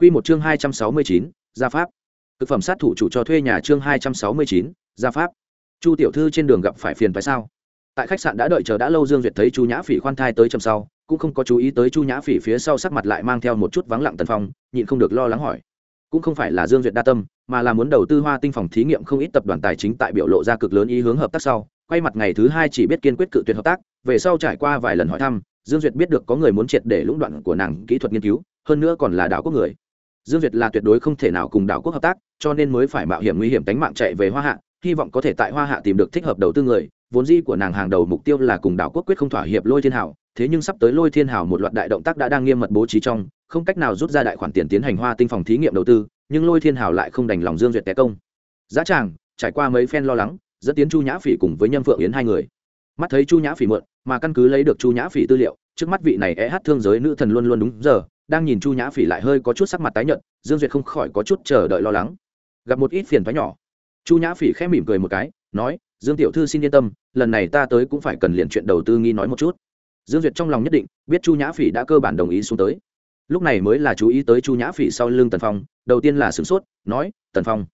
Quy một chương 269, gia pháp. Thực phẩm sát thủ chủ cho thuê nhà chương 269, gia pháp. Chu tiểu thư trên đường gặp phải phiền phải sao? Tại khách sạn đã đợi chờ đã lâu Dương Duyệt thấy Chu Nhã Phỉ khoan thai tới chậm sau, cũng không có chú ý tới Chu Nhã Phỉ phía sau sắc mặt lại mang theo một chút vắng lặng tần phong, nhịn không được lo lắng hỏi. Cũng không phải là Dương Duyệt đa tâm, mà là muốn đầu tư Hoa Tinh phòng thí nghiệm không ít tập đoàn tài chính tại biểu lộ ra cực lớn ý hướng hợp tác sau, quay mặt ngày thứ hai chỉ biết kiên quyết cự tuyệt hợp tác, về sau trải qua vài lần hỏi thăm, Dương Duyệt biết được có người muốn triệt để lũng đoạn của nàng kỹ thuật nghiên cứu, hơn nữa còn là đảo quốc người dương việt là tuyệt đối không thể nào cùng đảo quốc hợp tác, cho nên mới phải mạo hiểm nguy hiểm tánh mạng chạy về hoa hạ, hy vọng có thể tại hoa hạ tìm được thích hợp đầu tư người. Vốn di của nàng hàng đầu mục tiêu là cùng đảo quốc quyết không thỏa hiệp lôi thiên hảo, thế nhưng sắp tới lôi thiên hảo một loạt đại động tác đã đang nghiêm mật bố trí trong, không cách nào rút ra đại khoản tiền tiến hành hoa tinh phòng thí nghiệm đầu tư, nhưng lôi thiên hảo lại không đành lòng dương duyệt té công. Giá tràng, trải qua mấy phen lo lắng, dẫn tiến chu nhã phỉ cùng với nhâm phượng yến hai người. Mắt thấy chu nhã phỉ mượn mà căn cứ lấy được chu nhã phỉ tư liệu, trước mắt vị này é thương giới nữ thần luôn luôn đúng giờ đang nhìn chu nhã phỉ lại hơi có chút sắc mặt tái nhợt, dương duyệt không khỏi có chút chờ đợi lo lắng. Gặp một ít phiền thoái nhỏ. Chu nhã phỉ khẽ mỉm cười một cái, nói, dương tiểu thư xin yên tâm, lần này ta tới cũng phải cần liền chuyện đầu tư nghi nói một chút. Dương duyệt trong lòng nhất định, biết chu nhã phỉ đã cơ bản đồng ý xuống tới. Lúc này mới là chú ý tới chu nhã phỉ sau lưng tần phong, đầu tiên là sửng sốt, nói, tần phong.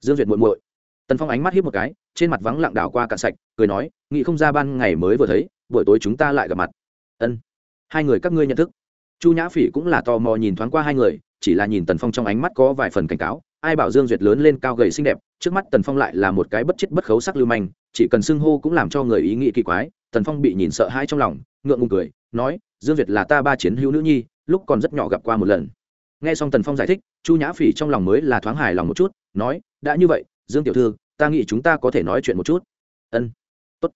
Dương duyệt muội muội. Tần phong ánh mắt hiếp một cái, trên mặt vắng lặng đảo qua cạn sạch, cười nói, nghĩ không ra ban ngày mới vừa thấy, buổi tối chúng ta lại gặp mặt. Ân, hai người các ngươi nhận thức chu nhã phỉ cũng là tò mò nhìn thoáng qua hai người, chỉ là nhìn tần phong trong ánh mắt có vài phần cảnh cáo, ai bảo dương duyệt lớn lên cao gầy xinh đẹp, trước mắt tần phong lại là một cái bất chết bất khấu sắc lưu manh, chỉ cần xưng hô cũng làm cho người ý nghĩ kỳ quái, tần phong bị nhìn sợ hãi trong lòng, ngượng ngùng cười, nói, dương duyệt là ta ba chiến hữu nữ nhi, lúc còn rất nhỏ gặp qua một lần. Nghe xong tần phong giải thích, chu nhã phỉ trong lòng mới là thoáng hài lòng một chút, nói, đã như vậy, dương tiểu thư, ta nghĩ chúng ta có thể nói chuyện một chút. Ân, tốt.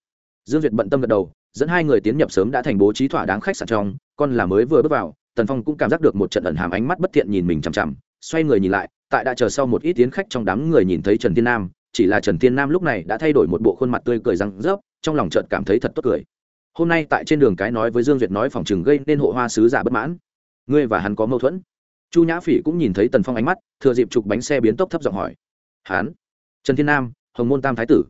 Dương duyệt bận tâm gật đầu dẫn hai người tiến nhập sớm đã thành bố trí thỏa đáng khách sạn trong, con là mới vừa bước vào, tần phong cũng cảm giác được một trận ẩn hàm ánh mắt bất thiện nhìn mình chằm chằm, xoay người nhìn lại, tại đã chờ sau một ít tiến khách trong đám người nhìn thấy trần thiên nam, chỉ là trần thiên nam lúc này đã thay đổi một bộ khuôn mặt tươi cười răng rớp, trong lòng trợt cảm thấy thật tốt cười. Hôm nay tại trên đường cái nói với dương duyệt nói phòng chừng gây nên hộ hoa sứ giả bất mãn. Ngươi và hắn có mâu thuẫn. Chu nhã phỉ cũng nhìn thấy tần phong ánh mắt, thừa dịp chụp bánh xe biến tốc thấp giọng hỏi. Hắn? Trần thiên nam, hồng môn tam thái tử.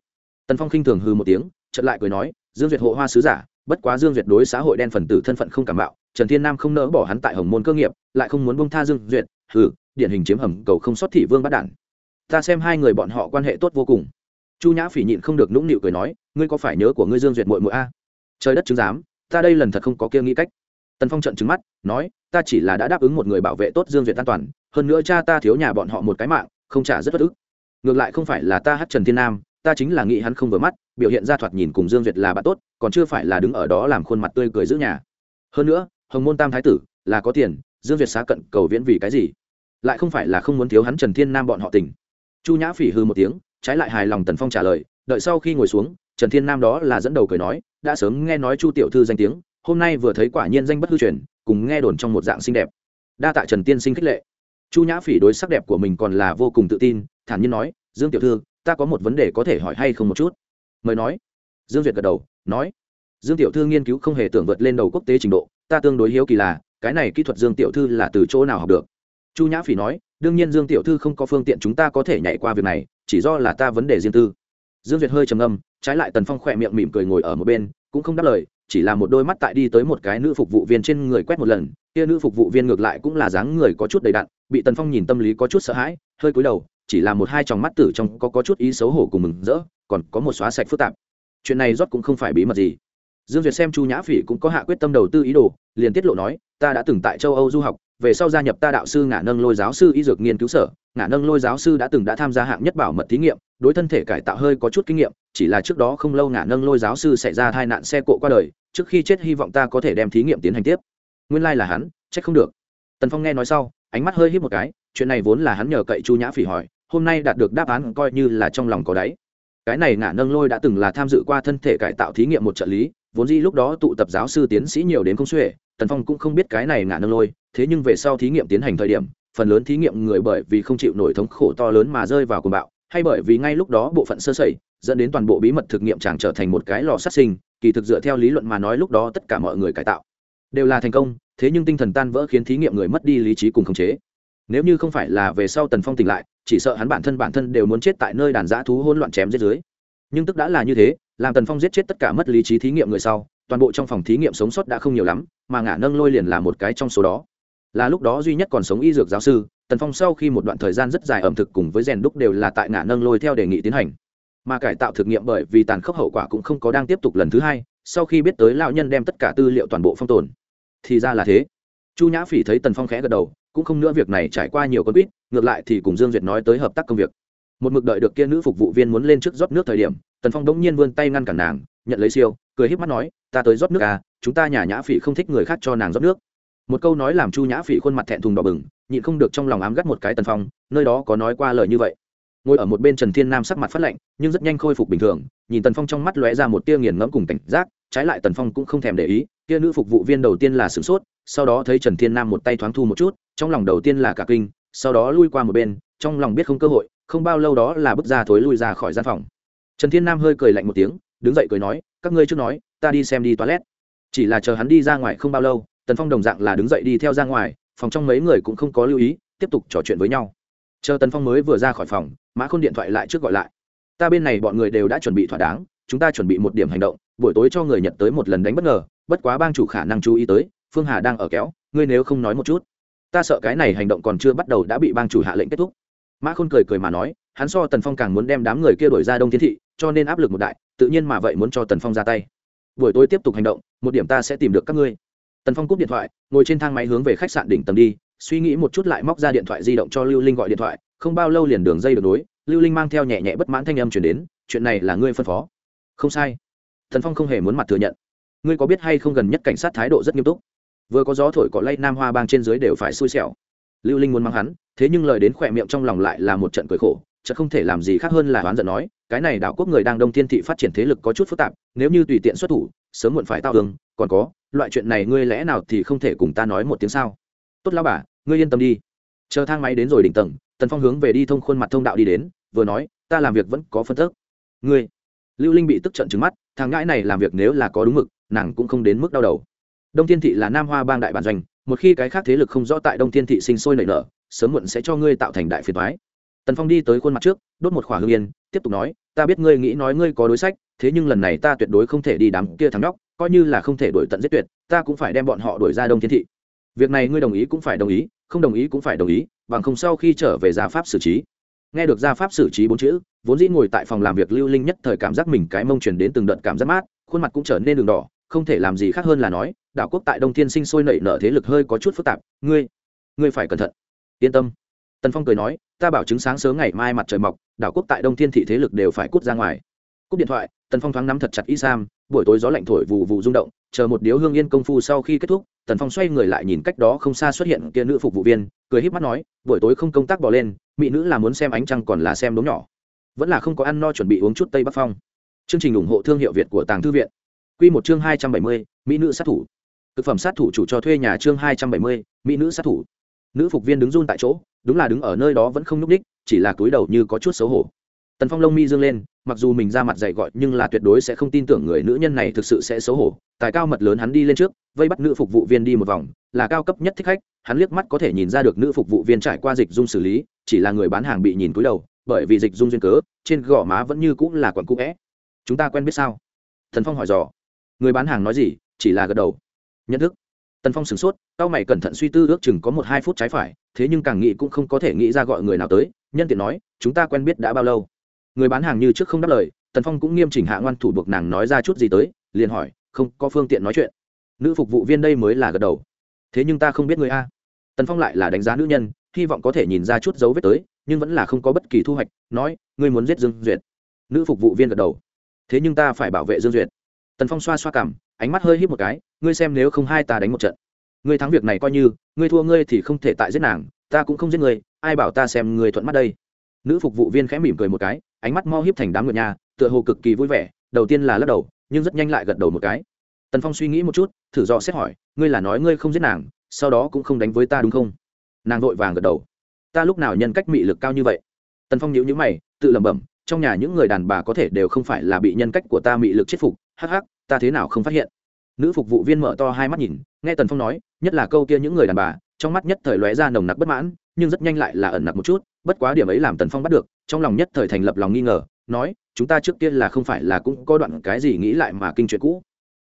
Tần phong khinh thường hư một tiếng, chợt lại cười nói dương duyệt hộ hoa sứ giả, bất quá dương duyệt đối xã hội đen phần tử thân phận không cảm bạo trần thiên nam không nỡ bỏ hắn tại hồng môn cơ nghiệp, lại không muốn bông tha dương duyệt, hừ, điển hình chiếm hầm cầu không sót thị vương bắt đản. Ta xem hai người bọn họ quan hệ tốt vô cùng. Chu nhã phỉ nhịn không được nũng nịu cười nói, ngươi có phải nhớ của ngươi dương duyệt mội mội a? Trời đất chứng giám, ta đây lần thật không có kia nghĩ cách. Tần phong trận trứng mắt, nói, ta chỉ là đã đáp ứng một người bảo vệ tốt dương duyệt an toàn, hơn nữa cha ta thiếu nhà bọn họ một cái mạng, không trả rất bất ức. Ngược lại không phải là ta hát trần thiên nam ta chính là nghĩ hắn không vừa mắt, biểu hiện ra thoạt nhìn cùng dương duyệt là bạn tốt, còn chưa phải là đứng ở đó làm khuôn mặt tươi cười giữ nhà. Hơn nữa, hồng môn tam thái tử, là có tiền, dương duyệt xá cận cầu viễn vì cái gì? Lại không phải là không muốn thiếu hắn trần thiên nam bọn họ tỉnh chu nhã phỉ hư một tiếng, trái lại hài lòng tần phong trả lời, đợi sau khi ngồi xuống, trần thiên nam đó là dẫn đầu cười nói, đã sớm nghe nói chu tiểu thư danh tiếng, hôm nay vừa thấy quả nhiên danh bất hư truyền, cùng nghe đồn trong một dạng xinh đẹp. Đa tạ trần tiên sinh khích lệ. Chu nhã phỉ đối sắc đẹp của mình còn là vô cùng tự tin, thản nhiên nói, dương tiểu thư ta có một vấn đề có thể hỏi hay không một chút? Mời nói. Dương duyệt gật đầu, nói. Dương tiểu thư nghiên cứu không hề tưởng vượt lên đầu quốc tế trình độ, ta tương đối hiếu kỳ là, cái này kỹ thuật dương tiểu thư là từ chỗ nào học được? Chu nhã phỉ nói, đương nhiên dương tiểu thư không có phương tiện chúng ta có thể nhảy qua việc này, chỉ do là ta vấn đề riêng tư. Dương duyệt hơi trầm âm trái lại tần phong khỏe miệng mỉm cười ngồi ở một bên, cũng không đáp lời, chỉ là một đôi mắt tại đi tới một cái nữ phục vụ viên trên người quét một lần, kia nữ phục vụ viên ngược lại cũng là dáng người có chút đầy đặn, bị tần phong nhìn tâm lý có chút sợ hãi, hơi cúi đầu chỉ là một hai tròng mắt tử trong có, có chút ý xấu hổ cùng mừng rỡ còn có một xóa sạch phức tạp. Chuyện này rót cũng không phải bí mật gì. Dương duyệt xem chu nhã phỉ cũng có hạ quyết tâm đầu tư ý đồ liền tiết lộ nói ta đã từng tại châu âu du học về sau gia nhập ta đạo sư ngả nâng lôi giáo sư y dược nghiên cứu sở. Ngả nâng lôi giáo sư đã từng đã tham gia hạng nhất bảo mật thí nghiệm đối thân thể cải tạo hơi có chút kinh nghiệm chỉ là trước đó không lâu ngả nâng lôi giáo sư xảy ra tai nạn xe cộ qua đời trước khi chết hy vọng ta có thể đem thí nghiệm tiến hành tiếp. Nguyên lai、like、là hắn trách không được. Tần phong nghe nói sau ánh mắt hơi hít một cái chuyện này vốn là hắn nhờ cậy chu nhã phỉ hỏi hôm nay đạt được đáp án coi như là trong lòng có đáy. Cái này ngã nâng lôi đã từng là tham dự qua thân thể cải tạo thí nghiệm một trợ lý, vốn dĩ lúc đó tụ tập giáo sư tiến sĩ nhiều đến không xuể, tần phong cũng không biết cái này ngã nâng lôi, thế nhưng về sau thí nghiệm tiến hành thời điểm, phần lớn thí nghiệm người bởi vì không chịu nổi thống khổ to lớn mà rơi vào cuồng bạo, hay bởi vì ngay lúc đó bộ phận sơ sẩy, dẫn đến toàn bộ bí mật thực nghiệm chẳng trở thành một cái lò sát sinh, kỳ thực dựa theo lý luận mà nói lúc đó tất cả mọi người cải tạo đều là thành công, thế nhưng tinh thần tan vỡ khiến thí nghiệm người mất đi lý trí cùng khống chế. Nếu như không phải là về sau tần phong tỉnh lại chỉ sợ hắn bản thân bản thân đều muốn chết tại nơi đàn giã thú hỗn loạn chém giết dưới. Nhưng tức đã là như thế, làm tần phong giết chết tất cả mất lý trí thí nghiệm người sau, toàn bộ trong phòng thí nghiệm sống sót đã không nhiều lắm, mà ngả nâng lôi liền là một cái trong số đó. Là lúc đó duy nhất còn sống y dược giáo sư, tần phong sau khi một đoạn thời gian rất dài ẩm thực cùng với rèn đúc đều là tại ngã nâng lôi theo đề nghị tiến hành. Mà cải tạo thực nghiệm bởi vì tàn khốc hậu quả cũng không có đang tiếp tục lần thứ hai, sau khi biết tới lão nhân đem tất cả tư liệu toàn bộ phong tồn, thì ra là thế. Chu nhã phỉ thấy tần phong khẽ gật đầu cũng không nữa việc này trải qua nhiều con quýt, ngược lại thì cùng dương duyệt nói tới hợp tác công việc. Một mực đợi được kia nữ phục vụ viên muốn lên trước rót nước thời điểm, tần phong đống nhiên vươn tay ngăn cản nàng, nhận lấy siêu, cười híp mắt nói, ta tới rót nước à chúng ta nhà nhã phỉ không thích người khác cho nàng rót nước. Một câu nói làm chu nhã phỉ khuôn mặt thẹn thùng đỏ bừng, nhịn không được trong lòng ám gắt một cái tần phong, nơi đó có nói qua lời như vậy. Ngồi ở một bên trần thiên nam sắc mặt phát lạnh, nhưng rất nhanh khôi phục bình thường nhìn tần phong trong mắt lóe ra một tia nghiền ngẫm cùng cảnh giác, trái lại tần phong cũng không thèm để ý tia nữ phục vụ viên đầu tiên là sửng sốt, sau đó thấy trần thiên nam một tay thoáng thu một chút, trong lòng đầu tiên là cả kinh, sau đó lui qua một bên, trong lòng biết không cơ hội, không bao lâu đó là bước ra thối lui ra khỏi gian phòng. Trần thiên nam hơi cười lạnh một tiếng, đứng dậy cười nói, các ngươi trước nói, ta đi xem đi toilet. Chỉ là chờ hắn đi ra ngoài không bao lâu, tần phong đồng dạng là đứng dậy đi theo ra ngoài, phòng trong mấy người cũng không có lưu ý, tiếp tục trò chuyện với nhau. Chờ tần phong mới vừa ra khỏi phòng, mã khôn điện thoại lại trước gọi lại ta bên này bọn người đều đã chuẩn bị thỏa đáng, chúng ta chuẩn bị một điểm hành động, buổi tối cho người nhận tới một lần đánh bất ngờ, bất quá bang chủ khả năng chú ý tới, phương hà đang ở kéo, ngươi nếu không nói một chút. Ta sợ cái này hành động còn chưa bắt đầu đã bị bang chủ hạ lệnh kết thúc. Mã khôn cười cười mà nói, hắn so tần phong càng muốn đem đám người kia đổi ra đông thiên thị, cho nên áp lực một đại, tự nhiên mà vậy muốn cho tần phong ra tay. Buổi tối tiếp tục hành động, một điểm ta sẽ tìm được các ngươi. Tần phong cúp điện thoại, ngồi trên thang máy hướng về khách sạn đỉnh tầng đi, suy nghĩ một chút lại móc ra điện thoại di động cho lưu linh gọi điện thoại, không bao lâu liền đường dây được nối lưu linh mang theo nhẹ nhẹ bất mãn thanh âm chuyển đến, chuyện này là ngươi phân phó. Không sai. Thần phong không hề muốn mặt thừa nhận. Ngươi có biết hay không gần nhất cảnh sát thái độ rất nghiêm túc? Vừa có gió thổi cỏ lay nam hoa bang trên dưới đều phải xui xẻo. Lưu linh muốn mang hắn, thế nhưng lời đến khỏe miệng trong lòng lại là một trận cười khổ, chợt không thể làm gì khác hơn là oán giận nói, cái này đảo quốc người đang đông thiên thị phát triển thế lực có chút phức tạp, nếu như tùy tiện xuất thủ, sớm muộn phải tao tường còn có, loại chuyện này ngươi lẽ nào thì không thể cùng ta nói một tiếng sao? Tốt lao bà, ngươi yên tâm đi. Chờ thang máy đến rồi đỉnh tầng tần phong hướng về đi thông khuôn mặt thông đạo đi đến, vừa nói, ta làm việc vẫn có phân tức. Ngươi? Lưu linh bị tức trận trứng mắt, thằng ngãi này làm việc nếu là có đúng mực, nàng cũng không đến mức đau đầu. Đông thiên thị là nam hoa bang đại bản doanh, một khi cái khác thế lực không rõ tại đông thiên thị sinh sôi nảy nở, sớm muộn sẽ cho ngươi tạo thành đại phiền thoái tần phong đi tới khuôn mặt trước, đốt một khỏa hương yên, tiếp tục nói, ta biết ngươi nghĩ nói ngươi có đối sách, thế nhưng lần này ta tuyệt đối không thể đi đám kia thắng nhóc, coi như là không thể đổi tận giết tuyệt, ta cũng phải đem bọn họ đuổi ra đông thiên thị. Việc này ngươi đồng ý cũng phải đồng ý không đồng ý cũng phải đồng ý, bằng không sau khi trở về gia pháp xử trí. Nghe được gia pháp xử trí bốn chữ, vốn dĩ ngồi tại phòng làm việc lưu linh nhất thời cảm giác mình cái mông truyền đến từng đợt cảm giác mát, khuôn mặt cũng trở nên đường đỏ, không thể làm gì khác hơn là nói, đảo quốc tại đông thiên sinh sôi nảy nở thế lực hơi có chút phức tạp, ngươi ngươi phải cẩn thận. Yên tâm. Tần phong cười nói, ta bảo chứng sáng sớm ngày mai mặt trời mọc, đảo quốc tại đông thiên thị thế lực đều phải cút ra ngoài cúp điện thoại, tần phong thoáng nắm thật chặt y sam, buổi tối gió lạnh thổi vụ vụ rung động, chờ một điếu hương yên công phu sau khi kết thúc, tần phong xoay người lại nhìn cách đó không xa xuất hiện kia nữ phục vụ viên, cười híp mắt nói, buổi tối không công tác bỏ lên, mỹ nữ là muốn xem ánh trăng còn là xem đốm nhỏ. Vẫn là không có ăn no chuẩn bị uống chút tây bắc phong. Chương trình ủng hộ thương hiệu việt của tàng thư viện. Q một chương hai trăm bảy mươi, mỹ nữ sát thủ. Thực phẩm sát thủ chủ cho thuê nhà chương hai trăm bảy mươi, mỹ nữ sát thủ. Nữ phục viên đứng run tại chỗ, đúng là đứng ở nơi đó vẫn không nhúc ních chỉ là túi đầu như có chút xấu hổ tần phong lông mi dương lên, mặc dù mình ra mặt dạy gọi nhưng là tuyệt đối sẽ không tin tưởng người nữ nhân này thực sự sẽ xấu hổ. Tài cao mật lớn hắn đi lên trước, vây bắt nữ phục vụ viên đi một vòng, là cao cấp nhất thích khách, hắn liếc mắt có thể nhìn ra được nữ phục vụ viên trải qua dịch dung xử lý, chỉ là người bán hàng bị nhìn cúi đầu, bởi vì dịch dung duyên cớ, trên gò má vẫn như cũng là quặn cũ vẽ. Chúng ta quen biết sao? Thần phong hỏi dò. Người bán hàng nói gì, chỉ là gật đầu. Nhận thức. Tần phong sửng sốt, cao mày cẩn thận suy tư ước chừng có một hai phút trái phải, thế nhưng càng nghĩ cũng không có thể nghĩ ra gọi người nào tới, nhân tiện nói, chúng ta quen biết đã bao lâu? Người bán hàng như trước không đáp lời, tần phong cũng nghiêm chỉnh hạ ngoan thủ buộc nàng nói ra chút gì tới, liền hỏi, không, có phương tiện nói chuyện. Nữ phục vụ viên đây mới là gật đầu. Thế nhưng ta không biết người a. Tần phong lại là đánh giá nữ nhân, hy vọng có thể nhìn ra chút dấu vết tới, nhưng vẫn là không có bất kỳ thu hoạch, nói, ngươi muốn giết dương duyệt. Nữ phục vụ viên gật đầu. Thế nhưng ta phải bảo vệ dương duyệt. Tần phong xoa xoa cảm, ánh mắt hơi hít một cái, ngươi xem nếu không hai ta đánh một trận. Ngươi thắng việc này coi như, ngươi thua ngươi thì không thể tại giết nàng, ta cũng không giết ngươi, ai bảo ta xem người thuận mắt đây? Nữ phục vụ viên khẽ mỉm cười một cái ánh mắt mo hiếp thành đám ngựa nhà tựa hồ cực kỳ vui vẻ, đầu tiên là lắc đầu, nhưng rất nhanh lại gật đầu một cái. Tần phong suy nghĩ một chút, thử dò xét hỏi, ngươi là nói ngươi không giết nàng, sau đó cũng không đánh với ta đúng không? Nàng vội vàng gật đầu. Ta lúc nào nhân cách mị lực cao như vậy? Tần phong nhíu nhíu mày, tự lẩm bẩm, trong nhà những người đàn bà có thể đều không phải là bị nhân cách của ta mị lực chết phục, hắc hắc, ta thế nào không phát hiện? Nữ phục vụ viên mở to hai mắt nhìn, nghe tần phong nói, nhất là câu kia những người đàn bà, trong mắt nhất thời lóe ra nồng nặc bất mãn nhưng rất nhanh lại là ẩn nặc một chút, bất quá điểm ấy làm tần phong bắt được, trong lòng nhất thời thành lập lòng nghi ngờ, nói, chúng ta trước kia là không phải là cũng có đoạn cái gì nghĩ lại mà kinh chuyện cũ.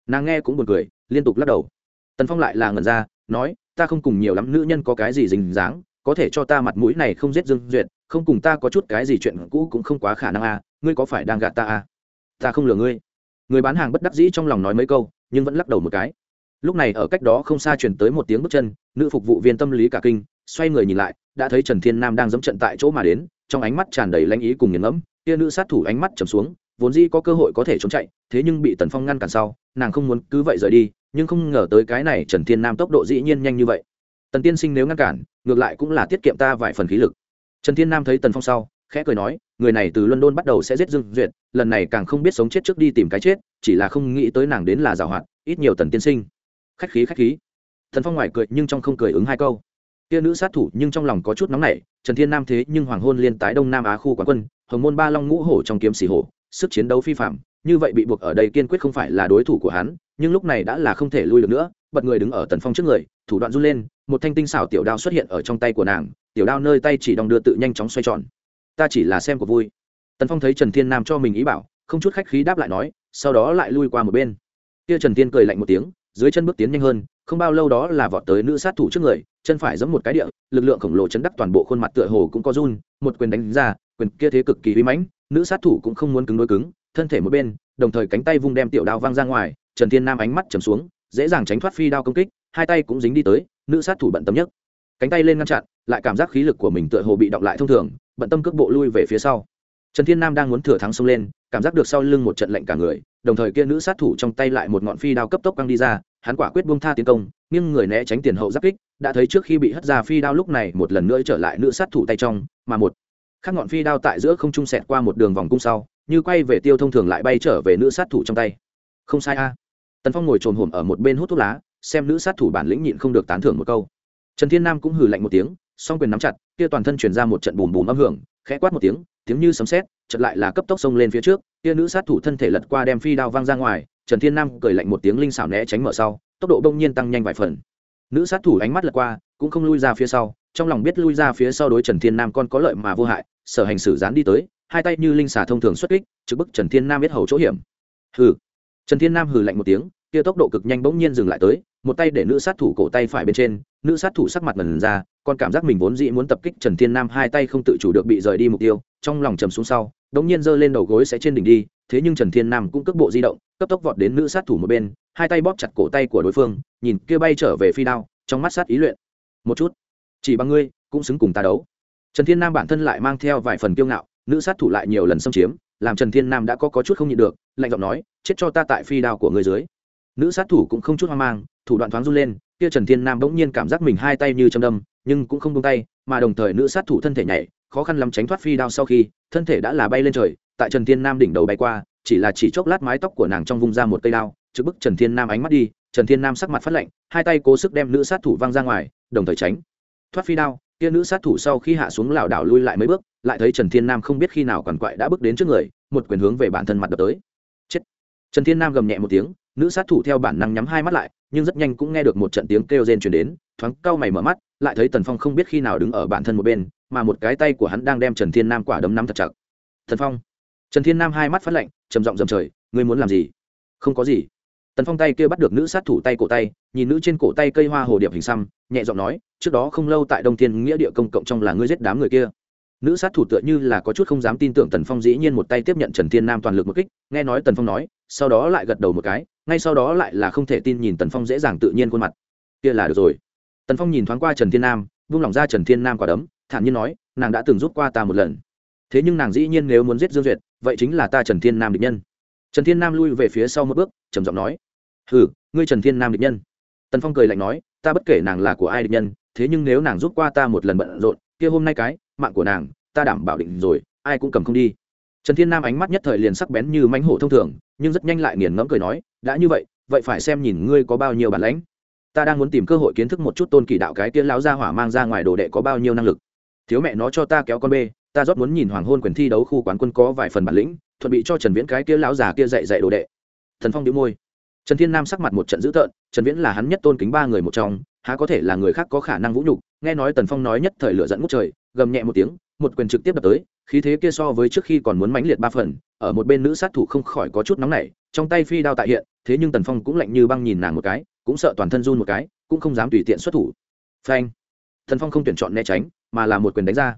Nàng nghe cũng buồn cười, liên tục lắc đầu. Tần phong lại là ngẩn ra, nói, ta không cùng nhiều lắm nữ nhân có cái gì dình dáng, có thể cho ta mặt mũi này không giết dương duyệt, không cùng ta có chút cái gì chuyện cũ cũng không quá khả năng à ngươi có phải đang gạt ta à? Ta không lừa ngươi. Người bán hàng bất đắc dĩ trong lòng nói mấy câu, nhưng vẫn lắc đầu một cái. Lúc này ở cách đó không xa chuyển tới một tiếng bước chân, nữ phục vụ viên tâm lý cả kinh xoay người nhìn lại, đã thấy trần thiên nam đang dẫm trận tại chỗ mà đến, trong ánh mắt tràn đầy lãnh ý cùng nghiền ngẫm, kia nữ sát thủ ánh mắt trầm xuống, vốn dĩ có cơ hội có thể trốn chạy, thế nhưng bị tần phong ngăn cản sau, nàng không muốn cứ vậy rời đi, nhưng không ngờ tới cái này trần thiên nam tốc độ dĩ nhiên nhanh như vậy. Tần tiên sinh nếu ngăn cản, ngược lại cũng là tiết kiệm ta vài phần khí lực. Trần thiên nam thấy tần phong sau, khẽ cười nói, người này từ london bắt đầu sẽ giết dương duyệt, lần này càng không biết sống chết trước đi tìm cái chết, chỉ là không nghĩ tới nàng đến là giảo hoạt, ít nhiều tần tiên sinh. Khách khí khách khí. Thần phong ngoài cười nhưng trong không cười ứng hai câu kia nữ sát thủ nhưng trong lòng có chút nóng nảy, trần thiên nam thế nhưng hoàng hôn liên tái đông nam á khu quán quân, hồng môn ba long ngũ hổ trong kiếm xì hổ, sức chiến đấu phi phạm, như vậy bị buộc ở đây kiên quyết không phải là đối thủ của hắn, nhưng lúc này đã là không thể lui được nữa, bật người đứng ở tần phong trước người, thủ đoạn run lên, một thanh tinh xảo tiểu đao xuất hiện ở trong tay của nàng, tiểu đao nơi tay chỉ đong đưa tự nhanh chóng xoay tròn. Ta chỉ là xem của vui. Tần phong thấy trần thiên nam cho mình ý bảo, không chút khách khí đáp lại nói, sau đó lại lui qua một bên. Kia trần thiên cười lạnh một tiếng, dưới chân bước tiến nhanh hơn không bao lâu đó là vọt tới nữ sát thủ trước người, chân phải giẫm một cái địa, lực lượng khổng lồ chấn đắc toàn bộ khuôn mặt tựa hồ cũng có run, một quyền đánh ra, quyền kia thế cực kỳ uy mãnh, nữ sát thủ cũng không muốn cứng đối cứng, thân thể một bên, đồng thời cánh tay vung đem tiểu đao văng ra ngoài, trần thiên nam ánh mắt trầm xuống, dễ dàng tránh thoát phi đao công kích, hai tay cũng dính đi tới, nữ sát thủ bận tâm nhất. Cánh tay lên ngăn chặn, lại cảm giác khí lực của mình tựa hồ bị động lại thông thường, bận tâm cước bộ lui về phía sau trần thiên nam đang muốn thừa thắng xông lên, cảm giác được sau lưng một trận lệnh cả người, đồng thời kia nữ sát thủ trong tay lại một ngọn phi đao cấp tốc quăng đi ra, hắn quả quyết buông tha tiến công nhưng người né tránh tiền hậu giáp kích, đã thấy trước khi bị hất ra phi đao lúc này một lần nữa trở lại nữ sát thủ tay trong, mà một khác ngọn phi đao tại giữa không trung sẹt qua một đường vòng cung sau, như quay về tiêu thông thường lại bay trở về nữ sát thủ trong tay. Không sai a. Tần phong ngồi trồn hổm ở một bên hút thuốc lá, xem nữ sát thủ bản lĩnh nhịn không được tán thưởng một câu. Trần thiên nam cũng hừ lạnh một tiếng, song quyền nắm chặt, kia toàn thân truyền ra một trận bùm bùm âm hưởng khẽ quát một tiếng tiếng như sấm sét, chợt lại là cấp tốc xông lên phía trước, kia nữ sát thủ thân thể lật qua đem phi đao văng ra ngoài, trần thiên nam cười lạnh một tiếng linh xảo né tránh mở sau, tốc độ đông nhiên tăng nhanh vài phần. Nữ sát thủ ánh mắt lật qua, cũng không lui ra phía sau, trong lòng biết lui ra phía sau đối trần thiên nam con có lợi mà vô hại, sở hành xử dán đi tới, hai tay như linh xà thông thường xuất kích, trực bức trần thiên nam biết hầu chỗ hiểm. Hừ. Trần thiên nam hừ lạnh một tiếng, kia tốc độ cực nhanh bỗng nhiên dừng lại tới một tay để nữ sát thủ cổ tay phải bên trên nữ sát thủ sắc mặt lần ra còn cảm giác mình vốn dĩ muốn tập kích trần thiên nam hai tay không tự chủ được bị rời đi mục tiêu trong lòng trầm xuống sau đống nhiên giơ lên đầu gối sẽ trên đỉnh đi thế nhưng trần thiên nam cũng cước bộ di động cấp tốc vọt đến nữ sát thủ một bên hai tay bóp chặt cổ tay của đối phương nhìn kia bay trở về phi đao trong mắt sát ý luyện. Một chút chỉ bằng ngươi cũng xứng cùng ta đấu. Trần thiên nam bản thân lại mang theo vài phần kiêu ngạo nữ sát thủ lại nhiều lần xâm chiếm làm trần thiên nam đã có, có chút không nhịn được lạnh giọng nói chết cho ta tại phi đao của ngươi dưới. Nữ sát thủ cũng không chút hoang mang thủ đoạn thoáng run lên, kia trần thiên nam bỗng nhiên cảm giác mình hai tay như châm đâm, nhưng cũng không buông tay, mà đồng thời nữ sát thủ thân thể nhảy, khó khăn lắm tránh thoát phi đao sau khi, thân thể đã là bay lên trời, tại trần thiên nam đỉnh đầu bay qua, chỉ là chỉ chốc lát mái tóc của nàng trong vung ra một cây đao trước bức trần thiên nam ánh mắt đi, trần thiên nam sắc mặt phát lạnh, hai tay cố sức đem nữ sát thủ văng ra ngoài, đồng thời tránh. Thoát phi đao, kia nữ sát thủ sau khi hạ xuống lảo đảo lui lại mấy bước, lại thấy trần thiên nam không biết khi nào còn quại đã bước đến trước người, một quyền hướng về bản thân mặt đập tới. Chết. Trần thiên nam gầm nhẹ một tiếng nữ sát thủ theo bản năng nhắm hai mắt lại, nhưng rất nhanh cũng nghe được một trận tiếng kêu rên truyền đến, thoáng cau mày mở mắt, lại thấy tần phong không biết khi nào đứng ở bản thân một bên, mà một cái tay của hắn đang đem trần thiên nam quả đấm nắm thật chặt. Thần phong. Trần thiên nam hai mắt phát lạnh, trầm giọng dầm trời, ngươi muốn làm gì? Không có gì. Tần phong tay kia bắt được nữ sát thủ tay cổ tay, nhìn nữ trên cổ tay cây hoa hồ điệp hình xăm, nhẹ giọng nói, trước đó không lâu tại đông thiên nghĩa địa công cộng trong là ngươi giết đám người kia nữ sát thủ tựa như là có chút không dám tin tưởng tần phong dĩ nhiên một tay tiếp nhận trần thiên nam toàn lực một kích, nghe nói tần phong nói, sau đó lại gật đầu một cái, ngay sau đó lại là không thể tin nhìn tần phong dễ dàng tự nhiên khuôn mặt. Kia là được rồi. Tần phong nhìn thoáng qua trần thiên nam, vung lòng ra trần thiên nam quả đấm, thản nhiên nói, nàng đã từng rút qua ta một lần. Thế nhưng nàng dĩ nhiên nếu muốn giết dương duyệt, vậy chính là ta trần thiên nam địch nhân. Trần thiên nam lui về phía sau một bước, trầm giọng nói, hừ, ngươi trần thiên nam địch nhân. Tần phong cười lạnh nói, ta bất kể nàng là của ai địch nhân, thế nhưng nếu nàng rút qua ta một lần bận rộn, kia hôm nay cái mạng của nàng, ta đảm bảo định rồi, ai cũng cầm không đi. Trần thiên nam ánh mắt nhất thời liền sắc bén như mánh hổ thông thường, nhưng rất nhanh lại nghiền ngẫm cười nói, đã như vậy vậy phải xem nhìn ngươi có bao nhiêu bản lãnh. Ta đang muốn tìm cơ hội kiến thức một chút tôn kỳ đạo cái tiên lão gia hỏa mang ra ngoài đồ đệ có bao nhiêu năng lực. Thiếu mẹ nó cho ta kéo con bê, ta rót muốn nhìn hoàng hôn quyền thi đấu khu quán quân có vài phần bản lĩnh, thuận bị cho trần viễn cái kia lão già kia dạy dạy đồ đệ. Thần phong đĩu môi. Trần thiên nam sắc mặt một trận dữ tợn, trần viễn là hắn nhất tôn kính ba người một trong, há có thể là người khác có khả năng vũ nhục, nghe nói tần phong nói nhất thời lửa dẫn ngút trời gầm nhẹ một tiếng, một quyền trực tiếp đập tới, khí thế kia so với trước khi còn muốn mãnh liệt ba phần, ở một bên nữ sát thủ không khỏi có chút nóng nảy, trong tay phi đao tại hiện, thế nhưng tần phong cũng lạnh như băng nhìn nàng một cái, cũng sợ toàn thân run một cái, cũng không dám tùy tiện xuất thủ. Phanh! Thần phong không tuyển chọn né tránh, mà là một quyền đánh ra.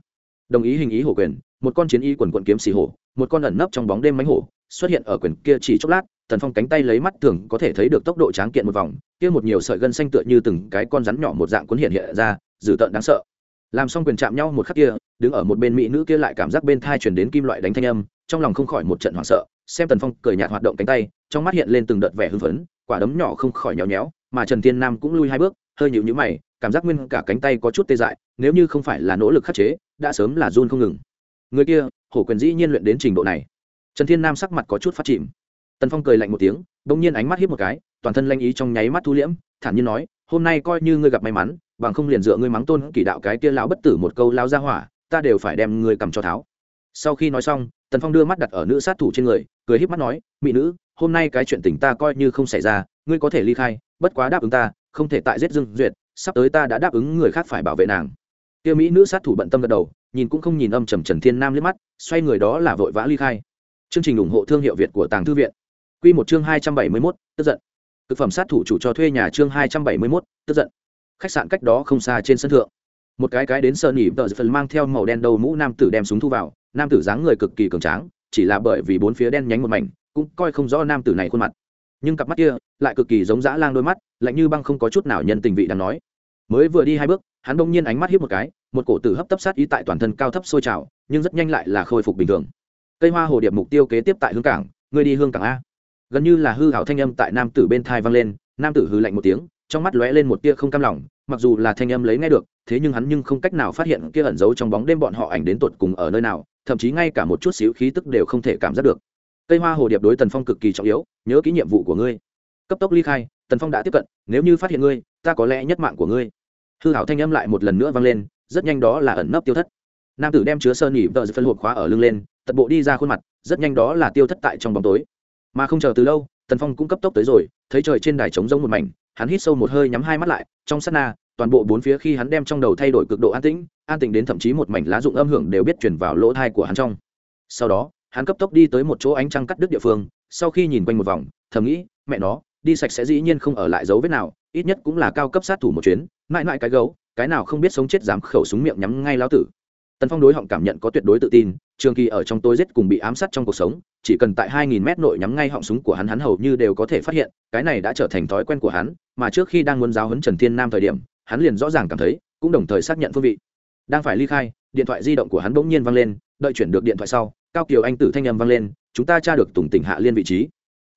Đồng ý hình ý hổ quyền, một con chiến y quần quận kiếm xì hổ, một con ẩn nấp trong bóng đêm mánh hổ, xuất hiện ở quyền kia chỉ chốc lát thần phong cánh tay lấy mắt thường có thể thấy được tốc độ tráng kiện một vòng, kia một nhiều sợi gân xanh tựa như từng cái con rắn nhỏ một dạng cuốn hiện hiện ra, dữ tợn đáng sợ làm xong quyền chạm nhau một khắc kia, đứng ở một bên mỹ nữ kia lại cảm giác bên thai chuyển đến kim loại đánh thanh âm, trong lòng không khỏi một trận hoảng sợ, xem tần phong cười nhạt hoạt động cánh tay, trong mắt hiện lên từng đợt vẻ hưng phấn, quả đấm nhỏ không khỏi nhéo nhéo, mà trần thiên nam cũng lui hai bước, hơi nhịu nhữ mày, cảm giác nguyên cả cánh tay có chút tê dại, nếu như không phải là nỗ lực khắc chế, đã sớm là run không ngừng. Người kia, hổ quyền dĩ nhiên luyện đến trình độ này. Trần thiên nam sắc mặt có chút phát chìm. Tần phong cười lạnh một tiếng, bỗng nhiên ánh mắt hiếp một cái, toàn thân lanh ý trong nháy mắt thu liễm, thản nhiên nói, hôm nay coi như ngươi gặp may mắn bằng không liền dựa ngươi mắng tôn kỳ đạo cái kia lão bất tử một câu lao ra hỏa, ta đều phải đem ngươi cầm cho tháo. Sau khi nói xong, tần phong đưa mắt đặt ở nữ sát thủ trên người, cười híp mắt nói, mỹ nữ, hôm nay cái chuyện tình ta coi như không xảy ra, ngươi có thể ly khai, bất quá đáp ứng ta, không thể tại giết dương duyệt, sắp tới ta đã đáp ứng người khác phải bảo vệ nàng. Tiêu mỹ nữ sát thủ bận tâm gật đầu, nhìn cũng không nhìn âm trầm trần thiên nam liếc mắt, xoay người đó là vội vã ly khai. Chương trình ủng hộ thương hiệu việt của tàng thư viện. Q một chương hai trăm bảy mươi mốt, tức giận. Thực phẩm sát thủ chủ cho thuê nhà chương hai trăm bảy mươi mốt, tức giận khách sạn cách đó không xa trên sân thượng. Một cái cái đến sơn nỉ tờ phần mang theo màu đen đầu mũ nam tử đem súng thu vào. Nam tử dáng người cực kỳ cường tráng, chỉ là bởi vì bốn phía đen nhánh một mảnh, cũng coi không rõ nam tử này khuôn mặt. Nhưng cặp mắt kia lại cực kỳ giống dã lang đôi mắt, lạnh như băng không có chút nào nhân tình vị đang nói. Mới vừa đi hai bước, hắn bỗng nhiên ánh mắt hiếp một cái, một cổ tử hấp tấp sát ý tại toàn thân cao thấp sôi trào, nhưng rất nhanh lại là khôi phục bình thường. Cây hoa hồ điệp mục tiêu kế tiếp tại hương cảng người đi hương cảng a. Gần như là hư hảo thanh âm tại nam tử bên thai vang lên, nam tử hư lạnh một tiếng, trong mắt lóe lên một tia không cam lòng mặc dù là thanh âm lấy nghe được, thế nhưng hắn nhưng không cách nào phát hiện kia ẩn giấu trong bóng đêm bọn họ ảnh đến tột cùng ở nơi nào, thậm chí ngay cả một chút xíu khí tức đều không thể cảm giác được. Cây hoa hồ điệp đối tần phong cực kỳ trọng yếu, nhớ kỹ nhiệm vụ của ngươi. Cấp tốc ly khai, tần phong đã tiếp cận, nếu như phát hiện ngươi, ta có lẽ nhất mạng của ngươi. Hư hảo thanh âm lại một lần nữa vang lên, rất nhanh đó là ẩn nấp tiêu thất. Nam tử đem chứa sơn nhỉ vợ phân hộp khóa ở lưng lên tật bộ đi ra khuôn mặt, rất nhanh đó là tiêu thất tại trong bóng tối. Mà không chờ từ lâu, tần phong cũng cấp tốc tới rồi, thấy trời trên đài trống rông một mảnh hắn hít sâu một hơi nhắm hai mắt lại, trong sát na, toàn bộ bốn phía khi hắn đem trong đầu thay đổi cực độ an tĩnh an tĩnh đến thậm chí một mảnh lá dụng âm hưởng đều biết chuyển vào lỗ thai của hắn trong. Sau đó, hắn cấp tốc đi tới một chỗ ánh trăng cắt đứt địa phương, sau khi nhìn quanh một vòng, thầm nghĩ, mẹ nó, đi sạch sẽ dĩ nhiên không ở lại dấu vết nào, ít nhất cũng là cao cấp sát thủ một chuyến, mãi mãi cái gấu, cái nào không biết sống chết dám khẩu súng miệng nhắm ngay lao tử tần phong đối họng cảm nhận có tuyệt đối tự tin, trường kỳ ở trong tôi giết cùng bị ám sát trong cuộc sống, chỉ cần tại 2.000 mét nội nhắm ngay họng súng của hắn hắn hầu như đều có thể phát hiện, cái này đã trở thành thói quen của hắn, mà trước khi đang muốn giáo huấn trần thiên nam thời điểm, hắn liền rõ ràng cảm thấy, cũng đồng thời xác nhận phương vị. Đang phải ly khai, điện thoại di động của hắn bỗng nhiên vang lên, đợi chuyển được điện thoại sau, cao kiều anh tử thanh âm vang lên, chúng ta tra được tùng tỉnh hạ liên vị trí.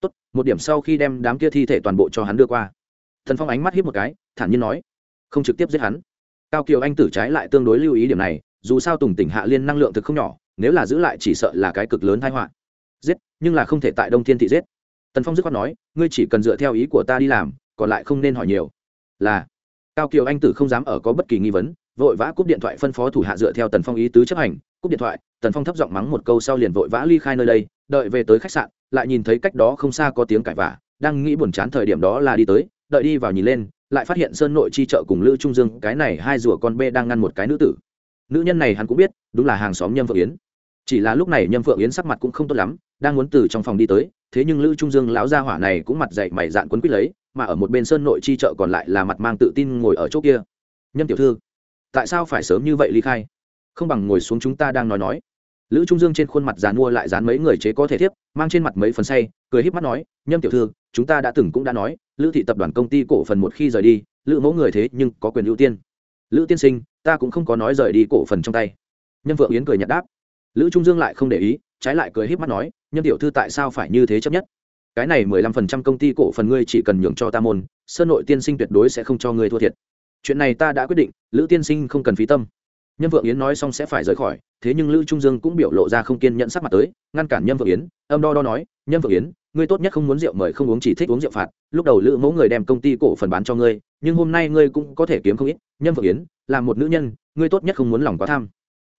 Tốt, một điểm sau khi đem đám kia thi thể toàn bộ cho hắn đưa qua. Thần phong ánh mắt hiếp một cái, thản nhiên nói. Không trực tiếp giết hắn. Cao kiều anh tử trái lại tương đối lưu ý điểm này dù sao tùng tỉnh hạ liên năng lượng thực không nhỏ, nếu là giữ lại chỉ sợ là cái cực lớn thái họa. Giết, nhưng là không thể tại đông thiên thị giết. Tần phong dứt khoát nói, ngươi chỉ cần dựa theo ý của ta đi làm, còn lại không nên hỏi nhiều. Là, cao kiều anh tử không dám ở có bất kỳ nghi vấn, vội vã cúp điện thoại phân phó thủ hạ dựa theo tần phong ý tứ chấp hành, cúp điện thoại, tần phong thấp giọng mắng một câu sau liền vội vã ly khai nơi đây, đợi về tới khách sạn, lại nhìn thấy cách đó không xa có tiếng cãi vả đang nghĩ buồn chán thời điểm đó là đi tới, đợi đi vào nhìn lên, lại phát hiện sơn nội chi chợ cùng lữ trung dương, cái này hai rùa con bê đang ngăn một cái nữ tử nữ nhân này hắn cũng biết, đúng là hàng xóm nhâm phượng yến. Chỉ là lúc này nhâm phượng yến sắc mặt cũng không tốt lắm, đang muốn từ trong phòng đi tới, thế nhưng lữ trung dương lão gia hỏa này cũng mặt dậy mày dạn quấn quýt lấy, mà ở một bên sơn nội chi chợ còn lại là mặt mang tự tin ngồi ở chỗ kia. Nhâm tiểu thư, tại sao phải sớm như vậy ly khai? Không bằng ngồi xuống chúng ta đang nói nói. Lữ trung dương trên khuôn mặt dán mua lại dán mấy người chế có thể thiếp, mang trên mặt mấy phần say, cười híp mắt nói, nhâm tiểu thư, chúng ta đã từng cũng đã nói, lữ thị tập đoàn công ty cổ phần một khi rời đi, lữ mẫu người thế nhưng có quyền ưu tiên. Lữ tiên sinh ta cũng không có nói rời đi cổ phần trong tay. Nhân vượng yến cười nhạt đáp. Lữ trung dương lại không để ý, trái lại cười híp mắt nói, nhân tiểu thư tại sao phải như thế chấp nhất? Cái này mười lăm phần trăm công ty cổ phần ngươi chỉ cần nhường cho ta môn, sơn nội tiên sinh tuyệt đối sẽ không cho ngươi thua thiệt. Chuyện này ta đã quyết định, lữ tiên sinh không cần phí tâm. Nhân vượng yến nói xong sẽ phải rời khỏi, thế nhưng lữ trung dương cũng biểu lộ ra không kiên nhận sắc mặt tới, ngăn cản nhân vượng yến, âm đo đo nói, nhân vượng yến, ngươi tốt nhất không muốn rượu mời không uống chỉ thích uống rượu phạt, lúc đầu lữ mẫu người đem công ty cổ phần bán cho ngươi, nhưng hôm nay ngươi cũng có thể kiếm không ít, nhân vượng yến là một nữ nhân, ngươi tốt nhất không muốn lòng quá tham.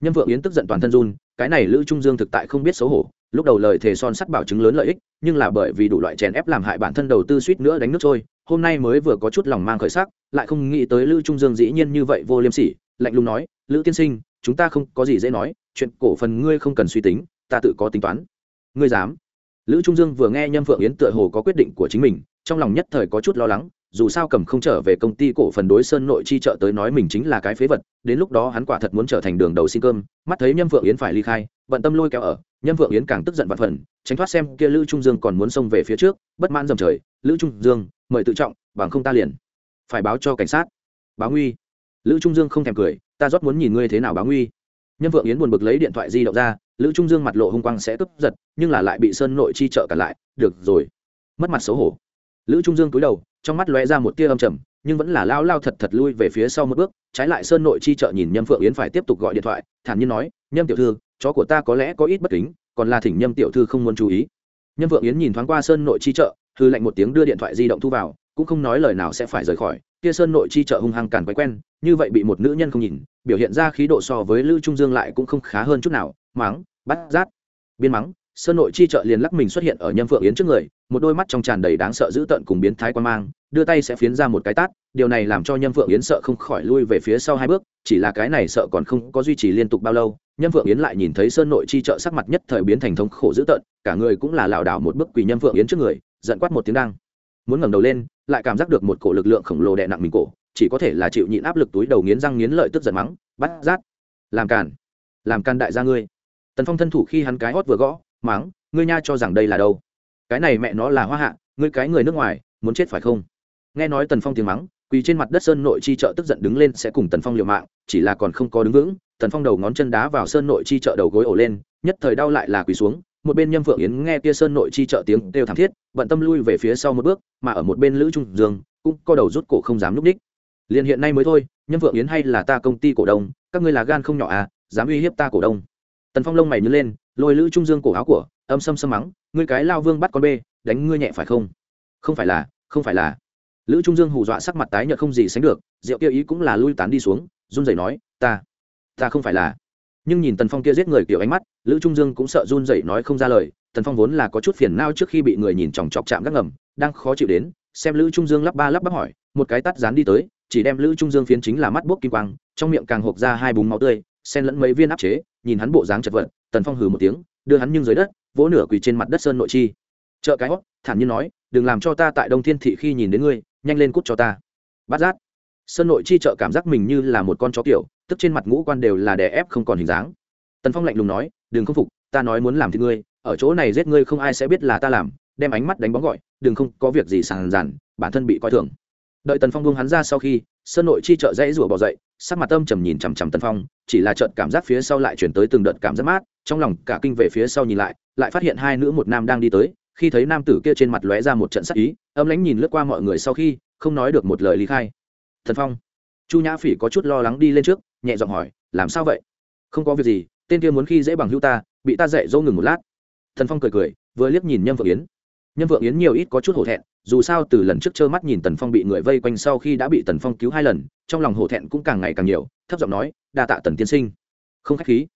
Nhâm vượng yến tức giận toàn thân run, cái này lữ trung dương thực tại không biết xấu hổ, lúc đầu lời thề son sắt bảo chứng lớn lợi ích, nhưng là bởi vì đủ loại chèn ép làm hại bản thân đầu tư suýt nữa đánh nước trôi, hôm nay mới vừa có chút lòng mang khởi sắc, lại không nghĩ tới lữ trung dương dĩ nhiên như vậy vô liêm sỉ, lạnh lùng nói, lữ tiên sinh, chúng ta không có gì dễ nói, chuyện cổ phần ngươi không cần suy tính, ta tự có tính toán. Ngươi dám? Lữ trung dương vừa nghe nhâm phượng yến tựa hồ có quyết định của chính mình, trong lòng nhất thời có chút lo lắng dù sao cầm không trở về công ty cổ phần đối sơn nội chi trợ tới nói mình chính là cái phế vật, đến lúc đó hắn quả thật muốn trở thành đường đầu xin cơm, mắt thấy nhâm phượng yến phải ly khai, bận tâm lôi kéo ở, nhâm phượng yến càng tức giận vặt phần, tránh thoát xem kia lữ trung dương còn muốn xông về phía trước, bất mãn dầm trời, lữ trung dương, mời tự trọng, bằng không ta liền phải báo cho cảnh sát. Báo nguy. Lữ trung dương không thèm cười, ta rót muốn nhìn ngươi thế nào báo nguy. Nhâm phượng yến buồn bực lấy điện thoại di động ra, lữ trung dương mặt lộ hung quang sẽ cướp giật nhưng là lại bị sơn nội chi trợ cả lại, được rồi. Mất mặt xấu hổ. Lữ trung dương cúi đầu trong mắt lóe ra một tia âm trầm, nhưng vẫn là lao lao thật thật lui về phía sau một bước, trái lại sơn nội chi trợ nhìn nhâm phượng yến phải tiếp tục gọi điện thoại, thản nhiên nói, nhâm tiểu thư, chó của ta có lẽ có ít bất kính, còn là thỉnh nhâm tiểu thư không muốn chú ý. Nhâm phượng yến nhìn thoáng qua sơn nội chi trợ, hư lệnh một tiếng đưa điện thoại di động thu vào, cũng không nói lời nào sẽ phải rời khỏi. Kia sơn nội chi trợ hung hăng càn quái quen, như vậy bị một nữ nhân không nhìn, biểu hiện ra khí độ so với lữ trung dương lại cũng không khá hơn chút nào, mắng, bắt rát, biên mắng sơn nội chi trợ liền lắc mình xuất hiện ở nhâm phượng yến trước người, một đôi mắt trong tràn đầy đáng sợ dữ tợn cùng biến thái quan mang, đưa tay sẽ phiến ra một cái tát, điều này làm cho nhâm phượng yến sợ không khỏi lui về phía sau hai bước, chỉ là cái này sợ còn không có duy trì liên tục bao lâu, nhâm phượng yến lại nhìn thấy sơn nội chi trợ sắc mặt nhất thời biến thành thống khổ dữ tợn, cả người cũng là lảo đảo một bước quỳ nhâm phượng yến trước người, giận quát một tiếng đang. Muốn ngẩng đầu lên, lại cảm giác được một cổ lực lượng khổng lồ đè nặng mình cổ, chỉ có thể là chịu nhịn áp lực túi đầu nghiến răng nghiến lợi tức giận mắng bắt rát làm càn làm càn đại gia ngươi. Tần phong thân thủ khi hắn cái hót vừa gõ mắng ngươi nha cho rằng đây là đâu? Cái này mẹ nó là hoa hạ, ngươi cái người nước ngoài, muốn chết phải không? Nghe nói tần phong tiếng mắng, quỳ trên mặt đất sơn nội chi trợ tức giận đứng lên sẽ cùng tần phong liều mạng, chỉ là còn không có đứng vững, tần phong đầu ngón chân đá vào sơn nội chi trợ đầu gối ổ lên, nhất thời đau lại là quỳ xuống, một bên nhâm phượng yến nghe kia sơn nội chi trợ tiếng kêu thảm thiết, bận tâm lui về phía sau một bước, mà ở một bên lữ trung dương cũng co đầu rút cổ không dám núp đích. Liền hiện nay mới thôi, nhâm phượng yến hay là ta công ty cổ đông, các ngươi là gan không nhỏ à dám uy hiếp ta cổ đông. Tần phong lông mày nhớ lên lôi lữ trung dương cổ áo của, âm xâm xâm mắng, ngươi cái lao vương bắt con bê, đánh ngươi nhẹ phải không? Không phải là, không phải là. Lữ trung dương hù dọa sắc mặt tái nhợt không gì sánh được, rượu kia ý cũng là lui tán đi xuống, run rẩy nói, ta ta không phải là. Nhưng nhìn tần phong kia giết người kiểu ánh mắt, lữ trung dương cũng sợ run rẩy nói không ra lời, tần phong vốn là có chút phiền nao trước khi bị người nhìn chòng chọc chạm gác ngầm, đang khó chịu đến, xem lữ trung dương lắp ba lắp bắp hỏi, một cái tắt dán đi tới, chỉ đem lữ trung dương phiến chính là mắt bốc kim quang, trong miệng càng hộp ra hai búng máu tươi xen lẫn mấy viên áp chế, nhìn hắn bộ dáng chật vật, tần phong hừ một tiếng, đưa hắn nhưng dưới đất, vỗ nửa quỳ trên mặt đất sơn nội chi. Chợ cái hót, thản nhiên nói, đừng làm cho ta tại đông thiên thị khi nhìn đến ngươi, nhanh lên cút cho ta. Bát giác. Sơn nội chi chợ cảm giác mình như là một con chó kiểu, tức trên mặt ngũ quan đều là đè ép không còn hình dáng. Tần phong lạnh lùng nói, đừng không phục, ta nói muốn làm thì ngươi, ở chỗ này giết ngươi không ai sẽ biết là ta làm. Đem ánh mắt đánh bóng gọi, đừng không, có việc gì sàn giản bản thân bị coi thường đợi tần phong buông hắn ra sau khi, sơn nội chi trợ dãy rủa bỏ dậy, sắc mặt tâm trầm nhìn chằm chằm tần phong, chỉ là trận cảm giác phía sau lại chuyển tới từng đợt cảm giác mát, trong lòng cả kinh về phía sau nhìn lại lại phát hiện hai nữ một nam đang đi tới, khi thấy nam tử kia trên mặt lóe ra một trận sắc ý, âm lãnh nhìn lướt qua mọi người sau khi, không nói được một lời lý khai. Thần phong. Chu nhã phỉ có chút lo lắng đi lên trước, nhẹ giọng hỏi, làm sao vậy? Không có việc gì, tên kia muốn khi dễ bằng hữu ta, bị ta dạy dỗ ngừng một lát. Thần phong cười cười, vừa liếc nhìn nhâm phượng yến nhân vượng yến nhiều ít có chút hổ thẹn, dù sao từ lần trước trơ mắt nhìn tần phong bị người vây quanh sau khi đã bị tần phong cứu hai lần, trong lòng hổ thẹn cũng càng ngày càng nhiều, thấp giọng nói, đa tạ tần tiên sinh. Không k h á c h khí.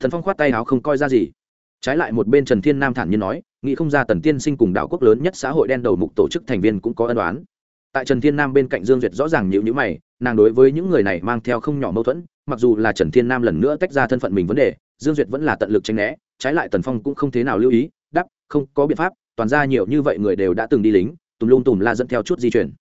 Tần phong khoát tay áo không coi ra gì. Trái lại một bên trần thiên nam thản nhiên nói, nghĩ không ra tần tiên sinh cùng đạo quốc lớn nhất xã hội đen đầu mục tổ chức thành viên cũng có ân đoán tại trần thiên nam bên cạnh dương duyệt rõ ràng nhịu nhữ mày, nàng đối với những người này mang theo không nhỏ mâu thuẫn, mặc dù là trần thiên nam lần nữa tách ra thân phận mình vấn đề, dương duyệt vẫn là tận lực tranh né, trái lại tần phong cũng không thế nào lưu ý đắp không, có biện pháp toàn ra nhiều như vậy người đều đã từng đi lính, tùm lum tùm la dẫn theo chút di chuyển.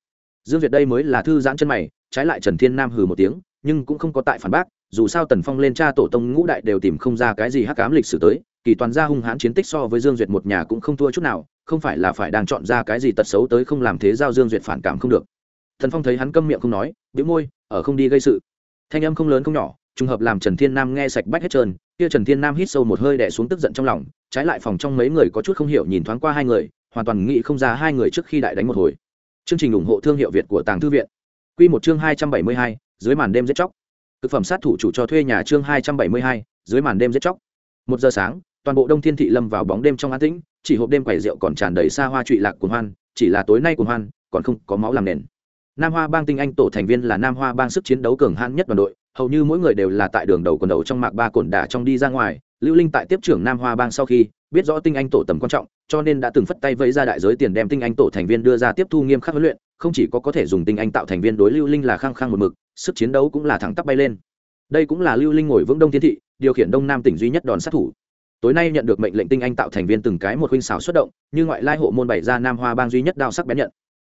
Dương duyệt đây mới là thư giãn chân mày, trái lại trần thiên nam hừ một tiếng, nhưng cũng không có tại phản bác, dù sao tần phong lên cha tổ tông ngũ đại đều tìm không ra cái gì hắc cám lịch sử tới, kỳ toàn gia hung hãn chiến tích so với dương duyệt một nhà cũng không thua chút nào, không phải là phải đang chọn ra cái gì tật xấu tới không làm thế giao dương duyệt phản cảm không được. Thần phong thấy hắn câm miệng không nói biếu môi, ở không đi gây sự. Thanh âm không lớn không nhỏ, trùng hợp làm trần thiên nam nghe sạch bách hết trơn kia trần thiên nam hít sâu một hơi đẻ xuống tức giận trong lòng, trái lại phòng trong mấy người có chút không hiểu nhìn thoáng qua hai người, hoàn toàn nghĩ không ra hai người trước khi đại đánh một hồi. Chương trình ủng hộ thương hiệu việt của tàng thư viện. Q một chương hai trăm bảy mươi hai, dưới màn đêm giết chóc. Thực phẩm sát thủ chủ cho thuê nhà chương hai trăm bảy mươi hai, dưới màn đêm giết chóc. Một giờ sáng, toàn bộ đông thiên thị lâm vào bóng đêm trong an tĩnh, chỉ hộp đêm quẻ rượu còn tràn đầy xa hoa trụy lạc cuồng hoan, chỉ là tối nay cuồng hoan, còn không có máu làm nền. Nam hoa bang tinh anh tổ thành viên là nam hoa bang sức chiến đấu cường hãn nhất đoàn đội hầu như mỗi người đều là tại đường đầu quần đầu trong mạc ba cồn đả trong đi ra ngoài, lưu linh tại tiếp trưởng nam hoa bang sau khi biết rõ tinh anh tổ tầm quan trọng, cho nên đã từng phất tay vẫy ra đại giới tiền đem tinh anh tổ thành viên đưa ra tiếp thu nghiêm khắc huấn luyện, không chỉ có có thể dùng tinh anh tạo thành viên đối lưu linh là khăng khăng một mực, sức chiến đấu cũng là thẳng tắp bay lên. Đây cũng là lưu linh ngồi vững đông thiên thị, điều khiển đông nam tỉnh duy nhất đòn sát thủ. Tối nay nhận được mệnh lệnh tinh anh tạo thành viên từng cái một huynh xào xuất động, như ngoại lai hộ môn bày ra nam hoa bang duy nhất đao sắc bén nhận.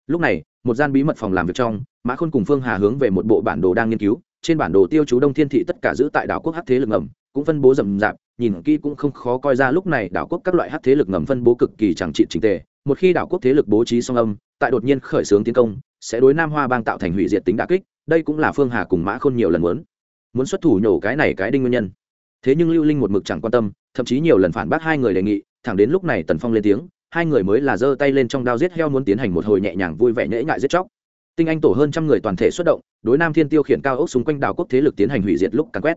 Lúc này, một gian bí mật phòng làm việc trong, mã khôn cùng phương hà hướng về một bộ bản đồ đang nghiên cứu trên bản đồ tiêu chú đông thiên thị tất cả giữ tại đảo quốc hát thế lực ngầm, cũng phân bố rầm rạp, nhìn kỹ cũng không khó coi ra lúc này đảo quốc các loại hát thế lực ngầm phân bố cực kỳ chẳng trị trình tề. Một khi đảo quốc thế lực bố trí song âm, tại đột nhiên khởi xướng tiến công, sẽ đối nam hoa bang tạo thành hủy diệt tính đà kích, đây cũng là phương hà cùng mã khôn nhiều lần muốn muốn xuất thủ nhổ cái này cái đinh nguyên nhân. Thế nhưng lưu linh một mực chẳng quan tâm, thậm chí nhiều lần phản bác hai người đề nghị, thẳng đến lúc này tần phong lên tiếng, hai người mới là giơ tay lên trong đao giết heo muốn tiến hành một hồi nhẹ nhàng vui vẻ nhễ ngại giết chóc tinh anh tổ hơn trăm người toàn thể xuất động, đối nam thiên tiêu khiển cao ốc xung quanh đảo quốc thế lực tiến hành hủy diệt lúc càn quét.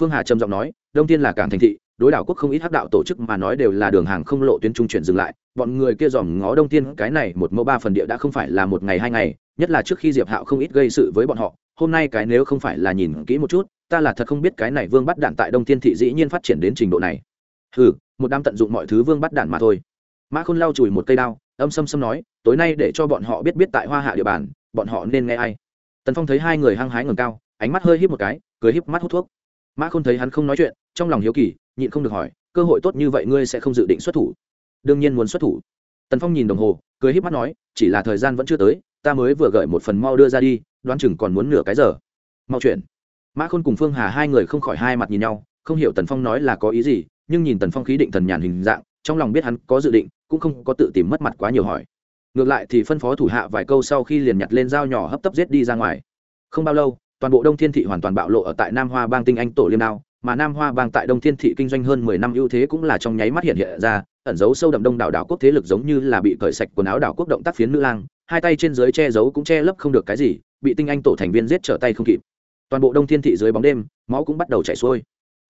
Phương hà trầm giọng nói, đông thiên là cảng thành thị, đối đảo quốc không ít hắc đạo tổ chức mà nói đều là đường hàng không lộ tuyến trung chuyển dừng lại. Bọn người kia dòm ngó đông thiên, cái này một mẫu ba phần địa đã không phải là một ngày hai ngày, nhất là trước khi diệp hạo không ít gây sự với bọn họ, hôm nay cái nếu không phải là nhìn kỹ một chút, ta là thật không biết cái này vương bắt đạn tại đông thiên thị dĩ nhiên phát triển đến trình độ này. Ừ một đám tận dụng mọi thứ vương bắt đạn mà thôi. Mã khôn lau chùi một cây đao, âm xâm xâm nói, tối nay để cho bọn họ biết biết tại hoa hạ địa bàn bọn họ nên nghe ai? Tần phong thấy hai người hăng hái ngầm cao, ánh mắt hơi híp một cái, cười híp mắt hút thuốc. Mã khôn thấy hắn không nói chuyện, trong lòng hiếu kỳ, nhịn không được hỏi, cơ hội tốt như vậy ngươi sẽ không dự định xuất thủ? Đương nhiên muốn xuất thủ. Tần phong nhìn đồng hồ, cười híp mắt nói, chỉ là thời gian vẫn chưa tới, ta mới vừa gửi một phần mau đưa ra đi, đoán chừng còn muốn nửa cái giờ. Mau chuyện. Mã khôn cùng phương hà hai người không khỏi hai mặt nhìn nhau, không hiểu tần phong nói là có ý gì, nhưng nhìn tần phong khí định thần nhàn hình dạng, trong lòng biết hắn có dự định, cũng không có tự tìm mất mặt quá nhiều hỏi ngược lại thì phân phó thủ hạ vài câu sau khi liền nhặt lên dao nhỏ hấp tấp giết đi ra ngoài. Không bao lâu, toàn bộ đông thiên thị hoàn toàn bạo lộ ở tại nam hoa bang tinh anh tổ liêm đao, mà nam hoa bang tại đông thiên thị kinh doanh hơn mười năm ưu thế cũng là trong nháy mắt hiện hiện ra, ẩn giấu sâu đậm đông đảo đảo quốc thế lực giống như là bị cởi sạch quần áo đảo quốc động tác phiến nữ lang, hai tay trên dưới che giấu cũng che lấp không được cái gì, bị tinh anh tổ thành viên giết trở tay không kịp. Toàn bộ đông thiên thị dưới bóng đêm, máu cũng bắt đầu chảy xuôi.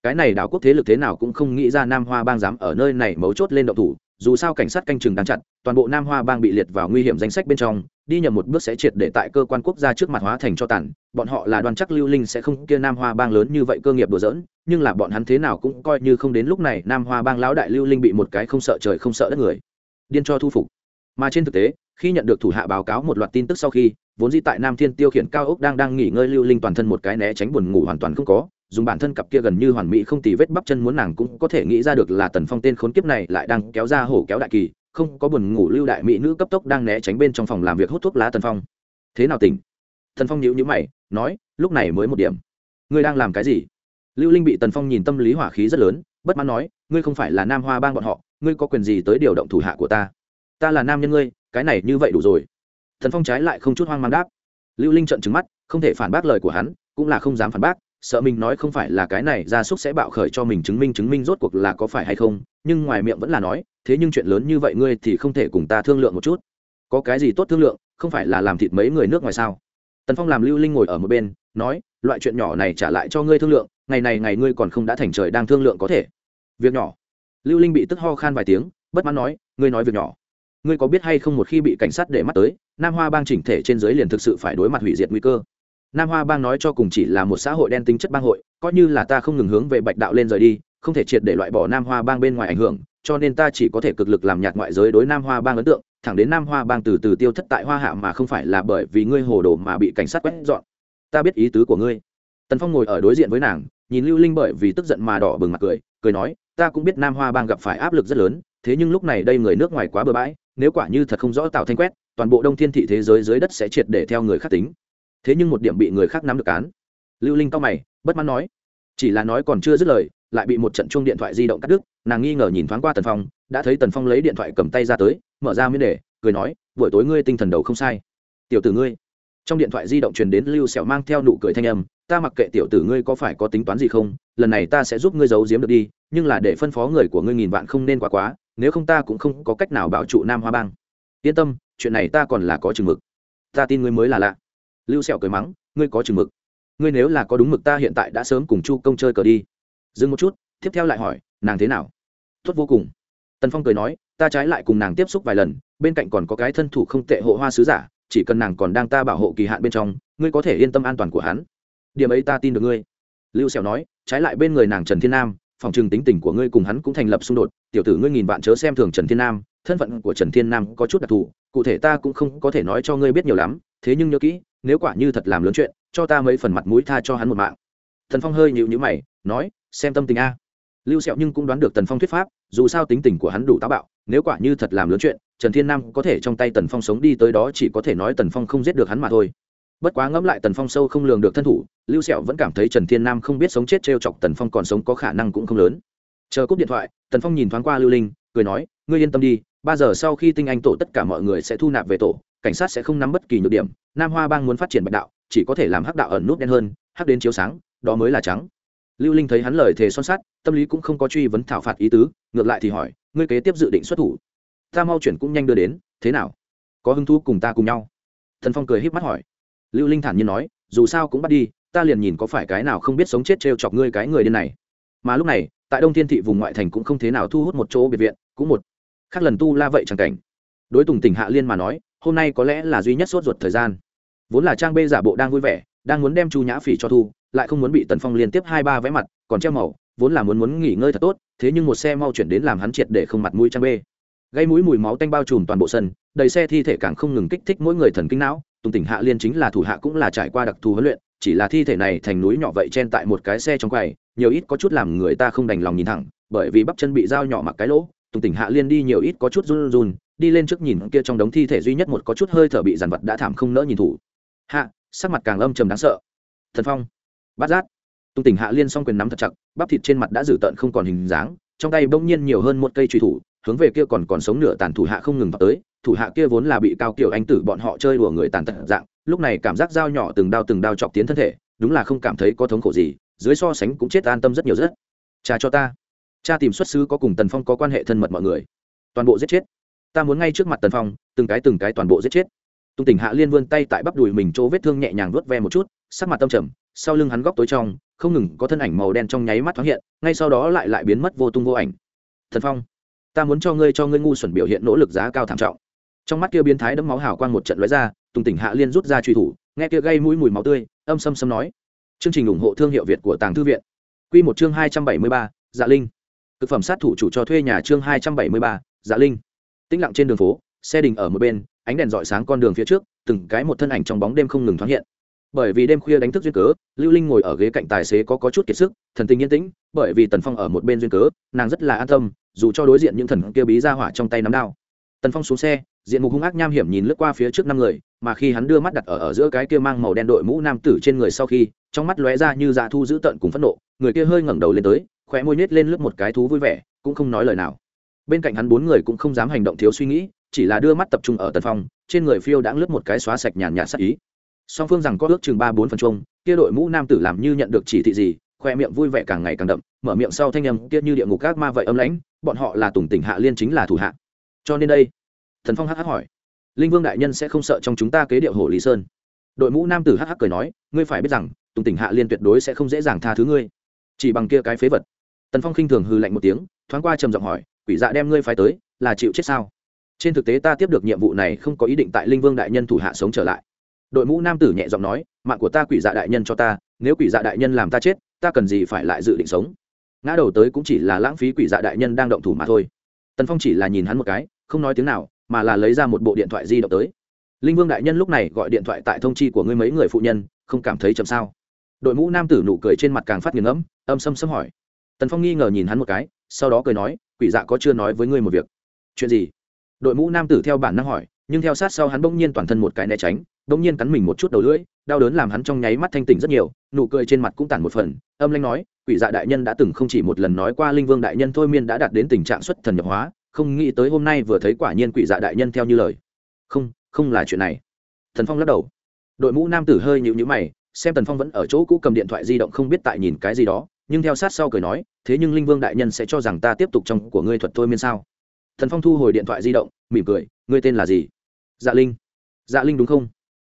Cái này đảo quốc thế lực thế nào cũng không nghĩ ra nam hoa bang dám ở nơi này mấu chốt lên động thủ dù sao cảnh sát canh chừng đang chặn, toàn bộ nam hoa bang bị liệt vào nguy hiểm danh sách bên trong đi nhầm một bước sẽ triệt để tại cơ quan quốc gia trước mặt hóa thành cho tàn bọn họ là đoàn chắc lưu linh sẽ không kia nam hoa bang lớn như vậy cơ nghiệp đùa dỡn nhưng là bọn hắn thế nào cũng coi như không đến lúc này nam hoa bang lão đại lưu linh bị một cái không sợ trời không sợ đất người điên cho thu phục. Mà trên thực tế khi nhận được thủ hạ báo cáo một loạt tin tức sau khi vốn di tại nam thiên tiêu khiển cao ốc đang đang nghỉ ngơi lưu linh toàn thân một cái né tránh buồn ngủ hoàn toàn không có dùng bản thân cặp kia gần như hoàn mỹ không tì vết bắp chân muốn nàng cũng có thể nghĩ ra được là tần phong tên khốn kiếp này lại đang kéo ra hổ kéo đại kỳ, không có buồn ngủ lưu đại mỹ nữ cấp tốc đang né tránh bên trong phòng làm việc hút thuốc lá tần phong. Thế nào tỉnh? Tần phong nhíu nhíu mày, nói, lúc này mới một điểm. Ngươi đang làm cái gì? Lưu linh bị tần phong nhìn tâm lý hỏa khí rất lớn, bất mãn nói, ngươi không phải là nam hoa bang bọn họ, ngươi có quyền gì tới điều động thủ hạ của ta? Ta là nam nhân ngươi, cái này như vậy đủ rồi. Tần phong trái lại không chút hoang mang đáp. Lưu linh trợn trừng mắt, không thể phản bác lời của hắn, cũng là không dám phản bác sợ mình nói không phải là cái này, gia súc sẽ bạo khởi cho mình chứng minh chứng minh rốt cuộc là có phải hay không, nhưng ngoài miệng vẫn là nói, thế nhưng chuyện lớn như vậy ngươi thì không thể cùng ta thương lượng một chút. Có cái gì tốt thương lượng, không phải là làm thịt mấy người nước ngoài sao? Tần phong làm lưu linh ngồi ở một bên, nói, loại chuyện nhỏ này trả lại cho ngươi thương lượng, ngày này ngày ngươi còn không đã thành trời đang thương lượng có thể. Việc nhỏ. Lưu linh bị tức ho khan vài tiếng, bất mãn nói, ngươi nói việc nhỏ. Ngươi có biết hay không một khi bị cảnh sát để mắt tới, nam hoa bang chỉnh thể trên giới liền thực sự phải đối mặt hủy diệt nguy cơ nam hoa bang nói cho cùng chỉ là một xã hội đen tính chất bang hội, coi như là ta không ngừng hướng về bạch đạo lên rời đi, không thể triệt để loại bỏ nam hoa bang bên ngoài ảnh hưởng, cho nên ta chỉ có thể cực lực làm nhạt ngoại giới đối nam hoa bang ấn tượng, thẳng đến nam hoa bang từ từ tiêu thất tại hoa hạ mà không phải là bởi vì ngươi hồ đồ mà bị cảnh sát quét dọn. Ta biết ý tứ của ngươi. Tần phong ngồi ở đối diện với nàng, nhìn lưu linh bởi vì tức giận mà đỏ bừng mặt cười cười nói, ta cũng biết nam hoa bang gặp phải áp lực rất lớn, thế nhưng lúc này đây người nước ngoài quá bừa bãi, nếu quả như thật không rõ tạo thanh quét, toàn bộ đông thiên thị thế giới dưới đất sẽ triệt để theo người khác tính thế nhưng một điểm bị người khác nắm được cán. Lưu linh cao mày bất mãn nói chỉ là nói còn chưa dứt lời lại bị một trận chuông điện thoại di động cắt đứt nàng nghi ngờ nhìn thoáng qua tần phong đã thấy tần phong lấy điện thoại cầm tay ra tới mở ra miếng đề, cười nói buổi tối ngươi tinh thần đầu không sai. Tiểu tử ngươi. Trong điện thoại di động truyền đến lưu sẹo mang theo nụ cười thanh âm ta mặc kệ tiểu tử ngươi có phải có tính toán gì không lần này ta sẽ giúp ngươi giấu giếm được đi nhưng là để phân phó người của ngươi nghìn vạn không nên quá quá nếu không ta cũng không có cách nào bảo trụ nam hoa bang. Yên tâm chuyện này ta còn là có chừng mực. Ta tin ngươi mới là lạ lưu sẹo cười mắng, ngươi có chừng mực. Ngươi nếu là có đúng mực ta hiện tại đã sớm cùng chu công chơi cờ đi. Dừng một chút, tiếp theo lại hỏi, nàng thế nào? Tốt vô cùng. Tần phong cười nói, ta trái lại cùng nàng tiếp xúc vài lần, bên cạnh còn có cái thân thủ không tệ hộ hoa sứ giả, chỉ cần nàng còn đang ta bảo hộ kỳ hạn bên trong, ngươi có thể yên tâm an toàn của hắn. Điểm ấy ta tin được ngươi. Lưu sẹo nói, trái lại bên người nàng trần thiên nam, phòng trừng tính tình của ngươi cùng hắn cũng thành lập xung đột, tiểu tử ngươi nghìn vạn chớ xem thường trần thiên nam, thân phận của trần thiên nam có chút đặc thù, cụ thể ta cũng không có thể nói cho ngươi biết nhiều lắm, thế nhưng nhớ kỹ nếu quả như thật làm lớn chuyện, cho ta mấy phần mặt mũi tha cho hắn một mạng. Thần phong hơi nhịu nhữ mày, nói, xem tâm tình a. Lưu sẹo nhưng cũng đoán được tần phong thuyết pháp, dù sao tính tình của hắn đủ táo bạo, nếu quả như thật làm lớn chuyện, trần thiên nam có thể trong tay tần phong sống đi tới đó chỉ có thể nói tần phong không giết được hắn mà thôi. Bất quá ngẫm lại tần phong sâu không lường được thân thủ, lưu sẹo vẫn cảm thấy trần thiên nam không biết sống chết t r e o chọc tần phong còn sống có khả năng cũng không lớn. Chờ cúp điện thoại, tần phong nhìn thoáng qua lưu linh, cười nói, ngươi yên tâm đi, ba giờ sau khi tinh anh tổ tất cả mọi người sẽ thu nạp về tổ cảnh sát sẽ không nắm bất kỳ nhược điểm, nam hoa bang muốn phát triển bạch đạo, chỉ có thể làm hắc đạo ẩn nút đen hơn, hắc đến chiếu sáng, đó mới là trắng. Lưu linh thấy hắn lời thề son sắt, tâm lý cũng không có truy vấn thảo phạt ý tứ, ngược lại thì hỏi, ngươi kế tiếp dự định xuất thủ, ta mau chuyển cũng nhanh đưa đến, thế nào? Có hứng thú cùng ta cùng nhau? Thần phong cười h í p mắt hỏi. Lưu linh thản nhiên nói, dù sao cũng bắt đi, ta liền nhìn có phải cái nào không biết sống chết t r e o chọc ngươi cái người điên này. Mà lúc này, tại đông thiên thị vùng ngoại thành cũng không thế nào thu hút một chỗ biệt viện, cũng một khác lần tu la vậy chẳng cảnh. Đối tùng tỉnh hạ liên mà nói hôm nay có lẽ là duy nhất sốt ruột thời gian. Vốn là trang bê giả bộ đang vui vẻ, đang muốn đem chu nhã phỉ cho thu, lại không muốn bị tần phong liên tiếp hai ba vẽ mặt, còn treo màu, vốn là muốn muốn nghỉ ngơi thật tốt, thế nhưng một xe mau chuyển đến làm hắn triệt để không mặt mũi trang bê. Gây mũi mùi máu tanh bao trùm toàn bộ sân, đầy xe thi thể càng không ngừng kích thích mỗi người thần kinh não, tùng tỉnh hạ liên chính là thủ hạ cũng là trải qua đặc thù huấn luyện, chỉ là thi thể này thành núi nhỏ vậy chen tại một cái xe trong quầy, nhiều ít có chút làm người ta không đành lòng nhìn thẳng, bởi vì bắp chân bị dao nhỏ mặc cái lỗ, tùng tỉnh hạ liên đi nhiều ít có chút run run đi lên trước nhìn kia trong đống thi thể duy nhất một có chút hơi thở bị dàn vật đã thảm không nỡ nhìn thủ. Hạ, sắc mặt càng âm trầm đáng sợ. Thần phong, bát giác. Tung tỉnh hạ liên s quyền nắm thật chặt, bắp thịt trên mặt đã dử tợn không còn hình dáng, trong tay bỗng nhiên nhiều hơn một cây truy thủ, hướng về kia còn còn sống nửa tàn thủ hạ không ngừng vào tới. Thủ hạ kia vốn là bị cao kiểu anh tử bọn họ chơi đùa người tàn tật dạng, lúc này cảm giác dao nhỏ từng đao từng đao chọc tiến thân thể, đúng là không cảm thấy có thống khổ gì, dưới so sánh cũng chết an tâm rất nhiều rất. Cha cho ta. Cha tìm xuất xứ có cùng tần phong có quan hệ thân mật mọi người. Toàn bộ giết chết ta muốn ngay trước mặt tần phong, từng cái từng cái toàn bộ giết chết. Tung tỉnh hạ liên vươn tay tại bắp đùi mình chỗ vết thương nhẹ nhàng vớt ve một chút, sắc mặt tâm trầm, sau lưng hắn góc tối trong, không ngừng có thân ảnh màu đen trong nháy mắt thoáng hiện, ngay sau đó lại lại biến mất vô tung vô ảnh. Thần phong, ta muốn cho ngươi cho ngươi ngu xuẩn biểu hiện nỗ lực giá cao thảm trọng. Trong mắt kia biến thái đẫm máu hào quang một trận lóe ra tùng tỉnh hạ liên rút ra truy thủ, nghe kia gây mũi mùi máu tươi, âm xâm xâm nói. Chương trình ủng hộ thương hiệu việt của tàng thư viện. Q một chương hai trăm bảy mươi ba dạ linh. Thực phẩm sát thủ chủ cho thuê nhà chương hai trăm bảy mươi ba dạ linh tĩnh lặng trên đường phố xe đình ở một bên ánh đèn rọi sáng con đường phía trước từng cái một thân ảnh trong bóng đêm không ngừng thoáng hiện. Bởi vì đêm khuya đánh thức duyên cớ lưu linh ngồi ở ghế cạnh tài xế có, có chút kiệt sức thần tình yên tĩnh bởi vì tần phong ở một bên duyên cớ nàng rất là an tâm dù cho đối diện những thần kia bí ra hỏa trong tay nắm đao. Tần phong xuống xe diện mục hung ác nham hiểm nhìn lướt qua phía trước năm người mà khi hắn đưa mắt đặt ở ở giữa cái kia mang màu đen đội mũ nam tử trên người sau khi trong mắt lóe ra như dạ thu dữ tợn cùng phẫn nộ người kia hơi ngẩng đầu lên tới khóe môi nhếch lên lướt một cái thú vui vẻ cũng không nói lời nào bên cạnh hắn bốn người cũng không dám hành động thiếu suy nghĩ, chỉ là đưa mắt tập trung ở tần phong, trên người phiêu đã lướt một cái xóa sạch nhàn nhạt sắc ý. Song phương rằng có ước chừng ba bốn phần chung kia đội mũ nam tử làm như nhận được chỉ thị gì, khoe miệng vui vẻ càng ngày càng đậm, mở miệng sau thanh âm, kia như địa ngục các ma vậy âm lãnh, bọn họ là tùng tỉnh hạ liên chính là thủ hạ. Cho nên đây thần phong hắc hắc hỏi, linh vương đại nhân sẽ không sợ trong chúng ta kế điệu hồ lý sơn? Đội mũ nam tử hắc hắc cười nói, ngươi phải biết rằng, tùng tỉnh hạ liên tuyệt đối sẽ không dễ dàng tha thứ ngươi. Chỉ bằng kia cái phế vật. Tần phong khinh thường hư lạnh một tiếng, thoáng qua trầm giọng hỏi quỷ dạ đem ngươi phái tới, là chịu chết sao? Trên thực tế ta tiếp được nhiệm vụ này không có ý định tại linh vương đại nhân thủ hạ sống trở lại. Đội mũ nam tử nhẹ giọng nói, mạng của ta quỷ dạ đại nhân cho ta, nếu quỷ dạ đại nhân làm ta chết, ta cần gì phải lại dự định sống? Ngã đầu tới cũng chỉ là lãng phí quỷ dạ đại nhân đang động thủ mà thôi. Tần phong chỉ là nhìn hắn một cái, không nói tiếng nào, mà là lấy ra một bộ điện thoại di động tới. Linh vương đại nhân lúc này gọi điện thoại tại thông chi của ngươi mấy người phụ nhân, không cảm thấy chậm sao? Đội mũ nam tử nụ cười trên mặt càng phát nghiền ngẫm, âm xâm xâm hỏi. Tần phong nghi ngờ nhìn hắn một cái, sau đó cười nói quỷ dạ có chưa nói với ngươi một việc? Chuyện gì? Đội mũ nam tử theo bản năng hỏi, nhưng theo sát sau hắn bỗng nhiên toàn thân một cái né tránh, bỗng nhiên cắn mình một chút đầu lưỡi, đau đớn làm hắn trong nháy mắt thanh tỉnh rất nhiều, nụ cười trên mặt cũng tản một phần, âm lanh nói, quỷ dạ đại nhân đã từng không chỉ một lần nói qua linh vương đại nhân thôi miên đã đạt đến tình trạng xuất thần nhập hóa, không nghĩ tới hôm nay vừa thấy quả nhiên quỷ dạ đại nhân theo như lời. Không không là chuyện này. Thần phong lắc đầu. Đội mũ nam tử hơi nhịu nhữ mày, xem tần phong vẫn ở chỗ cũ cầm điện thoại di động không biết tại nhìn cái gì đó nhưng theo sát sau cười nói, thế nhưng linh vương đại nhân sẽ cho rằng ta tiếp tục trong của ngươi thuật thôi miên sao? Thần phong thu hồi điện thoại di động, mỉm cười, ngươi tên là gì? Dạ linh. Dạ linh đúng không?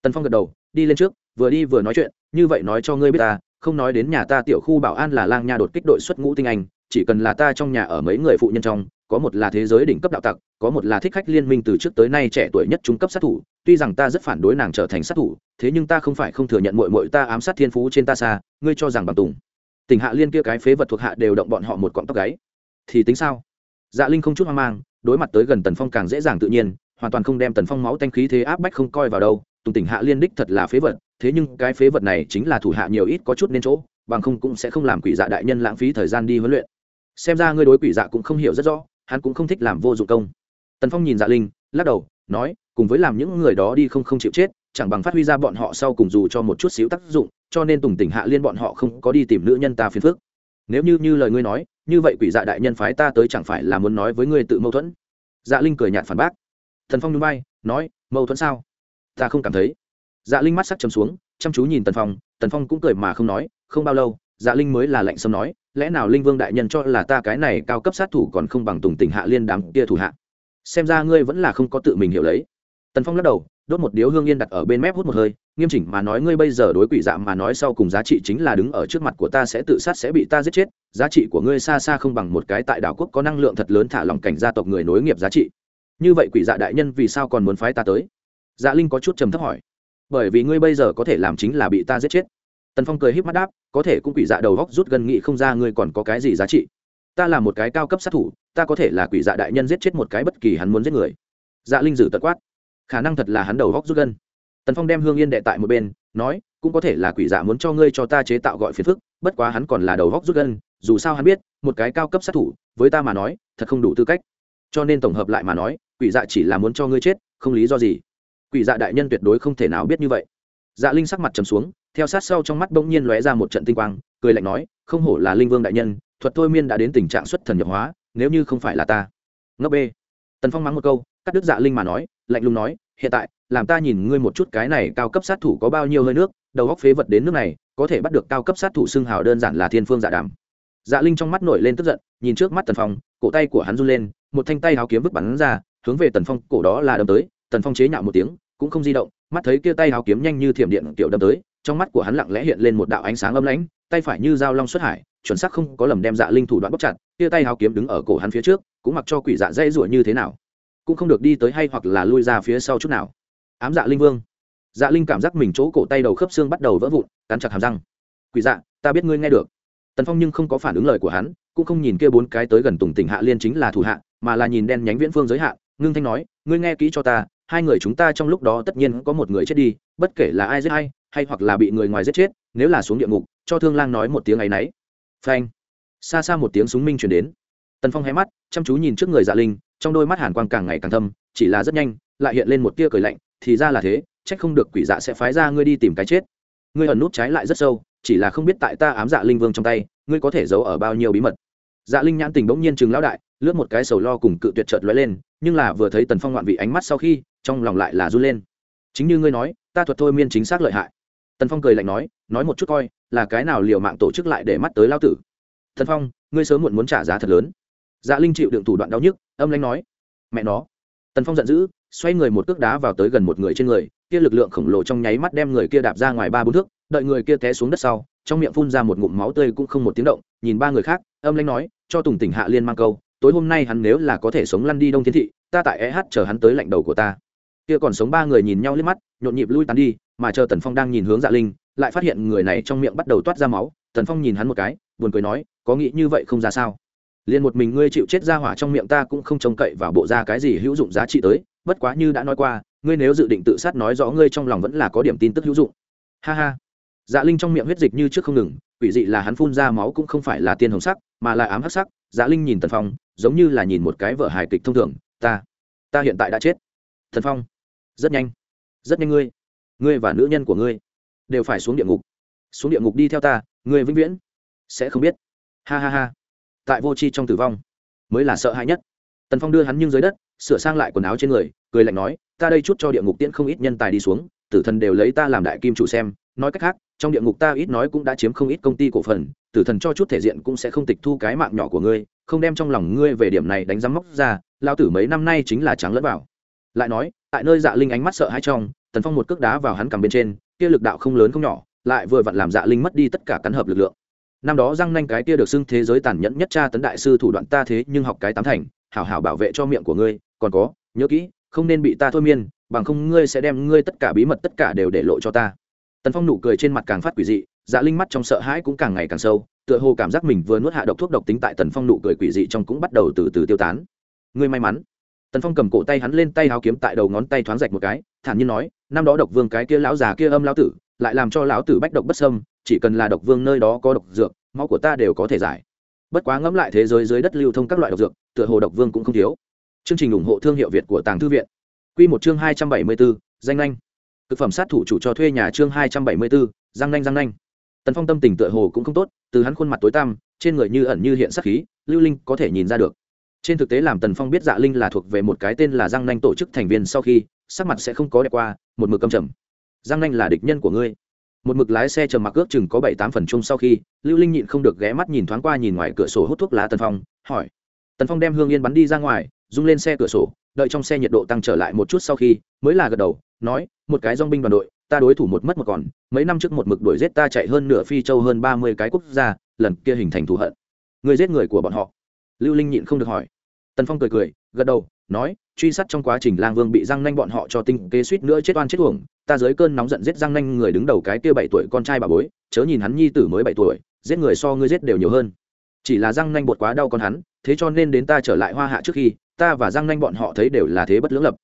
Tần phong gật đầu, đi lên trước, vừa đi vừa nói chuyện, như vậy nói cho ngươi biết ta, không nói đến nhà ta tiểu khu bảo an là lang nha đột kích đội xuất ngũ tinh anh, chỉ cần là ta trong nhà ở mấy người phụ nhân trong, có một là thế giới đỉnh cấp đạo tặc, có một là thích khách liên minh từ trước tới nay trẻ tuổi nhất trung cấp sát thủ, tuy rằng ta rất phản đối nàng trở thành sát thủ, thế nhưng ta không phải không thừa nhận mội mội ta ám sát thiên phú trên ta xa, ngươi cho rằng bằng tùng tình hạ liên kia cái phế vật thuộc hạ đều động bọn họ một cọng tóc gáy. Thì tính sao? Dạ linh không chút hoang mang, đối mặt tới gần tần phong càng dễ dàng tự nhiên, hoàn toàn không đem tần phong máu tanh khí thế áp bách không coi vào đâu, tùng tỉnh hạ liên đích thật là phế vật, thế nhưng cái phế vật này chính là thủ hạ nhiều ít có chút nên chỗ, bằng không cũng sẽ không làm quỷ dạ đại nhân lãng phí thời gian đi huấn luyện. Xem ra ngươi đối quỷ dạ cũng không hiểu rất rõ, hắn cũng không thích làm vô dụng công. Tần phong nhìn dạ linh, lắc đầu, nói, cùng với làm những người đó đi không không chịu chết chẳng bằng phát huy ra bọn họ sau cùng dù cho một chút xíu tác dụng, cho nên tùng tỉnh hạ liên bọn họ không có đi tìm nữ nhân ta phiền phức. Nếu như như lời ngươi nói, như vậy quỷ dạ đại nhân phái ta tới chẳng phải là muốn nói với ngươi tự mâu thuẫn? Dạ linh cười nhạt phản bác. Thần phong núi bay nói, mâu thuẫn sao? Ta không cảm thấy. Dạ linh mắt sắc chấm xuống, chăm chú nhìn tần phong tần phong cũng cười mà không nói, không bao lâu dạ linh mới là lạnh sâm nói, lẽ nào linh vương đại nhân cho là ta cái này cao cấp sát thủ còn không bằng tùng tỉnh hạ liên đám kia thủ hạ? Xem ra ngươi vẫn là không có tự mình hiểu lấy. Tần phong lắc đầu đốt một điếu hương yên đặt ở bên mép hút một hơi, nghiêm chỉnh mà nói ngươi bây giờ đối quỷ dạ mà nói sau cùng giá trị chính là đứng ở trước mặt của ta sẽ tự sát sẽ bị ta giết chết, giá trị của ngươi xa xa không bằng một cái tại đảo quốc có năng lượng thật lớn thả lòng cảnh gia tộc người nối nghiệp giá trị. Như vậy quỷ dạ đại nhân vì sao còn muốn phái ta tới? Dạ linh có chút trầm thấp hỏi. Bởi vì ngươi bây giờ có thể làm chính là bị ta giết chết. Tần phong cười híp mắt đáp, có thể cũng quỷ dạ đầu góc rút gần nghị không ra ngươi còn có cái gì giá trị. Ta là một cái cao cấp sát thủ, ta có thể là quỷ dạ đại nhân giết chết một cái bất kỳ hắn muốn giết người. Dạ linh dử tật quát khả năng thật là hắn đầu góc rút gân. Tần phong đem hương yên đệ tại một bên, nói, cũng có thể là quỷ dạ muốn cho ngươi cho ta chế tạo gọi phiền phức, bất quá hắn còn là đầu góc rút gân, dù sao hắn biết, một cái cao cấp sát thủ, với ta mà nói, thật không đủ tư cách. Cho nên tổng hợp lại mà nói, quỷ dạ chỉ là muốn cho ngươi chết, không lý do gì. Quỷ dạ đại nhân tuyệt đối không thể nào biết như vậy. Dạ linh sắc mặt trầm xuống, theo sát sau trong mắt bỗng nhiên lóe ra một trận tinh quang, cười lạnh nói, không hổ là linh vương đại nhân, thuật thôi miên đã đến tình trạng xuất thần nhập hóa, nếu như không phải là ta. Ngốc b tần phong mắng một câu cắt đứt dạ linh mà nói, lạnh lùng nói, hiện tại, làm ta nhìn ngươi một chút cái này cao cấp sát thủ có bao nhiêu hơi nước, đầu góc phế vật đến nước này, có thể bắt được cao cấp sát thủ xưng hào đơn giản là thiên phương dạ đàm. Dạ linh trong mắt nổi lên tức giận, nhìn trước mắt tần phong, cổ tay của hắn run lên, một thanh tay háo kiếm vứt bắn ra, hướng về tần phong, cổ đó là đâm tới, tần phong chế nhạo một tiếng, cũng không di động, mắt thấy kia tay háo kiếm nhanh như thiểm điện kiểu đâm tới, trong mắt của hắn lặng lẽ hiện lên một đạo ánh sáng âm lãnh, tay phải như dao long xuất hải, chuẩn xác không có lầm đem dạ linh thủ đoạn bóc chặt, kia tay háo kiếm đứng ở cổ hắn phía trước, cũng mặc cho quỷ dạ dây rủa như thế nào cũng không được đi tới hay hoặc là lui ra phía sau chút nào. Ám dạ linh vương. Dạ linh cảm giác mình chỗ cổ tay đầu khớp xương bắt đầu vỡ vụn, cắn chặt hàm răng. Quỷ dạ ta biết ngươi nghe được. Tần phong nhưng không có phản ứng lời của hắn, cũng không nhìn kia bốn cái tới gần tùng tỉnh hạ liên chính là thủ hạ, mà là nhìn đen nhánh viễn phương giới hạ. ngưng thanh nói, ngươi nghe kỹ cho ta, hai người chúng ta trong lúc đó tất nhiên có một người chết đi, bất kể là ai giết hay hay hoặc là bị người ngoài giết chết, nếu là xuống địa ngục, cho thương lang nói một tiếng ấ y n ấ y phanh. Xa xa một tiếng súng minh chuyển đến. Tần phong hé mắt, chăm chú nhìn trước người dạ linh trong đôi mắt hàn quang càng ngày càng thâm, chỉ là rất nhanh, lại hiện lên một tia cười lạnh, thì ra là thế trách không được quỷ dạ sẽ phái ra ngươi đi tìm cái chết. Ngươi ẩn nút trái lại rất sâu, chỉ là không biết tại ta ám dạ linh vương trong tay, ngươi có thể giấu ở bao nhiêu bí mật. Dạ linh nhãn tình bỗng nhiên chừng lão đại, lướt một cái sầu lo cùng cự tuyệt trợt lóe lên, nhưng là vừa thấy tần phong ngoạn vị ánh mắt sau khi, trong lòng lại là run lên. Chính như ngươi nói, ta thuật thôi miên chính xác lợi hại. Tần phong cười lạnh nói nói một chút coi, là cái nào liều mạng tổ chức lại để mắt tới lao tử? Tần phong, ngươi sớm muộn muốn trả giá thật lớn dạ linh chịu đựng thủ đoạn đau nhức, âm lanh nói, mẹ nó. Tần phong giận dữ, xoay người một cước đá vào tới gần một người trên người, kia lực lượng khổng lồ trong nháy mắt đem người kia đạp ra ngoài ba bốn thước, đợi người kia té xuống đất sau, trong miệng phun ra một ngụm máu tươi cũng không một tiếng động, nhìn ba người khác, âm lanh nói, cho tùng tỉnh hạ liên mang câu, tối hôm nay hắn nếu là có thể sống lăn đi đông thiên thị, ta tại eh chờ hắn tới lạnh đầu của ta. Kia còn sống ba người nhìn nhau liếc mắt, nhộn nhịp lui tán đi, mà chờ tần phong đang nhìn hướng dạ linh, lại phát hiện người này trong miệng bắt đầu toát ra máu, tần phong nhìn hắn một cái, buồn cười nói, có nghĩ như vậy không ra sao? Liền một mình ngươi chịu chết ra hỏa trong miệng ta cũng không trông cậy vào bộ ra cái gì hữu dụng giá trị tới, bất quá như đã nói qua, ngươi nếu dự định tự sát nói rõ ngươi trong lòng vẫn là có điểm tin tức hữu dụng. Ha ha. Dạ linh trong miệng huyết dịch như trước không ngừng, quỷ dị là hắn phun ra máu cũng không phải là tiên hồng sắc, mà là ám hắc sắc. Dạ linh nhìn tần phong, giống như là nhìn một cái vở hài kịch thông thường. Ta ta hiện tại đã chết. Thần phong, rất nhanh rất nhanh ngươi ngươi và nữ nhân của ngươi đều phải xuống địa ngục. Xuống địa ngục đi theo ta, ngươi vĩnh viễn sẽ không biết. Ha ha ha tại vô c h i trong tử vong. Mới là sợ hãi nhất. Tần phong đưa hắn nhưng dưới đất, sửa sang lại quần áo trên người, cười lạnh nói, ta đây chút cho địa ngục tiễn không ít nhân tài đi xuống, tử thần đều lấy ta làm đại kim chủ xem, nói cách khác, trong địa ngục ta ít nói cũng đã chiếm không ít công ty cổ phần, tử thần cho chút thể diện cũng sẽ không tịch thu cái mạng nhỏ của ngươi, không đem trong lòng ngươi về điểm này đánh giám móc ra lao tử mấy năm nay chính là trắng lẫn vào. Lại nói, tại nơi dạ linh ánh mắt sợ hãi trong, tần phong một cước đá vào hắn cằm bên trên, kia lực đạo không lớn không nhỏ, lại vừa vặn làm dạ linh mất đi tất cả cắn hợp lực lượng năm đó răng nanh cái kia được xưng thế giới tàn nhẫn nhất cha tấn đại sư thủ đoạn ta thế nhưng học cái tám thành, hảo hảo bảo vệ cho miệng của ngươi, còn có, nhớ kỹ, không nên bị ta thôi miên, bằng không ngươi sẽ đem ngươi tất cả bí mật tất cả đều để lộ cho ta. Tần phong nụ cười trên mặt càng phát quỷ dị dạ linh mắt trong sợ hãi cũng càng ngày càng sâu, tựa hồ cảm giác mình vừa nuốt hạ độc thuốc độc tính tại tần phong nụ cười quỷ dị trong cũng bắt đầu từ từ tiêu tán. Ngươi may mắn. Tần phong cầm cổ tay hắn lên tay háo kiếm tại đầu ngón tay thoáng rạch một cái, thản nhiên nói, năm đó độc vương cái kia lão già kia âm lão tử lại làm cho lão tử bách độc bất sâm chỉ cần là độc vương nơi đó có độc dược, máu của ta đều có thể giải. Bất quá ngẫm lại thế giới dưới đất lưu thông các loại độc dược, tựa hồ độc vương cũng không thiếu. Chương trình ủng hộ thương hiệu việt của tàng thư viện. Q một chương hai trăm bảy mươi bốn danh nhanh thực phẩm sát thủ chủ cho thuê nhà chương hai trăm bảy mươi bốn, giang nanh giang nanh. Tần phong tâm tình tựa hồ cũng không tốt, từ hắn khuôn mặt tối tăm, trên người như ẩn như hiện sắc khí, lưu linh có thể nhìn ra được. Trên thực tế làm tần phong biết dạ linh là thuộc về một cái tên là giang nanh tổ chức thành viên sau khi, sắc mặt sẽ không có đẹp qua, một mực cầm trầm giang nanh là địch nhân của ngươi. Một mực lái xe trầm mặc ước chừng có bảy tám phần chung sau khi, lưu linh nhịn không được ghé mắt nhìn thoáng qua nhìn ngoài cửa sổ hút thuốc lá tần phong, hỏi. Tần phong đem hương yên bắn đi ra ngoài, rung lên xe cửa sổ, đợi trong xe nhiệt độ tăng trở lại một chút sau khi, mới là gật đầu, nói, một cái dong binh đoàn đội, ta đối thủ một mất một còn, mấy năm trước một mực đuổi giết ta chạy hơn nửa phi châu hơn ba mươi cái quốc gia, lần kia hình thành thù hận. Người giết người của bọn họ. Lưu linh nhịn không được hỏi tần phong cười cười, gật đầu, nói, truy sát trong quá trình lang vương bị răng nanh bọn họ cho tinh kế suýt nữa chết oan chết uổng, ta dưới cơn nóng giận giết răng nanh người đứng đầu cái kia bảy tuổi con trai bà bối, chớ nhìn hắn nhi tử mới bảy tuổi, giết người so ngươi giết đều nhiều hơn. Chỉ là răng nanh bột quá đau con hắn, thế cho nên đến ta trở lại hoa hạ trước khi, ta và răng nanh bọn họ thấy đều là thế bất lưỡng lập.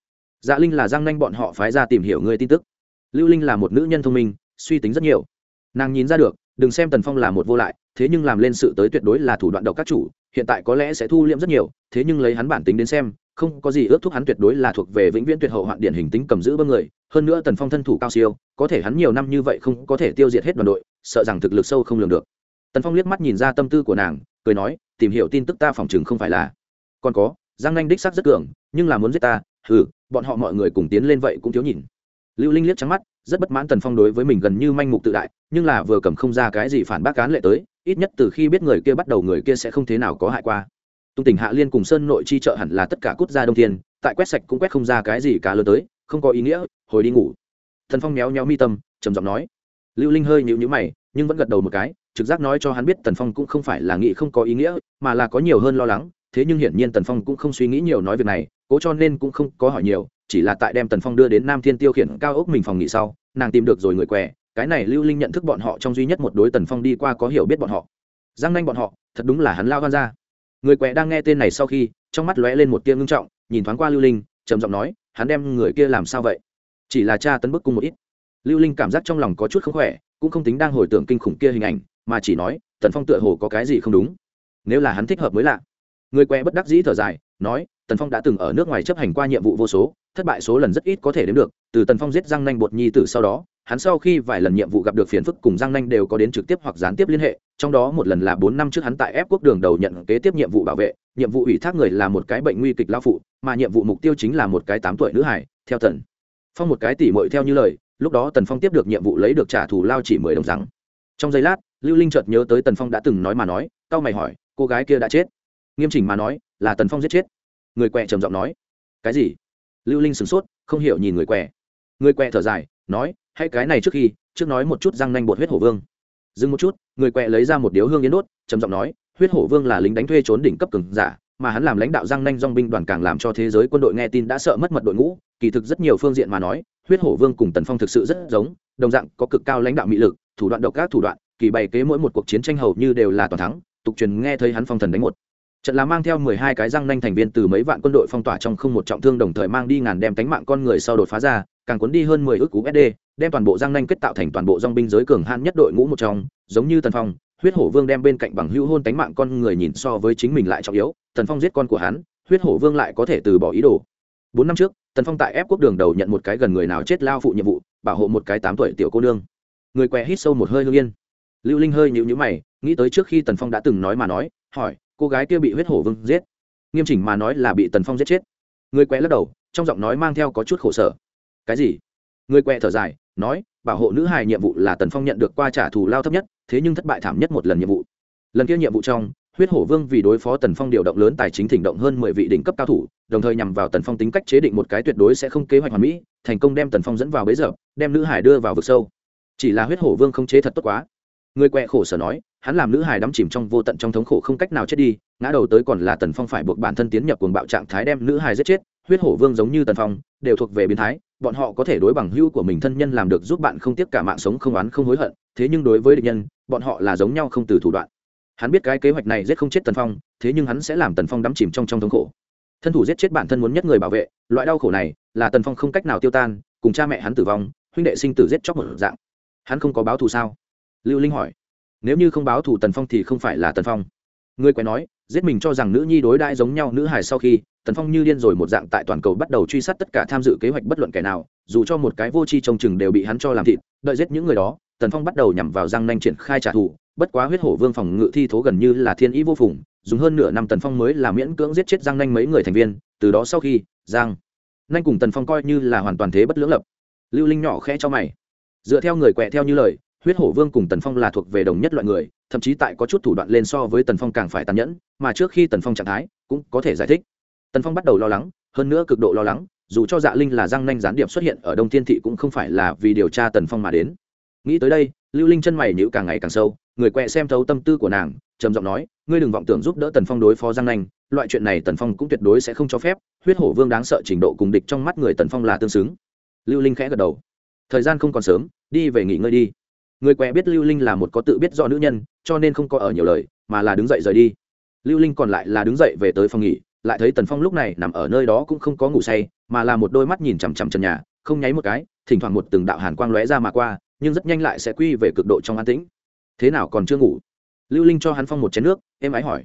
Dạ linh là răng nanh bọn họ phái ra tìm hiểu ngươi tin tức. Lưu linh là một nữ nhân thông minh, suy tính rất nhiều. Nàng nhìn ra được, đừng xem tần phong là một vô lại thế nhưng làm lên sự tới tuyệt đối là thủ đoạn độc các chủ, hiện tại có lẽ sẽ thu liễm rất nhiều, thế nhưng lấy hắn bản tính đến xem, không có gì ước thúc hắn tuyệt đối là thuộc về vĩnh viễn tuyệt hậu hoạn điển hình tính cầm giữ bơm người, hơn nữa tần phong thân thủ cao siêu, có thể hắn nhiều năm như vậy không có thể tiêu diệt hết đoàn đội, sợ rằng thực lực sâu không lường được. Tần phong liếc mắt nhìn ra tâm tư của nàng, cười nói, tìm hiểu tin tức ta phòng chừng không phải là. Còn có, giang nanh đích sắc rất cường, nhưng là muốn giết ta ừ bọn họ mọi người cùng tiến lên vậy cũng thiếu nhìn. Lưu linh liếc trắng mắt rất bất mãn tần phong đối với mình gần như manh mục tự đại, nhưng là vừa cầm không ra cái gì phản bác cán lệ tới, ít nhất từ khi biết người kia bắt đầu người kia sẽ không thế nào có hại qua. Tung tỉnh hạ liên cùng sơn nội chi trợ hẳn là tất cả cút ra đông thiên, tại quét sạch cũng quét không ra cái gì cả lớn tới, không có ý nghĩa, hồi đi ngủ. Thần phong méo méo mi tâm, trầm giọng nói. Lưu linh hơi nhịu nhữ mày, nhưng vẫn gật đầu một cái, trực giác nói cho hắn biết tần phong cũng không phải là nghĩ không có ý nghĩa, mà là có nhiều hơn lo lắng, thế nhưng hiển nhiên tần phong cũng không suy nghĩ nhiều nói việc này, cố cho nên cũng không có hỏi nhiều chỉ là tại đem tần phong đưa đến nam thiên tiêu khiển cao ốc mình phòng nghỉ sau, nàng tìm được rồi người què, cái này lưu linh nhận thức bọn họ trong duy nhất một đối tần phong đi qua có hiểu biết bọn họ. Giang nanh bọn họ, thật đúng là hắn lao gan ra. Người què đang nghe tên này sau khi, trong mắt lóe lên một tia ngưng trọng, nhìn thoáng qua lưu linh, trầm giọng nói, hắn đem người kia làm sao vậy? Chỉ là cha tấn bức cung một ít. Lưu linh cảm giác trong lòng có chút không khỏe, cũng không tính đang hồi tưởng kinh khủng kia hình ảnh, mà chỉ nói, tần phong tựa hồ có cái gì không đúng. Nếu là hắn thích hợp mới lạ. Người què bất đắc dĩ thở dài, nói tần phong đã từng ở nước ngoài chấp hành qua nhiệm vụ vô số, thất bại số lần rất ít có thể đến được, từ tần phong giết răng nanh bột nhi tử sau đó, hắn sau khi vài lần nhiệm vụ gặp được phiền phức cùng giang nanh đều có đến trực tiếp hoặc gián tiếp liên hệ, trong đó một lần là bốn năm trước hắn tại ép quốc đường đầu nhận kế tiếp nhiệm vụ bảo vệ, nhiệm vụ ủy thác người là một cái bệnh nguy kịch lao phụ, mà nhiệm vụ mục tiêu chính là một cái tám tuổi nữ hải theo tần phong một cái tỉ mội theo như lời, lúc đó tần phong tiếp được nhiệm vụ lấy được trả thù lao chỉ mười đồng rằng. Trong giây lát, lưu linh chợt nhớ tới tần phong đã từng nói mà nói tao mày hỏi, cô gái kia đã chết? Nghiêm chỉnh mà nói, là tần phong giết chết người quẹ trầm giọng nói. Cái gì? Lưu linh sửng sốt, không hiểu nhìn người quẹ người quẹ thở dài, nói, hãy cái này trước khi, trước nói một chút răng nanh bột huyết hổ vương. Dừng một chút, người quẹ lấy ra một điếu hương yến đốt, trầm giọng nói, huyết hổ vương là lính đánh thuê trốn đỉnh cấp cường giả, mà hắn làm lãnh đạo răng nanh dong binh đoàn càng làm cho thế giới quân đội nghe tin đã sợ mất mật đội ngũ. Kỳ thực rất nhiều phương diện mà nói, huyết hổ vương cùng tần phong thực sự rất giống, đồng dạng có cực cao lãnh đạo mỹ lực, thủ đoạn độc các thủ đoạn, kỳ bày kế mỗi một cuộc chiến tranh hầu như đều là toàn thắng, tục truyền nghe thấy hắn phong thần đánh một trận là mang theo mười hai cái răng nanh thành viên từ mấy vạn quân đội phong tỏa trong không một trọng thương đồng thời mang đi ngàn đem tánh mạng con người sau đột phá ra, càng cuốn đi hơn mười ước cú sd đem toàn bộ răng nanh kết tạo thành toàn bộ dong binh giới cường han nhất đội ngũ một trong, giống như tần phong, huyết hổ vương đem bên cạnh bằng hữu hôn tánh mạng con người nhìn so với chính mình lại trọng yếu, tần phong giết con của hắn, huyết hổ vương lại có thể từ bỏ ý đồ. Bốn năm trước, tần phong tại ép quốc đường đầu nhận một cái gần người nào chết lao phụ nhiệm vụ, bảo hộ một cái tám tuổi tiểu cô nương. Người què hít sâu một hơi hương yên. Lưu linh hơi nhịu nhữ mày, nghĩ tới trước khi tần phong đã từng nói mà nói, hỏi cô gái kia bị huyết hổ vương giết. Nghiêm chỉnh mà nói là bị tần phong giết chết. Người quẹ lắc đầu, trong giọng nói mang theo có chút khổ sở. Cái gì? Người quẹ thở dài, nói, bảo hộ nữ hài nhiệm vụ là tần phong nhận được qua trả thù lao thấp nhất, thế nhưng thất bại thảm nhất một lần nhiệm vụ. Lần kia nhiệm vụ trong, huyết hổ vương vì đối phó tần phong điều động lớn tài chính thỉnh động hơn mười vị đỉnh cấp cao thủ, đồng thời nhằm vào tần phong tính cách chế định một cái tuyệt đối sẽ không kế hoạch hoàn mỹ, thành công đem tần phong dẫn vào bấy giờ đem nữ hải đưa vào vực sâu. Chỉ là huyết hổ vương không chế thật tốt quá người quẹ khổ sở nói, hắn làm nữ hài đắm chìm trong vô tận trong thống khổ không cách nào chết đi, ngã đầu tới còn là tần phong phải buộc bản thân tiến nhập cuồng bạo trạng thái đem nữ hài giết chết, huyết hổ vương giống như tần phong, đều thuộc về biến thái, bọn họ có thể đối bằng hưu của mình thân nhân làm được giúp bạn không tiếc cả mạng sống không oán không hối hận, thế nhưng đối với địch nhân, bọn họ là giống nhau không từ thủ đoạn. Hắn biết cái kế hoạch này giết không chết tần phong, thế nhưng hắn sẽ làm tần phong đắm chìm trong trong thống khổ. Thân thủ giết chết bản thân muốn nhất người bảo vệ, loại đau khổ này là tần phong không cách nào tiêu tan, cùng cha mẹ hắn tử vong, huynh đệ sinh tử giết chóc một dạng. Hắn không có báo thù sao? Lưu linh hỏi. Nếu như không báo thủ tần phong thì không phải là tần phong. Người quay nói, giết mình cho rằng nữ nhi đối đãi giống nhau nữ hài sau khi, tần phong như điên rồi một dạng tại toàn cầu bắt đầu truy sát tất cả tham dự kế hoạch bất luận kẻ nào, dù cho một cái vô tri trông chừng đều bị hắn cho làm thịt, đợi giết những người đó, tần phong bắt đầu nhằm vào giang nanh triển khai trả thù, bất quá huyết hổ vương phòng ngự thi thố gần như là thiên ý vô phùng, dùng hơn nửa năm tần phong mới là miễn cưỡng giết chết giang nanh mấy người thành viên, từ đó sau khi, giang nanh cùng tần phong coi như là hoàn toàn thế bất lưỡng lập. Lưu linh nhỏ khẽ cho mày. Dựa theo người quẹ theo như lời huyết hổ vương cùng tần phong là thuộc về đồng nhất loại người, thậm chí tại có chút thủ đoạn lên so với tần phong càng phải tàn nhẫn, mà trước khi tần phong trạng thái, cũng có thể giải thích. Tần phong bắt đầu lo lắng, hơn nữa cực độ lo lắng, dù cho dạ linh là răng nanh gián điệp xuất hiện ở đông thiên thị cũng không phải là vì điều tra tần phong mà đến. Nghĩ tới đây, lưu linh chân mày nhữ càng ngày càng sâu, người quẹ xem thấu tâm tư của nàng, trầm giọng nói, ngươi đừng vọng tưởng giúp đỡ tần phong đối phó giang nanh, loại chuyện này tần phong cũng tuyệt đối sẽ không cho phép, huyết hổ vương đáng sợ trình độ cùng địch trong mắt người tần phong là tương xứng. Lưu linh khẽ gật đầu. Thời gian không còn sớm, đi về nghỉ ngơi đi người què biết lưu linh là một có tự biết do nữ nhân, cho nên không có ở nhiều lời, mà là đứng dậy rời đi. Lưu linh còn lại là đứng dậy về tới phòng nghỉ, lại thấy tần phong lúc này nằm ở nơi đó cũng không có ngủ say, mà là một đôi mắt nhìn chằm chằm trần nhà, không nháy một cái, thỉnh thoảng một từng đạo hàn quang lóe ra mà qua, nhưng rất nhanh lại sẽ quy về cực độ trong an tĩnh. Thế nào còn chưa ngủ? Lưu linh cho hắn phong một chén nước, em ái hỏi.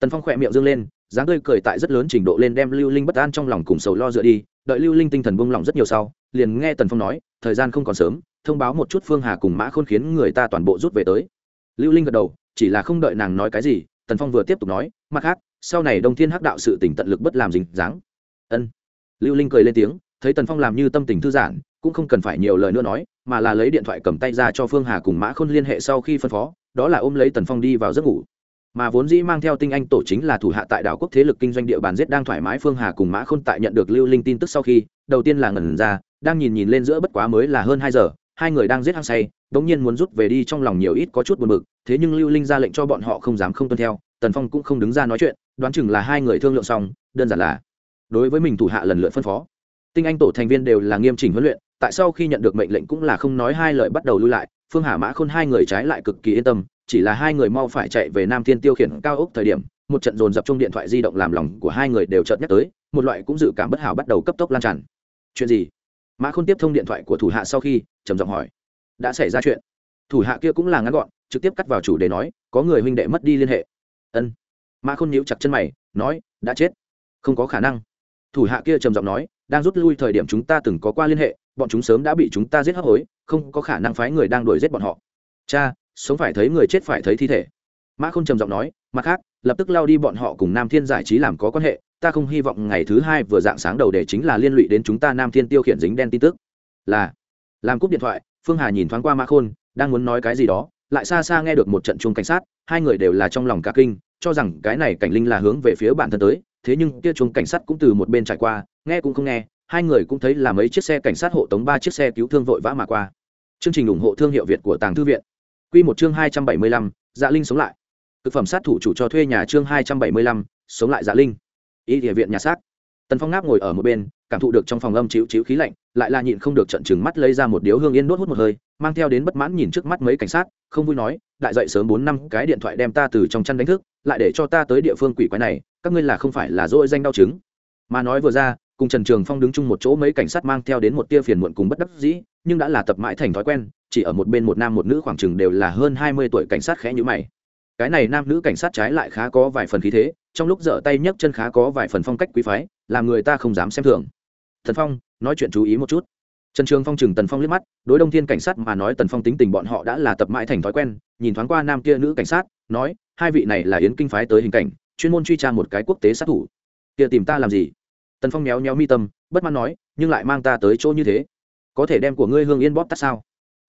Tần phong khỏe miệng dương lên, dáng tươi cười tại rất lớn trình độ lên đem lưu linh bất an trong lòng cùng sầu lo dựa đi, đợi lưu linh tinh thần buông lỏng rất nhiều sau, liền nghe tần phong nói, thời gian không còn sớm thông báo một chút phương hà cùng mã khôn khiến người ta toàn bộ rút về tới. Lưu linh gật đầu, chỉ là không đợi nàng nói cái gì, tần phong vừa tiếp tục nói, mặt khác, sau này đông thiên hắc đạo sự tỉnh tận lực bất làm dính dáng. Ân. Lưu linh cười lên tiếng, thấy tần phong làm như tâm tình thư giãn, cũng không cần phải nhiều lời nữa nói, mà là lấy điện thoại cầm tay ra cho phương hà cùng mã khôn liên hệ sau khi phân phó, đó là ôm lấy tần phong đi vào giấc ngủ. Mà vốn dĩ mang theo tinh anh tổ chính là thủ hạ tại đảo quốc thế lực kinh doanh địa bàn giết đang thoải mái, phương hà cùng mã khôn tại nhận được lưu linh tin tức sau khi, đầu tiên là ngẩn ra, đang nhìn nhìn lên giữa bất quá mới là hơn hai giờ hai người đang giết hăng say, đống nhiên muốn rút về đi trong lòng nhiều ít có chút buồn bực, thế nhưng lưu linh ra lệnh cho bọn họ không dám không tuân theo, tần phong cũng không đứng ra nói chuyện, đoán chừng là hai người thương lượng xong, đơn giản là đối với mình thủ hạ lần lượt phân phó. Tinh anh tổ thành viên đều là nghiêm chỉnh huấn luyện, tại sau khi nhận được mệnh lệnh cũng là không nói hai lời bắt đầu lui lại, phương hà mã khôn hai người trái lại cực kỳ yên tâm, chỉ là hai người mau phải chạy về nam thiên tiêu khiển cao ốc thời điểm, một trận dồn dập trong điện thoại di động làm lòng của hai người đều chợt nhắc tới, một loại cũng dự cảm bất hảo bắt đầu cấp tốc lan tràn. Chuyện gì? Mã khôn tiếp thông điện thoại của thủ hạ sau khi, trầm giọng hỏi, đã xảy ra chuyện? Thủ hạ kia cũng là ngắn gọn, trực tiếp cắt vào chủ đề nói, có người huynh đệ mất đi liên hệ. Ân. Mã khôn nhíu chặt chân mày, nói, đã chết. Không có khả năng. Thủ hạ kia trầm giọng nói, đang rút lui thời điểm chúng ta từng có qua liên hệ, bọn chúng sớm đã bị chúng ta giết hấp hối, không có khả năng phái người đang đuổi giết bọn họ. Cha, sống phải thấy người chết phải thấy thi thể. Mã khôn trầm giọng nói, mặt khác, lập tức lao đi bọn họ cùng nam thiên giải trí làm có quan hệ ta không hy vọng ngày thứ hai vừa dạng sáng đầu để chính là liên lụy đến chúng ta nam thiên tiêu khiển dính đen tin tức là làm cúp điện thoại phương hà nhìn thoáng qua mã khôn đang muốn nói cái gì đó lại xa xa nghe được một trận chuông cảnh sát hai người đều là trong lòng cả kinh cho rằng cái này cảnh linh là hướng về phía bản thân tới thế nhưng kia chuông cảnh sát cũng từ một bên trải qua nghe cũng không nghe hai người cũng thấy là mấy chiếc xe cảnh sát hộ tống ba chiếc xe cứu thương vội vã mà qua chương trình ủng hộ thương hiệu việt của tàng thư viện Quy một chương 275, Dạ Linh sống lại. Thực phẩm sát thủ chủ cho thuê nhà chương 275, sống lại Dạ Linh. Y địa viện nhà xác. Tần Phong ngáp ngồi ở một bên, cảm thụ được trong phòng âm chịu chịu khí lạnh, lại là nhịn không được trận chừng mắt lấy ra một điếu hương yên đốt hút một hơi, mang theo đến bất mãn nhìn trước mắt mấy cảnh sát, không vui nói, đại dậy sớm bốn năm cái điện thoại đem ta từ trong chăn đánh thức, lại để cho ta tới địa phương quỷ quái này, các ngươi là không phải là dỗi danh đau chứng. Mà nói vừa ra, cùng Trần Trường Phong đứng chung một chỗ mấy cảnh sát mang theo đến một tia phiền muộn cùng bất đắc dĩ, nhưng đã là tập mãi thành thói quen, chỉ ở một bên một nam một nữ khoảng chừng đều là hơn hai mươi tuổi cảnh sát khẽ như mày. Cái này nam nữ cảnh sát trái lại khá có vài phần khí thế, trong lúc giở tay nhấc chân khá có vài phần phong cách quý phái, làm người ta không dám xem thường. Thần Phong, nói chuyện chú ý một chút. Trần Trường Phong chừng Tần Phong liếc mắt, đối Đông Thiên cảnh sát mà nói Tần Phong tính tình bọn họ đã là tập mãi thành thói quen, nhìn thoáng qua nam kia nữ cảnh sát, nói, hai vị này là yến kinh phái tới hình cảnh, chuyên môn truy tra một cái quốc tế sát thủ. Kia tìm ta làm gì? Tần Phong méo méo mi tâm, bất mãn nói, nhưng lại mang ta tới chỗ như thế, có thể đem của ngươi hương yên bóp tắt sao?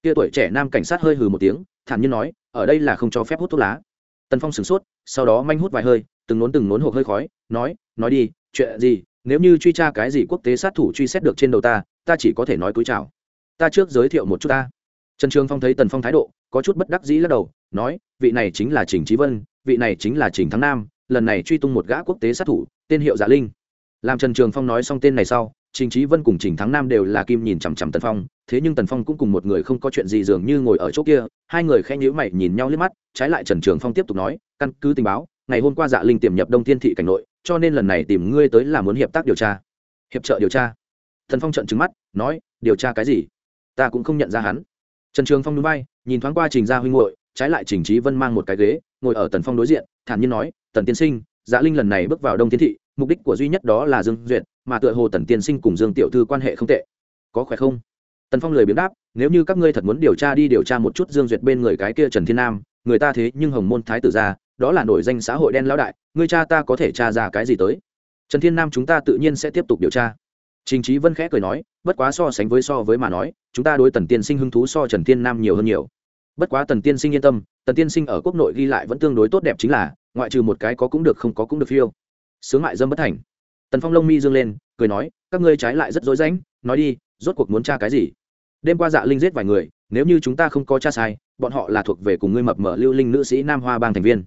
kia tuổi trẻ nam cảnh sát hơi hừ một tiếng thản nhiên nói ở đây là không cho phép hút thuốc lá tần phong sửng sốt sau đó manh hút vài hơi từng nốn từng nốn hộp hơi khói, nói nói đi, chuyện gì? Nếu như truy tra cái gì quốc tế sát thủ truy xét được trên đầu ta ta chỉ có thể nói cúi chào. Ta trước giới thiệu một chút ta. Trần trường phong thấy tần phong thái độ, có chút bất đắc dĩ lắc đầu, nói, vị này chính là trình trí vân, vị này chính là trình thắng nam, lần này truy tung một gã quốc tế sát thủ, tên hiệu dạ linh. Làm trần trường phong nói xong tên này sau, trình trí vân cùng trình thắng nam đều là kim nhìn chằm chằm tần phong, thế nhưng tần phong cũng cùng một người không có chuyện gì dường như ngồi ở chỗ kia, hai người khẽ nhíu mày nhìn nhau liếc mắt, trái lại trần trường phong tiếp tục nói, căn cứ tình báo ngày hôm qua dạ linh tiềm nhập đông thiên thị cảnh nội, cho nên lần này tìm ngươi tới là muốn hiệp tác điều tra. Hiệp trợ điều tra. Thần phong trận trứng mắt, nói, điều tra cái gì? Ta cũng không nhận ra hắn. Trần trường phong núi bay, nhìn thoáng qua trình gia huynh hội trái lại trình trí vân mang một cái ghế, ngồi ở tần phong đối diện, thản nhiên nói, tần tiên sinh dạ linh lần này bước vào đông thiên thị, mục đích của duy nhất đó là dương duyệt, mà tựa hồ tần tiên sinh cùng dương tiểu thư quan hệ không tệ. Có khỏe không? Tần phong lời biếng đáp, nếu như các ngươi thật muốn điều tra đi điều tra một chút dương duyệt bên người cái kia trần thiên nam, người ta thế nhưng hồng môn thái tử ra đó là nổi danh xã hội đen lão đại, ngươi cha ta có thể tra ra cái gì tới? Trần thiên nam chúng ta tự nhiên sẽ tiếp tục điều tra. Trình trí vân khẽ cười nói, bất quá so sánh với so với mà nói, chúng ta đối tần tiên sinh hứng thú so trần thiên nam nhiều hơn nhiều. Bất quá tần tiên sinh yên tâm, tần tiên sinh ở quốc nội ghi lại vẫn tương đối tốt đẹp chính là, ngoại trừ một cái có cũng được không có cũng được phiêu. Sướng mại dâm bất thành. Tần phong lông mi dương lên, cười nói, các ngươi trái lại rất dối rãnh, nói đi, rốt cuộc muốn tra cái gì? Đêm qua dạ linh giết vài người, nếu như chúng ta không có cha sai, bọn họ là thuộc về cùng ngươi mập mở lưu linh nữ sĩ nam hoa bang thành viên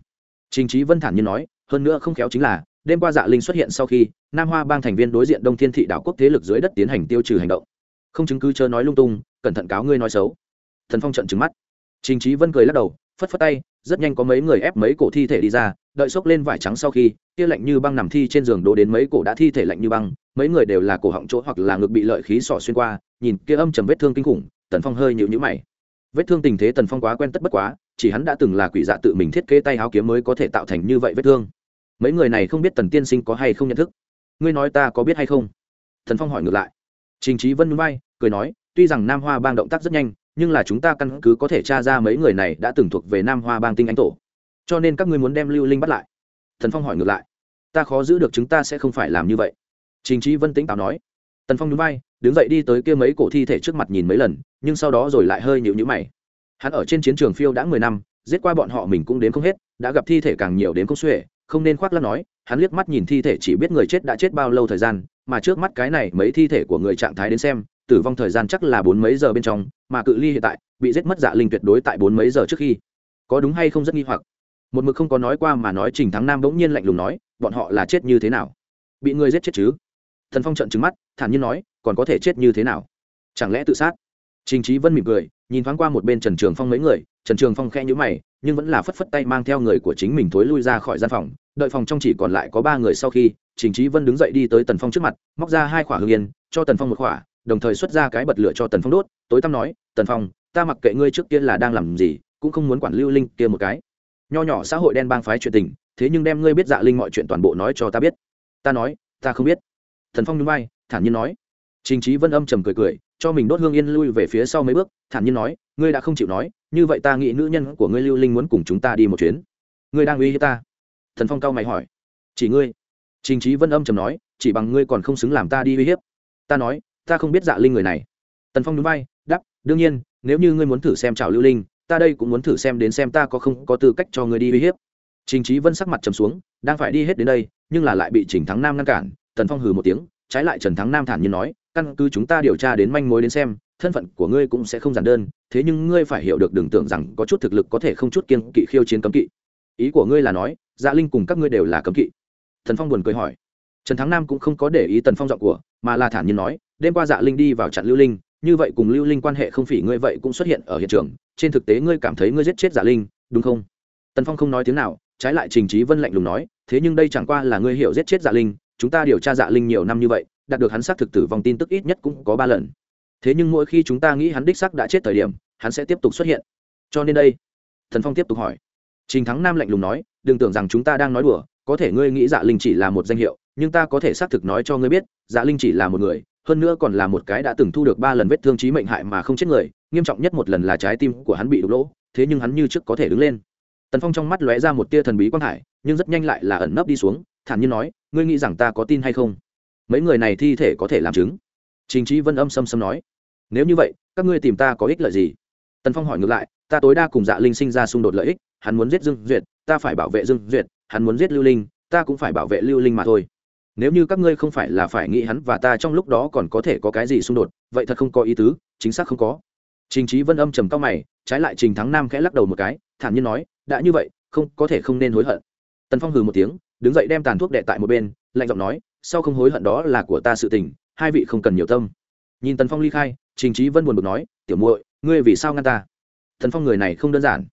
trình Chí vân thản nhiên nói, hơn nữa không khéo chính là, đêm qua dạ linh xuất hiện sau khi, nam hoa bang thành viên đối diện đông thiên thị đảo quốc thế lực dưới đất tiến hành tiêu trừ hành động. Không chứng cứ chớ nói lung tung, cẩn thận cáo ngươi nói xấu. Thần phong trợn trừng mắt. Trình Chí vân cười lắc đầu, phất phất tay, rất nhanh có mấy người ép mấy cổ thi thể đi ra, đợi xốc lên vải trắng sau khi kia lạnh như băng nằm thi trên giường đổ đến mấy cổ đã thi thể lạnh như băng, mấy người đều là cổ họng chỗ hoặc là ngực bị lợi khí sỏ xuyên qua, nhìn kia âm trầm vết thương kinh khủng, tần phong hơi nhíu nhíu mày. Vết thương tình thế tần phong quá quen tất bất quá chỉ hắn đã từng là quỷ dạ tự mình thiết kế tay áo kiếm mới có thể tạo thành như vậy vết thương. Mấy người này không biết tần tiên sinh có hay không nhận thức. Ngươi nói ta có biết hay không? Thần phong hỏi ngược lại. Trình trí vân bay cười nói, tuy rằng nam hoa bang động tác rất nhanh, nhưng là chúng ta căn cứ có thể tra ra mấy người này đã từng thuộc về nam hoa bang tinh anh tổ. Cho nên các ngươi muốn đem lưu linh bắt lại. Thần phong hỏi ngược lại. Ta khó giữ được chúng ta sẽ không phải làm như vậy. Trình trí vân tĩnh táo nói. Tần phong núi bay đứng dậy đi tới kia mấy cổ thi thể trước mặt nhìn mấy lần, nhưng sau đó rồi lại hơi nhịu nhữ mày hắn ở trên chiến trường phiêu đã mười năm, giết qua bọn họ mình cũng đến không hết, đã gặp thi thể càng nhiều đến không xuể, không nên khoác lắc nói, hắn liếc mắt nhìn thi thể chỉ biết người chết đã chết bao lâu thời gian, mà trước mắt cái này mấy thi thể của người trạng thái đến xem, tử vong thời gian chắc là bốn mấy giờ bên trong, mà cự ly hiện tại, bị giết mất dạ linh tuyệt đối tại bốn mấy giờ trước khi. Có đúng hay không rất nghi hoặc. Một mực không có nói qua mà nói trình thắng nam bỗng nhiên lạnh lùng nói, bọn họ là chết như thế nào? Bị người giết chết chứ? Thần phong trận trứng mắt, thản nhiên nói, còn có thể chết như thế nào? Chẳng lẽ tự sát? Trình Chí vân mỉm cười nhìn thoáng qua một bên trần trường phong mấy người trần trường phong khe nhíu mày nhưng vẫn là phất phất tay mang theo người của chính mình thối lui ra khỏi gian phòng. Đợi phòng trong chỉ còn lại có ba người sau khi trình Chí vân đứng dậy đi tới tần phong trước mặt móc ra hai khỏa hương yên cho tần phong một khỏa đồng thời xuất ra cái bật lửa cho tần phong đốt. Tối tăm nói tần phong ta mặc kệ ngươi trước kia là đang làm gì cũng không muốn quản lưu linh kia một cái. Nho nhỏ xã hội đen bang phái chuyện tình thế nhưng đem ngươi biết dạ linh mọi chuyện toàn bộ nói cho ta biết. Ta nói ta không biết. Tần phong nhún vai, thản nhiên nói. Trình Chí vân âm trầm cười cười cho mình đốt hương yên lui về phía sau mấy bước, thản nhiên nói, ngươi đã không chịu nói, như vậy ta nghĩ nữ nhân của ngươi lưu linh muốn cùng chúng ta đi một chuyến. Ngươi đang uy hiếp ta? Thần phong cao mày hỏi. Chỉ ngươi. Trình trí vân âm trầm nói, chỉ bằng ngươi còn không xứng làm ta đi uy hiếp. Ta nói, ta không biết dạ linh người này. Tần phong núi bay đắp đương nhiên, nếu như ngươi muốn thử xem chào lưu linh, ta đây cũng muốn thử xem đến xem ta có không có tư cách cho ngươi đi uy hiếp. Trình trí vân sắc mặt trầm xuống, đang phải đi hết đến đây, nhưng là lại bị trình thắng nam ngăn cản. Tần phong hừ một tiếng, trái lại trần thắng nam thản nhiên nói căn cứ chúng ta điều tra đến manh mối đến xem, thân phận của ngươi cũng sẽ không giản đơn, thế nhưng ngươi phải hiểu được đừng tưởng rằng có chút thực lực có thể không chút kiên kỵ khiêu chiến cấm kỵ. Ý của ngươi là nói dạ linh cùng các ngươi đều là cấm kỵ. Thần phong buồn cười hỏi. Trần thắng nam cũng không có để ý tần phong giọng của, mà là thản nhiên nói, đêm qua dạ linh đi vào chặn lưu linh, như vậy cùng lưu linh quan hệ không phỉ ngươi vậy cũng xuất hiện ở hiện trường, trên thực tế ngươi cảm thấy ngươi giết chết dạ linh, đúng không? Tần phong không nói tiếng nào, trái lại trình trí vân lạnh lùng nói, thế nhưng đây chẳng qua là ngươi hiểu giết chết dạ linh, chúng ta điều tra dạ linh nhiều năm như vậy đạt được hắn xác thực tử vong tin tức ít nhất cũng có ba lần. Thế nhưng mỗi khi chúng ta nghĩ hắn đích xác đã chết thời điểm, hắn sẽ tiếp tục xuất hiện. Cho nên đây, thần phong tiếp tục hỏi. Trình thắng nam lạnh lùng nói, đừng tưởng rằng chúng ta đang nói đùa, có thể ngươi nghĩ dạ linh chỉ là một danh hiệu, nhưng ta có thể xác thực nói cho ngươi biết dạ linh chỉ là một người, hơn nữa còn là một cái đã từng thu được ba lần vết thương trí mệnh hại mà không chết người, nghiêm trọng nhất một lần là trái tim của hắn bị đục lỗ, thế nhưng hắn như trước có thể đứng lên. Tần phong trong mắt lóe ra một tia thần bí quang hải, nhưng rất nhanh lại là ẩn nấp đi xuống, thản nhiên nói, ngươi nghĩ rằng ta có tin hay không? Mấy người này thi thể có thể làm chứng. Trình trí vân âm xâm xâm nói. Nếu như vậy, các ngươi tìm ta có ích lợi gì? Tần phong hỏi ngược lại, ta tối đa cùng dạ linh sinh ra xung đột lợi ích, hắn muốn giết dương duyệt, ta phải bảo vệ dương duyệt, hắn muốn giết lưu linh, ta cũng phải bảo vệ lưu linh mà thôi. Nếu như các ngươi không phải là phải nghĩ hắn và ta trong lúc đó còn có thể có cái gì xung đột, vậy thật không có ý tứ, chính xác không có. Trình trí vân âm trầm cao mày, trái lại trình thắng nam khẽ lắc đầu một cái, thản nhiên nói, đã như vậy, không, có thể không nên hối hận. Tần phong hừ một tiếng, đứng dậy đem tàn thuốc đệ tại một bên, lạnh giọng nói sau không hối hận đó là của ta sự tình, hai vị không cần nhiều tâm. Nhìn tần phong ly khai, trình trí vân buồn bực nói, tiểu muội, ngươi vì sao ngăn ta? Tần phong người này không đơn giản.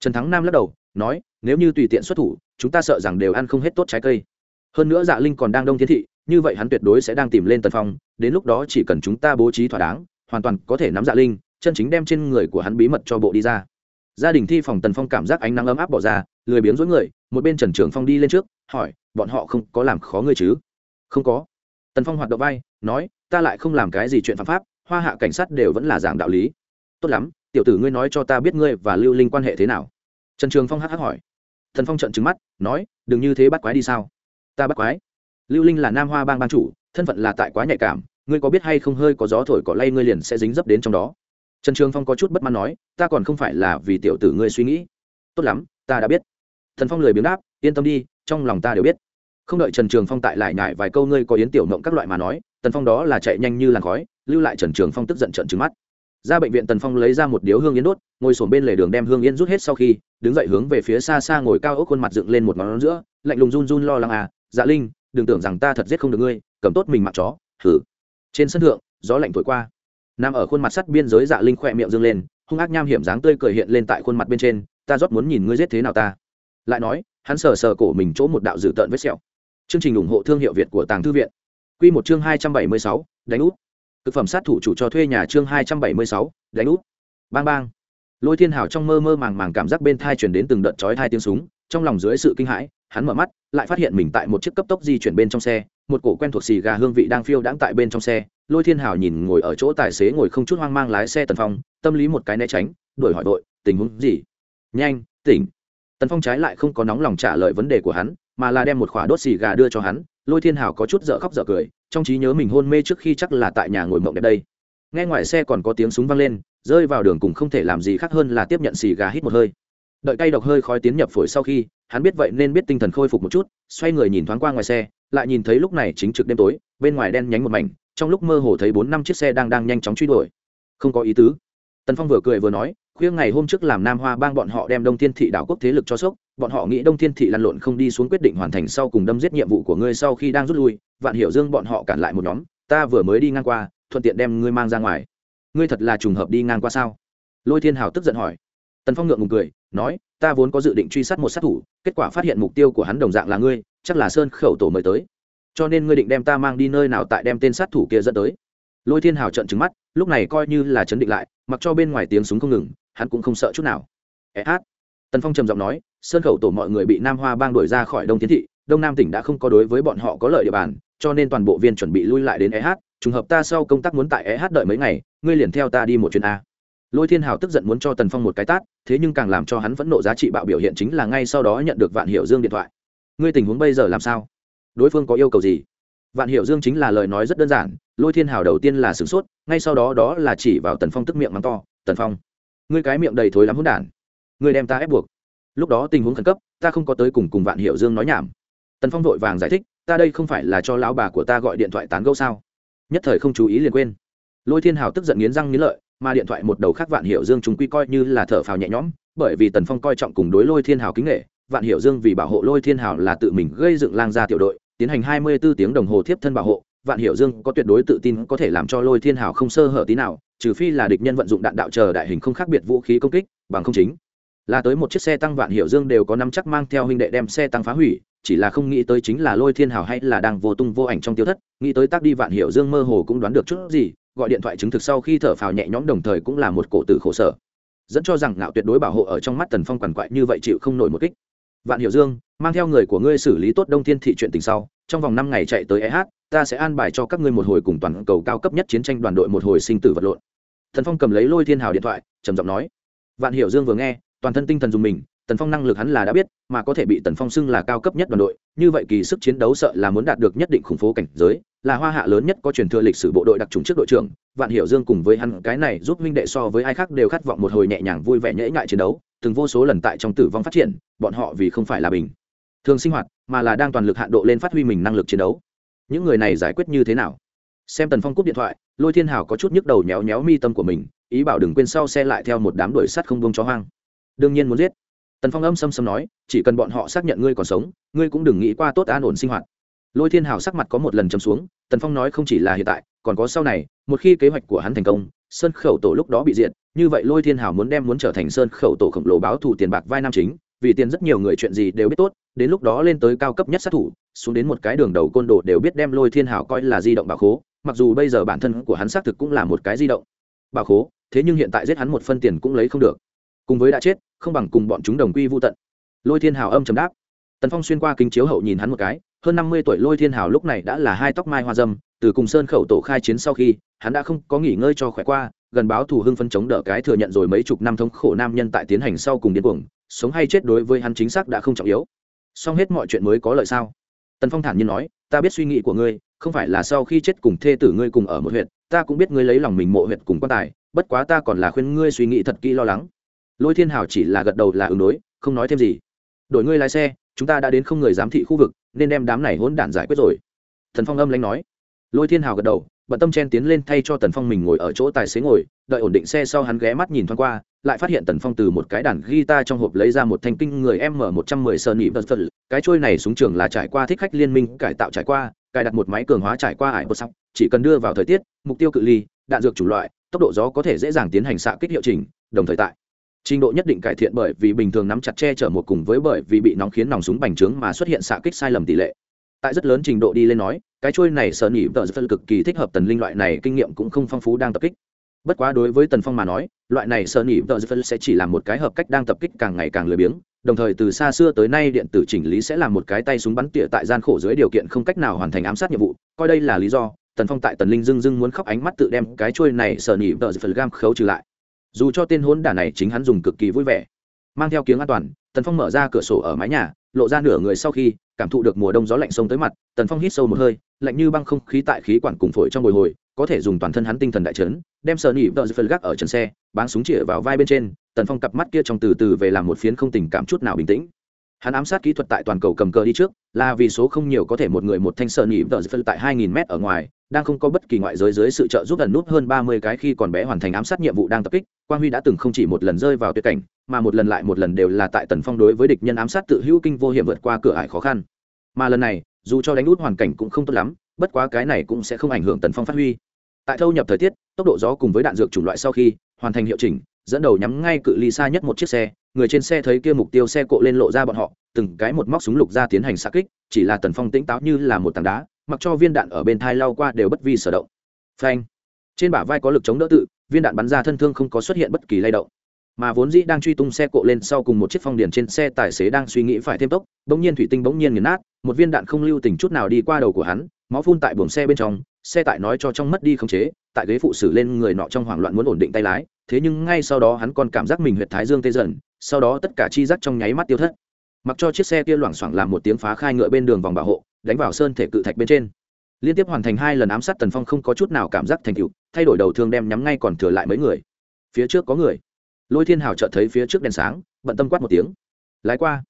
Trần thắng nam lắc đầu, nói, nếu như tùy tiện xuất thủ, chúng ta sợ rằng đều ăn không hết tốt trái cây. Hơn nữa dạ linh còn đang đông thiên thị, như vậy hắn tuyệt đối sẽ đang tìm lên tần phong, đến lúc đó chỉ cần chúng ta bố trí thỏa đáng, hoàn toàn có thể nắm dạ linh, chân chính đem trên người của hắn bí mật cho bộ đi ra. Gia đình thi phòng tần phong cảm giác ánh nắng ấm áp bỏ ra, lười biếng rối người, một bên trần trường phong đi lên trước, hỏi, bọn họ không có làm khó ngươi chứ? Không có. Tần phong hoạt động vai, nói, ta lại không làm cái gì chuyện phạm pháp, hoa hạ cảnh sát đều vẫn là giảng đạo lý. Tốt lắm, tiểu tử ngươi nói cho ta biết ngươi và lưu linh quan hệ thế nào. Trần trường phong hắc hắc hỏi. Thần phong trận trứng mắt, nói, đừng như thế bắt quái đi sao? Ta bắt quái. Lưu linh là nam hoa bang ban chủ, thân phận là tại quá nhạy cảm, ngươi có biết hay không hơi có gió thổi cỏ lay ngươi liền sẽ dính dấp đến trong đó? Trần trường phong có chút bất mãn nói, ta còn không phải là vì tiểu tử ngươi suy nghĩ. Tốt lắm, ta đã biết. Thần phong lười biếng đáp, yên tâm đi, trong lòng ta đều biết không đợi trần trường phong tại lại nhải vài câu ngươi có yến tiểu mộng các loại mà nói, tần phong đó là chạy nhanh như làn khói, lưu lại trần trường phong tức giận trận trứng mắt. Ra bệnh viện tần phong lấy ra một điếu hương yến đốt, ngồi sổm bên lề đường đem hương yến rút hết sau khi, đứng dậy hướng về phía xa xa ngồi cao ốc khuôn mặt dựng lên một món giữa, lạnh lùng run run lo lắng à dạ linh, đừng tưởng rằng ta thật giết không được ngươi, cầm tốt mình mặc chó, thử. Trên sân thượng, gió lạnh thổi qua. Nằm ở khuôn mặt sắt biên giới dạ linh khỏe miệng dương lên, hung ác nham hiểm dáng tươi cười hiện lên tại khuôn mặt bên trên, ta rót muốn nhìn ngươi giết thế nào ta. Lại nói, hắn sờ sờ cổ mình chỗ một đạo dự tợn vết sẹo chương trình ủng hộ thương hiệu việt của tàng thư viện. Quy một chương hai trăm bảy mươi sáu, đánh úp thực phẩm sát thủ chủ cho thuê nhà chương hai trăm bảy mươi sáu, đánh úp bang bang. Lôi thiên hào trong mơ mơ màng màng cảm giác bên thai truyền đến từng đợt chói tai tiếng súng, trong lòng dưới sự kinh hãi, hắn mở mắt, lại phát hiện mình tại một chiếc cấp tốc di chuyển bên trong xe, một cổ quen thuộc xì gà hương vị đang phiêu đãng tại bên trong xe. Lôi thiên hào nhìn ngồi ở chỗ tài xế ngồi không chút hoang mang lái xe tần phong, tâm lý một cái né tránh, đuổi hỏi đội tình huống gì? Nhanh, tỉnh. Tần phong trái lại không có nóng lòng trả lời vấn đề của hắn mà là đem một khỏa đốt xì gà đưa cho hắn, lôi thiên hào có chút dở khóc dở cười, trong trí nhớ mình hôn mê trước khi chắc là tại nhà ngồi mộng đẹp đây. Nghe ngoài xe còn có tiếng súng vang lên, rơi vào đường cùng không thể làm gì khác hơn là tiếp nhận xì gà hít một hơi. Đợi cay độc hơi khói tiến nhập phổi sau khi, hắn biết vậy nên biết tinh thần khôi phục một chút, xoay người nhìn thoáng qua ngoài xe, lại nhìn thấy lúc này chính trực đêm tối, bên ngoài đen nhánh một mảnh, trong lúc mơ hồ thấy bốn năm chiếc xe đang đang nhanh chóng truy đuổi. Không có ý tứ. Tần phong vừa cười vừa nói, khuya ngày hôm trước làm nam hoa bang bọn họ đem đông thiên thị đảo quốc thế lực cho sốc bọn họ nghĩ đông thiên thị lăn lộn không đi xuống quyết định hoàn thành sau cùng đâm giết nhiệm vụ của ngươi sau khi đang rút lui, vạn hiểu dương bọn họ cản lại một nhóm, ta vừa mới đi ngang qua, thuận tiện đem ngươi mang ra ngoài. Ngươi thật là trùng hợp đi ngang qua sao? Lôi thiên hào tức giận hỏi. Tần phong ngượng ngùng cười, nói, ta vốn có dự định truy sát một sát thủ, kết quả phát hiện mục tiêu của hắn đồng dạng là ngươi, chắc là sơn khẩu tổ mới tới. Cho nên ngươi định đem ta mang đi nơi nào tại đem tên sát thủ kia dẫn tới? Lôi thiên hào trận trứng mắt, lúc này coi như là chấn định lại, mặc cho bên ngoài tiếng súng không ngừng, hắn cũng không sợ chút nào. Eh tần phong trầm giọng nói sơn khẩu tổ mọi người bị nam hoa bang đuổi ra khỏi đông tiến thị, đông nam tỉnh đã không có đối với bọn họ có lợi địa bàn, cho nên toàn bộ viên chuẩn bị lui lại đến eh trùng hợp ta sau công tác muốn tại eh đợi mấy ngày, ngươi liền theo ta đi một chuyến a. Lôi thiên hào tức giận muốn cho tần phong một cái tát, thế nhưng càng làm cho hắn phẫn nộ giá trị bạo biểu hiện chính là ngay sau đó nhận được vạn hiệu dương điện thoại. Ngươi tình huống bây giờ làm sao? Đối phương có yêu cầu gì? Vạn hiệu dương chính là lời nói rất đơn giản, lôi thiên hào đầu tiên là sửng sốt, ngay sau đó đó là chỉ vào tần phong tức miệng mắng to, tần phong, ngươi cái miệng đầy thối lắm hỗn đản. Ngươi đem ta ép buộc lúc đó tình huống khẩn cấp, ta không có tới cùng cùng vạn hiệu dương nói nhảm. Tần phong vội vàng giải thích, ta đây không phải là cho lão bà của ta gọi điện thoại tán gẫu sao? Nhất thời không chú ý liền quên. Lôi thiên hào tức giận nghiến răng nghiến lợi, mà điện thoại một đầu khác vạn hiệu dương chúng quy coi như là thở phào nhẹ nhõm, bởi vì tần phong coi trọng cùng đối lôi thiên hào kính nghệ vạn hiệu dương vì bảo hộ lôi thiên hào là tự mình gây dựng lang gia tiểu đội, tiến hành hai mươi 24 tiếng đồng hồ tiếp thân bảo hộ, vạn hiệu dương có tuyệt đối tự tin có thể làm cho lôi thiên hào không sơ hở tí nào, trừ phi là địch nhân vận dụng đạn đạo chờ đại hình không khác biệt vũ khí công kích, bằng không chính là tới một chiếc xe tăng vạn hiệu dương đều có năm chắc mang theo huynh đệ đem xe tăng phá hủy, chỉ là không nghĩ tới chính là lôi thiên hào hay là đang vô tung vô ảnh trong tiêu thất, nghĩ tới tác đi vạn hiệu dương mơ hồ cũng đoán được chút gì, gọi điện thoại chứng thực sau khi thở phào nhẹ nhõm đồng thời cũng là một cổ tử khổ sở. Dẫn cho rằng ngạo tuyệt đối bảo hộ ở trong mắt tần phong quằn quại như vậy chịu không nổi một kích. Vạn hiệu dương, mang theo người của ngươi xử lý tốt đông thiên thị chuyện tình sau, trong vòng năm ngày chạy tới eh ta sẽ an bài cho các ngươi một hồi cùng toàn cầu cao cấp nhất chiến tranh đoàn đội một hồi sinh tử vật lộn. Thần phong cầm lấy lôi thiên hào điện thoại, trầm giọng nói. Vạn hiệu dương vừa nghe toàn thân tinh thần dùng mình, tần phong năng lực hắn là đã biết, mà có thể bị tần phong xưng là cao cấp nhất đoàn đội, như vậy kỳ sức chiến đấu sợ là muốn đạt được nhất định khủng phố cảnh giới, là hoa hạ lớn nhất có truyền thừa lịch sử bộ đội đặc trùng trước đội trưởng, vạn hiểu dương cùng với hắn, cái này giúp minh đệ so với ai khác đều khát vọng một hồi nhẹ nhàng vui vẻ nhễ ngại chiến đấu, từng vô số lần tại trong tử vong phát triển, bọn họ vì không phải là bình thường sinh hoạt, mà là đang toàn lực hạn độ lên phát huy mình năng lực chiến đấu. Những người này giải quyết như thế nào? Xem tần phong cúp điện thoại, lôi thiên hào có chút nhức đầu nhéo nhéo mi tâm của mình, ý bảo đừng quên sau xe lại theo một đám đuổi sắt không bông chó hoang đương nhiên muốn giết. Tần phong âm xâm xâm nói, chỉ cần bọn họ xác nhận ngươi còn sống, ngươi cũng đừng nghĩ qua tốt an ổn sinh hoạt. Lôi thiên hào sắc mặt có một lần chấm xuống, tần phong nói không chỉ là hiện tại, còn có sau này, một khi kế hoạch của hắn thành công, sơn khẩu tổ lúc đó bị diệt, như vậy lôi thiên hào muốn đem muốn trở thành sơn khẩu tổ khổng lồ báo thù tiền bạc vai nam chính, vì tiền rất nhiều người chuyện gì đều biết tốt, đến lúc đó lên tới cao cấp nhất sát thủ, xuống đến một cái đường đầu côn đồ đều biết đem lôi thiên hào coi là di động bảo khố, mặc dù bây giờ bản thân của hắn xác thực cũng là một cái di động bảo khố, thế nhưng hiện tại giết hắn một phân tiền cũng lấy không được cùng với đã chết, không bằng cùng bọn chúng đồng quy vô tận. Lôi thiên hào âm chấm đáp. Tần phong xuyên qua kính chiếu hậu nhìn hắn một cái, hơn năm mươi tuổi lôi thiên hào lúc này đã là hai tóc mai hoa dâm, từ cùng sơn khẩu tổ khai chiến sau khi, hắn đã không có nghỉ ngơi cho khỏe qua, gần báo thù hưng phân chống đỡ cái thừa nhận rồi mấy chục năm thống khổ nam nhân tại tiến hành sau cùng điên cuồng, sống hay chết đối với hắn chính xác đã không trọng yếu. Song hết mọi chuyện mới có lợi sao? Tần phong thản nhiên nói, ta biết suy nghĩ của ngươi, không phải là sau khi chết cùng thê tử ngươi cùng ở một huyện, ta cũng biết ngươi lấy lòng mình mộ huyện cùng quan tài, bất quá ta còn là khuyên ngươi suy nghĩ thật kỹ lo lắng lôi thiên hào chỉ là gật đầu là ứng đối, không nói thêm gì. Đổi ngươi lái xe, chúng ta đã đến không người giám thị khu vực, nên đem đám này hỗn đản giải quyết rồi. Thần phong âm lãnh nói. Lôi thiên hào gật đầu, bận tâm chen tiến lên thay cho tần phong mình ngồi ở chỗ tài xế ngồi, đợi ổn định xe sau hắn ghé mắt nhìn thoáng qua, lại phát hiện tần phong từ một cái đàn guitar trong hộp lấy ra một thanh kinh người m một trăm mười sơn nhị vật vật cái trôi này súng trường là trải qua thích khách liên minh cải tạo trải qua, cài đặt một máy cường hóa trải qua ải bột sắc chỉ cần đưa vào thời tiết, mục tiêu cự ly, đạn dược chủ loại, tốc độ gió có thể dễ dàng tiến hành xạ kích hiệu trình đồng thời tại trình độ nhất định cải thiện bởi vì bình thường nắm chặt che chở một cùng với bởi vì bị nóng khiến nòng súng bành trướng mà xuất hiện xạ kích sai lầm tỷ lệ. Tại rất lớn trình độ đi lên nói, cái trôi này sợ nỉ tờ phân cực kỳ thích hợp tần linh loại này, kinh nghiệm cũng không phong phú đang tập kích. Bất quá đối với tần phong mà nói, loại này sợ nỉ tờ phân sẽ chỉ là một cái hợp cách đang tập kích càng ngày càng lười biếng, đồng thời từ xa xưa tới nay điện tử chỉnh lý sẽ là một cái tay súng bắn tỉa tại gian khổ dưới điều kiện không cách nào hoàn thành ám sát nhiệm vụ, coi đây là lý do, tần phong tại tần linh dưng dưng muốn khóc ánh mắt tự đem cái trôi này sợ nỉ tờ phân gam khấu trừ lại dù cho tên hốn đả này chính hắn dùng cực kỳ vui vẻ. Mang theo kiếng an toàn, tần phong mở ra cửa sổ ở mái nhà, lộ ra nửa người sau khi, cảm thụ được mùa đông gió lạnh sông tới mặt, tần phong hít sâu một hơi, lạnh như băng không khí tại khí quản cùng phổi trong bồi hồi, có thể dùng toàn thân hắn tinh thần đại trấn đem sợ nỉ vợ phân gác ở trần xe, báng súng chĩa vào vai bên trên, tần phong cặp mắt kia trong từ từ về làm một phiến không tình cảm chút nào bình tĩnh. Hắn ám sát kỹ thuật tại toàn cầu cầm cờ đi trước, là vì số không nhiều có thể một người một thanh sợ nỉ vợ phân tại hai nghìn m ở ngoài đang không có bất kỳ ngoại giới dưới sự trợ giúp ẩn nút hơn ba mươi cái khi còn bé hoàn thành ám sát nhiệm vụ đang tập kích, quang huy đã từng không chỉ một lần rơi vào tuyệt cảnh, mà một lần lại một lần đều là tại tần phong đối với địch nhân ám sát tự hữu kinh vô hiểm vượt qua cửa ải khó khăn. Mà lần này, dù cho đánh út hoàn cảnh cũng không tốt lắm, bất quá cái này cũng sẽ không ảnh hưởng tần phong phát huy. Tại thâu nhập thời tiết, tốc độ gió cùng với đạn dược chủng loại sau khi hoàn thành hiệu chỉnh, dẫn đầu nhắm ngay cự ly xa nhất một chiếc xe, người trên xe thấy kia mục tiêu xe cộ lên lộ ra bọn họ, từng cái một móc súng lục ra tiến hành xạ kích, chỉ là tần phong tĩnh táo như là một tảng đá mặc cho viên đạn ở bên thai lao qua đều bất vi sở động. Phanh. Trên bả vai có lực chống đỡ tự, viên đạn bắn ra thân thương không có xuất hiện bất kỳ lay động. Mà vốn dĩ đang truy tung xe cộ lên sau cùng một chiếc phong điền trên xe tài xế đang suy nghĩ phải thêm tốc, bỗng nhiên thủy tinh bỗng nhiên nghiền nát, một viên đạn không lưu tình chút nào đi qua đầu của hắn, máu phun tại buồng xe bên trong, xe tải nói cho trong mất đi khống chế, tại ghế phụ xử lên người nọ trong hoảng loạn muốn ổn định tay lái, thế nhưng ngay sau đó hắn còn cảm giác mình huyệt thái dương tê dần, sau đó tất cả chi giác trong nháy mắt tiêu thất. Mặc cho chiếc xe kia loảng xoảng làm một tiếng phá khai ngựa bên đường vòng bảo hộ đánh vào sơn thể cự thạch bên trên. Liên tiếp hoàn thành hai lần ám sát tần phong không có chút nào cảm giác thành cựu thay đổi đầu thương đem nhắm ngay còn thừa lại mấy người. Phía trước có người. Lôi thiên hào chợt thấy phía trước đèn sáng, bận tâm quát một tiếng. Lái qua.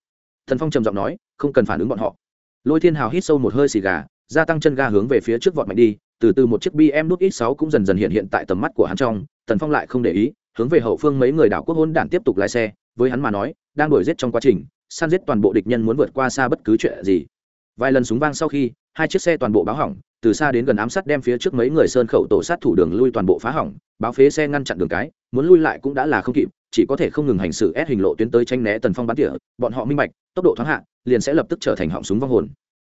Thần phong trầm giọng nói, không cần phản ứng bọn họ. Lôi thiên hào hít sâu một hơi xì gà, gia tăng chân ga hướng về phía trước vọt mạnh đi, từ từ một chiếc bm nút x sáu cũng dần dần hiện hiện tại tầm mắt của hắn trong, tần phong lại không để ý, hướng về hậu phương mấy người đảo quốc hôn đản tiếp tục lái xe, với hắn mà nói, đang đuổi giết trong quá trình, săn giết toàn bộ địch nhân muốn vượt qua xa bất cứ chuyện gì vài lần súng vang sau khi, hai chiếc xe toàn bộ báo hỏng, từ xa đến gần ám sát đem phía trước mấy người sơn khẩu tổ sát thủ đường lui toàn bộ phá hỏng, báo phế xe ngăn chặn đường cái, muốn lui lại cũng đã là không kịp, chỉ có thể không ngừng hành sự ép hình lộ tuyến tới tranh né tần phong bắn tỉa, bọn họ minh bạch, tốc độ thoáng hạ, liền sẽ lập tức trở thành họng súng vong hồn.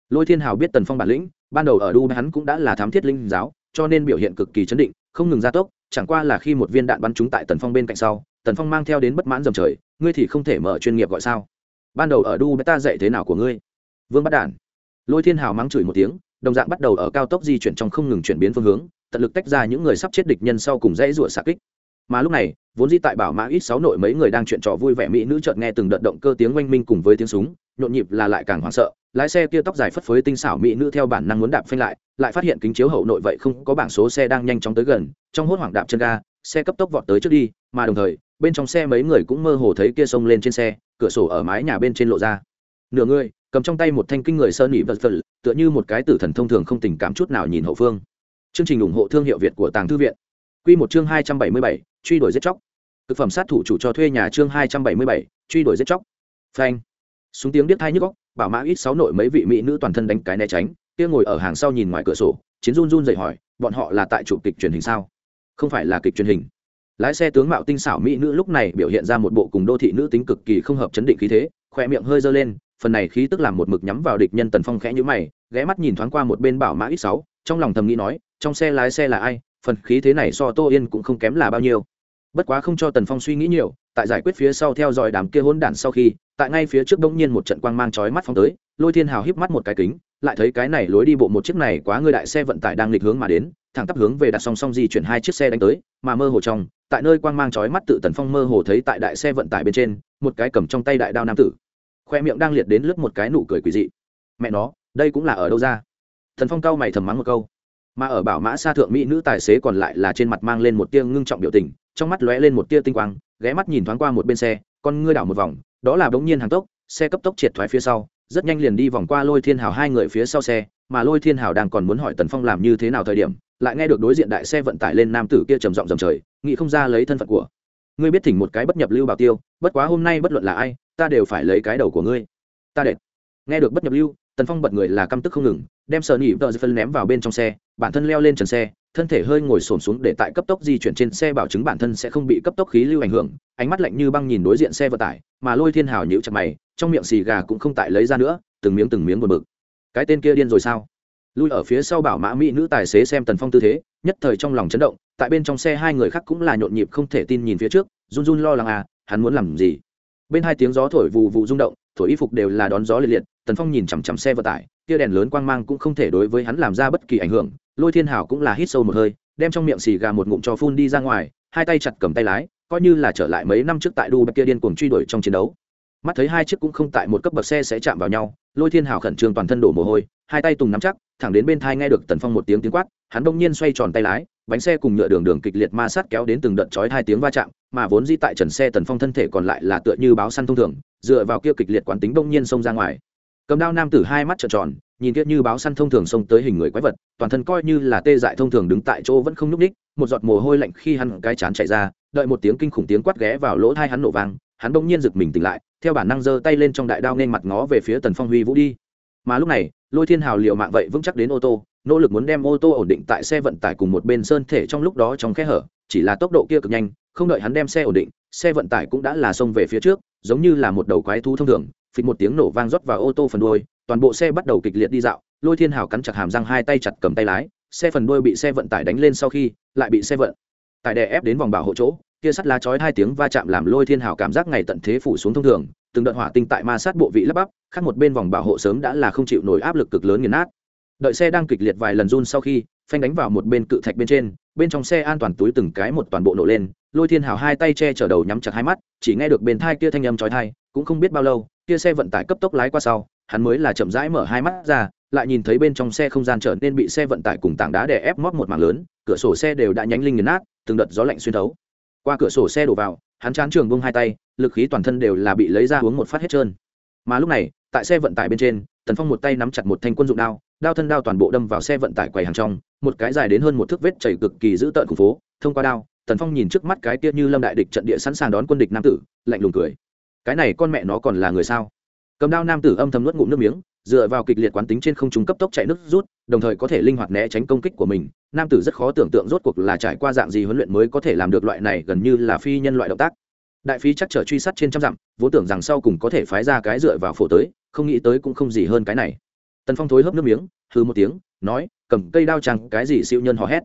Lôi thiên hào biết tần phong bản lĩnh, ban đầu ở đu hắn cũng đã là thám thiết linh giáo, cho nên biểu hiện cực kỳ chấn định, không ngừng gia tốc, chẳng qua là khi một viên đạn bắn trúng tại tần phong bên cạnh sau, tần phong mang theo đến bất mãn dầm trời, ngươi thì không thể mở chuyên nghiệp gọi sao? Ban đầu ở đu ta dạy thế nào của ngươi? Vương bắt đản lôi thiên hào mắng chửi một tiếng, đồng dạng bắt đầu ở cao tốc di chuyển trong không ngừng chuyển biến phương hướng, tận lực tách ra những người sắp chết địch nhân sau cùng dãy rủa xạ kích. Mà lúc này, vốn di tại bảo mã ít sáu nội mấy người đang chuyện trò vui vẻ mỹ nữ chợt nghe từng đợt động cơ tiếng oanh minh cùng với tiếng súng, nhộn nhịp là lại càng hoảng sợ, lái xe kia tóc dài phất phới tinh xảo mỹ nữ theo bản năng muốn đạp phanh lại lại phát hiện kính chiếu hậu nội vậy không có bảng số xe đang nhanh chóng tới gần, trong hốt hoảng đạp chân ga, xe cấp tốc vọt tới trước đi, mà đồng thời, bên trong xe mấy người cũng mơ hồ thấy kia sông lên trên xe, cửa sổ ở mái nhà bên trên lộ ra nửa người, cầm trong tay một thanh kinh người sơn nỉ vật vật tựa như một cái tử thần thông thường không tình cảm chút nào nhìn hậu phương. Chương trình ủng hộ thương hiệu việt của tàng thư viện. Quy một chương hai trăm bảy mươi bảy, truy đuổi giết chóc. Thực phẩm sát thủ chủ cho thuê nhà chương hai trăm bảy mươi bảy, truy đuổi giết chóc. Phanh. Súng tiếng điếc thai nhức góc bảo mã ít sáu nội mấy vị mỹ nữ toàn thân đánh cái né tránh, kia ngồi ở hàng sau nhìn ngoài cửa sổ, chiến run run dậy hỏi, bọn họ là tại chủ kịch truyền hình sao? Không phải là kịch truyền hình. Lái xe tướng mạo tinh xảo mỹ nữ lúc này biểu hiện ra một bộ cùng đô thị nữ tính cực kỳ không hợp chấn định khí thế khoe miệng hơi dơ lên, phần này khí tức làm một mực nhắm vào địch nhân tần phong khẽ nhữ mày, ghé mắt nhìn thoáng qua một bên bảo mã ít sáu, trong lòng thầm nghĩ nói, trong xe lái xe là ai, phần khí thế này so tô yên cũng không kém là bao nhiêu. Bất quá không cho tần phong suy nghĩ nhiều, tại giải quyết phía sau theo dõi đám kia hỗn đản sau khi, tại ngay phía trước bỗng nhiên một trận quang mang chói mắt phóng tới, lôi thiên hào híp mắt một cái kính, lại thấy cái này lối đi bộ một chiếc này quá người đại xe vận tải đang nghịch hướng mà đến, thẳng tắp hướng về đặt song song di chuyển hai chiếc xe đánh tới, mà mơ hồ trong, tại nơi quang mang chói mắt tự tần phong mơ hồ thấy tại đại xe vận tải bên trên, một cái cầm trong tay đại đao nam tử khoe miệng đang liệt đến lướt một cái nụ cười quỷ dị. Mẹ nó, đây cũng là ở đâu ra? Thần phong cao mày thầm mắng một câu. Mà ở bảo mã xa thượng mỹ nữ tài xế còn lại là trên mặt mang lên một tia ngưng trọng biểu tình, trong mắt lóe lên một tia tinh quang, ghé mắt nhìn thoáng qua một bên xe, con ngươi đảo một vòng, đó là bỗng nhiên hàng tốc, xe cấp tốc triệt thoái phía sau, rất nhanh liền đi vòng qua lôi thiên hào hai người phía sau xe, mà lôi thiên hào đang còn muốn hỏi tần phong làm như thế nào thời điểm, lại nghe được đối diện đại xe vận tải lên nam tử kia trầm giọng dầm trời, nghĩ không ra lấy thân phận của ngươi biết thỉnh một cái bất nhập lưu bảo tiêu, bất quá hôm nay bất luận là ai, ta đều phải lấy cái đầu của ngươi. Ta đệt. Nghe được bất nhập lưu, tần phong bật người là căm tức không ngừng, đem sợ nỉ vợ phân ném vào bên trong xe, bản thân leo lên trần xe, thân thể hơi ngồi xổm xuống để tại cấp tốc di chuyển trên xe bảo chứng bản thân sẽ không bị cấp tốc khí lưu ảnh hưởng, ánh mắt lạnh như băng nhìn đối diện xe vận tải, mà lôi thiên hào nhíu chặt mày, trong miệng xì gà cũng không tại lấy ra nữa, từng miếng từng miếng buồn bực. Cái tên kia điên rồi sao? Lui ở phía sau bảo mã mỹ nữ tài xế xem tần phong tư thế nhất thời trong lòng chấn động, tại bên trong xe hai người khác cũng là nhộn nhịp không thể tin nhìn phía trước, run run lo lắng à hắn muốn làm gì? Bên hai tiếng gió thổi vụ vụ rung động, thổi y phục đều là đón gió liệt liệt, tần phong nhìn chằm chằm xe vận tải, kia đèn lớn quang mang cũng không thể đối với hắn làm ra bất kỳ ảnh hưởng, lôi thiên hảo cũng là hít sâu một hơi, đem trong miệng xì gà một ngụm cho phun đi ra ngoài, hai tay chặt cầm tay lái, coi như là trở lại mấy năm trước tại đu bạch kia điên cuồng truy đuổi trong chiến đấu mắt thấy hai chiếc cũng không tại một cấp bậc xe sẽ chạm vào nhau, lôi thiên hảo khẩn trương toàn thân đổ mồ hôi, hai tay tùng nắm chắc, thẳng đến bên thai nghe được tần phong một tiếng tiếng quát, hắn đông nhiên xoay tròn tay lái, bánh xe cùng nhựa đường đường kịch liệt ma sát kéo đến từng đợt chói hai tiếng va chạm, mà vốn di tại trần xe tần phong thân thể còn lại là tựa như báo săn thông thường, dựa vào kia kịch liệt quán tính đông nhiên xông ra ngoài. Cầm đao nam tử hai mắt trợn tròn, nhìn kia như báo săn thông thường xông tới hình người quái vật, toàn thân coi như là tê dại thông thường đứng tại chỗ vẫn không nhúc ních một giọt mồ hôi lạnh khi hắn cái chán chạy ra, đợi một tiếng kinh khủng tiếng quát ghé vào lỗ thai hắn nổ vang hắn bỗng nhiên giật mình tỉnh lại, theo bản năng giơ tay lên trong đại đao nên mặt ngó về phía tần phong huy vũ đi. Mà lúc này, lôi thiên hào liều mạng vậy vững chắc đến ô tô, nỗ lực muốn đem ô tô ổn định tại xe vận tải cùng một bên sơn thể trong lúc đó trong khe hở, chỉ là tốc độ kia cực nhanh, không đợi hắn đem xe ổn định, xe vận tải cũng đã là xông về phía trước, giống như là một đầu quái thú thông thường, phịch một tiếng nổ vang rót vào ô tô phần đuôi, toàn bộ xe bắt đầu kịch liệt đi dạo, lôi thiên hào cắn chặt hàm răng hai tay chặt cầm tay lái, xe phần đuôi bị xe vận tải đánh lên sau khi, lại bị xe vận tải đè ép đến vòng bảo hộ chỗ kia sắt lá chói hai tiếng va chạm làm lôi thiên hào cảm giác ngày tận thế phủ xuống thông thường, từng đợt hỏa tinh tại ma sát bộ vị lắp bắp, khác một bên vòng bảo hộ sớm đã là không chịu nổi áp lực cực lớn nghiền nát. Đợi xe đang kịch liệt vài lần run sau khi, phanh đánh vào một bên cự thạch bên trên, bên trong xe an toàn túi từng cái một toàn bộ nổ lên, lôi thiên hào hai tay che chở đầu nhắm chặt hai mắt, chỉ nghe được bên thai kia thanh âm chói thai cũng không biết bao lâu, kia xe vận tải cấp tốc lái qua sau, hắn mới là chậm rãi mở hai mắt ra, lại nhìn thấy bên trong xe không gian trở nên bị xe vận tải cùng tảng đá đè ép móp một mảng lớn, cửa sổ xe đều đã nhánh linh nghiền nát, từng đợt gió lạnh xuyên thấu qua cửa sổ xe đổ vào, hắn chán trường bông hai tay, lực khí toàn thân đều là bị lấy ra uống một phát hết trơn. Mà lúc này, tại xe vận tải bên trên, tần phong một tay nắm chặt một thanh quân dụng đao đao thân đao toàn bộ đâm vào xe vận tải quầy hàng trong, một cái dài đến hơn một thước vết chảy cực kỳ dữ tợn khủng phố, thông qua đao, tần phong nhìn trước mắt cái tia như lâm đại địch trận địa sẵn sàng đón quân địch nam tử, lạnh lùng cười. Cái này con mẹ nó còn là người sao? Cầm đao nam tử âm thầm nuốt ngụm nước miếng dựa vào kịch liệt quán tính trên không trung cấp tốc chạy nước rút, đồng thời có thể linh hoạt né tránh công kích của mình. Nam tử rất khó tưởng tượng rốt cuộc là trải qua dạng gì huấn luyện mới có thể làm được loại này gần như là phi nhân loại động tác. Đại phí chắc trở truy sát trên trăm dặm, vốn tưởng rằng sau cùng có thể phái ra cái dựa vào phổ tới, không nghĩ tới cũng không gì hơn cái này. Tần phong thối hấp nước miếng hư một tiếng, nói, cầm cây đao chẳng cái gì siêu nhân hò hét.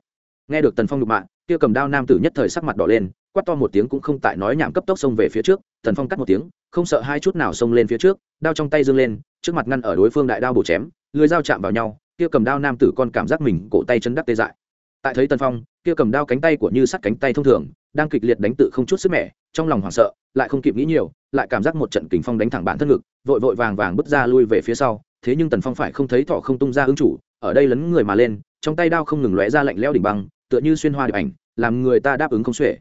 Nghe được tần phong đục mạng kia cầm đao nam tử nhất thời sắc mặt đỏ lên, quát to một tiếng cũng không tại nói nhảm cấp tốc xông về phía trước. Tần phong cắt một tiếng, không sợ hai chút nào xông lên phía trước, đao trong tay dương lên trước mặt ngăn ở đối phương đại đao bổ chém, lưới dao chạm vào nhau, kia cầm đao nam tử con cảm giác mình cổ tay chân đắc tê dại. Tại thấy tần phong, kia cầm đao cánh tay của như sắt cánh tay thông thường, đang kịch liệt đánh tự không chút sức mẻ, trong lòng hoảng sợ, lại không kịp nghĩ nhiều, lại cảm giác một trận kình phong đánh thẳng bản thân ngực, vội vội vàng vàng bước ra lui về phía sau, thế nhưng tần phong phải không thấy thọ không tung ra ứng chủ, ở đây lấn người mà lên, trong tay đao không ngừng lóe ra lạnh leo đỉnh băng, tựa như xuyên hoa điệp ảnh, làm người ta đáp ứng không xuể.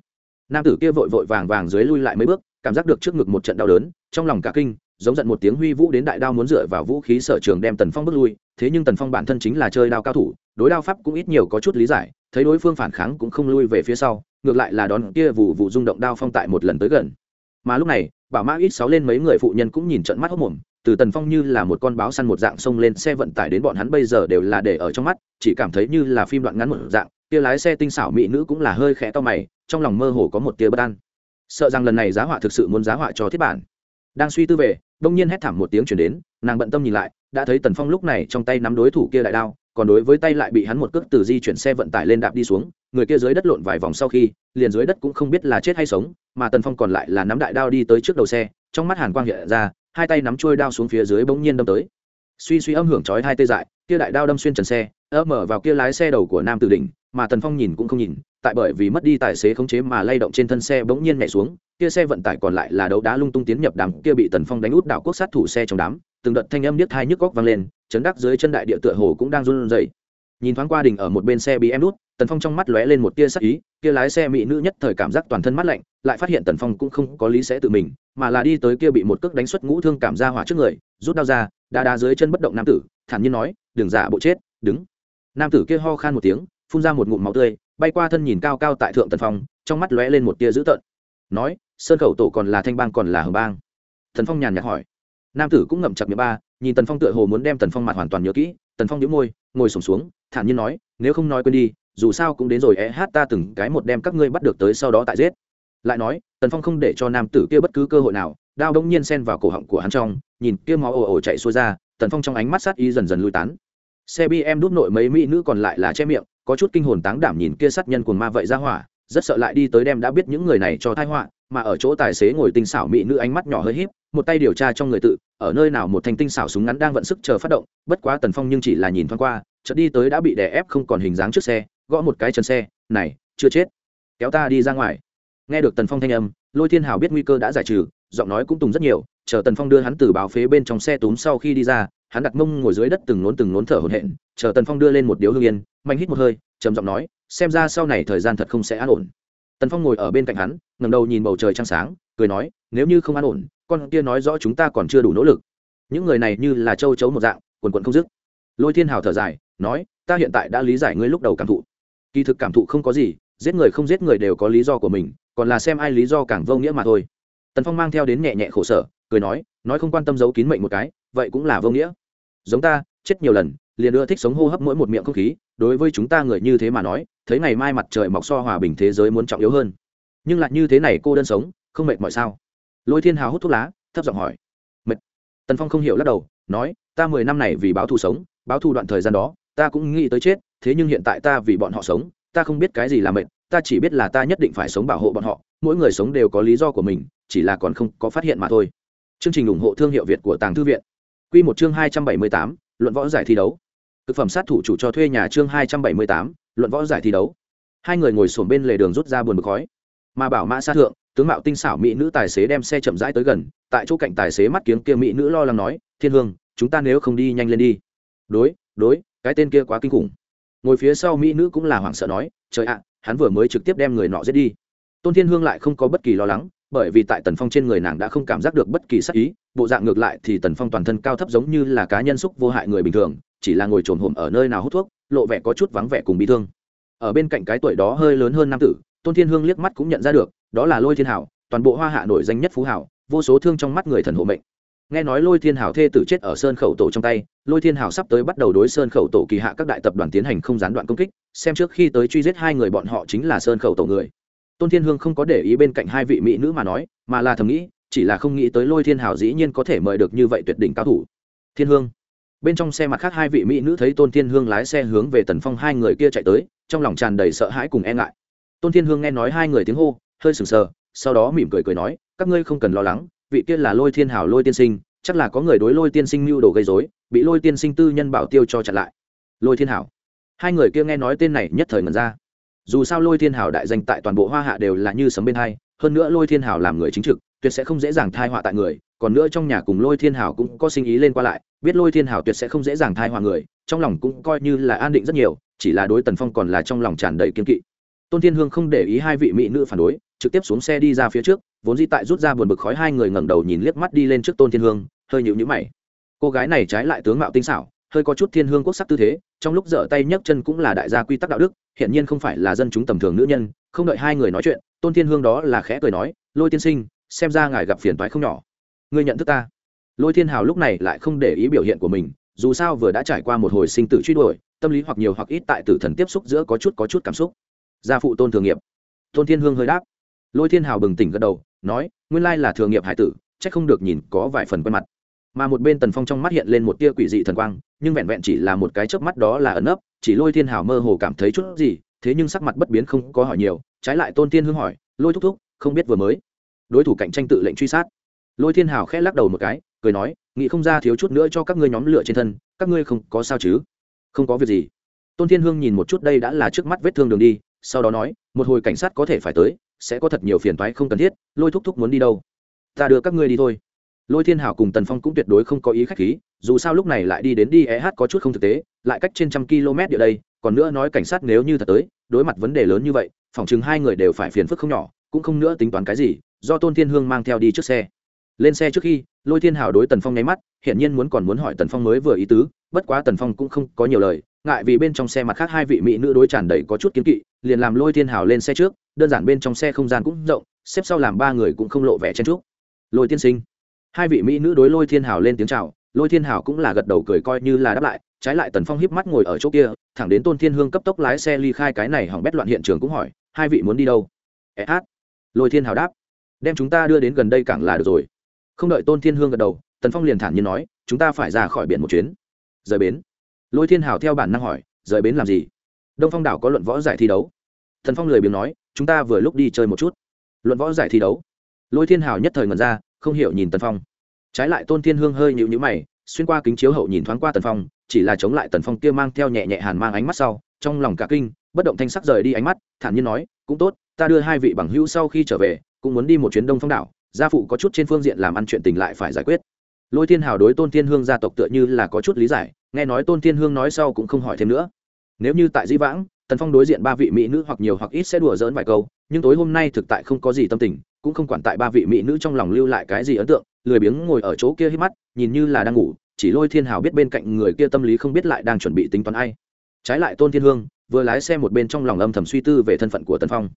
Nam tử kia vội vội vàng vàng dưới lui lại mấy bước, cảm giác được trước ngực một trận đau đớn, trong lòng cả kinh giống giận một tiếng huy vũ đến đại đao muốn dựa vào vũ khí sở trường đem tần phong bước lui, thế nhưng tần phong bản thân chính là chơi đao cao thủ, đối đao pháp cũng ít nhiều có chút lý giải, thấy đối phương phản kháng cũng không lui về phía sau, ngược lại là đón kia vụ vụ rung động đao phong tại một lần tới gần. Mà lúc này, bảo mã ít sáu lên mấy người phụ nhân cũng nhìn trận mắt hốc mồm, từ tần phong như là một con báo săn một dạng xông lên xe vận tải đến bọn hắn bây giờ đều là để ở trong mắt, chỉ cảm thấy như là phim đoạn ngắn một dạng tia lái xe tinh xảo mỹ nữ cũng là hơi khẽ to mày, trong lòng mơ hồ có một tia bất an. Sợ rằng lần này giá họa thực sự muốn giá họa cho thiết bản đang suy tư về, đông nhiên hét thảm một tiếng chuyển đến, nàng bận tâm nhìn lại, đã thấy tần phong lúc này trong tay nắm đối thủ kia đại đao, còn đối với tay lại bị hắn một cước từ di chuyển xe vận tải lên đạp đi xuống, người kia dưới đất lộn vài vòng sau khi, liền dưới đất cũng không biết là chết hay sống, mà tần phong còn lại là nắm đại đao đi tới trước đầu xe, trong mắt hàn quang hiện ra, hai tay nắm trôi đao xuống phía dưới bỗng nhiên đâm tới. Suy suy âm hưởng chói hai tê dại, kia đại đao đâm xuyên trần xe ấp mở vào kia lái xe đầu của nam tử đỉnh, mà tần phong nhìn cũng không nhìn tại bởi vì mất đi tài xế khống chế mà lay động trên thân xe bỗng nhiên nhảy xuống, kia xe vận tải còn lại là đấu đá lung tung tiến nhập đám kia bị tần phong đánh út đảo quốc sát thủ xe trong đám, từng đợt thanh âm điếc tai nhức góc vang lên, chấn đắc dưới chân đại địa tựa hồ cũng đang run rẩy. Nhìn thoáng qua đỉnh ở một bên xe bị em đút, tần phong trong mắt lóe lên một tia sắc ý, kia lái xe mỹ nữ nhất thời cảm giác toàn thân mát lạnh, lại phát hiện tần phong cũng không có lý sẽ tự mình, mà là đi tới kia bị một cước đánh xuất ngũ thương cảm ra hỏa trước người, rút đao ra đa đá dưới chân bất động nam tử, thản nhiên nói, đừng giả bộ chết, đứng. Nam tử kia ho khan một tiếng, phun ra một ngụm máu tươi bay qua thân nhìn cao cao tại thượng tần phong trong mắt lóe lên một tia dữ tợn. Nói sơn khẩu tổ còn là thanh bang còn là hờ bang? Thần phong nhàn nhạt hỏi. Nam tử cũng ngậm chặt miệng ba nhìn tần phong tựa hồ muốn đem tần phong mặt hoàn toàn nhớ kỹ. Tần phong nhíu môi ngồi sổm xuống, xuống thản nhiên nói nếu không nói quên đi dù sao cũng đến rồi é e hát ta từng cái một đem các ngươi bắt được tới sau đó tại giết. Lại nói tần phong không để cho nam tử kia bất cứ cơ hội nào đao đông nhiên xen vào cổ họng của hắn trong nhìn kia máu ồ ồ chạy xuôi ra tần phong trong ánh mắt sát y dần dần lui tán. Xe bi em đút nội mấy mỹ nữ còn lại là che miệng có chút kinh hồn táng đảm nhìn kia sát nhân cuồng ma vậy ra hỏa, rất sợ lại đi tới đem đã biết những người này cho thai họa, mà ở chỗ tài xế ngồi tinh xảo mỹ nữ ánh mắt nhỏ hơi híp, một tay điều tra trong người tự, ở nơi nào một thanh tinh xảo súng ngắn đang vận sức chờ phát động, bất quá tần phong nhưng chỉ là nhìn thoáng qua, chợt đi tới đã bị đè ép không còn hình dáng trước xe, gõ một cái chân xe, này, chưa chết, kéo ta đi ra ngoài. Nghe được tần phong thanh âm, lôi thiên hào biết nguy cơ đã giải trừ, giọng nói cũng tùng rất nhiều, chờ tần phong đưa hắn từ báo phế bên trong xe túm sau khi đi ra hắn đặt mông ngồi dưới đất từng nốn từng nốn thở hổn hển, chờ tần phong đưa lên một điếu hương yên, mạnh hít một hơi, trầm giọng nói, xem ra sau này thời gian thật không sẽ an ổn. Tần phong ngồi ở bên cạnh hắn ngầm đầu nhìn bầu trời trăng sáng, cười nói, nếu như không an ổn, con kia nói rõ chúng ta còn chưa đủ nỗ lực. Những người này như là châu chấu một dạng, quần quần không dứt. Lôi thiên hào thở dài, nói, ta hiện tại đã lý giải ngươi lúc đầu cảm thụ. Kỳ thực cảm thụ không có gì, giết người không giết người đều có lý do của mình, còn là xem ai lý do càng vô nghĩa mà thôi. Tần phong mang theo đến nhẹ nhẹ khổ sở, cười nói nói không quan tâm giấu kín mệnh một cái, vậy cũng là vô nghĩa giống ta, chết nhiều lần, liền ưa thích sống hô hấp mỗi một miệng không khí, đối với chúng ta người như thế mà nói, thấy ngày mai mặt trời mọc so hòa bình thế giới muốn trọng yếu hơn. Nhưng lại như thế này cô đơn sống, không mệt mọi sao? Lôi thiên hào hút thuốc lá, thấp giọng hỏi. Mệt. Tần phong không hiểu lắc đầu, nói, ta mười năm này vì báo thù sống, báo thù đoạn thời gian đó, ta cũng nghĩ tới chết, thế nhưng hiện tại ta vì bọn họ sống, ta không biết cái gì là mệt, ta chỉ biết là ta nhất định phải sống bảo hộ bọn họ, mỗi người sống đều có lý do của mình, chỉ là còn không có phát hiện mà thôi. Chương trình ủng hộ thương hiệu việt của tàng thư viện. Quy một chương hai trăm bảy mươi tám, luận võ giải thi đấu. Thực phẩm sát thủ chủ cho thuê nhà chương hai trăm bảy mươi tám, luận võ giải thi đấu. Hai người ngồi xổm bên lề đường rút ra buồn bực khói. Mà bảo mã sát thượng, tướng mạo tinh xảo mỹ nữ tài xế đem xe chậm rãi tới gần, tại chỗ cạnh tài xế mắt kiếng kia mỹ nữ lo lắng nói, thiên hương, chúng ta nếu không đi nhanh lên đi. Đối đối, cái tên kia quá kinh khủng. Ngồi phía sau mỹ nữ cũng là hoảng sợ nói, trời ạ, hắn vừa mới trực tiếp đem người nọ giết đi. Tôn thiên hương lại không có bất kỳ lo lắng bởi vì tại tần phong trên người nàng đã không cảm giác được bất kỳ sắc ý, bộ dạng ngược lại thì tần phong toàn thân cao thấp giống như là cá nhân xúc vô hại người bình thường, chỉ là ngồi trồn hồm ở nơi nào hút thuốc, lộ vẻ có chút vắng vẻ cùng bị thương. Ở bên cạnh cái tuổi đó hơi lớn hơn nam tử, tôn thiên hương liếc mắt cũng nhận ra được, đó là lôi thiên hảo, toàn bộ hoa hạ nổi danh nhất phú hảo, vô số thương trong mắt người thần hộ mệnh. Nghe nói lôi thiên hảo thê tử chết ở sơn khẩu tổ trong tay, lôi thiên hảo sắp tới bắt đầu đối sơn khẩu tổ kỳ hạ các đại tập đoàn tiến hành không gián đoạn công kích, xem trước khi tới truy giết hai người bọn họ chính là sơn khẩu tổ người tôn thiên hương không có để ý bên cạnh hai vị mỹ nữ mà nói, mà là thầm nghĩ, chỉ là không nghĩ tới lôi thiên hảo dĩ nhiên có thể mời được như vậy tuyệt đỉnh cao thủ. Thiên hương. Bên trong xe mặt khác hai vị mỹ nữ thấy tôn thiên hương lái xe hướng về tần phong hai người kia chạy tới, trong lòng tràn đầy sợ hãi cùng e ngại. Tôn thiên hương nghe nói hai người tiếng hô, hơi sừng sờ, sau đó mỉm cười cười nói, các ngươi không cần lo lắng, vị kia là lôi thiên hảo lôi tiên sinh, chắc là có người đối lôi tiên sinh mưu đồ gây dối bị lôi tiên sinh tư nhân bảo tiêu cho chặn lại. Lôi thiên hảo. Hai người kia nghe nói tên này nhất thời ngần ra dù sao lôi thiên hảo đại danh tại toàn bộ hoa hạ đều là như sấm bên hai, hơn nữa lôi thiên hảo làm người chính trực, tuyệt sẽ không dễ dàng thai họa tại người, còn nữa trong nhà cùng lôi thiên hảo cũng có sinh ý lên qua lại, biết lôi thiên hảo tuyệt sẽ không dễ dàng thai họa người, trong lòng cũng coi như là an định rất nhiều, chỉ là đối tần phong còn là trong lòng tràn đầy kiên kỵ. Tôn thiên hương không để ý hai vị mỹ nữ phản đối, trực tiếp xuống xe đi ra phía trước, vốn di tại rút ra buồn bực khói hai người ngẩng đầu nhìn liếc mắt đi lên trước tôn thiên hương, hơi nhịu nhữ mày. Cô gái này trái lại tướng mạo tinh xảo, hơi có chút thiên hương quốc sắc tư thế trong lúc dở tay nhấc chân cũng là đại gia quy tắc đạo đức hiện nhiên không phải là dân chúng tầm thường nữ nhân, không đợi hai người nói chuyện, tôn thiên hương đó là khẽ cười nói, lôi tiên sinh, xem ra ngài gặp phiền toái không nhỏ. Ngươi nhận thức ta. Lôi thiên hào lúc này lại không để ý biểu hiện của mình, dù sao vừa đã trải qua một hồi sinh tử truy đuổi, tâm lý hoặc nhiều hoặc ít tại tử thần tiếp xúc giữa có chút có chút cảm xúc. Gia phụ tôn thường nghiệp. Tôn thiên hương hơi đáp. Lôi thiên hào bừng tỉnh gật đầu, nói, nguyên lai là thường nghiệp hải tử c h ắ c không được nhìn có vài phần quen mặt mà một bên tần phong trong mắt hiện lên một tia quỷ dị thần quang, nhưng vẹn vẹn chỉ là một cái chớp mắt đó là ẩn ấp chỉ lôi thiên hào mơ hồ cảm thấy chút gì, thế nhưng sắc mặt bất biến không có hỏi nhiều, trái lại tôn thiên hương hỏi, lôi thúc thúc, không biết vừa mới? Đối thủ cạnh tranh tự lệnh truy sát. Lôi thiên hào khẽ lắc đầu một cái, cười nói, nghĩ không ra thiếu chút nữa cho các ngươi nhóm lửa trên thân, các ngươi không có sao chứ? Không có việc gì. Tôn thiên hương nhìn một chút đây đã là trước mắt vết thương đường đi, sau đó nói, một hồi cảnh sát có thể phải tới, sẽ có thật nhiều phiền toái không cần thiết, lôi thúc thúc muốn đi đâu? Ta đưa các ngươi đi thôi lôi thiên hảo cùng tần phong cũng tuyệt đối không có ý khách khí, dù sao lúc này lại đi đến đi eh có chút không thực tế, lại cách trên trăm km địa đây, còn nữa nói cảnh sát nếu như thật tới, đối mặt vấn đề lớn như vậy phỏng chừng hai người đều phải phiền phức không nhỏ, cũng không nữa tính toán cái gì, do tôn thiên hương mang theo đi trước xe. Lên xe trước khi, lôi thiên hảo đối tần phong nháy mắt, hiển nhiên muốn còn muốn hỏi tần phong mới vừa ý tứ, bất quá tần phong cũng không có nhiều lời, ngại vì bên trong xe mặt khác hai vị mỹ nữ đối tràn đầy có chút kiến kỵ, liền làm lôi thiên hảo lên xe trước, đơn giản bên trong xe không gian cũng rộng, xếp sau làm ba người cũng không lộ vẻ chen trúc lôi tiên sinh hai vị mỹ nữ đối lôi thiên hào lên tiếng chào, lôi thiên hào cũng là gật đầu cười coi như là đáp lại, trái lại tần phong híp mắt ngồi ở chỗ kia, thẳng đến tôn thiên hương cấp tốc lái xe ly khai cái này hỏng bét loạn hiện trường cũng hỏi, hai vị muốn đi đâu? E hát. Lôi thiên hào đáp, đem chúng ta đưa đến gần đây cảng là được rồi. Không đợi tôn thiên hương gật đầu, tần phong liền thản nhiên nói, chúng ta phải ra khỏi biển một chuyến. Rời bến? Lôi thiên hào theo bản năng hỏi, rời bến làm gì? Đông phong đảo có luận võ giải thi đấu. Thần phong lười biếng nói, chúng ta vừa lúc đi chơi một chút. Luận võ giải thi đấu? Lôi thiên hào nhất thời ngần ra không hiểu nhìn tần phong. Trái lại tôn thiên hương hơi nhịu nhữ mày, xuyên qua kính chiếu hậu nhìn thoáng qua tần phong, chỉ là chống lại tần phong kia mang theo nhẹ nhẹ hàn mang ánh mắt sau, trong lòng cả kinh, bất động thanh sắc rời đi ánh mắt, thản nhiên nói, cũng tốt, ta đưa hai vị bằng hữu sau khi trở về, cũng muốn đi một chuyến đông phong đảo, gia phụ có chút trên phương diện làm ăn chuyện tình lại phải giải quyết. Lôi thiên hào đối tôn thiên hương gia tộc tựa như là có chút lý giải, nghe nói tôn thiên hương nói sau cũng không hỏi thêm nữa. Nếu như tại di vãng, tần phong đối diện ba vị mỹ nữ hoặc nhiều hoặc ít sẽ đùa dỡn vài câu nhưng tối hôm nay thực tại không có gì tâm tình, cũng không quản tại ba vị mỹ nữ trong lòng lưu lại cái gì ấn tượng, lười biếng ngồi ở chỗ kia hít mắt, nhìn như là đang ngủ, chỉ lôi thiên hào biết bên cạnh người kia tâm lý không biết lại đang chuẩn bị tính toán ai. Trái lại tôn thiên hương, vừa lái xe một bên trong lòng âm thầm suy tư về thân phận của tần phong.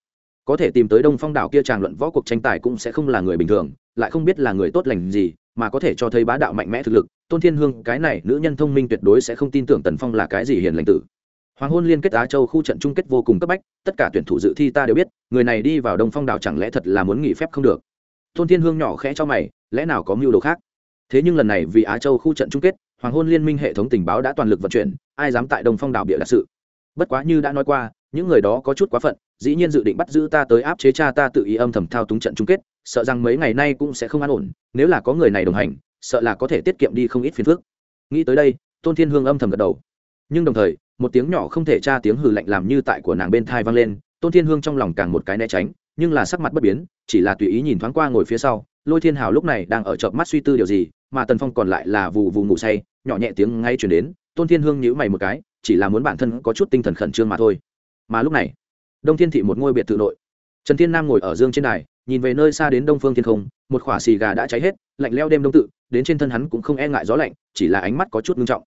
Có thể tìm tới đông phong đảo kia tràng luận võ cuộc tranh tài cũng sẽ không là người bình thường, lại không biết là người tốt lành gì, mà có thể cho thấy bá đạo mạnh mẽ thực lực, tôn thiên hương, cái này nữ nhân thông minh tuyệt đối sẽ không tin tưởng tần phong là cái gì hiền lành tử hoàng hôn liên kết á châu khu trận chung kết vô cùng cấp bách, tất cả tuyển thủ dự thi ta đều biết, người này đi vào đông phong đảo chẳng lẽ thật là muốn nghỉ phép không được? Tôn thiên hương nhỏ khẽ cho mày, lẽ nào có mưu đồ khác? Thế nhưng lần này vì á châu khu trận chung kết, hoàng hôn liên minh hệ thống tình báo đã toàn lực vận chuyển, ai dám tại đông phong đảo bịa đặt sự? Bất quá như đã nói qua, những người đó có chút quá phận, dĩ nhiên dự định bắt giữ ta tới áp chế cha ta tự ý âm thầm thao túng trận chung kết, sợ rằng mấy ngày nay cũng sẽ không an ổn, nếu là có người này đồng hành, sợ là có thể tiết kiệm đi không ít phiền phức. Nghĩ tới đây, tôn thiên hương âm thầm gật đầu. Nhưng đồng thời một tiếng nhỏ không thể tra tiếng hừ lạnh làm như tại của nàng bên thai vang lên, tôn thiên hương trong lòng càng một cái né tránh, nhưng là sắc mặt bất biến, chỉ là tùy ý nhìn thoáng qua ngồi phía sau, lôi thiên hào lúc này đang ở chợp mắt suy tư điều gì, mà tần phong còn lại là vù vù ngủ say, nhỏ nhẹ tiếng ngay chuyển đến, tôn thiên hương nhíu mày một cái, chỉ là muốn bản thân có chút tinh thần khẩn trương mà thôi. Mà lúc này, đông thiên thị một ngôi biệt thự nội, trần thiên nam ngồi ở dương trên đài, nhìn về nơi xa đến đông phương thiên không, một khỏa xì gà đã cháy hết, lạnh leo đêm đông tự, đến trên thân hắn cũng không e ngại gió lạnh, chỉ là ánh mắt có chút ngưng trọng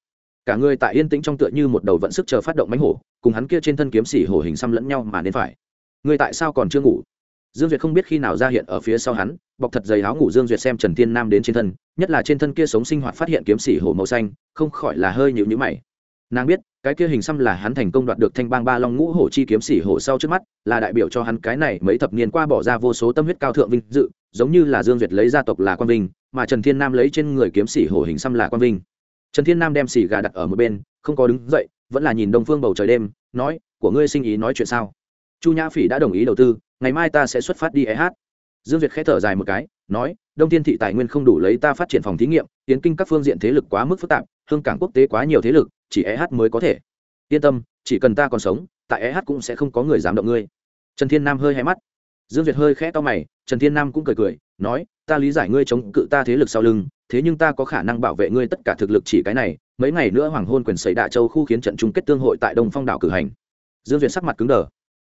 cả người tại yên tĩnh trong tựa như một đầu vận sức chờ phát động mánh hổ, cùng hắn kia trên thân kiếm xỉ hổ hình xăm lẫn nhau mà nên phải. Người tại sao còn chưa ngủ? Dương duyệt không biết khi nào ra hiện ở phía sau hắn, bọc thật dày áo ngủ dương duyệt xem trần thiên nam đến trên thân, nhất là trên thân kia sống sinh hoạt phát hiện kiếm xỉ hổ màu xanh, không khỏi là hơi nhịu nhữ mày. Nàng biết, cái kia hình xăm là hắn thành công đoạt được thanh bang ba long ngũ hổ chi kiếm xỉ hổ sau trước mắt, là đại biểu cho hắn cái này mấy thập niên qua bỏ ra vô số tâm huyết cao thượng vinh dự, giống như là dương duyệt lấy gia tộc là quan vinh, mà trần thiên nam lấy trên người kiếm xỉ hổ hình xăm là quan vinh trần thiên nam đem xì gà đặt ở một bên, không có đứng dậy, vẫn là nhìn đông phương bầu trời đêm, nói, của ngươi sinh ý nói chuyện sao? Chu nhã phỉ đã đồng ý đầu tư, ngày mai ta sẽ xuất phát đi eh dương duyệt khẽ thở dài một cái, nói, đông thiên thị tài nguyên không đủ lấy ta phát triển phòng thí nghiệm, tiến kinh các phương diện thế lực quá mức phức tạp, hương cảng quốc tế quá nhiều thế lực, chỉ eh mới có thể. Yên tâm, chỉ cần ta còn sống, tại eh cũng sẽ không có người dám động ngươi. Trần thiên nam hơi hay mắt dương duyệt hơi khẽ to mày, trần thiên nam cũng cười cười, nói, ta lý giải ngươi chống cự ta thế lực sau lưng, thế nhưng ta có khả năng bảo vệ ngươi tất cả thực lực chỉ cái này, mấy ngày nữa hoàng hôn quyền xảy đạ châu khu khiến trận chung kết tương hội tại đông phong đảo cử hành. Dương duyệt sắc mặt cứng đờ.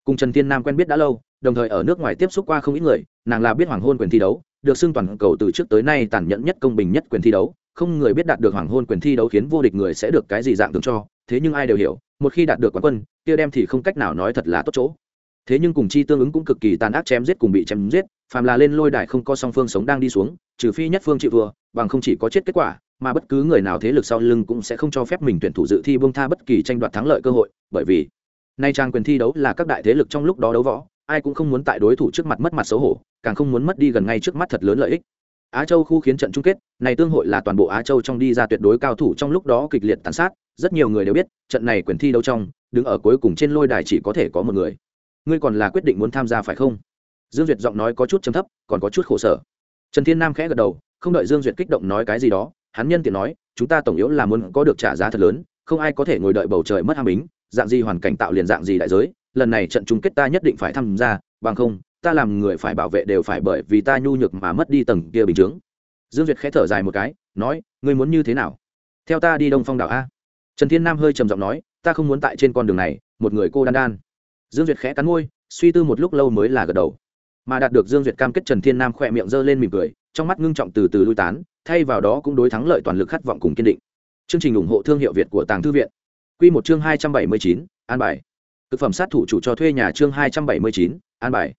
Cùng trần thiên nam quen biết đã lâu, đồng thời ở nước ngoài tiếp xúc qua không ít người, nàng là biết hoàng hôn quyền thi đấu, được xưng toàn cầu từ trước tới nay tàn nhẫn nhất công bình nhất quyền thi đấu, không người biết đạt được hoàng hôn quyền thi đấu khiến vô địch người sẽ được cái gì dạng tưởng cho, thế nhưng ai đều hiểu, một khi đạt được quán quân, kia đem thì không cách nào nói thật là tốt chỗ thế nhưng cùng chi tương ứng cũng cực kỳ tàn ác chém giết cùng bị chém giết, phàm là lên lôi đài không có song phương sống đang đi xuống, trừ phi nhất phương chịu thua, bằng không chỉ có chết kết quả, mà bất cứ người nào thế lực sau lưng cũng sẽ không cho phép mình tuyển thủ dự thi bông tha bất kỳ tranh đoạt thắng lợi cơ hội, bởi vì nay trang quyền thi đấu là các đại thế lực trong lúc đó đấu võ, ai cũng không muốn tại đối thủ trước mặt mất mặt xấu hổ, càng không muốn mất đi gần ngay trước mắt thật lớn lợi ích. Á châu khu khiến trận chung kết, này tương hội là toàn bộ á châu trong đi ra tuyệt đối cao thủ trong lúc đó kịch liệt tàn sát, rất nhiều người đều biết, trận này quyền thi đấu trong, đứng ở cuối cùng trên lôi đài chỉ có thể có một người ngươi còn là quyết định muốn tham gia phải không? Dương duyệt giọng nói có chút chấm thấp, còn có chút khổ sở. Trần thiên nam khẽ gật đầu, không đợi dương duyệt kích động nói cái gì đó, hắn nhân tiện nói, chúng ta tổng yếu là muốn có được trả giá thật lớn, không ai có thể ngồi đợi bầu trời mất ham bính, dạng gì hoàn cảnh tạo liền dạng gì đại giới, lần này trận chung kết ta nhất định phải tham gia, bằng không, ta làm người phải bảo vệ đều phải bởi vì ta nhu nhược mà mất đi tầng kia bình chướng. Dương duyệt khẽ thở dài một cái, nói, ngươi muốn như thế nào? Theo ta đi đông phong đảo a. Trần thiên nam hơi trầm giọng nói, ta không muốn tại trên con đường này, một người cô đan đan dương duyệt khẽ cắn môi, suy tư một lúc lâu mới là gật đầu. Mà đạt được dương duyệt cam kết trần thiên nam khỏe miệng giơ lên mỉm cười, trong mắt ngưng trọng từ từ lui tán, thay vào đó cũng đối thắng lợi toàn lực khát vọng cùng kiên định. Chương trình ủng hộ thương hiệu việt của tàng thư viện. Q một chương hai trăm bảy mươi chín, an bài. Thực phẩm sát thủ chủ cho thuê nhà chương hai trăm bảy mươi chín, an bài.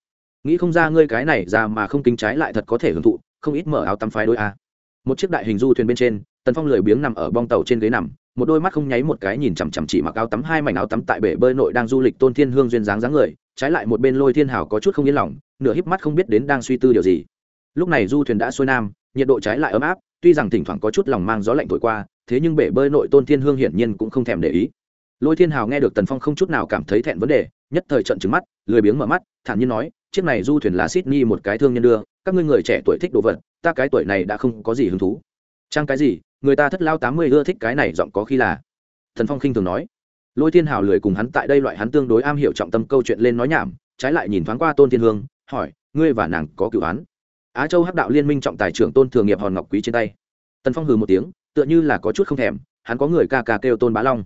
Nghĩ không ra ngươi cái này ra mà không kính trái lại thật có thể hưởng thụ, không ít mở áo tắm phái đôi a. Một chiếc đại hình du thuyền bên trên, tần phong lười biếng nằm ở bong tàu trên ghế nằm một đôi mắt không nháy một cái nhìn chằm chằm chỉ mặc áo tắm, hai mảnh áo tắm tại bể bơi nội đang du lịch tôn thiên hương duyên dáng dáng người, trái lại một bên lôi thiên hào có chút không yên lòng, nửa híp mắt không biết đến đang suy tư điều gì. Lúc này du thuyền đã xuôi nam, nhiệt độ trái lại ấm áp, tuy rằng thỉnh thoảng có chút lòng mang gió lạnh thổi qua, thế nhưng bể bơi nội tôn thiên hương hiển nhiên cũng không thèm để ý. Lôi thiên hào nghe được tần phong không chút nào cảm thấy thẹn vấn đề, nhất thời trận trứng mắt, lười biếng mở mắt, thản nhiên nói, chiếc này du thuyền là sydney một cái thương nhân đưa, các ngươi người trẻ tuổi thích đồ vật, ta cái tuổi này đã không có gì hứng thú. Trang cái gì? Người ta thất lao tám mươi ưa thích cái này giọng có khi là. Thần phong khinh thường nói. Lôi thiên hào lười cùng hắn tại đây loại hắn tương đối am hiểu trọng tâm câu chuyện lên nói nhảm, trái lại nhìn thoáng qua tôn thiên hương, hỏi, ngươi và nàng có cựu án? Á châu hắc đạo liên minh trọng tài trưởng tôn thường nghiệp hòn ngọc quý trên tay. Tần phong hừ một tiếng, tựa như là có chút không thèm, hắn có người ca ca kêu tôn bá long.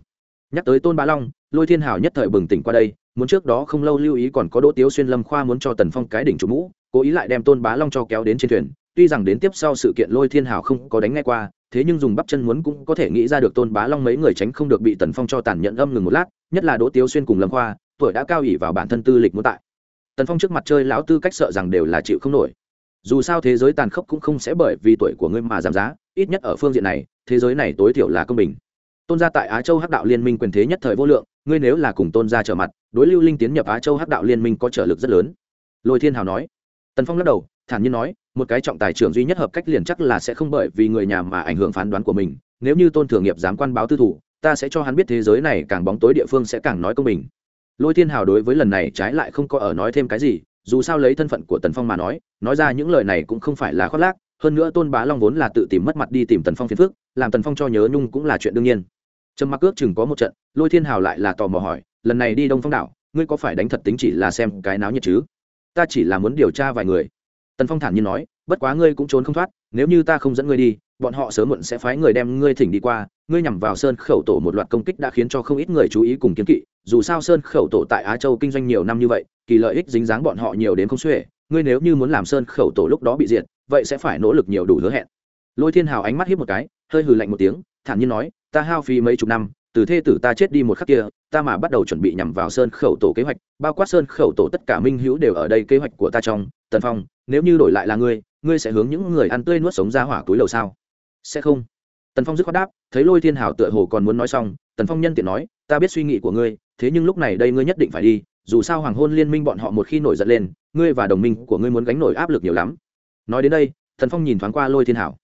Nhắc tới tôn bá long, lôi thiên hào nhất thời bừng tỉnh qua đây, muốn trước đó không lâu lưu ý còn có đỗ tiếu xuyên lâm khoa muốn cho tần phong cái đỉnh chủ mũ, cố ý lại đem tôn bá long cho kéo đến trên thuyền, tuy rằng đến tiếp sau sự kiện lôi thiên hào không có đánh ngay qua thế nhưng dùng bắp chân muốn cũng có thể nghĩ ra được tôn bá long mấy người tránh không được bị tần phong cho tàn nhẫn âm ngừng một lát, nhất là đỗ tiếu xuyên cùng lâm khoa, tuổi đã cao ỉ vào bản thân tư lịch muốn tại. Tần phong trước mặt chơi lão tư cách sợ rằng đều là chịu không nổi. Dù sao thế giới tàn khốc cũng không sẽ bởi vì tuổi của ngươi mà giảm giá, ít nhất ở phương diện này, thế giới này tối thiểu là công bình. Tôn gia tại á châu hắc đạo liên minh quyền thế nhất thời vô lượng, ngươi nếu là cùng tôn gia trở mặt, đối lưu linh tiến nhập á châu hắc đạo liên minh có trở lực rất lớn. Lôi thiên hào nói. Tần phong lắc đầu thản nhiên nói, một cái trọng tài trưởng duy nhất hợp cách liền chắc là sẽ không bởi vì người nhà mà ảnh hưởng phán đoán của mình. Nếu như tôn thường nghiệp dám quan báo tư thủ, ta sẽ cho hắn biết thế giới này càng bóng tối địa phương sẽ càng nói công bình. Lôi thiên hào đối với lần này trái lại không có ở nói thêm cái gì, dù sao lấy thân phận của tần phong mà nói nói ra những lời này cũng không phải là khoác lác, hơn nữa tôn bá long vốn là tự tìm mất mặt đi tìm tần phong phiền phước làm tần phong cho nhớ nhung cũng là chuyện đương nhiên. Trầm mặc ước chừng có một trận, lôi thiên hào lại là tò mò hỏi, lần này đi đông phong đảo, ngươi có phải đánh thật tính chỉ là xem cái náo nhiệt chứ? Ta chỉ là muốn điều tra vài người tần phong thản nhiên nói, bất quá ngươi cũng trốn không thoát, nếu như ta không dẫn ngươi đi, bọn họ sớm muộn sẽ phái người đem ngươi thỉnh đi qua, ngươi nhằm vào sơn khẩu tổ một loạt công kích đã khiến cho không ít người chú ý cùng kiến kỵ, dù sao sơn khẩu tổ tại á châu kinh doanh nhiều năm như vậy, kỳ lợi ích dính dáng bọn họ nhiều đến không xuể, ngươi nếu như muốn làm sơn khẩu tổ lúc đó bị diệt, vậy sẽ phải nỗ lực nhiều đủ hứa hẹn. Lôi thiên hào ánh mắt hiếp một cái, hơi hừ lạnh một tiếng, thản nhiên nói, ta hao phí mấy chục năm, từ thê tử ta chết đi một khắc kia, ta mà bắt đầu chuẩn bị nhằm vào sơn khẩu tổ kế hoạch, bao quát sơn khẩu tổ tất cả minh hữu đều ở đây kế hoạch của ta trong tần phong, nếu như đổi lại là ngươi ngươi sẽ hướng những người ăn tươi nuốt sống ra hỏa túi lầu sao? Sẽ không. Tần phong dứt khoát đáp, thấy lôi thiên hảo tựa hồ còn muốn nói xong, tần phong nhân tiện nói, ta biết suy nghĩ của ngươi, thế nhưng lúc này đây ngươi nhất định phải đi, dù sao hoàng hôn liên minh bọn họ một khi nổi giận lên, ngươi và đồng minh của ngươi muốn gánh nổi áp lực nhiều lắm. Nói đến đây, tần phong nhìn thoáng qua lôi thiên hảo.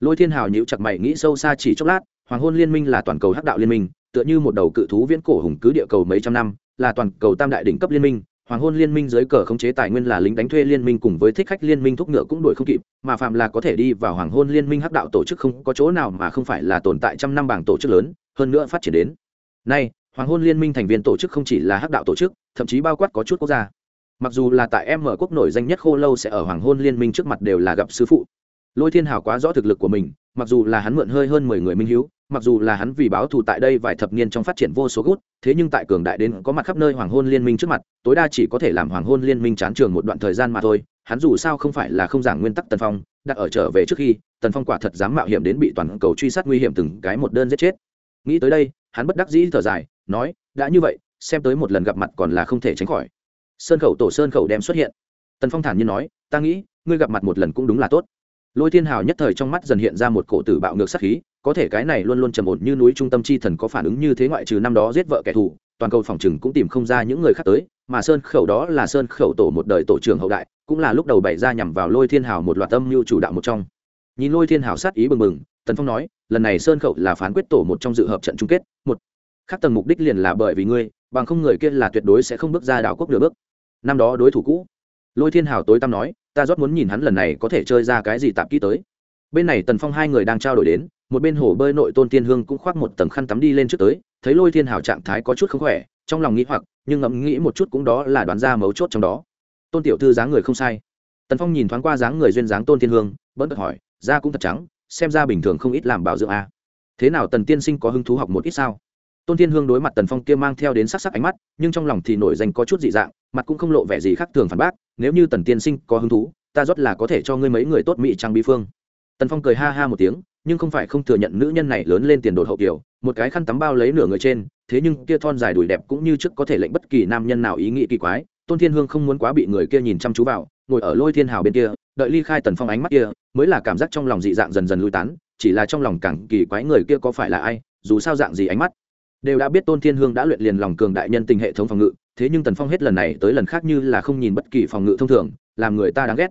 Lôi thiên hảo nhíu chặt mày nghĩ sâu xa chỉ chốc lát, hoàng hôn liên minh là toàn cầu hắc đạo liên minh, tựa như một đầu cự thú viễn cổ hùng cứ địa cầu mấy trăm năm, là toàn cầu tam đại đỉnh cấp liên minh hoàng hôn liên minh dưới cờ khống chế tài nguyên là lính đánh thuê liên minh cùng với thích khách liên minh thúc ngựa cũng đuổi không kịp, mà phạm là có thể đi vào hoàng hôn liên minh hắc đạo tổ chức không có chỗ nào mà không phải là tồn tại trăm năm bảng tổ chức lớn, hơn nữa phát triển đến. Nay, hoàng hôn liên minh thành viên tổ chức không chỉ là hắc đạo tổ chức, thậm chí bao quát có chút quốc gia. Mặc dù là tại em ở quốc nổi danh nhất khô lâu sẽ ở hoàng hôn liên minh trước mặt đều là gặp sư phụ lôi thiên hào quá rõ thực lực của mình, mặc dù là hắn mượn hơi hơn mười người minh hiếu, mặc dù là hắn vì báo thù tại đây vài thập niên trong phát triển vô số gút, thế nhưng tại cường đại đến có mặt khắp nơi hoàng hôn liên minh trước mặt, tối đa chỉ có thể làm hoàng hôn liên minh chán trường một đoạn thời gian mà thôi, hắn dù sao không phải là không giảng nguyên tắc tần phong, đặt ở trở về trước khi, tần phong quả thật dám mạo hiểm đến bị toàn cầu truy sát nguy hiểm từng cái một đơn giết chết. Nghĩ tới đây, hắn bất đắc dĩ thở dài, nói, đã như vậy, xem tới một lần gặp mặt còn là không thể tránh khỏi. Sơn khẩu tổ sơn khẩu đem xuất hiện. Tần phong thản nhiên nói, ta nghĩ, ngươi gặp mặt một lần cũng đúng là tốt lôi thiên hào nhất thời trong mắt dần hiện ra một cổ tử bạo ngược sắc khí, có thể cái này luôn luôn trầm ổn như núi trung tâm chi thần có phản ứng như thế ngoại trừ năm đó giết vợ kẻ thù, toàn cầu phòng trừng cũng tìm không ra những người khác tới, mà sơn khẩu đó là sơn khẩu tổ một đời tổ trưởng hậu đại, cũng là lúc đầu bày ra nhằm vào lôi thiên hào một loạt âm mưu chủ đạo một trong. Nhìn lôi thiên hào sát ý bừng bừng, tần phong nói, lần này sơn khẩu là phán quyết tổ một trong dự hợp trận chung kết, một khác tầng mục đích liền là bởi vì ngươi, bằng không người kia là tuyệt đối sẽ không bước ra đảo quốc nửa bước. Năm đó đối thủ cũ lôi thiên hào tối tăm nói, ta rót muốn nhìn hắn lần này có thể chơi ra cái gì tạp kỹ tới. Bên này tần phong hai người đang trao đổi đến, một bên hồ bơi nội tôn tiên hương cũng khoác một tầng khăn tắm đi lên trước tới, thấy lôi thiên hảo trạng thái có chút không khỏe, trong lòng nghĩ hoặc, nhưng ngẫm nghĩ một chút cũng đó là đoán ra mấu chốt trong đó. Tôn tiểu thư dáng người không sai. Tần phong nhìn thoáng qua dáng người duyên dáng tôn thiên hương bớt tự hỏi, da cũng thật trắng, xem ra bình thường không ít làm bảo dưỡng a à. thế nào tần tiên sinh có hứng thú học một ít sao? Tôn thiên hương đối mặt tần phong kia mang theo đến sắc sắc ánh mắt, nhưng trong lòng thì nổi danh có chút dị dạng, mặt cũng không lộ vẻ gì khác thường phản bác nếu như tần tiên sinh có hứng thú, ta rót là có thể cho ngươi mấy người tốt mỹ trang bí phương. Tần phong cười ha ha một tiếng, nhưng không phải không thừa nhận nữ nhân này lớn lên tiền đột hậu kiểu một cái khăn tắm bao lấy nửa người trên, thế nhưng kia thon dài đùi đẹp cũng như trước có thể lệnh bất kỳ nam nhân nào ý nghĩ kỳ quái, tôn thiên hương không muốn quá bị người kia nhìn chăm chú vào, ngồi ở lôi thiên hào bên kia, đợi ly khai tần phong ánh mắt kia, mới là cảm giác trong lòng dị dạng dần dần lui tán, chỉ là trong lòng càng kỳ quái người kia có phải là ai, dù sao dạng gì ánh mắt. Đều đã biết tôn thiên hương đã luyện liền lòng cường đại nhân tình hệ thống phòng ngự thế nhưng tần phong hết lần này tới lần khác như là không nhìn bất kỳ phòng ngự thông thường, làm người ta đáng ghét.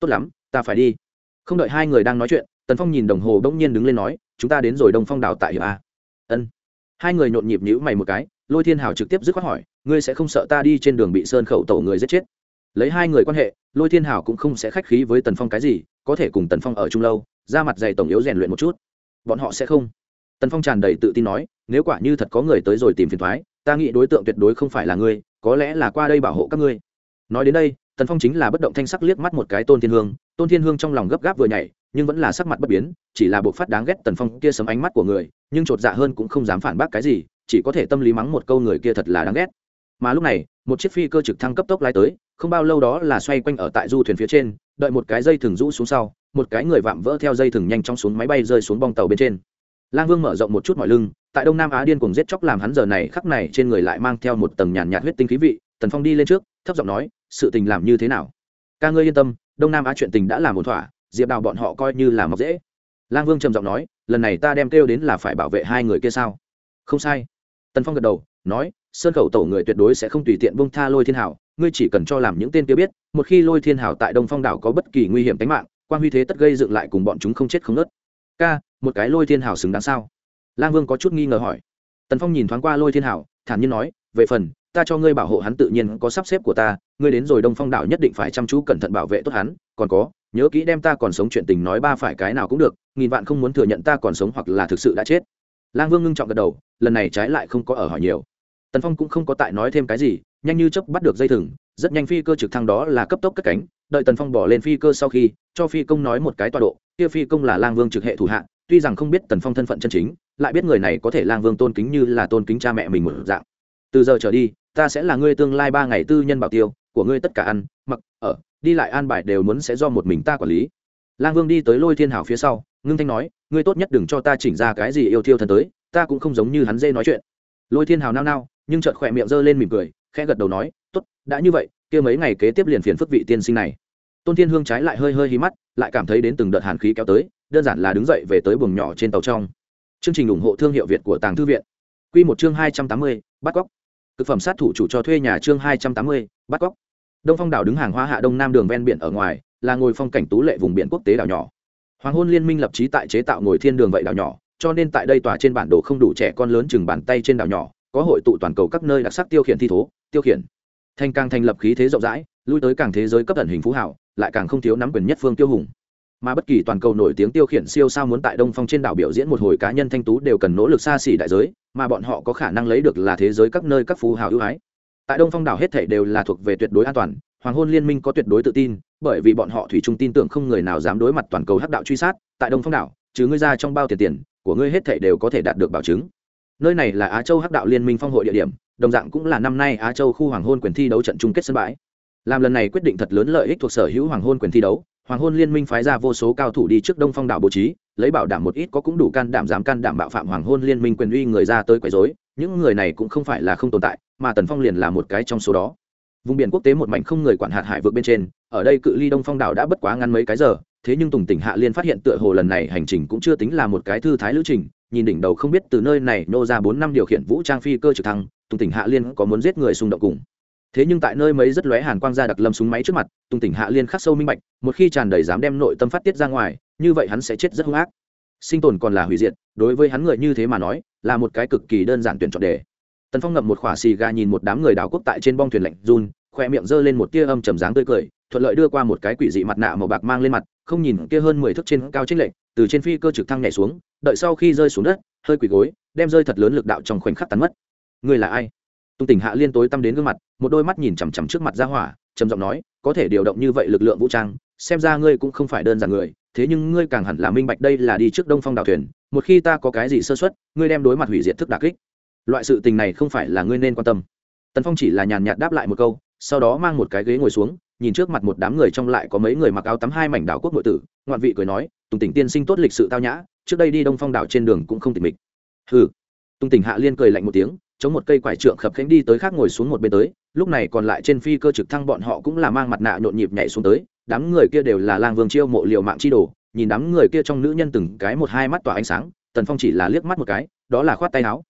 Tốt lắm, ta phải đi. Không đợi hai người đang nói chuyện, tần phong nhìn đồng hồ bỗng nhiên đứng lên nói, chúng ta đến rồi đông phong đảo tại hiệp a. Ân. Hai người nhộn nhịp nhữ mày một cái, lôi thiên hảo trực tiếp dứt khoát hỏi, ngươi sẽ không sợ ta đi trên đường bị sơn khẩu tổ người giết chết? Lấy hai người quan hệ, lôi thiên hảo cũng không sẽ khách khí với tần phong cái gì, có thể cùng tần phong ở chung lâu, ra mặt dày tổng yếu rèn luyện một chút. Bọn họ sẽ không. Tần phong tràn đầy tự tin nói, nếu quả như thật có người tới rồi tìm phiền thoái ta nghĩ đối tượng tuyệt đối không phải là ngươi, có lẽ là qua đây bảo hộ các ngươi. Nói đến đây, tần phong chính là bất động thanh sắc liếc mắt một cái tôn thiên hương. Tôn thiên hương trong lòng gấp gáp vừa nhảy, nhưng vẫn là sắc mặt bất biến, chỉ là bộ phát đáng ghét tần phong kia sấm ánh mắt của người, nhưng chột dạ hơn cũng không dám phản bác cái gì, chỉ có thể tâm lý mắng một câu người kia thật là đáng ghét. Mà lúc này, một chiếc phi cơ trực thăng cấp tốc lái tới, không bao lâu đó là xoay quanh ở tại du thuyền phía trên, đợi một cái dây thừng rũ xuống sau, một cái người vạm vỡ theo dây thừng nhanh trong xuống máy bay rơi xuống bong tàu bên trên. Lang vương mở rộng một chút mọi lưng tại đông nam á điên cùng giết chóc làm hắn giờ này, khắc này trên người lại mang theo một tầng nhàn nhạt huyết tinh khí vị. Tần phong đi lên trước, thấp giọng nói, sự tình làm như thế nào? Ca ngươi yên tâm, đông nam á chuyện tình đã làm một thỏa, diệp đào bọn họ coi như là mọc dễ. Lang vương trầm giọng nói, lần này ta đem kêu đến là phải bảo vệ hai người kia sao? Không sai. Tần phong gật đầu, nói, sơn khẩu tổ người tuyệt đối sẽ không tùy tiện bông tha lôi thiên hảo, ngươi chỉ cần cho làm những tên kia biết, một khi lôi thiên hảo tại đông phong đảo có bất kỳ nguy hiểm tính mạng quan huy thế tất gây dựng lại cùng bọn chúng không chết không nớt. Ca, một cái lôi thiên hảo xứng đáng sao? Lang vương có chút nghi ngờ hỏi. Tần phong nhìn thoáng qua lôi thiên hảo, thản nhiên nói, về phần, ta cho ngươi bảo hộ hắn tự nhiên có sắp xếp của ta, ngươi đến rồi đông phong đảo nhất định phải chăm chú cẩn thận bảo vệ tốt hắn, còn có, nhớ kỹ đem ta còn sống chuyện tình nói ba phải cái nào cũng được, nghìn vạn không muốn thừa nhận ta còn sống hoặc là thực sự đã chết. Lang vương ngưng trọng gật đầu, lần này trái lại không có ở hỏi nhiều. Tần phong cũng không có tại nói thêm cái gì, nhanh như chớp bắt được dây thừng, rất nhanh phi cơ trực thăng đó là cấp tốc cất cánh, đợi tần phong bỏ lên phi cơ sau khi, cho phi công nói một cái tọa độ, kia phi công là lang vương trực hệ thủ hạ, tuy rằng không biết tần phong thân phận chân chính lại biết người này có thể lang vương tôn kính như là tôn kính cha mẹ mình một dạng. Từ giờ trở đi, ta sẽ là ngươi tương lai ba ngày tư nhân bảo tiêu của ngươi tất cả ăn, mặc, ở, đi lại an bài đều muốn sẽ do một mình ta quản lý. Lang vương đi tới lôi thiên hảo phía sau, ngưng thanh nói, ngươi tốt nhất đừng cho ta chỉnh ra cái gì yêu thiêu thần tới, ta cũng không giống như hắn dê nói chuyện. Lôi thiên hào nao nao, nhưng chợt khỏe miệng giơ lên mỉm cười, khẽ gật đầu nói, tốt, đã như vậy, kia mấy ngày kế tiếp liền phiền phức vị tiên sinh này. Tôn thiên hương trái lại hơi hơi hí mắt, lại cảm thấy đến từng đợt hàn khí kéo tới, đơn giản là đứng dậy về tới buồng nhỏ trên tàu trong chương trình ủng hộ thương hiệu việt của tàng thư viện. Quy một chương hai trăm tám mươi bắt cóc Cực phẩm sát thủ chủ cho thuê nhà chương hai trăm tám mươi bắt cóc đông phong đảo đứng hàng hoa hạ đông nam đường ven biển ở ngoài, là ngồi phong cảnh tú lệ vùng biển quốc tế đảo nhỏ. Hoàng hôn liên minh lập chí tại chế tạo ngồi thiên đường vậy đảo nhỏ, cho nên tại đây tòa trên bản đồ không đủ trẻ con lớn chừng bàn tay trên đảo nhỏ, có hội tụ toàn cầu các nơi đặc sắc tiêu khiển thi thố, tiêu khiển. Thành càng thành lập khí thế rộng rãi, lui tới càng thế giới cấp tận hình phú hảo lại càng không thiếu nắm quyền nhất phương tiêu hùng mà bất kỳ toàn cầu nổi tiếng tiêu khiển siêu sao muốn tại đông phong trên đảo biểu diễn một hồi cá nhân thanh tú đều cần nỗ lực xa xỉ đại giới, mà bọn họ có khả năng lấy được là thế giới các nơi các phú hào ưu ái. Tại đông phong đảo hết thể đều là thuộc về tuyệt đối an toàn, hoàng hôn liên minh có tuyệt đối tự tin, bởi vì bọn họ thủy chung tin tưởng không người nào dám đối mặt toàn cầu hắc đạo truy sát, tại đông phong đảo chứ ngươi ra trong bao tiền tiền của ngươi hết thể đều có thể đạt được bảo chứng. Nơi này là á châu hắc đạo liên minh phong hội địa điểm, đồng dạng cũng là năm nay á châu khu hoàng hôn quyền thi đấu trận chung kết sân bãi làm lần này quyết định thật lớn lợi ích thuộc sở hữu hoàng hôn quyền thi đấu, hoàng hôn liên minh phái ra vô số cao thủ đi trước đông phong đảo bố trí, lấy bảo đảm một ít có cũng đủ can đảm dám can đảm bạo phạm hoàng hôn liên minh quyền uy người ra tới quấy rối, những người này cũng không phải là không tồn tại, mà tần phong liền là một cái trong số đó. Vùng biển quốc tế một mảnh không người quản hạt hải vượt bên trên, ở đây cự ly đông phong đảo đã bất quá ngăn mấy cái giờ, thế nhưng tùng tỉnh hạ liên phát hiện tựa hồ lần này hành trình cũng chưa tính là một cái thư thái lữ trình, nhìn đỉnh đầu không biết từ nơi này nô ra bốn năm điều khiển vũ trang phi cơ trực thăng, tùng tỉnh hạ liên có muốn giết người xung động cùng thế nhưng tại nơi mấy rất lóe hàn quang ra đặc lâm súng máy trước mặt tùng tỉnh hạ liên khắc sâu minh bạch, một khi tràn đầy dám đem nội tâm phát tiết ra ngoài, như vậy hắn sẽ chết rất hung ác. Sinh tồn còn là hủy diệt, đối với hắn người như thế mà nói, là một cái cực kỳ đơn giản tuyển chọn đề. Tần phong ngậm một khỏa xì gà nhìn một đám người đảo quốc tại trên bong thuyền lạnh run, khoe miệng giơ lên một tia âm trầm dáng tươi cười, thuận lợi đưa qua một cái quỷ dị mặt nạ màu bạc mang lên mặt, không nhìn kia hơn mười thước trên cao trích lệnh từ trên phi cơ trực thăng nhảy xuống, đợi sau khi rơi xuống đất, hơi quỳ gối, đem rơi thật lớn lực đạo trong khoảnh khắc tắn mất. Ngươi là ai? Tung tỉnh hạ liên tối tăm đến gương mặt, một đôi mắt nhìn chằm chằm trước mặt ra hỏa, trầm giọng nói, có thể điều động như vậy lực lượng vũ trang, xem ra ngươi cũng không phải đơn giản người, thế nhưng ngươi càng hẳn là minh bạch đây là đi trước đông phong đào thuyền, một khi ta có cái gì sơ xuất ngươi đem đối mặt hủy diệt thức đà kích. Loại sự tình này không phải là ngươi nên quan tâm. Tần phong chỉ là nhàn nhạt đáp lại một câu, sau đó mang một cái ghế ngồi xuống, nhìn trước mặt một đám người trong lại có mấy người mặc áo tắm hai mảnh đảo quốc nội tử, ngoạn vị cười nói tùng tỉnh tiên sinh tốt lịch sự tao nhã, trước đây đi đông phong đảo trên đường cũng không tỉnh mịch. Hừ. Tùng tỉnh hạ liên cười lạnh một tiếng chống một cây quải trượng khập khánh đi tới khác ngồi xuống một bên tới, lúc này còn lại trên phi cơ trực thăng bọn họ cũng là mang mặt nạ nhộn nhịp nhảy xuống tới, đám người kia đều là lang vương chiêu mộ liều mạng chi đồ, nhìn đám người kia trong nữ nhân từng cái một hai mắt tỏa ánh sáng, tần phong chỉ là liếc mắt một cái, đó là khoát tay áo.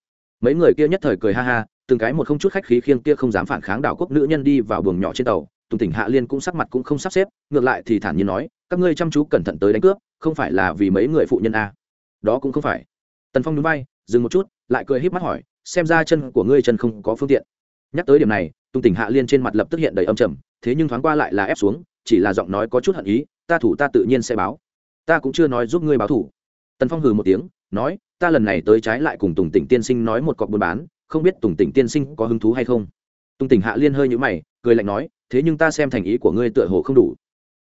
Mấy người kia nhất thời cười ha ha, từng cái một không chút khách khí khiêng kia không dám phản kháng đảo quốc nữ nhân đi vào buồng nhỏ trên tàu, tùng tỉnh hạ liên cũng sắc mặt cũng không sắp xếp, ngược lại thì thản nhiên nói, các ngươi chăm chú cẩn thận tới đánh cướp, không phải là vì mấy người phụ nhân a? Đó cũng không phải. Tần phong núi bay dừng một chút, lại cười híp mắt hỏi xem ra chân của ngươi chân không có phương tiện. Nhắc tới điểm này, tùng tỉnh hạ liên trên mặt lập tức hiện đầy âm trầm, thế nhưng thoáng qua lại là ép xuống, chỉ là giọng nói có chút hận ý, ta thủ ta tự nhiên sẽ báo. Ta cũng chưa nói giúp ngươi báo thủ. Tần phong hừ một tiếng, nói, ta lần này tới trái lại cùng tùng tỉnh tiên sinh nói một cọc buôn bán, không biết tùng tỉnh tiên sinh có hứng thú hay không? Tùng tỉnh hạ liên hơi nhũ mày, cười lạnh nói, thế nhưng ta xem thành ý của ngươi tựa hồ không đủ.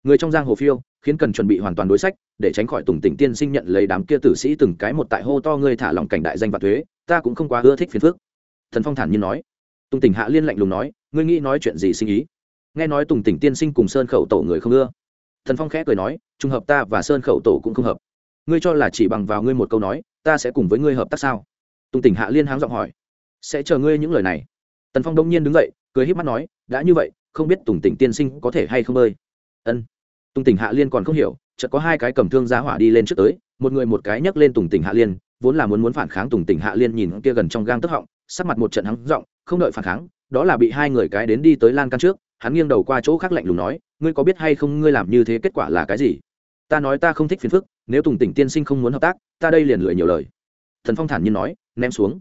Người trong giang hồ phiêu, khiến cần chuẩn bị hoàn toàn đối sách để tránh khỏi tùng tỉnh tiên sinh nhận lấy đám kia tử sĩ từng cái một tại hô to ngươi thả lòng cảnh đại danh và thuế, ta cũng không quá ưa thích phiền phước thần phong thản nhiên nói. Tùng tỉnh hạ liên lạnh lùng nói, ngươi nghĩ nói chuyện gì sinh ý? Nghe nói tùng tỉnh tiên sinh cùng sơn khẩu tổ người không ưa. Thần phong khẽ cười nói, trùng hợp ta và sơn khẩu tổ cũng không hợp. Ngươi cho là chỉ bằng vào ngươi một câu nói, ta sẽ cùng với ngươi hợp tác sao? Tùng tỉnh hạ liên háng giọng hỏi. Sẽ chờ ngươi những lời này. Tần phong đông nhiên đứng dậy, cười h mắt nói, đã như vậy, không biết tùng tỉnh tiên sinh có thể hay không ơi ân. Tùng tỉnh hạ liên còn không hiểu chợt có hai cái cầm thương giá hỏa đi lên trước tới, một người một cái nhấc lên tùng tỉnh hạ liên, vốn là muốn muốn phản kháng tùng tỉnh hạ liên nhìn kia gần trong gang tức họng, sắc mặt một trận hắng giọng, không đợi phản kháng, đó là bị hai người cái đến đi tới lan can trước, hắn nghiêng đầu qua chỗ khác lạnh lùng nói, ngươi có biết hay không ngươi làm như thế kết quả là cái gì? Ta nói ta không thích phiền phức, nếu tùng tỉnh tiên sinh không muốn hợp tác, ta đây liền lười nhiều lời. Thần phong thản nhiên nói, ném xuống.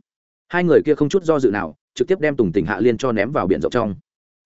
Hai người kia không chút do dự nào, trực tiếp đem tùng tỉnh hạ liên cho ném vào biển rộng trong.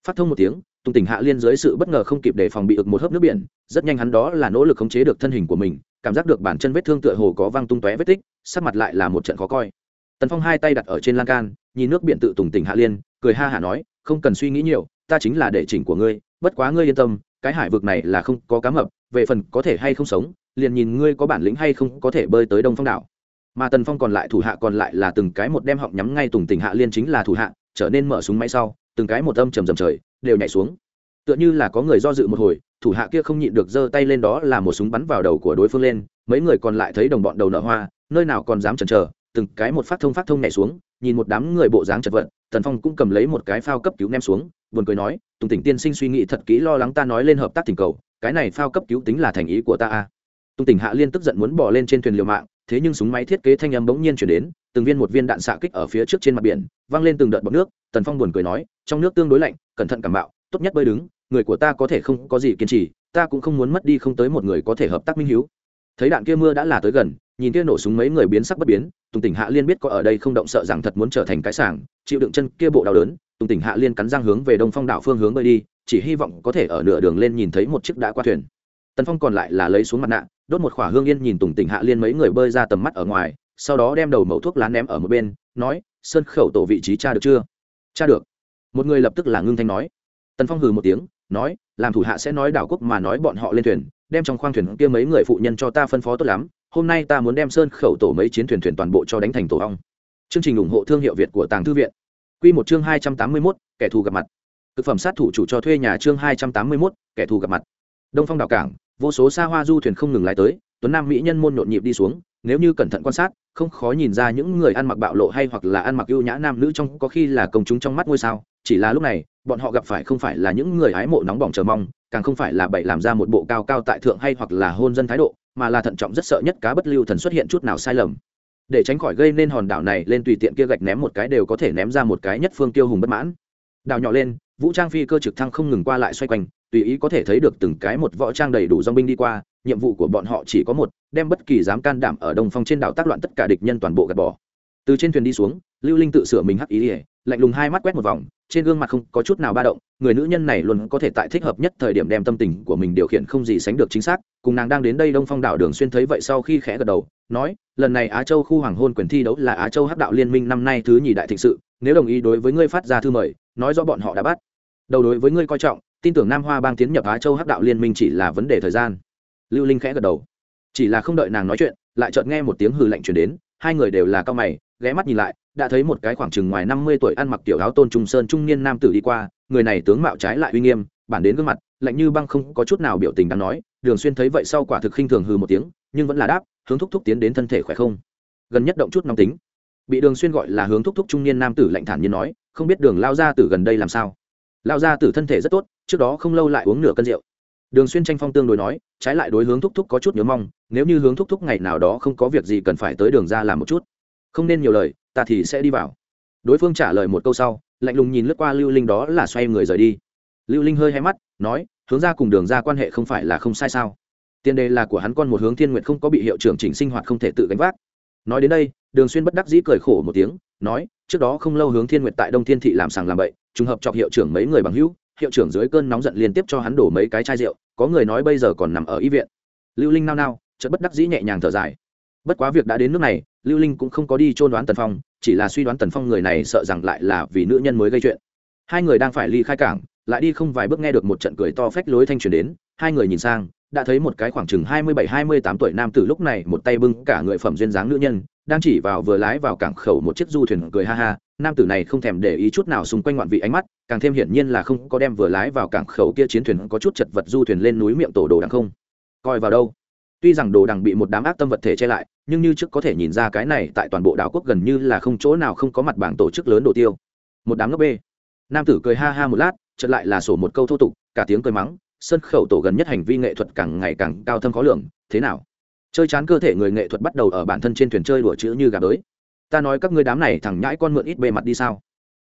Phát thông một tiếng tùng tỉnh hạ liên dưới sự bất ngờ không kịp để phòng bị ực một hớp nước biển, rất nhanh hắn đó là nỗ lực khống chế được thân hình của mình, cảm giác được bản chân vết thương tựa hồ có văng tung tóe vết tích, sắc mặt lại là một trận khó coi. Tần phong hai tay đặt ở trên lan can, nhìn nước biển tự tùng tỉnh hạ liên, cười ha hả nói, không cần suy nghĩ nhiều, ta chính là đệ chỉnh của ngươi, bất quá ngươi yên tâm, cái hải vực này là không có cá mập, về phần có thể hay không sống, liền nhìn ngươi có bản lĩnh hay không có thể bơi tới đông phong đảo. Mà tần phong còn lại thủ hạ còn lại là từng cái một đem họng nhắm ngay tùng tỉnh hạ liên chính là thủ hạ, trở nên mở súng máy sau, từng cái một âm trầm trầm trời đều nhảy xuống. Tựa như là có người do dự một hồi, thủ hạ kia không nhịn được giơ tay lên đó là một súng bắn vào đầu của đối phương lên, mấy người còn lại thấy đồng bọn đầu nở hoa, nơi nào còn dám chần chờ, từng cái một phát thông phát thông nhảy xuống, nhìn một đám người bộ dáng chật vật, tần phong cũng cầm lấy một cái phao cấp cứu ném xuống, buồn cười nói, tùng tỉnh tiên sinh suy nghĩ thật kỹ lo lắng ta nói lên hợp tác tình cầu, cái này phao cấp cứu tính là thành ý của ta a. Tùng tỉnh hạ liên tức giận muốn bỏ lên trên thuyền liều mạng, thế nhưng súng máy thiết kế thanh âm bỗng nhiên chuyển đến từng viên một viên đạn xạ kích ở phía trước trên mặt biển văng lên từng đợt bọc nước, tần phong buồn cười nói, trong nước tương đối lạnh, cẩn thận cảm bạo, tốt nhất bơi đứng, người của ta có thể không có gì kiên trì, ta cũng không muốn mất đi không tới một người có thể hợp tác minh hiếu. Thấy đạn kia mưa đã là tới gần, nhìn kia nổ súng mấy người biến sắc bất biến, tùng tỉnh hạ liên biết có ở đây không động sợ rằng thật muốn trở thành cái sảng, chịu đựng chân kia bộ đau đớn, tùng tỉnh hạ liên cắn răng hướng về đông phong đảo phương hướng bơi đi, chỉ hy vọng có thể ở nửa đường lên nhìn thấy một chiếc đã qua thuyền. Tần phong còn lại là lấy xuống mặt nạ, đốt một khỏa hương yên nhìn tùng tỉnh hạ liên mấy người bơi ra tầm mắt ở ngoài sau đó đem đầu mẩu thuốc lá ném ở một bên, nói, sơn khẩu tổ vị trí cha được chưa? Cha được. Một người lập tức là ngưng thanh nói. Tần phong hừ một tiếng, nói, làm thủ hạ sẽ nói đảo quốc mà nói bọn họ lên thuyền, đem trong khoang thuyền kia mấy người phụ nhân cho ta phân phó tốt lắm, hôm nay ta muốn đem sơn khẩu tổ mấy chiến thuyền thuyền toàn bộ cho đánh thành tổ ong. Chương trình ủng hộ thương hiệu việt của tàng thư viện. Q một chương hai trăm tám mươi mốt, kẻ thù gặp mặt. Thực phẩm sát thủ chủ cho thuê nhà chương hai trăm tám mươi mốt, kẻ thù gặp mặt. Đông phong đảo cảng, vô số xa hoa du thuyền không ngừng lại tới, tuấn nam mỹ nhân môn nhộn nhịp đi xuống nếu như cẩn thận quan sát, không khó nhìn ra những người ăn mặc bạo lộ hay hoặc là ăn mặc ưu nhã nam nữ trong có khi là công chúng trong mắt ngôi sao. Chỉ là lúc này, bọn họ gặp phải không phải là những người hái mộ nóng bỏng chờ mong, càng không phải là bậy làm ra một bộ cao cao tại thượng hay hoặc là hôn dân thái độ, mà là thận trọng rất sợ nhất cá bất lưu thần xuất hiện chút nào sai lầm. Để tránh khỏi gây nên hòn đảo này lên tùy tiện kia gạch ném một cái đều có thể ném ra một cái nhất phương tiêu hùng bất mãn. Đảo nhỏ lên, vũ trang phi cơ trực thăng không ngừng qua lại xoay quanh, tùy ý có thể thấy được từng cái một võ trang đầy đủ dong binh đi qua nhiệm vụ của bọn họ chỉ có một, đem bất kỳ dám can đảm ở đông phong trên đảo tác loạn tất cả địch nhân toàn bộ gạt bỏ. Từ trên thuyền đi xuống, lưu linh tự sửa mình hắc ý ỉa lạnh lùng hai mắt quét một vòng, trên gương mặt không có chút nào ba động, người nữ nhân này luôn có thể tại thích hợp nhất thời điểm đem tâm tình của mình điều khiển không gì sánh được chính xác, cùng nàng đang đến đây đông phong đảo đường xuyên thấy vậy sau khi khẽ gật đầu, nói, lần này á châu khu hoàng hôn quyền thi đấu là á châu hắc đạo liên minh năm nay thứ nhì đại thịnh sự, nếu đồng ý đối với ngươi phát ra thư mời, nói rõ bọn họ đã bắt. Đầu đối với ngươi coi trọng, tin tưởng nam hoa bang tiến nhập á châu hắc đạo liên minh chỉ là vấn đề thời gian lưu linh khẽ gật đầu. Chỉ là không đợi nàng nói chuyện, lại chợt nghe một tiếng hừ lạnh truyền đến, hai người đều là cao mày, ghé mắt nhìn lại, đã thấy một cái khoảng chừng ngoài năm mươi tuổi ăn mặc tiểu áo tôn trung sơn trung niên nam tử đi qua, người này tướng mạo trái lại uy nghiêm, bản đến gương mặt, lạnh như băng không có chút nào biểu tình đáng nói, đường xuyên thấy vậy sau quả thực khinh thường hừ một tiếng, nhưng vẫn là đáp, hướng thúc thúc tiến đến thân thể khỏe không? Gần nhất động chút nóng tính. Bị đường xuyên gọi là hướng thúc thúc trung niên nam tử lạnh thản nhiên nói, không biết đường lao ra tử gần đây làm sao? Lao ra tử thân thể rất tốt, trước đó không lâu lại uống nửa cân rượu đường xuyên tranh phong tương đối nói, trái lại đối hướng thúc thúc có chút nhớ mong, nếu như hướng thúc thúc ngày nào đó không có việc gì cần phải tới đường ra làm một chút. Không nên nhiều lời, ta thì sẽ đi vào. Đối phương trả lời một câu sau, lạnh lùng nhìn lướt qua lưu linh đó là xoay người rời đi. Lưu linh hơi hay mắt, nói, hướng ra cùng đường ra quan hệ không phải là không sai sao? Tiền đề là của hắn con một hướng thiên nguyện không có bị hiệu trưởng chỉnh sinh hoạt không thể tự gánh vác. Nói đến đây, đường xuyên bất đắc dĩ cười khổ một tiếng, nói, trước đó không lâu hướng thiên nguyện tại đông thiên thị làm sàng làm bậy, trùng hợp chọc hiệu trưởng mấy người bằng hữu hiệu trưởng dưới cơn nóng giận liên tiếp cho hắn đổ mấy cái chai rượu, có người nói bây giờ còn nằm ở y viện. Lưu linh nao nao, chợt bất đắc dĩ nhẹ nhàng thở dài. Bất quá việc đã đến nước này, lưu linh cũng không có đi trôn đoán tần phong, chỉ là suy đoán tần phong người này sợ rằng lại là vì nữ nhân mới gây chuyện. Hai người đang phải ly khai cảng, lại đi không vài bước nghe được một trận cười to phách lối thanh truyền đến, hai người nhìn sang, đã thấy một cái khoảng chừng hai mươi bảy, hai mươi tám tuổi nam tử lúc này một tay bưng cả người phẩm duyên dáng nữ nhân, đang chỉ vào vừa lái vào cảng khẩu một chiếc du thuyền cười ha ha nam tử này không thèm để ý chút nào xung quanh ngoạn vị ánh mắt, càng thêm hiển nhiên là không có đem vừa lái vào cảng khẩu kia chiến thuyền có chút chật vật du thuyền lên núi miệng tổ đồ đằng không. Coi vào đâu? Tuy rằng đồ đằng bị một đám ác tâm vật thể che lại, nhưng như trước có thể nhìn ra cái này tại toàn bộ đảo quốc gần như là không chỗ nào không có mặt bảng tổ chức lớn đồ tiêu. Một đám ngốc bê. Nam tử cười ha ha một lát, chợt lại là sổ một câu thô tục, cả tiếng cười mắng, sân khẩu tổ gần nhất hành vi nghệ thuật càng ngày càng cao thâm khó lường, thế nào? Chơi chán cơ thể người nghệ thuật bắt đầu ở bản thân trên thuyền chơi đùa chữ như gà đới ta nói các ngươi đám này thằng nhãi con mượn ít bề mặt đi sao?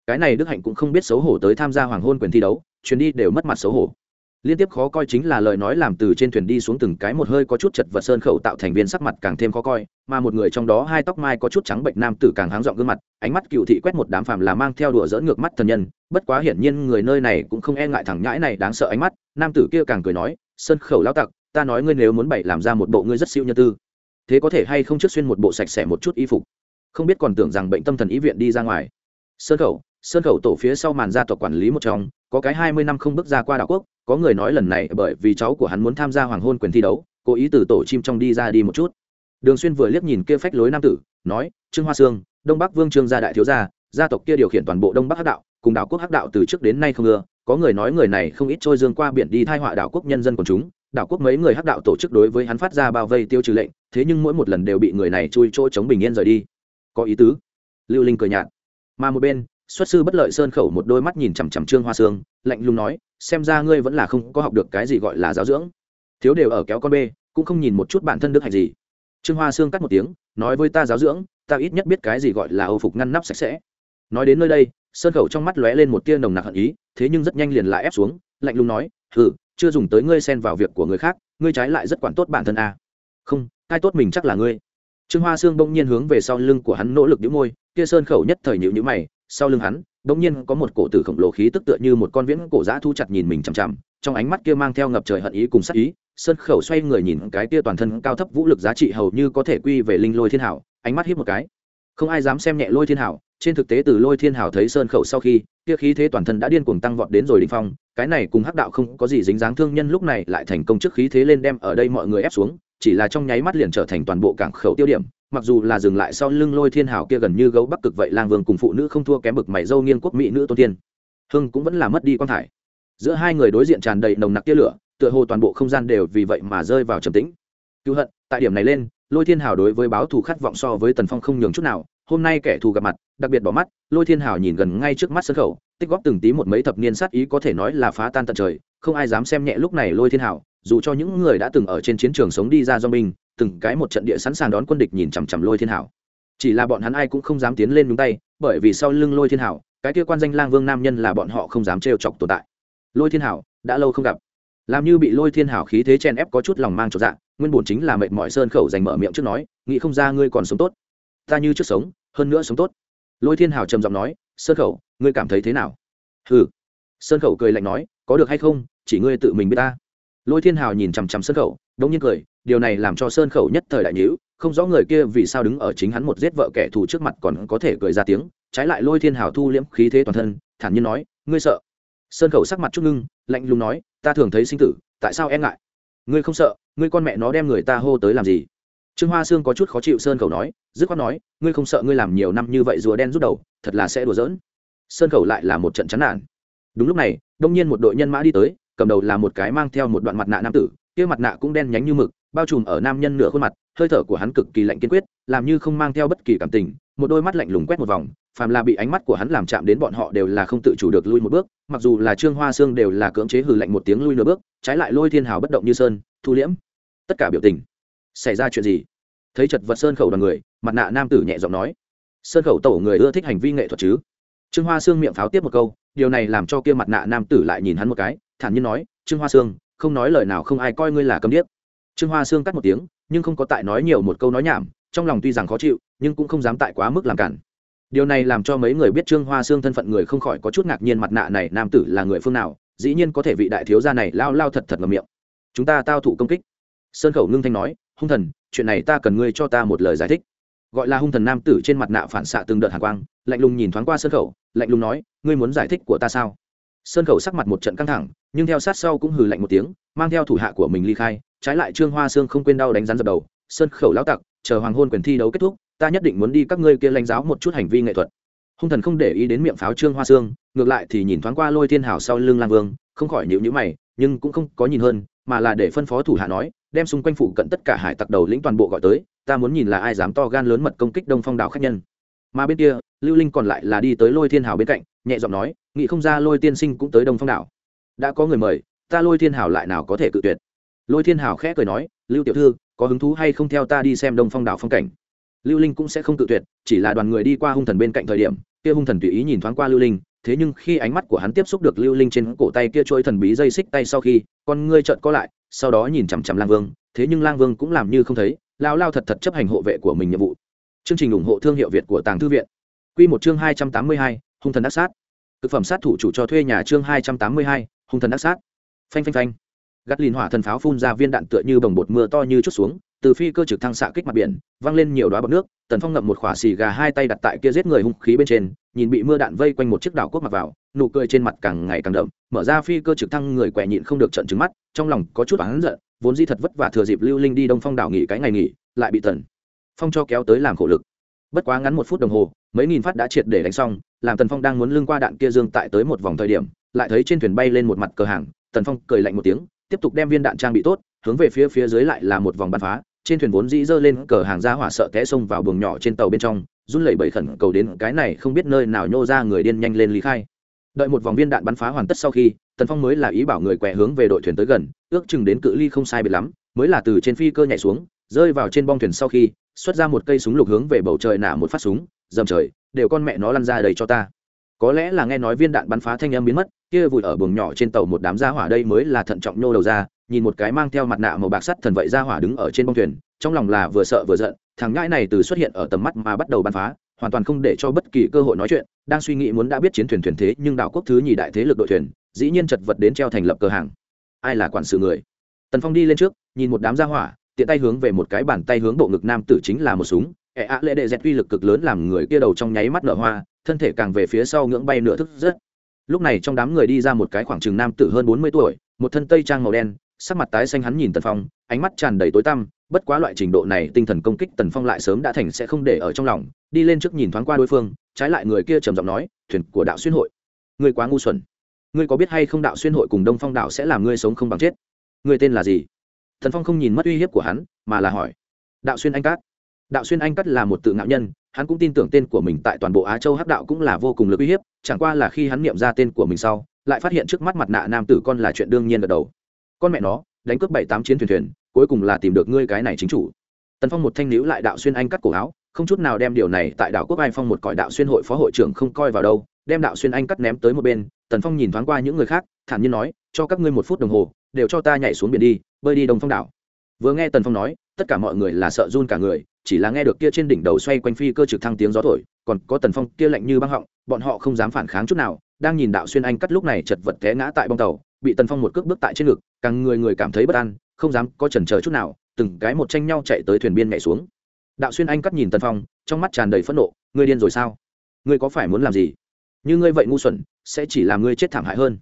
Cái này đức hạnh cũng không biết xấu hổ tới tham gia hoàng hôn quyền thi đấu, chuyến đi đều mất mặt xấu hổ. Liên tiếp khó coi chính là lời nói làm từ trên thuyền đi xuống từng cái một hơi có chút chật vật sơn khẩu tạo thành viên sắc mặt càng thêm khó coi, mà một người trong đó hai tóc mai có chút trắng bệnh nam tử càng háng dọn gương mặt, ánh mắt cựu thị quét một đám phàm là mang theo đùa dỡn ngược mắt thần nhân, bất quá hiển nhiên người nơi này cũng không e ngại thằng nhãi này đáng sợ ánh mắt, nam tử kia càng cười nói, sơn khẩu lao tặc, ta nói ngươi nếu muốn bày làm ra một bộ ngươi rất siêu nhân tư, thế có thể hay không trước xuyên một bộ sạch sẽ một chút y phục? Không biết còn tưởng rằng bệnh tâm thần ý viện đi ra ngoài. Sơn khẩu sơn khẩu tổ phía sau màn gia tộc quản lý một trong, có cái hai mươi năm không bước ra qua đảo quốc, có người nói lần này bởi vì cháu của hắn muốn tham gia hoàng hôn quyền thi đấu, cố ý từ tổ chim trong đi ra đi một chút. Đường xuyên vừa liếc nhìn kia phách lối nam tử, nói, trương hoa sương, đông bắc vương trương gia đại thiếu gia gia tộc kia điều khiển toàn bộ đông bắc hắc đạo, cùng đảo quốc hắc đạo từ trước đến nay không ưa, có người nói người này không ít trôi dương qua biển đi thai họa đảo quốc nhân dân của chúng, đảo quốc mấy người hắc đạo tổ chức đối với hắn phát ra bao vây tiêu trừ lệnh, thế nhưng mỗi một lần đều bị người này chui chỗ chống bình yên rời đi có ý tứ. Lưu linh cười nhạt. Mà một bên, xuất sư bất lợi sơn khẩu một đôi mắt nhìn chằm chằm trương hoa sương, lạnh lùng nói, xem ra ngươi vẫn là không có học được cái gì gọi là giáo dưỡng. Thiếu đều ở kéo con bê, cũng không nhìn một chút bản thân đức hạnh gì. Trương hoa sương cắt một tiếng, nói với ta giáo dưỡng, ta ít nhất biết cái gì gọi là âu phục ngăn nắp sạch sẽ. Nói đến nơi đây, sơn khẩu trong mắt lóe lên một tia nồng nặc hận ý, thế nhưng rất nhanh liền lại ép xuống, lạnh lùng nói, hừ, chưa dùng tới ngươi xen vào việc của người khác, ngươi trái lại rất quản tốt bản thân à. không, ai tốt mình chắc là ngươi trương hoa sương bỗng nhiên hướng về sau lưng của hắn nỗ lực nhíu môi, kia sơn khẩu nhất thời nhíu nhíu mày, sau lưng hắn, bỗng nhiên có một cổ tử khổng lồ khí tức tựa như một con viễn cổ giã thu chặt nhìn mình chằm chằm, trong ánh mắt kia mang theo ngập trời hận ý cùng sát ý, sơn khẩu xoay người nhìn cái kia toàn thân cao thấp vũ lực giá trị hầu như có thể quy về linh lôi thiên hảo, ánh mắt hiếp một cái. Không ai dám xem nhẹ lôi thiên hảo, trên thực tế từ lôi thiên hảo thấy sơn khẩu sau khi, kia khí thế toàn thân đã điên cuồng tăng vọt đến rồi đỉnh phong, cái này cùng hắc đạo không có gì dính dáng thương nhân lúc này lại thành công trước khí thế lên đem ở đây mọi người ép xuống chỉ là trong nháy mắt liền trở thành toàn bộ cảng khẩu tiêu điểm, mặc dù là dừng lại sau lưng lôi thiên hảo kia gần như gấu bắc cực vậy lang vương cùng phụ nữ không thua kém bực mày dâu nghiên quốc mỹ nữ tôn tiên hưng cũng vẫn là mất đi quan thải. Giữa hai người đối diện tràn đầy nồng nặc tia lửa, tựa hồ toàn bộ không gian đều vì vậy mà rơi vào trầm tĩnh. Cứu hận, tại điểm này lên, lôi thiên hảo đối với báo thù khát vọng so với tần phong không nhường chút nào, hôm nay kẻ thù gặp mặt, đặc biệt bỏ mắt, lôi thiên hảo nhìn gần ngay trước mắt sân khẩu, tích góp từng tí một mấy thập niên sát ý có thể nói là phá tan tận trời, không ai dám xem nhẹ lúc này lôi thiên hảo dù cho những người đã từng ở trên chiến trường sống đi ra do mình, từng cái một trận địa sẵn sàng đón quân địch nhìn chằm chằm lôi thiên hảo. Chỉ là bọn hắn ai cũng không dám tiến lên nhúng tay, bởi vì sau lưng lôi thiên hảo, cái kia quan danh lang vương nam nhân là bọn họ không dám trêu chọc tồn tại. Lôi thiên hảo, đã lâu không gặp. Làm như bị lôi thiên hảo khí thế chen ép có chút lòng mang trọn dạng nguyên bổn chính là mệt mỏi sơn khẩu dành mở miệng trước nói, nghĩ không ra ngươi còn sống tốt. Ta như trước sống, hơn nữa sống tốt. Lôi thiên hảo trầm giọng nói, sơn khẩu, ngươi cảm thấy thế nào? Hừ. Sơn khẩu cười lạnh nói, có được hay không? Chỉ ngươi tự mình biết ta lôi thiên hào nhìn chằm chằm sơn khẩu, đống nhiên cười, điều này làm cho sơn khẩu nhất thời đại nhữ không rõ người kia vì sao đứng ở chính hắn một giết vợ kẻ thù trước mặt còn có thể cười ra tiếng, trái lại lôi thiên hào thu liễm khí thế toàn thân, thản nhiên nói, ngươi sợ? Sơn khẩu sắc mặt chút ngưng, lạnh lùng nói, ta thường thấy sinh tử, tại sao e ngại? Ngươi không sợ, ngươi con mẹ nó đem người ta hô tới làm gì? Trương hoa sương có chút khó chịu sơn khẩu nói, dứt khoát nói, ngươi không sợ ngươi làm nhiều năm như vậy rùa đen rút đầu, thật là sẽ đùa giỡn. Sơn khẩu lại là một trận chán nản. Đúng lúc này đông nhiên một đội nhân mã đi tới cầm đầu là một cái mang theo một đoạn mặt nạ nam tử, kia mặt nạ cũng đen nhánh như mực, bao trùm ở nam nhân nửa khuôn mặt, hơi thở của hắn cực kỳ lạnh kiên quyết, làm như không mang theo bất kỳ cảm tình, một đôi mắt lạnh lùng quét một vòng, phàm là bị ánh mắt của hắn làm chạm đến bọn họ đều là không tự chủ được lui một bước, mặc dù là trương hoa sương đều là cưỡng chế hừ lạnh một tiếng lui nửa bước, trái lại lôi thiên hào bất động như sơn, thu liễm. Tất cả biểu tình, xảy ra chuyện gì? Thấy chật vật sơn khẩu đoàn người, mặt nạ nam tử nhẹ giọng nói. Sơn khẩu tổ người ưa thích hành vi nghệ thuật chứ? Trương hoa sương miệng pháo tiếp một câu, điều này làm cho kia mặt nạ nam tử lại nhìn hắn một cái thản nhiên nói, trương hoa sương, không nói lời nào không ai coi ngươi là câm điếc. Trương hoa sương cắt một tiếng, nhưng không có tại nói nhiều một câu nói nhảm, trong lòng tuy rằng khó chịu, nhưng cũng không dám tại quá mức làm cản. Điều này làm cho mấy người biết trương hoa sương thân phận người không khỏi có chút ngạc nhiên mặt nạ này nam tử là người phương nào, dĩ nhiên có thể vị đại thiếu gia này lao lao thật thật ngầm miệng. Chúng ta tao thủ công kích. Sơn khẩu ngưng thanh nói, hung thần, chuyện này ta cần ngươi cho ta một lời giải thích. Gọi là hung thần nam tử trên mặt nạ phản xạ từng đợt hàn quang, lạnh lùng nhìn thoáng qua sơn khẩu, lạnh lùng nói, ngươi muốn giải thích của ta sao? Sơn khẩu sắc mặt một trận căng thẳng nhưng theo sát sau cũng hừ lạnh một tiếng, mang theo thủ hạ của mình ly khai, trái lại trương hoa sương không quên đau đánh rắn dập đầu, sơn khẩu lão tặc, chờ hoàng hôn quyền thi đấu kết thúc, ta nhất định muốn đi các ngươi kia lãnh giáo một chút hành vi nghệ thuật. Hung thần không để ý đến miệng pháo trương hoa sương, ngược lại thì nhìn thoáng qua lôi thiên hào sau lưng lang vương, không khỏi nhịu nhữ mày, nhưng cũng không có nhìn hơn, mà là để phân phó thủ hạ nói, đem xung quanh phụ cận tất cả hải tặc đầu lĩnh toàn bộ gọi tới, ta muốn nhìn là ai dám to gan lớn mật công kích đông phong đảo khách nhân. Mà bên kia, lưu linh còn lại là đi tới lôi thiên hào bên cạnh, nhẹ giọng nói nghĩ không ra lôi tiên sinh cũng tới đông phong đảo đã có người mời, ta lôi thiên Hảo lại nào có thể cự tuyệt. Lôi thiên Hảo khẽ cười nói, lưu tiểu thư, có hứng thú hay không theo ta đi xem đông phong đảo phong cảnh? Lưu linh cũng sẽ không cự tuyệt, chỉ là đoàn người đi qua hung thần bên cạnh thời điểm, kia hung thần tùy ý nhìn thoáng qua lưu linh, thế nhưng khi ánh mắt của hắn tiếp xúc được lưu linh trên cổ tay kia trôi thần bí dây xích tay sau khi, con ngươi trợn có lại, sau đó nhìn chằm chằm lang vương, thế nhưng lang vương cũng làm như không thấy, lao lao thật thật chấp hành hộ vệ của mình nhiệm vụ. Chương trình ủng hộ thương hiệu việt của tàng thư viện. Q một chương hai trăm tám mươi hai, hung thần đắc sát. Thực phẩm sát thủ chủ cho thuê nhà chương hai trăm tám mươi hai hung thần ác sát. Phanh phanh phanh. Gắt lìn hỏa thần pháo phun ra viên đạn tựa như bồng bột mưa to như chút xuống, từ phi cơ trực thăng xạ kích mặt biển, văng lên nhiều đoá bọc nước, tần phong ngậm một khỏa xì gà hai tay đặt tại kia giết người hung khí bên trên, nhìn bị mưa đạn vây quanh một chiếc đảo quốc mặc vào, nụ cười trên mặt càng ngày càng đậm, mở ra phi cơ trực thăng người quẹ nhịn không được trận trứng mắt, trong lòng có chút oán giận, vốn di thật vất vả thừa dịp lưu linh đi đông phong đảo nghỉ cái ngày nghỉ, lại bị tần phong cho kéo tới làm khổ lực. Bất quá ngắn một phút đồng hồ, mấy nghìn phát đã triệt để đánh xong, làm tần phong đang muốn lưng qua đạn kia dương tại tới một vòng thời điểm lại thấy trên thuyền bay lên một mặt cờ hàng, tần phong cười lạnh một tiếng, tiếp tục đem viên đạn trang bị tốt, hướng về phía phía dưới lại là một vòng bắn phá, trên thuyền vốn dĩ dơ lên cờ hàng ra hỏa sợ té xông vào buồng nhỏ trên tàu bên trong, run lẩy bẩy khẩn cầu đến cái này không biết nơi nào nhô ra người điên nhanh lên lý khai. Đợi một vòng viên đạn bắn phá hoàn tất sau khi, tần phong mới là ý bảo người quẹ hướng về đội thuyền tới gần, ước chừng đến cự ly không sai biệt lắm, mới là từ trên phi cơ nhảy xuống, rơi vào trên bong thuyền sau khi, xuất ra một cây súng lục hướng về bầu trời nả một phát súng, dầm trời, đều con mẹ nó lăn ra đầy cho ta. Có lẽ là nghe nói viên đạn bắn phá thanh âm biến mất kia vùi ở buồng nhỏ trên tàu một đám gia hỏa đây mới là thận trọng nhô đầu ra, nhìn một cái mang theo mặt nạ màu bạc sắt thần vậy gia hỏa đứng ở trên bông thuyền, trong lòng là vừa sợ vừa giận, thằng ngãi này từ xuất hiện ở tầm mắt mà bắt đầu bắn phá, hoàn toàn không để cho bất kỳ cơ hội nói chuyện, đang suy nghĩ muốn đã biết chiến thuyền thuyền thế nhưng đạo quốc thứ nhì đại thế lực đội thuyền, dĩ nhiên chật vật đến treo thành lập cơ hàng. Ai là quản sự người? Tần phong đi lên trước, nhìn một đám gia hỏa, tiện tay hướng về một cái bàn tay hướng bộ ngực nam tử chính là một súng ẻ ạ lệ đệ dẹt uy lực cực lớn làm người kia đầu trong nháy mắt nở hoa, thân thể càng về phía sau ngưỡng bay nửa thức rất lúc này trong đám người đi ra một cái khoảng chừng nam tử hơn bốn mươi tuổi, một thân tây trang màu đen, sắc mặt tái xanh hắn nhìn tần phong, ánh mắt tràn đầy tối tăm, bất quá loại trình độ này tinh thần công kích tần phong lại sớm đã thành sẽ không để ở trong lòng, đi lên trước nhìn thoáng qua đối phương, trái lại người kia trầm giọng nói, thuyền của đạo xuyên hội, ngươi quá ngu xuẩn. Ngươi có biết hay không đạo xuyên hội cùng đông phong đạo sẽ làm ngươi sống không bằng chết? Ngươi tên là gì? Thần phong không nhìn mất uy hiếp của hắn, mà là hỏi, đạo xuyên anh cát? Đạo xuyên anh cắt là một tự ngạo nhân, hắn cũng tin tưởng tên của mình tại toàn bộ á châu hắc đạo cũng là vô cùng lực uy hiếp, chẳng qua là khi hắn niệm ra tên của mình sau, lại phát hiện trước mắt mặt nạ nam tử con là chuyện đương nhiên gật đầu. Con mẹ nó, đánh cướp bảy tám chiến thuyền thuyền, cuối cùng là tìm được ngươi cái này chính chủ. Tần phong một thanh níu lại đạo xuyên anh cắt cổ áo, không chút nào đem điều này tại đảo quốc ai phong một cõi đạo xuyên hội phó hội trưởng không coi vào đâu, đem đạo xuyên anh cắt ném tới một bên, tần phong nhìn thoáng qua những người khác, thản nhiên nói, cho các ngươi một phút đồng hồ, đều cho ta nhảy xuống biển đi, bơi đi đông phong đảo. Vừa nghe tần phong nói, tất cả mọi người là sợ run cả người chỉ là nghe được kia trên đỉnh đầu xoay quanh phi cơ trực thăng tiếng gió thổi, còn có tần phong kia lạnh như băng họng, bọn họ không dám phản kháng chút nào, đang nhìn đạo xuyên anh cắt lúc này chật vật té ngã tại bong tàu, bị tần phong một cước bước tại trên ngực, càng người người cảm thấy bất an, không dám có chần chờ chút nào, từng cái một tranh nhau chạy tới thuyền biên nhảy xuống. Đạo xuyên anh cắt nhìn tần phong, trong mắt tràn đầy phẫn nộ, ngươi điên rồi sao? Ngươi có phải muốn làm gì? Như ngươi vậy ngu xuẩn, sẽ chỉ làm ngươi chết thảm hại hơn.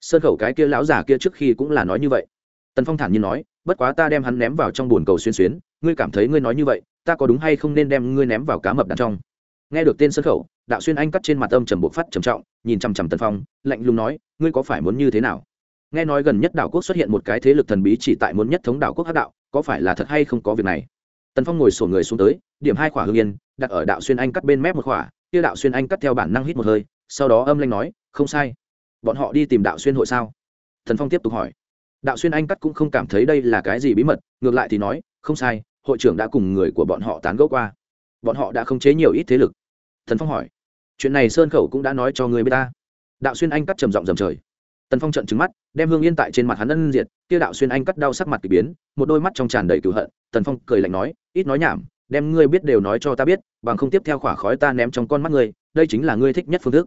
Sơn khẩu cái kia lão già kia trước khi cũng là nói như vậy. Tần phong thản nhiên nói, bất quá ta đem hắn ném vào trong bồn cầu xuyên xuyến, ngươi cảm thấy ngươi nói như vậy ta có đúng hay không nên đem ngươi ném vào cá mập đàn trong? Nghe được tên sân khẩu, đạo xuyên anh cắt trên mặt âm trầm bộ phát trầm trọng, nhìn chằm chằm tần phong, lạnh lùng nói, ngươi có phải muốn như thế nào? Nghe nói gần nhất đảo quốc xuất hiện một cái thế lực thần bí chỉ tại muốn nhất thống đảo quốc hát đạo, có phải là thật hay không có việc này? Tần phong ngồi sổ người xuống tới, điểm hai khỏa hương yên, đặt ở đạo xuyên anh cắt bên mép một khỏa kia đạo xuyên anh cắt theo bản năng hít một hơi, sau đó âm lanh nói, không sai. Bọn họ đi tìm đạo xuyên hội sao? Thần phong tiếp tục hỏi. Đạo xuyên anh cắt cũng không cảm thấy đây là cái gì bí mật, ngược lại thì nói, không sai hội trưởng đã cùng người của bọn họ tán gẫu qua. Bọn họ đã không chế nhiều ít thế lực. Thần phong hỏi, chuyện này sơn khẩu cũng đã nói cho người b i ế ta. Đạo xuyên anh cắt trầm giọng dầm trời. Tần phong trận trứng mắt, đem hương yên tại trên mặt hắn ân diệt, kia đạo xuyên anh cắt đau sắc mặt k ỳ biến, một đôi mắt trong tràn đầy cựu hận. Tần phong cười lạnh nói, ít nói nhảm, đem ngươi biết đều nói cho ta biết, bằng không tiếp theo khỏa khói ta ném trong con mắt ngươi, đây chính là ngươi thích nhất phương thức.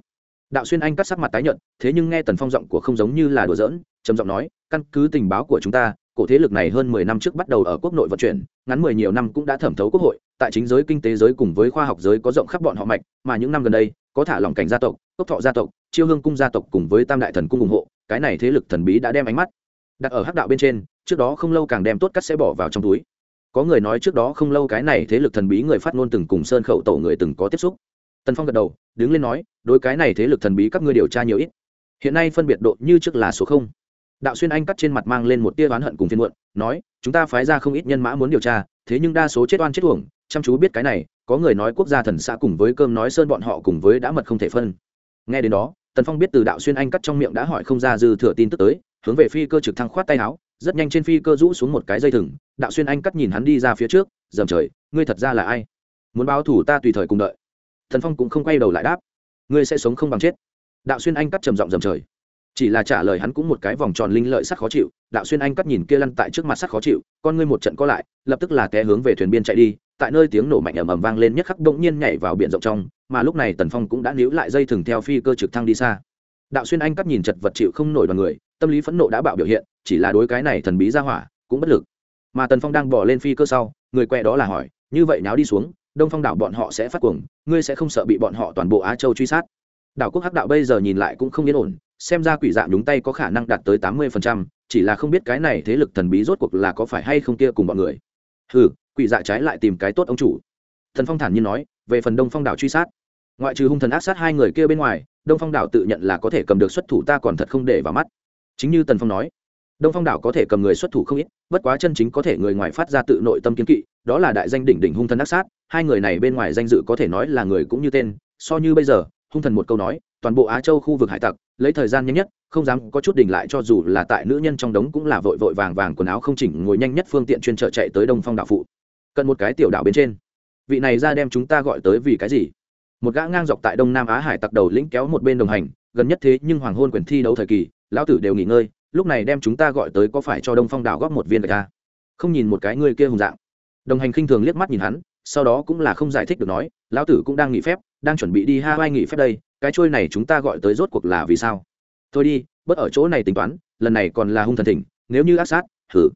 Đạo xuyên anh cắt sắc mặt tái nhận thế nhưng nghe tần phong giọng của không giống như là đùa giỡn, trầm giọng nói, căn cứ tình báo của chúng ta cổ thế lực này hơn mười năm trước bắt đầu ở quốc nội vận chuyển, ngắn mười nhiều năm cũng đã thẩm thấu quốc hội, tại chính giới kinh tế giới cùng với khoa học giới có rộng khắp bọn họ mạch, mà những năm gần đây, có thả lỏng cảnh gia tộc, cốc thọ gia tộc, chiêu hương cung gia tộc cùng với tam đại thần cung ủng hộ, cái này thế lực thần bí đã đem ánh mắt đặt ở hắc đạo bên trên, trước đó không lâu càng đem tốt cắt sẽ bỏ vào trong túi. Có người nói trước đó không lâu cái này thế lực thần bí người phát ngôn từng cùng sơn khẩu tổ người từng có tiếp xúc. Tần phong gật đầu, đứng lên nói, đối cái này thế lực thần bí các ngươi điều tra nhiều ít. Hiện nay phân biệt độ như trước là số không đạo xuyên anh cắt trên mặt mang lên một tia oán hận cùng phiên muộn, nói, chúng ta phái ra không ít nhân mã muốn điều tra, thế nhưng đa số chết oan chết uổng, chăm chú biết cái này, có người nói quốc gia thần xã cùng với cơm nói sơn bọn họ cùng với đã mật không thể phân. Nghe đến đó, tần phong biết từ đạo xuyên anh cắt trong miệng đã hỏi không ra dư thừa tin tức tới, hướng về phi cơ trực thăng khoát tay áo, rất nhanh trên phi cơ rũ xuống một cái dây thừng, đạo xuyên anh cắt nhìn hắn đi ra phía trước, dầm trời, ngươi thật ra là ai? Muốn báo thủ ta tùy thời cùng đợi. Thần phong cũng không quay đầu lại đáp, ngươi sẽ sống không bằng chết. Đạo xuyên anh cắt trầm giọng dầm trời chỉ là trả lời hắn cũng một cái vòng tròn linh lợi sắc khó chịu, đạo xuyên anh cắt nhìn kia lăn tại trước mặt sắc khó chịu, con ngươi một trận co lại, lập tức là té hướng về thuyền biên chạy đi, tại nơi tiếng nổ mạnh ầm ầm vang lên nhất khắc bỗng nhiên nhảy vào biển rộng trong, mà lúc này tần phong cũng đã níu lại dây thừng theo phi cơ trực thăng đi xa. Đạo xuyên anh cắt nhìn chật vật chịu không nổi đoàn người, tâm lý phẫn nộ đã bạo biểu hiện, chỉ là đối cái này thần bí ra hỏa, cũng bất lực. Mà tần phong đang bỏ lên phi cơ sau, người quẹ đó là hỏi, như vậy náo đi xuống, đông phong đảo bọn họ sẽ phát cuồng, ngươi sẽ không sợ bị bọn họ toàn bộ á châu truy sát. Đảo quốc hắc đạo bây giờ nhìn lại cũng không yên ổn xem ra quỷ dạng đúng tay có khả năng đạt tới tám mươi phần trăm, chỉ là không biết cái này thế lực thần bí rốt cuộc là có phải hay không kia cùng bọn người. Hừ, quỷ dạ trái lại tìm cái tốt ông chủ. Thần phong thản nhiên nói về phần đông phong đảo truy sát. Ngoại trừ hung thần ác sát hai người kia bên ngoài đông phong đảo tự nhận là có thể cầm được xuất thủ ta còn thật không để vào mắt. Chính như tần phong nói đông phong đảo có thể cầm người xuất thủ không ít bất quá chân chính có thể người ngoài phát ra tự nội tâm kiến kỵ đó là đại danh đỉnh đỉnh hung thần ác sát. Hai người này bên ngoài danh dự có thể nói là người cũng như tên so như bây giờ hung thần một câu nói, toàn bộ á châu khu vực hải tặc, lấy thời gian nhanh nhất, không dám có chút đình lại cho dù là tại nữ nhân trong đống cũng là vội vội vàng vàng quần áo không chỉnh ngồi nhanh nhất phương tiện chuyên trợ chạy tới đông phong đảo phụ. Cần một cái tiểu đảo bên trên. Vị này ra đem chúng ta gọi tới vì cái gì? Một gã ngang dọc tại đông nam á hải tặc đầu lĩnh kéo một bên đồng hành, gần nhất thế nhưng hoàng hôn quyền thi đấu thời kỳ, lão tử đều nghỉ ngơi, lúc này đem chúng ta gọi tới có phải cho đông phong đảo góp một viên gạch ta không nhìn một cái người kia hùng dạng. Đồng hành khinh thường liếc mắt nhìn hắn sau đó cũng là không giải thích được nói, lão tử cũng đang nghỉ phép, đang chuẩn bị đi ha vai nghỉ phép đây, cái trôi này chúng ta gọi tới rốt cuộc là vì sao? Thôi đi, bớt ở chỗ này tính toán, lần này còn là hung thần thỉnh, nếu như ác sát thử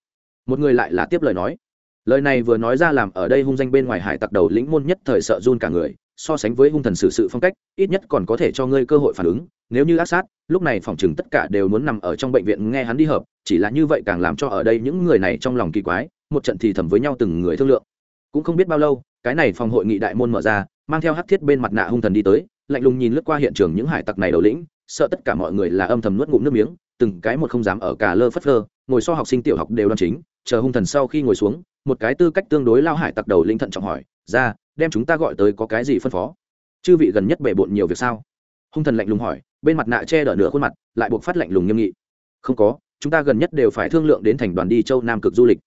một người lại là tiếp lời nói. Lời này vừa nói ra làm ở đây hung danh bên ngoài hải tặc đầu lĩnh môn nhất thời sợ run cả người, so sánh với hung thần xử sự phong cách, ít nhất còn có thể cho ngươi cơ hội phản ứng, nếu như ác sát, lúc này phòng chừng tất cả đều muốn nằm ở trong bệnh viện nghe hắn đi hợp, chỉ là như vậy càng làm cho ở đây những người này trong lòng kỳ quái, một trận thì thầm với nhau từng người thương lượng cũng không biết bao lâu, cái này phòng hội nghị đại môn mở ra, mang theo hắc thiết bên mặt nạ hung thần đi tới, lạnh lùng nhìn lướt qua hiện trường những hải tặc này đầu lĩnh, sợ tất cả mọi người là âm thầm nuốt ngụm nước miếng, từng cái một không dám ở cả lơ phất lơ, ngồi so học sinh tiểu học đều đoan chính, chờ hung thần sau khi ngồi xuống, một cái tư cách tương đối lao hải tặc đầu lĩnh thận trọng hỏi, ra, đem chúng ta gọi tới có cái gì phân phó? Chư vị gần nhất bể bộn nhiều việc sao? Hung thần lạnh lùng hỏi, bên mặt nạ che đỡ nửa khuôn mặt, lại buộc phát lạnh lùng nghiêm nghị, không có, chúng ta gần nhất đều phải thương lượng đến thành đoàn đi châu nam cực du lịch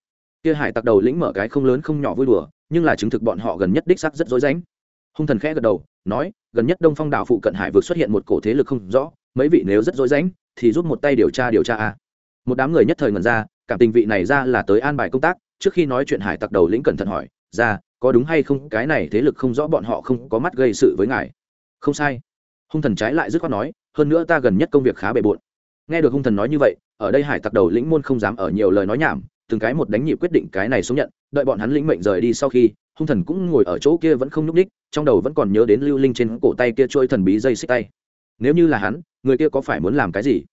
kia hải tặc đầu lĩnh mở cái không lớn không nhỏ vui đùa nhưng là chứng thực bọn họ gần nhất đích sắc rất dối ránh. hung thần khẽ gật đầu nói gần nhất đông phong đảo phụ cận hải vượt xuất hiện một cổ thế lực không rõ mấy vị nếu rất dối ránh, thì giúp một tay điều tra điều tra a. Một đám người nhất thời ngần ra cảm tình vị này ra là tới an bài công tác trước khi nói chuyện hải tặc đầu lĩnh cẩn thận hỏi ra có đúng hay không cái này thế lực không rõ bọn họ không có mắt gây sự với ngài? Không sai. Hung thần trái lại dứt khoát nói hơn nữa ta gần nhất công việc khá bề bộn. Nghe được hung thần nói như vậy ở đây hải tặc đầu lĩnh môn không dám ở nhiều lời nói nhảm từng cái một đánh nhịp quyết định cái này xuống nhận, đợi bọn hắn lĩnh mệnh rời đi sau khi, hung thần cũng ngồi ở chỗ kia vẫn không nhúc ních trong đầu vẫn còn nhớ đến lưu linh trên cổ tay kia trôi thần bí dây xích tay. Nếu như là hắn, người kia có phải muốn làm cái gì?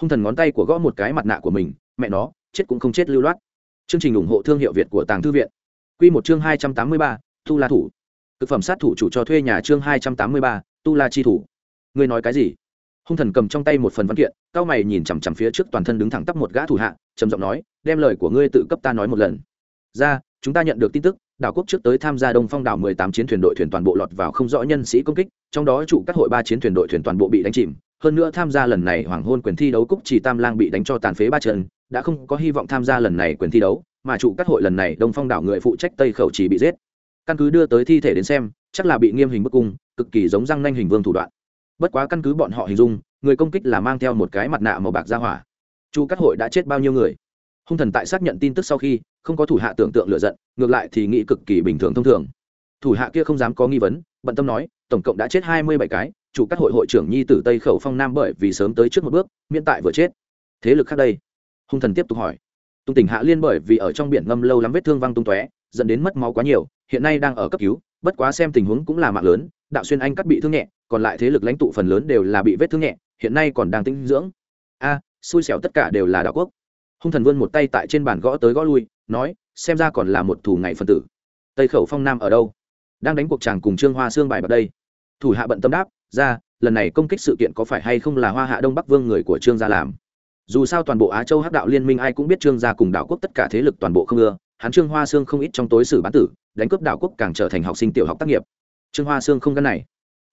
Hung thần ngón tay của gõ một cái mặt nạ của mình, mẹ nó, chết cũng không chết lưu loát. Chương trình ủng hộ thương hiệu việt của tàng thư viện. Q một chương hai trăm tám mươi ba, tu la thủ. Thực phẩm sát thủ chủ cho thuê nhà chương hai trăm tám mươi ba, tu la chi thủ. Ngươi nói cái gì? Hung thần cầm trong tay một phần văn kiện, cao mày nhìn chằm chằm phía trước toàn thân đứng thẳng tắp một gã thủ hạ, trầm giọng nói, đem lời của ngươi tự cấp ta nói một lần. Ra, chúng ta nhận được tin tức, đảo quốc trước tới tham gia đông phong đảo mười tám chiến thuyền đội thuyền toàn bộ lọt vào không rõ nhân sĩ công kích, trong đó trụ các hội ba chiến thuyền đội thuyền toàn bộ bị đánh chìm. Hơn nữa tham gia lần này hoàng hôn quyền thi đấu cúc chỉ tam lang bị đánh cho tàn phế ba chân đã không có hy vọng tham gia lần này quyền thi đấu, mà trụ các hội lần này đông phong đảo người phụ trách tây khẩu chỉ bị giết. Căn cứ đưa tới thi thể đến xem, chắc là bị nghiêm hình bức cung, cực kỳ giống răng nanh hình vương thủ đoạn bất quá căn cứ bọn họ hình dung, người công kích là mang theo một cái mặt nạ màu bạc ra hỏa. Chu cát hội đã chết bao nhiêu người? Hung thần tại xác nhận tin tức sau khi, không có thủ hạ tưởng tượng lựa giận, ngược lại thì nghĩ cực kỳ bình thường thông thường. Thủ hạ kia không dám có nghi vấn, bận tâm nói, tổng cộng đã chết hai mươi bảy cái chủ các hội hội trưởng nhi tử tây khẩu phong nam bởi vì sớm tới trước một bước, miễn tại vừa chết. Thế lực khác đây? Hung thần tiếp tục hỏi. Tung tỉnh hạ liên bởi vì ở trong biển ngâm lâu lắm vết thương văng tung tóe, dẫn đến mất máu quá nhiều, hiện nay đang ở cấp cứu, bất quá xem tình huống cũng là mạng lớn, đạo xuyên anh cắt bị thương nhẹ còn lại thế lực lãnh tụ phần lớn đều là bị vết thương nhẹ, hiện nay còn đang tinh dưỡng. A, xui xẻo tất cả đều là đạo quốc. Hung thần vươn một tay tại trên bàn gõ tới gõ lui, nói, xem ra còn là một thủ ngày phân tử. Tây khẩu phong nam ở đâu? Đang đánh cuộc chàng cùng trương hoa xương bài bạc đây. Thủ hạ bận tâm đáp, ra, lần này công kích sự kiện có phải hay không là hoa hạ đông bắc vương người của trương gia làm? Dù sao toàn bộ á châu hắc đạo liên minh ai cũng biết trương gia cùng đạo quốc tất cả thế lực toàn bộ không ưa, hắn trương hoa sương không ít trong tối xử bán tử, đánh cướp đạo quốc càng trở thành học sinh tiểu học tác nghiệp. Trương hoa sương không gắn này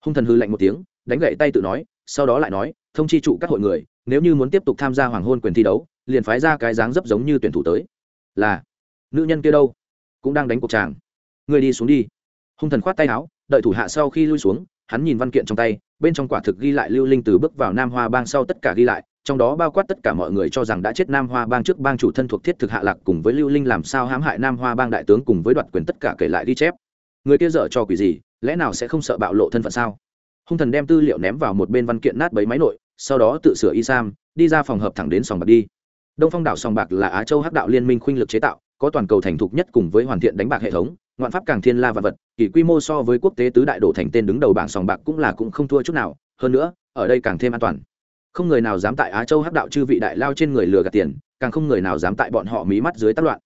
hung thần hư lạnh một tiếng, đánh gậy tay tự nói, sau đó lại nói, thông chi trụ các hội người, nếu như muốn tiếp tục tham gia hoàng hôn quyền thi đấu, liền phái ra cái dáng dấp giống như tuyển thủ tới. Là, nữ nhân kia đâu? Cũng đang đánh cuộc tràng người đi xuống đi. Hung thần khoát tay áo, đợi thủ hạ sau khi lui xuống, hắn nhìn văn kiện trong tay, bên trong quả thực ghi lại lưu linh từ bước vào nam hoa bang sau tất cả ghi lại, trong đó bao quát tất cả mọi người cho rằng đã chết nam hoa bang trước bang chủ thân thuộc thiết thực hạ lạc cùng với lưu linh làm sao hãm hại nam hoa bang đại tướng cùng với đoạt quyền tất cả kể lại ghi chép. Người kia dở cho quỷ gì lẽ nào sẽ không sợ bạo lộ thân phận sao? Hung thần đem tư liệu ném vào một bên văn kiện nát bấy máy nội, sau đó tự sửa y sam, đi ra phòng hợp thẳng đến sòng bạc đi. Đông phong đảo sòng bạc là á châu hắc đạo liên minh khuynh lực chế tạo, có toàn cầu thành thục nhất cùng với hoàn thiện đánh bạc hệ thống, ngoạn pháp càng thiên la vật vật kỳ quy mô so với quốc tế tứ đại đổ thành tên đứng đầu bảng sòng bạc cũng là cũng không thua chút nào, hơn nữa, ở đây càng thêm an toàn. Không người nào dám tại á châu hắc đạo chư vị đại lao trên người lừa gạt tiền, càng không người nào dám tại bọn họ mí mắt dưới tác loạn.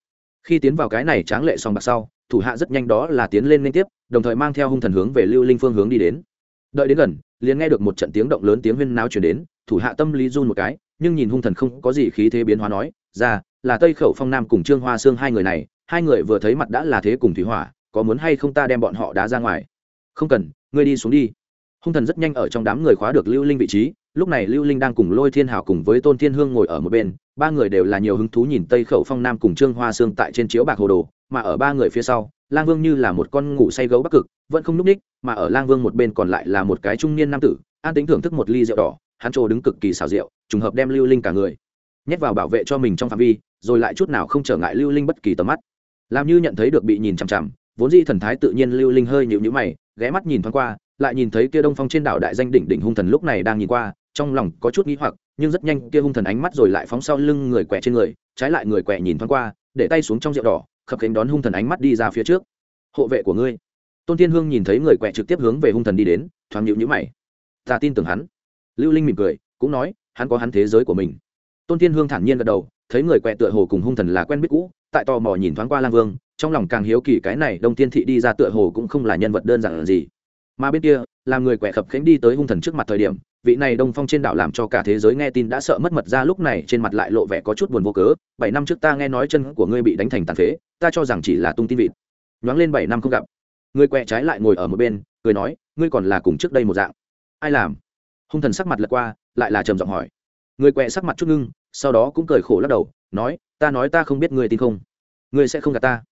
Khi tiến vào cái này tráng lệ sòng bạc sau thủ hạ rất nhanh đó là tiến lên liên tiếp, đồng thời mang theo hung thần hướng về lưu linh phương hướng đi đến. Đợi đến gần, liền nghe được một trận tiếng động lớn tiếng huyên náo chuyển đến, thủ hạ tâm lý run một cái, nhưng nhìn hung thần không có gì khí thế biến hóa nói, ra, là tây khẩu phong nam cùng trương hoa sương hai người này, hai người vừa thấy mặt đã là thế cùng thủy hỏa, có muốn hay không ta đem bọn họ đá ra ngoài? Không cần, ngươi đi xuống đi. Hung thần rất nhanh ở trong đám người khóa được lưu linh vị trí lúc này lưu linh đang cùng lôi thiên hảo cùng với tôn thiên hương ngồi ở một bên, ba người đều là nhiều hứng thú nhìn tây khẩu phong nam cùng trương hoa sương tại trên chiếu bạc hồ đồ, mà ở ba người phía sau, lang vương như là một con ngủ say gấu bắc cực, vẫn không núp ních, mà ở lang vương một bên còn lại là một cái trung niên nam tử, an tính thưởng thức một ly rượu đỏ, hắn trồ đứng cực kỳ xào rượu trùng hợp đem lưu linh cả người nhét vào bảo vệ cho mình trong phạm vi, rồi lại chút nào không trở ngại lưu linh bất kỳ tầm mắt. Làm như nhận thấy được bị nhìn chằm chằm, vốn di thần thái tự nhiên lưu linh hơi nhịu nhữ mày, ghé mắt nhìn thoáng qua, lại nhìn thấy kia đông phong trên đảo đại danh đỉnh đỉnh hung thần lúc này đang nhìn qua trong lòng có chút nghĩ hoặc, nhưng rất nhanh kia hung thần ánh mắt rồi lại phóng sau lưng người quẹ trên người, trái lại người quẹ nhìn thoáng qua, để tay xuống trong rượu đỏ, khập khánh đón hung thần ánh mắt đi ra phía trước. Hộ vệ của ngươi. Tôn thiên hương nhìn thấy người quẹ trực tiếp hướng về hung thần đi đến, thoáng nhịu nhữ mày. Ta tin tưởng hắn. Lưu linh mỉm cười, cũng nói, hắn có hắn thế giới của mình. Tôn thiên hương thản nhiên gật đầu, thấy người quẹ tựa hồ cùng hung thần là quen biết cũ, tại tò mò nhìn thoáng qua lang vương, trong lòng càng hiếu kỳ cái này đông tiên thị đi ra tựa hồ cũng không là nhân vật đơn giản gì. Mà bên kia làm người quẹ khập khánh đi tới hung thần trước mặt thời điểm vị này đông phong trên đảo làm cho cả thế giới nghe tin đã sợ mất mật ra lúc này trên mặt lại lộ vẻ có chút buồn vô cớ. Bảy năm trước ta nghe nói chân của ngươi bị đánh thành tàn phế, ta cho rằng chỉ là tung tin vịt. Nhoáng lên bảy năm không gặp. Ngươi quẹ trái lại ngồi ở một bên, cười nói, ngươi còn là cùng trước đây một dạng. Ai làm? Hung thần sắc mặt lật qua, lại là trầm giọng hỏi. Người quẹ sắc mặt chút ngưng, sau đó cũng cười khổ lắc đầu, nói, ta nói ta không biết ngươi tin không. Ngươi sẽ không gạt ta.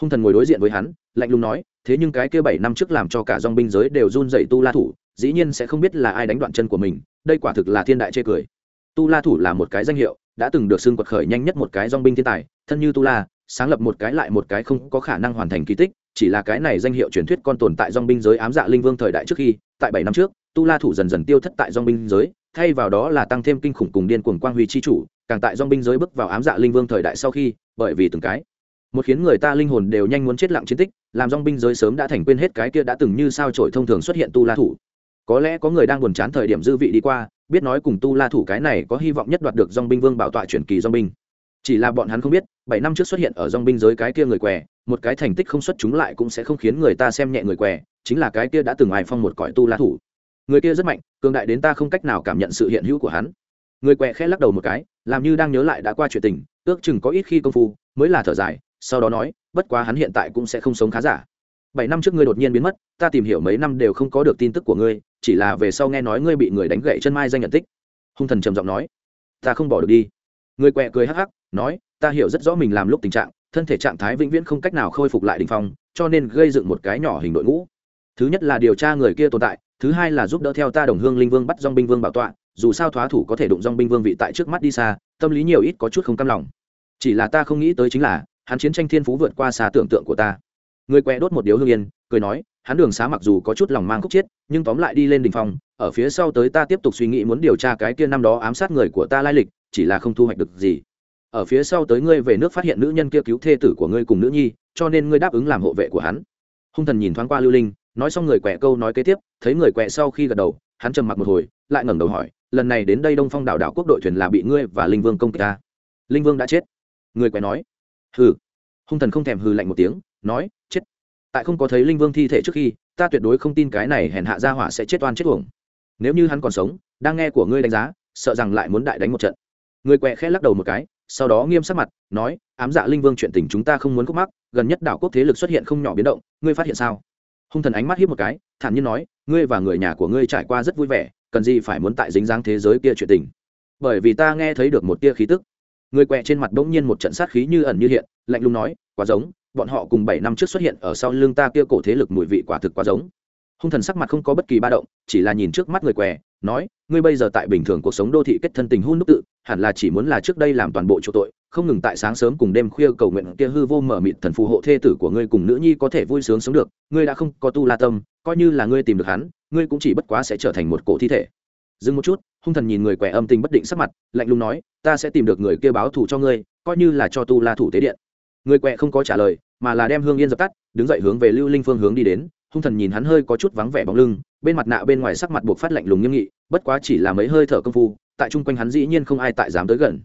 Hung thần ngồi đối diện với hắn, lạnh lùng nói thế nhưng cái kia bảy năm trước làm cho cả dòng binh giới đều run dậy tu la thủ, dĩ nhiên sẽ không biết là ai đánh đoạn chân của mình, đây quả thực là thiên đại chê cười. Tu la thủ là một cái danh hiệu, đã từng được xưng quật khởi nhanh nhất một cái dòng binh thiên tài, thân như tu la, sáng lập một cái lại một cái không có khả năng hoàn thành kỳ tích, chỉ là cái này danh hiệu truyền thuyết con tồn tại dòng binh giới ám dạ linh vương thời đại trước khi, tại bảy năm trước, tu la thủ dần dần tiêu thất tại dòng binh giới, thay vào đó là tăng thêm kinh khủng cùng điên cuồng quang huy chi chủ, càng tại dòng binh giới bước vào ám dạ linh vương thời đại sau khi, bởi vì từng cái một khiến người ta linh hồn đều nhanh muốn chết lặng chiến tích, làm dong binh giới sớm đã thành quên hết cái kia đã từng như sao trổi thông thường xuất hiện tu la thủ. Có lẽ có người đang buồn chán thời điểm dư vị đi qua, biết nói cùng tu la thủ cái này có hy vọng nhất đoạt được dong binh vương bảo tọa chuyển kỳ dong binh. Chỉ là bọn hắn không biết, bảy năm trước xuất hiện ở dong binh giới cái kia người què, một cái thành tích không xuất chúng lại cũng sẽ không khiến người ta xem nhẹ người què, chính là cái kia đã từng ai phong một cõi tu la thủ. Người kia rất mạnh, cường đại đến ta không cách nào cảm nhận sự hiện hữu của hắn. Người què khẽ lắc đầu một cái, làm như đang nhớ lại đã qua chuyện tình, ước chừng có ít khi công phu, mới là thở dài sau đó nói, bất quá hắn hiện tại cũng sẽ không sống khá giả. Bảy năm trước ngươi đột nhiên biến mất, ta tìm hiểu mấy năm đều không có được tin tức của ngươi, chỉ là về sau nghe nói ngươi bị người đánh gậy chân mai danh nhận tích. Hung thần trầm giọng nói, ta không bỏ được đi. Người quẹ cười hắc hắc, nói, ta hiểu rất rõ mình làm lúc tình trạng, thân thể trạng thái vĩnh viễn không cách nào khôi phục lại đ ỉ n h phong, cho nên gây dựng một cái nhỏ hình đội ngũ. Thứ nhất là điều tra người kia tồn tại, thứ hai là giúp đỡ theo ta đồng hương linh vương bắt dong binh vương bảo tọa, dù sao thoá thủ có thể đụng dong binh vương vị tại trước mắt đi xa, tâm lý nhiều ít có chút không cam lòng. Chỉ là ta không nghĩ tới chính là hắn chiến tranh thiên phú vượt qua xa tưởng tượng của ta. Người quẹ đốt một điếu hương yên cười nói hắn đường xá mặc dù có chút lòng mang khúc chết, nhưng tóm lại đi lên đình phong ở phía sau tới ta tiếp tục suy nghĩ muốn điều tra cái kia năm đó ám sát người của ta lai lịch chỉ là không thu hoạch được gì. Ở phía sau tới ngươi về nước phát hiện nữ nhân kia cứu thê tử của ngươi cùng nữ nhi cho nên ngươi đáp ứng làm hộ vệ của hắn. Hung thần nhìn thoáng qua lưu linh nói xong người quẹ câu nói kế tiếp thấy người quẹ sau khi gật đầu hắn trầm mặc một hồi lại ngẩng đầu hỏi lần này đến đây đông phong đảo đảo quốc đội thuyền là bị ngươi và linh vương công kích ta linh vương đã chết. Người quẹ nói hừ. Hung thần không thèm hừ lạnh một tiếng, nói, chết. Tại không có thấy linh vương thi thể trước khi, ta tuyệt đối không tin cái này hèn hạ gia hỏa sẽ chết oan chết uổng. Nếu như hắn còn sống, đang nghe của ngươi đánh giá, sợ rằng lại muốn đại đánh một trận. Người quẹ khẽ lắc đầu một cái, sau đó nghiêm sắc mặt, nói, ám dạ linh vương chuyện tình chúng ta không muốn khúc mắc, gần nhất đảo quốc thế lực xuất hiện không nhỏ biến động, ngươi phát hiện sao? Hung thần ánh mắt hiếp một cái, thản nhiên nói, ngươi và người nhà của ngươi trải qua rất vui vẻ, cần gì phải muốn tại dính dáng thế giới kia chuyện tình. Bởi vì ta nghe thấy được một tia khí tức người quẹ trên mặt bỗng nhiên một trận sát khí như ẩn như hiện, lạnh lùng nói, quá giống, bọn họ cùng bảy năm trước xuất hiện ở sau lưng ta kia cổ thế lực mùi vị quả thực quá giống. Hung thần sắc mặt không có bất kỳ ba động, chỉ là nhìn trước mắt người què nói, ngươi bây giờ tại bình thường cuộc sống đô thị kết thân tình hôn đúc tự, hẳn là chỉ muốn là trước đây làm toàn bộ chỗ tội, không ngừng tại sáng sớm cùng đêm khuya cầu nguyện kia hư vô mở mịt thần phù hộ thê tử của ngươi cùng nữ nhi có thể vui sướng sống được, ngươi đã không có tu la tâm, coi như là ngươi tìm được hắn, ngươi cũng chỉ bất quá sẽ trở thành một cổ thi thể. Dừng một chút hung thần nhìn người quẻ âm tình bất định sắc mặt, lạnh lùng nói, ta sẽ tìm được người kia báo thù cho ngươi, coi như là cho tu la thủ tế điện. Người quẻ không có trả lời, mà là đem hương yên dập tắt, đứng dậy hướng về lưu linh phương hướng đi đến. Hung thần nhìn hắn hơi có chút vắng vẻ bóng lưng, bên mặt nạ bên ngoài sắc mặt buộc phát lạnh lùng nghiêm nghị, bất quá chỉ là mấy hơi thở công phu, tại chung quanh hắn dĩ nhiên không ai tại dám tới gần.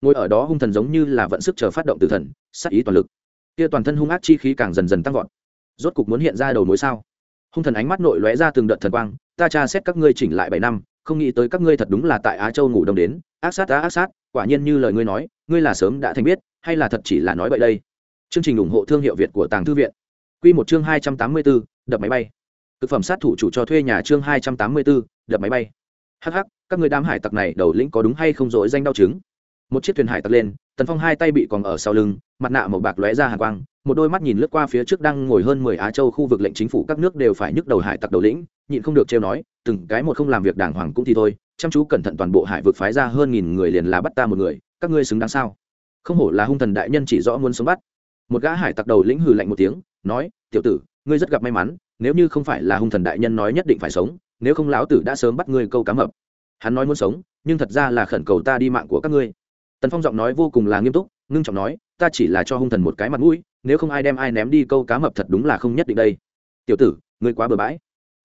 Ngồi ở đó hung thần giống như là vận sức chờ phát động từ thần, sát ý toàn lực. Kia toàn thân hung ác chi khí càng dần dần tăng vọt. Rốt cục muốn hiện ra đầu mối sao? Hung thần ánh mắt nội lóe ra từng đợt thần quang, ta tra xét các ngươi chỉnh lại bảy năm không nghĩ tới các ngươi thật đúng là tại á châu ngủ đông đến. Ác sát á ác sát, quả nhiên như lời ngươi nói, ngươi là sớm đã thành biết, hay là thật chỉ là nói vậy đây? Chương trình ủng hộ thương hiệu việt của tàng thư viện. Q một chương hai trăm tám mươi bốn, đập máy bay. Thực phẩm sát thủ chủ cho thuê nhà chương hai trăm tám mươi bốn, đập máy bay. Hh các người đám hải tặc này đầu lĩnh có đúng hay không dối danh đau chứng? Một chiếc thuyền hải tặc lên, tần phong hai tay bị còn ở sau lưng, mặt nạ màu bạc lóe ra hàng quang một đôi mắt nhìn lướt qua phía trước đang ngồi hơn mười á châu khu vực lệnh chính phủ các nước đều phải nhức đầu hải tặc đầu lĩnh, nhịn không được trêu nói, từng cái một không làm việc đàng hoàng cũng thì thôi, chăm chú cẩn thận toàn bộ hải vực phái ra hơn nghìn người liền là bắt ta một người, các ngươi xứng đáng sao? Không hổ là hung thần đại nhân chỉ rõ muốn sống bắt. Một gã hải tặc đầu lĩnh hừ lạnh một tiếng, nói, tiểu tử, ngươi rất gặp may mắn, nếu như không phải là hung thần đại nhân nói nhất định phải sống, nếu không lão tử đã sớm bắt ngươi câu cá mập. Hắn nói muốn sống, nhưng thật ra là khẩn cầu ta đi mạng của các ngươi. Tần phong giọng nói vô cùng là nghiêm túc ngưng trọng nói, ta chỉ là cho hung thần một cái mặt mũi, nếu không ai đem ai ném đi câu cá mập thật đúng là không nhất định đây. Tiểu tử, ngươi quá bừa bãi.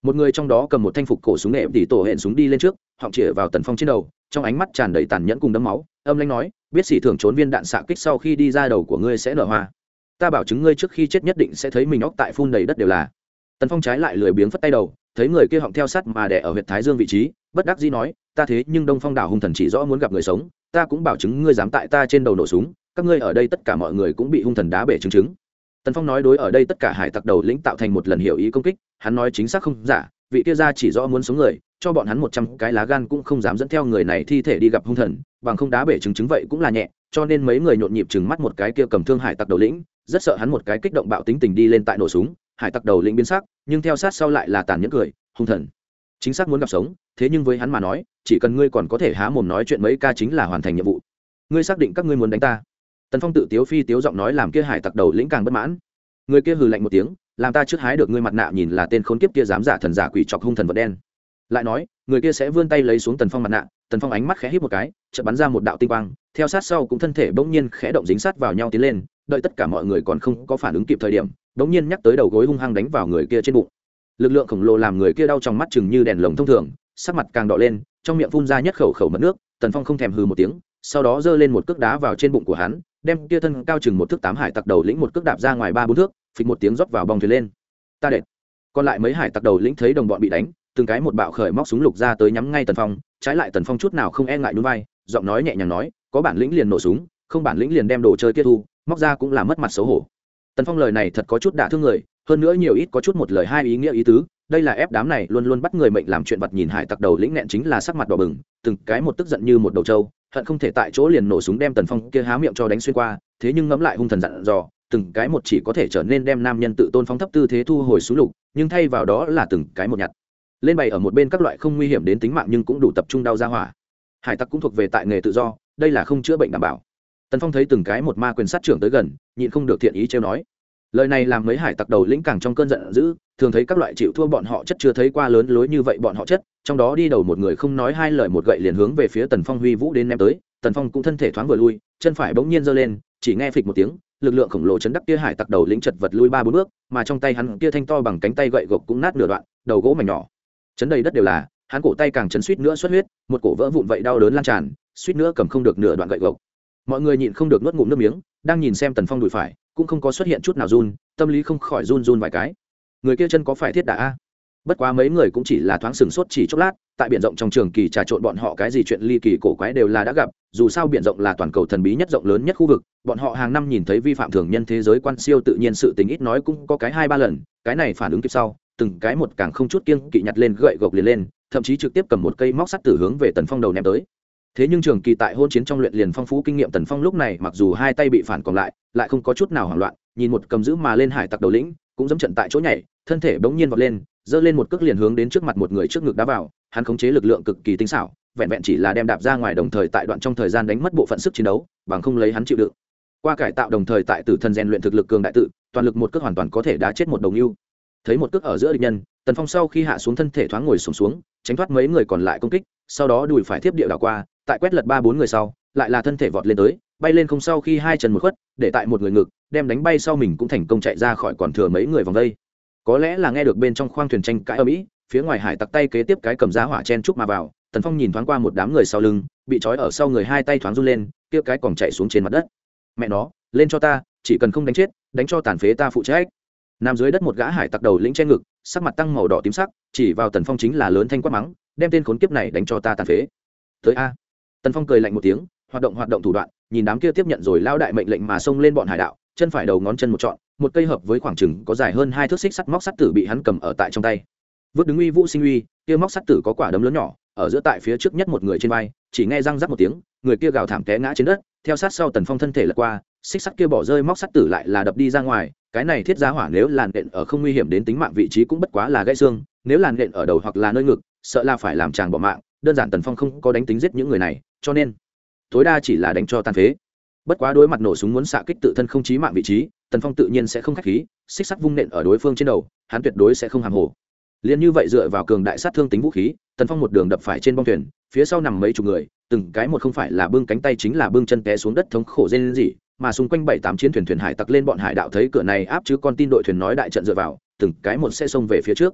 Một người trong đó cầm một thanh phục cổ súng nệm tỉ tổ hẹn súng đi lên trước, họng chĩa vào tần phong trên đầu, trong ánh mắt tràn đầy tàn nhẫn cùng đấm máu, âm lanh nói, biết xỉ thường trốn viên đạn xạ kích sau khi đi ra đầu của ngươi sẽ nở hoa. Ta bảo chứng ngươi trước khi chết nhất định sẽ thấy mình óc tại phun đầy đất đều là. Tần phong trái lại lười biếng phất tay đầu, thấy người kia họng theo sắt mà đẻ ở huyện thái dương vị trí, bất đắc dĩ nói, ta thế nhưng đông phong đảo hung thần chỉ rõ muốn gặp người sống, ta cũng bảo chứng ngươi dám tại ta trên đầu nổ súng các ngươi ở đây tất cả mọi người cũng bị hung thần đá bể chứng chứng. Tần phong nói đối ở đây tất cả hải tặc đầu lĩnh tạo thành một lần hiểu ý công kích, hắn nói chính xác không giả, vị kia ra chỉ rõ muốn sống người, cho bọn hắn một trăm cái lá gan cũng không dám dẫn theo người này thi thể đi gặp hung thần, bằng không đá bể chứng chứng vậy cũng là nhẹ, cho nên mấy người nhộn nhịp chừng mắt một cái kia cầm thương hải tặc đầu lĩnh, rất sợ hắn một cái kích động bạo tính tình đi lên tại nổ súng, hải tặc đầu lĩnh biến sắc, nhưng theo sát sau lại là tàn nhẫn cười, hung thần. Chính xác muốn gặp sống, thế nhưng với hắn mà nói, chỉ cần ngươi còn có thể há mồm nói chuyện mấy ca chính là hoàn thành nhiệm vụ. Ngươi xác định các ngươi muốn đánh ta tần phong tự tiếu phi tiếu giọng nói làm kia hải tặc đầu lĩnh càng bất mãn. Người kia hừ lạnh một tiếng, làm ta trước hái được ngươi mặt nạ nhìn là tên khốn kiếp kia dám giả thần giả quỷ chọc hung thần vật đen. Lại nói, người kia sẽ vươn tay lấy xuống tần phong mặt nạ, tần phong ánh mắt khẽ hít một cái, chợt bắn ra một đạo tinh quang, theo sát sau cũng thân thể bỗng nhiên khẽ động dính sát vào nhau tiến lên, đợi tất cả mọi người còn không có phản ứng kịp thời điểm, bỗng nhiên nhắc tới đầu gối hung hăng đánh vào người kia trên bụng. Lực lượng khổng lồ làm người kia đau trong mắt chừng như đèn lồng thông thường, sắc mặt càng đỏ lên, trong miệng phun ra nhất khẩu khẩu mất nước, tần phong không thèm hừ một tiếng sau đó giơ lên một cước đá vào trên bụng của hắn, đem kia thân cao chừng một thước tám hải tặc đầu lĩnh một cước đạp ra ngoài ba bốn thước, phịch một tiếng rót vào bong thuyền lên. Ta đệt. Còn lại mấy hải tặc đầu lĩnh thấy đồng bọn bị đánh, từng cái một bạo khởi móc súng lục ra tới nhắm ngay tần phong, trái lại tần phong chút nào không e ngại núi vai, giọng nói nhẹ nhàng nói, có bản lĩnh liền nổ súng, không bản lĩnh liền đem đồ chơi kia thu, móc ra cũng là mất mặt xấu hổ. Tần phong lời này thật có chút đả thương người, hơn nữa nhiều ít có chút một lời hai ý nghĩa ý tứ, đây là ép đám này luôn luôn bắt người mệnh làm chuyện vật nhìn hải tặc đầu lĩnh nghẹn chính là sắc mặt đỏ bừng, từng cái một tức giận như một đầu trâu hận không thể tại chỗ liền nổ súng đem tần phong kia há miệng cho đánh xuyên qua, thế nhưng ngẫm lại hung thần dặn dò, từng cái một chỉ có thể trở nên đem nam nhân tự tôn phóng thấp tư thế thu hồi xuống lục, nhưng thay vào đó là từng cái một nhặt. Lên bày ở một bên các loại không nguy hiểm đến tính mạng nhưng cũng đủ tập trung đau ra hỏa. Hải tặc cũng thuộc về tại nghề tự do, đây là không chữa bệnh đảm bảo. Tần phong thấy từng cái một ma quyền sát trưởng tới gần, nhịn không được thiện ý trêu nói. Lời này làm mấy hải tặc đầu lĩnh càng trong cơn giận dữ thường thấy các loại chịu thua bọn họ chất chưa thấy qua lớn lối như vậy bọn họ chất, trong đó đi đầu một người không nói hai lời một gậy liền hướng về phía tần phong huy vũ đến ném tới, tần phong cũng thân thể thoáng vừa lui, chân phải bỗng nhiên giơ lên, chỉ nghe phịch một tiếng, lực lượng khổng lồ chấn đắc kia hải tặc đầu lĩnh chật vật lui ba bốn bước, mà trong tay hắn kia thanh to bằng cánh tay gậy gộc cũng nát nửa đoạn, đầu gỗ mảnh nhỏ. Chấn đầy đất đều là, hắn cổ tay càng chấn suýt nữa xuất huyết, một cổ vỡ vụn vậy đau đớn lan tràn, suýt nữa cầm không được nửa đoạn gậy gộc. Mọi người nhịn không được nuốt ngụm nước miếng, đang nhìn xem tần phong đùi phải, cũng không có xuất hiện chút nào run, tâm lý không khỏi run run vài cái người kia chân có phải thiết đà a? Bất quá mấy người cũng chỉ là thoáng sừng sốt chỉ chốc lát, tại biển rộng trong trường kỳ trà trộn bọn họ cái gì chuyện ly kỳ cổ quái đều là đã gặp, dù sao biển rộng là toàn cầu thần bí nhất rộng lớn nhất khu vực, bọn họ hàng năm nhìn thấy vi phạm thường nhân thế giới quan siêu tự nhiên sự tình ít nói cũng có cái hai ba lần, cái này phản ứng kịp sau, từng cái một càng không chút kiêng kỵ nhặt lên gậy gộc liền lên, thậm chí trực tiếp cầm một cây móc sắt tử hướng về tần phong đầu ném tới. Thế nhưng trường kỳ tại hôn chiến trong luyện liền phong phú kinh nghiệm tần phong lúc này mặc dù hai tay bị phản còn lại lại không có chút nào hoảng loạn, nhìn một cầm giữ mà lên hải tặc đầu lĩnh, cũng dẫm trận tại chỗ nhảy thân thể bỗng nhiên vọt lên giơ lên một cước liền hướng đến trước mặt một người trước ngực đá vào hắn khống chế lực lượng cực kỳ tinh xảo vẹn vẹn chỉ là đem đạp ra ngoài đồng thời tại đoạn trong thời gian đánh mất bộ phận sức chiến đấu bằng không lấy hắn chịu đựng. Qua cải tạo đồng thời tại tử thần rèn luyện thực lực cường đại tự toàn lực một cước hoàn toàn có thể đá chết một đồng ưu. Thấy một cước ở giữa địch nhân tần phong sau khi hạ xuống thân thể thoáng ngồi sùng xuống, xuống tránh thoát mấy người còn lại công kích sau đó đùi phải tiếp địa đảo qua tại quét lật ba bốn người sau lại là thân thể vọt lên tới bay lên không sau khi hai chân một khuất để tại một người ngực đem đánh bay sau mình cũng thành công chạy ra khỏi còn thừa mấy người vòng đây có lẽ là nghe được bên trong khoang thuyền tranh cãi ở mỹ, phía ngoài hải tặc tay kế tiếp cái cầm giá hỏa chen trúc mà vào, tần phong nhìn thoáng qua một đám người sau lưng, bị trói ở sau người hai tay thoáng run lên, kia cái còn chạy xuống trên mặt đất. Mẹ nó, lên cho ta, chỉ cần không đánh chết, đánh cho tàn phế ta phụ trách. Nằm dưới đất một gã hải tặc đầu lĩnh che ngực, sắc mặt tăng màu đỏ tím sắc, chỉ vào tần phong chính là lớn thanh quát mắng, đem tên khốn kiếp này đánh cho ta tàn phế. Tới a. Tần phong cười lạnh một tiếng, hoạt động hoạt động thủ đoạn, nhìn đám kia tiếp nhận rồi lao đại mệnh lệnh mà xông lên bọn hải đạo, chân phải đầu ngón chân một trọn một cây hợp với khoảng chừng có dài hơn hai thước xích sắt móc sắt tử bị hắn cầm ở tại trong tay. Vứt đứng uy vũ sinh uy, kia móc sắt tử có quả đấm lớn nhỏ, ở giữa tại phía trước nhất một người trên vai, chỉ nghe răng rắc một tiếng, người kia gào thảm té ngã trên đất, theo sát sau tần phong thân thể lật qua, xích sắt kia bỏ rơi móc sắt tử lại là đập đi ra ngoài, cái này thiết giá hỏa nếu làn đện ở không nguy hiểm đến tính mạng vị trí cũng bất quá là gãy xương, nếu làn đện ở đầu hoặc là nơi ngực, sợ là phải làm chàng bỏ mạng, đơn giản tần phong không có đánh tính giết những người này, cho nên, tối đa chỉ là đánh cho tàn phế. Bất quá đối mặt nổ súng muốn xạ kích tự thân không chí mạng vị trí tần phong tự nhiên sẽ không k h á c h khí, xích sắt vung nện ở đối phương trên đầu, hắn tuyệt đối sẽ không hàng hồ. Liền như vậy dựa vào cường đại sát thương tính vũ khí, tần phong một đường đập phải trên bong thuyền, phía sau nằm mấy chục người, từng cái một không phải là bưng cánh tay chính là bưng chân té xuống đất thống khổ dê lên gì mà xung quanh bảy tám chiến thuyền thuyền hải tặc lên bọn hải đạo thấy cửa này áp chứ con tin đội thuyền nói đại trận dựa vào, từng cái một sẽ xông về phía trước.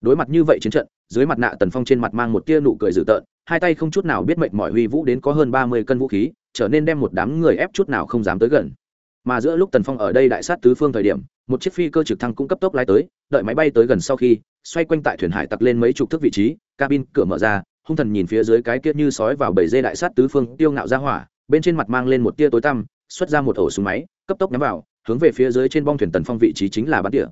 Đối mặt như vậy chiến trận, dưới mặt nạ tần phong trên mặt mang một tia nụ cười dữ tợn, hai tay không chút nào biết mệnh mọi huy vũ đến có hơn ba mươi cân vũ khí, trở nên đem một đám người ép chút nào không dám tới gần mà giữa lúc tần phong ở đây đại sát tứ phương thời điểm, một chiếc phi cơ trực thăng cũng cấp tốc lái tới, đợi máy bay tới gần sau khi, xoay quanh tại thuyền hải tặc lên mấy chục thước vị trí, cabin cửa mở ra, hung thần nhìn phía dưới cái kia như sói vào bầy dê đại sát tứ phương tiêu ngạo ra hỏa, bên trên mặt mang lên một tia tối tăm, xuất ra một ổ súng máy, cấp tốc nhắm vào, hướng về phía dưới trên bong thuyền tần phong vị trí chính là bắn tỉa.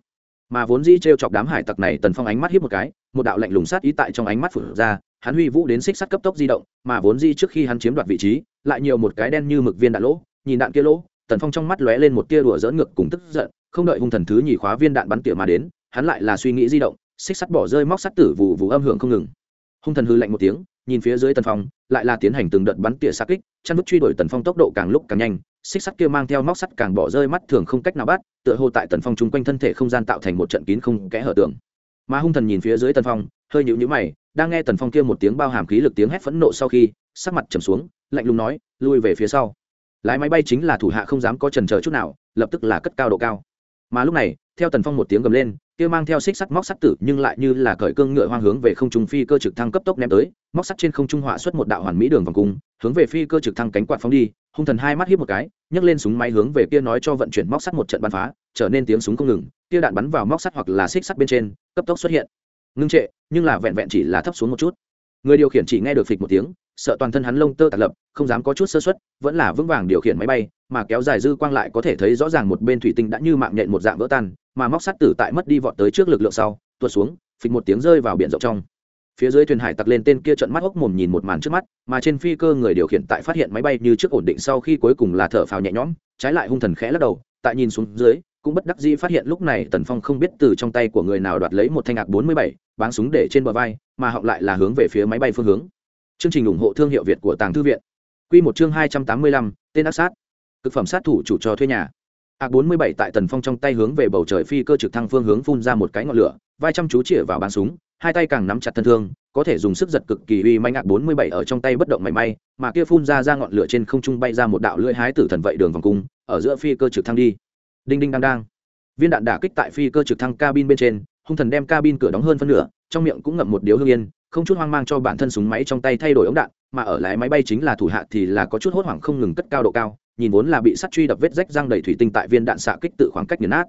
Mà vốn dĩ t r e o chọc đám hải tặc này, tần phong ánh mắt hiếp một cái, một đạo lạnh lùng sát ý tại trong ánh mắt phủ ra, hắn huy vũ đến xích sắt cấp tốc di động, mà vốn dĩ trước khi hắn chiếm đoạt vị trí, lại nhiều một cái đen như mực viên đạn lỗ, nhìn đạn kia lỗ tần phong trong mắt lóe lên một tia đùa dỡn ngực cùng tức giận, không đợi hung thần thứ nhì khóa viên đạn bắn tỉa mà đến, hắn lại là suy nghĩ di động, xích sắt bỏ rơi móc sắt tử vụ vụ âm hưởng không ngừng. Hung thần hư lạnh một tiếng, nhìn phía dưới tần phong, lại là tiến hành từng đợt bắn tỉa xa kích, chăn bức truy đuổi tần phong tốc độ càng lúc càng nhanh, xích sắt kia mang theo móc sắt càng bỏ rơi mắt thường không cách nào bắt, tựa hồ tại tần phong chung quanh thân thể không gian tạo thành một trận kín không kẽ hở tường mà hung thần nhìn phía dưới tần phong, hơi nhịu nhữ mày, đang nghe tần phong kia một tiếng bao hàm khí lực tiếng hét phẫn nộ sau khi, sắc mặt trầm xuống, lạnh lùng nói, lui về phía sau lái máy bay chính là thủ hạ không dám có trần chờ chút nào, lập tức là cất cao độ cao. Mà lúc này, theo tần phong một tiếng gầm lên, kia mang theo xích sắt móc sắt tử nhưng lại như là cởi cương ngựa hoang hướng về không trung phi cơ trực thăng cấp tốc ném tới, móc sắt trên không trung họa xuất một đạo hoàn mỹ đường vòng cung, hướng về phi cơ trực thăng cánh quạt phóng đi, hung thần hai mắt hiếp một cái, nhấc lên súng máy hướng về kia nói cho vận chuyển móc sắt một trận bắn phá, trở nên tiếng súng không ngừng, kia đạn bắn vào móc sắt hoặc là xích sắt bên trên, cấp tốc xuất hiện. Ngưng trệ, nhưng là vẹn vẹn chỉ là thấp xuống một chút người điều khiển chỉ nghe được phịch một tiếng, sợ toàn thân hắn lông tơ tạt lập, không dám có chút sơ xuất vẫn là vững vàng điều khiển máy bay, mà kéo dài dư quang lại có thể thấy rõ ràng một bên thủy tinh đã như mạng nhện một dạng vỡ tan, mà móc sắt tử tại mất đi vọt tới trước lực lượng sau, tuột xuống, phịch một tiếng rơi vào biển rộng trong. Phía dưới thuyền hải tặc lên tên kia trận mắt hốc mồm nhìn một màn trước mắt, mà trên phi cơ người điều khiển tại phát hiện máy bay như trước ổn định sau khi cuối cùng là thở phào nhẹ nhõm, trái lại hung thần khẽ lắc đầu, tại nhìn xuống dưới cũng bất đắc dĩ phát hiện lúc này tần phong không biết từ trong tay của người nào đoạt lấy một thanh ngạc bốn mươi bảy báng súng để trên bờ vai, mà họng lại là hướng về phía máy bay phương hướng. Chương trình ủng hộ thương hiệu việt của tàng thư viện. Q một chương hai trăm tám mươi lăm, tên ác sát. Thực phẩm sát thủ chủ cho thuê nhà. Ạc bốn mươi bảy tại tần phong trong tay hướng về bầu trời phi cơ trực thăng phương hướng phun ra một cái ngọn lửa, vai chăm chú chĩa vào bắn súng, hai tay càng nắm chặt thân thương, có thể dùng sức giật cực kỳ uy manh ạc bốn mươi bảy ở trong tay bất động mảy may, mà kia phun ra ra ngọn lửa trên không trung bay ra một đạo lưỡi hái tử thần vậy đường vòng cung, ở giữa phi cơ trực thăng đi đinh đinh đang đang. Viên đạn đả kích tại phi cơ trực thăng cabin bên trên, hung thần đem cabin cửa đóng hơn phân nửa, trong miệng cũng ngậm một điếu hương yên, không chút hoang mang cho bản thân súng máy trong tay thay đổi ống đạn, mà ở lái máy bay chính là thủ hạ thì là có chút hốt hoảng không ngừng cất cao độ cao, nhìn vốn là bị sắt truy đập vết rách răng đầy thủy tinh tại viên đạn xạ kích tự khoảng cách nghiền nát.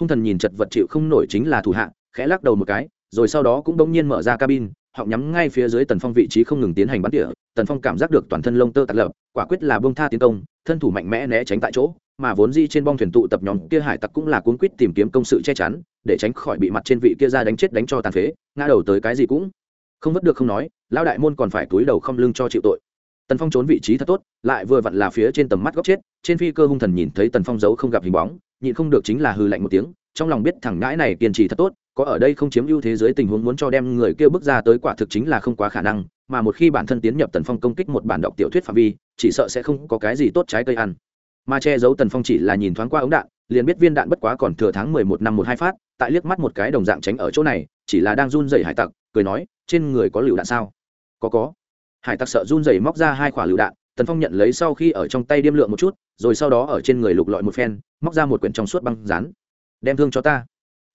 Hung thần nhìn chật vật chịu không nổi chính là thủ hạ, khẽ lắc đầu một cái, rồi sau đó cũng đông nhiên mở ra cabin họ nhắm ngay phía dưới tần phong vị trí không ngừng tiến hành bắn tỉa, tần phong cảm giác được toàn thân lông tơ tạt lập quả quyết là bông tha tiến công, thân thủ mạnh mẽ né tránh tại chỗ, mà vốn di trên bong thuyền tụ tập nhóm kia hải tặc cũng là cuốn quýt tìm kiếm công sự che chắn, để tránh khỏi bị mặt trên vị kia ra đánh chết đánh cho tàn phế, ngã đầu tới cái gì cũng không vất được không nói lao đại môn còn phải túi đầu không lưng cho chịu tội. Tần phong trốn vị trí thật tốt, lại vừa vặn là phía trên tầm mắt góc chết, trên phi cơ hung thần nhìn thấy tần phong giấu không gặp hình bóng, nhịn không được chính là hư lạnh một tiếng, trong lòng biết thằng ngãi này kiên trì thật tốt có ở đây không chiếm ưu thế giới tình huống muốn cho đem người kia bước ra tới quả thực chính là không quá khả năng, mà một khi bản thân tiến nhập tần phong công kích một bản đọc tiểu thuyết phạm vi, chỉ sợ sẽ không có cái gì tốt trái cây ăn. Mà che giấu tần phong chỉ là nhìn thoáng qua ống đạn, liền biết viên đạn bất quá còn thừa tháng mười một năm một hai phát, tại liếc mắt một cái đồng dạng tránh ở chỗ này, chỉ là đang run dày hải tặc, cười nói, trên người có lựu đạn sao? Có có. Hải tặc sợ run rẩy móc ra hai quả lựu đạn, tần phong nhận lấy sau khi ở trong tay điêm lượng một chút, rồi sau đó ở trên người lục lọi một phen, móc ra một quyển trong suốt băng rán đem thương cho ta.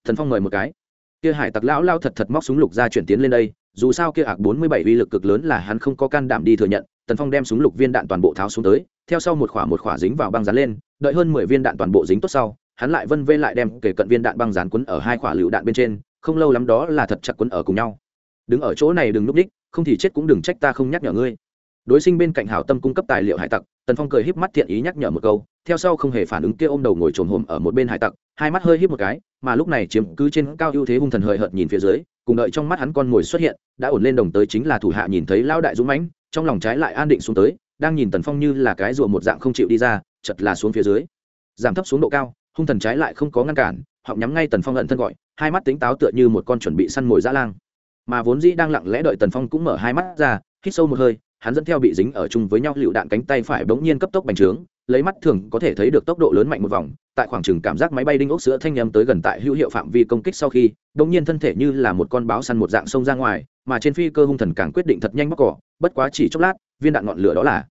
Thần phong mời một cái kia hải tặc lão lao thật thật móc súng lục ra chuyển tiến lên đây, dù sao kia ạc bốn mươi bảy uy lực cực lớn là hắn không có can đảm đi thừa nhận, tần phong đem súng lục viên đạn toàn bộ tháo xuống tới, theo sau một khỏa một khỏa dính vào băng rán lên, đợi hơn mười viên đạn toàn bộ dính tốt sau, hắn lại vân vê lại đem kể cận viên đạn băng rán quấn ở hai khỏa lựu đạn bên trên, không lâu lắm đó là thật chặt quấn ở cùng nhau. Đứng ở chỗ này đừng núp đích, không thì chết cũng đừng trách ta không nhắc nhở ngươi đối sinh bên cạnh hảo tâm cung cấp tài liệu hải tặc, tần phong cười híp mắt thiện ý nhắc nhở một câu, theo sau không hề phản ứng kia ôm đầu ngồi trồn hồm ở một bên hải tặc, hai mắt hơi híp một cái, mà lúc này chiếm cứ trên cao ưu thế hung thần hời hợt nhìn phía dưới, cùng đợi trong mắt hắn con ngồi xuất hiện, đã ổn lên đồng tới chính là thủ hạ nhìn thấy lao đại dũng mãnh, trong lòng trái lại an định xuống tới, đang nhìn tần phong như là cái rùa một dạng không chịu đi ra, chật là xuống phía dưới. Giảm thấp xuống độ cao, hung thần trái lại không có ngăn cản họng nhắm ngay tần phong ẩn thân gọi, hai mắt tính táo tựa như một con chuẩn bị săn mồi dã lang. Mà vốn dĩ đang lặng lẽ đợi tần phong cũng mở hai mắt ra, hít sâu một hơi hắn dẫn theo bị dính ở chung với nhau lựu đạn cánh tay phải bỗng nhiên cấp tốc bành trướng, lấy mắt thường có thể thấy được tốc độ lớn mạnh một vòng, tại khoảng trừng cảm giác máy bay đinh ốc sữa thanh nhầm tới gần tại hữu hiệu phạm vi công kích sau khi bỗng nhiên thân thể như là một con báo săn một dạng sông ra ngoài, mà trên phi cơ hung thần càng quyết định thật nhanh bóc cỏ, bất quá chỉ chốc lát, viên đạn ngọn lửa đó là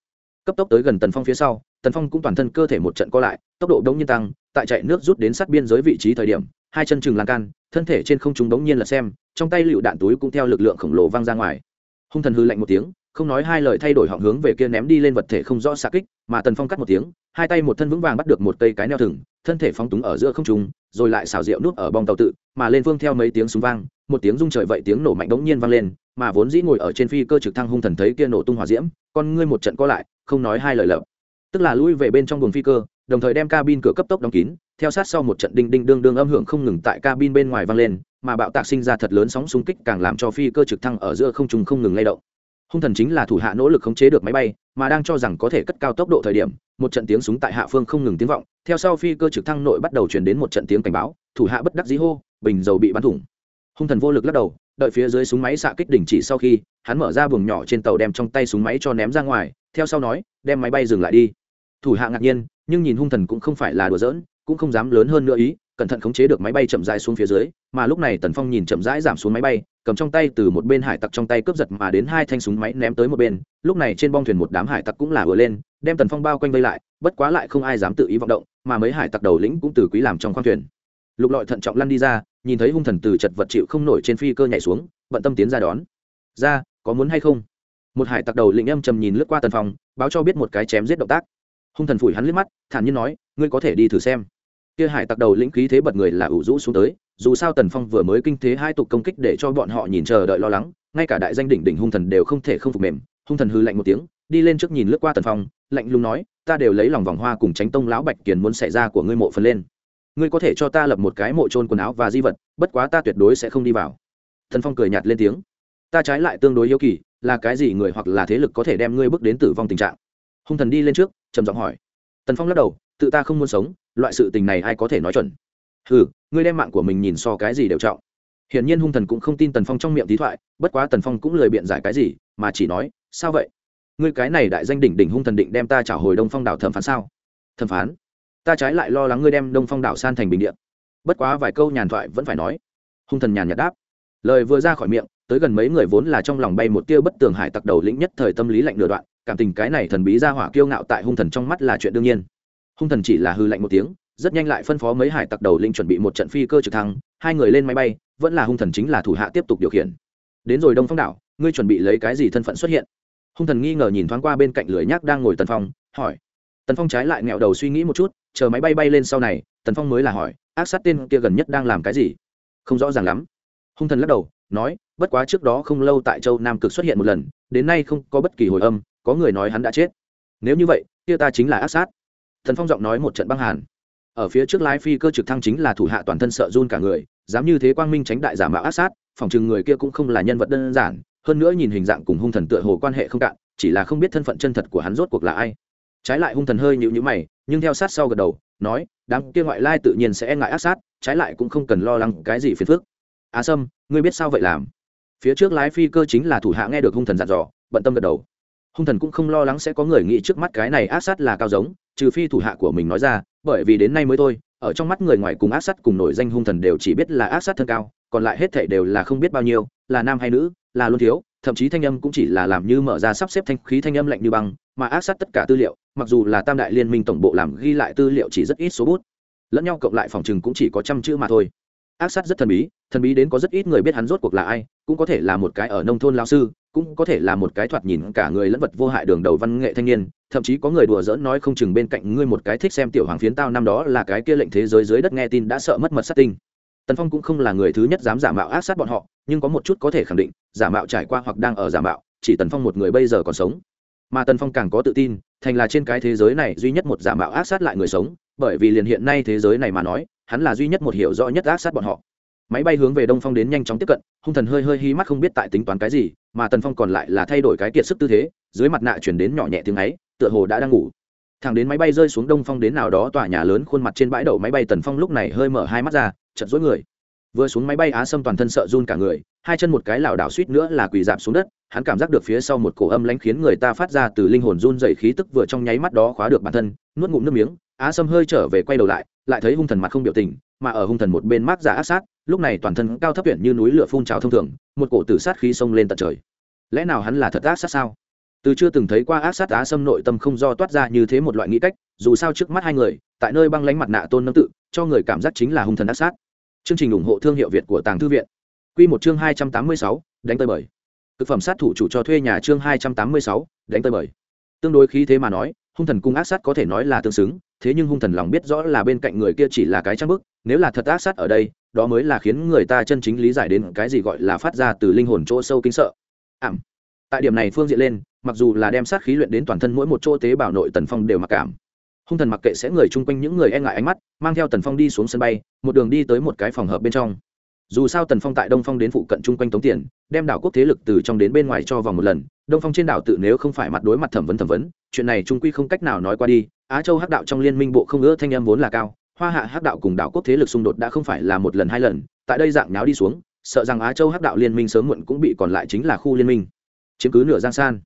cấp tốc tới gần tần phong phía sau, tần phong cũng toàn thân cơ thể một trận co lại, tốc độ đống nhiên tăng, tại chạy nước rút đến sát biên giới vị trí thời điểm, hai chân chừng lan can, thân thể trên không trung đống nhiên là xem, trong tay lựu đạn túi cũng theo lực lượng khổng lồ văng ra ngoài. Hung thần hư lạnh một tiếng không nói hai lời thay đổi họng hướng về kia ném đi lên vật thể không rõ xạ kích, mà tần phong cắt một tiếng, hai tay một thân vững vàng bắt được một cây cái neo thừng, thân thể phóng túng ở giữa không trung, rồi lại xào rượu núp ở bong tàu tự, mà lên phương theo mấy tiếng súng vang, một tiếng rung trời vậy tiếng nổ mạnh đống nhiên vang lên, mà vốn dĩ ngồi ở trên phi cơ trực thăng hung thần thấy kia nổ tung hỏa diễm, con ngươi một trận co lại, không nói hai lời lợp tức là lui về bên trong buồng phi cơ, đồng thời đem cabin cửa cấp tốc đóng kín, theo sát sau một trận đinh đinh đương đương âm hưởng không ngừng tại cabin bên ngoài vang lên, mà bạo tạc sinh ra thật lớn sóng xung kích càng làm cho phi cơ trực thăng ở giữa không trung không ngừng lay động hung thần chính là thủ hạ nỗ lực khống chế được máy bay, mà đang cho rằng có thể cất cao tốc độ thời điểm, một trận tiếng súng tại hạ phương không ngừng tiếng vọng. Theo sau phi cơ trực thăng nội bắt đầu chuyển đến một trận tiếng cảnh báo, thủ hạ bất đắc dĩ hô, bình dầu bị bắn thủng. Hung thần vô lực lắc đầu, đợi phía dưới súng máy xạ kích đình chỉ sau khi, hắn mở ra buồng nhỏ trên tàu đem trong tay súng máy cho ném ra ngoài, theo sau nói, đem máy bay dừng lại đi. Thủ hạ ngạc nhiên, nhưng nhìn hung thần cũng không phải là đùa giỡn, cũng không dám lớn hơn nữa ý cẩn thận khống chế được máy bay chậm rãi xuống phía dưới, mà lúc này tần phong nhìn chậm rãi giảm xuống máy bay, cầm trong tay từ một bên hải tặc trong tay cướp giật mà đến hai thanh súng máy ném tới một bên, lúc này trên bong thuyền một đám hải tặc cũng là vừa lên, đem tần phong bao quanh vây lại, bất quá lại không ai dám tự ý vọng động, mà mấy hải tặc đầu lĩnh cũng từ quý làm trong khoang thuyền. Lục lọi thận trọng lăn đi ra, nhìn thấy hung thần từ chật vật chịu không nổi trên phi cơ nhảy xuống, bận tâm tiến ra đón. Ra, có muốn hay không? Một hải tặc đầu lĩnh âm trầm nhìn lướt qua tần phong, báo cho biết một cái chém giết động tác. Hung thần phủi hắn liếc mắt, thản nhiên nói, ngươi có thể đi thử xem kia hải tặc đầu lĩnh khí thế bật người là ủ rũ xuống tới, dù sao tần phong vừa mới kinh thế hai tục công kích để cho bọn họ nhìn chờ đợi lo lắng, ngay cả đại danh đỉnh đỉnh hung thần đều không thể không phục mềm. Hung thần hư lạnh một tiếng, đi lên trước nhìn lướt qua tần phong, lạnh lùng nói, ta đều lấy lòng vòng hoa cùng tránh tông lão bạch kiền muốn xảy ra của ngươi mộ phần lên. Ngươi có thể cho ta lập một cái mộ trôn quần áo và di vật, bất quá ta tuyệt đối sẽ không đi vào. Thần phong cười nhạt lên tiếng, ta trái lại tương đối yêu kỳ, là cái gì người hoặc là thế lực có thể đem ngươi bước đến tử vong tình trạng? Hung thần đi lên trước, trầm giọng hỏi. Tần phong lắc đầu, tự ta không muốn sống loại sự tình này ai có thể nói chuẩn? Ừ ngươi đem mạng của mình nhìn so cái gì đều trọng. Hiển nhiên hung thần cũng không tin tần phong trong miệng thí thoại, bất quá tần phong cũng lời biện giải cái gì, mà chỉ nói, sao vậy? Ngươi cái này đại danh đỉnh đỉnh hung thần định đem ta trả hồi đông phong đảo thẩm phán sao? Thẩm phán? Ta trái lại lo lắng ngươi đem đông phong đảo san thành bình điện bất quá vài câu nhàn thoại vẫn phải nói. Hung thần nhàn nhạt đáp. Lời vừa ra khỏi miệng, tới gần mấy người vốn là trong lòng bay một tia bất tường hải tặc đầu lĩnh nhất thời tâm lý lạnh nửa đoạn, cảm tình cái này thần bí ra hỏa kiêu ngạo tại hung thần trong mắt là chuyện đương nhiên hung thần chỉ là hư lạnh một tiếng, rất nhanh lại phân phó mấy hải tặc đầu lĩnh chuẩn bị một trận phi cơ trực thăng, hai người lên máy bay, vẫn là hung thần chính là thủ hạ tiếp tục điều khiển. Đến rồi đông phong đảo, ngươi chuẩn bị lấy cái gì thân phận xuất hiện? Hung thần nghi ngờ nhìn thoáng qua bên cạnh lưới nhác đang ngồi tần phong, hỏi. Tần phong trái lại nghẹo đầu suy nghĩ một chút, chờ máy bay bay lên sau này, tần phong mới là hỏi, ác sát tên kia gần nhất đang làm cái gì? Không rõ ràng lắm. Hung thần lắc đầu, nói, bất quá trước đó không lâu tại châu nam cực xuất hiện một lần, đến nay không có bất kỳ hồi âm, có người nói hắn đã chết. Nếu như vậy, kia ta chính là ác sát thần phong giọng nói một trận băng hàn. Ở phía trước lái phi cơ trực thăng chính là thủ hạ toàn thân sợ run cả người, dám như thế quang minh tránh đại giả mạo ác sát, phòng chừng người kia cũng không là nhân vật đơn giản, hơn nữa nhìn hình dạng cùng hung thần tựa hồ quan hệ không cạn, chỉ là không biết thân phận chân thật của hắn rốt cuộc là ai. Trái lại hung thần hơi nhịu nhữ mày, nhưng theo sát sau gật đầu, nói, đám kia ngoại lai tự nhiên sẽ e ngại ác sát, trái lại cũng không cần lo lắng cái gì phiền phức. Á sâm, ngươi biết sao vậy làm? Phía trước lái phi cơ chính là thủ hạ nghe được hung thần dặn dò, bận tâm gật đầu hung thần cũng không lo lắng sẽ có người nghĩ trước mắt cái này ác sát là cao giống, trừ phi thủ hạ của mình nói ra, bởi vì đến nay mới thôi, ở trong mắt người ngoài cùng ác sát cùng nổi danh hung thần đều chỉ biết là ác sát thân cao, còn lại hết thảy đều là không biết bao nhiêu, là nam hay nữ, là luôn thiếu, thậm chí thanh âm cũng chỉ là làm như mở ra sắp xếp thanh khí thanh âm lạnh như băng, mà ác sát tất cả tư liệu, mặc dù là tam đại liên minh tổng bộ làm ghi lại tư liệu chỉ rất ít số bút, lẫn nhau cộng lại phòng chừng cũng chỉ có trăm chữ mà thôi. Ác sát rất thần bí thần bí đến có rất ít người biết hắn rốt cuộc là ai, cũng có thể là một cái ở nông thôn lao sư cũng có thể là một cái thoạt nhìn cả người lẫn vật vô hại đường đầu văn nghệ thanh niên, thậm chí có người đùa giỡn nói không chừng bên cạnh ngươi một cái thích xem tiểu hoàng phiến tao năm đó là cái kia lệnh thế giới dưới đất nghe tin đã sợ mất mật sát tinh. Tần phong cũng không là người thứ nhất dám giả mạo ác sát bọn họ, nhưng có một chút có thể khẳng định, giả mạo trải qua hoặc đang ở giả mạo, chỉ tần phong một người bây giờ còn sống. Mà tần phong càng có tự tin, thành là trên cái thế giới này duy nhất một giả mạo ác sát lại người sống, bởi vì liền hiện nay thế giới này mà nói, hắn là duy nhất một hiểu rõ nhất ác sát bọn họ máy bay hướng về đông phong đến nhanh chóng tiếp cận, hung thần hơi hơi hí mắt không biết tại tính toán cái gì, mà tần phong còn lại là thay đổi cái kiệt sức tư thế, dưới mặt nạ chuyển đến nhỏ nhẹ tiếng ấy, tựa hồ đã đang ngủ. Thẳng đến máy bay rơi xuống đông phong đến nào đó tòa nhà lớn khuôn mặt trên bãi đậu máy bay tần phong lúc này hơi mở hai mắt ra chật rối người. Vừa xuống máy bay á sâm toàn thân sợ run cả người, hai chân một cái lảo đảo suýt nữa là quỳ dạp xuống đất, hắn cảm giác được phía sau một cổ âm lánh khiến người ta phát ra từ linh hồn run dày khí tức vừa trong nháy mắt đó khóa được bản thân, nuốt ngụm nước miếng, á sâm hơi trở về quay đầu lại lại thấy hung thần mặt không biểu tình, mà ở hung thần một bên mát giả ác sát lúc này toàn thân cao thấp tuyển như núi lửa phun trào thông thường, một cổ tử sát khí xông lên tận trời. Lẽ nào hắn là thật ác sát sao? Từ chưa từng thấy qua ác sát á xâm nội tâm không do toát ra như thế một loại nghĩ cách, dù sao trước mắt hai người, tại nơi băng lánh mặt nạ tôn nâng tự, cho người cảm giác chính là hung thần ác sát. Chương trình ủng hộ thương hiệu việt của tàng thư viện. Q một chương hai trăm tám mươi sáu, đánh tơi bời thực phẩm sát thủ chủ cho thuê nhà chương hai trăm tám mươi sáu, đánh tơi bời tương đối khí thế mà nói, hung thần cung ác sát có thể nói là tương xứng, thế nhưng hung thần lòng biết rõ là bên cạnh người kia chỉ là cái trang bức, nếu là thật ác sát ở đây đó mới là khiến người ta chân chính lý giải đến cái gì gọi là phát ra từ linh hồn chỗ sâu kinh sợ. Ảm. Tại điểm này phương diện lên, mặc dù là đem sát khí luyện đến toàn thân mỗi một chỗ tế bào nội tần phong đều mặc cảm. Hung thần mặc kệ sẽ người chung quanh những người e ngại ánh mắt, mang theo tần phong đi xuống sân bay, một đường đi tới một cái phòng hợp bên trong. Dù sao tần phong tại đông phong đến phụ cận chung quanh tống tiền, đem đảo quốc thế lực từ trong đến bên ngoài cho vòng một lần, đông phong trên đảo tự nếu không phải mặt đối mặt thẩm vấn thẩm vấn, chuyện này trung quy không cách nào nói qua đi, á châu hắc đạo trong liên minh bộ không ưa thanh em vốn là cao hoa hạ hắc đạo cùng đảo quốc thế lực xung đột đã không phải là một lần hai lần, tại đây dạng nháo đi xuống, sợ rằng á châu hắc đạo liên minh sớm muộn cũng bị còn lại chính là khu liên minh. Chiếm cứ nửa giang san.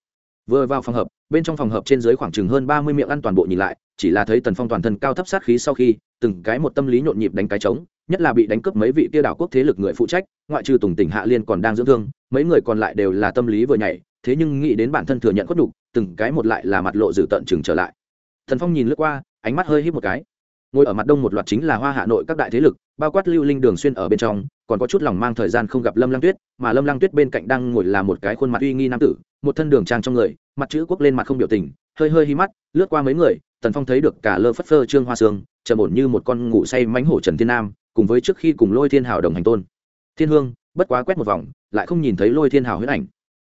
Vừa vào phòng hợp bên trong phòng hợp trên dưới khoảng chừng hơn ba mươi miệng ăn toàn bộ nhìn lại, chỉ là thấy tần phong toàn thân cao thấp sát khí sau khi, từng cái một tâm lý nhộn nhịp đánh cái trống, nhất là bị đánh cướp mấy vị tiêu đảo quốc thế lực người phụ trách, ngoại trừ tùng tỉnh hạ liên còn đang dưỡng thương, mấy người còn lại đều là tâm lý vừa nhảy, thế nhưng nghĩ đến bản thân thừa nhận khuất đục từng cái một lại là mặt lộ dữ tận chừng trở lại. Thần phong nhìn lướt qua, ánh mắt hơi hít một cái ngồi ở mặt đông một loạt chính là hoa hạ nội các đại thế lực, bao quát lưu linh đường xuyên ở bên trong, còn có chút lòng mang thời gian không gặp lâm lăng tuyết, mà lâm lăng tuyết bên cạnh đang ngồi là một cái khuôn mặt uy nghi nam tử, một thân đường trang trong người, mặt chữ quốc lên mặt không biểu tình, hơi hơi hí mắt, lướt qua mấy người, tần phong thấy được cả lơ phất phơ trương hoa sương, trầm ổn như một con ngủ say mánh hổ trần thiên nam, cùng với trước khi cùng lôi thiên hào đồng hành tôn. Thiên hương, bất quá quét một vòng, lại không nhìn thấy lôi thiên hào huyết ảnh.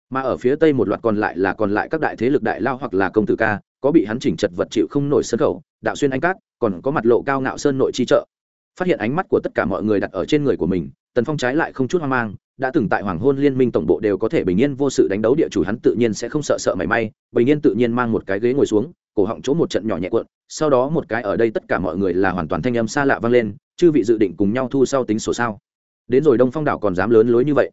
Mà ở phía tây một loạt còn lại là còn lại các đại thế lực đại lao hoặc là công tử ca, có bị hắn chỉnh chật vật chịu không nổi sân khẩu đạo xuyên anh cát, còn có mặt lộ cao ngạo sơn nội chi trợ. Phát hiện ánh mắt của tất cả mọi người đặt ở trên người của mình, tần phong trái lại không chút hoang mang, đã từng tại hoàng hôn liên minh tổng bộ đều có thể bình yên vô sự đánh đấu địa chủ hắn tự nhiên sẽ không sợ sợ mảy may, bình yên tự nhiên mang một cái ghế ngồi xuống, cổ họng chỗ một trận nhỏ nhẹ cuộn, sau đó một cái ở đây tất cả mọi người là hoàn toàn thanh âm xa lạ vang lên, chư vị dự định cùng nhau thu sau tính sổ sao. Đến rồi đông phong đảo còn dám lớn lối như vậy.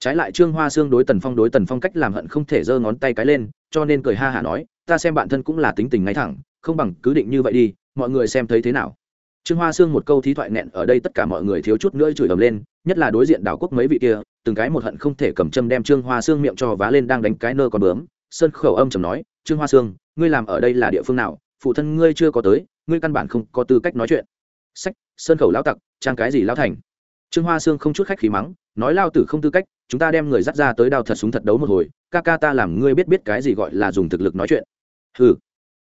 Trái lại trương hoa xương đối tần phong đối tần phong cách làm hận không thể giơ ngón tay cái lên, cho nên cười ha hả nói, ta xem bản thân cũng là tính tình ngay thẳng không bằng cứ định như vậy đi mọi người xem thấy thế nào. Trương hoa Sương một câu thí thoại nghẹn ở đây tất cả mọi người thiếu chút nữa chửi ầm lên nhất là đối diện đảo quốc mấy vị kia từng cái một hận không thể cầm châm đem trương hoa Sương miệng cho vá lên đang đánh cái nơ còn bướm. Sơn khẩu âm chầm nói trương hoa Sương, ngươi làm ở đây là địa phương nào? Phụ thân ngươi chưa có tới ngươi căn bản không có tư cách nói chuyện. Sách sơn khẩu lao tặc trang cái gì lao thành? Trương hoa sương không chút khách khí mắng nói lao tử không tư cách chúng ta đem người dắt ra tới đao thật súng thật đấu một hồi ca ca ta làm ngươi biết biết cái gì gọi là dùng thực lực nói chuyện. Hừ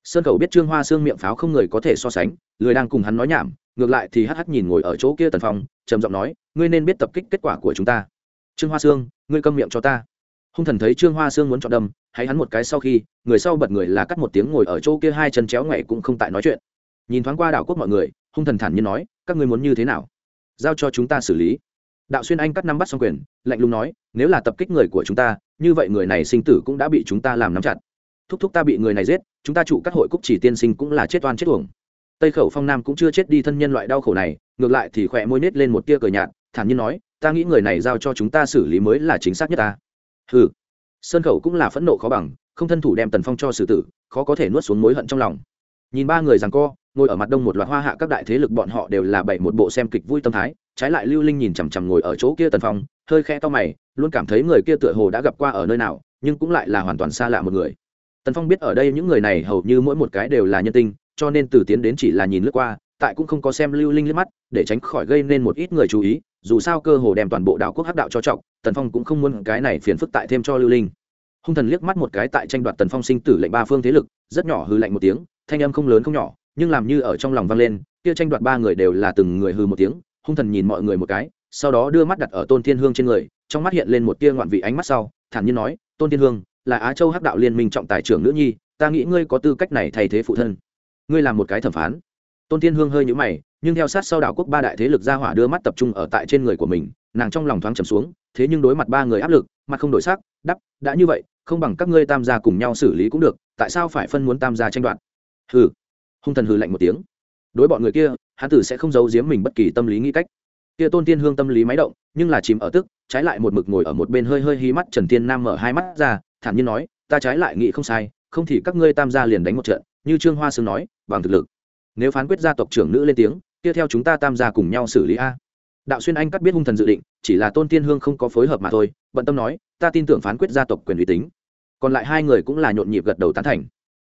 sơn khẩu biết trương hoa sương miệng pháo không người có thể so sánh người đang cùng hắn nói nhảm, ngược lại thì hh nhìn ngồi ở chỗ kia tần phong, trầm giọng nói, ngươi nên biết tập kích kết quả của chúng ta. Trương hoa sương, ngươi câm miệng cho ta. Hung thần thấy trương hoa sương muốn chọn đâm, hay hắn một cái sau khi, người sau bật người là cắt một tiếng ngồi ở chỗ kia hai chân chéo ngoẹ cũng không tại nói chuyện. Nhìn thoáng qua đảo quốc mọi người, hung thần thản nhiên nói, các ngươi muốn như thế nào? Giao cho chúng ta xử lý. Đạo xuyên anh cắt năm bắt xong quyền, lạnh lùng nói, nếu là tập kích người của chúng ta, như vậy người này sinh tử cũng đã bị chúng ta làm nắm chặt thúc thúc ta bị người này giết, chúng ta trụ các hội cúc chỉ tiên sinh cũng là chết oan chết uổng. Tây khẩu phong nam cũng chưa chết đi thân nhân loại đau khổ này, ngược lại thì khỏe môi nết lên một tia cờ nhạt, thản nhiên nói, ta nghĩ người này giao cho chúng ta xử lý mới là chính xác nhất ta. Ừ sơn khẩu cũng là phẫn nộ khó bằng, không thân thủ đem tần phong cho xử tử, khó có thể nuốt xuống mối hận trong lòng. Nhìn ba người rằng co, ngồi ở mặt đông một loạt hoa hạ các đại thế lực bọn họ đều là bảy một bộ xem kịch vui tâm thái, trái lại lưu linh nhìn chằm chằm ngồi ở chỗ kia tần phong, hơi khe to mày, luôn cảm thấy người kia tựa hồ đã gặp qua ở nơi nào, nhưng cũng lại là hoàn toàn xa lạ một người tần phong biết ở đây những người này hầu như mỗi một cái đều là nhân tinh, cho nên từ tiến đến chỉ là nhìn lướt qua, tại cũng không có xem lưu linh liếc mắt, để tránh khỏi gây nên một ít người chú ý, dù sao cơ hồ đem toàn bộ đạo quốc hắc đạo cho trọng, tần phong cũng không muốn cái này phiền phức tại thêm cho lưu linh. Hung thần liếc mắt một cái tại tranh đoạt tần phong sinh tử lệnh ba phương thế lực, rất nhỏ hư lạnh một tiếng, thanh âm không lớn không nhỏ, nhưng làm như ở trong lòng vang lên, kia tranh đoạt ba người đều là từng người hư một tiếng, hung thần nhìn mọi người một cái, sau đó đưa mắt đặt ở tôn thiên hương trên người, trong mắt hiện lên một tia ngoạn vị ánh mắt sau, thản nhiên nói, tôn thiên hương là á châu hắc đạo liên minh trọng tài trưởng nữ nhi, ta nghĩ ngươi có tư cách này thay thế phụ thân. Ngươi làm một cái thẩm phán. Tôn thiên hương hơi nhũ mày, nhưng theo sát sau đảo quốc ba đại thế lực ra hỏa đưa mắt tập trung ở tại trên người của mình, nàng trong lòng thoáng trầm xuống, thế nhưng đối mặt ba người áp lực, mặt không đổi sắc, đắp, đã như vậy, không bằng các ngươi tam gia cùng nhau xử lý cũng được, tại sao phải phân muốn tam gia tranh đoạt? Hừ. Hung thần hừ lạnh một tiếng. Đối bọn người kia, hắn tử sẽ không giấu giếm mình bất kỳ tâm lý nghĩ cách. Kia tôn tiên hương tâm lý máy động, nhưng là chìm ở tức, trái lại một mực ngồi ở một bên hơi hơi hí mắt trần tiên nam mở hai mắt ra thản nhiên nói, ta trái lại nghĩ không sai, không thì các ngươi tam gia liền đánh một trận, như trương hoa sương nói, bằng thực lực. Nếu phán quyết gia tộc trưởng nữ lên tiếng, kia theo chúng ta tam gia cùng nhau xử lý a. Đạo xuyên anh cắt biết hung thần dự định, chỉ là tôn tiên hương không có phối hợp mà thôi, bận tâm nói, ta tin tưởng phán quyết gia tộc quyền uy tín. Còn lại hai người cũng là nhộn nhịp gật đầu tán thành.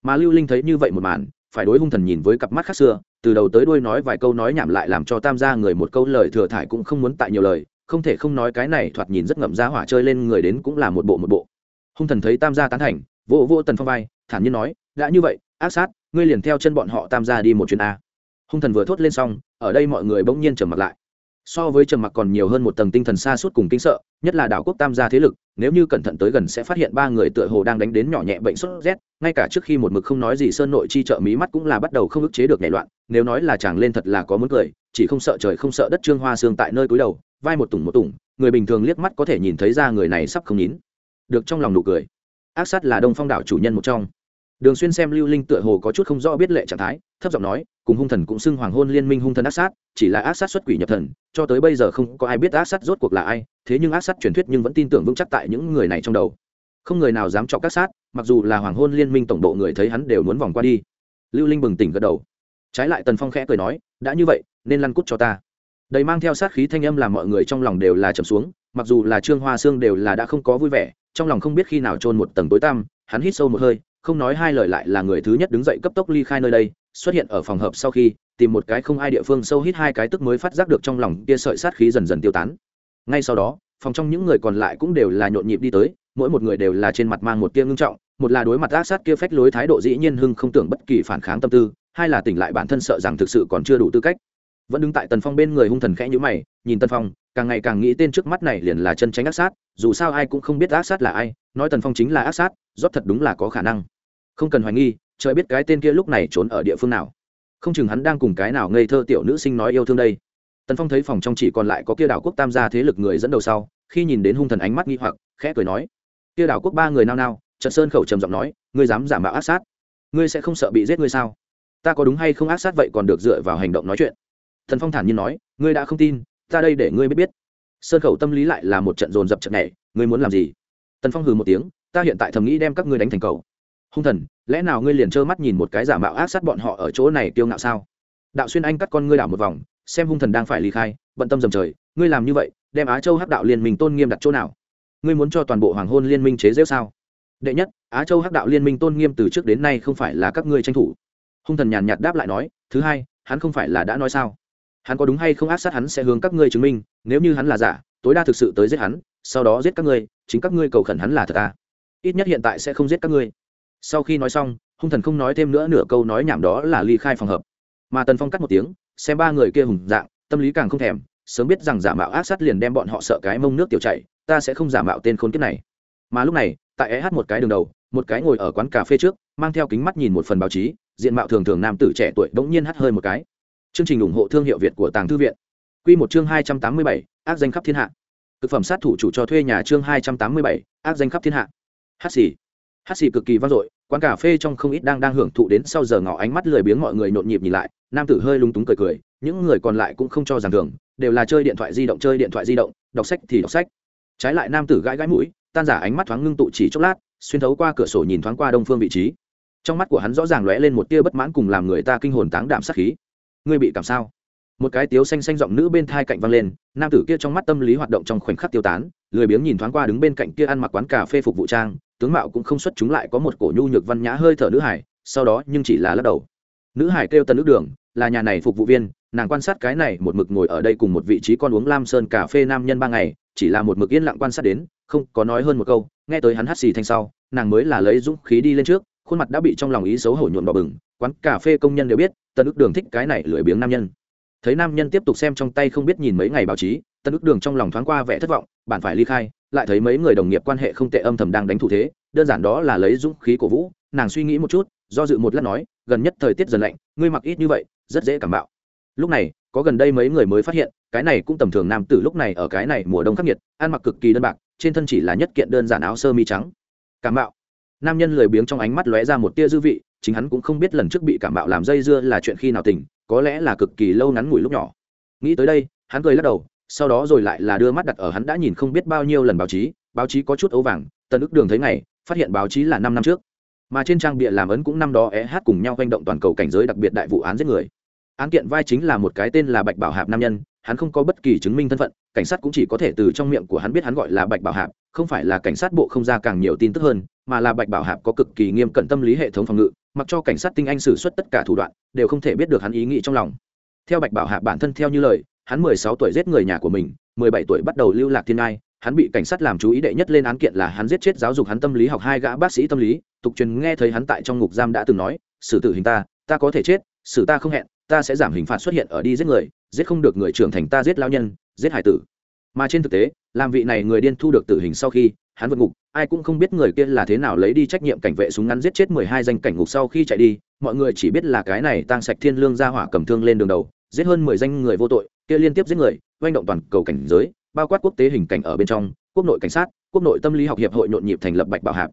Mà lưu linh thấy như vậy một màn, phải đối hung thần nhìn với cặp mắt khác xưa, từ đầu tới đuôi nói vài câu nói nhảm lại làm cho tam gia người một câu lời thừa thải cũng không muốn tại nhiều lời, không thể không nói cái này thoạt nhìn rất ngậm ra hỏa chơi lên người đến cũng là một bộ một bộ hung thần thấy tam gia tán thành, vỗ vỗ tần phong vai, thản nhiên nói, đã như vậy, ác sát, ngươi liền theo chân bọn họ tam gia đi một chuyến a. Hung thần vừa thốt lên xong, ở đây mọi người bỗng nhiên trầm mặc lại. So với trầm mặc còn nhiều hơn một tầng tinh thần xa suốt cùng kinh sợ, nhất là đảo quốc tam gia thế lực, nếu như cẩn thận tới gần sẽ phát hiện ba người tựa hồ đang đánh đến nhỏ nhẹ bệnh sốt rét, ngay cả trước khi một mực không nói gì sơn nội chi trợ mí mắt cũng là bắt đầu không ức chế được nhảy loạn, nếu nói là chàng lên thật là có muốn cười, chỉ không sợ trời không sợ đất trương hoa xương tại nơi cúi đầu, vai một tủng một tủng, người bình thường liếc mắt có thể nhìn thấy ra người này sắp không nín được trong lòng nụ cười. Ác sát là đông phong đảo chủ nhân một trong. Đường xuyên xem lưu linh tựa hồ có chút không rõ biết lệ trạng thái, thấp giọng nói, cùng hung thần cũng xưng hoàng hôn liên minh hung thần ác sát, chỉ là ác sát xuất quỷ nhập thần, cho tới bây giờ không có ai biết ác sát rốt cuộc là ai, thế nhưng ác sát truyền thuyết nhưng vẫn tin tưởng vững chắc tại những người này trong đầu. Không người nào dám chọc các sát, mặc dù là hoàng hôn liên minh tổng bộ người thấy hắn đều muốn vòng qua đi. Lưu linh bừng tỉnh gật đầu. Trái lại tần phong khẽ cười nói, đã như vậy, nên lăn cút cho ta. Đầy mang theo sát khí thanh âm làm mọi người trong lòng đều là trầm xuống, mặc dù là trương hoa sương đều là đã không có vui vẻ trong lòng không biết khi nào trôn một tầng tối tăm, hắn hít sâu một hơi, không nói hai lời lại là người thứ nhất đứng dậy cấp tốc ly khai nơi đây, xuất hiện ở phòng hợp sau khi, tìm một cái không ai địa phương sâu hít hai cái tức mới phát giác được trong lòng kia sợi sát khí dần dần tiêu tán. Ngay sau đó, phòng trong những người còn lại cũng đều là nhộn nhịp đi tới, mỗi một người đều là trên mặt mang một tia ngưng trọng, một là đối mặt ác sát kia phách lối thái độ dĩ nhiên hưng không tưởng bất kỳ phản kháng tâm tư, hai là tỉnh lại bản thân sợ rằng thực sự còn chưa đủ tư cách. Vẫn đứng tại tần phong bên người hung thần khẽ nhữ mày, nhìn tần phong càng ngày càng nghĩ tên trước mắt này liền là chân tránh ác sát, dù sao ai cũng không biết ác sát là ai, nói tần phong chính là ác sát, rót thật đúng là có khả năng. Không cần hoài nghi, trời biết cái tên kia lúc này trốn ở địa phương nào. Không chừng hắn đang cùng cái nào ngây thơ tiểu nữ sinh nói yêu thương đây. Tần phong thấy phòng trong chỉ còn lại có kia đảo quốc tam gia thế lực người dẫn đầu sau, khi nhìn đến hung thần ánh mắt nghi hoặc, khẽ cười nói, kia đảo quốc ba người nao nao. Trận sơn khẩu trầm giọng nói, ngươi dám giả mạo ác sát? Ngươi sẽ không sợ bị giết ngươi sao? Ta có đúng hay không ác sát vậy còn được dựa vào hành động nói chuyện. Thần phong thản nhiên nói, ngươi đã không tin ta đây để ngươi biết biết. Sơn khẩu tâm lý lại là một trận dồn dập trận này ngươi muốn làm gì? Tần phong hừ một tiếng, ta hiện tại thầm nghĩ đem các ngươi đánh thành cầu hung thần, lẽ nào ngươi liền trơ mắt nhìn một cái giả mạo ác sát bọn họ ở chỗ này kiêu ngạo sao? Đạo xuyên anh cắt con ngươi đảo một vòng, xem hung thần đang phải ly khai, bận tâm dầm trời, ngươi làm như vậy, đem á châu hắc đạo liên minh tôn nghiêm đặt chỗ nào? Ngươi muốn cho toàn bộ hoàng hôn liên minh chế rêu sao? Đệ nhất, á châu hắc đạo liên minh tôn nghiêm từ trước đến nay không phải là các ngươi tranh thủ. Hung thần nhàn nhạt đáp lại nói, thứ hai, hắn không phải là đã nói sao? Hắn có đúng hay không ác sát hắn sẽ hướng các ngươi chứng minh, nếu như hắn là giả, tối đa thực sự tới giết hắn, sau đó giết các ngươi, chính các ngươi cầu khẩn hắn là thật à? Ít nhất hiện tại sẽ không giết các ngươi. Sau khi nói xong, hung thần không nói thêm nữa nửa câu nói nhảm đó là ly khai phòng hợp. Mà tần phong cắt một tiếng, xem ba người kia hùng dạng, tâm lý càng không thèm, sớm biết rằng giả mạo ác sát liền đem bọn họ sợ cái mông nước tiểu chảy, ta sẽ không giả mạo tên khốn kiếp này. Mà lúc này, tại é hát một cái đường đầu, một cái ngồi ở quán cà phê trước, mang theo kính mắt nhìn một phần báo chí, diện mạo thường thường nam tử trẻ tuổi bỗng nhiên hắt hơi một cái chương trình ủng hộ thương hiệu việt của tàng thư viện. Quy một chương hai trăm tám mươi bảy, ác danh khắp thiên hạ. Thực phẩm sát thủ chủ cho thuê nhà chương hai trăm tám mươi bảy, ác danh khắp thiên hạ. Hát xì. Hát xì cực kỳ vang dội, quán cà phê trong không ít đang đang hưởng thụ đến sau giờ ngọ ánh mắt lười biếng mọi người nhộn nhịp nhìn lại, nam tử hơi lung túng cười cười, những người còn lại cũng không cho rằng thường, đều là chơi điện thoại di động, chơi điện thoại di động, đọc sách thì đọc sách. Trái lại nam tử gãi gãi mũi, tan giả ánh mắt thoáng ngưng tụ chỉ chốc lát, xuyên thấu qua cửa sổ nhìn thoáng qua đông phương vị trí. Trong mắt của hắn rõ ràng lóe lên một tia bất mãn cùng làm người ta kinh hồn táng đạm sát khí ngươi bị cảm sao? Một cái tiếu xanh xanh giọng nữ bên thai cạnh văng lên, nam tử kia trong mắt tâm lý hoạt động trong khoảnh khắc tiêu tán, lười biếng nhìn thoáng qua đứng bên cạnh kia ăn mặc quán cà phê phục vụ trang, tướng mạo cũng không xuất chúng lại có một cổ nhu nhược văn nhã hơi thở nữ hải, sau đó nhưng chỉ là lắc đầu. Nữ hải kêu tần nước đường, là nhà này phục vụ viên, nàng quan sát cái này một mực ngồi ở đây cùng một vị trí con uống lam sơn cà phê nam nhân ba ngày, chỉ là một mực yên lặng quan sát đến, không có nói hơn một câu, nghe tới hắn hắt xì thanh sau, nàng mới là lấy dũng khí đi lên trước, khuôn mặt đã bị trong lòng ý xấu hổ nhuộn đỏ bừng quán cà phê công nhân đều biết tân ức đường thích cái này lười biếng nam nhân. Thấy nam nhân tiếp tục xem trong tay không biết nhìn mấy ngày báo chí tân ức đường trong lòng thoáng qua vẻ thất vọng, bạn phải ly khai, lại thấy mấy người đồng nghiệp quan hệ không tệ âm thầm đang đánh thủ thế, đơn giản đó là lấy dũng khí cổ vũ, nàng suy nghĩ một chút, do dự một lát nói, gần nhất thời tiết dần lạnh, ngươi mặc ít như vậy, rất dễ cảm bạo. Lúc này, có gần đây mấy người mới phát hiện, cái này cũng tầm thường nam tử lúc này ở cái này mùa đông khắc nghiệt, ăn mặc cực kỳ đơn bạc, trên thân chỉ là nhất kiện đơn giản áo sơ mi trắng. Cảm bạo. Nam nhân lười biếng trong ánh mắt lóe ra một tia dư vị chính hắn cũng không biết lần trước bị cảm bạo làm dây dưa là chuyện khi nào tỉnh, có lẽ là cực kỳ lâu ngắn ngủi lúc nhỏ. Nghĩ tới đây, hắn cười lắc đầu, sau đó rồi lại là đưa mắt đặt ở hắn đã nhìn không biết bao nhiêu lần báo chí báo chí có chút ấu vàng tần ức đường thấy ngày, phát hiện báo chí là năm năm trước. Mà trên trang bịa làm ấn cũng năm đó é hát cùng nhau hành động toàn cầu cảnh giới đặc biệt đại vụ án giết người. Án kiện vai chính là một cái tên là bạch bảo hạp nam nhân, hắn không có bất kỳ chứng minh thân phận, cảnh sát cũng chỉ có thể từ trong miệng của hắn biết hắn gọi là bạch bảo hạp, không phải là cảnh sát bộ không ra càng nhiều tin tức hơn, mà là bạch bảo hạp có cực kỳ nghiêm cẩn tâm lý hệ thống phòng ngự mặc cho cảnh sát tinh anh xử suất tất cả thủ đoạn, đều không thể biết được hắn ý nghĩ trong lòng. Theo bạch bảo hạ bản thân theo như lời, hắn mười sáu tuổi giết người nhà của mình, mười bảy tuổi bắt đầu lưu lạc thiên ai hắn bị cảnh sát làm chú ý đệ nhất lên án kiện là hắn giết chết giáo dục hắn tâm lý học hai gã bác sĩ tâm lý, tục truyền nghe thấy hắn tại trong ngục giam đã từng nói xử tử hình ta ta có thể chết xử ta không hẹn, ta sẽ giảm hình phạt xuất hiện ở đi giết người, giết không được người trưởng thành ta giết lao nhân, giết hải tử. Mà trên thực tế, làm vị này người điên thu được tử hình sau khi hắn vượt ngục, ai cũng không biết người kia là thế nào lấy đi trách nhiệm cảnh vệ súng ngắn giết chết mười hai danh cảnh ngục sau khi chạy đi, mọi người chỉ biết là cái này tăng sạch thiên lương ra hỏa cầm thương lên đường đầu, giết hơn mười danh người vô tội, kia liên tiếp giết người, oanh động toàn cầu cảnh giới, bao quát quốc tế hình cảnh ở bên trong, quốc nội cảnh sát, quốc nội tâm lý học hiệp hội nhộn nhịp thành lập bạch bảo hạp.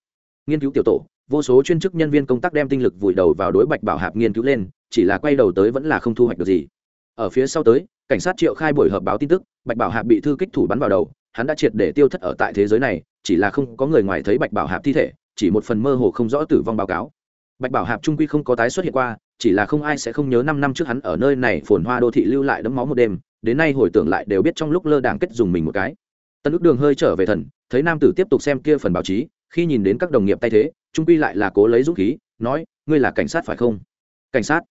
Nghiên cứu tiểu tổ, vô số chuyên chức nhân viên công tác đem tinh lực vùi đầu vào đối bạch bảo hạp nghiên cứu lên, chỉ là quay đầu tới vẫn là không thu hoạch được gì. Ở phía sau tới, cảnh sát triệu khai buổi họp báo tin tức, bạch bảo hạp bị thư kích thủ bắn vào đầu, hắn đã triệt để tiêu thất ở tại thế giới này chỉ là không có người ngoài thấy bạch bảo hạp thi thể, chỉ một phần mơ hồ không rõ tử vong báo cáo. Bạch bảo hạp trung quy không có tái xuất hiện qua, chỉ là không ai sẽ không nhớ năm năm trước hắn ở nơi này phồn hoa đô thị lưu lại đấm máu một đêm, đến nay hồi tưởng lại đều biết trong lúc lơ đảng kết dùng mình một cái. Tân ước đường hơi trở về thần, thấy nam tử tiếp tục xem kia phần báo chí, khi nhìn đến các đồng nghiệp tay thế, trung quy lại là cố lấy dũng khí, nói, ngươi là cảnh sát phải không? Cảnh sát?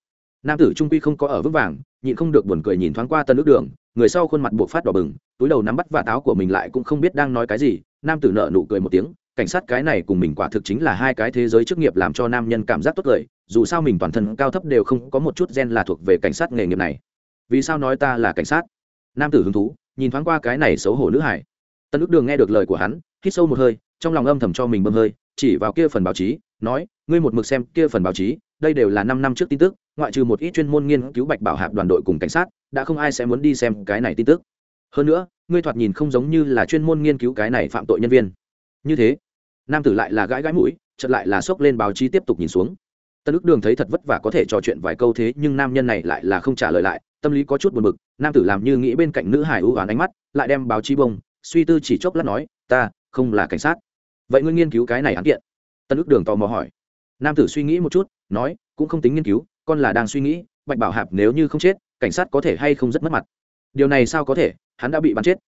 Nam tử trung quy không có ở vững vàng, nhịn không được buồn cười nhìn thoáng qua tân ước đường, người sau khuôn mặt buộc phát đỏ bừng, túi đầu nắm bắt và táo của mình lại cũng không biết đang nói cái gì nam tử nợ nụ cười một tiếng, cảnh sát cái này cùng mình quả thực chính là hai cái thế giới chức nghiệp làm cho nam nhân cảm giác tốt cười, dù sao mình toàn thân cao thấp đều không có một chút gen là thuộc về cảnh sát nghề nghiệp này. Vì sao nói ta là cảnh sát? Nam tử hứng thú, nhìn thoáng qua cái này xấu hổ nữ hải. Tân ước đường nghe được lời của hắn, hít sâu một hơi, trong lòng âm thầm cho mình bơm hơi, chỉ vào kia phần báo chí, nói, ngươi một mực xem kia phần báo chí, đây đều là năm năm trước tin tức, ngoại trừ một ít chuyên môn nghiên cứu bạch bảo hạp đoàn đội cùng cảnh sát, đã không ai sẽ muốn đi xem cái này tin tức. Hơn nữa ngươi thoạt nhìn không giống như là chuyên môn nghiên cứu cái này phạm tội nhân viên. Như thế, nam tử lại là gãi gãi mũi, chợt lại là xốc lên báo chí tiếp tục nhìn xuống. Tân ức đường thấy thật vất vả có thể trò chuyện vài câu thế, nhưng nam nhân này lại là không trả lời lại, tâm lý có chút buồn bực, nam tử làm như nghĩ bên cạnh nữ hải ưu oán ánh mắt, lại đem báo chí bông, suy tư chỉ chốc lát nói, ta không là cảnh sát. Vậy ngươi nghiên cứu cái này án kiện? Tân ức đường tò mò hỏi. Nam tử suy nghĩ một chút, nói, cũng không tính nghiên cứu, con là đang suy nghĩ, bạch bảo hạp nếu như không chết, cảnh sát có thể hay không rất mất mặt? Điều này sao có thể? Hắn đã bị bắn chết.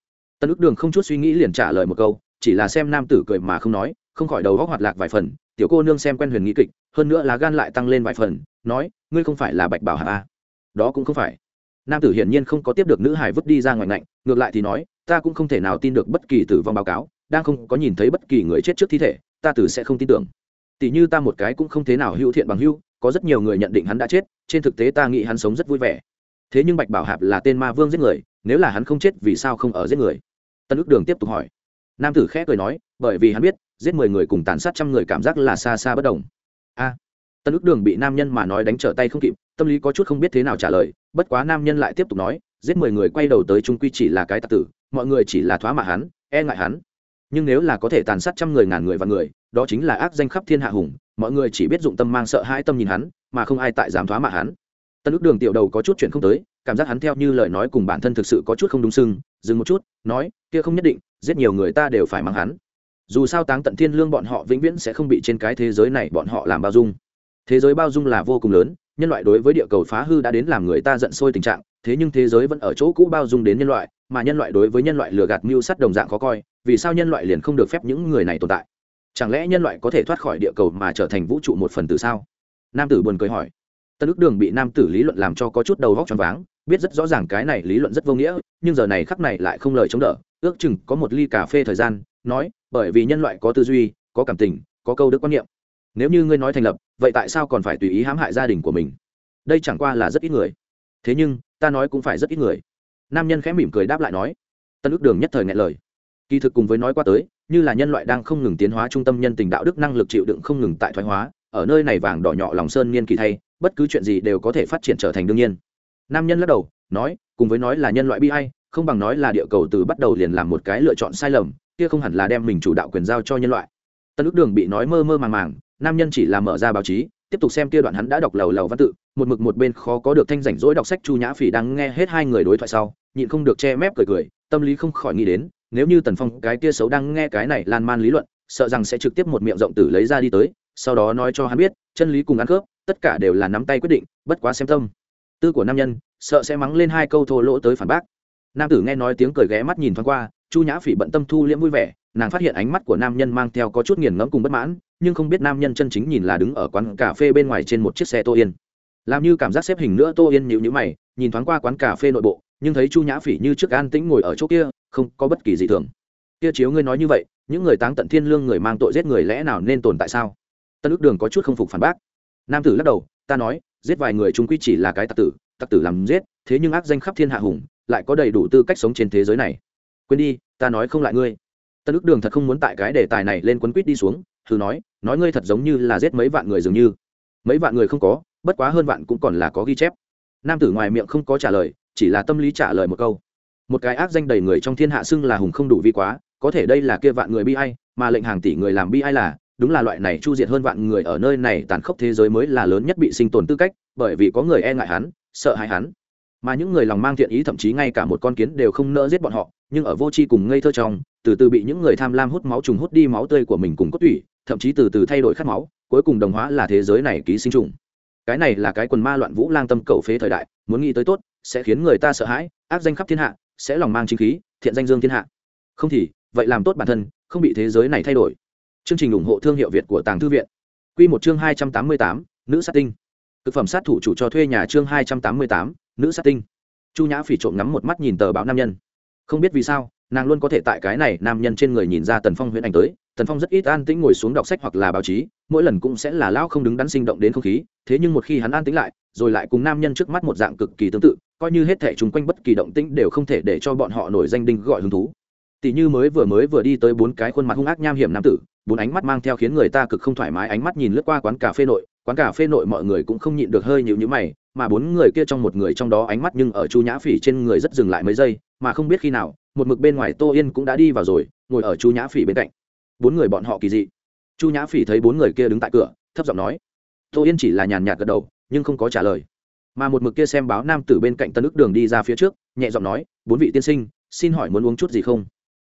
Tân ước đường không chút suy nghĩ liền trả lời một câu, chỉ là xem nam tử cười mà không nói, không khỏi đầu góc hoạt lạc vài phần, tiểu cô nương xem quen huyền nghĩ kịch, hơn nữa là gan lại tăng lên vài phần, nói, ngươi không phải là bạch bảo hà à? đó cũng không phải. Nam tử hiển nhiên không có tiếp được nữ hải vứt đi ra ngoài ngạnh, ngược lại thì nói, ta cũng không thể nào tin được bất kỳ tử vong báo cáo, đang không có nhìn thấy bất kỳ người chết trước thi thể, ta tử sẽ không tin tưởng. Tỷ như ta một cái cũng không thế nào hữu thiện bằng hữu, có rất nhiều người nhận định hắn đã chết, trên thực tế ta nghĩ hắn sống rất vui vẻ. Thế nhưng bạch bảo hạp là tên ma vương giết người nếu là hắn không chết, vì sao không ở giết người? Tân ước đường tiếp tục hỏi. Nam tử khẽ cười nói, bởi vì hắn biết, giết mười người cùng tàn sát trăm người cảm giác là xa xa bất đồng. A. Tân ước đường bị nam nhân mà nói đánh trở tay không kịp, tâm lý có chút không biết thế nào trả lời, bất quá nam nhân lại tiếp tục nói, giết mười người quay đầu tới trung quy chỉ là cái tạc tử, mọi người chỉ là thoá mạ hắn e ngại hắn. Nhưng nếu là có thể tàn sát trăm người, ngàn người và người, đó chính là ác danh khắp thiên hạ hùng, mọi người chỉ biết dụng tâm mang sợ hãi tâm nhìn hắn, mà không ai tại dám thoá mạ hắn tân ước đường tiểu đầu có chút chuyện không tới, cảm giác hắn theo như lời nói cùng bản thân thực sự có chút không đúng sưng, dừng một chút, nói, kia không nhất định, giết nhiều người ta đều phải mang hắn. Dù sao táng tận thiên lương bọn họ vĩnh viễn sẽ không bị trên cái thế giới này bọn họ làm bao dung. Thế giới bao dung là vô cùng lớn, nhân loại đối với địa cầu phá hư đã đến làm người ta giận sôi tình trạng, thế nhưng thế giới vẫn ở chỗ cũ bao dung đến nhân loại, mà nhân loại đối với nhân loại lừa gạt mưu sắt đồng dạng khó coi, vì sao nhân loại liền không được phép những người này tồn tại? Chẳng lẽ nhân loại có thể thoát khỏi địa cầu mà trở thành vũ trụ một phần từ sao? Nam tử buồn cười hỏi tân ước đường bị nam tử lý luận làm cho có chút đầu vóc t váng, biết rất rõ ràng cái này lý luận rất vô nghĩa, nhưng giờ này khắc này lại không lời chống đỡ, ước chừng có một ly cà phê thời gian, nói, bởi vì nhân loại có tư duy, có cảm tình, có câu đức quan niệm. Nếu như ngươi nói thành lập, vậy tại sao còn phải tùy ý hãm hại gia đình của mình? Đây chẳng qua là rất ít người. Thế nhưng, ta nói cũng phải rất ít người. Nam nhân khẽ mỉm cười đáp lại nói. Tân ước đường nhất thời ngại lời. Kỳ thực cùng với nói qua tới, như là nhân loại đang không ngừng tiến hóa trung tâm nhân tình đạo đức năng lực chịu đựng không ngừng tại thoái hóa, ở nơi này vàng đỏ nhỏ lòng sơn niên kỳ thay bất cứ chuyện gì đều có thể phát triển trở thành đương nhiên. Nam nhân lắc đầu, nói, cùng với nói là nhân loại bi hay không bằng nói là địa cầu từ bắt đầu liền làm một cái lựa chọn sai lầm, kia không hẳn là đem mình chủ đạo quyền giao cho nhân loại. Tân ước đường bị nói mơ mơ màng màng, nam nhân chỉ là mở ra báo chí, tiếp tục xem kia đoạn hắn đã đọc lầu lầu văn tự, một mực một bên khó có được thanh rảnh rỗi đọc sách chu nhã phỉ đang nghe hết hai người đối thoại sau, nhịn không được che mép cười cười, tâm lý không khỏi nghĩ đến, nếu như tần phong, cái kia xấu đang nghe cái này lan man lý luận, sợ rằng sẽ trực tiếp một miệng rộng tử lấy ra đi tới, sau đó nói cho hắn biết, chân lý cùng ăn khớp tất cả đều là nắm tay quyết định, bất quá xem tâm. Tư của nam nhân, sợ sẽ mắng lên hai câu thô lỗ tới phản bác. Nam tử nghe nói tiếng cười ghé mắt nhìn thoáng qua, chu nhã phỉ bận tâm thu liễm vui vẻ, nàng phát hiện ánh mắt của nam nhân mang theo có chút nghiền ngẫm cùng bất mãn, nhưng không biết nam nhân chân chính nhìn là đứng ở quán cà phê bên ngoài trên một chiếc xe tô yên. Làm như cảm giác xếp hình nữa, tô yên nhịu nhữ mày, nhìn thoáng qua quán cà phê nội bộ, nhưng thấy chu nhã phỉ như trước an tĩnh ngồi ở chỗ kia, không có bất kỳ gì thường. Kia chiếu, ngươi nói như vậy, những người táng tận thiên lương người mang tội giết người lẽ nào nên tồn tại sao? Tân ước đường có chút không phục phản bác nam tử lắc đầu, ta nói, giết vài người chúng quy chỉ là cái tặc tử tặc tử làm giết, thế nhưng ác danh khắp thiên hạ hùng, lại có đầy đủ tư cách sống trên thế giới này. Quên đi, ta nói không lại ngươi. Tân ước đường thật không muốn tại cái đề tài này lên quấn quýt đi xuống, thử nói nói ngươi thật giống như là giết mấy vạn người dường như. Mấy vạn người không có, bất quá hơn vạn cũng còn là có ghi chép. Nam tử ngoài miệng không có trả lời, chỉ là tâm lý trả lời một câu. Một cái ác danh đầy người trong thiên hạ xưng là hùng không đủ vi quá, có thể đây là kia vạn người bi ai, mà lệnh hàng tỷ người làm bi ai là đúng là loại này chu diệt hơn vạn người ở nơi này tàn khốc thế giới mới là lớn nhất bị sinh tồn tư cách, bởi vì có người e ngại hắn, sợ hãi hắn. Mà những người lòng mang thiện ý thậm chí ngay cả một con kiến đều không nỡ giết bọn họ, nhưng ở vô tri cùng ngây thơ trong, từ từ bị những người tham lam hút máu trùng hút đi máu tươi của mình cùng cốt tủy, thậm chí từ từ thay đổi khát máu, cuối cùng đồng hóa là thế giới này ký sinh trùng. Cái này là cái quần ma loạn vũ lang tâm cầu phế thời đại, muốn nghĩ tới tốt, sẽ khiến người ta sợ hãi áp danh khắp thiên hạ, sẽ lòng mang chính khí, thiện danh dương thiên hạ. Không thì, vậy làm tốt bản thân, không bị thế giới này thay đổi chương trình ủng hộ thương hiệu việt của tàng thư viện. Quy một chương hai trăm tám mươi tám, nữ sát tinh. Thực phẩm sát thủ chủ cho thuê nhà chương hai trăm tám mươi tám, nữ sát tinh. Chu nhã phỉ trộm ngắm một mắt nhìn tờ báo nam nhân. Không biết vì sao, nàng luôn có thể tại cái này nam nhân trên người nhìn ra tần phong huyễn ảnh tới. Tần phong rất ít an tĩnh ngồi xuống đọc sách hoặc là báo chí, mỗi lần cũng sẽ là lão không đứng đắn sinh động đến không khí. Thế nhưng một khi hắn an tĩnh lại, rồi lại cùng nam nhân trước mắt một dạng cực kỳ tương tự, coi như hết thảy chúng quanh bất kỳ động tĩnh đều không thể để cho bọn họ nổi danh đinh gọi hứng thú tỷ như mới vừa mới vừa đi tới bốn cái khuôn mặt hung ác nham hiểm nam tử, bốn ánh mắt mang theo khiến người ta cực không thoải mái, ánh mắt nhìn lướt qua quán cà phê nội, quán cà phê nội mọi người cũng không nhịn được hơi nhịu nhữ mày, mà bốn người kia trong một người trong đó ánh mắt nhưng ở chu nhã phỉ trên người rất dừng lại mấy giây, mà không biết khi nào, một mực bên ngoài tô yên cũng đã đi vào rồi, ngồi ở chu nhã phỉ bên cạnh. Bốn người bọn họ kỳ dị. Chu nhã phỉ thấy bốn người kia đứng tại cửa, thấp giọng nói. Tô yên chỉ là nhàn nhạt gật đầu, nhưng không có trả lời. Mà một mực kia xem báo nam tử bên cạnh tân ức đường đi ra phía trước, nhẹ giọng nói, bốn vị tiên sinh, xin hỏi muốn uống chút gì không?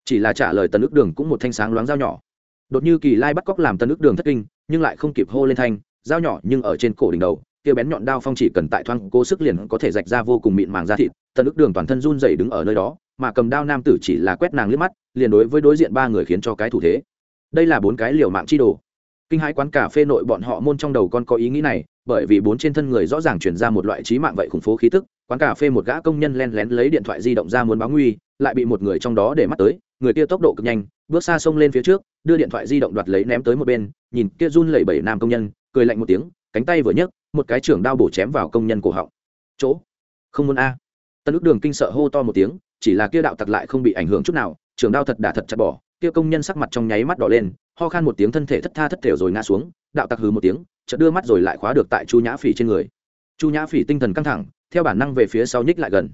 Chỉ là trả lời tần ước đường cũng một thanh sáng loáng dao nhỏ. Đột như kỳ lai bắt cóc làm tần ước đường thất kinh, nhưng lại không kịp hô lên thanh, dao nhỏ nhưng ở trên cổ đỉnh đầu, kia bén nhọn đao phong chỉ cần tại thoang cố sức liền có thể rạch ra vô cùng mịn màng da thịt, tần ước đường toàn thân run dày đứng ở nơi đó, mà cầm đao nam tử chỉ là quét nàng liếc mắt, liền đối với đối diện ba người khiến cho cái thủ thế. Đây là bốn cái liều mạng chi đồ. Kinh hai quán cà phê nội bọn họ môn trong đầu con có ý nghĩ này, bởi vì bốn trên thân người rõ ràng chuyển ra một loại trí mạng vậy khủng phố khí tức, quán cà phê một gã công nhân len lén lấy điện thoại di động ra muốn báo nguy, lại bị một người trong đó để mắt tới người kia tốc độ cực nhanh, bước xa xông lên phía trước, đưa điện thoại di động đoạt lấy ném tới một bên, nhìn kia run lẩy bẩy nam công nhân, cười lạnh một tiếng, cánh tay vừa nhấc, một cái trưởng đao bổ chém vào công nhân cổ họng. Chỗ, không muốn a? Tân ước đường kinh sợ hô to một tiếng, chỉ là kia đạo tặc lại không bị ảnh hưởng chút nào, trưởng đao thật đả thật chặt bỏ, kia công nhân sắc mặt trong nháy mắt đỏ lên, ho khan một tiếng thân thể thất tha thất thểu rồi ngã xuống, đạo tặc hừ một tiếng, chợt đưa mắt rồi lại khóa được tại chu nhã phỉ trên người. Chu nhã phỉ tinh thần căng thẳng, theo bản năng về phía sau nhích lại gần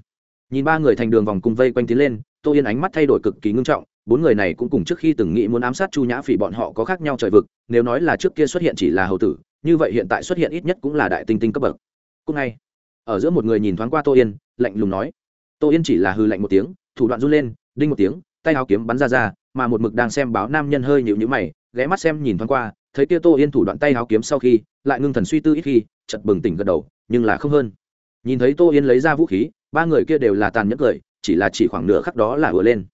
nhìn ba người thành đường vòng cùng vây quanh tiến lên, tô yên ánh mắt thay đổi cực kỳ ngưng trọng, bốn người này cũng cùng trước khi từng nghĩ muốn ám sát chu nhã phỉ bọn họ có khác nhau trời vực, nếu nói là trước kia xuất hiện chỉ là hầu tử, như vậy hiện tại xuất hiện ít nhất cũng là đại tinh tinh cấp bậc. Cũng ngay, ở giữa một người nhìn thoáng qua tô yên, lạnh lùng nói. Tô yên chỉ là hư lạnh một tiếng, thủ đoạn run lên, đinh một tiếng, tay áo kiếm bắn ra ra, mà một mực đang xem báo nam nhân hơi nhịu nhữ mày, ghé mắt xem nhìn thoáng qua, thấy kia tô yên thủ đoạn tay áo kiếm sau khi, lại ngưng thần suy tư ít khi chật bừng tỉnh gật đầu, nhưng là không hơn. Nhìn thấy tô yên lấy ra vũ khí ba người kia đều là tàn nhẫn cười, chỉ là chỉ khoảng nửa khắc đó là vừa lên.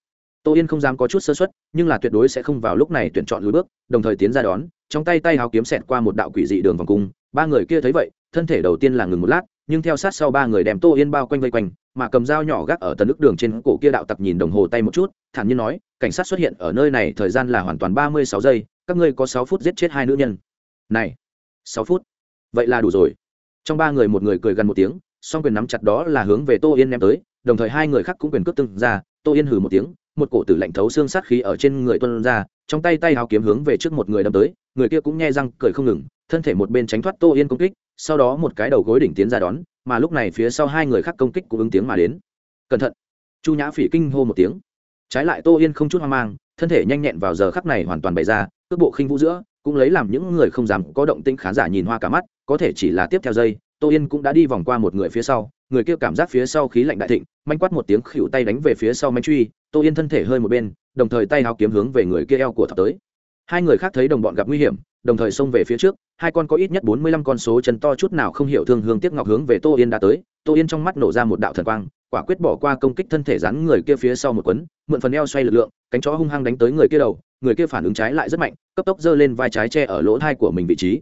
Tô yên không dám có chút sơ xuất nhưng là tuyệt đối sẽ không vào lúc này tuyển chọn lùi bước, đồng thời tiến ra đón, trong tay tay háo kiếm xẹt qua một đạo quỷ dị đường vòng cung. Ba người kia thấy vậy, thân thể đầu tiên là ngừng một lát, nhưng theo sát sau ba người đem tô yên bao quanh vây quanh, mà cầm dao nhỏ gác ở tần ức đường trên cổ kia đạo tặc nhìn đồng hồ tay một chút, thản nhiên nói, cảnh sát xuất hiện ở nơi này thời gian là hoàn toàn ba mươi sáu giây, các ngươi có sáu phút giết chết hai nữ nhân. Này, sáu phút? Vậy là đủ rồi. Trong ba người một người cười gần một tiếng song quyền nắm chặt đó là hướng về tô yên ném tới, đồng thời hai người khác cũng quyền cướp từng ra, tô yên hừ một tiếng, một cổ tử lạnh thấu xương sát khí ở trên người tuân ra, trong tay tay hào kiếm hướng về trước một người đâm tới, người kia cũng nghe răng, cười không ngừng, thân thể một bên tránh thoát tô yên công kích, sau đó một cái đầu gối đỉnh tiến ra đón, mà lúc này phía sau hai người khác công kích cũng ứng tiếng mà đến. Cẩn thận! Chu nhã phỉ kinh hô một tiếng. Trái lại tô yên không chút hoang mang, thân thể nhanh nhẹn vào giờ khắc này hoàn toàn bày ra, cước bộ khinh vũ giữa, cũng lấy làm những người không dám có động tĩnh khán giả nhìn hoa cả mắt, có thể chỉ là tiếp theo giây tô yên cũng đã đi vòng qua một người phía sau, người kia cảm giác phía sau khí lạnh đại thịnh, manh quát một tiếng khỉu tay đánh về phía sau manh truy, tô yên thân thể hơi một bên, đồng thời tay háo kiếm hướng về người kia eo của thọ tới. Hai người khác thấy đồng bọn gặp nguy hiểm, đồng thời xông về phía trước, hai con có ít nhất bốn mươi lăm con số chân to chút nào không hiểu thương hương tiếc ngọc hướng về tô yên đã tới, tô yên trong mắt nổ ra một đạo thần quang, quả quyết bỏ qua công kích thân thể rắn người kia phía sau một quấn, mượn phần eo xoay lực lượng, cánh chó hung hăng đánh tới người kia đầu, người kia phản ứng trái lại rất mạnh, cấp tốc giơ lên vai trái che ở lỗ thai của mình vị trí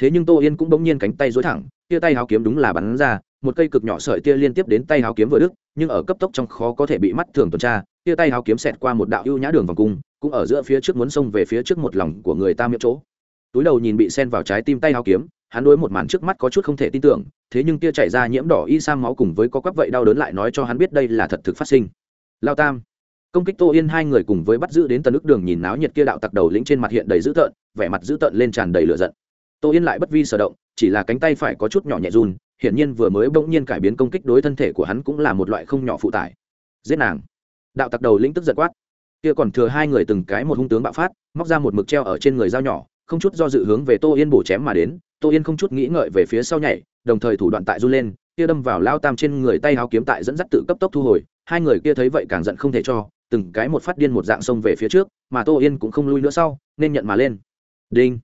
thế nhưng tô yên cũng bỗng nhiên cánh tay dối thẳng, tia tay háo kiếm đúng là bắn ra, một cây cực nhỏ sợi tia liên tiếp đến tay háo kiếm vừa đức nhưng ở cấp tốc trong khó có thể bị mắt thường tuần tra, tia tay háo kiếm xẹt qua một đạo ưu nhã đường vòng cung, cũng ở giữa phía trước muốn xông về phía trước một lòng của người ta miệng chỗ. Túi đầu nhìn bị sen vào trái tim tay háo kiếm, hắn đối một màn trước mắt có chút không thể tin tưởng, thế nhưng tia chảy ra nhiễm đỏ y sang máu cùng với có quắp vậy đau đớn lại nói cho hắn biết đây là thật thực phát sinh. Lao tam. Công kích tô yên hai người cùng với bắt giữ đến tần ức đường nhìn náo nhiệt kia đạo tặc đầu lĩnh trên mặt hiện đầy dữ tợn, vẻ mặt dữ tợn lên tràn đầy lửa giận tô yên lại bất vi sở động, chỉ là cánh tay phải có chút nhỏ nhẹ run, hiển nhiên vừa mới bỗng nhiên cải biến công kích đối thân thể của hắn cũng là một loại không nhỏ phụ tải. Giết nàng. Đạo tặc đầu lĩnh tức giật quát. Kia còn thừa hai người từng cái một hung tướng bạo phát, móc ra một mực treo ở trên người dao nhỏ, không chút do dự hướng về tô yên bổ chém mà đến, tô yên không chút nghĩ ngợi về phía sau nhảy, đồng thời thủ đoạn tại run lên, kia đâm vào lao tam trên người tay háo kiếm tại dẫn dắt tự cấp tốc thu hồi, hai người kia thấy vậy càng giận không thể cho, từng cái một phát điên một dạng xông về phía trước, mà tô yên cũng không lui nữa sau, nên nhận mà lên. Đinh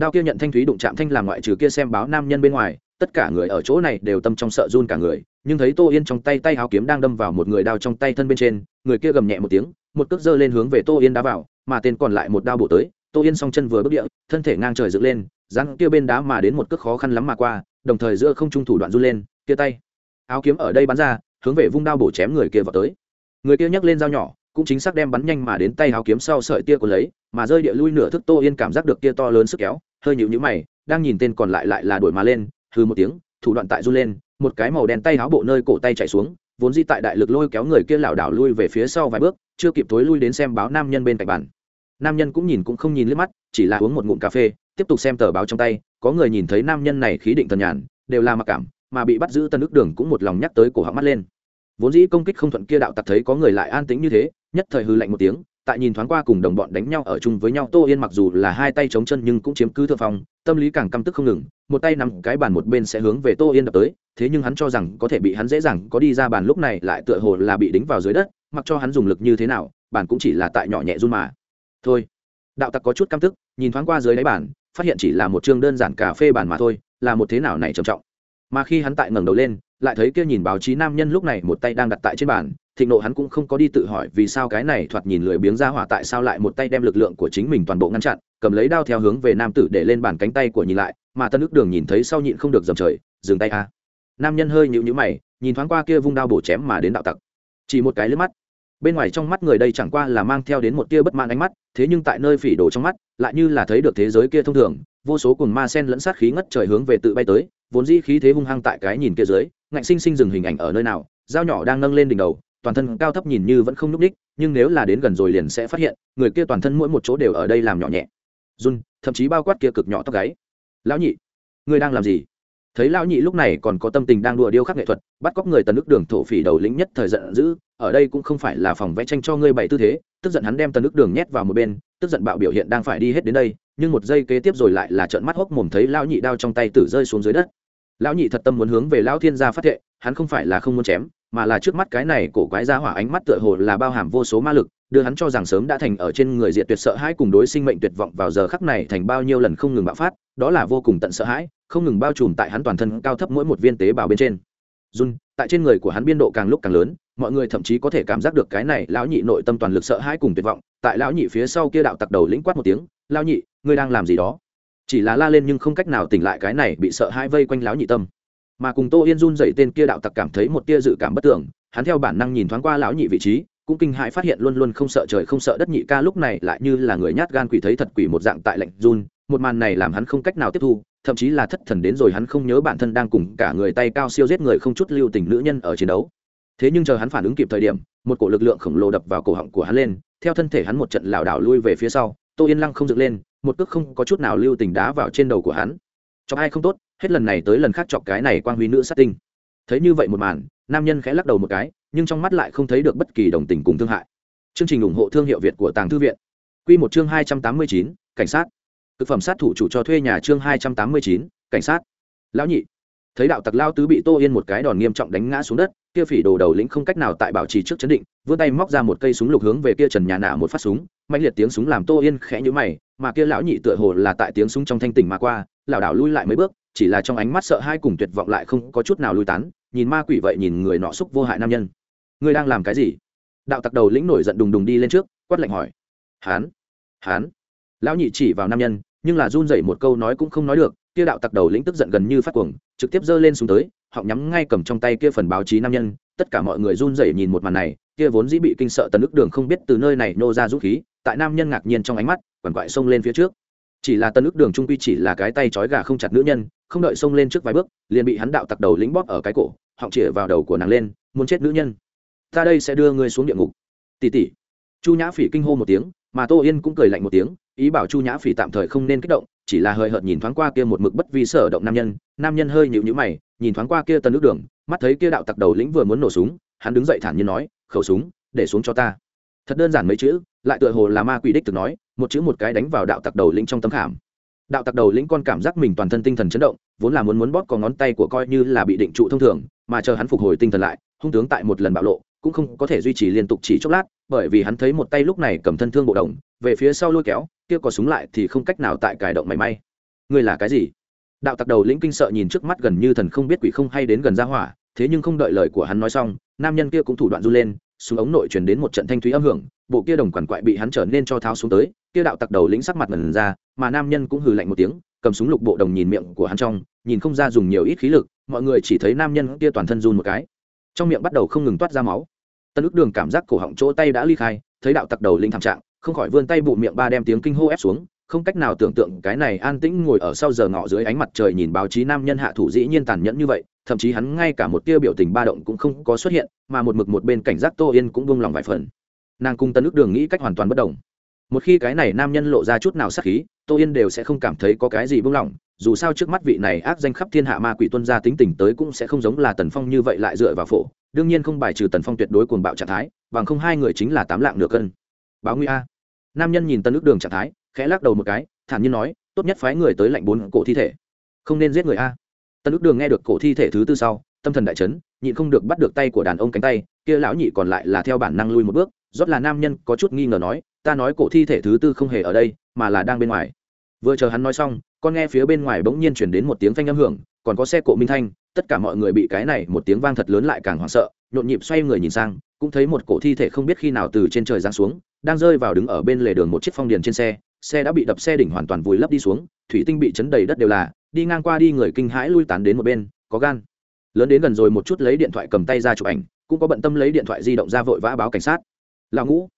đao kia nhận thanh thúy đụng chạm thanh làm ngoại trừ kia xem báo nam nhân bên ngoài, tất cả người ở chỗ này đều tâm trong sợ run cả người, nhưng thấy tô yên trong tay tay háo kiếm đang đâm vào một người đao trong tay thân bên trên, người kia gầm nhẹ một tiếng, một cước dơ lên hướng về tô yên đá vào, mà tên còn lại một đao bổ tới, tô yên song chân vừa bước địa, thân thể ngang trời dựng lên, rắn kia bên đá mà đến một cước khó khăn lắm mà qua, đồng thời giữa không trung thủ đoạn run lên, kia tay. Áo kiếm ở đây bắn ra, hướng về vung đao bổ chém người kia vào tới. Người kia nhấc lên dao nhỏ cũng chính xác đem bắn nhanh mà đến tay háo kiếm sau sợi tia của lấy, mà rơi địa lui nửa thức tô yên cảm giác được tia to lớn sức kéo, hơi nhịu nhữ mày, đang nhìn tên còn lại lại là đuổi mà lên hư một tiếng, thủ đoạn tại run lên, một cái màu đen tay háo bộ nơi cổ tay chạy xuống, vốn di tại đại lực lôi kéo người kia lảo đảo lui về phía sau vài bước, chưa kịp tối lui đến xem báo nam nhân bên cạnh bàn. Nam nhân cũng nhìn cũng không nhìn liếc mắt, chỉ là uống một ngụm cà phê, tiếp tục xem tờ báo trong tay, có người nhìn thấy nam nhân này khí định thần nhàn, đều là mặc cảm, mà bị bắt giữ tân nước đường cũng một lòng nhắc tới cổ họng mắt lên. Vốn dĩ công kích không thuận kia đạo tặc thấy có người lại an tĩnh như thế nhất thời hư lạnh một tiếng, tại nhìn thoáng qua cùng đồng bọn đánh nhau ở chung với nhau, tô yên mặc dù là hai tay chống chân nhưng cũng chiếm cứ thượng phong, tâm lý càng căm tức không ngừng, một tay nằm cái bàn một bên sẽ hướng về tô yên đập tới, thế nhưng hắn cho rằng có thể bị hắn dễ dàng có đi ra bàn lúc này lại tựa hồ là bị đính vào dưới đất, mặc cho hắn dùng lực như thế nào, bàn cũng chỉ là tại nhỏ nhẹ run mà. Thôi. Đạo tặc có chút căm tức, nhìn thoáng qua dưới đáy bàn, phát hiện chỉ là một chương đơn giản cà phê bàn mà thôi, là một thế nào này trầm trọng. Mà khi hắn tại ngẩng đầu lên, lại thấy kia nhìn báo chí nam nhân lúc này một tay đang đặt tại trên bàn thịnh nộ hắn cũng không có đi tự hỏi vì sao cái này thoạt nhìn lười biếng ra hỏa tại sao lại một tay đem lực lượng của chính mình toàn bộ ngăn chặn, cầm lấy đao theo hướng về nam tử để lên bàn cánh tay của nhìn lại, mà tân ức đường nhìn thấy sau nhịn không được dầm trời, dừng tay a. Nam nhân hơi nhịu nhữ mày, nhìn thoáng qua kia vung đao bổ chém mà đến đạo tặc. Chỉ một cái lướt mắt. Bên ngoài trong mắt người đây chẳng qua là mang theo đến một tia bất mãn ánh mắt, thế nhưng tại nơi phỉ đổ trong mắt, lại như là thấy được thế giới kia thông thường, vô số cùng ma sen lẫn sát khí ngất trời hướng về tự bay tới, vốn dĩ khí thế hung hăng tại cái nhìn kia dưới, ngạnh sinh sinh dừng hình ảnh ở nơi nào, dao nhỏ đang nâng lên đỉnh đầu toàn thân cao thấp nhìn như vẫn không nhúc ních, nhưng nếu là đến gần rồi liền sẽ phát hiện, người kia toàn thân mỗi một chỗ đều ở đây làm nhỏ nhẹ. Run, thậm chí bao quát kia cực nhỏ tóc gáy. Lão nhị, ngươi đang làm gì? Thấy lão nhị lúc này còn có tâm tình đang đùa điêu khắc nghệ thuật, bắt cóc người tần nước đường thổ phỉ đầu lĩnh nhất thời giận dữ, ở đây cũng không phải là phòng vẽ tranh cho ngươi bày tư thế, tức giận hắn đem tần nước đường nhét vào một bên, tức giận bạo biểu hiện đang phải đi hết đến đây, nhưng một giây kế tiếp rồi lại là trợn mắt hốc mồm thấy lão nhị đao trong tay tử rơi xuống dưới đất. Lão nhị thật tâm muốn hướng về lão thiên gia phát thệ, hắn không phải là không muốn chém mà là trước mắt cái này cổ quái ra hỏa ánh mắt tựa hồ là bao hàm vô số ma lực, đưa hắn cho rằng sớm đã thành ở trên người diệt tuyệt sợ hãi cùng đối sinh mệnh tuyệt vọng vào giờ khắc này thành bao nhiêu lần không ngừng bạo phát, đó là vô cùng tận sợ hãi, không ngừng bao trùm tại hắn toàn thân cao thấp mỗi một viên tế bào bên trên. Run, tại trên người của hắn biên độ càng lúc càng lớn, mọi người thậm chí có thể cảm giác được cái này lão nhị nội tâm toàn lực sợ hãi cùng tuyệt vọng, tại lão nhị phía sau kia đạo tặc đầu lĩnh quát một tiếng, lão nhị, ngươi đang làm gì đó? Chỉ là la lên nhưng không cách nào tỉnh lại cái này bị sợ hãi vây quanh lão nhị tâm mà cùng tô yên run dậy tên kia đạo tặc cảm thấy một tia dự cảm bất tưởng hắn theo bản năng nhìn thoáng qua lão nhị vị trí, cũng kinh hãi phát hiện luôn luôn không sợ trời không sợ đất nhị ca lúc này lại như là người nhát gan quỷ thấy thật quỷ một dạng tại lạnh run, một màn này làm hắn không cách nào tiếp thu, thậm chí là thất thần đến rồi hắn không nhớ bản thân đang cùng cả người tay cao siêu giết người không chút lưu tình nữ nhân ở chiến đấu. Thế nhưng chờ hắn phản ứng kịp thời điểm, một cổ lực lượng khổng lồ đập vào cổ họng của hắn lên, theo thân thể hắn một trận lảo đảo lui về phía sau, tô yên lăng không dựng lên, một cước không có chút nào lưu tình đá vào trên đầu của hắn. Cho ai không tốt hết lần này tới lần khác chọc cái này quang huy nữ sát tinh. Thấy như vậy một màn, nam nhân khẽ lắc đầu một cái, nhưng trong mắt lại không thấy được bất kỳ đồng tình cùng thương hại. Chương trình ủng hộ thương hiệu việt của tàng thư viện. Q một chương hai trăm tám mươi chín, cảnh sát. Thực phẩm sát thủ chủ cho thuê nhà chương hai trăm tám mươi chín, cảnh sát. Lão nhị. Thấy đạo tặc lao tứ bị tô yên một cái đòn nghiêm trọng đánh ngã xuống đất, kia phỉ đồ đầu lĩnh không cách nào tại bảo trì trước chấn định, vươn tay móc ra một cây súng lục hướng về kia trần nhà nạ một phát súng, mạnh liệt tiếng súng làm tô yên khẽ nhũ mày, mà kia lão nhị tựa hồ là tại tiếng súng trong thanh tỉnh mà qua, lảo đảo lui lại mấy bước chỉ là trong ánh mắt sợ hai cùng tuyệt vọng lại không có chút nào lui tán, nhìn ma quỷ vậy nhìn người nọ xúc vô hại nam nhân. Ngươi đang làm cái gì? Đạo tặc đầu lĩnh nổi giận đùng đùng đi lên trước, quát lạnh hỏi. Hán hán. Lão nhị chỉ vào nam nhân, nhưng là run dậy một câu nói cũng không nói được, kia đạo tặc đầu lĩnh tức giận gần như phát cuồng, trực tiếp giơ lên xuống tới, họng nhắm ngay cầm trong tay kia phần báo chí nam nhân, tất cả mọi người run rẩy nhìn một màn này, kia vốn dĩ bị kinh sợ tần ức đường không biết từ nơi này nô ra dũng khí, tại nam nhân ngạc nhiên trong ánh mắt, quằn quại xông lên phía trước. Chỉ là tần ức đường trung quy chỉ là cái tay trói gà không chặt nữ nhân không đợi xông lên trước vài bước, liền bị hắn đạo tặc đầu lĩnh bóp ở cái cổ, họng chĩa vào đầu của nàng lên, muốn chết nữ nhân. Ta đây sẽ đưa ngươi xuống địa ngục. Tỷ tỷ. Chu nhã phỉ kinh hô một tiếng, mà tô yên cũng cười lạnh một tiếng, ý bảo chu nhã phỉ tạm thời không nên kích động, chỉ là hơi hợt nhìn thoáng qua kia một mực bất vi sở động nam nhân nam nhân hơi nhịu nhữ mày, nhìn thoáng qua kia tân nước đường, mắt thấy kia đạo tặc đầu lĩnh vừa muốn nổ súng, hắn đứng dậy thản nhiên nói, khẩu súng, để xuống cho ta. Thật đơn giản mấy chữ, lại tựa hồ là ma quỷ đích thực nói, một chữ một cái đánh vào đạo tặc đầu lĩnh trong tấm khảm đạo tặc đầu lĩnh con cảm giác mình toàn thân tinh thần chấn động, vốn là muốn muốn bóp có ngón tay của coi như là bị định trụ thông thường, mà chờ hắn phục hồi tinh thần lại, hung tướng tại một lần bạo lộ, cũng không có thể duy trì liên tục chỉ chốc lát, bởi vì hắn thấy một tay lúc này cầm thân thương bộ đồng, về phía sau lôi kéo, kia có súng lại thì không cách nào tại cài động mảy may. Ngươi là cái gì? Đạo tặc đầu lĩnh kinh sợ nhìn trước mắt gần như thần không biết quỷ không hay đến gần ra hỏa thế nhưng không đợi lời của hắn nói xong, nam nhân kia cũng thủ đoạn run lên xuống ống nội truyền đến một trận thanh thúy âm hưởng, bộ kia đồng quản quại bị hắn trở nên cho tháo xuống tới, kia đạo tặc đầu lĩnh sắc mặt ngần ra, mà nam nhân cũng hừ lạnh một tiếng, cầm súng lục bộ đồng nhìn miệng của hắn trong, nhìn không ra dùng nhiều ít khí lực, mọi người chỉ thấy nam nhân kia toàn thân run một cái. Trong miệng bắt đầu không ngừng toát ra máu. Tân ức đường cảm giác cổ họng chỗ tay đã ly khai, thấy đạo tặc đầu lĩnh thảm trạng, không khỏi vươn tay bụ miệng ba đem tiếng kinh hô ép xuống không cách nào tưởng tượng cái này an tĩnh ngồi ở sau giờ ngọ dưới ánh mặt trời nhìn báo chí nam nhân hạ thủ dĩ nhiên tàn nhẫn như vậy, thậm chí hắn ngay cả một tia biểu tình ba động cũng không có xuất hiện, mà một mực một bên cảnh giác tô yên cũng buông lòng vài phần. Nàng cung tân ước đường nghĩ cách hoàn toàn bất đồng. Một khi cái này nam nhân lộ ra chút nào sắc khí, tô yên đều sẽ không cảm thấy có cái gì buông lỏng, dù sao trước mắt vị này ác danh khắp thiên hạ ma quỷ tuân gia tính tình tới cũng sẽ không giống là tần phong như vậy lại dựa vào phổ, đương nhiên không bài trừ tần phong tuyệt đối cuồng bạo trạng thái, bằng không hai người chính là tám lạng nửa cân. Báo nguy a. Nam nhân nhìn tân ước đường trạng thái khẽ lắc đầu một cái, thản nhiên nói, tốt nhất phái người tới lạnh bốn cổ thi thể. Không nên giết người a. Tân ước đường nghe được cổ thi thể thứ tư sau, tâm thần đại chấn, nhịn không được bắt được tay của đàn ông cánh tay, kia lão nhị còn lại là theo bản năng lui một bước rót là nam nhân có chút nghi ngờ nói, ta nói cổ thi thể thứ tư không hề ở đây, mà là đang bên ngoài. Vừa chờ hắn nói xong, con nghe phía bên ngoài bỗng nhiên chuyển đến một tiếng phanh âm hưởng, còn có xe cộ minh thanh, tất cả mọi người bị cái này một tiếng vang thật lớn lại càng hoảng sợ, nhộn nhịp xoay người nhìn sang, cũng thấy một cổ thi thể không biết khi nào từ trên trời giáng xuống, đang rơi vào đứng ở bên lề đường một chiếc phong điền trên xe xe đã bị đập xe đỉnh hoàn toàn vùi lấp đi xuống, thủy tinh bị chấn đầy đất đều là, đi ngang qua đi người kinh hãi lui tán đến một bên, có gan. Lớn đến gần rồi một chút lấy điện thoại cầm tay ra chụp ảnh, cũng có bận tâm lấy điện thoại di động ra vội vã báo cảnh sát. Lão ngũ.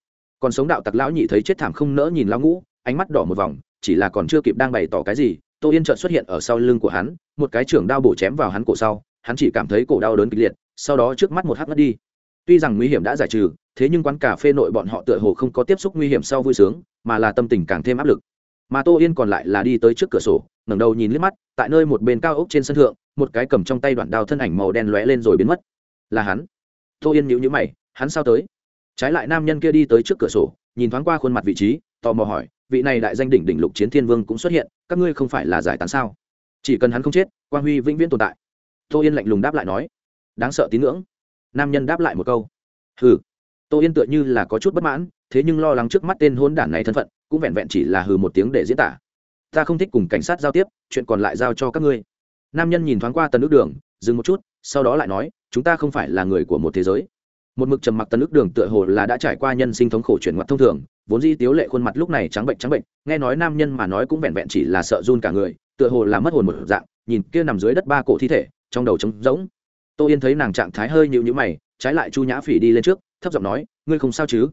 Còn sống đạo tặc lão nhị thấy chết thảm không nỡ nhìn lão ngũ, ánh mắt đỏ một vòng, chỉ là còn chưa kịp đang bày tỏ cái gì, tô yên trợn xuất hiện ở sau lưng của hắn, một cái trưởng đao bổ chém vào hắn cổ sau, hắn chỉ cảm thấy cổ đau đớn kịch liệt, sau đó trước mắt một hắt mất đi tuy rằng nguy hiểm đã giải trừ, thế nhưng quán cà phê nội bọn họ tựa hồ không có tiếp xúc nguy hiểm sau vui sướng, mà là tâm tình càng thêm áp lực. Mà tô yên còn lại là đi tới trước cửa sổ, ngẩng đầu nhìn liếc mắt, tại nơi một bên cao ốc trên sân thượng, một cái cầm trong tay đoạn đao thân ảnh màu đen lóe lên rồi biến mất. Là hắn. Tô yên nhíu nhíu mày, hắn sao tới? Trái lại nam nhân kia đi tới trước cửa sổ, nhìn thoáng qua khuôn mặt vị trí, tò mò hỏi, vị này đại danh đỉnh đỉnh lục chiến thiên vương cũng xuất hiện, các ngươi không phải là giải tán sao? Chỉ cần hắn không chết, quang huy vĩnh viễn tồn tại. Tô yên lạnh lùng đáp lại nói, đáng sợ tín ngưỡng nam nhân đáp lại một câu. Hừ. Tô yên tựa như là có chút bất mãn, thế nhưng lo lắng trước mắt tên hôn đản này thân phận, cũng vẹn vẹn chỉ là hừ một tiếng để diễn tả. Ta không thích cùng cảnh sát giao tiếp, chuyện còn lại giao cho các ngươi. Nam nhân nhìn thoáng qua tần ước đường, dừng một chút, sau đó lại nói, chúng ta không phải là người của một thế giới. Một mực trầm mặc tần ước đường tựa hồ là đã trải qua nhân sinh thống khổ chuyển ngoặt thông thường, vốn di tiếu lệ khuôn mặt lúc này trắng bệnh trắng bệnh, nghe nói nam nhân mà nói cũng vẹn vẹn chỉ là sợ run cả người, tựa hồ là mất hồn một dạng, nhìn kia nằm dưới đất ba cổ thi thể, trong đầu trống rỗng tô yên thấy nàng trạng thái hơi nhịu nhữ mày, trái lại chu nhã phỉ đi lên trước, thấp giọng nói, ngươi không sao chứ?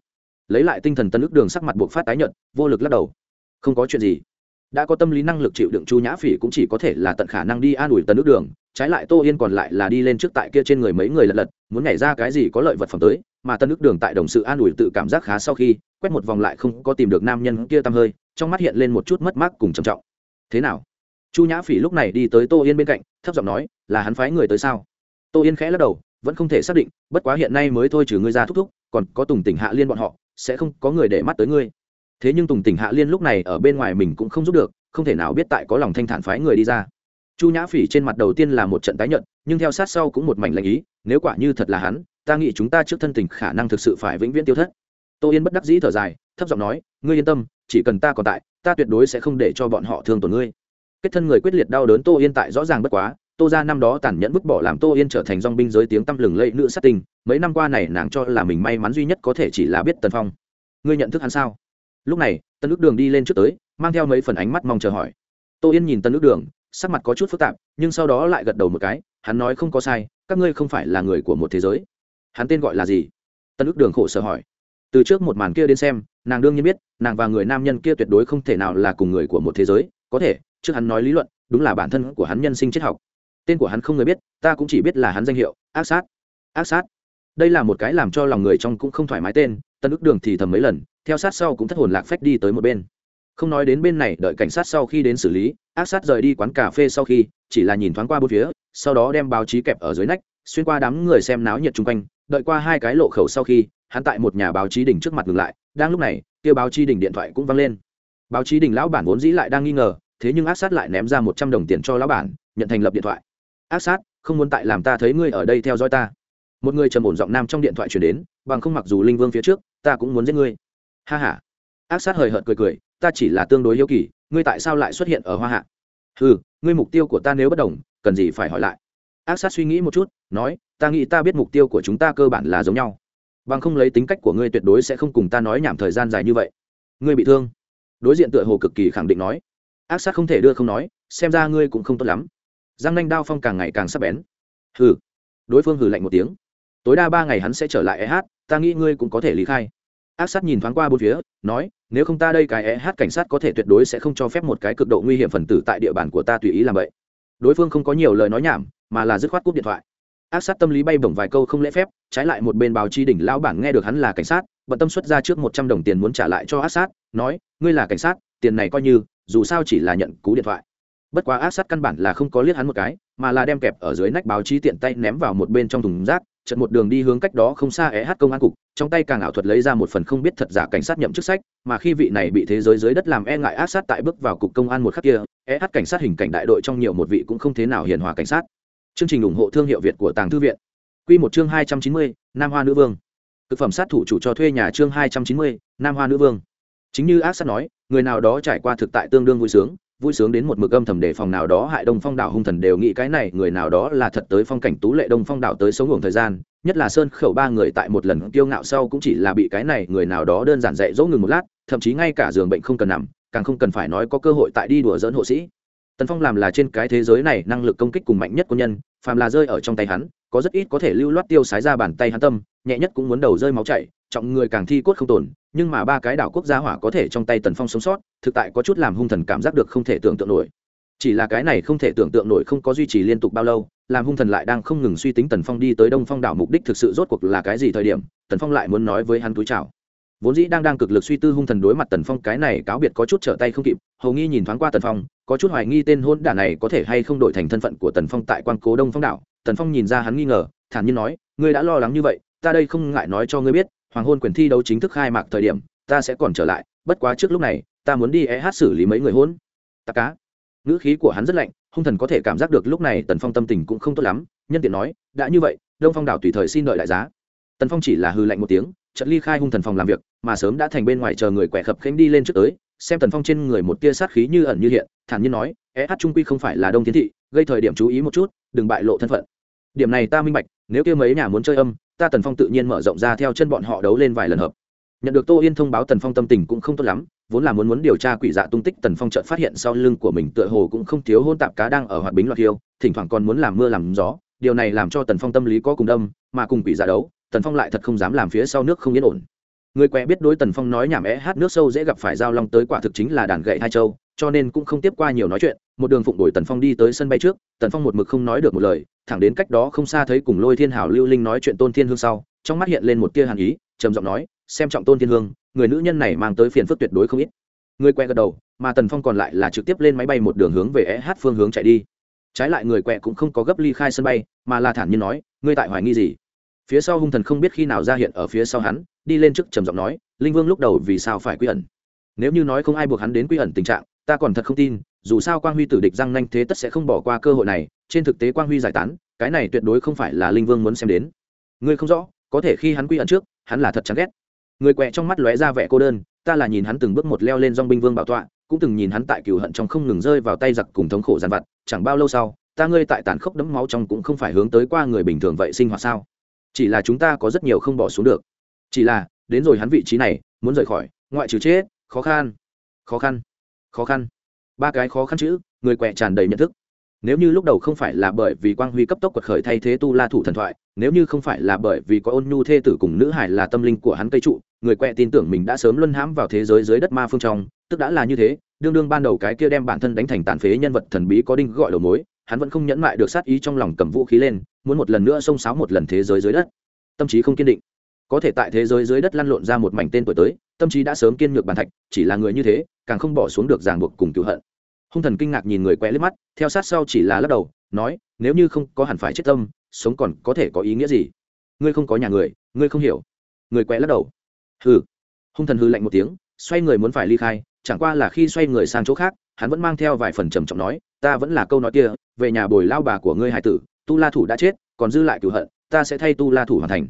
Lấy lại tinh thần tân ức đường sắc mặt buộc phát tái nhợt, vô lực lắc đầu. Không có chuyện gì. Đã có tâm lý năng lực chịu đựng chu nhã phỉ cũng chỉ có thể là tận khả năng đi an ủi tân ức đường, trái lại tô yên còn lại là đi lên trước tại kia trên người mấy người lật lật, muốn nhảy ra cái gì có lợi vật phẩm tới, mà tân ức đường tại đồng sự an ủi tự cảm giác khá sau khi, quét một vòng lại không có tìm được nam nhân kia tăm hơi, trong mắt hiện lên một chút mất mát cùng trầm trọng. Thế nào? Chu nhã phỉ lúc này đi tới tô yên bên cạnh, thấp giọng nói, là hắn phái người tới sao? Tô yên khẽ lắc đầu, vẫn không thể xác định, bất quá hiện nay mới thôi trừ ngươi ra thúc thúc, còn có tùng tỉnh hạ liên bọn họ, sẽ không có người để mắt tới ngươi. Thế nhưng tùng tỉnh hạ liên lúc này ở bên ngoài mình cũng không giúp được, không thể nào biết tại có lòng thanh thản phái người đi ra. Chu nhã phỉ trên mặt đầu tiên là một trận tái nhận nhưng theo sát sau cũng một mảnh lạnh ý, nếu quả như thật là hắn, ta nghĩ chúng ta trước thân tình khả năng thực sự phải vĩnh viễn tiêu thất. Tô yên bất đắc dĩ thở dài, thấp giọng nói, ngươi yên tâm, chỉ cần ta còn tại, ta tuyệt đối sẽ không để cho bọn họ thương tổn ngươi. Kết thân người quyết liệt đau đớn tô yên tại rõ ràng bất quá tô ra năm đó tàn nhẫn vứt bỏ làm tô yên trở thành dong binh giới tiếng tăm lừng lẫy nữ sát tình mấy năm qua này nàng cho là mình may mắn duy nhất có thể chỉ là biết tần phong. Ngươi nhận thức hắn sao? Lúc này tân ước đường đi lên trước tới, mang theo mấy phần ánh mắt mong chờ hỏi. Tô yên nhìn tân ước đường, sắc mặt có chút phức tạp, nhưng sau đó lại gật đầu một cái, hắn nói không có sai, các ngươi không phải là người của một thế giới. Hắn tên gọi là gì? Tân ước đường khổ sở hỏi. Từ trước một màn kia đến xem, nàng đương nhiên biết, nàng và người nam nhân kia tuyệt đối không thể nào là cùng người của một thế giới, có thể, trước hắn nói lý luận, đúng là bản thân của hắn nhân sinh triết học tên của hắn không người biết, ta cũng chỉ biết là hắn danh hiệu, ác sát. Ác sát. Đây là một cái làm cho lòng người trong cũng không thoải mái tên, tân ức đường thì thầm mấy lần, theo sát sau cũng thất hồn lạc phách đi tới một bên. Không nói đến bên này, đợi cảnh sát sau khi đến xử lý, ác sát rời đi quán cà phê sau khi, chỉ là nhìn thoáng qua bốn phía, sau đó đem báo chí kẹp ở dưới nách, xuyên qua đám người xem náo nhiệt chung quanh, đợi qua hai cái lộ khẩu sau khi, hắn tại một nhà báo chí đỉnh trước mặt ngừng lại, đang lúc này, kia báo chí đỉnh điện thoại cũng văng lên. Báo chí đỉnh lão bản vốn dĩ lại đang nghi ngờ, thế nhưng ác sát lại ném ra một trăm đồng tiền cho lão bản, nhận thành lập điện thoại ác sát không muốn tại làm ta thấy ngươi ở đây theo dõi ta. Một người trầm ổn giọng nam trong điện thoại chuyển đến bằng không mặc dù linh vương phía trước ta cũng muốn giết ngươi. Ha ha, ác sát hời hợt cười cười ta chỉ là tương đối hiếu kỳ ngươi tại sao lại xuất hiện ở hoa hạ? Ừ ngươi mục tiêu của ta nếu bất đồng cần gì phải hỏi lại? Ác sát suy nghĩ một chút nói ta nghĩ ta biết mục tiêu của chúng ta cơ bản là giống nhau. Bằng không lấy tính cách của ngươi tuyệt đối sẽ không cùng ta nói nhảm thời gian dài như vậy. Ngươi bị thương? Đối diện tựa hồ cực kỳ khẳng định nói. Ác sát không thể đưa không nói xem ra ngươi cũng không tốt lắm giang nanh đao phong càng ngày càng sắp bén. Hừ. Đối phương hừ lạnh một tiếng. Tối đa ba ngày hắn sẽ trở lại eh ta nghĩ ngươi cũng có thể lý khai. Ác sát nhìn thoáng qua bốn phía, nói, nếu không ta đây cái eh cảnh sát có thể tuyệt đối sẽ không cho phép một cái cực độ nguy hiểm phần tử tại địa bàn của ta tùy ý làm vậy. Đối phương không có nhiều lời nói nhảm, mà là dứt khoát cúp điện thoại. Ác sát tâm lý bay bổng vài câu không lễ phép, trái lại một bên báo chi đỉnh lão bản nghe được hắn là cảnh sát, bận tâm xuất ra trước một trăm đồng tiền muốn trả lại cho ác sát, nói, ngươi là cảnh sát, tiền này coi như, dù sao chỉ là nhận cú điện thoại bất quá ác sát căn bản là không có liếc hắn một cái, mà là đem kẹp ở dưới nách báo chí tiện tay ném vào một bên trong thùng rác chật một đường đi hướng cách đó không xa é hát công an cục, trong tay càng ảo thuật lấy ra một phần không biết thật giả cảnh sát nhậm chức sách, mà khi vị này bị thế giới dưới đất làm e ngại ác sát tại bước vào cục công an một khắc kia é hát cảnh sát hình cảnh đại đội trong nhiều một vị cũng không thế nào hiền hòa cảnh sát. Chương trình ủng hộ thương hiệu việt của tàng thư viện. Q một chương hai trăm chín mươi, nam hoa nữ vương. Thực phẩm sát thủ chủ cho thuê nhà chương hai trăm chín mươi, nam hoa nữ vương. Chính như ác sát nói, người nào đó trải qua thực tại tương đương vui sướng vui sướng đến một mực âm thầm đề phòng nào đó hại đông phong đảo hung thần đều nghĩ cái này, người nào đó là thật tới phong cảnh tú lệ đông phong đảo tới sống hưởng thời gian, nhất là sơn khẩu ba người tại một lần kiêu ngạo sau cũng chỉ là bị cái này, người nào đó đơn giản dạy dỗ ngừng một lát, thậm chí ngay cả giường bệnh không cần nằm, càng không cần phải nói có cơ hội tại đi đùa dỡn hộ sĩ. Tần phong làm là trên cái thế giới này năng lực công kích cùng mạnh nhất của nhân, phàm là rơi ở trong tay hắn, có rất ít có thể lưu loát tiêu sái ra bàn tay hắn tâm, nhẹ nhất cũng muốn đầu rơi máu chảy trọng người càng thi cốt không tổn nhưng mà ba cái đảo quốc gia hỏa có thể trong tay tần phong sống sót, thực tại có chút làm hung thần cảm giác được không thể tưởng tượng nổi. Chỉ là cái này không thể tưởng tượng nổi không có duy trì liên tục bao lâu, làm hung thần lại đang không ngừng suy tính tần phong đi tới đông phong đảo mục đích thực sự rốt cuộc là cái gì thời điểm, tần phong lại muốn nói với hắn túi chào. Vốn dĩ đang đang cực lực suy tư hung thần đối mặt tần phong, cái này cáo biệt có chút trở tay không kịp, hầu nghi nhìn thoáng qua tần phong, có chút hoài nghi tên hôn đả này có thể hay không đổi thành thân phận của tần phong tại quan cố đông phong đảo. Tần phong nhìn ra hắn nghi ngờ, thản nhiên nói, ngươi đã lo lắng như vậy, ta đây không ngại nói cho ngươi biết hoàng hôn quyền thi đấu chính thức khai mạc thời điểm, ta sẽ còn trở lại, bất quá trước lúc này, ta muốn đi e hát xử lý mấy người hôn. Tạc cá. Ngữ khí của hắn rất lạnh, hung thần có thể cảm giác được lúc này tần phong tâm tình cũng không tốt lắm, nhân tiện nói, đã như vậy, đông phong đảo tùy thời xin đợi đại giá. Tần phong chỉ là hư lạnh một tiếng trận ly khai hung thần phòng làm việc, mà sớm đã thành bên ngoài chờ người quẻ khập khánh đi lên trước tới, xem tần phong trên người một tia sát khí như ẩn như hiện, thản nhiên nói e hát trung quy không phải là đông tiến thị, gây thời điểm chú ý một chút, đừng bại lộ thân phận. Điểm này ta minh bạch nếu kia mấy nhà muốn chơi âm, ta tần phong tự nhiên mở rộng ra theo chân bọn họ đấu lên vài lần hợp. Nhận được tô yên thông báo tần phong tâm tình cũng không tốt lắm, vốn là muốn muốn điều tra quỷ dạ tung tích, tần phong chợt phát hiện sau lưng của mình tựa hồ cũng không thiếu hôn tạp cá đang ở hoạt bính loạt hiêu thỉnh thoảng còn muốn làm mưa làm gió. Điều này làm cho tần phong tâm lý có cùng đâm, mà cùng quỷ dạ đấu, tần phong lại thật không dám làm phía sau nước không yên ổn. Người quẹ biết đối tần phong nói nhảm é hát nước sâu dễ gặp phải giao long tới quả thực chính là đàn gậy hai châu cho nên cũng không tiếp qua nhiều nói chuyện, một đường phụng đổi tần phong đi tới sân bay trước, tần phong một mực không nói được một lời, thẳng đến cách đó không xa thấy cùng lôi thiên hảo, lưu linh nói chuyện tôn thiên hương sau, trong mắt hiện lên một tia hàn ý, trầm giọng nói, xem trọng tôn thiên hương, người nữ nhân này mang tới phiền phức tuyệt đối không ít. Người quẹ gật đầu, mà tần phong còn lại là trực tiếp lên máy bay một đường hướng về eh phương hướng chạy đi. Trái lại người quẹ cũng không có gấp ly khai sân bay, mà là thản nhiên nói, ngươi tại hoài nghi gì? Phía sau hung thần không biết khi nào ra hiện ở phía sau hắn, đi lên trước trầm giọng nói, linh vương lúc đầu vì sao phải quy ẩn? Nếu như nói không ai buộc hắn đến quy ẩn tình trạng ta còn thật không tin, dù sao quang huy tử địch răng nanh thế tất sẽ không bỏ qua cơ hội này, trên thực tế quang huy giải tán, cái này tuyệt đối không phải là linh vương muốn xem đến. Ngươi không rõ, có thể khi hắn quy ẩn trước, hắn là thật chán ghét. Người quẹ trong mắt lóe ra vẻ cô đơn, ta là nhìn hắn từng bước một leo lên dong binh vương bảo tọa, cũng từng nhìn hắn tại cừu hận trong không ngừng rơi vào tay giặc cùng thống khổ giàn vặt, chẳng bao lâu sau, ta ngươi tại tàn khốc đẫm máu trong cũng không phải hướng tới qua người bình thường vậy sinh hoạt sao? Chỉ là chúng ta có rất nhiều không bỏ xuống được. Chỉ là, đến rồi hắn vị trí này, muốn rời khỏi, ngoại trừ chết, khó khăn. Khó khăn khó khăn. Ba cái khó khăn chữ, người quẹ tràn đầy nhận thức. Nếu như lúc đầu không phải là bởi vì quang huy cấp tốc quật khởi thay thế tu la thủ thần thoại, nếu như không phải là bởi vì có ôn nhu thê tử cùng nữ hải là tâm linh của hắn cây trụ, người quẹ tin tưởng mình đã sớm luân hãm vào thế giới dưới đất ma phương trong, tức đã là như thế, đương đương ban đầu cái kia đem bản thân đánh thành tàn phế nhân vật thần bí có đinh gọi đầu mối, hắn vẫn không nhẫn mại được sát ý trong lòng cầm vũ khí lên, muốn một lần nữa xông xáo một lần thế giới dưới đất. Tâm trí không kiên định có thể tại thế giới dưới đất lăn lộn ra một mảnh tên tuổi tới, tâm trí đã sớm kiên nhược bàn thạch, chỉ là người như thế, càng không bỏ xuống được ràng buộc cùng cựu hận. Hung thần kinh ngạc nhìn người quẹ liếc mắt, theo sát sau chỉ là lắc đầu, nói, nếu như không có hẳn phải chết tâm, sống còn có thể có ý nghĩa gì? Ngươi không có nhà người, ngươi không hiểu. Người quẹ lắc đầu. Hừ. Hung thần hư lạnh một tiếng, xoay người muốn phải ly khai, chẳng qua là khi xoay người sang chỗ khác, hắn vẫn mang theo vài phần trầm trọng nói, ta vẫn là câu nói kia, về nhà bồi lao bà của ngươi hải tử, tu la thủ đã chết, còn dư lại cửu hận, ta sẽ thay tu la thủ hoàn thành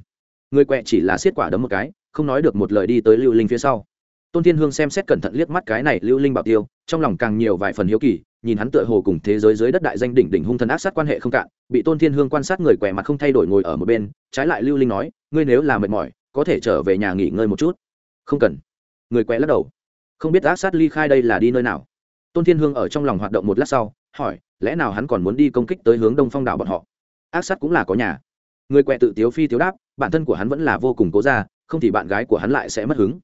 người quẹ chỉ là xiết quả đấm một cái, không nói được một lời đi tới lưu linh phía sau. Tôn thiên hương xem xét cẩn thận liếc mắt cái này lưu linh bảo tiêu, trong lòng càng nhiều vài phần hiếu kỳ, nhìn hắn tựa hồ cùng thế giới dưới đất đại danh đỉnh đỉnh hung thần ác sát quan hệ không cạn, bị tôn thiên hương quan sát người quẻ mặt không thay đổi ngồi ở một bên, trái lại lưu linh nói, ngươi nếu là mệt mỏi, có thể trở về nhà nghỉ ngơi một chút. Không cần. Người quẹ lắc đầu. Không biết ác sát ly khai đây là đi nơi nào? Tôn thiên hương ở trong lòng hoạt động một lát sau, hỏi, lẽ nào hắn còn muốn đi công kích tới hướng đông phong đảo bọn họ? Ác sát cũng là có nhà người quẹ tự tiếu phi tiếu đáp, bản thân của hắn vẫn là vô cùng cố ra không thì bạn gái của hắn lại sẽ mất hứng.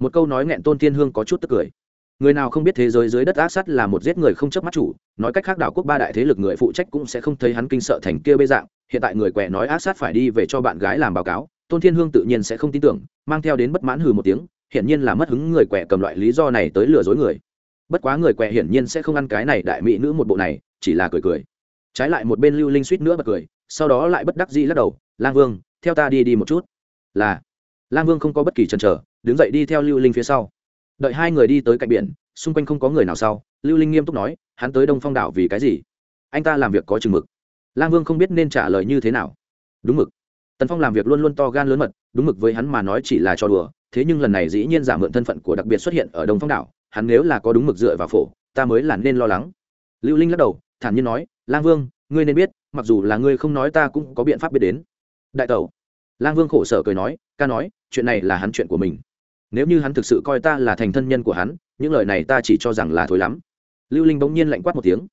Một câu nói nghẹn tôn thiên hương có chút tức cười. Người nào không biết thế giới dưới đất ác sát là một giết người không chấp mắt chủ, nói cách khác đảo quốc ba đại thế lực người phụ trách cũng sẽ không thấy hắn kinh sợ thành kia bê dạng, hiện tại người quẹ nói ác sát phải đi về cho bạn gái làm báo cáo, tôn thiên hương tự nhiên sẽ không tin tưởng, mang theo đến bất mãn hừ một tiếng, hiển nhiên là mất hứng người quẹ cầm loại lý do này tới lừa dối người. Bất quá người quẹ hiển nhiên sẽ không ăn cái này đại mỹ nữ một bộ này, chỉ là cười cười trái lại một bên lưu linh suýt nữa bật cười, sau đó lại bất đắc dĩ lắc đầu, lang vương, theo ta đi đi một chút. Là. Lang vương không có bất kỳ chần chờ, đứng dậy đi theo lưu linh phía sau. Đợi hai người đi tới cạnh biển, xung quanh không có người nào sau, lưu linh nghiêm túc nói, hắn tới đông phong đảo vì cái gì? Anh ta làm việc có chừng mực. Lang vương không biết nên trả lời như thế nào. Đúng mực. Tần phong làm việc luôn luôn to gan lớn mật, đúng mực với hắn mà nói chỉ là trò đùa, thế nhưng lần này dĩ nhiên giảm mượn thân phận của đặc biệt xuất hiện ở đông phong đảo, hắn nếu là có đúng mực dựa vào phổ, ta mới là nên lo lắng. Lưu linh lắc đầu thản nhiên nói, lang vương, ngươi nên biết, mặc dù là ngươi không nói ta cũng có biện pháp biết đến. Đại tẩu. Lang vương khổ sở cười nói, ca nói, chuyện này là hắn chuyện của mình. Nếu như hắn thực sự coi ta là thành thân nhân của hắn, những lời này ta chỉ cho rằng là thối lắm. Lưu linh bỗng nhiên lạnh quát một tiếng.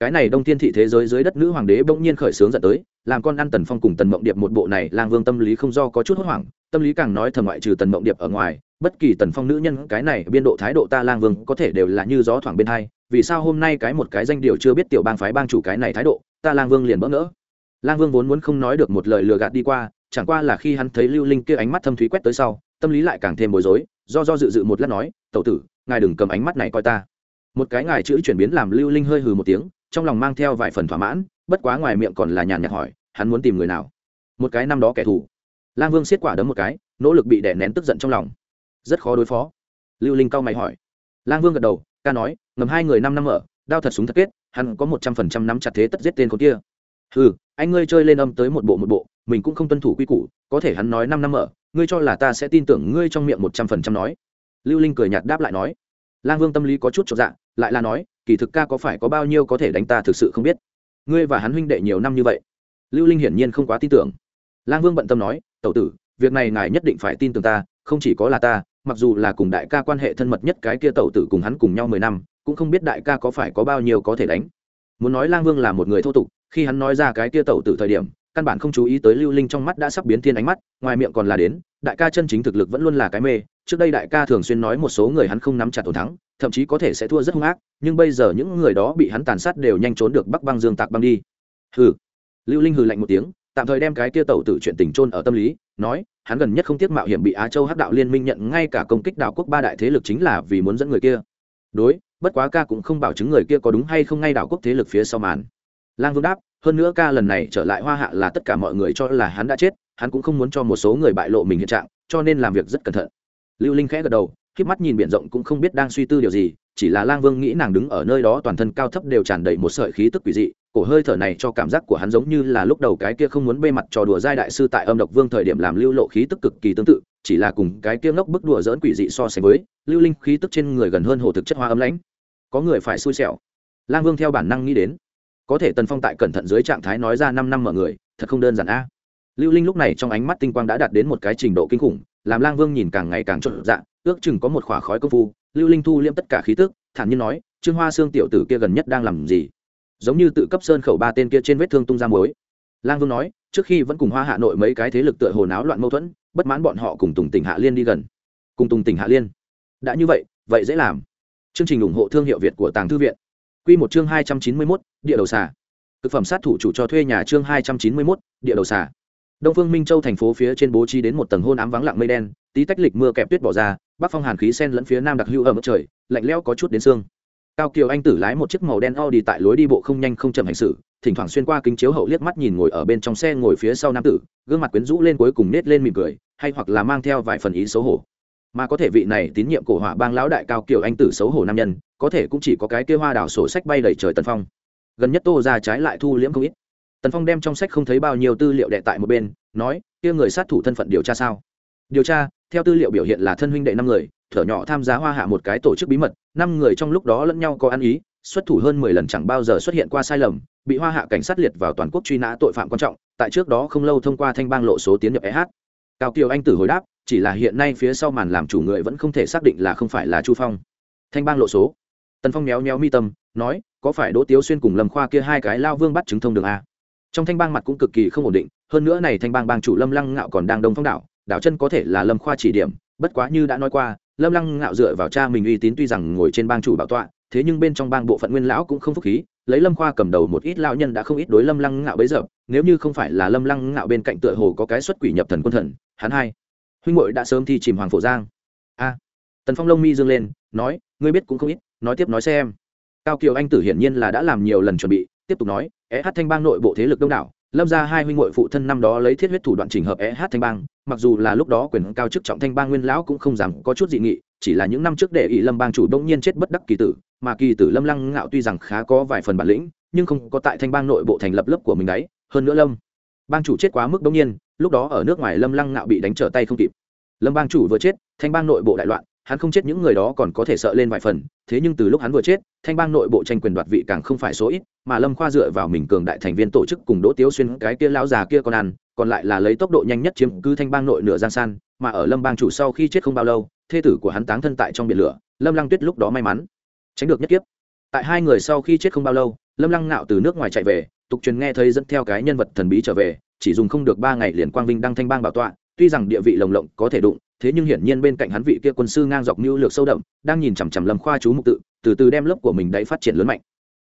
Cái này đông thiên thị thế giới dưới đất nữ hoàng đế bỗng nhiên khởi sướng dẫn tới, làm con ăn tần phong cùng tần mộng điệp một bộ này, lang vương tâm lý không do có chút hốt hoảng, tâm lý càng nói thầm ngoại trừ tần mộng điệp ở ngoài, bất kỳ tần phong nữ nhân, cái này biên độ thái độ ta lang vương có thể đều là như gió thoảng bên hai vì sao hôm nay cái một cái danh điều chưa biết tiểu bang phái bang chủ cái này thái độ, ta lang vương liền bỡ ngỡ. Lang vương vốn muốn không nói được một lời lừa gạt đi qua, chẳng qua là khi hắn thấy lưu linh kia ánh mắt thâm thúy quét tới sau, tâm lý lại càng thêm bối rối, do do dự dự một lát nói, tẩu tử, ngài đừng cầm ánh mắt này coi ta. Một cái ngài chữ chuyển biến làm lưu linh hơi hừ một tiếng, trong lòng mang theo vài phần thỏa mãn, bất quá ngoài miệng còn là nhàn nhạt hỏi, hắn muốn tìm người nào? Một cái năm đó kẻ thù. Lang vương xiết quả đấm một cái, nỗ lực bị đè nén tức giận trong lòng. Rất khó đối phó. Lưu linh cau mày hỏi. Lang vương gật đầu ca nói, ngầm hai người năm năm ở, đao thật súng thật kết, hắn có một trăm phần trăm nắm chặt thế tất giết tên con kia. Ừ anh ngươi chơi lên âm tới một bộ một bộ, mình cũng không tuân thủ quy củ, có thể hắn nói năm năm ở, ngươi cho là ta sẽ tin tưởng ngươi trong miệng một trăm phần trăm nói. Lưu linh cười nhạt đáp lại nói. Lang vương tâm lý có chút cho dạ lại là nói, kỳ thực ca có phải có bao nhiêu có thể đánh ta thực sự không biết. Ngươi và hắn huynh đệ nhiều năm như vậy. Lưu linh hiển nhiên không quá tin tưởng. Lang vương bận tâm nói, tẩu tử, việc này ngài nhất định phải tin tưởng ta, không chỉ có là ta mặc dù là cùng đại ca quan hệ thân mật nhất cái kia tẩu tử cùng hắn cùng nhau mười năm, cũng không biết đại ca có phải có bao nhiêu có thể đánh. Muốn nói lang vương là một người thô tục, khi hắn nói ra cái kia tẩu tử thời điểm, căn bản không chú ý tới lưu linh trong mắt đã sắp biến thiên ánh mắt, ngoài miệng còn là đến, đại ca chân chính thực lực vẫn luôn là cái mê, trước đây đại ca thường xuyên nói một số người hắn không nắm chặt tổn thắng, thậm chí có thể sẽ thua rất hung ác, nhưng bây giờ những người đó bị hắn tàn sát đều nhanh trốn được bắc băng dương tạc băng đi. Hừ. Lưu linh hừ lạnh một tiếng tạm thời đem cái kia tẩu tử chuyện tình trôn ở tâm lý, nói, hắn gần nhất không tiếc mạo hiểm bị á châu hắc đạo liên minh nhận ngay cả công kích đạo quốc ba đại thế lực chính là vì muốn dẫn người kia. Đối, bất quá ca cũng không bảo chứng người kia có đúng hay không ngay đạo quốc thế lực phía sau màn. Lang vương đáp, hơn nữa ca lần này trở lại hoa hạ là tất cả mọi người cho là hắn đã chết, hắn cũng không muốn cho một số người bại lộ mình hiện trạng, cho nên làm việc rất cẩn thận. Lưu linh khẽ gật đầu k mắt nhìn biển rộng cũng không biết đang suy tư điều gì chỉ là lang vương nghĩ nàng đứng ở nơi đó toàn thân cao thấp đều tràn đầy một sợi khí tức quỷ dị, cổ hơi thở này cho cảm giác của hắn giống như là lúc đầu cái kia không muốn bê mặt trò đùa giai đại sư tại âm độc vương thời điểm làm lưu lộ khí tức cực kỳ tương tự, chỉ là cùng cái kia ngốc bức đùa dỡn quỷ dị so sánh với, lưu linh khí tức trên người gần hơn hồ thực chất hoa ấm lãnh. Có người phải xui xẻo. Lang vương theo bản năng nghĩ đến. Có thể tần phong tại cẩn thận dưới trạng thái nói ra năm năm mọi người, thật không đơn giản a. Lưu linh lúc này trong ánh mắt tinh quang đã đạt đến một cái trình độ kinh khủng, làm lang vương nhìn càng ngày càng trộn dạng ước chừng có một khỏa khói công phu, lưu linh thu liêm tất cả khí tức, thản nhiên nói, trương hoa xương tiểu tử kia gần nhất đang làm gì? Giống như tự cấp sơn khẩu ba tên kia trên vết thương tung ra mối lang vương nói, trước khi vẫn cùng hoa hạ nội mấy cái thế lực tựa hồ náo loạn mâu thuẫn, bất mãn bọn họ cùng tùng tỉnh hạ liên đi gần. Cùng tùng tỉnh hạ liên. Đã như vậy vậy dễ làm. Chương trình ủng hộ thương hiệu việt của tàng thư viện. Q một chương hai trăm chín mươi mốt, địa đầu xà. Thực phẩm sát thủ chủ cho thuê nhà chương hai trăm chín mươi mốt, địa đầu xà đông phương minh châu thành phố phía trên bố trí đến một tầng hôn ám vắng lặng mây đen, tí tách lịch mưa kẹp tuyết bỏ ra, bắc phong hàn khí sen lẫn phía nam đặc hữu ở mức trời, lạnh lẽo có chút đến xương. Cao kiều anh tử lái một chiếc màu đen Audi tại lối đi bộ không nhanh không chậm hành xử, thỉnh thoảng xuyên qua kính chiếu hậu liếc mắt nhìn ngồi ở bên trong xe ngồi phía sau nam tử, gương mặt quyến rũ lên cuối cùng nết lên mỉm cười, hay hoặc là mang theo vài phần ý xấu hổ. Mà có thể vị này tín nhiệm cổ hỏa bang lão đại cao kiều anh tử xấu hổ nam nhân, có thể cũng chỉ có cái kia hoa đào sổ sách bay đầy trời tần phong. Gần nhất tô ra trái lại thu liễm không ít tần phong đem trong sách không thấy bao nhiêu tư liệu đệ tại một bên, nói, kia người sát thủ thân phận điều tra sao? Điều tra? Theo tư liệu biểu hiện là thân huynh đệ năm người, thở nhỏ tham gia hoa hạ một cái tổ chức bí mật, năm người trong lúc đó lẫn nhau có ăn ý, xuất thủ hơn mười lần chẳng bao giờ xuất hiện qua sai lầm, bị hoa hạ cảnh sát liệt vào toàn quốc truy nã tội phạm quan trọng, tại trước đó không lâu thông qua thanh bang lộ số tiến nhập eh cao kiều anh tử hồi đáp, chỉ là hiện nay phía sau màn làm chủ người vẫn không thể xác định là không phải là chu phong. Thanh bang lộ số. Tần phong méo méo mi tâm, nói, có phải đỗ tiếu xuyên cùng lâm khoa kia hai cái lao vương bắt chứng thông đường a? Trong thanh bang mặt cũng cực kỳ không ổn định, hơn nữa này thanh bang bang chủ lâm lăng ngạo còn đang đông phong đảo đảo chân có thể là lâm khoa chỉ điểm, bất quá như đã nói qua, lâm lăng ngạo dựa vào cha mình uy tín tuy rằng ngồi trên bang chủ bảo tọa, thế nhưng bên trong bang bộ phận nguyên lão cũng không phúc khí, lấy lâm khoa cầm đầu một ít lão nhân đã không ít đối lâm lăng ngạo bấy giờ, nếu như không phải là lâm lăng ngạo bên cạnh tựa hồ có cái xuất quỷ nhập thần quân thần, hắn hai huynh hội đã sớm thi chìm hoàng phổ giang. A, tần phong lông mi dương lên, nói, ngươi biết cũng không ít, nói tiếp nói xem. Cao kiều anh tử hiển nhiên là đã làm nhiều lần chuẩn bị tiếp tục nói é thanh bang nội bộ thế lực đông đảo, lâm ra hai huynh hội phụ thân năm đó lấy thiết huyết thủ đoạn trình hợp é thanh bang, mặc dù là lúc đó quyền cao chức trọng thanh bang nguyên lão cũng không dám có chút dị nghị, chỉ là những năm trước để ỷ lâm bang chủ đông nhiên chết bất đắc kỳ tử, mà kỳ tử lâm lăng ngạo tuy rằng khá có vài phần bản lĩnh, nhưng không có tại thanh bang nội bộ thành lập lớp của mình đấy, hơn nữa lâm bang chủ chết quá mức đông nhiên, lúc đó ở nước ngoài lâm lăng ngạo bị đánh trở tay không kịp. Lâm bang chủ vừa chết, thanh bang nội bộ đại loạn hắn không chết những người đó còn có thể sợ lên vài phần, thế nhưng từ lúc hắn vừa chết, thanh bang nội bộ tranh quyền đoạt vị càng không phải số ít, mà lâm khoa dựa vào mình cường đại thành viên tổ chức cùng đỗ tiếu xuyên cái kia lão già kia còn ăn, còn lại là lấy tốc độ nhanh nhất chiếm cứ thanh bang nội nửa giang san, mà ở lâm bang chủ sau khi chết không bao lâu, thê tử của hắn táng thân tại trong biển lửa, lâm lăng tuyết lúc đó may mắn. Tránh được nhất kiếp. Tại hai người sau khi chết không bao lâu, lâm lăng nạo từ nước ngoài chạy về, tục truyền nghe thấy dẫn theo cái nhân vật thần bí trở về, chỉ dùng không được ba ngày liền quang vinh đăng thanh bang bảo tọa tuy rằng địa vị lồng lộng có thể đụng, thế nhưng hiển nhiên bên cạnh hắn vị kia quân sư ngang dọc mưu lược sâu đậm, đang nhìn chằm chằm lâm khoa chú mục tự, từ từ đem lớp của mình đấy phát triển lớn mạnh.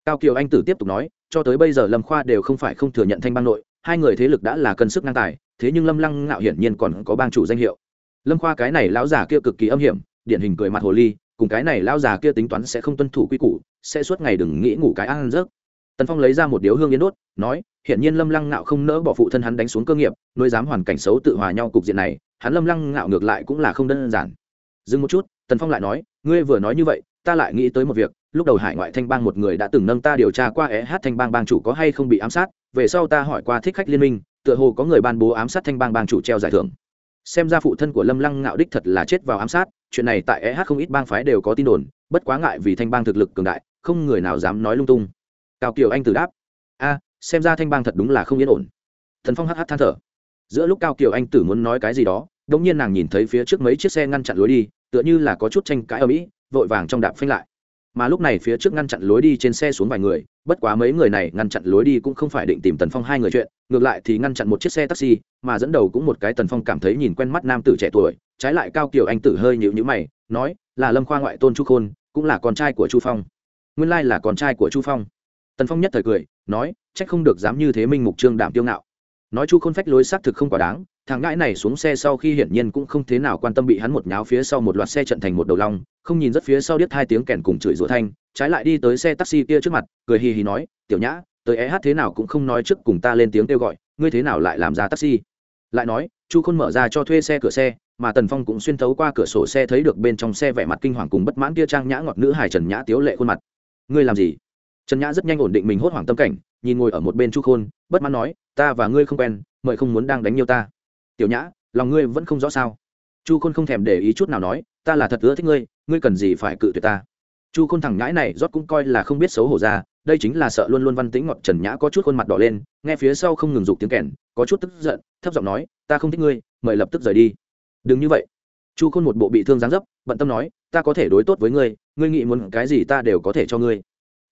Cao kiều anh tử tiếp tục nói, cho tới bây giờ lâm khoa đều không phải không thừa nhận thanh bang nội, hai người thế lực đã là cân sức ngang tài, thế nhưng lâm lăng ngạo hiển nhiên còn có bang chủ danh hiệu. Lâm khoa cái này lão già kia cực kỳ âm hiểm, điển hình cười mặt hồ ly, cùng cái này lão già kia tính toán sẽ không tuân thủ quy củ, sẽ suốt ngày đừng nghĩ ngủ cái ăn rớt tần phong lấy ra một điếu hương yến đốt, nói, hiển nhiên lâm lăng ngạo không nỡ bỏ phụ thân hắn đánh xuống cơ nghiệp, nuôi dám hoàn cảnh xấu tự hòa nhau cục diện này, hắn lâm lăng ngạo ngược lại cũng là không đơn giản. Dừng một chút, tần phong lại nói, ngươi vừa nói như vậy, ta lại nghĩ tới một việc, lúc đầu hải ngoại thanh bang một người đã từng nâng ta điều tra qua é hát thanh bang bang chủ có hay không bị ám sát, về sau ta hỏi qua thích khách liên minh, tựa hồ có người ban bố ám sát thanh bang bang chủ treo giải thưởng. Xem ra phụ thân của lâm lăng ngạo đích thật là chết vào ám sát, chuyện này tại eh không ít bang phái đều có tin đồn, bất quá ngại vì thanh bang thực lực cường đại, không người nào dám nói lung tung cao kiều anh Tử đáp, a, xem ra thanh bang thật đúng là không yên ổn. Thần phong hh than thở. Giữa lúc cao kiều anh tử muốn nói cái gì đó đ ỗ n g nhiên nàng nhìn thấy phía trước mấy chiếc xe ngăn chặn lối đi, tựa như là có chút tranh cãi ở mỹ, vội vàng trong đạp phanh lại. Mà lúc này phía trước ngăn chặn lối đi trên xe xuống vài người, bất quá mấy người này ngăn chặn lối đi cũng không phải định tìm tần phong hai người chuyện, ngược lại thì ngăn chặn một chiếc xe taxi, mà dẫn đầu cũng một cái tần phong cảm thấy nhìn quen mắt nam tử trẻ tuổi, trái lại cao kiều anh tử hơi nhịu nhữ mày, nói, là lâm khoa ngoại tôn chu khôn, cũng là con trai của chu phong. Nguyên lai là con trai của chu phong tần phong nhất thời cười, nói, trách không được dám như thế minh mục trương đảm tiêu ngạo. Nói chu khôn phách lối xác thực không quá đáng, thằng ngãi này xuống xe sau khi hiển nhiên cũng không thế nào quan tâm bị hắn một nháo phía sau một loạt xe trận thành một đầu long, không nhìn rất phía sau điếc hai tiếng kèn cùng chửi rủa thanh, trái lại đi tới xe taxi kia trước mặt, cười hì hì nói, tiểu nhã, tới é hát thế nào cũng không nói trước cùng ta lên tiếng kêu gọi, ngươi thế nào lại làm ra taxi? Lại nói, chu khôn mở ra cho thuê xe cửa xe, mà tần phong cũng xuyên thấu qua cửa sổ xe thấy được bên trong xe vẻ mặt kinh hoàng cùng bất mãn kia trang nhã ngọt nữ hài trần nhã tiếu lệ khuôn mặt. Ngươi làm gì? Trần nhã rất nhanh ổn định mình hốt hoảng tâm cảnh, nhìn ngồi ở một bên chu khôn, bất mãn nói, ta và ngươi không quen, mời không muốn đang đánh nhiều ta. Tiểu nhã, lòng ngươi vẫn không rõ sao? Chu khôn không thèm để ý chút nào nói, ta là thật ưa thích ngươi ngươi cần gì phải cự tuyệt ta? Chu khôn thẳng nhãi này, rót cũng coi là không biết xấu hổ ra, đây chính là sợ luôn luôn văn tĩnh ngọt trần nhã có chút khuôn mặt đỏ lên, nghe phía sau không ngừng dục tiếng kèn, có chút tức giận, thấp giọng nói, ta không thích ngươi, mời lập tức rời đi. Đừng như vậy. Chu khôn một bộ bị thương dáng dấp, bận tâm nói, ta có thể đối tốt với ngươi ngươi nghĩ muốn cái gì ta đều có thể cho ngươi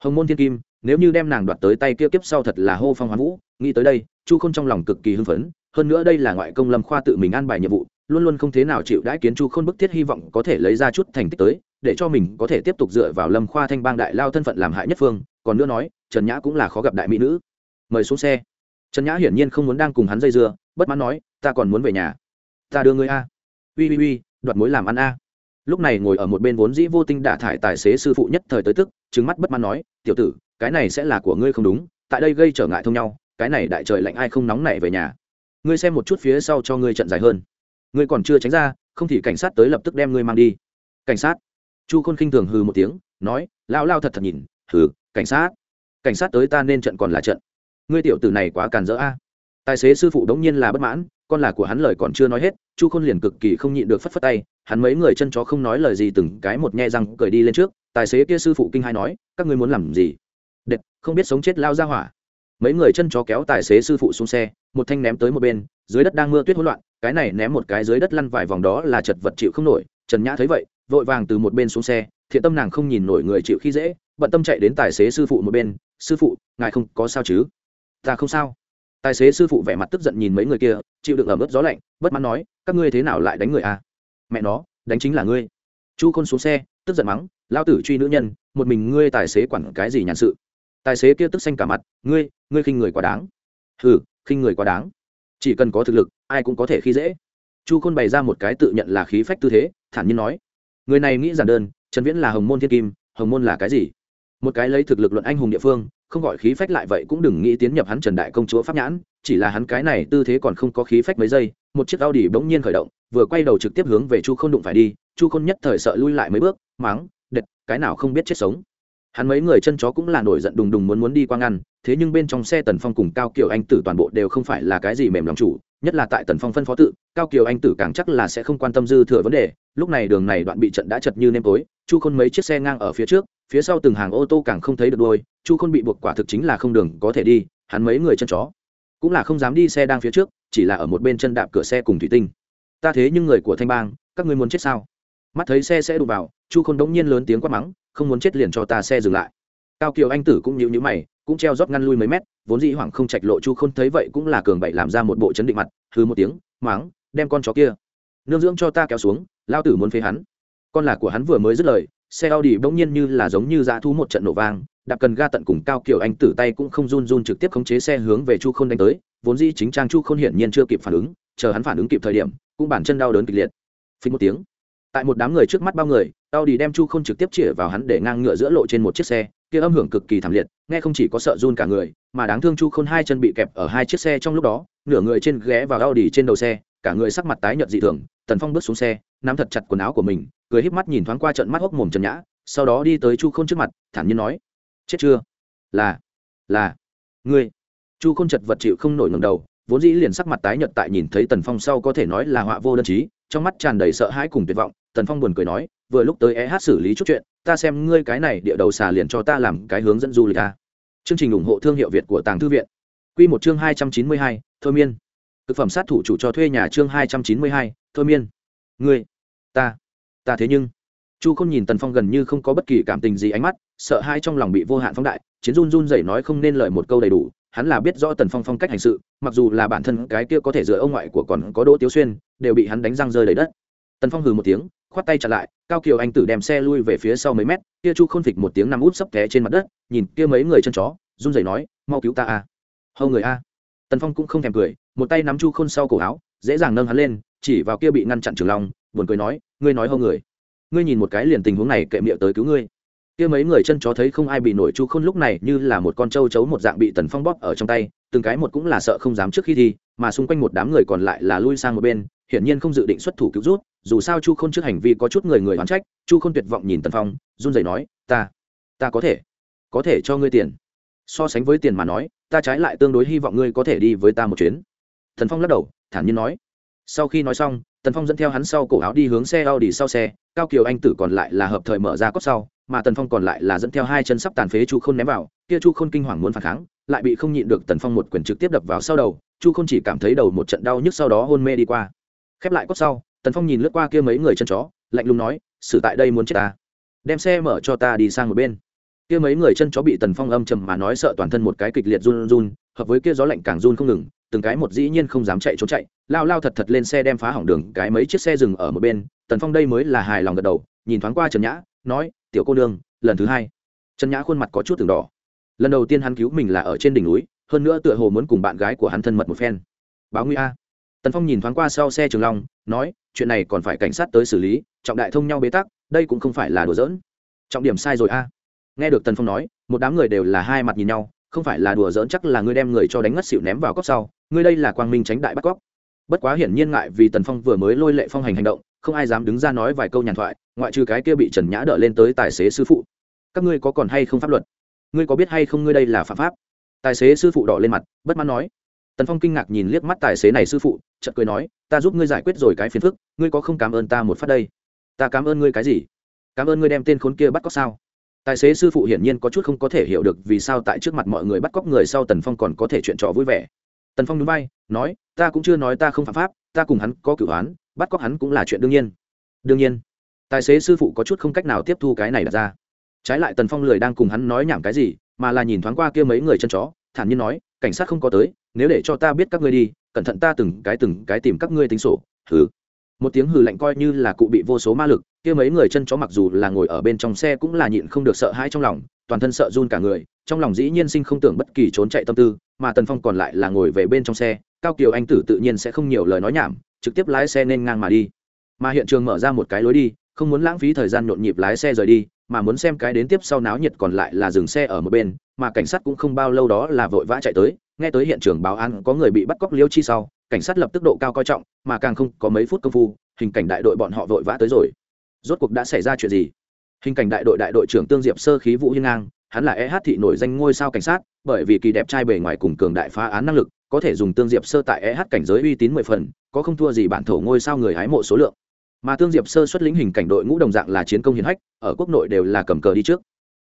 hồng môn thiên kim, nếu như đem nàng đoạt tới tay kia kiếp sau thật là hô phong hoán vũ, nghĩ tới đây, chu k h ô n trong lòng cực kỳ hưng phấn, hơn nữa đây là ngoại công lâm khoa tự mình an bài nhiệm vụ, luôn luôn không thế nào chịu đãi kiến chu k h ô n bức thiết hy vọng có thể lấy ra chút thành tích tới, để cho mình có thể tiếp tục dựa vào lâm khoa thanh bang đại lao thân phận làm hại nhất phương, còn nữa nói, trần nhã cũng là khó gặp đại mỹ nữ. Mời xuống xe. Trần nhã hiển nhiên không muốn đang cùng hắn dây dưa, bất mãn nói, ta còn muốn về nhà. Ta đưa ngươi a. Ui ui ui đoạt mối làm ăn a lúc này ngồi ở một bên vốn dĩ vô tinh đả thải tài xế sư phụ nhất thời tới tức trứng mắt bất mãn nói, tiểu tử, cái này sẽ là của ngươi không đúng, tại đây gây trở ngại thông nhau, cái này đại trời lạnh ai không nóng nảy về nhà. Ngươi xem một chút phía sau cho ngươi trận dài hơn. Ngươi còn chưa tránh ra, không thì cảnh sát tới lập tức đem ngươi mang đi. Cảnh sát? Chu khôn khinh thường hừ một tiếng, nói lao lao thật thật nhìn, hừ, cảnh sát. Cảnh sát tới ta nên trận còn là trận. Ngươi tiểu tử này quá càn rỡ a tài xế sư phụ đống nhiên là bất mãn, con là của hắn lời còn chưa nói hết, chu khôn liền cực kỳ không nhịn được phất phất tay, hắn mấy người chân chó không nói lời gì từng cái một nhe răng cười đi lên trước, tài xế kia sư phụ kinh hai nói, các ngươi muốn làm gì? Đệt, không biết sống chết lao ra hỏa. Mấy người chân chó kéo tài xế sư phụ xuống xe, một thanh ném tới một bên, dưới đất đang mưa tuyết hỗn loạn, cái này ném một cái dưới đất lăn vài vòng đó là chật vật chịu không nổi, trần nhã thấy vậy, vội vàng từ một bên xuống xe, thiện tâm nàng không nhìn nổi người chịu khi dễ, bận tâm chạy đến tài xế sư phụ một bên, sư phụ, ngài không có sao chứ? Ta không sao tài xế sư phụ vẻ mặt tức giận nhìn mấy người kia, chịu đựng ở mức gió lạnh, bất mãn nói, các ngươi thế nào lại đánh người à? Mẹ nó, đánh chính là ngươi. Chu khôn xuống xe, tức giận mắng lao tử truy nữ nhân, một mình ngươi tài xế quản cái gì nhàn sự? Tài xế kia tức xanh cả mặt, ngươi ngươi khinh người quá đáng. Hừ, khinh người quá đáng. Chỉ cần có thực lực, ai cũng có thể khi dễ. Chu khôn bày ra một cái tự nhận là khí phách tư thế, thản nhiên nói, người này nghĩ giản đơn, trần viễn là hồng môn thiên kim, hồng môn là cái gì? Một cái lấy thực lực luận anh hùng địa phương, không gọi khí phách lại vậy cũng đừng nghĩ tiến nhập hắn trần đại công chúa pháp nhãn, chỉ là hắn cái này tư thế còn không có khí phách mấy giây, một chiếc Audi bỗng nhiên khởi động, vừa quay đầu trực tiếp hướng về chu khôn đụng phải đi, chu khôn nhất thời sợ lui lại mấy bước, mắng đệt cái nào không biết chết sống. Hắn mấy người chân chó cũng là nổi giận đùng đùng muốn muốn đi qua ngăn, thế nhưng bên trong xe tần phong cùng cao kiều anh tử toàn bộ đều không phải là cái gì mềm lòng chủ, nhất là tại tần phong phân phó tự, cao kiều anh tử càng chắc là sẽ không quan tâm dư thừa vấn đề, lúc này đường này đoạn bị trận đã chật như nêm tối chu khôn mấy chiếc xe ngang ở phía trước, phía sau từng hàng ô tô càng không thấy được đôi chu khôn bị buộc quả thực chính là không đường có thể đi, hắn mấy người chân chó. Cũng là không dám đi xe đang phía trước, chỉ là ở một bên chân đạp cửa xe cùng thủy tinh. Ta thế nhưng người của thanh bang, các ngươi muốn chết sao? Mắt thấy xe sẽ đụng vào, chu khôn đống nhiên lớn tiếng quát mắng, không muốn chết liền cho ta xe dừng lại. Cao kiều anh tử cũng nhịu nhữ mày, cũng treo rót ngăn lui mấy mét, vốn dĩ hoảng không chạch lộ chu khôn thấy vậy cũng là cường bậy làm ra một bộ chấn định mặt hư một tiếng, mắng, đem con chó kia, nương dưỡng cho ta kéo xuống, lao tử muốn phế hắn con là của hắn vừa mới dứt lời xe Audi bỗng nhiên như là giống như dã thú một trận nổ vang, đạp cần ga tận cùng cao kiểu anh tử tay cũng không run run trực tiếp khống chế xe hướng về Chu Khôn đánh tới, vốn dĩ chính trang Chu Khôn hiển nhiên chưa kịp phản ứng, chờ hắn phản ứng kịp thời điểm, cũng bản chân đau đớn kịch liệt. Phình một tiếng. Tại một đám người trước mắt bao người, Audi đem Chu Khôn trực tiếp chĩa vào hắn để ngang ngựa giữa lộ trên một chiếc xe, kia âm hưởng cực kỳ thảm liệt, nghe không chỉ có sợ run cả người, mà đáng thương Chu Khôn hai chân bị kẹp ở hai chiếc xe trong lúc đó, nửa người trên ghé vào Audi trên đầu xe, cả người sắc mặt tái nhợt dị thường, Tần Phong bước xuống xe, nắm thật chặt quần áo của mình, cười híp mắt nhìn thoáng qua trận mắt hốc mồm Trần Nhã, sau đó đi tới chu khôn trước mặt thản nhiên nói chết chưa? Là là ngươi. Chu khôn chật vật chịu không nổi ngầm đầu vốn dĩ liền sắc mặt tái nhợt tại nhìn thấy tần phong sau có thể nói là họa vô đơn chí trong mắt tràn đầy sợ hãi cùng tuyệt vọng tần phong buồn cười nói vừa lúc tới eh xử lý chút chuyện ta xem ngươi cái này địa đầu xà liền cho ta làm cái hướng dẫn du lịch ta chương trình ủng hộ thương hiệu việt của tàng thư viện. Q một chương hai trăm chín mươi hai thôi miên. Thực phẩm sát thủ chủ cho thuê nhà chương hai trăm chín mươi hai thôi miên. Ngươi ta ta thế nhưng. Chu k h ô n nhìn tần phong gần như không có bất kỳ cảm tình gì ánh mắt, sợ hai trong lòng bị vô hạn phóng đại, chiến run run dậy nói không nên lời một câu đầy đủ, hắn là biết rõ tần phong phong cách hành sự, mặc dù là bản thân cái kia có thể dựa ông ngoại của còn có đỗ tiếu xuyên, đều bị hắn đánh răng rơi đầy đất. Tần phong hừ một tiếng, khoát tay chặt lại, cao kiều anh tử đem xe lui về phía sau mấy mét, kia chu khôn phịch một tiếng nằm út sấp té trên mặt đất, nhìn kia mấy người chân chó, run rẩy nói, mau cứu ta à. a hầu người a. Tần phong cũng không thèm cười, một tay nắm chu khôn sau cổ áo, dễ dàng nâng hắn lên, chỉ vào kia bị ngăn chặn trường long buồn cười nói, ngươi nói hâu người. Ngươi nhìn một cái liền tình huống này kệ miệng tới cứu ngươi. Kia mấy người chân chó thấy không ai bị nổi chu khôn lúc này như là một con trâu chấu một dạng bị tần phong bóp ở trong tay, từng cái một cũng là sợ không dám trước khi thi mà xung quanh một đám người còn lại là lui sang một bên, hiển nhiên không dự định xuất thủ cứu rút, dù sao chu khôn trước hành vi có chút người người oán trách, chu khôn tuyệt vọng nhìn tần phong, run rẩy nói, ta ta có thể có thể cho ngươi tiền. So sánh với tiền mà nói, ta trái lại tương đối hy vọng ngươi có thể đi với ta một chuyến. Thần phong lắc đầu, thản nhiên nói. Sau khi nói xong tần phong dẫn theo hắn sau cổ áo đi hướng xe a u d i sau xe, cao kiều anh tử còn lại là hợp thời mở ra cốt sau, mà tần phong còn lại là dẫn theo hai chân sắp tàn phế chu k h ô n ném vào, kia chu k h ô n kinh hoàng muốn phản kháng, lại bị không nhịn được tần phong một quyền trực tiếp đập vào sau đầu, chu k h ô n chỉ cảm thấy đầu một trận đau nhức sau đó hôn mê đi qua. Khép lại cốt sau, tần phong nhìn lướt qua kia mấy người chân chó, lạnh lùng nói, xử tại đây muốn chết ta. Đem xe mở cho ta đi sang một bên. Kia mấy người chân chó bị tần phong âm trầm mà nói sợ toàn thân một cái kịch liệt run run hợp với kia gió lạnh càng run không ngừng, từng cái một dĩ nhiên không dám chạy trốn chạy, lao lao thật thật lên xe đem phá hỏng đường, cái mấy chiếc xe dừng ở một bên, tần phong đây mới là hài lòng gật đầu, nhìn thoáng qua trần nhã, nói, tiểu cô nương, lần thứ hai. Trần nhã khuôn mặt có chút từng đỏ. Lần đầu tiên hắn cứu mình là ở trên đỉnh núi, hơn nữa tựa hồ muốn cùng bạn gái của hắn thân mật một phen. Báo nguy a. Tần phong nhìn thoáng qua sau xe trường long, nói, chuyện này còn phải cảnh sát tới xử lý, trọng đại thông nhau bế tắc, đây cũng không phải là đùa giỡn. Trọng điểm sai rồi a. Nghe được tần phong nói, một đám người đều là hai mặt nhìn nhau không phải là đùa giỡn chắc là ngươi đem người cho đánh ngất xỉu ném vào cốc sau, ngươi đây là quang minh tránh đại bắt cóc. Bất quá hiển nhiên ngại vì tần phong vừa mới lôi lệ phong hành hành động, không ai dám đứng ra nói vài câu nhàn thoại, ngoại trừ cái kia bị trần nhã đỡ lên tới tài xế sư phụ. Các ngươi có còn hay không pháp luật? Ngươi có biết hay không ngươi đây là phạm pháp? Tài xế sư phụ đỏ lên mặt, bất mãn nói. Tần phong kinh ngạc nhìn liếc mắt tài xế này sư phụ, chợt cười nói, ta giúp ngươi giải quyết rồi cái phiền phức, ngươi có không cảm ơn ta một phát đây? Ta cảm ơn ngươi cái gì? Cảm ơn ngươi đem tên khốn kia bắt cóc sao? Tài xế sư phụ hiển nhiên có chút không có thể hiểu được vì sao tại trước mặt mọi người bắt cóc người sau tần phong còn có thể chuyện trò vui vẻ. Tần phong núi bay nói, ta cũng chưa nói ta không phạm pháp, ta cùng hắn có cửu hoán bắt cóc hắn cũng là chuyện đương nhiên. Đương nhiên, tài xế sư phụ có chút không cách nào tiếp thu cái này đặt ra. Trái lại tần phong lười đang cùng hắn nói nhảm cái gì, mà là nhìn thoáng qua kia mấy người chân chó, thản nhiên nói, cảnh sát không có tới, nếu để cho ta biết các ngươi đi, cẩn thận ta từng cái từng cái tìm các ngươi tính sổ. Hừ một tiếng hừ lạnh coi như là cụ bị vô số ma lực, kia mấy người chân chó mặc dù là ngồi ở bên trong xe cũng là nhịn không được sợ hãi trong lòng, toàn thân sợ run cả người, trong lòng dĩ nhiên sinh không tưởng bất kỳ trốn chạy tâm tư, mà tần phong còn lại là ngồi về bên trong xe, cao kiều anh tử tự nhiên sẽ không nhiều lời nói nhảm, trực tiếp lái xe nên ngang mà đi. Mà hiện trường mở ra một cái lối đi, không muốn lãng phí thời gian nhộn nhịp lái xe rời đi, mà muốn xem cái đến tiếp sau náo nhiệt còn lại là dừng xe ở một bên, mà cảnh sát cũng không bao lâu đó là vội vã chạy tới nghe tới hiện trường báo án, có người bị bắt cóc liêu chi sau, cảnh sát lập tức độ cao coi trọng, mà càng không có mấy phút công phu, hình cảnh đại đội bọn họ vội vã tới rồi. Rốt cuộc đã xảy ra chuyện gì? Hình cảnh đại đội đại đội trưởng tương diệp sơ khí vũ hiên ngang, hắn là eh thị nổi danh ngôi sao cảnh sát, bởi vì kỳ đẹp trai bề ngoài cùng cường đại phá án năng lực, có thể dùng tương diệp sơ tại eh cảnh giới uy tín mười phần, có không thua gì bản thổ ngôi sao người hái mộ số lượng. Mà tương diệp sơ xuất lĩnh hình cảnh đội ngũ đồng dạng là chiến công hiến hách, ở quốc nội đều là cầm cờ đi trước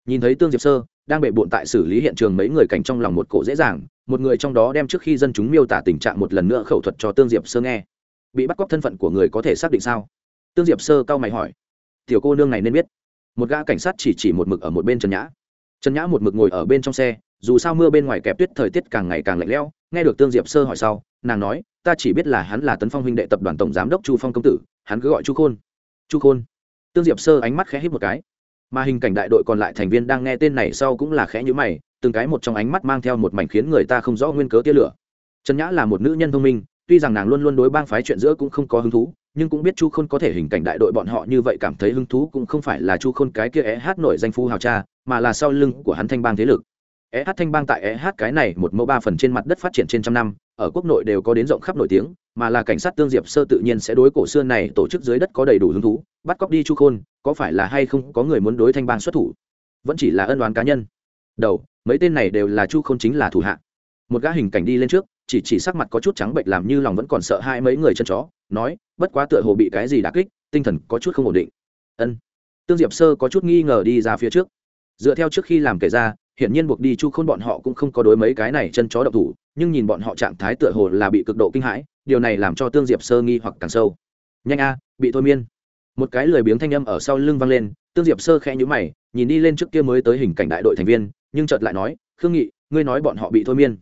nhìn thấy tương diệp sơ, đang bệ bộn tại xử lý hiện trường mấy người cảnh trong lòng một cổ dễ dàng, một người trong đó đem trước khi dân chúng miêu tả tình trạng một lần nữa khẩu thuật cho tương diệp sơ nghe. Bị bắt cóc thân phận của người có thể xác định sao? Tương diệp sơ cao mày hỏi. Tiểu cô nương này nên biết. Một gã cảnh sát chỉ chỉ một mực ở một bên trần nhã. Trần nhã một mực ngồi ở bên trong xe, dù sao mưa bên ngoài kẹp tuyết thời tiết càng ngày càng lạnh lẽo, nghe được tương diệp sơ hỏi sau, nàng nói, ta chỉ biết là hắn là tấn phong huynh đệ tập đoàn tổng giám đốc chu phong công tử, hắn cứ gọi chu khôn. Chu khôn? Tương diệp sơ ánh mắt khẽ hít một cái mà hình cảnh đại đội còn lại thành viên đang nghe tên này sau cũng là khẽ nhữ mày, từng cái một trong ánh mắt mang theo một mảnh khiến người ta không rõ nguyên cớ tia lửa. Trần nhã là một nữ nhân thông minh, tuy rằng nàng luôn luôn đối bang phái chuyện giữa cũng không có hứng thú, nhưng cũng biết chu khôn có thể hình cảnh đại đội bọn họ như vậy cảm thấy hứng thú cũng không phải là chu khôn cái kia é hát nổi danh phu hào cha, mà là sau lưng của hắn thanh bang thế lực é thanh bang tại é cái này một mẫu ba phần trên mặt đất phát triển trên trăm năm, ở quốc nội đều có đến rộng khắp nổi tiếng, mà là cảnh sát tương diệp sơ tự nhiên sẽ đối cổ xưa này tổ chức dưới đất có đầy đủ hứng thú, bắt cóc đi chu khôn, có phải là hay không có người muốn đối thanh bang xuất thủ? Vẫn chỉ là ân oán cá nhân. Đầu, mấy tên này đều là chu khôn chính là thủ hạ. Một gã hình cảnh đi lên trước, chỉ chỉ sắc mặt có chút trắng bệnh làm như lòng vẫn còn sợ hai mấy người chân chó, nói, bất quá tựa hồ bị cái gì đả kích, tinh thần có chút không ổn định. Ân. Tương diệp sơ có chút nghi ngờ đi ra phía trước. Dựa theo trước khi làm kể ra hiển nhiên buộc đi chu khôn bọn họ cũng không có đối mấy cái này chân chó độc thủ, nhưng nhìn bọn họ trạng thái tựa hồ là bị cực độ kinh hãi, điều này làm cho tương diệp sơ nghi hoặc càng sâu. Nhanh a, bị thôi miên. Một cái lười biếng thanh âm ở sau lưng vang lên, tương diệp sơ khẽ nhũ mày, nhìn đi lên trước kia mới tới hình cảnh đại đội thành viên, nhưng chợt lại nói, khương nghị, ngươi nói bọn họ bị thôi miên.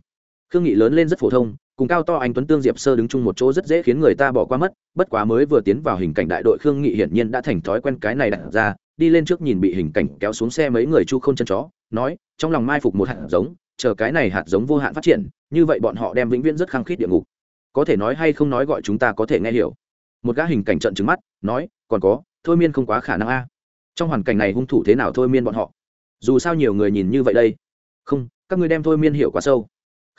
Khương nghị lớn lên rất phổ thông, cùng cao to anh tuấn tương diệp sơ đứng chung một chỗ rất dễ khiến người ta bỏ qua mất, bất quá mới vừa tiến vào hình cảnh đại đội khương nghị hiển nhiên đã thành thói quen cái này đặt ra đi lên trước nhìn bị hình cảnh kéo xuống xe mấy người chu không chân chó, nói, trong lòng mai phục một hạt giống, chờ cái này hạt giống vô hạn phát triển, như vậy bọn họ đem vĩnh viễn rất khăng khít địa ngục. Có thể nói hay không nói gọi chúng ta có thể nghe hiểu. Một gã hình cảnh trận trứng mắt, nói, còn có, thôi miên không quá khả năng a. Trong hoàn cảnh này hung thủ thế nào thôi miên bọn họ? Dù sao nhiều người nhìn như vậy đây. Không, các ngươi đem thôi miên hiểu quá sâu.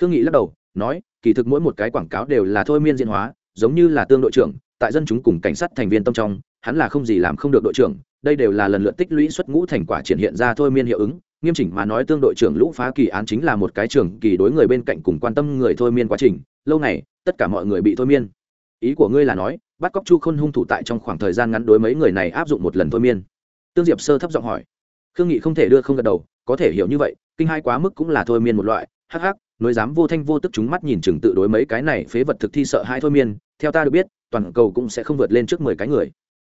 Khương nghị lắc đầu, nói, kỳ thực mỗi một cái quảng cáo đều là thôi miên diễn hóa, giống như là tương đội trưởng, tại dân chúng cùng cảnh sát thành viên tâm trong, hắn là không gì làm không được đội trưởng đây đều là lần lượt tích lũy xuất ngũ thành quả triển hiện ra thôi miên hiệu ứng. Nghiêm chỉnh mà nói tương đội trưởng lũ phá kỳ án chính là một cái trường kỳ đối người bên cạnh cùng quan tâm người thôi miên quá trình. Lâu này tất cả mọi người bị thôi miên. Ý của ngươi là nói, bắt cóc chu khôn hung thủ tại trong khoảng thời gian ngắn đối mấy người này áp dụng một lần thôi miên? Tương diệp sơ thấp giọng hỏi. Khương nghị không thể đưa không gật đầu, có thể hiểu như vậy, kinh hai quá mức cũng là thôi miên một loại. Hắc hắc, nối dám vô thanh vô tức chúng mắt nhìn chừng tự đối mấy cái này phế vật thực thi sợ hai thôi miên. Theo ta được biết, toàn cầu cũng sẽ không vượt lên trước mười cái người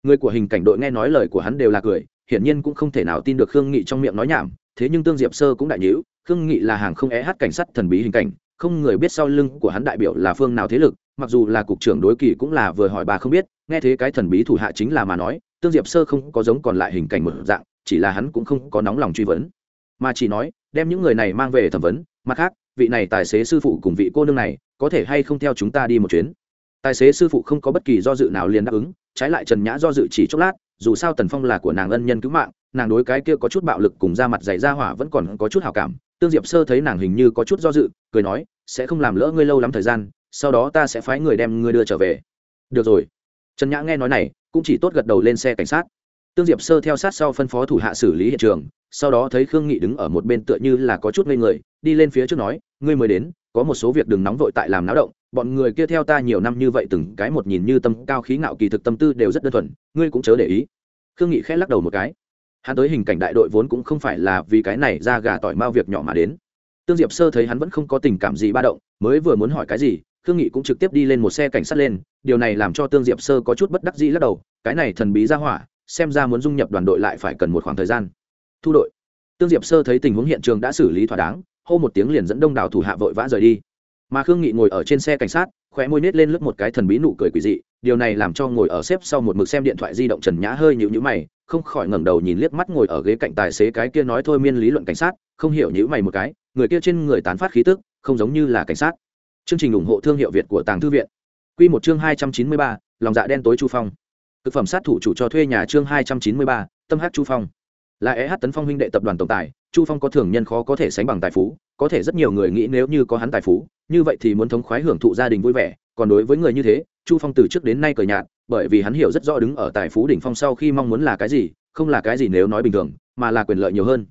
người của hình cảnh đội nghe nói lời của hắn đều là cười, hiển nhiên cũng không thể nào tin được khương nghị trong miệng nói nhảm, thế nhưng tương diệp sơ cũng đại nhữ khương nghị là hàng không é hát cảnh sát thần bí hình cảnh, không người biết sau lưng của hắn đại biểu là phương nào thế lực, mặc dù là cục trưởng đối kỳ cũng là vừa hỏi bà không biết, nghe thế cái thần bí thủ hạ chính là mà nói, tương diệp sơ không có giống còn lại hình cảnh một dạng, chỉ là hắn cũng không có nóng lòng truy vấn. Mà chỉ nói, đem những người này mang về thẩm vấn, mặt khác, vị này tài xế sư phụ cùng vị cô nương này, có thể hay không theo chúng ta đi một chuyến. Tài xế sư phụ không có bất kỳ do dự nào liền đáp ứng trái lại trần nhã do dự chỉ chốc lát, dù sao tần phong là của nàng ân nhân cứu mạng, nàng đối cái kia có chút bạo lực cùng da mặt dày ra hỏa vẫn còn có chút hào cảm. Tương diệp sơ thấy nàng hình như có chút do dự, cười nói, sẽ không làm lỡ ngươi lâu lắm thời gian, sau đó ta sẽ phái người đem ngươi đưa trở về. Được rồi. Trần nhã nghe nói này, cũng chỉ tốt gật đầu lên xe cảnh sát. Tương diệp sơ theo sát sau phân phó thủ hạ xử lý hiện trường, sau đó thấy khương nghị đứng ở một bên tựa như là có chút ngây người, đi lên phía trước nói, ngươi mới đến, có một số việc đừng nóng vội tại làm náo động bọn người kia theo ta nhiều năm như vậy từng cái một nhìn như tâm cao khí ngạo kỳ thực tâm tư đều rất đơn thuần, ngươi cũng chớ để ý. Khương nghị khẽ lắc đầu một cái. Hắn tới hình cảnh đại đội vốn cũng không phải là vì cái này ra gà tỏi mao việc nhỏ mà đến. Tương diệp sơ thấy hắn vẫn không có tình cảm gì ba động, mới vừa muốn hỏi cái gì, khương nghị cũng trực tiếp đi lên một xe cảnh sát lên, điều này làm cho tương diệp sơ có chút bất đắc dĩ lắc đầu, cái này thần bí ra hỏa, xem ra muốn dung nhập đoàn đội lại phải cần một khoảng thời gian. Thu đội. Tương diệp sơ thấy tình huống hiện trường đã xử lý thỏa đáng, hô một tiếng liền dẫn đông đảo thủ hạ vội vã rời đi mà khương nghị ngồi ở trên xe cảnh sát, khóe môi nết lên lướt một cái thần bí nụ cười quỷ dị, điều này làm cho ngồi ở xếp sau một mực xem điện thoại di động trần nhã hơi nhịu nhữ mày, không khỏi ngẩng đầu nhìn liếc mắt ngồi ở ghế cạnh tài xế cái kia nói thôi miên lý luận cảnh sát, không hiểu nhữ mày một cái, người kia trên người tán phát khí tức, không giống như là cảnh sát. Chương trình ủng hộ thương hiệu việt của tàng thư viện. Q một chương hai trăm chín mươi ba, lòng dạ đen tối chu phong. Thực phẩm sát thủ chủ cho thuê nhà chương hai trăm chín mươi ba, tâm hát chu phong. Là é hát tấn phong huynh đệ tập đoàn tổng tài, chu phong có thường nhân khó có thể sánh bằng tài phú, có thể rất nhiều người nghĩ nếu như có hắn tài phú như vậy thì muốn thống khoái hưởng thụ gia đình vui vẻ, còn đối với người như thế, chu phong từ trước đến nay cờ nhạt, bởi vì hắn hiểu rất rõ đứng ở tài phú đỉnh phong sau khi mong muốn là cái gì, không là cái gì nếu nói bình thường, mà là quyền lợi nhiều hơn.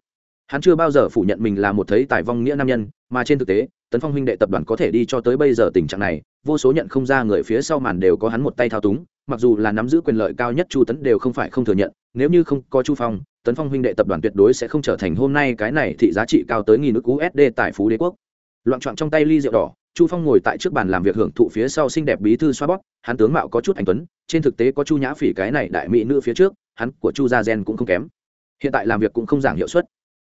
Hắn chưa bao giờ phủ nhận mình là một thấy tài vong nghĩa nam nhân, mà trên thực tế, tấn phong huynh đệ tập đoàn có thể đi cho tới bây giờ tình trạng này, vô số nhận không ra người phía sau màn đều có hắn một tay thao túng, mặc dù là nắm giữ quyền lợi cao nhất chu tấn đều không phải không thừa nhận, nếu như không có chu phong, tấn phong huynh đệ tập đoàn tuyệt đối sẽ không trở thành hôm nay cái này thị giá trị cao tới nghìn nước usd tại phú đế quốc loạn trọn trong tay ly rượu đỏ, chu phong ngồi tại trước bàn làm việc hưởng thụ phía sau xinh đẹp bí thư xoa bóp, hắn tướng mạo có chút anh tuấn, trên thực tế có chu nhã phỉ cái này đại mỹ nữ phía trước, hắn của chu gia gen cũng không kém. Hiện tại làm việc cũng không giảm hiệu suất.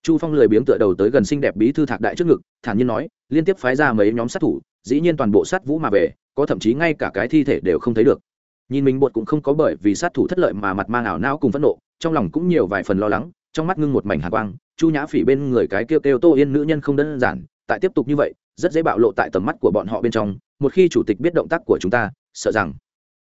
Chu phong lười biếng tựa đầu tới gần xinh đẹp bí thư thạc đại trước ngực, thản nhiên nói, liên tiếp phái ra mấy nhóm sát thủ, dĩ nhiên toàn bộ sát vũ mà về, có thậm chí ngay cả cái thi thể đều không thấy được. Nhìn mình bột cũng không có bởi vì sát thủ thất lợi mà mặt mang ảo não cùng phẫn nộ, trong lòng cũng nhiều vài phần lo lắng, trong mắt ngưng một mảnh hạ quang, chu nhã phỉ bên người cái kêu kêu tô yên nữ nhân không đơn giản tại tiếp tục như vậy, rất dễ bạo lộ tại tầm mắt của bọn họ bên trong, một khi chủ tịch biết động tác của chúng ta, sợ rằng,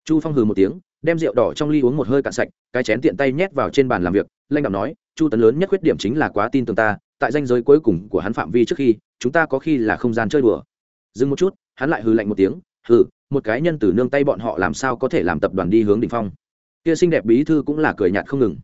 chu phong hừ một tiếng, đem rượu đỏ trong ly uống một hơi cạn sạch, cái chén tiện tay nhét vào trên bàn làm việc lanh đạo nói, chu tấn lớn nhất khuyết điểm chính là quá tin tưởng ta, tại danh giới cuối cùng của hắn phạm vi trước khi, chúng ta có khi là không gian chơi đùa. Dừng một chút, hắn lại hừ lạnh một tiếng, hừ, một cái nhân từ nương tay bọn họ làm sao có thể làm tập đoàn đi hướng đ ỉ n h phong? Kia xinh đẹp bí thư cũng là cười nhạt không ngừng.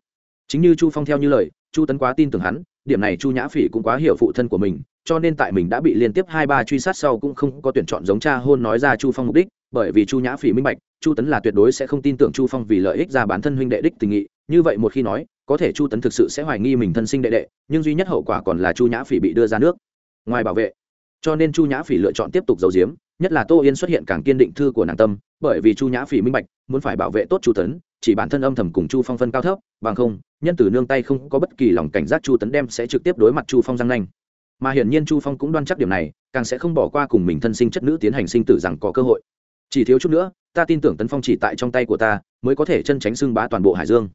Chính như chu phong theo như lời, chu tấn quá tin tưởng hắn, điểm này chu nhã phỉ cũng quá hiểu phụ thân của mình cho nên tại mình đã bị liên tiếp hai ba truy sát sau cũng không có tuyển chọn giống cha hôn nói ra chu phong mục đích, bởi vì chu nhã phỉ minh bạch, chu tấn là tuyệt đối sẽ không tin tưởng chu phong vì lợi ích ra bản thân huynh đệ đích tình nghị. Như vậy một khi nói, có thể chu tấn thực sự sẽ hoài nghi mình thân sinh đệ đệ, nhưng duy nhất hậu quả còn là chu nhã phỉ bị đưa ra nước. Ngoài bảo vệ, cho nên chu nhã phỉ lựa chọn tiếp tục giấu giếm, nhất là tô yên xuất hiện càng kiên định thư của nàng tâm, bởi vì chu nhã phỉ minh bạch, muốn phải bảo vệ tốt chu tấn, chỉ bản thân âm thầm cùng chu phong phân cao thấp, bằng không, nhân từ nương tay không có bất kỳ lòng cảnh giác chu tấn đem sẽ trực tiếp đối mặt chu phong giang nanh mà hiển nhiên chu phong cũng đoan chắc điểm này, càng sẽ không bỏ qua cùng mình thân sinh chất nữ tiến hành sinh tử rằng có cơ hội. Chỉ thiếu chút nữa, ta tin tưởng tấn phong chỉ tại trong tay của ta, mới có thể chân tránh xưng bá toàn bộ hải dương.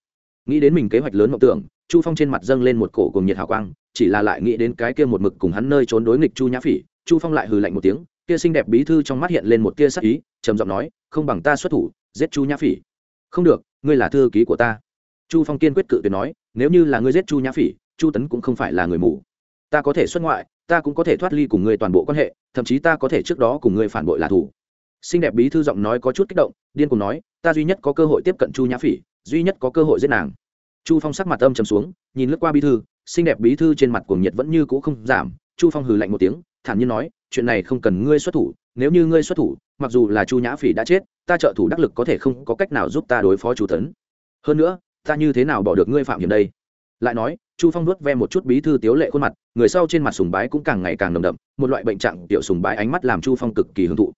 Nghĩ đến mình kế hoạch lớn mộng tưởng, chu phong trên mặt dâng lên một cổ cùng nhiệt hào quang, chỉ là lại nghĩ đến cái kia một mực cùng hắn nơi trốn đối nghịch chu nhã phỉ, chu phong lại hừ lạnh một tiếng, kia xinh đẹp bí thư trong mắt hiện lên một tia sắc ý, trầm giọng nói, không bằng ta xuất thủ, giết chu nhã phỉ. Không được, ngươi là thư ký của ta. Chu phong kiên quyết cự tuyệt nói, nếu như là ngươi giết chu nhã phỉ, chu tấn cũng không phải là người mù ta có thể xuất ngoại, ta cũng có thể thoát ly cùng ngươi toàn bộ quan hệ, thậm chí ta có thể trước đó cùng ngươi phản bội là thủ. Xinh đẹp bí thư giọng nói có chút kích động, điên cùng nói, ta duy nhất có cơ hội tiếp cận chu nhã phỉ, duy nhất có cơ hội giết nàng. Chu phong sắc mặt âm trầm xuống, nhìn lướt qua bí thư, xinh đẹp bí thư trên mặt cuồng nhiệt vẫn như cũ không giảm. Chu phong hừ lạnh một tiếng, thản nhiên nói, chuyện này không cần ngươi xuất thủ, nếu như ngươi xuất thủ, mặc dù là chu nhã phỉ đã chết, ta trợ thủ đắc lực có thể không có cách nào giúp ta đối phó chu tấn. Hơn nữa, ta như thế nào bỏ được ngươi phạm hiểm đây? Lại nói, chu phong nuốt ve một chút bí thư tiếu lệ khuôn mặt, người sau trên mặt sùng bái cũng càng ngày càng nồng đậm, một loại bệnh trạng tiểu sùng bái ánh mắt làm chu phong cực kỳ hưởng thụ.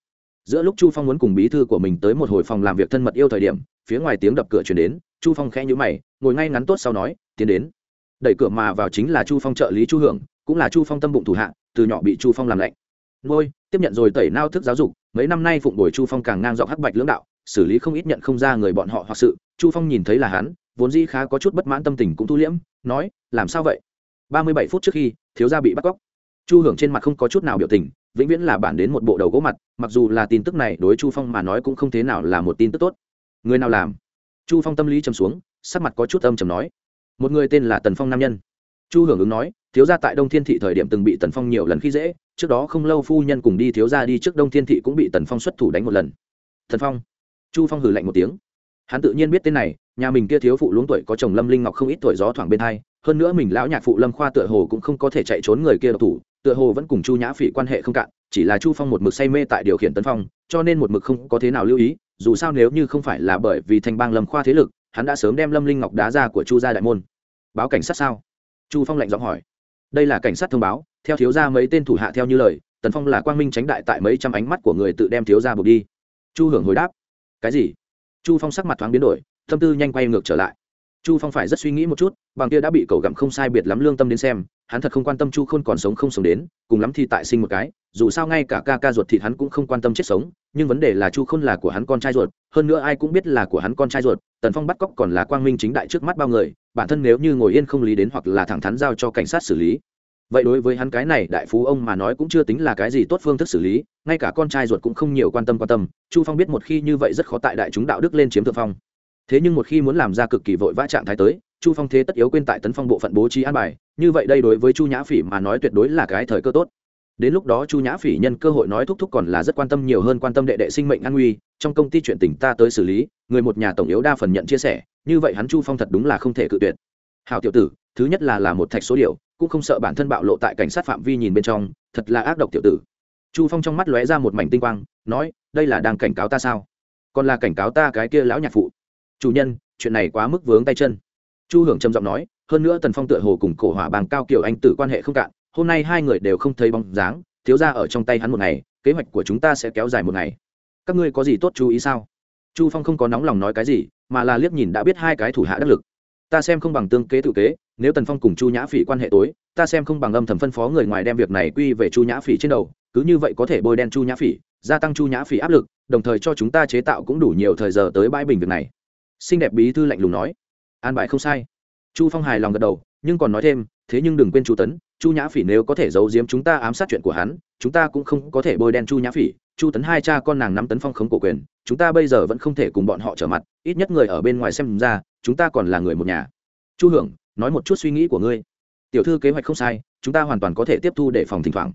Giữa lúc chu phong muốn cùng bí thư của mình tới một hồi phòng làm việc thân mật yêu thời điểm, phía ngoài tiếng đập cửa chuyển đến, chu phong khẽ nhữ mày, ngồi ngay ngắn tốt sau nói, tiến đến. Đẩy cửa mà vào chính là chu phong trợ lý chu hưởng, cũng là chu phong tâm bụng thủ hạ, từ nhỏ bị chu phong làm lạnh. Ngôi tiếp nhận rồi tẩy nao thức giáo dục, mấy năm nay phụng đổi chu phong càng ngang dọc hắc bạch lưỡng đạo, xử lý không ít nhận không ra người bọn họ hoặc sự. Chu phong nhìn thấy là hắn vốn dĩ khá có chút bất mãn tâm tình cũng thu liễm, nói, làm sao vậy? Ba mươi bảy phút trước khi thiếu gia bị bắt cóc. Chu hưởng trên mặt không có chút nào biểu tình, vĩnh viễn là bản đến một bộ đầu gỗ mặt, mặc dù là tin tức này đối chu phong mà nói cũng không thế nào là một tin tức tốt. Người nào làm? Chu phong tâm lý trầm xuống, sắc mặt có chút âm trầm nói. Một người tên là tần phong nam nhân. Chu hưởng ứng nói, thiếu gia tại đông thiên thị thời điểm từng bị tần phong nhiều lần khi dễ, trước đó không lâu phu nhân cùng đi thiếu gia đi trước đông thiên thị cũng bị tần phong xuất thủ đánh một lần. Thần phong? Chu phong hử lạnh một tiếng hắn tự nhiên biết tên này, nhà mình kia thiếu phụ luống tuổi có chồng lâm linh ngọc không ít tuổi gió thoảng bên hai, hơn nữa mình lão nhạc phụ lâm khoa tựa hồ cũng không có thể chạy trốn người kia độc thủ, tựa hồ vẫn cùng chu nhã phỉ quan hệ không cạn, chỉ là chu phong một mực say mê tại điều khiển tấn phong, cho nên một mực không có thế nào lưu ý, dù sao nếu như không phải là bởi vì thành bang lâm khoa thế lực, hắn đã sớm đem lâm linh ngọc đá ra của chu gia đại môn. Báo cảnh sát sao? Chu phong lạnh giọng hỏi. Đây là cảnh sát thông báo, theo thiếu gia mấy tên thủ hạ theo như lời, Tấn phong là quang minh tránh đại tại mấy trăm ánh mắt của người tự đem thiếu gia buộc đi. Chu hưởng hồi đáp. Cái gì? Chu phong sắc mặt thoáng biến đổi, tâm tư nhanh quay ngược trở lại. Chu phong phải rất suy nghĩ một chút, bằng kia đã bị cậu gặm không sai biệt lắm lương tâm đến xem, hắn thật không quan tâm chu khôn còn sống không sống đến, cùng lắm thì tại sinh một cái, dù sao ngay cả ca ca ruột thịt hắn cũng không quan tâm chết sống, nhưng vấn đề là chu khôn là của hắn con trai ruột, hơn nữa ai cũng biết là của hắn con trai ruột, tần phong bắt cóc còn là quang minh chính đại trước mắt bao người, bản thân nếu như ngồi yên không lý đến hoặc là thẳng thắn giao cho cảnh sát xử lý vậy đối với hắn cái này đại phú ông mà nói cũng chưa tính là cái gì tốt phương thức xử lý, ngay cả con trai ruột cũng không nhiều quan tâm quan tâm. Chu phong biết một khi như vậy rất khó tại đại chúng đạo đức lên chiếm thượng phong. Thế nhưng một khi muốn làm ra cực kỳ vội vã trạng thái tới, chu phong thế tất yếu quên tại tấn phong bộ phận bố trí an bài. Như vậy đây đối với chu nhã phỉ mà nói tuyệt đối là cái thời cơ tốt. Đến lúc đó chu nhã phỉ nhân cơ hội nói thúc thúc còn là rất quan tâm nhiều hơn quan tâm đệ đệ sinh mệnh an nguy. Trong công ty chuyện tình ta tới xử lý, người một nhà tổng yếu đa phần nhận chia sẻ, như vậy hắn chu phong thật đúng là không thể cự tuyệt. Hào tiểu tử, thứ nhất là là một thạch số điều cũng không sợ bản thân bạo lộ tại cảnh sát phạm vi nhìn bên trong, thật là ác độc tiểu tử. Chu phong trong mắt lóe ra một mảnh tinh quang, nói, đây là đang cảnh cáo ta sao? Còn là cảnh cáo ta cái kia lão nhạc phụ. Chủ nhân, chuyện này quá mức vướng tay chân. Chu hưởng trầm giọng nói, hơn nữa tần phong tựa hồ cùng cổ hỏa bàng cao kiểu anh tử quan hệ không cạn, hôm nay hai người đều không thấy bóng dáng, thiếu ra ở trong tay hắn một ngày, kế hoạch của chúng ta sẽ kéo dài một ngày. Các ngươi có gì tốt chú ý sao? Chu phong không có nóng lòng nói cái gì, mà là liếc nhìn đã biết hai cái thủ hạ đắc lực ta xem không bằng tương kế tự kế, nếu tần phong cùng chu nhã phỉ quan hệ tối, ta xem không bằng âm thầm phân phó người ngoài đem việc này quy về chu nhã phỉ trên đầu, cứ như vậy có thể bôi đen chu nhã phỉ, gia tăng chu nhã phỉ áp lực, đồng thời cho chúng ta chế tạo cũng đủ nhiều thời giờ tới bãi bình việc này. Xinh đẹp bí thư lạnh lùng nói. An bài không sai. Chu phong hài lòng gật đầu nhưng còn nói thêm, thế nhưng đừng quên chu tấn, chu nhã phỉ nếu có thể giấu giếm chúng ta ám sát chuyện của hắn, chúng ta cũng không có thể bôi đen chu nhã phỉ. Chu tấn hai cha con nàng năm tấn phong khống cổ quyền, chúng ta bây giờ vẫn không thể cùng bọn họ trở mặt, ít nhất người ở bên ngoài xem ra, chúng ta còn là người một nhà. Chu hưởng, nói một chút suy nghĩ của ngươi. Tiểu thư kế hoạch không sai, chúng ta hoàn toàn có thể tiếp thu để phòng thỉnh thoảng.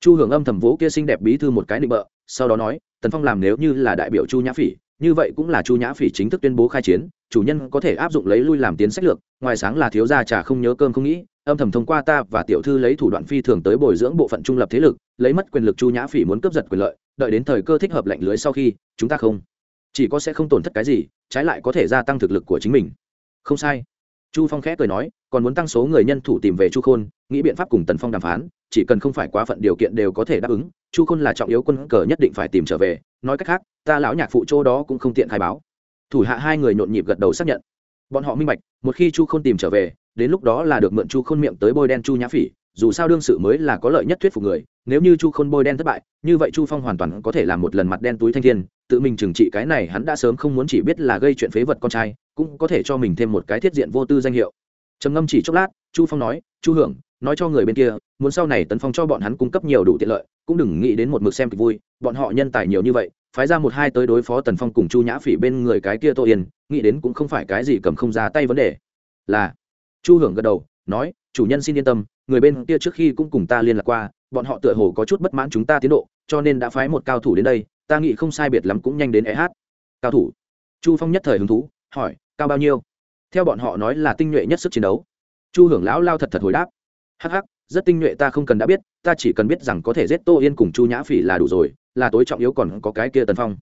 Chu hưởng âm thầm vỗ kia xinh đẹp bí thư một cái định bợ, sau đó nói, tần phong làm nếu như là đại biểu chu nhã phỉ, như vậy cũng là chu nhã phỉ chính thức tuyên bố khai chiến chủ nhân có thể áp dụng lấy lui làm tiến sách lược, ngoài sáng là thiếu gia trà không nhớ cơm không nghĩ, âm thầm thông qua ta và tiểu thư lấy thủ đoạn phi thường tới bồi dưỡng bộ phận trung lập thế lực, lấy mất quyền lực chu nhã phỉ muốn cướp giật quyền lợi, đợi đến thời cơ thích hợp lệnh lưới sau khi, chúng ta không. Chỉ có sẽ không tổn thất cái gì, trái lại có thể gia tăng thực lực của chính mình. Không sai. Chu phong khẽ cười nói, còn muốn tăng số người nhân thủ tìm về chu khôn, nghĩ biện pháp cùng tần phong đàm phán, chỉ cần không phải quá phận điều kiện đều có thể đáp ứng, chu khôn là trọng yếu quân cờ nhất định phải tìm trở về, nói cách khác, ta lão nhạc phụ chỗ đó cũng không tiện khai báo thủ hạ hai người nhộn nhịp gật đầu xác nhận. Bọn họ minh bạch, một khi chu khôn tìm trở về, đến lúc đó là được mượn chu khôn miệng tới bôi đen chu nhã phỉ, dù sao đương sự mới là có lợi nhất thuyết phục người, nếu như chu khôn bôi đen thất bại, như vậy chu phong hoàn toàn có thể làm một lần mặt đen túi thanh thiên, tự mình trừng trị cái này hắn đã sớm không muốn chỉ biết là gây chuyện phế vật con trai, cũng có thể cho mình thêm một cái thiết diện vô tư danh hiệu. Trầm ngâm chỉ chốc lát, chu phong nói, chu hưởng, nói cho người bên kia, muốn sau này tấn phong cho bọn hắn cung cấp nhiều đủ tiện lợi, cũng đừng nghĩ đến một mực xem kịch vui, bọn họ nhân tài nhiều như vậy phái ra một hai tới đối phó tần phong cùng chu nhã phỉ bên người cái kia tô yên, nghĩ đến cũng không phải cái gì cầm không ra tay vấn đề. Là, chu hưởng gật đầu, nói, chủ nhân xin yên tâm, người bên kia trước khi cũng cùng ta liên lạc qua, bọn họ tựa hồ có chút bất mãn chúng ta tiến độ, cho nên đã phái một cao thủ đến đây, ta nghĩ không sai biệt lắm cũng nhanh đến e hát cao thủ. Chu phong nhất thời hứng thú, hỏi, cao bao nhiêu? Theo bọn họ nói là tinh nhuệ nhất sức chiến đấu. Chu hưởng lão lao thật thật hồi đáp hh rất tinh nhuệ, ta không cần đã biết, ta chỉ cần biết rằng có thể giết tô yên cùng chu nhã phỉ là đủ rồi, là tối trọng yếu còn có cái kia tần phong.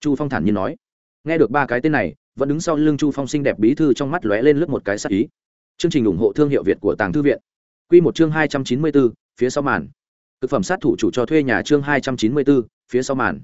Chu phong thản nhiên nói. Nghe được ba cái tên này, vẫn đứng sau lưng chu phong xinh đẹp bí thư trong mắt lóe lên lướt một cái sắc ý. Chương trình ủng hộ thương hiệu việt của tàng thư viện. Q một chương hai trăm chín mươi bốn, phía sau màn. Thực phẩm sát thủ chủ cho thuê nhà chương hai trăm chín mươi bốn, phía sau màn.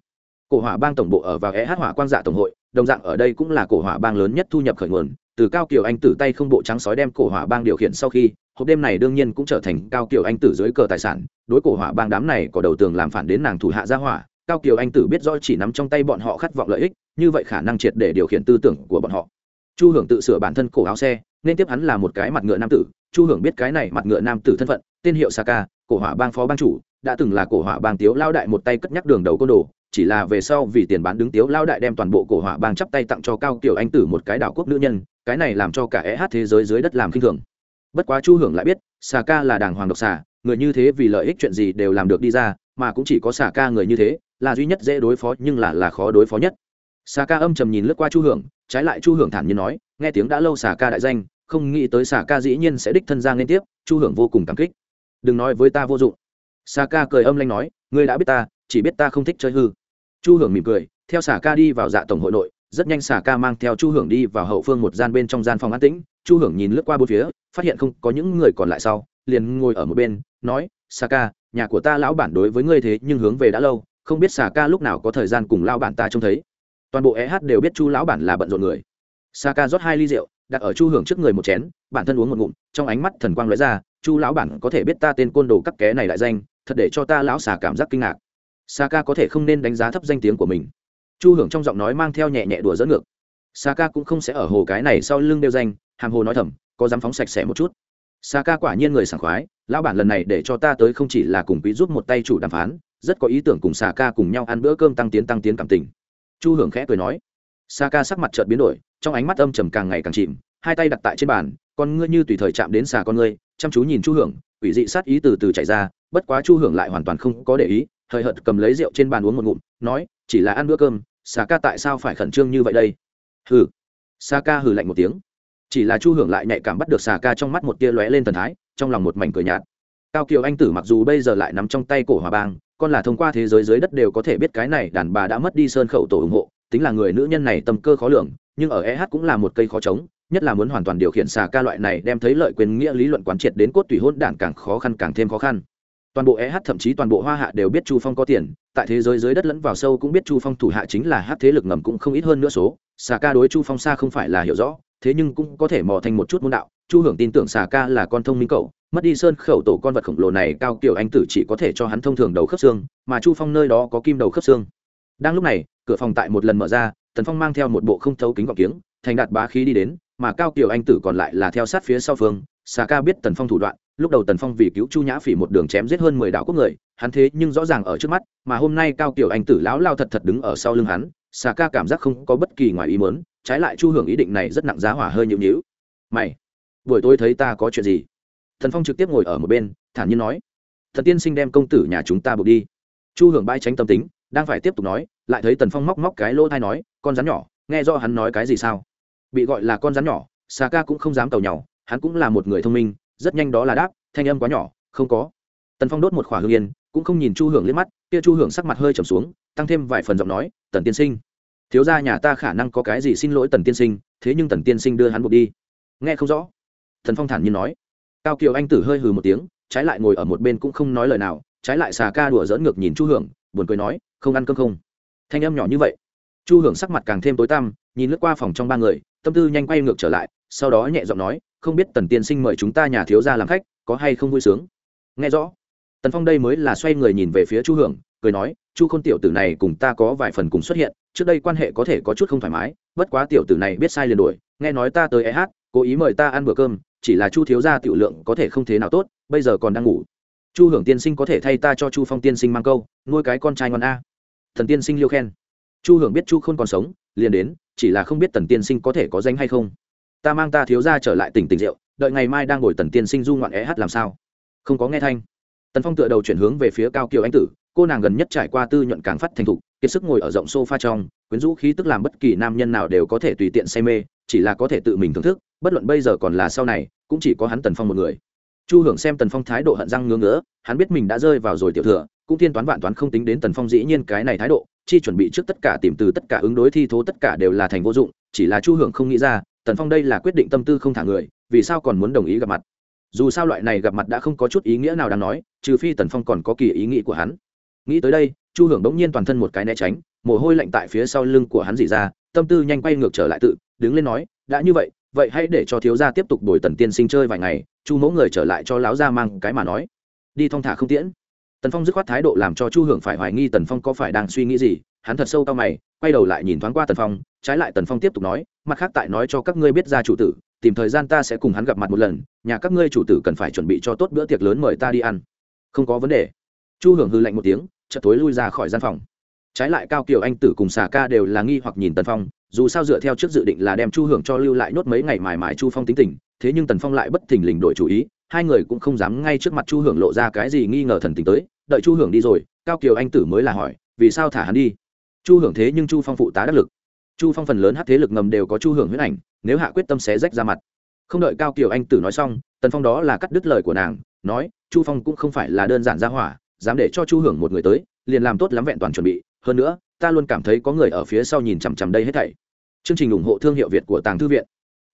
Cổ hỏa bang tổng bộ ở vào eh hỏa quang dạ tổng hội, đồng dạng ở đây cũng là cổ hỏa bang lớn nhất thu nhập khởi nguồn, từ cao kiều anh tử tay không bộ trắng sói đem cổ hỏa bang điều khiển sau khi hộp đêm này đương nhiên cũng trở thành cao kiều anh tử dưới cờ tài sản, đối cổ hỏa bang đám này có đầu tường làm phản đến nàng thủ hạ gia hỏa, cao kiều anh tử biết rõ chỉ nắm trong tay bọn họ khát vọng lợi ích, như vậy khả năng triệt để điều khiển tư tưởng của bọn họ. Chu hưởng tự sửa bản thân cổ áo xe, nên tiếp hắn là một cái mặt ngựa nam tử. Chu hưởng biết cái này mặt ngựa nam tử thân phận, tên hiệu saka, cổ hỏa bang phó bang chủ, đã từng là cổ hỏa bang tiếu lao đại một tay cất nhắc đường đầu côn đồ, chỉ là về sau vì tiền bán đứng tiếu lao đại đem toàn bộ cổ hỏa bang chắp tay tặng cho cao kiều anh tử một cái đảo quốc nữ nhân, cái này làm cho cả eh thế giới dưới đất làm khinh thường bất quá chu hưởng lại biết, xà ca là đàng hoàng độc xà, người như thế vì lợi ích chuyện gì đều làm được đi ra, mà cũng chỉ có xà ca người như thế, là duy nhất dễ đối phó nhưng là là khó đối phó nhất. Xà ca âm trầm nhìn lướt qua chu hưởng, trái lại chu hưởng thản nhiên nói, nghe tiếng đã lâu xà ca đại danh, không nghĩ tới xà ca dĩ nhiên sẽ đích thân ra liên tiếp, chu hưởng vô cùng cảm kích. Đừng nói với ta vô dụng. Xà ca cười âm lanh nói, ngươi đã biết ta, chỉ biết ta không thích chơi hư. Chu hưởng mỉm cười, theo xà ca đi vào dạ tổng hội nội rất nhanh xà ca mang theo chu hưởng đi vào hậu phương một gian bên trong gian phòng an tĩnh. Chu hưởng nhìn lướt qua bốn phía, phát hiện không có những người còn lại sau, liền ngồi ở một bên, nói, xà ca, nhà của ta lão bản đối với ngươi thế nhưng hướng về đã lâu, không biết xà ca lúc nào có thời gian cùng lao bản ta trông thấy. Toàn bộ eh đều biết chu lão bản là bận rộn người. Xà ca rót hai ly rượu, đặt ở chu hưởng trước người một chén, bản thân uống một ngụm, trong ánh mắt thần quang lóe ra, chu lão bản có thể biết ta tên côn đồ cắt ké này đại danh, thật để cho ta lão xà cảm giác kinh ngạc. Xà ca có thể không nên đánh giá thấp danh tiếng của mình chu hưởng trong giọng nói mang theo nhẹ nhẹ đùa dẫn ngược. Sa ca cũng không sẽ ở hồ cái này sau lưng đeo danh, hàm hồ nói thầm, có dám phóng sạch sẽ một chút. Sa ca quả nhiên người sảng khoái, lão bản lần này để cho ta tới không chỉ là cùng quý giúp một tay chủ đàm phán, rất có ý tưởng cùng sa ca cùng nhau ăn bữa cơm tăng tiến tăng tiến cảm tình. Chu hưởng khẽ cười nói. Sa ca sắc mặt chợt biến đổi, trong ánh mắt âm trầm càng ngày càng chìm, hai tay đặt tại trên bàn, con ngươi như tùy thời chạm đến xà con ngươi, chăm chú nhìn chu hưởng, quỷ dị sát ý từ từ chạy ra, bất quá chu hưởng lại hoàn toàn không có để ý, hời hợt cầm lấy rượu trên bàn uống một ngụm, nói, chỉ là ăn bữa cơm xà ca tại sao phải khẩn trương như vậy đây? Hừ. Xà ca hừ lạnh một tiếng. Chỉ là chu hưởng lại nhạy cảm bắt được xà ca trong mắt một tia lóe lên thần thái, trong lòng một mảnh cười nhạt. Cao kiều anh tử mặc dù bây giờ lại nắm trong tay cổ hòa bang, con là thông qua thế giới dưới đất đều có thể biết cái này đàn bà đã mất đi sơn khẩu tổ ủng hộ, tính là người nữ nhân này tâm cơ khó lường, nhưng ở eh cũng là một cây khó chống nhất là muốn hoàn toàn điều khiển xà ca loại này đem thấy lợi quyền nghĩa lý luận quán triệt đến cốt tùy hôn đản càng khó khăn càng thêm khó khăn toàn bộ eh thậm chí toàn bộ hoa hạ đều biết chu phong có tiền, tại thế giới dưới đất lẫn vào sâu cũng biết chu phong thủ hạ chính là hát thế lực ngầm cũng không ít hơn nữa số. Xà ca đối chu phong xa không phải là hiểu rõ, thế nhưng cũng có thể mò thành một chút môn đạo. Chu hưởng tin tưởng xà ca là con thông minh cậu, mất đi sơn khẩu tổ con vật khổng lồ này, cao kiểu anh tử chỉ có thể cho hắn thông thường đầu khớp xương, mà chu phong nơi đó có kim đầu khớp xương. Đang lúc này, cửa phòng tại một lần mở ra, tần phong mang theo một bộ không thấu kính gọng kiếng, thành đạt bá khí đi đến, mà cao kiều anh tử còn lại là theo sát phía sau phương. Xà ca biết tần phong thủ đoạn lúc đầu tần phong vì cứu chu nhã phỉ một đường chém giết hơn mười đạo quốc người, hắn thế nhưng rõ ràng ở trước mắt, mà hôm nay cao kiểu anh tử lão lao thật thật đứng ở sau lưng hắn xà ca cảm giác không có bất kỳ ngoài ý mớn trái lại chu hưởng ý định này rất nặng giá hỏa hơi nhịu nhịu. Mày, buổi tối thấy ta có chuyện gì? Thần phong trực tiếp ngồi ở một bên, thản nhiên nói. Thần tiên sinh đem công tử nhà chúng ta buộc đi. Chu hưởng bay tránh tâm tính, đang phải tiếp tục nói, lại thấy tần phong móc móc cái lỗ thai nói, con rắn nhỏ, nghe rõ hắn nói cái gì sao? Bị gọi là con rắn nhỏ xà ca cũng không dám tàu nhỏ hắn cũng là một người thông minh rất nhanh đó là đáp, thanh âm quá nhỏ, không có. Tần phong đốt một khỏa hương yên, cũng không nhìn chu hưởng liếc mắt, kia chu hưởng sắc mặt hơi trầm xuống, tăng thêm vài phần giọng nói, tần tiên sinh, thiếu gia nhà ta khả năng có cái gì xin lỗi tần tiên sinh, thế nhưng tần tiên sinh đưa hắn buộc đi. Nghe không rõ thần phong thản nhiên nói. Cao kiều anh tử hơi hừ một tiếng, trái lại ngồi ở một bên cũng không nói lời nào, trái lại xà ca đùa dỡn ngược nhìn chu hưởng, buồn cười nói, không ăn cơm không? Thanh âm nhỏ như vậy, chu hưởng sắc mặt càng thêm tối tăm, nhìn lướt qua phòng trong ba người, tâm tư nhanh quay ngược trở lại, sau đó nhẹ giọng nói không biết tần tiên sinh mời chúng ta nhà thiếu gia làm khách, có hay không vui sướng? Nghe rõ. Tần phong đây mới là xoay người nhìn về phía chu hưởng, cười nói, chu khôn tiểu tử này cùng ta có vài phần cùng xuất hiện, trước đây quan hệ có thể có chút không thoải mái, bất quá tiểu tử này biết sai liền đuổi, nghe nói ta tới e hát cố ý mời ta ăn bữa cơm, chỉ là chu thiếu gia tiểu lượng có thể không thế nào tốt, bây giờ còn đang ngủ. Chu hưởng tiên sinh có thể thay ta cho chu phong tiên sinh mang câu, nuôi cái con trai ngon a. Thần tiên sinh liêu khen. Chu hưởng biết chu không còn sống, liền đến, chỉ là không biết tần tiên sinh có thể có danh hay không ta mang ta thiếu ra trở lại tỉnh tỉnh rượu, đợi ngày mai đang ngồi tần tiên sinh du ngoạn é hát làm sao? Không có nghe thanh. Tần phong tựa đầu chuyển hướng về phía cao kiều anh tử, cô nàng gần nhất trải qua tư nhuận càng phát thành thục, kiệt sức ngồi ở rộng sofa trong, quyến rũ khí tức làm bất kỳ nam nhân nào đều có thể tùy tiện say mê, chỉ là có thể tự mình thưởng thức, bất luận bây giờ còn là sau này, cũng chỉ có hắn tần phong một người. Chu hưởng xem tần phong thái độ hận răng ngưỡng ngỡ hắn biết mình đã rơi vào rồi tiểu thừa, cũng thiên toán vạn toán không tính đến tần phong dĩ nhiên cái này thái độ, chi chuẩn bị trước tất cả tìm từ tất cả ứng đối thi thố tất cả đều là thành vô dụng, chỉ là chu hưởng không nghĩ ra tần phong đây là quyết định tâm tư không thả người, vì sao còn muốn đồng ý gặp mặt? Dù sao loại này gặp mặt đã không có chút ý nghĩa nào đáng nói, trừ phi tần phong còn có kỳ ý nghĩ của hắn. Nghĩ tới đây, chu hưởng bỗng nhiên toàn thân một cái né tránh, mồ hôi lạnh tại phía sau lưng của hắn dỉ ra, tâm tư nhanh quay ngược trở lại tự, đứng lên nói, đã như vậy vậy hãy để cho thiếu gia tiếp tục đổi tần tiên sinh chơi vài ngày, chu mẫu người trở lại cho láo gia mang cái mà nói. Đi thong thả không tiễn. Tần phong dứt khoát thái độ làm cho chu hưởng phải hoài nghi tần phong có phải đang suy nghĩ gì, hắn thật sâu cao mày, quay đầu lại nhìn thoáng qua tần phong trái lại tần phong tiếp tục nói, mặt khác tại nói cho các ngươi biết ra chủ tử, tìm thời gian ta sẽ cùng hắn gặp mặt một lần, nhà các ngươi chủ tử cần phải chuẩn bị cho tốt bữa tiệc lớn mời ta đi ăn. Không có vấn đề. Chu hưởng hư lạnh một tiếng, chợt tối lui ra khỏi gian phòng. Trái lại cao kiều anh tử cùng xà ca đều là nghi hoặc nhìn tần phong, dù sao dựa theo trước dự định là đem chu hưởng cho lưu lại nốt mấy ngày mài mài chu phong tính tình, thế nhưng tần phong lại bất thình lình đổi chủ ý, hai người cũng không dám ngay trước mặt chu hưởng lộ ra cái gì nghi ngờ thần tình tới, đợi chu hưởng đi rồi, cao kiều anh tử mới là hỏi, vì sao thả hắn đi? Chu hưởng thế nhưng chu phong phụ tá đắc lực chu phong phần lớn hát thế lực ngầm đều có chu hưởng huyết ảnh, nếu hạ quyết tâm xé rách ra mặt. Không đợi cao kiều anh tử nói xong, tần phong đó là cắt đứt lời của nàng, nói, chu phong cũng không phải là đơn giản ra hỏa, dám để cho chu hưởng một người tới, liền làm tốt lắm vẹn toàn chuẩn bị. Hơn nữa, ta luôn cảm thấy có người ở phía sau nhìn chằm chằm đây hết thảy. Chương trình ủng hộ thương hiệu việt của tàng thư viện.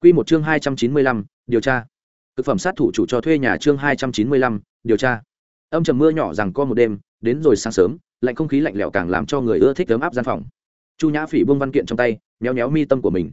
Quy một chương hai trăm chín mươi lăm, điều tra. Thực phẩm sát thủ chủ cho thuê nhà chương hai trăm chín mươi lăm, điều tra. Âm trầm mưa nhỏ rằng co một đêm, đến rồi sáng sớm, lạnh không khí lạnh lẽo càng làm cho người ưa thích ấm áp gian phòng chu nhã phỉ buông văn kiện trong tay, méo méo mi tâm của mình.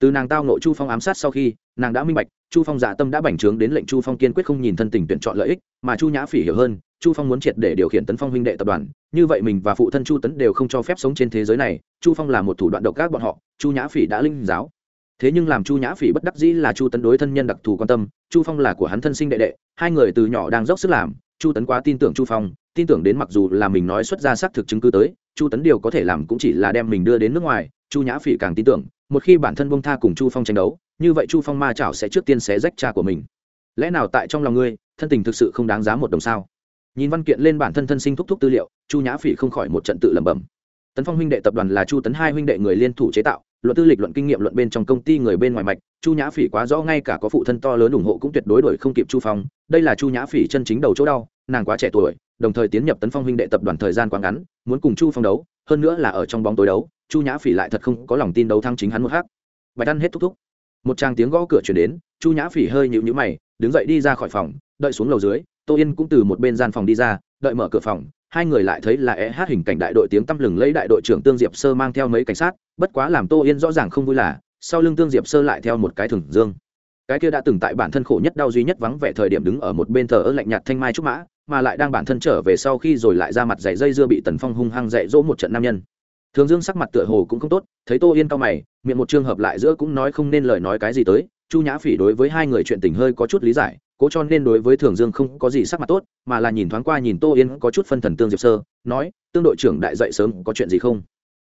Từ nàng tao nộ chu phong ám sát sau khi, nàng đã minh bạch, chu phong giả tâm đã bành trướng đến lệnh chu phong kiên quyết không nhìn thân tình tuyển chọn lợi ích, mà chu nhã phỉ hiểu hơn, chu phong muốn triệt để điều khiển tấn phong huynh đệ tập đoàn. Như vậy mình và phụ thân chu tấn đều không cho phép sống trên thế giới này, chu phong là một thủ đoạn độc ác bọn họ, chu nhã phỉ đã linh giáo. Thế nhưng làm chu nhã phỉ bất đắc dĩ là chu tấn đối thân nhân đặc thù quan tâm, chu phong là của hắn thân sinh đệ đệ, hai người từ nhỏ đang dốc sức làm, chu tấn quá tin tưởng chu phong, tin tưởng đến mặc dù là mình nói xuất ra xác thực chứng cứ tới chu tấn điều có thể làm cũng chỉ là đem mình đưa đến nước ngoài, chu nhã phỉ càng tin tưởng, một khi bản thân bông tha cùng chu phong tranh đấu, như vậy chu phong ma chảo sẽ trước tiên xé rách cha của mình. Lẽ nào tại trong lòng ngươi, thân tình thực sự không đáng giá một đồng sao? Nhìn văn kiện lên bản thân thân sinh thúc thúc tư liệu, chu nhã phỉ không khỏi một trận tự lẩm bẩm. Tấn phong huynh đệ tập đoàn là chu tấn hai huynh đệ người liên thủ chế tạo, luận tư lịch, luận kinh nghiệm, luận bên trong công ty người bên ngoài mạch, chu nhã phỉ quá rõ ngay cả có phụ thân to lớn ủng hộ cũng tuyệt đối đổi không kịp chu phong, đây là chu nhã phỉ chân chính đầu chỗ đau nàng quá trẻ tuổi, đồng thời tiến nhập tấn phong huynh đệ tập đoàn thời gian quá ngắn, muốn cùng chu phong đấu, hơn nữa là ở trong bóng tối đấu, chu nhã phỉ lại thật không có lòng tin đấu thăng chính hắn một hắc. Bạch ăn hết thúc thúc. Một tràng tiếng gõ cửa chuyển đến, chu nhã phỉ hơi nhịu nhữ mày, đứng dậy đi ra khỏi phòng, đợi xuống lầu dưới, tô yên cũng từ một bên gian phòng đi ra, đợi mở cửa phòng, hai người lại thấy là é hát hình cảnh đại đội tiếng tăm lừng lấy đại đội trưởng tương diệp sơ mang theo mấy cảnh sát, bất quá làm tô yên rõ ràng không vui là, sau lưng tương diệp sơ lại theo một cái thừng dương. Cái kia đã từng tại bản thân khổ nhất đau duy nhất vắng vẻ thời điểm đứng ở một bên thờ ơ lạnh nhạt thanh mai trúc mã mà lại đang bản thân trở về sau khi rồi lại ra mặt dạy dây dưa bị tần phong hung hăng dạy dỗ một trận nam nhân. Thường dương sắc mặt tựa hồ cũng không tốt, thấy tô yên cao mày, miệng một trường hợp lại giữa cũng nói không nên lời nói cái gì tới. Chu nhã phỉ đối với hai người chuyện tình hơi có chút lý giải, cố cho nên đối với thường dương không có gì sắc mặt tốt, mà là nhìn thoáng qua nhìn tô yên có chút phân thần tương diệp sơ, nói, tương đội trưởng đại dậy sớm, có chuyện gì không?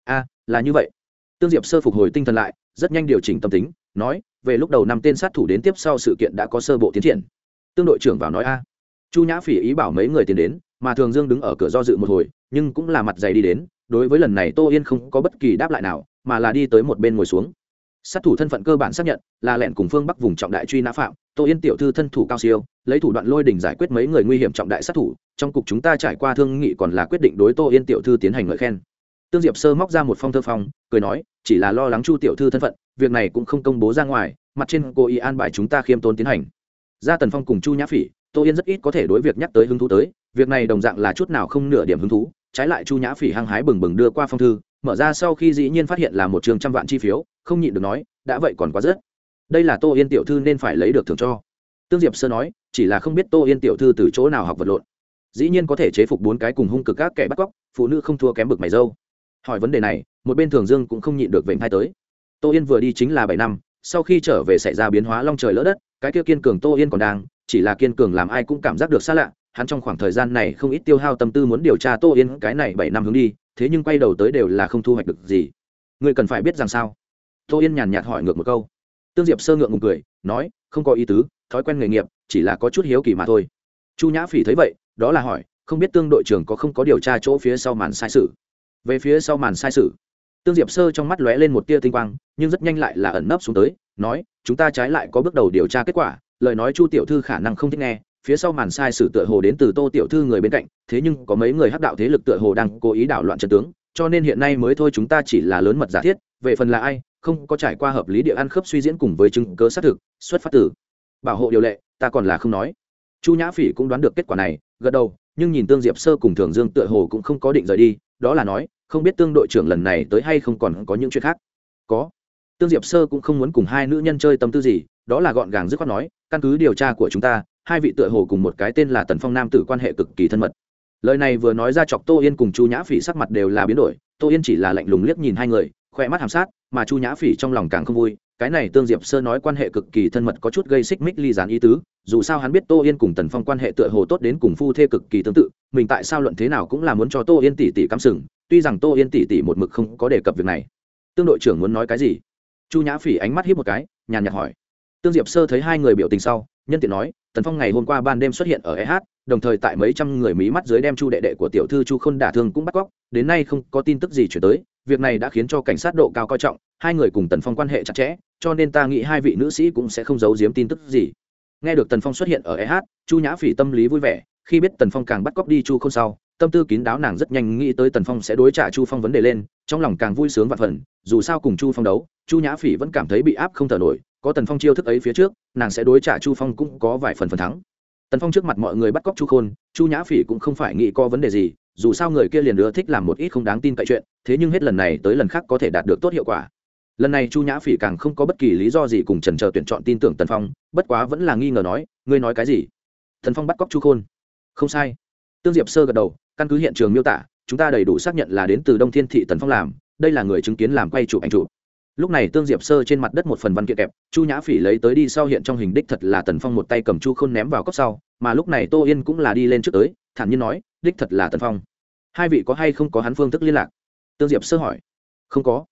A, là như vậy. Tương diệp sơ phục hồi tinh thần lại, rất nhanh điều chỉnh tâm tính, nói, về lúc đầu năm tên sát thủ đến tiếp sau sự kiện đã có sơ bộ tiến triển. Tương đội trưởng vào nói, a chu nhã phỉ ý bảo mấy người tiến đến, mà thường dương đứng ở cửa do dự một hồi, nhưng cũng là mặt dày đi đến, đối với lần này tô yên không có bất kỳ đáp lại nào, mà là đi tới một bên ngồi xuống. Sát thủ thân phận cơ bản xác nhận, là lẹn cùng phương bắc vùng trọng đại truy nã phạm, tô yên tiểu thư thân thủ cao siêu, lấy thủ đoạn lôi đình giải quyết mấy người nguy hiểm trọng đại sát thủ, trong cục chúng ta trải qua thương nghị còn là quyết định đối tô yên tiểu thư tiến hành ngợi khen. Tương diệp sơ móc ra một phong thơ phong, cười nói, chỉ là lo lắng chu tiểu thư thân phận, việc này cũng không công bố ra ngoài, mặt trên cô ý an bài chúng ta khiêm tốn tiến hành. Ra tần phong cùng chu nhã phỉ tô yên rất ít có thể đối việc nhắc tới hứng thú tới, việc này đồng dạng là chút nào không nửa điểm hứng thú, trái lại chu nhã phỉ hăng hái bừng bừng đưa qua phong thư, mở ra sau khi dĩ nhiên phát hiện là một trường trăm vạn chi phiếu, không nhịn được nói, đã vậy còn quá rất đây là tô yên tiểu thư nên phải lấy được thưởng cho. Tương diệp sơ nói, chỉ là không biết tô yên tiểu thư từ chỗ nào học vật lộn. Dĩ nhiên có thể chế phục bốn cái cùng hung cực các kẻ bắt cóc, phụ nữ không thua kém bực mày dâu. Hỏi vấn đề này, một bên thường dương cũng không nhịn được vểnh hai tới. Tô yên vừa đi chính là bảy năm, sau khi trở về xảy ra biến hóa long trời lỡ đất, cái kia kiên cường tô yên còn đang chỉ là kiên cường làm ai cũng cảm giác được xa lạ, hắn trong khoảng thời gian này không ít tiêu hao tâm tư muốn điều tra tô yên cái này bảy năm hướng đi, thế nhưng quay đầu tới đều là không thu hoạch được gì. Người cần phải biết rằng sao? Tô yên nhàn nhạt hỏi ngược một câu. Tương diệp sơ ngượng ngùng cười, nói, không có ý tứ, thói quen nghề nghiệp, chỉ là có chút hiếu kỳ mà thôi. Chu nhã phỉ thấy vậy, đó là hỏi, không biết tương đội trưởng có không có điều tra chỗ phía sau màn sai sự? Về phía sau màn sai sự, tương diệp sơ trong mắt lóe lên một tia tinh quang, nhưng rất nhanh lại là ẩn nấp xuống tới, nói, chúng ta trái lại có bước đầu điều tra kết quả lời nói chu tiểu thư khả năng không thích nghe, phía sau màn sai sử tựa hồ đến từ tô tiểu thư người bên cạnh, thế nhưng có mấy người hắc đạo thế lực tựa hồ đang cố ý đảo loạn trận tướng, cho nên hiện nay mới thôi chúng ta chỉ là lớn mật giả thiết, về phần là ai, không có trải qua hợp lý địa ăn khớp suy diễn cùng với chứng cớ xác thực, xuất phát từ bảo hộ điều lệ, ta còn là không nói. Chu nhã phỉ cũng đoán được kết quả này, gật đầu, nhưng nhìn tương diệp sơ cùng thường dương tựa hồ cũng không có định rời đi, đó là nói, không biết tương đội trưởng lần này tới hay không còn có những chuyện khác. Có. Tương diệp sơ cũng không muốn cùng hai nữ nhân chơi tâm tư gì, đó là gọn gàng dứt khoát nói căn cứ điều tra của chúng ta, hai vị tựa hồ cùng một cái tên là tần phong nam tử quan hệ cực kỳ thân mật. Lời này vừa nói ra chọc tô yên cùng chu nhã phỉ sắc mặt đều là biến đổi, tô yên chỉ là lạnh lùng liếc nhìn hai người khoe mắt hàm sát, mà chu nhã phỉ trong lòng càng không vui, cái này tương diệp sơ nói quan hệ cực kỳ thân mật có chút gây xích mích ly gián ý tứ, dù sao hắn biết tô yên cùng tần phong quan hệ tựa hồ tốt đến cùng phu thê cực kỳ tương tự, mình tại sao luận thế nào cũng là muốn cho tô yên tỷ tỷ cắm sừng, tuy rằng tô yên tỷ tỷ một mực không có đề cập việc này. Tương đội trưởng muốn nói cái gì? Chu nhã phỉ ánh mắt hít một cái, nhàn nhạt hỏi tương diệp sơ thấy hai người biểu tình sau, nhân tiện nói, tần phong ngày hôm qua ban đêm xuất hiện ở eh đồng thời tại mấy trăm người mí mắt dưới đem chu đệ đệ của tiểu thư chu khôn đả thương cũng bắt cóc, đến nay không có tin tức gì chuyển tới, việc này đã khiến cho cảnh sát độ cao coi trọng, hai người cùng tần phong quan hệ chặt chẽ, cho nên ta nghĩ hai vị nữ sĩ cũng sẽ không giấu giếm tin tức gì. Nghe được tần phong xuất hiện ở eh chu nhã phỉ tâm lý vui vẻ, khi biết tần phong càng bắt cóc đi chu khôn sau, tâm tư kín đáo nàng rất nhanh nghĩ tới tần phong sẽ đối trả chu phong vấn đề lên, trong lòng càng vui sướng và phần, dù sao cùng chu phong đấu, chu nhã phỉ vẫn cảm thấy bị áp không thở nổi có tần phong chiêu thức ấy phía trước, nàng sẽ đối trả chu phong cũng có vài phần phần thắng. Tần phong trước mặt mọi người bắt cóc chu khôn, chu nhã phỉ cũng không phải nghĩ có vấn đề gì, dù sao người kia liền ưa thích làm một ít không đáng tin cậy chuyện, thế nhưng hết lần này tới lần khác có thể đạt được tốt hiệu quả. Lần này chu nhã phỉ càng không có bất kỳ lý do gì cùng trần chờ tuyển chọn tin tưởng tần phong, bất quá vẫn là nghi ngờ nói, ngươi nói cái gì? Tần phong bắt cóc chu khôn. Không sai. Tương diệp sơ gật đầu, căn cứ hiện trường miêu tả, chúng ta đầy đủ xác nhận là đến từ đông thiên thị tần phong làm, đây là người chứng kiến làm quay chụp ảnh chụp lúc này tương diệp sơ trên mặt đất một phần văn kiện kẹp, chu nhã phỉ lấy tới đi sau hiện trong hình đích thật là tần phong một tay cầm chu k h ô n ném vào cốc sau, mà lúc này tô yên cũng là đi lên trước tới, thản nhiên nói, đích thật là tần phong. Hai vị có hay không có hắn phương thức liên lạc? Tương diệp sơ hỏi. Không có.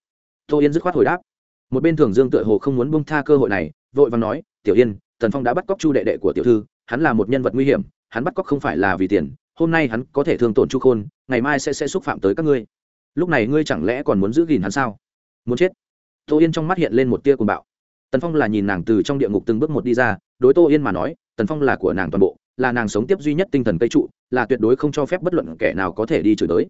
Tô yên dứt khoát hồi đáp. Một bên thường dương tựa hồ không muốn bông tha cơ hội này, vội và nói, tiểu yên, tần phong đã bắt cóc chu đệ đệ của tiểu thư, hắn là một nhân vật nguy hiểm, hắn bắt cóc không phải là vì tiền, hôm nay hắn có thể thương tổn chu khôn, ngày mai sẽ sẽ xúc phạm tới các ngươi. Lúc này ngươi chẳng lẽ còn muốn giữ gìn hắn sao? Muốn chết? Tô yên trong mắt hiện lên một tia cuồng bạo. Tần phong là nhìn nàng từ trong địa ngục từng bước một đi ra, đối tô yên mà nói, tần phong là của nàng toàn bộ, là nàng sống tiếp duy nhất tinh thần cây trụ, là tuyệt đối không cho phép bất luận kẻ nào có thể đi chửi tới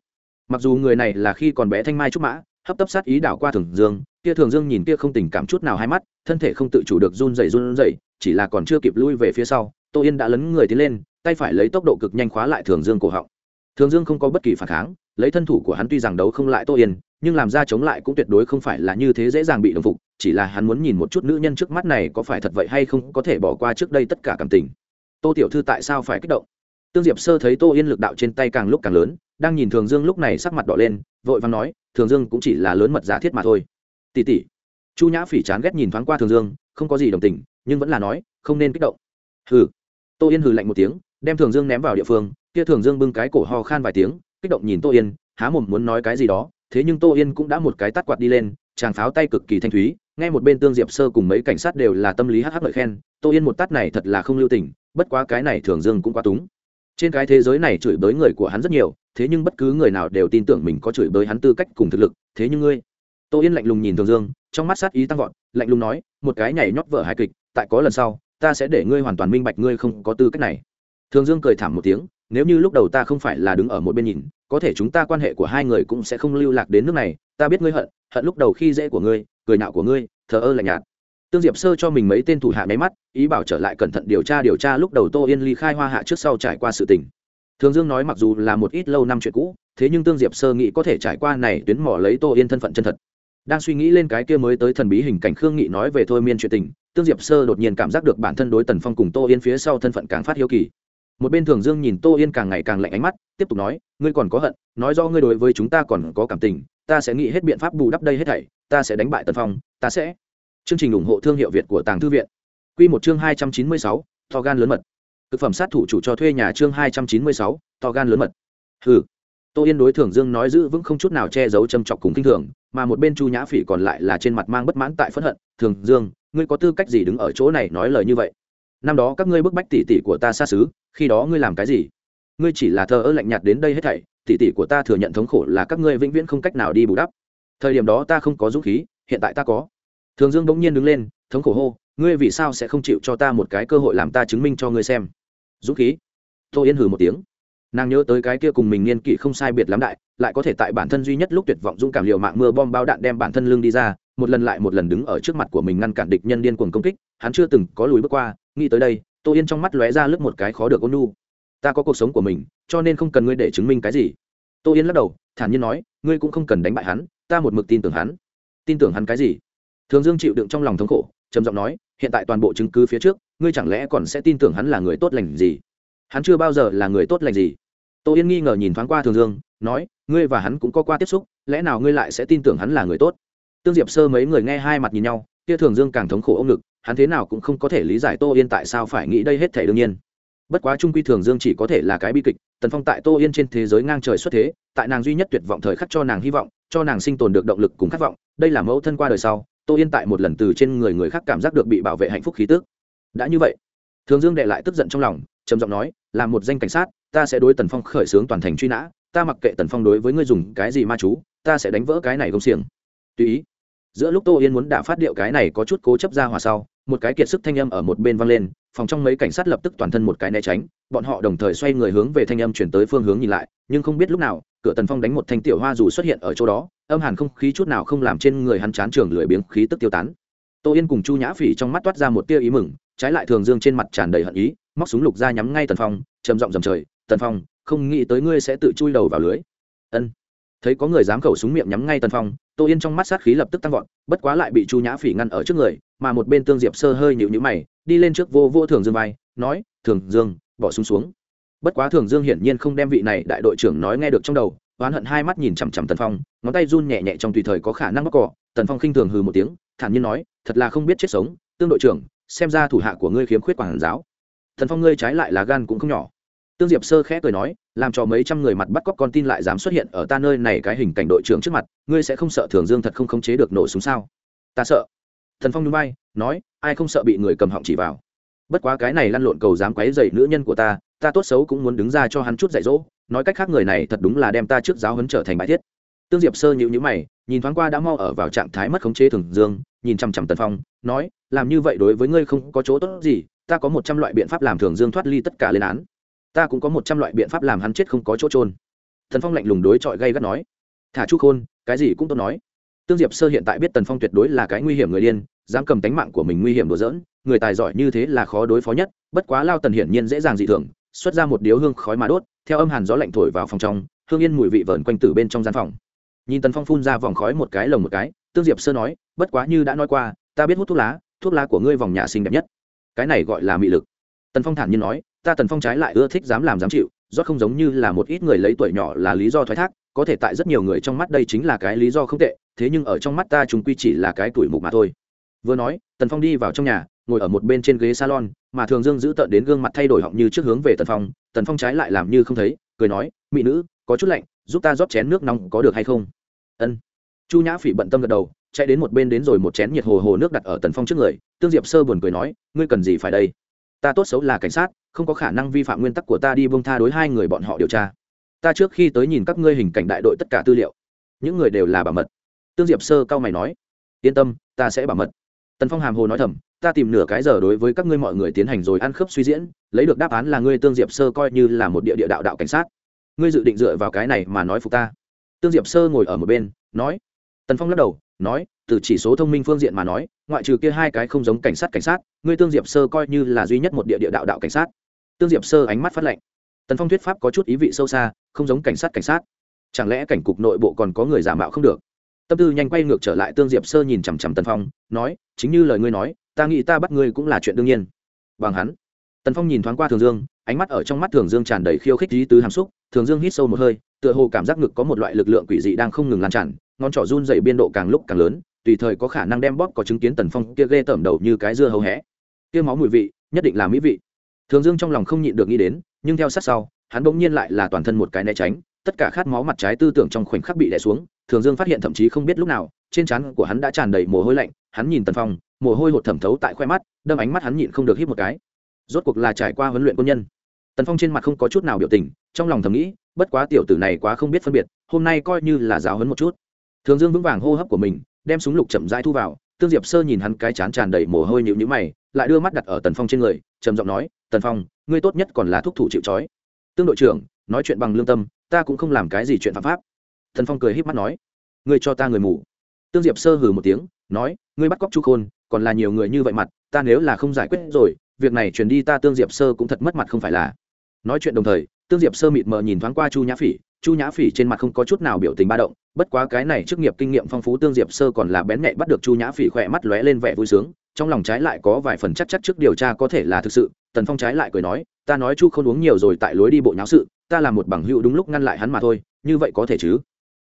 mặc dù người này là khi còn bé thanh mai trúc mã, hấp tấp sát ý đảo qua thường dương, kia thường dương nhìn kia không tình cảm chút nào hai mắt, thân thể không tự chủ được run rẩy run rẩy, chỉ là còn chưa kịp lui về phía sau, tô yên đã lấn người tiến lên, tay phải lấy tốc độ cực nhanh khóa lại thường dương cổ họng. Thường dương không có bất kỳ phản kháng lấy thân thủ của hắn tuy rằng đấu không lại tô yên, nhưng làm ra chống lại cũng tuyệt đối không phải là như thế dễ dàng bị đồng phục, chỉ là hắn muốn nhìn một chút nữ nhân trước mắt này có phải thật vậy hay không có thể bỏ qua trước đây tất cả cảm tình. Tô tiểu thư tại sao phải kích động? Tương diệp sơ thấy tô yên lực đạo trên tay càng lúc càng lớn, đang nhìn thường dương lúc này sắc mặt đỏ lên, vội vàng nói, thường dương cũng chỉ là lớn mật giả thiết mà thôi. Tỉ tỉ chu nhã phỉ chán ghét nhìn thoáng qua thường dương, không có gì đồng tình, nhưng vẫn là nói, không nên kích động. Hừ. Tô yên hừ lạnh một tiếng, đem thường dương ném vào địa phương, kia thường dương bưng cái cổ ho khan vài tiếng kích động nhìn tô yên, há mồm muốn nói cái gì đó, thế nhưng tô yên cũng đã một cái tắt quạt đi lên, chàng pháo tay cực kỳ thanh thúy ngay một bên tương diệp sơ cùng mấy cảnh sát đều là tâm lý hắc hắc lợi khen, tô yên một tắt này thật là không lưu tình, bất quá cái này thường dương cũng quá túng. Trên cái thế giới này chửi bới người của hắn rất nhiều, thế nhưng bất cứ người nào đều tin tưởng mình có chửi bới hắn tư cách cùng thực lực, thế nhưng ngươi. Tô yên lạnh lùng nhìn thường dương, trong mắt sát ý tăng vọt, lạnh lùng nói, một cái nhảy nhót vợ hài kịch, tại có lần sau, ta sẽ để ngươi hoàn toàn minh bạch ngươi không có tư cách này. Thường dương cười thảm một tiếng nếu như lúc đầu ta không phải là đứng ở một bên nhìn, có thể chúng ta quan hệ của hai người cũng sẽ không lưu lạc đến nước này. Ta biết ngươi hận hận lúc đầu khi dễ của ngươi, cười nạo của ngươi, thờ ơ lạnh nhạt. Tương diệp sơ cho mình mấy tên thủ hạ máy mắt, ý bảo trở lại cẩn thận điều tra điều tra lúc đầu tô yên ly khai hoa hạ trước sau trải qua sự tình. Thường dương nói mặc dù là một ít lâu năm chuyện cũ, thế nhưng tương diệp sơ nghĩ có thể trải qua này tuyến mỏ lấy tô yên thân phận chân thật. Đang suy nghĩ lên cái kia mới tới thần bí hình cảnh khương nghị nói về thôi miên chuyện tình, tương diệp sơ đột nhiên cảm giác được bản thân đối tần phong cùng tô yên phía sau thân phận càng phát hiếu kỳ một bên thường dương nhìn tô yên càng ngày càng lạnh ánh mắt, tiếp tục nói, ngươi còn có hận, nói do ngươi đối với chúng ta còn có cảm tình, ta sẽ nghĩ hết biện pháp bù đắp đây hết thảy, ta sẽ đánh bại tân phong, ta sẽ chương trình ủng hộ thương hiệu việt của tàng thư viện. Q một chương hai trăm chín mươi sáu, to gan lớn mật. Thực phẩm sát thủ chủ cho thuê nhà chương hai trăm chín mươi sáu, to gan lớn mật. Hừ. Tô yên đối thường dương nói giữ vững không chút nào che giấu châm chọc cùng kinh thường, mà một bên chu nhã phỉ còn lại là trên mặt mang bất mãn tại phẫn hận. Thường dương, ngươi có tư cách gì đứng ở chỗ này nói lời như vậy? Năm đó các ngươi bức bách tỷ tỷ của ta xa xứ, khi đó ngươi làm cái gì? Ngươi chỉ là thờ ơ lạnh nhạt đến đây hết thảy tỷ tỷ của ta thừa nhận thống khổ là các ngươi vĩnh viễn không cách nào đi bù đắp. Thời điểm đó ta không có dũng khí, hiện tại ta có. Thường dương bỗng nhiên đứng lên, thống khổ hô, ngươi vì sao sẽ không chịu cho ta một cái cơ hội làm ta chứng minh cho ngươi xem? Dũng khí? Tôi yên hừ một tiếng. Nàng nhớ tới cái kia cùng mình niên kỷ không sai biệt lắm đại, lại có thể tại bản thân duy nhất lúc tuyệt vọng dũng cảm liều mạng mưa bom bao đạn đem bản thân lưng đi ra, một lần lại một lần đứng ở trước mặt của mình ngăn cản địch nhân điên cuồng công kích, hắn chưa từng có lùi bước qua nghĩ tới đây, tô yên trong mắt lóe ra lướt một cái khó được ôn nu ta có cuộc sống của mình, cho nên không cần ngươi để chứng minh cái gì. Tô yên lắc đầu, thản nhiên nói, ngươi cũng không cần đánh bại hắn, ta một mực tin tưởng hắn. Tin tưởng hắn cái gì? Thường dương chịu đựng trong lòng thống khổ, trầm giọng nói, hiện tại toàn bộ chứng cứ phía trước, ngươi chẳng lẽ còn sẽ tin tưởng hắn là người tốt lành gì? Hắn chưa bao giờ là người tốt lành gì? Tô yên nghi ngờ nhìn thoáng qua thường dương, nói, ngươi và hắn cũng có qua tiếp xúc, lẽ nào ngươi lại sẽ tin tưởng hắn là người tốt? Tương diệp sơ mấy người nghe hai mặt nhìn nhau kia thường dương càng thống khổ ông ngực, hắn thế nào cũng không có thể lý giải tô yên tại sao phải nghĩ đây hết thể đương nhiên. Bất quá trung quy thường dương chỉ có thể là cái bi kịch, tần phong tại tô yên trên thế giới ngang trời xuất thế, tại nàng duy nhất tuyệt vọng thời khắc cho nàng hy vọng, cho nàng sinh tồn được động lực cùng khát vọng, đây là mẫu thân qua đời sau, tô yên tại một lần từ trên người người khác cảm giác được bị bảo vệ hạnh phúc khí tước đã như vậy, thường dương đệ lại tức giận trong lòng, trầm giọng nói, là một danh cảnh sát, ta sẽ đối tần phong khởi xướng toàn thành truy nã, ta mặc kệ tần phong đối với ngươi dùng cái gì ma chú, ta sẽ đánh vỡ cái này công xiềng. Tùy ý giữa lúc tô yên muốn đả phát điệu cái này có chút cố chấp ra hòa sau, một cái kiệt sức thanh âm ở một bên vang lên, phòng trong mấy cảnh sát lập tức toàn thân một cái né tránh, bọn họ đồng thời xoay người hướng về thanh âm chuyển tới phương hướng nhìn lại, nhưng không biết lúc nào, cửa tần phong đánh một thanh tiểu hoa dù xuất hiện ở chỗ đó, âm hàn không khí chút nào không làm trên người hắn chán trường lười biếng khí tức tiêu tán. Tô yên cùng chu nhã phỉ trong mắt toát ra một tia ý mừng, trái lại thường dương trên mặt tràn đầy hận ý, móc súng lục ra nhắm ngay tần phong, trầm giọng dầm trời, tần phong, không nghĩ tới ngươi sẽ tự chui đầu vào lưới. Ân. Thấy có người dám khẩu súng miệng nhắm ngay tần phong tô yên trong mắt sát khí lập tức tăng vọt, bất quá lại bị chu nhã phỉ ngăn ở trước người, mà một bên tương diệp sơ hơi nhịu nhữ mày, đi lên trước vô vô thường dương vai, nói, thường dương, bỏ súng xuống. Bất quá thường dương hiển nhiên không đem vị này đại đội trưởng nói nghe được trong đầu, oán hận hai mắt nhìn chằm chằm tần phong, ngón tay run nhẹ nhẹ trong tùy thời có khả năng bóc cỏ. Tần phong khinh thường hừ một tiếng, thản nhiên nói, thật là không biết chết sống, tương đội trưởng, xem ra thủ hạ của ngươi khiếm khuyết quản giáo. Thần phong ngươi trái lại là gan cũng không nhỏ tương diệp sơ khẽ cười nói, làm cho mấy trăm người mặt bắt cóc con tin lại dám xuất hiện ở ta nơi này cái hình cảnh đội trưởng trước mặt, ngươi sẽ không sợ thường dương thật không khống chế được nổ súng sao? Ta sợ. Thần phong núi bay nói, ai không sợ bị người cầm họng chỉ vào. Bất quá cái này lăn lộn cầu dám quấy dậy nữ nhân của ta ta tốt xấu cũng muốn đứng ra cho hắn chút dạy dỗ, nói cách khác người này thật đúng là đem ta trước giáo hấn trở thành bài thiết. Tương diệp sơ nhịu nhữ mày, nhìn thoáng qua đã mau ở vào trạng thái mất khống chế thường dương, nhìn chằm chằm tần phong, nói, làm như vậy đối với ngươi không có chỗ tốt gì, ta có một trăm loại biện pháp làm thường dương thoát ly tất cả lên án ta cũng có một trăm loại biện pháp làm hắn chết không có chỗ trôn. Thần phong lạnh lùng đối chọi gây gắt nói, thả chu khôn, cái gì cũng tốt nói. Tương diệp sơ hiện tại biết tần phong tuyệt đối là cái nguy hiểm người điên, dám cầm tánh mạng của mình nguy hiểm đùa dỡn người tài giỏi như thế là khó đối phó nhất, bất quá lao tần hiển nhiên dễ dàng dị thường, xuất ra một điếu hương khói mà đốt, theo âm hàn gió lạnh thổi vào phòng trong, hương yên mùi vị vờn quanh từ bên trong gian phòng. Nhìn tần phong phun ra vòng khói một cái lồng một cái, tương diệp sơ nói, bất quá như đã nói qua, ta biết hút thuốc lá thuốc lá của ngươi vòng nhà xinh đẹp nhất. Cái này gọi là mị lực. Tần phong thản nhiên nói ta tần phong trái lại ưa thích dám làm dám chịu do không giống như là một ít người lấy tuổi nhỏ là lý do thoái thác, có thể tại rất nhiều người trong mắt đây chính là cái lý do không tệ, thế nhưng ở trong mắt ta chúng quy chỉ là cái tuổi mục mà thôi. Vừa nói, tần phong đi vào trong nhà, ngồi ở một bên trên ghế salon, mà thường dương giữ tợn đến gương mặt thay đổi họng như trước hướng về tần phong tần phong trái lại làm như không thấy, cười nói, mỹ nữ, có chút lạnh, giúp ta rót chén nước nóng có được hay không? Ân. Chu nhã phỉ bận tâm gật đầu, chạy đến một bên đến rồi một chén nhiệt hồ hồ nước đặt ở tần phong trước người, tương diệp sơ buồn cười nói, ngươi cần gì phải đây? Ta tốt xấu là cảnh sát, không có khả năng vi phạm nguyên tắc của ta đi bông tha đối hai người bọn họ điều tra. Ta trước khi tới nhìn các ngươi hình cảnh đại đội tất cả tư liệu. Những người đều là bảo mật. Tương diệp sơ cao mày nói, yên tâm, ta sẽ bảo mật. Tần phong hàm hồ nói thầm, ta tìm nửa cái giờ đối với các ngươi mọi người tiến hành rồi ăn khớp suy diễn, lấy được đáp án là ngươi tương diệp sơ coi như là một địa địa đạo đạo cảnh sát. Ngươi dự định dựa vào cái này mà nói phục ta. Tương diệp sơ ngồi ở một bên, nói. Tần phong lắc đầu nói, từ chỉ số thông minh phương diện mà nói, ngoại trừ kia hai cái không giống cảnh sát cảnh sát, ngươi tương diệp sơ coi như là duy nhất một địa địa đạo đạo cảnh sát. Tương diệp sơ ánh mắt phát lệnh tần phong thuyết pháp có chút ý vị sâu xa, không giống cảnh sát cảnh sát. Chẳng lẽ cảnh cục nội bộ còn có người giả mạo không được? Tâm tư nhanh quay ngược trở lại tương diệp sơ nhìn chằm chằm tần phong, nói, chính như lời ngươi nói, ta nghĩ ta bắt ngươi cũng là chuyện đương nhiên. Bằng hắn. Tần phong nhìn thoáng qua thường dương, ánh mắt ở trong mắt thường dương tràn đầy khiêu khích lý tứ hàm xúc. Thường dương hít sâu một hơi, tựa hồ cảm giác ngực có một loại lực lượng quỷ dị đang không ngừng lan tràn ngón trỏ run dày biên độ càng lúc càng lớn, tùy thời có khả năng đem bóp có chứng kiến tần phong kia ghê tởm đầu như cái dưa hấu hẽ kia máu mùi vị, nhất định là mỹ vị. Thường dương trong lòng không nhịn được nghĩ đến, nhưng theo sát sau, hắn bỗng nhiên lại là toàn thân một cái né tránh, tất cả khát máu mặt trái tư tưởng trong khoảnh khắc bị đè xuống, thường dương phát hiện thậm chí không biết lúc nào, trên trán của hắn đã tràn đầy mồ hôi lạnh, hắn nhìn tần phong, mồ hôi hột thẩm thấu tại khoe mắt, đâm ánh mắt hắn nhịn không được hít một cái. Rốt cuộc là trải qua huấn luyện quân nhân. Tần phong trên mặt không có chút nào biểu tình, trong lòng thầm nghĩ, bất quá tiểu tử này quá không biết phân biệt, hôm nay coi như là giáo hấn một chút thường dương vững vàng hô hấp của mình, đem súng lục chậm rãi thu vào, tương diệp sơ nhìn hắn cái chán tràn đầy mồ hôi nhịu nhữ mày, lại đưa mắt đặt ở tần phong trên người, trầm giọng nói, tần phong, ngươi tốt nhất còn là thúc thủ chịu trói. Tương đội trưởng, nói chuyện bằng lương tâm, ta cũng không làm cái gì chuyện phạm pháp. Tần phong cười h í p mắt nói, ngươi cho ta người mù. Tương diệp sơ hừ một tiếng, nói, ngươi bắt cóc chu khôn, còn là nhiều người như vậy mặt, ta nếu là không giải quyết rồi, việc này truyền đi ta tương diệp sơ cũng thật mất mặt không phải là. Nói chuyện đồng thời, tương diệp sơ mịt mờ nhìn thoáng qua chu nhã phỉ chu nhã phỉ trên mặt không có chút nào biểu tình ba động, bất quá cái này chức nghiệp kinh nghiệm phong phú tương diệp sơ còn là bén nhạy bắt được chu nhã phỉ khỏe mắt lóe lên vẻ vui sướng, trong lòng trái lại có vài phần chắc chắc trước điều tra có thể là thực sự, tần phong trái lại cười nói, ta nói chu không uống nhiều rồi tại lối đi bộ nháo sự, ta là một bằng hữu đúng lúc ngăn lại hắn mà thôi, như vậy có thể chứ?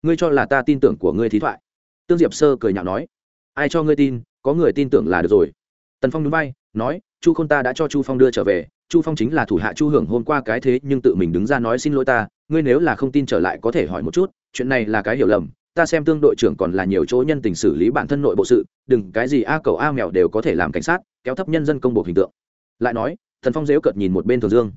Ngươi cho là ta tin tưởng của ngươi thí thoại? Tương diệp sơ cười nhạo nói, ai cho ngươi tin, có người tin tưởng là được rồi. Tần phong núi bay nói, chu k ta đã cho chu phong đưa trở về chu phong chính là thủ hạ chu hưởng hôm qua cái thế nhưng tự mình đứng ra nói xin lỗi ta, ngươi nếu là không tin trở lại có thể hỏi một chút, chuyện này là cái hiểu lầm, ta xem tương đội trưởng còn là nhiều chỗ nhân tình xử lý bản thân nội bộ sự, đừng, cái gì a cầu a mèo đều có thể làm cảnh sát, kéo thấp nhân dân công bộ hình tượng. Lại nói thần phong dễu cợt nhìn một bên thường dương.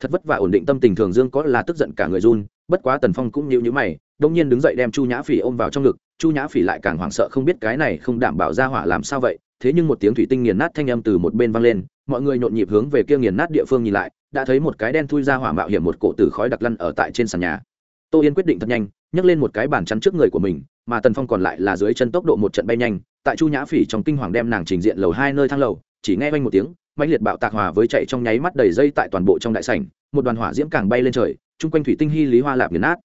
Thật vất vả ổn định tâm tình thường dương có là tức giận cả người run, bất quá tần phong cũng nhịu nhữ mày đông nhiên đứng dậy đem chu nhã phỉ ôm vào trong ngực, chu nhã phỉ lại càng hoảng sợ không biết cái này không đảm bảo ra hỏa làm sao vậy thế nhưng một tiếng thủy tinh nghiền nát thanh âm từ một bên vang lên, mọi người nhộn nhịp hướng về kia nghiền nát địa phương nhìn lại, đã thấy một cái đen thui ra hỏa mạo hiểm một cổ tử khói đặc lăn ở tại trên sàn nhà. Tô yên quyết định thật nhanh, nhấc lên một cái bàn chắn trước người của mình, mà tần phong còn lại là dưới chân tốc độ một trận bay nhanh, tại chu nhã phỉ trong kinh hoàng đem nàng trình diện lầu hai nơi thang lầu, chỉ nghe vang một tiếng mạnh liệt bạo tạc hòa với chạy trong nháy mắt đầy dây tại toàn bộ trong đại sảnh, một đoàn hỏa diễm càng bay lên trời, chung quanh thủy tinh hy lý hoa lạp nghiền nát.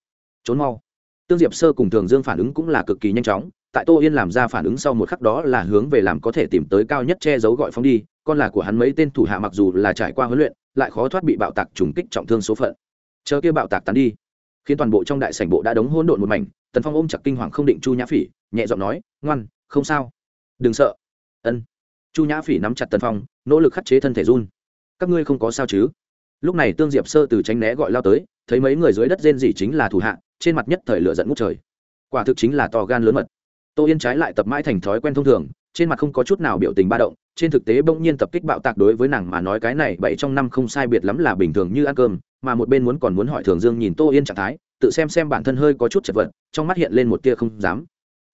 Trốn mau. Tương diệp sơ cùng thường dương phản ứng cũng là cực kỳ nhanh chóng tại tô yên làm ra phản ứng sau một khắc đó là hướng về làm có thể tìm tới cao nhất che giấu gọi phóng đi, con là của hắn mấy tên thủ hạ mặc dù là trải qua huấn luyện, lại khó thoát bị bạo tạc trùng kích trọng thương số phận. Chờ kia bạo tạc tán đi, khiến toàn bộ trong đại sảnh bộ đã đóng hỗn độn một mảnh, tần phong ôm chặt kinh hoàng không định chu nhã phỉ, nhẹ giọng nói, ngoan, không sao. Đừng sợ. Ân. Chu nhã phỉ nắm chặt tần phong, nỗ lực khắc chế thân thể run. Các ngươi không có sao chứ? Lúc này tương diệp sơ từ tránh né gọi lao tới, thấy mấy người dưới đất rên rỉ chính là thủ hạ, trên mặt nhất thời lửa giận ngút trời. Quả thực chính là to gan lớn mật tô yên trái lại tập mãi thành thói quen thông thường, trên mặt không có chút nào biểu tình ba động, trên thực tế bỗng nhiên tập kích bạo tạc đối với nàng mà nói cái này bảy trong năm không sai biệt lắm là bình thường như ăn cơm, mà một bên muốn còn muốn hỏi thường dương nhìn tô yên trạng thái, tự xem xem bản thân hơi có chút chật vật, trong mắt hiện lên một tia không dám.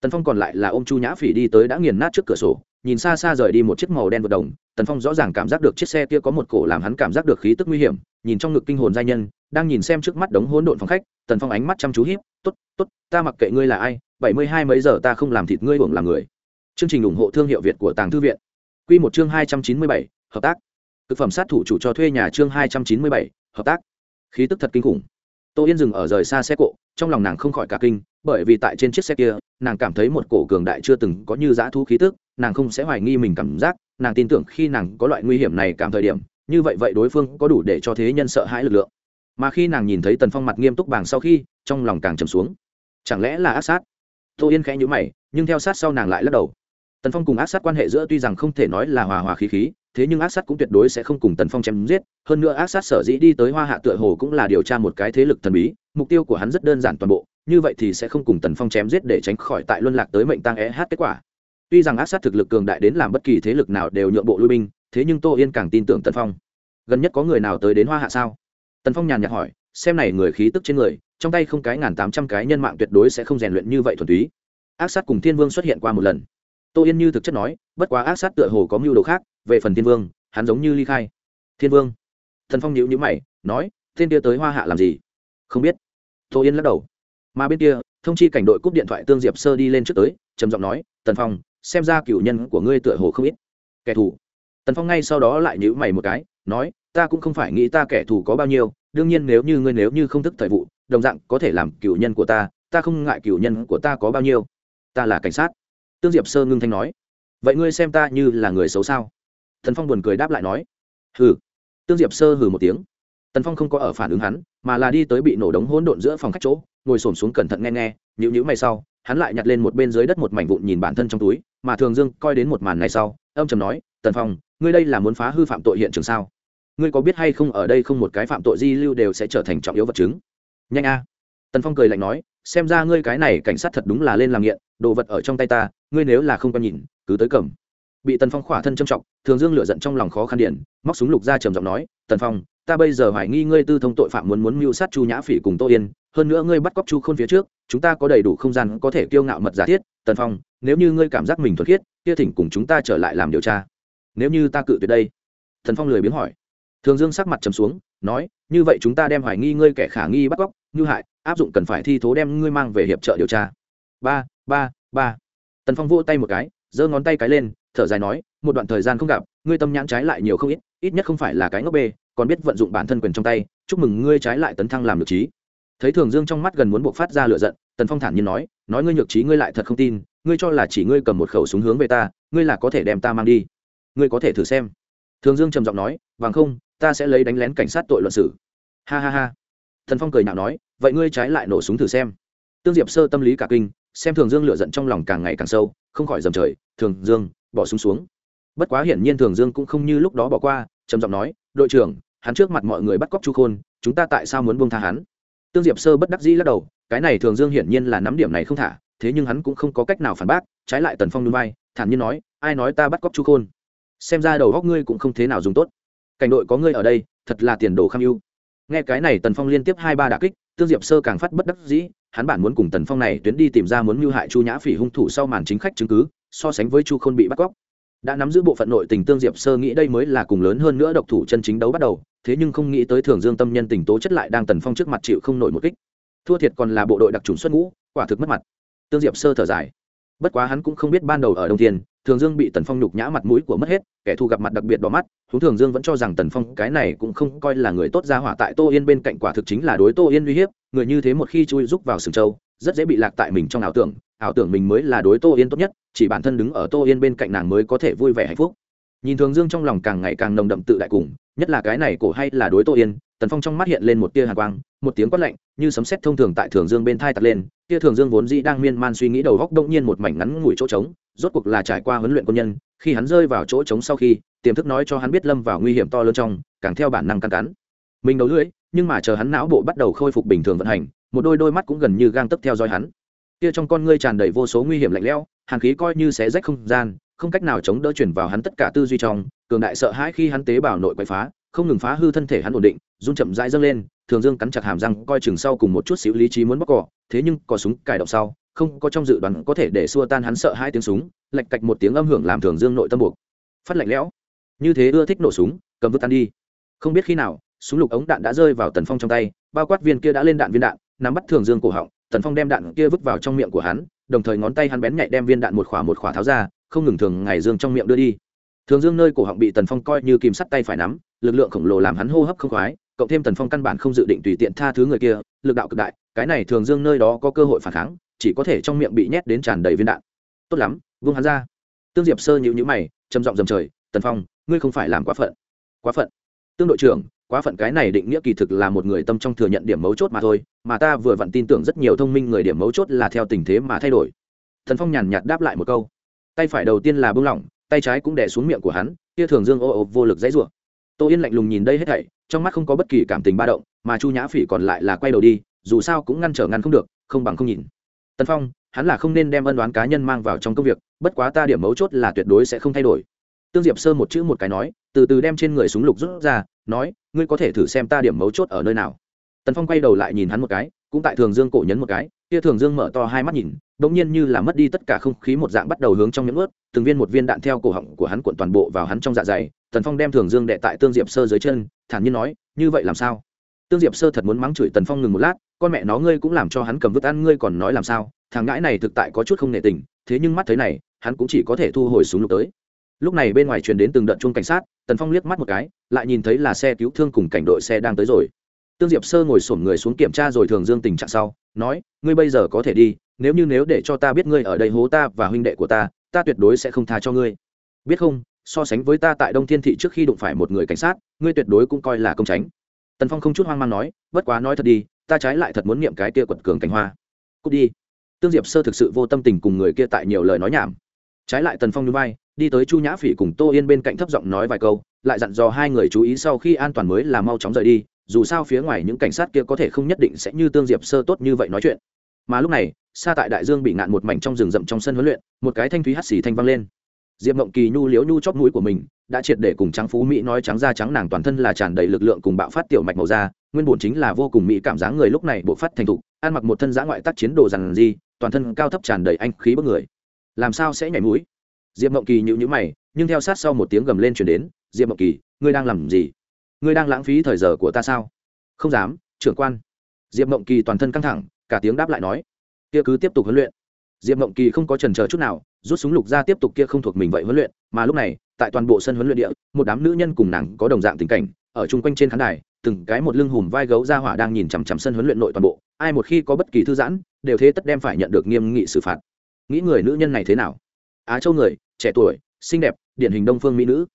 Tần phong còn lại là ô m chu nhã phỉ đi tới đã nghiền nát trước cửa sổ, nhìn xa xa rời đi một chiếc màu đen vượt đồng, tần phong rõ ràng cảm giác được chiếc xe kia có một cổ làm hắn cảm giác được khí tức nguy hiểm, nhìn trong ngực kinh hồn giai nhân, đang nhìn xem trước mắt đống hỗn độn phòng khách tần phong ánh mắt chăm chú hiếp t ố t t ố t ta mặc kệ ngươi là ai, bảy mươi hai mấy giờ ta không làm thịt ngươi hưởng làm người. Chương trình ủng hộ thương hiệu việt của tàng thư viện. Q một chương hai trăm chín mươi bảy, hợp tác. Thực phẩm sát thủ chủ cho thuê nhà chương hai trăm chín mươi bảy, hợp tác. Khí tức thật kinh khủng. Tô yên dừng ở rời xa xe cộ, trong lòng nàng không khỏi cả kinh, bởi vì tại trên chiếc xe kia, nàng cảm thấy một cổ cường đại chưa từng có như dã thu khí tức, nàng không sẽ hoài nghi mình cảm giác, nàng tin tưởng khi nàng có loại nguy hiểm này cảm thời điểm, như vậy vậy đối phương có đủ để cho thế nhân sợ hãi lực lượng mà khi nàng nhìn thấy tần phong mặt nghiêm túc bàng sau khi, trong lòng càng trầm xuống. Chẳng lẽ là ác sát? Tô yên khẽ nhữ mày, nhưng theo sát sau nàng lại lắc đầu. Tần phong cùng ác sát quan hệ giữa tuy rằng không thể nói là hòa hòa khí khí, thế nhưng ác sát cũng tuyệt đối sẽ không cùng tần phong chém giết. Hơn nữa ác sát sở dĩ đi tới hoa hạ tựa hồ cũng là điều tra một cái thế lực thần bí, mục tiêu của hắn rất đơn giản toàn bộ, như vậy thì sẽ không cùng tần phong chém giết để tránh khỏi tại luân lạc tới mệnh tăng eh kết quả. Tuy rằng ác sát thực lực cường đại đến làm bất kỳ thế lực nào đều nhượng bộ lui binh, thế nhưng tô yên càng tin tưởng tần phong. Gần nhất có người nào tới đến hoa hạ sao? Tần phong nhàn nhạt hỏi, xem này người khí tức trên người, trong tay không cái ngàn tám trăm cái nhân mạng tuyệt đối sẽ không rèn luyện như vậy thuần túy. Ác sát cùng thiên vương xuất hiện qua một lần. Tô yên như thực chất nói, bất quá ác sát tựa hồ có mưu đồ khác, về phần thiên vương, hắn giống như ly khai. Thiên vương? Thần phong nhíu nhữ mày, nói tên kia tới hoa hạ làm gì? Không biết. Tô yên lắc đầu. Mà bên kia, thông chi cảnh đội cúp điện thoại tương diệp sơ đi lên trước tới, trầm giọng nói, tần phong, xem ra cựu nhân của ngươi tựa hồ không ít. Kẻ thù. Tần phong ngay sau đó lại nhíu mày một cái, nói ta cũng không phải nghĩ ta kẻ thù có bao nhiêu, đương nhiên nếu như ngươi nếu như không thức thời vụ, đồng dạng có thể làm cựu nhân của ta ta không ngại cựu nhân của ta có bao nhiêu. Ta là cảnh sát. Tương diệp sơ ngưng thanh nói. Vậy ngươi xem ta như là người xấu sao? Thần phong buồn cười đáp lại nói. Hừ. Tương diệp sơ hừ một tiếng. Tần phong không có ở phản ứng hắn, mà là đi tới bị nổ đống hỗn độn giữa phòng khách chỗ, ngồi xổm xuống cẩn thận nghe nghe nhữ nhữ mày sau, hắn lại nhặt lên một bên dưới đất một mảnh vụn nhìn bản thân trong túi, mà thường dương coi đến một màn này sau, âm trầm nói, tần phong, ngươi đây là muốn phá hư phạm tội hiện trường sao? Ngươi có biết hay không ở đây không một cái phạm tội di lưu đều sẽ trở thành trọng yếu vật chứng? Nhanh a. Tần phong cười lạnh nói, xem ra ngươi cái này cảnh sát thật đúng là lên làm nghiện, đồ vật ở trong tay ta, ngươi nếu là không có nhìn, cứ tới cầm. Bị tần phong khỏa thân trầm trọng, thường dương lựa giận trong lòng khó khăn điện, móc súng lục ra trầm giọng nói, tần phong, ta bây giờ hoài nghi ngươi tư thông tội phạm muốn muốn mưu sát chu nhã phỉ cùng tô yên, hơn nữa ngươi bắt cóc chu khôn phía trước, chúng ta có đầy đủ không gian có thể kiêu ngạo mật giả thiết, tần phong, nếu như ngươi cảm giác mình thuật khiết, kia thỉnh cùng chúng ta trở lại làm điều tra. Nếu như ta cự tuyệt đây. Tần phong lười biếng hỏi thường dương sắc mặt trầm xuống, nói, như vậy chúng ta đem hoài nghi ngươi kẻ khả nghi bắt cóc, như hại áp dụng cần phải thi thố đem ngươi mang về hiệp trợ điều tra. Ba ba ba. Tần phong vỗ tay một cái, giơ ngón tay cái lên, thở dài nói, một đoạn thời gian không gặp, ngươi tâm nhãn trái lại nhiều không ít ít nhất không phải là cái ngốc bê, còn biết vận dụng bản thân quyền trong tay, chúc mừng ngươi trái lại tấn thăng làm được trí. Thấy thường dương trong mắt gần muốn buộc phát ra lửa giận, tần phong thản nhiên nói nói ngươi nhược trí ngươi lại thật không tin, ngươi cho là chỉ ngươi cầm một khẩu súng hướng về ta, ngươi là có thể đem ta mang đi. Ngươi có thể thử xem. Thường dương trầm giọng nói vàng không ta sẽ lấy đánh lén cảnh sát tội luận xử. Ha ha ha. Thần phong cười nhạo nói, vậy ngươi trái lại nổ súng thử xem. Tương diệp sơ tâm lý cả kinh, xem thường dương lựa giận trong lòng càng ngày càng sâu, không khỏi dầm trời, thường dương, bỏ súng xuống. Bất quá hiển nhiên thường dương cũng không như lúc đó bỏ qua, trầm giọng nói, đội trưởng, hắn trước mặt mọi người bắt cóc chu khôn, chúng ta tại sao muốn buông tha hắn? Tương diệp sơ bất đắc dĩ lắc đầu, cái này thường dương hiển nhiên là nắm điểm này không thả, thế nhưng hắn cũng không có cách nào phản bác, trái lại tần phong núi bay thản nhiên nói, ai nói ta bắt cóc chu khôn? Xem ra đầu góc ngươi cũng không thế nào dùng tốt cảnh đội có ngươi ở đây, thật là tiền đồ kham ưu. Nghe cái này tần phong liên tiếp hai ba đà kích, tương diệp sơ càng phát bất đắc dĩ, hắn bản muốn cùng tần phong này tuyến đi tìm ra muốn mưu hại chu nhã phỉ hung thủ sau màn chính khách chứng cứ, so sánh với chu khôn bị bắt cóc. Đã nắm giữ bộ phận nội tình tương diệp sơ nghĩ đây mới là cùng lớn hơn nữa độc thủ chân chính đấu bắt đầu, thế nhưng không nghĩ tới thường dương tâm nhân tình tố chất lại đang tần phong trước mặt chịu không nổi một kích. Thua thiệt còn là bộ đội đặc trùng xuất ngũ, quả thực mất mặt. Tương diệp sơ thở dài bất quá hắn cũng không biết ban đầu ở đông thiên, thường dương bị tần phong nhục nhã mặt mũi của mất hết, kẻ thù gặp mặt đặc biệt đỏ mắt thú thường dương vẫn cho rằng tần phong cái này cũng không coi là người tốt ra hỏa tại tô yên bên cạnh quả thực chính là đối tô yên uy hiếp, người như thế một khi chui rúc vào sừng châu rất dễ bị lạc tại mình trong ảo tưởng ảo tưởng mình mới là đối tô yên tốt nhất, chỉ bản thân đứng ở tô yên bên cạnh nàng mới có thể vui vẻ hạnh phúc. Nhìn thường dương trong lòng càng ngày càng nồng đậm tự đại cùng, nhất là cái này cổ hay là đối tô yên, tần phong trong mắt hiện lên một tia hàn quang, một tiếng quát lạnh, như sấm sét thông thường tại thường dương bên thai tạt lên kia thường dương vốn dĩ đang miên man suy nghĩ đầu góc đông nhiên một mảnh ngắn ngủi chỗ trống, rốt cuộc là trải qua huấn luyện quân nhân, khi hắn rơi vào chỗ trống sau khi, tiềm thức nói cho hắn biết lâm vào nguy hiểm to lớn trong, càng theo bản năng căn cắn. Mình đầu lưỡi, nhưng mà chờ hắn não bộ bắt đầu khôi phục bình thường vận hành, một đôi đôi mắt cũng gần như gang tấp theo dõi hắn. Kia trong con ngươi tràn đầy vô số nguy hiểm lạnh lẽo, hàn khí coi như xé rách không gian, không cách nào chống đỡ chuyển vào hắn tất cả tư duy trong, cường đại sợ hãi khi hắn tế bào nội quậy phá không ngừng phá hư thân thể hắn ổn định, run chậm rãi dâng lên, thường dương cắn chặt hàm răng, coi chừng sau cùng một chút xíu lý trí muốn bóc cỏ, thế nhưng có súng cài động sau, không có trong dự đoán có thể để xua tan hắn sợ hai tiếng súng, lạch cạch một tiếng âm hưởng làm thường dương nội tâm buộc. Phát lạnh lẽo. Như thế ưa thích nổ súng, cầm vứt tan đi. Không biết khi nào, súng lục ống đạn đã rơi vào tần phong trong tay, bao quát viên kia đã lên đạn viên đạn, nắm bắt thường dương cổ họng, tần phong đem đạn kia vứt vào trong miệng của hắn, đồng thời ngón tay hắn bén nhạy đem viên đạn một khỏa một khỏa tháo ra, không ngừng thường ngày dương trong miệng đưa đi thường dương nơi cổ họng bị tần phong coi như kìm sắt tay phải nắm, lực lượng khổng lồ làm hắn hô hấp không khoái, cộng thêm tần phong căn bản không dự định tùy tiện tha thứ người kia, lực đạo cực đại, cái này thường dương nơi đó có cơ hội phản kháng, chỉ có thể trong miệng bị nhét đến tràn đầy viên đạn. Tốt lắm, vung hắn ra. Tương diệp sơ nhịu nhữ mày, trầm giọng dầm trời, tần phong, ngươi không phải làm quá phận. Quá phận? Tương đội trưởng, quá phận cái này định nghĩa kỳ thực là một người tâm trong thừa nhận điểm mấu chốt mà thôi, mà ta vừa vặn tin tưởng rất nhiều thông minh người điểm mấu chốt là theo tình thế mà thay đổi. Thần phong nhàn nhạt đáp lại một câu. Tay phải đầu tiên là bưng lỏng tay trái cũng đè xuống miệng của hắn, kia thường dương ô ô vô lực dãy rủa. Tô yên lạnh lùng nhìn đây hết thảy, trong mắt không có bất kỳ cảm tình ba động, mà chu nhã phỉ còn lại là quay đầu đi, dù sao cũng ngăn trở ngăn không được, không bằng không nhìn. Tân phong, hắn là không nên đem ân đoán cá nhân mang vào trong công việc, bất quá ta điểm mấu chốt là tuyệt đối sẽ không thay đổi. Tương diệp sơ một chữ một cái nói, từ từ đem trên người súng lục rút ra, nói, ngươi có thể thử xem ta điểm mấu chốt ở nơi nào. Tần phong quay đầu lại nhìn hắn một cái, cũng tại thường dương cổ nhấn một cái kia thường dương mở to hai mắt nhìn bỗng nhiên như là mất đi tất cả không khí một dạng bắt đầu hướng trong những ướt từng viên một viên đạn theo cổ họng của hắn cuộn toàn bộ vào hắn trong dạ dày, tần phong đem thường dương đệ tại tương diệp sơ dưới chân, thản nhiên nói, như vậy làm sao? Tương diệp sơ thật muốn mắng chửi tần phong ngừng một lát, con mẹ nó ngươi cũng làm cho hắn cầm vứt ăn, ngươi còn nói làm sao? Thằng ngãi này thực tại có chút không nệ tình, thế nhưng mắt thấy này, hắn cũng chỉ có thể thu hồi súng lục tới. Lúc này bên ngoài truyền đến từng đợt chung cảnh sát, tần phong liếc mắt một cái, lại nhìn thấy là xe cứu thương cùng cảnh đội xe đang tới rồi tương diệp sơ ngồi sổm người xuống kiểm tra rồi thường dương tình trạng sau nói ngươi bây giờ có thể đi nếu như nếu để cho ta biết ngươi ở đây hố ta và huynh đệ của ta ta tuyệt đối sẽ không tha cho ngươi. Biết không so sánh với ta tại đông thiên thị trước khi đụng phải một người cảnh sát ngươi tuyệt đối cũng coi là công tránh. Tần phong không chút hoang mang nói bất quá nói thật đi ta trái lại thật muốn niệm cái kia quật cường cánh hoa. Cút đi. Tương diệp sơ thực sự vô tâm tình cùng người kia tại nhiều lời nói nhảm. Trái lại tần phong như bay, đi tới chu nhã phỉ cùng tô yên bên cạnh thấp giọng nói vài câu lại dặn dò hai người chú ý sau khi an toàn mới là mau chóng rời đi dù sao phía ngoài những cảnh sát kia có thể không nhất định sẽ như tương diệp sơ tốt như vậy nói chuyện. Mà lúc này xa tại đại dương bị ngạn một mảnh trong rừng rậm trong sân huấn luyện một cái thanh thúy hắt xì thanh vang lên. Diệp mộng kỳ nhu liếu nhu chóp mũi của mình đã triệt để cùng trắng phú mỹ nói trắng da trắng nàng toàn thân là tràn đầy lực lượng cùng bạo phát tiểu mạch màu da nguyên bổn chính là vô cùng mỹ cảm giác người lúc này bộ phát thành thục ăn mặc một thân giã ngoại tác chiến đồ rằng gì, toàn thân cao thấp tràn đầy anh khí bức người. Làm sao sẽ nhảy mũi? Diệp mộng kỳ nhịu nhữ mày nhưng theo sát sau một tiếng gầm lên chuyển đến diệp mộng kỳ ngươi đang làm gì? Ngươi đang lãng phí thời giờ của ta sao? Không dám, trưởng quan. Diệp mộng kỳ toàn thân căng thẳng, cả tiếng đáp lại nói. Kia cứ tiếp tục huấn luyện. Diệp mộng kỳ không có trần chờ chút nào, rút súng lục ra tiếp tục kia không thuộc mình vậy huấn luyện, mà lúc này, tại toàn bộ sân huấn luyện địa, một đám nữ nhân cùng nàng có đồng dạng tình cảnh, ở chung quanh trên khán đài, từng cái một lưng hùm vai gấu ra hỏa đang nhìn chằm chằm sân huấn luyện nội toàn bộ, ai một khi có bất kỳ thư giãn, đều thế tất đem phải nhận được nghiêm nghị xử phạt. Nghĩ người nữ nhân này thế nào? Á châu người, trẻ tuổi, xinh đẹp, điển hình đông phương mỹ nữ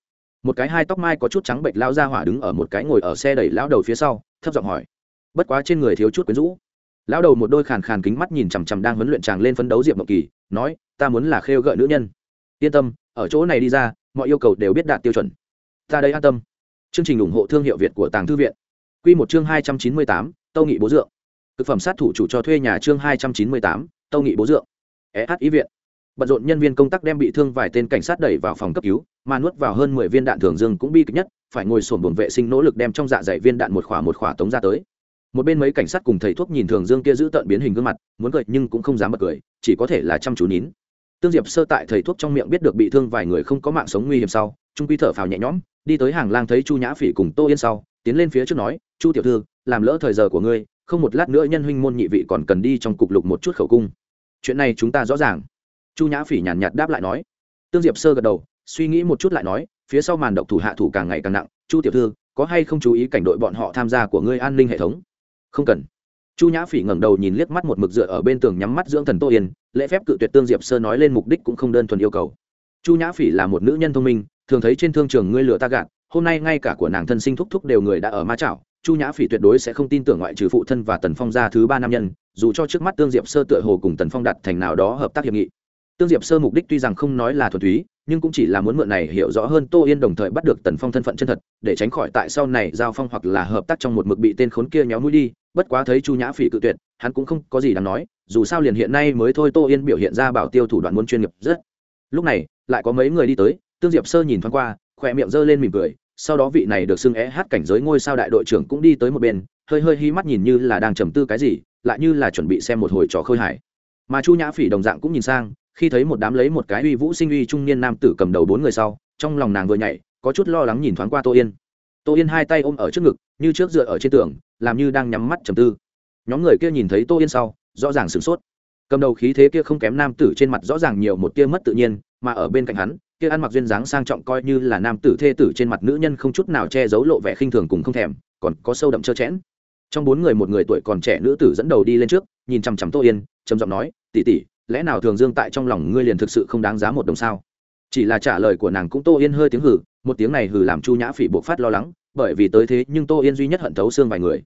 một cái hai tóc mai có chút trắng bệnh lao ra hỏa đứng ở một cái ngồi ở xe đẩy lão đầu phía sau, thấp giọng hỏi. Bất quá trên người thiếu chút quyến rũ. Lão đầu một đôi khàn khàn kính mắt nhìn chằm chằm đang huấn luyện chàng lên phấn đấu diệp mộng kỳ, nói, ta muốn là khêu gợi nữ nhân. Yên tâm, ở chỗ này đi ra, mọi yêu cầu đều biết đạt tiêu chuẩn. Ta đây an tâm. Chương trình ủng hộ thương hiệu việt của tàng thư viện. Q một chương hai trăm chín mươi tám, tâu nghị bố dượng. Thực phẩm sát thủ chủ cho thuê nhà chương hai trăm chín mươi tám, tâu nghị bố dượng. Sh ý viện. Bận rộn nhân viên công tác đem bị thương vài tên cảnh sát đẩy vào phòng cấp cứu mà nuốt vào hơn mười viên đạn thường dương cũng bi kịch nhất, phải ngồi sổn buồn vệ sinh nỗ lực đem trong dạ dày viên đạn một khỏa một khỏa tống ra tới. Một bên mấy cảnh sát cùng thầy thuốc nhìn thường dương kia giữ tợn biến hình gương mặt, muốn cười nhưng cũng không dám bật cười, chỉ có thể là chăm chú nín. Tương diệp sơ tại thầy thuốc trong miệng biết được bị thương vài người không có mạng sống nguy hiểm sau, trung quy thở phào nhẹ nhõm, đi tới hàng lang thấy chu nhã phỉ cùng tô yên sau, tiến lên phía trước nói, chu tiểu thư, làm lỡ thời giờ của ngươi, không một lát nữa nhân huynh môn nhị vị còn cần đi trong cục lục một chút khẩu cung. Chuyện này chúng ta rõ ràng. Chu nhã phỉ nhàn nhạt đáp lại nói. Tương diệp sơ gật đầu suy nghĩ một chút lại nói, phía sau màn độc thủ hạ thủ càng ngày càng nặng, chu tiểu thư, có hay không chú ý cảnh đội bọn họ tham gia của ngươi an ninh hệ thống? Không cần. Chu nhã phỉ ngẩng đầu nhìn liếc mắt một mực dựa ở bên tường nhắm mắt dưỡng thần tô yên, lễ phép cự tuyệt tương diệp sơ nói lên mục đích cũng không đơn thuần yêu cầu. Chu nhã phỉ là một nữ nhân thông minh, thường thấy trên thương trường ngươi lừa ta gạt, hôm nay ngay cả của nàng thân sinh thúc thúc đều người đã ở ma chảo, chu nhã phỉ tuyệt đối sẽ không tin tưởng ngoại trừ phụ thân và tần phong ra thứ ba nam nhân, dù cho trước mắt tương diệp sơ tựa hồ cùng tần phong đặt thành nào đó hợp tác hiệp nghị. Tương diệp sơ mục đích tuy rằng không nói là thuần túy nhưng cũng chỉ là muốn mượn này hiểu rõ hơn tô yên đồng thời bắt được tần phong thân phận chân thật, để tránh khỏi tại sau này giao phong hoặc là hợp tác trong một mực bị tên khốn kia nhéo mũi đi, bất quá thấy chu nhã phỉ cự tuyệt, hắn cũng không có gì đáng nói, dù sao liền hiện nay mới thôi tô yên biểu hiện ra bảo tiêu thủ đoạn muốn chuyên nghiệp rất. Lúc này, lại có mấy người đi tới, tương diệp sơ nhìn thoáng qua, khỏe miệng g lên mỉm cười, sau đó vị này được xưng é hát cảnh giới ngôi sao đại đội trưởng cũng đi tới một bên, hơi hơi hi mắt nhìn như là đang trầm tư cái gì, lại như là chuẩn bị xem một hồi trò khơi hải mà chu nhã phỉ đồng dạng cũng nhìn sang khi thấy một đám lấy một cái uy vũ sinh uy trung niên nam tử cầm đầu bốn người sau, trong lòng nàng vừa nhảy, có chút lo lắng nhìn thoáng qua tô yên. Tô yên hai tay ôm ở trước ngực, như trước dựa ở trên tường, làm như đang nhắm mắt trầm tư. Nhóm người kia nhìn thấy tô yên sau, rõ ràng sửng sốt. Cầm đầu khí thế kia không kém nam tử trên mặt rõ ràng nhiều một tia mất tự nhiên, mà ở bên cạnh hắn, kia ăn mặc duyên dáng sang trọng coi như là nam tử thê tử trên mặt nữ nhân không chút nào che giấu lộ vẻ khinh thường cùng không thèm, còn có sâu đậm trơ chẽn trong bốn người một người tuổi còn trẻ nữ tử dẫn đầu đi lên trước, nhìn chằm chằm tô yên, trầm giọng nói tỉ tỉ lẽ nào thường dương tại trong lòng ngươi liền thực sự không đáng giá một đồng sao? Chỉ là trả lời của nàng cũng tô yên hơi tiếng hử một tiếng này hử làm chu nhã phỉ buộc phát lo lắng, bởi vì tới thế nhưng tô yên duy nhất hận thấu xương vài người.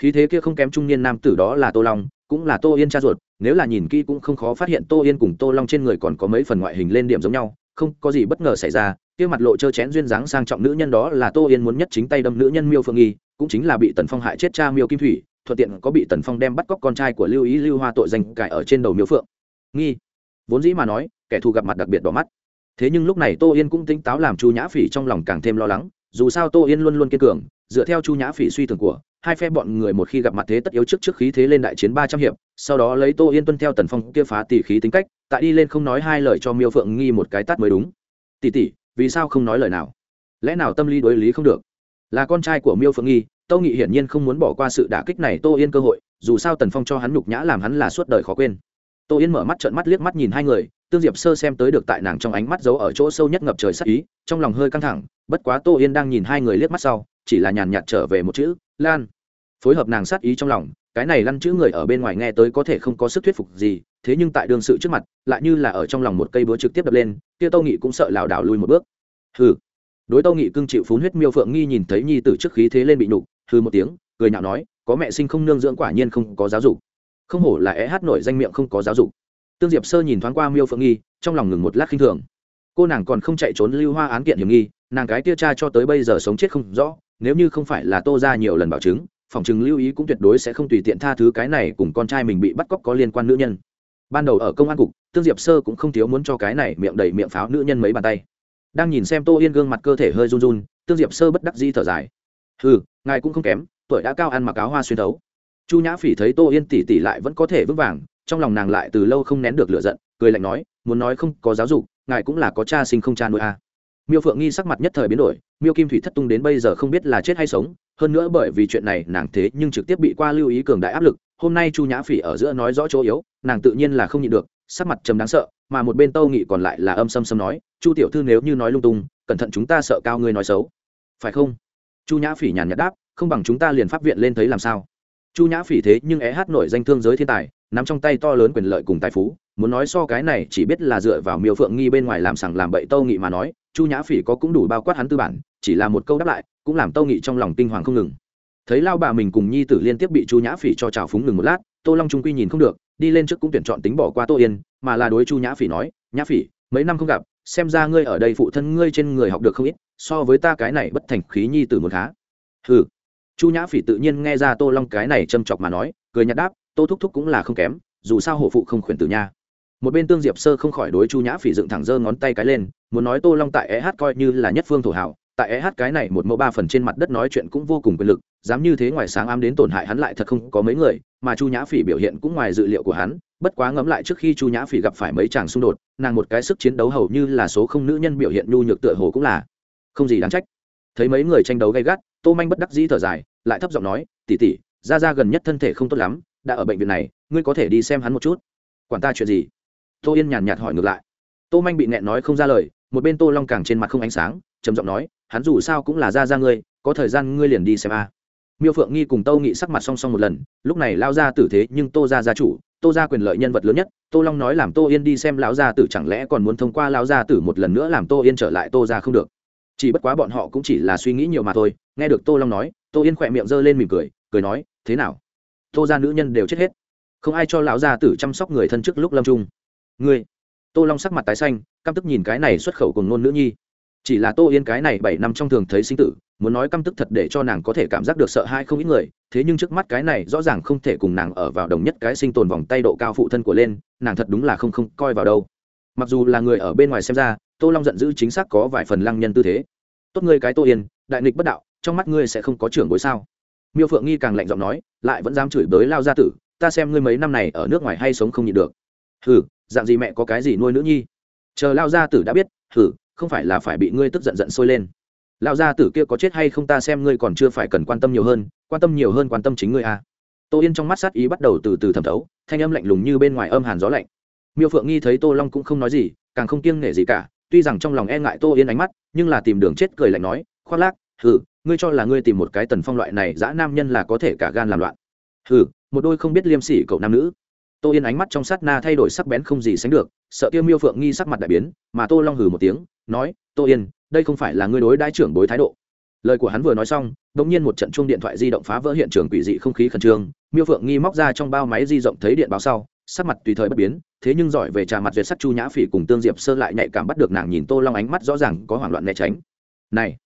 Khí thế kia không kém trung niên nam tử đó là tô long, cũng là tô yên cha ruột, nếu là nhìn kỹ cũng không khó phát hiện tô yên cùng tô long trên người còn có mấy phần ngoại hình lên điểm giống nhau, không có gì bất ngờ xảy ra, kia mặt lộ trơ chén duyên dáng sang trọng nữ nhân đó là tô yên muốn nhất chính tay đâm nữ nhân miêu phương nghi, cũng chính là bị tần phong hại chết cha miêu kim thủy, thuận tiện có bị tần phong đem bắt cóc con trai của lưu ý lưu hoa tội danh cải ở trên đầu miêu phượng nghi. Vốn dĩ mà nói, kẻ thù gặp mặt đặc biệt đỏ mắt. Thế nhưng lúc này tô yên cũng tính táo làm chu nhã phỉ trong lòng càng thêm lo lắng, dù sao tô yên luôn luôn kiên cường, dựa theo chu nhã phỉ suy tưởng của, hai phe bọn người một khi gặp mặt thế tất yếu trước trước khí thế lên đại chiến ba trăm hiệp, sau đó lấy tô yên tuân theo tần phong kia phá tỷ khí tính cách, tại đi lên không nói hai lời cho miêu phượng nghi một cái tắt mới đúng. Tỷ tỷ, vì sao không nói lời nào? Lẽ nào tâm lý đối lý không được? Là con trai của miêu phượng nghi tâu nghị hiển nhiên không muốn bỏ qua sự đả kích này tô yên cơ hội, dù sao tần phong cho hắn nhục nhã làm hắn là suốt đời khó quên tô yên mở mắt trợn mắt liếc mắt nhìn hai người, tương diệp sơ xem tới được tại nàng trong ánh mắt giấu ở chỗ sâu nhất ngập trời sắc ý, trong lòng hơi căng thẳng, bất quá tô yên đang nhìn hai người liếc mắt sau, chỉ là nhàn nhạt trở về một chữ, lan. Phối hợp nàng sát ý trong lòng, cái này lăn chữ người ở bên ngoài nghe tới có thể không có sức thuyết phục gì, thế nhưng tại đương sự trước mặt, lại như là ở trong lòng một cây búa trực tiếp đập lên, kia tâu nghị cũng sợ lảo đảo lùi một bước. Hừ. Đối tâu nghị cưng chịu phún huyết miêu phượng nghi nhìn thấy nhi tử trước khí thế lên bị nhục, hừ một tiếng, cười nhạo nói, có mẹ sinh không nương dưỡng quả nhiên không có giáo dục không hổ là é hát nổi danh miệng không có giáo dục. Tương diệp sơ nhìn thoáng qua miêu phượng nghi, trong lòng ngừng một lát khinh thường. Cô nàng còn không chạy trốn lưu hoa án kiện hiểm nghi, nàng cái tia cha cho tới bây giờ sống chết không rõ, nếu như không phải là tô ra nhiều lần bảo chứng, phòng chừng lưu ý cũng tuyệt đối sẽ không tùy tiện tha thứ cái này cùng con trai mình bị bắt cóc có liên quan nữ nhân. Ban đầu ở công an cục, tương diệp sơ cũng không thiếu muốn cho cái này miệng đầy miệng pháo nữ nhân mấy bàn tay. Đang nhìn xem tô yên gương mặt cơ thể hơi run run, tương diệp sơ bất đắc di thở dài. Ừ ngài cũng không kém, tuổi đã cao ăn mặc áo hoa xuyên thấu chu nhã phỉ thấy tô yên tỉ tỉ lại vẫn có thể vững vàng, trong lòng nàng lại từ lâu không nén được lửa giận, cười lạnh nói, muốn nói không có giáo dục, ngài cũng là có cha sinh không cha nuôi a à. miêu phượng nghi sắc mặt nhất thời biến đổi, miêu kim thủy thất tung đến bây giờ không biết là chết hay sống, hơn nữa bởi vì chuyện này nàng thế nhưng trực tiếp bị qua lưu ý cường đại áp lực, hôm nay chu nhã phỉ ở giữa nói rõ chỗ yếu, nàng tự nhiên là không nhịn được, sắc mặt trầm đáng sợ, mà một bên tâu nghị còn lại là âm xâm xâm nói, chu tiểu thư nếu như nói lung tung, cẩn thận chúng ta sợ cao ngươi nói xấu. Phải không? Chu nhã phỉ nhàn nhạt đáp, không bằng chúng ta liền pháp viện lên thấy làm sao chu nhã phỉ thế nhưng é hát nổi danh thương giới thiên tài, nắm trong tay to lớn quyền lợi cùng tài phú, muốn nói so cái này chỉ biết là dựa vào miêu phượng nghi bên ngoài làm sằng làm bậy tâu nghị mà nói, chu nhã phỉ có cũng đủ bao quát hắn tư bản, chỉ là một câu đáp lại, cũng làm tâu nghị trong lòng tinh hoàng không ngừng. Thấy lao bà mình cùng nhi tử liên tiếp bị chu nhã phỉ cho trào phúng ngừng một lát, tô long trung quy nhìn không được, đi lên trước cũng tuyển chọn tính bỏ qua tô yên, mà là đối chu nhã phỉ nói, nhã phỉ, mấy năm không gặp, xem ra ngươi ở đây phụ thân ngươi trên người học được không ít, so với ta cái này bất thành khí nhi tử một khá. Ừ chu nhã phỉ tự nhiên nghe ra tô long cái này châm chọc mà nói, cười nhạt đáp, tô thúc thúc cũng là không kém, dù sao hổ phụ không khuyển tử nha. Một bên tương diệp sơ không khỏi đối chu nhã phỉ dựng thẳng giơ ngón tay cái lên, muốn nói tô long tại eh coi như là nhất phương thổ hảo, tại eh cái này một mẫu ba phần trên mặt đất nói chuyện cũng vô cùng quyền lực, dám như thế ngoài sáng ám đến tổn hại hắn lại thật không có mấy người, mà chu nhã phỉ biểu hiện cũng ngoài dự liệu của hắn, bất quá ngẫm lại trước khi chu nhã phỉ gặp phải mấy chàng xung đột, nàng một cái sức chiến đấu hầu như là số không nữ nhân biểu hiện nhu nhược tựa hồ cũng là không gì đáng trách. Thấy mấy người tranh đấu gay gắt tô manh bất đắc dĩ thở dài, lại thấp giọng nói tỉ tỉ ra ra gần nhất thân thể không tốt lắm, đã ở bệnh viện này, ngươi có thể đi xem hắn một chút. Quản ta chuyện gì? Tô yên nhàn nhạt hỏi ngược lại. Tô manh bị nẹn nói không ra lời, một bên tô long càng trên mặt không ánh sáng, trầm giọng nói, hắn dù sao cũng là ra ra ngươi, có thời gian ngươi liền đi xem a. Miêu phượng nghi cùng tâu nghị sắc mặt song song một lần, lúc này lao ra tử thế nhưng tô ra gia chủ, tô ra quyền lợi nhân vật lớn nhất, tô long nói làm tô yên đi xem lão gia tử chẳng lẽ còn muốn thông qua lão gia tử một lần nữa làm tô yên trở lại tô ra không được. Chỉ bất quá bọn họ cũng chỉ là suy nghĩ nhiều mà thôi nghe được tô long nói, tô yên khỏe miệng g ơ lên mỉm cười cười nói, thế nào? Tô ra nữ nhân đều chết hết. Không ai cho lão gia tử chăm sóc người thân trước lúc lâm trung ngươi? Tô long sắc mặt tái xanh, căm tức nhìn cái này xuất khẩu cùng ngôn nữ nhi. Chỉ là tô yên cái này bảy năm trong thường thấy sinh tử, muốn nói căm tức thật để cho nàng có thể cảm giác được sợ hãi không ít người, thế nhưng trước mắt cái này rõ ràng không thể cùng nàng ở vào đồng nhất cái sinh tồn vòng tay độ cao phụ thân của lên, nàng thật đúng là không không coi vào đâu. Mặc dù là người ở bên ngoài xem ra, tô long giận dữ chính xác có vài phần lăng nhân tư thế. Tốt ngươi cái tô yên, đại nghịch bất đạo trong mắt ngươi sẽ không có trưởng bối sao? Miêu phượng nghi càng lạnh giọng nói, lại vẫn dám chửi bới lao gia tử, ta xem ngươi mấy năm này ở nước ngoài hay sống không nhịn được. Hừ, dạng gì mẹ có cái gì nuôi nữ nhi? Chờ lao gia tử đã biết, hừ, không phải là phải bị ngươi tức giận giận sôi lên. Lao gia tử kia có chết hay không ta xem ngươi còn chưa phải cần quan tâm nhiều hơn, quan tâm nhiều hơn quan tâm chính ngươi à. tô yên trong mắt sát ý bắt đầu từ từ thẩm thấu, thanh âm lạnh lùng như bên ngoài âm hàn gió lạnh. Miêu phượng nghi thấy tô long cũng không nói gì, càng không kiêng nể gì cả, tuy rằng trong lòng e ngại tô yên ánh mắt, nhưng là tìm đường chết cười lạnh nói, khoác lác, hừ ngươi cho là ngươi tìm một cái tần phong loại này, dã nam nhân là có thể cả gan làm loạn. Hừ, một đôi không biết liêm sỉ cậu nam nữ. Tô yên ánh mắt trong sát na thay đổi sắc bén không gì sánh được, sợ tiêu miêu phượng nghi sắc mặt đại biến, mà tô long hừ một tiếng, nói, tô yên, đây không phải là ngươi đối đãi trưởng bối thái độ. Lời của hắn vừa nói xong đ ỗ n g nhiên một trận chuông điện thoại di động phá vỡ hiện trường quỷ dị không khí khẩn trương, miêu phượng nghi móc ra trong bao máy di rộng thấy điện báo sau, sắc mặt tùy thời bất biến, thế nhưng giỏi về trà mặt duyệt sắc chu nhã phỉ cùng tương diệp sơ lại nhạy cảm bắt được nàng nhìn tô long ánh mắt rõ ràng có hoảng loạn né tránh. Này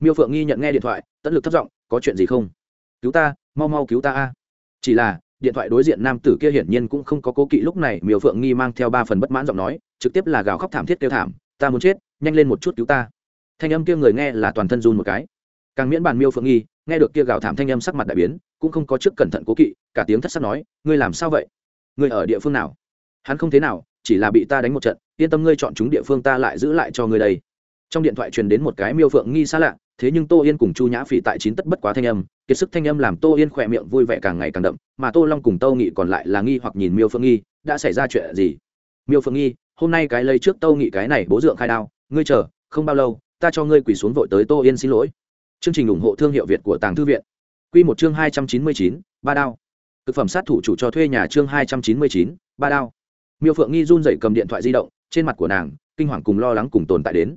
miêu phượng nghi nhận nghe điện thoại, tận lực thất giọng, có chuyện gì không? Cứu ta, mau mau cứu ta a. Chỉ là, điện thoại đối diện nam tử kia hiển nhiên cũng không có cố kỵ, lúc này miêu phượng nghi mang theo ba phần bất mãn giọng nói, trực tiếp là gào khóc thảm thiết kêu thảm, ta muốn chết, nhanh lên một chút cứu ta. Thanh âm kia người nghe là toàn thân run một cái. Càng miễn bàn miêu phượng nghi, nghe được kia gào thảm thanh âm sắc mặt đại biến, cũng không có trước cẩn thận cố kỵ, cả tiếng thất sắc nói, ngươi làm sao vậy? Ngươi ở địa phương nào? Hắn không thế nào, chỉ là bị ta đánh một trận, yên tâm ngươi chọn chúng địa phương ta lại giữ lại cho ngươi đây trong điện thoại truyền đến một cái miêu phượng nghi xa lạ, thế nhưng tô yên cùng chu nhã phỉ tại chín tất bất quá thanh âm, kiệt sức thanh âm làm tô yên khỏe miệng vui vẻ càng ngày càng đậm, mà tô long cùng tâu nghị còn lại là nghi hoặc nhìn miêu phượng nghi, đã xảy ra chuyện gì? Miêu phượng nghi, hôm nay cái lấy trước tâu nghị cái này bố dượng khai đao, ngươi chờ, không bao lâu, ta cho ngươi quỳ xuống vội tới tô yên xin lỗi. Chương trình ủng hộ thương hiệu việt của tàng thư viện. Q một chương hai trăm chín mươi chín, ba đao. Thực phẩm sát thủ chủ cho thuê nhà chương hai trăm chín mươi chín, ba đao. Miêu phượng nghi run dậy cầm điện thoại di động, trên mặt của nàng, kinh hoàng cùng lo lắng cùng tồn tại đến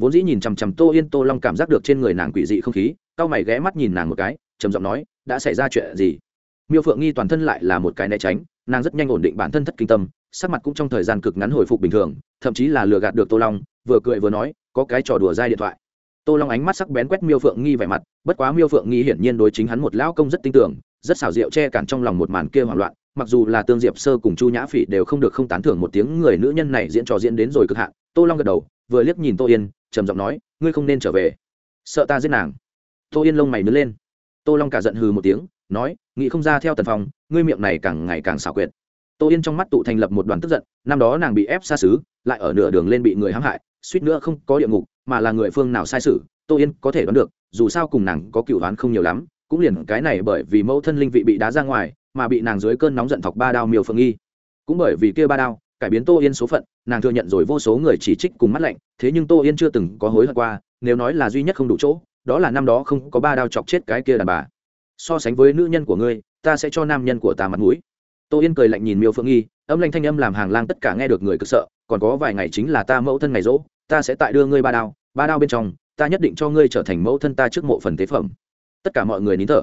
vốn dĩ nhìn chằm chằm tô yên tô long cảm giác được trên người nàng quỷ dị không khí c a o mày ghé mắt nhìn nàng một cái, trầm giọng nói, đã xảy ra chuyện gì? Miêu phượng nghi toàn thân lại là một cái né tránh, nàng rất nhanh ổn định bản thân thất kinh tâm, sắc mặt cũng trong thời gian cực ngắn hồi phục bình thường, thậm chí là lừa gạt được tô long, vừa cười vừa nói, có cái trò đùa dai điện thoại. Tô long ánh mắt sắc bén quét miêu phượng nghi vẻ mặt, bất quá miêu phượng nghi hiển nhiên đối chính hắn một lão công rất tin tưởng, rất xảo diệu che cản trong lòng một màn kia hoảng loạn, mặc dù là tương diệp sơ cùng chu nhã phỉ đều không được không tán thưởng một tiếng người nữ nhân này diễn trò diễn đến rồi cực hạn, tô long gật đầu, vừa liếc nhìn tô yên trầm giọng nói, ngươi không nên trở về. Sợ ta giết nàng. Tô yên lông mày nứt lên. Tô long cả giận hừ một tiếng, nói, nghĩ không ra theo tần phong, ngươi miệng này càng ngày càng xảo quyệt. Tô yên trong mắt tụ thành lập một đoàn tức giận, năm đó nàng bị ép xa xứ, lại ở nửa đường lên bị người hãm hại, suýt nữa không có địa ngục, mà là người phương nào sai sự tô yên có thể đoán được, dù sao cùng nàng có cựu đoán không nhiều lắm, cũng liền cái này bởi vì mẫu thân linh vị bị đá ra ngoài, mà bị nàng dưới cơn nóng giận thọc ba đao miêu phượng nghi. Cũng bởi vì kia ba đao cải biến tô yên số phận, nàng thừa nhận rồi vô số người chỉ trích cùng mắt lạnh, thế nhưng tô yên chưa từng có hối hận qua, nếu nói là duy nhất không đủ chỗ, đó là năm đó không có ba đao chọc chết cái kia đàn bà. So sánh với nữ nhân của ngươi, ta sẽ cho nam nhân của ta mặt mũi. Tô yên cười lạnh nhìn miêu phượng nghi, âm lanh thanh âm làm hàng lang tất cả nghe được người cực sợ, còn có vài ngày chính là ta mẫu thân ngày rỗ, ta sẽ tại đưa ngươi ba đao ba đao bên trong, ta nhất định cho ngươi trở thành mẫu thân ta trước mộ phần tế phẩm. Tất cả mọi người nín thở.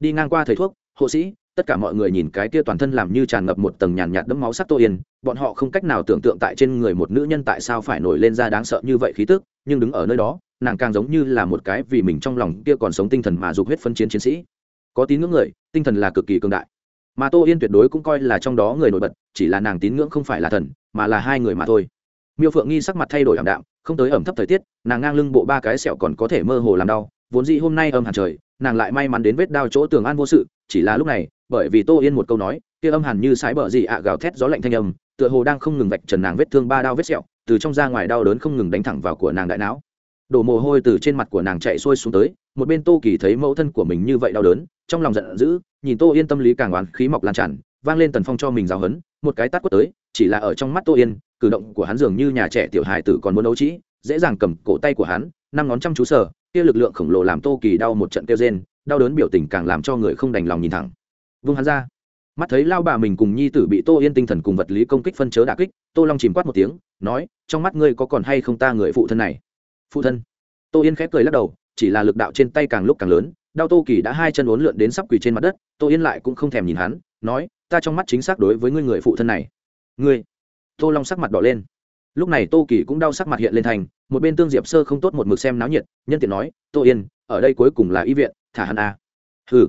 Đi ngang qua thầy thuốc, hộ sĩ tất cả mọi người nhìn cái kia toàn thân làm như tràn ngập một tầng nhàn nhạt đẫm máu sắc tô yên, bọn họ không cách nào tưởng tượng tại trên người một nữ nhân tại sao phải nổi lên ra đáng sợ như vậy khí tức, nhưng đứng ở nơi đó, nàng càng giống như là một cái vì mình trong lòng kia còn sống tinh thần mà dục huyết phân chiến chiến sĩ. Có tín ngưỡng người, tinh thần là cực kỳ cường đại. Mà tô yên tuyệt đối cũng coi là trong đó người nổi bật, chỉ là nàng tín ngưỡng không phải là thần, mà là hai người mà thôi. Miêu phượng nghi sắc mặt thay đổi ảm đạm, không tới ẩm thấp thời tiết, nàng ngang lưng bộ ba cái sẹo còn có thể mơ hồ làm đau, vốn dĩ hôm nay âm hàn trời, nàng lại may mắn đến vết đao chỗ tường an vô sự, chỉ là lúc này bởi vì tô yên một câu nói, kia âm hàn như sái bờ gì ạ gào thét gió lạnh thanh âm, tựa hồ đang không ngừng vạch trần nàng vết thương ba đao vết sẹo, từ trong ra ngoài đau đớn không ngừng đánh thẳng vào của nàng đại não. Đổ mồ hôi từ trên mặt của nàng chạy xuôi xuống tới, một bên tô kỳ thấy mẫu thân của mình như vậy đau đớn, trong lòng giận dữ, nhìn tô yên tâm lý càng oán khí mọc lan tràn, vang lên tần phong cho mình giáo hấn một cái tát quất tới, chỉ là ở trong mắt tô yên, cử động của hắn dường như nhà trẻ tiểu hài tử còn muốn đấu trĩ dễ dàng cầm cổ tay của hắn, năm ngón chăm chú sờ, kia lực lượng khổng lồ làm tô kỳ đau một trận kêu rên, đau đớn biểu tình càng làm cho người không đành lòng nhìn thẳng vung hắn ra. Mắt thấy lao bà mình cùng nhi tử bị tô yên tinh thần cùng vật lý công kích phân chớ đà kích, tô long chìm quát một tiếng, nói, trong mắt ngươi có còn hay không ta người phụ thân này? Phụ thân? Tô yên khép cười lắc đầu, chỉ là lực đạo trên tay càng lúc càng lớn, đau tô kỳ đã hai chân uốn lượn đến sắp quỳ trên mặt đất, tô yên lại cũng không thèm nhìn hắn, nói, ta trong mắt chính xác đối với ngươi người phụ thân này. Ngươi? Tô long sắc mặt đỏ lên. Lúc này tô kỳ cũng đau sắc mặt hiện lên thành, một bên tương diệp sơ không tốt một mực xem náo nhiệt, nhân tiện nói, tô yên, ở đây cuối cùng là y viện, thả hắn a à. hừ.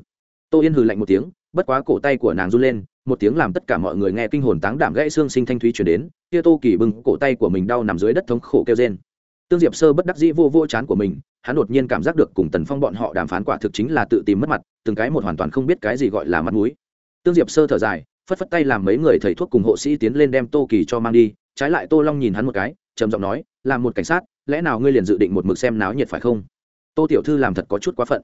Tô yên hừ lạnh một tiếng bất quá cổ tay của nàng run lên, một tiếng làm tất cả mọi người nghe kinh hồn táng đảm gãy xương sinh thanh thúy chuyển đến, kia tô kỳ bưng cổ tay của mình đau nằm dưới đất thống khổ kêu trên tương diệp sơ bất đắc dĩ vô vô chán của mình, hắn đột nhiên cảm giác được cùng tần phong bọn họ đàm phán quả thực chính là tự tìm mất mặt, từng cái một hoàn toàn không biết cái gì gọi là mặt mũi. Tương diệp sơ thở dài, phất phất tay làm mấy người thầy thuốc cùng hộ sĩ tiến lên đem tô kỳ cho mang đi, trái lại tô long nhìn hắn một cái, trầm giọng nói, làm một cảnh sát, lẽ nào ngươi liền dự định một mực xem náo nhiệt phải không? Tô tiểu thư làm thật có chút quá phận.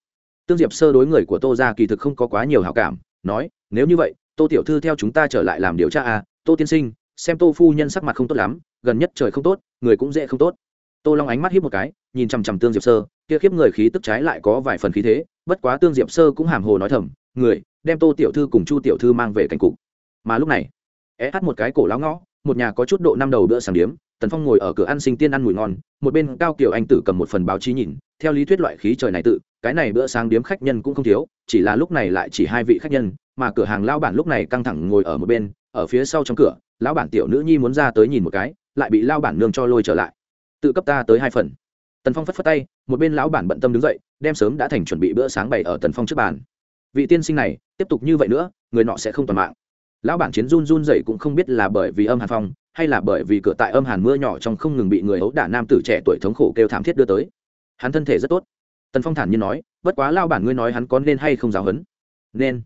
Tương diệp sơ đối người của tô ra kỳ thực không có quá nhiều hảo cảm nói, nếu như vậy, tô tiểu thư theo chúng ta trở lại làm điều tra à tô tiên sinh, xem tô phu nhân sắc mặt không tốt lắm, gần nhất trời không tốt, người cũng dễ không tốt. Tô long ánh mắt hiếp một cái, nhìn chằm chằm tương diệp sơ, kia khiếp người khí tức trái lại có vài phần khí thế, bất quá tương diệp sơ cũng hàm hồ nói thầm, người, đem tô tiểu thư cùng chu tiểu thư mang về cảnh cục. Mà lúc này, é hát một cái cổ láo ngõ, một nhà có chút độ năm đầu bữa sàng điếm, tần phong ngồi ở cửa ăn sinh tiên ăn mùi ngon, một bên cao kiểu anh tử cầm một phần báo chí nhìn, theo lý thuyết loại khí trời này tự cái này bữa sáng điếm khách nhân cũng không thiếu, chỉ là lúc này lại chỉ hai vị khách nhân, mà cửa hàng lao bản lúc này căng thẳng ngồi ở một bên, ở phía sau trong cửa, lão bản tiểu nữ nhi muốn ra tới nhìn một cái, lại bị lao bản nương cho lôi trở lại. Tự cấp ta tới hai phần. Tần phong phất phất tay, một bên lão bản bận tâm đứng dậy, đem sớm đã thành chuẩn bị bữa sáng bày ở tần phong trước bàn. Vị tiên sinh này, tiếp tục như vậy nữa, người nọ sẽ không toàn mạng. Lão bản chiến run run dậy cũng không biết là bởi vì âm hàn phong, hay là bởi vì cửa tại âm hàn mưa nhỏ trong không ngừng bị người ấu đả nam tử trẻ tuổi thống khổ kêu thảm thiết đưa tới. Hắn thân thể rất tốt tần phong thản nhiên nói, bất quá lao bản ngươi nói hắn có nên hay không giáo hấn nên.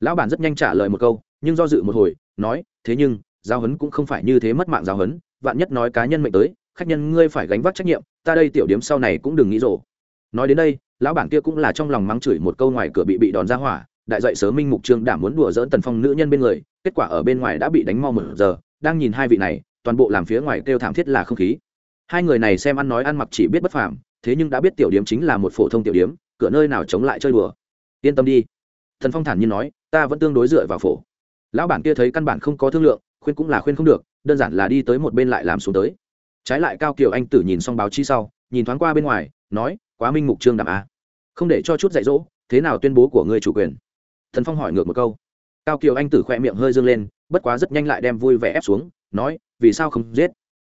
Lão bản rất nhanh trả lời một câu, nhưng do dự một hồi, nói, thế nhưng, giáo hấn cũng không phải như thế mất mạng giáo hấn vạn nhất nói cá nhân mệnh tới, khách nhân ngươi phải gánh vác trách nhiệm, ta đây tiểu điểm sau này cũng đừng nghĩ rồ. Nói đến đây, lão bản kia cũng là trong lòng mắng chửi một câu ngoài cửa bị bị đòn ra hỏa, đại dậy sớm minh mục trương đảm muốn đùa dỡn tần phong nữ nhân bên người, kết quả ở bên ngoài đã bị đánh mau một giờ, đang nhìn hai vị này, toàn bộ làm phía ngoài kêu thảm thiết là không khí. Hai người này xem ăn nói ăn mặc chỉ biết bất phàm thế nhưng đã biết tiểu điếm chính là một phổ thông tiểu điếm, cửa nơi nào chống lại chơi đùa. Yên tâm đi. Thần phong thản nhiên nói, ta vẫn tương đối dựa vào phổ. Lão bản kia thấy căn bản không có thương lượng, khuyên cũng là khuyên không được, đơn giản là đi tới một bên lại làm xuống tới. Trái lại cao kiều anh tử nhìn xong báo chí sau, nhìn thoáng qua bên ngoài, nói, quá minh mục trương đảm a à. không để cho chút dạy dỗ, thế nào tuyên bố của ngươi chủ quyền? Thần phong hỏi ngược một câu. Cao kiều anh tử khoe miệng hơi dương lên, bất quá rất nhanh lại đem vui vẻ ép xuống, nói, vì sao không giết?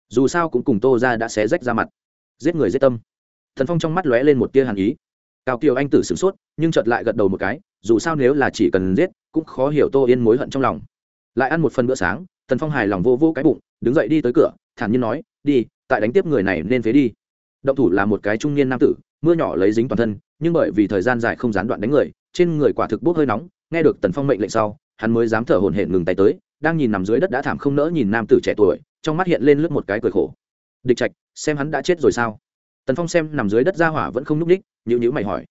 Dù sao cũng cùng tô ra đã xé rách ra mặt. Giết người giết tâm thần phong trong mắt lóe lên một tia hàn ý. Cao kiều anh tử sửng sốt, nhưng chợt lại gật đầu một cái, dù sao nếu là chỉ cần giết, cũng khó hiểu tô yên mối hận trong lòng. Lại ăn một phần bữa sáng, thần phong hài lòng vô vô cái bụng, đứng dậy đi tới cửa, thản nhiên nói, đi, tại đánh tiếp người này nên phế đi. Động thủ là một cái trung niên nam tử, mưa nhỏ lấy dính toàn thân, nhưng bởi vì thời gian dài không gián đoạn đánh người, trên người quả thực bốc hơi nóng, nghe được tần phong mệnh lệnh sau, hắn mới dám thở hổn hển ngừng tay tới, đang nhìn nằm dưới đất đã thảm không nỡ nhìn nam tử trẻ tuổi, trong mắt hiện lên lướt một cái cười khổ. Địch trạch, xem hắn đã chết rồi sao? Tần phong xem nằm dưới đất ra hỏa vẫn không nhúc ních nhữ nhữ mày hỏi.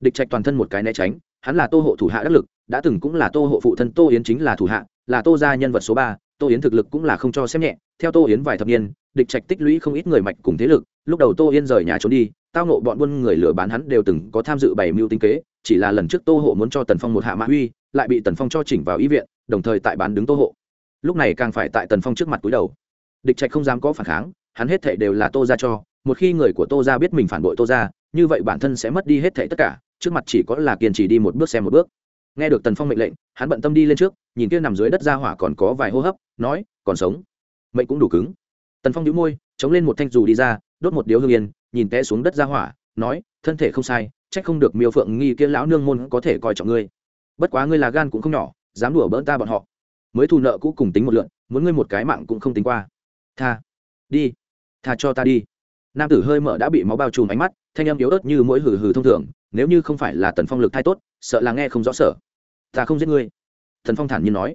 Địch trạch toàn thân một cái né tránh, hắn là tô hộ thủ hạ đắc lực, đã từng cũng là tô hộ phụ thân tô yến chính là thủ hạ, là tô gia nhân vật số ba, tô yến thực lực cũng là không cho xem nhẹ. Theo tô yến vài thập niên, địch trạch tích lũy không ít người mạch cùng thế lực, lúc đầu tô yên rời nhà trốn đi, tao nộ bọn buôn người lừa bán hắn đều từng có tham dự bày mưu tinh kế, chỉ là lần trước tô hộ muốn cho tần phong một hạ mã uy, lại bị tần phong cho chỉnh vào ý viện, đồng thời tại bán đứng tô hộ. Lúc này càng phải tại tần phong trước mặt túi đầu. Địch trạch không dám có phản kháng, hắn hết thệ đều là tô ra cho một khi người của tô ra biết mình phản bội tô ra như vậy bản thân sẽ mất đi hết thể tất cả, trước mặt chỉ có là kiên trì đi một bước xem một bước. Nghe được tần phong mệnh lệnh, hắn bận tâm đi lên trước, nhìn kia nằm dưới đất ra hỏa còn có vài hô hấp, nói, còn sống. Mệnh cũng đủ cứng. Tần phong đĩu môi, chống lên một thanh dù đi ra, đốt một điếu hương yên, nhìn té xuống đất ra hỏa, nói, thân thể không sai trách không được miêu phượng nghi kia lão nương môn có thể coi trọng ngươi. Bất quá ngươi là gan cũng không nhỏ, dám đùa bỡn ta bọn họ. Mới thù nợ cũ cùng tính một lượn, muốn ngươi một cái mạng cũng không tính qua. Tha, đi. Tha cho ta đi nam tử hơi mở đã bị máu bao trùm ánh mắt, thanh âm yếu ớt như mỗi hừ hừ thông thường, nếu như không phải là tần phong lực thai tốt, sợ là nghe không rõ sở. Ta không giết ngươi. Thần phong thản nhiên nói.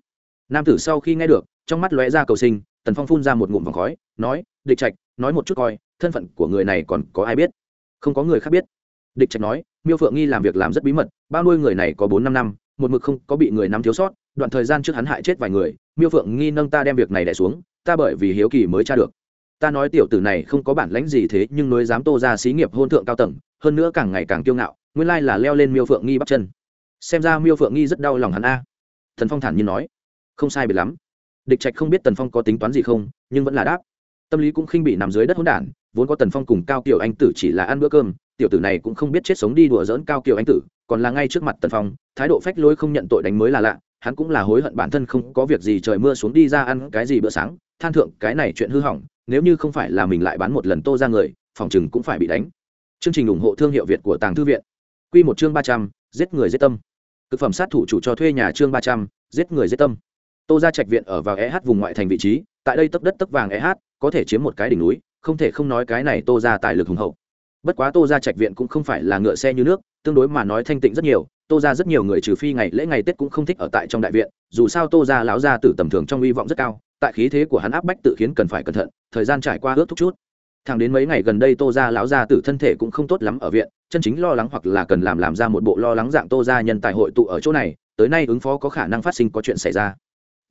Nam tử sau khi nghe được, trong mắt lóe ra cầu sinh, tần phong phun ra một ngụm vòng khói, nói, địch trạch, nói một chút coi, thân phận của người này còn có ai biết? Không có người khác biết. Địch trạch nói, miêu phượng nghi làm việc làm rất bí mật, bao nuôi người này có bốn năm năm, một mực không có bị người nắm thiếu sót, đoạn thời gian trước hắn hại chết vài người, miêu phượng nghi nâng ta đem việc này đẻ xuống, ta bởi vì hiếu kỳ mới tra được ta nói tiểu tử này không có bản lãnh gì thế, nhưng nối dám tô ra xí nghiệp hôn thượng cao tầng, hơn nữa càng ngày càng kiêu ngạo, nguyên lai là leo lên miêu phượng nghi bắt chân. Xem ra miêu phượng nghi rất đau lòng hắn a. Thần phong thản nhiên nói. Không sai biệt lắm. Địch trạch không biết tần phong có tính toán gì không, nhưng vẫn là đáp. Tâm lý cũng khinh bị nằm dưới đất hỗn đản, vốn có tần phong cùng cao kiều anh tử chỉ là ăn bữa cơm, tiểu tử này cũng không biết chết sống đi đùa dỡn cao kiều anh tử, còn là ngay trước mặt tần phong, thái độ phách lối không nhận tội đánh mới là lạ, hắn cũng là hối hận bản thân không có việc gì trời mưa xuống đi ra ăn cái gì bữa sáng, than thượng cái này chuyện hư hỏng nếu như không phải là mình lại bán một lần tô ra người, phòng chừng cũng phải bị đánh. Chương trình ủng hộ thương hiệu việt của tàng thư viện. Q một chương ba trăm, giết người giết tâm. Thực phẩm sát thủ chủ cho thuê nhà chương ba trăm, giết người giết tâm. Tô ra trạch viện ở vào eh vùng ngoại thành vị trí, tại đây tấp đất tấp vàng eh có thể chiếm một cái đỉnh núi, không thể không nói cái này tô ra tài lực hùng hậu. Bất quá tô ra trạch viện cũng không phải là ngựa xe như nước, tương đối mà nói thanh tịnh rất nhiều, tô ra rất nhiều người trừ phi ngày lễ ngày tết cũng không thích ở tại trong đại viện, dù sao tô ra láo ra từ tầm thường trong hy vọng rất cao tại khí thế của hắn áp bách tự khiến cần phải cẩn thận, thời gian trải qua ước thúc chút. Thẳng đến mấy ngày gần đây tô ra láo ra tử thân thể cũng không tốt lắm ở viện, chân chính lo lắng hoặc là cần làm làm ra một bộ lo lắng dạng tô ra nhân tài hội tụ ở chỗ này, tới nay ứng phó có khả năng phát sinh có chuyện xảy ra.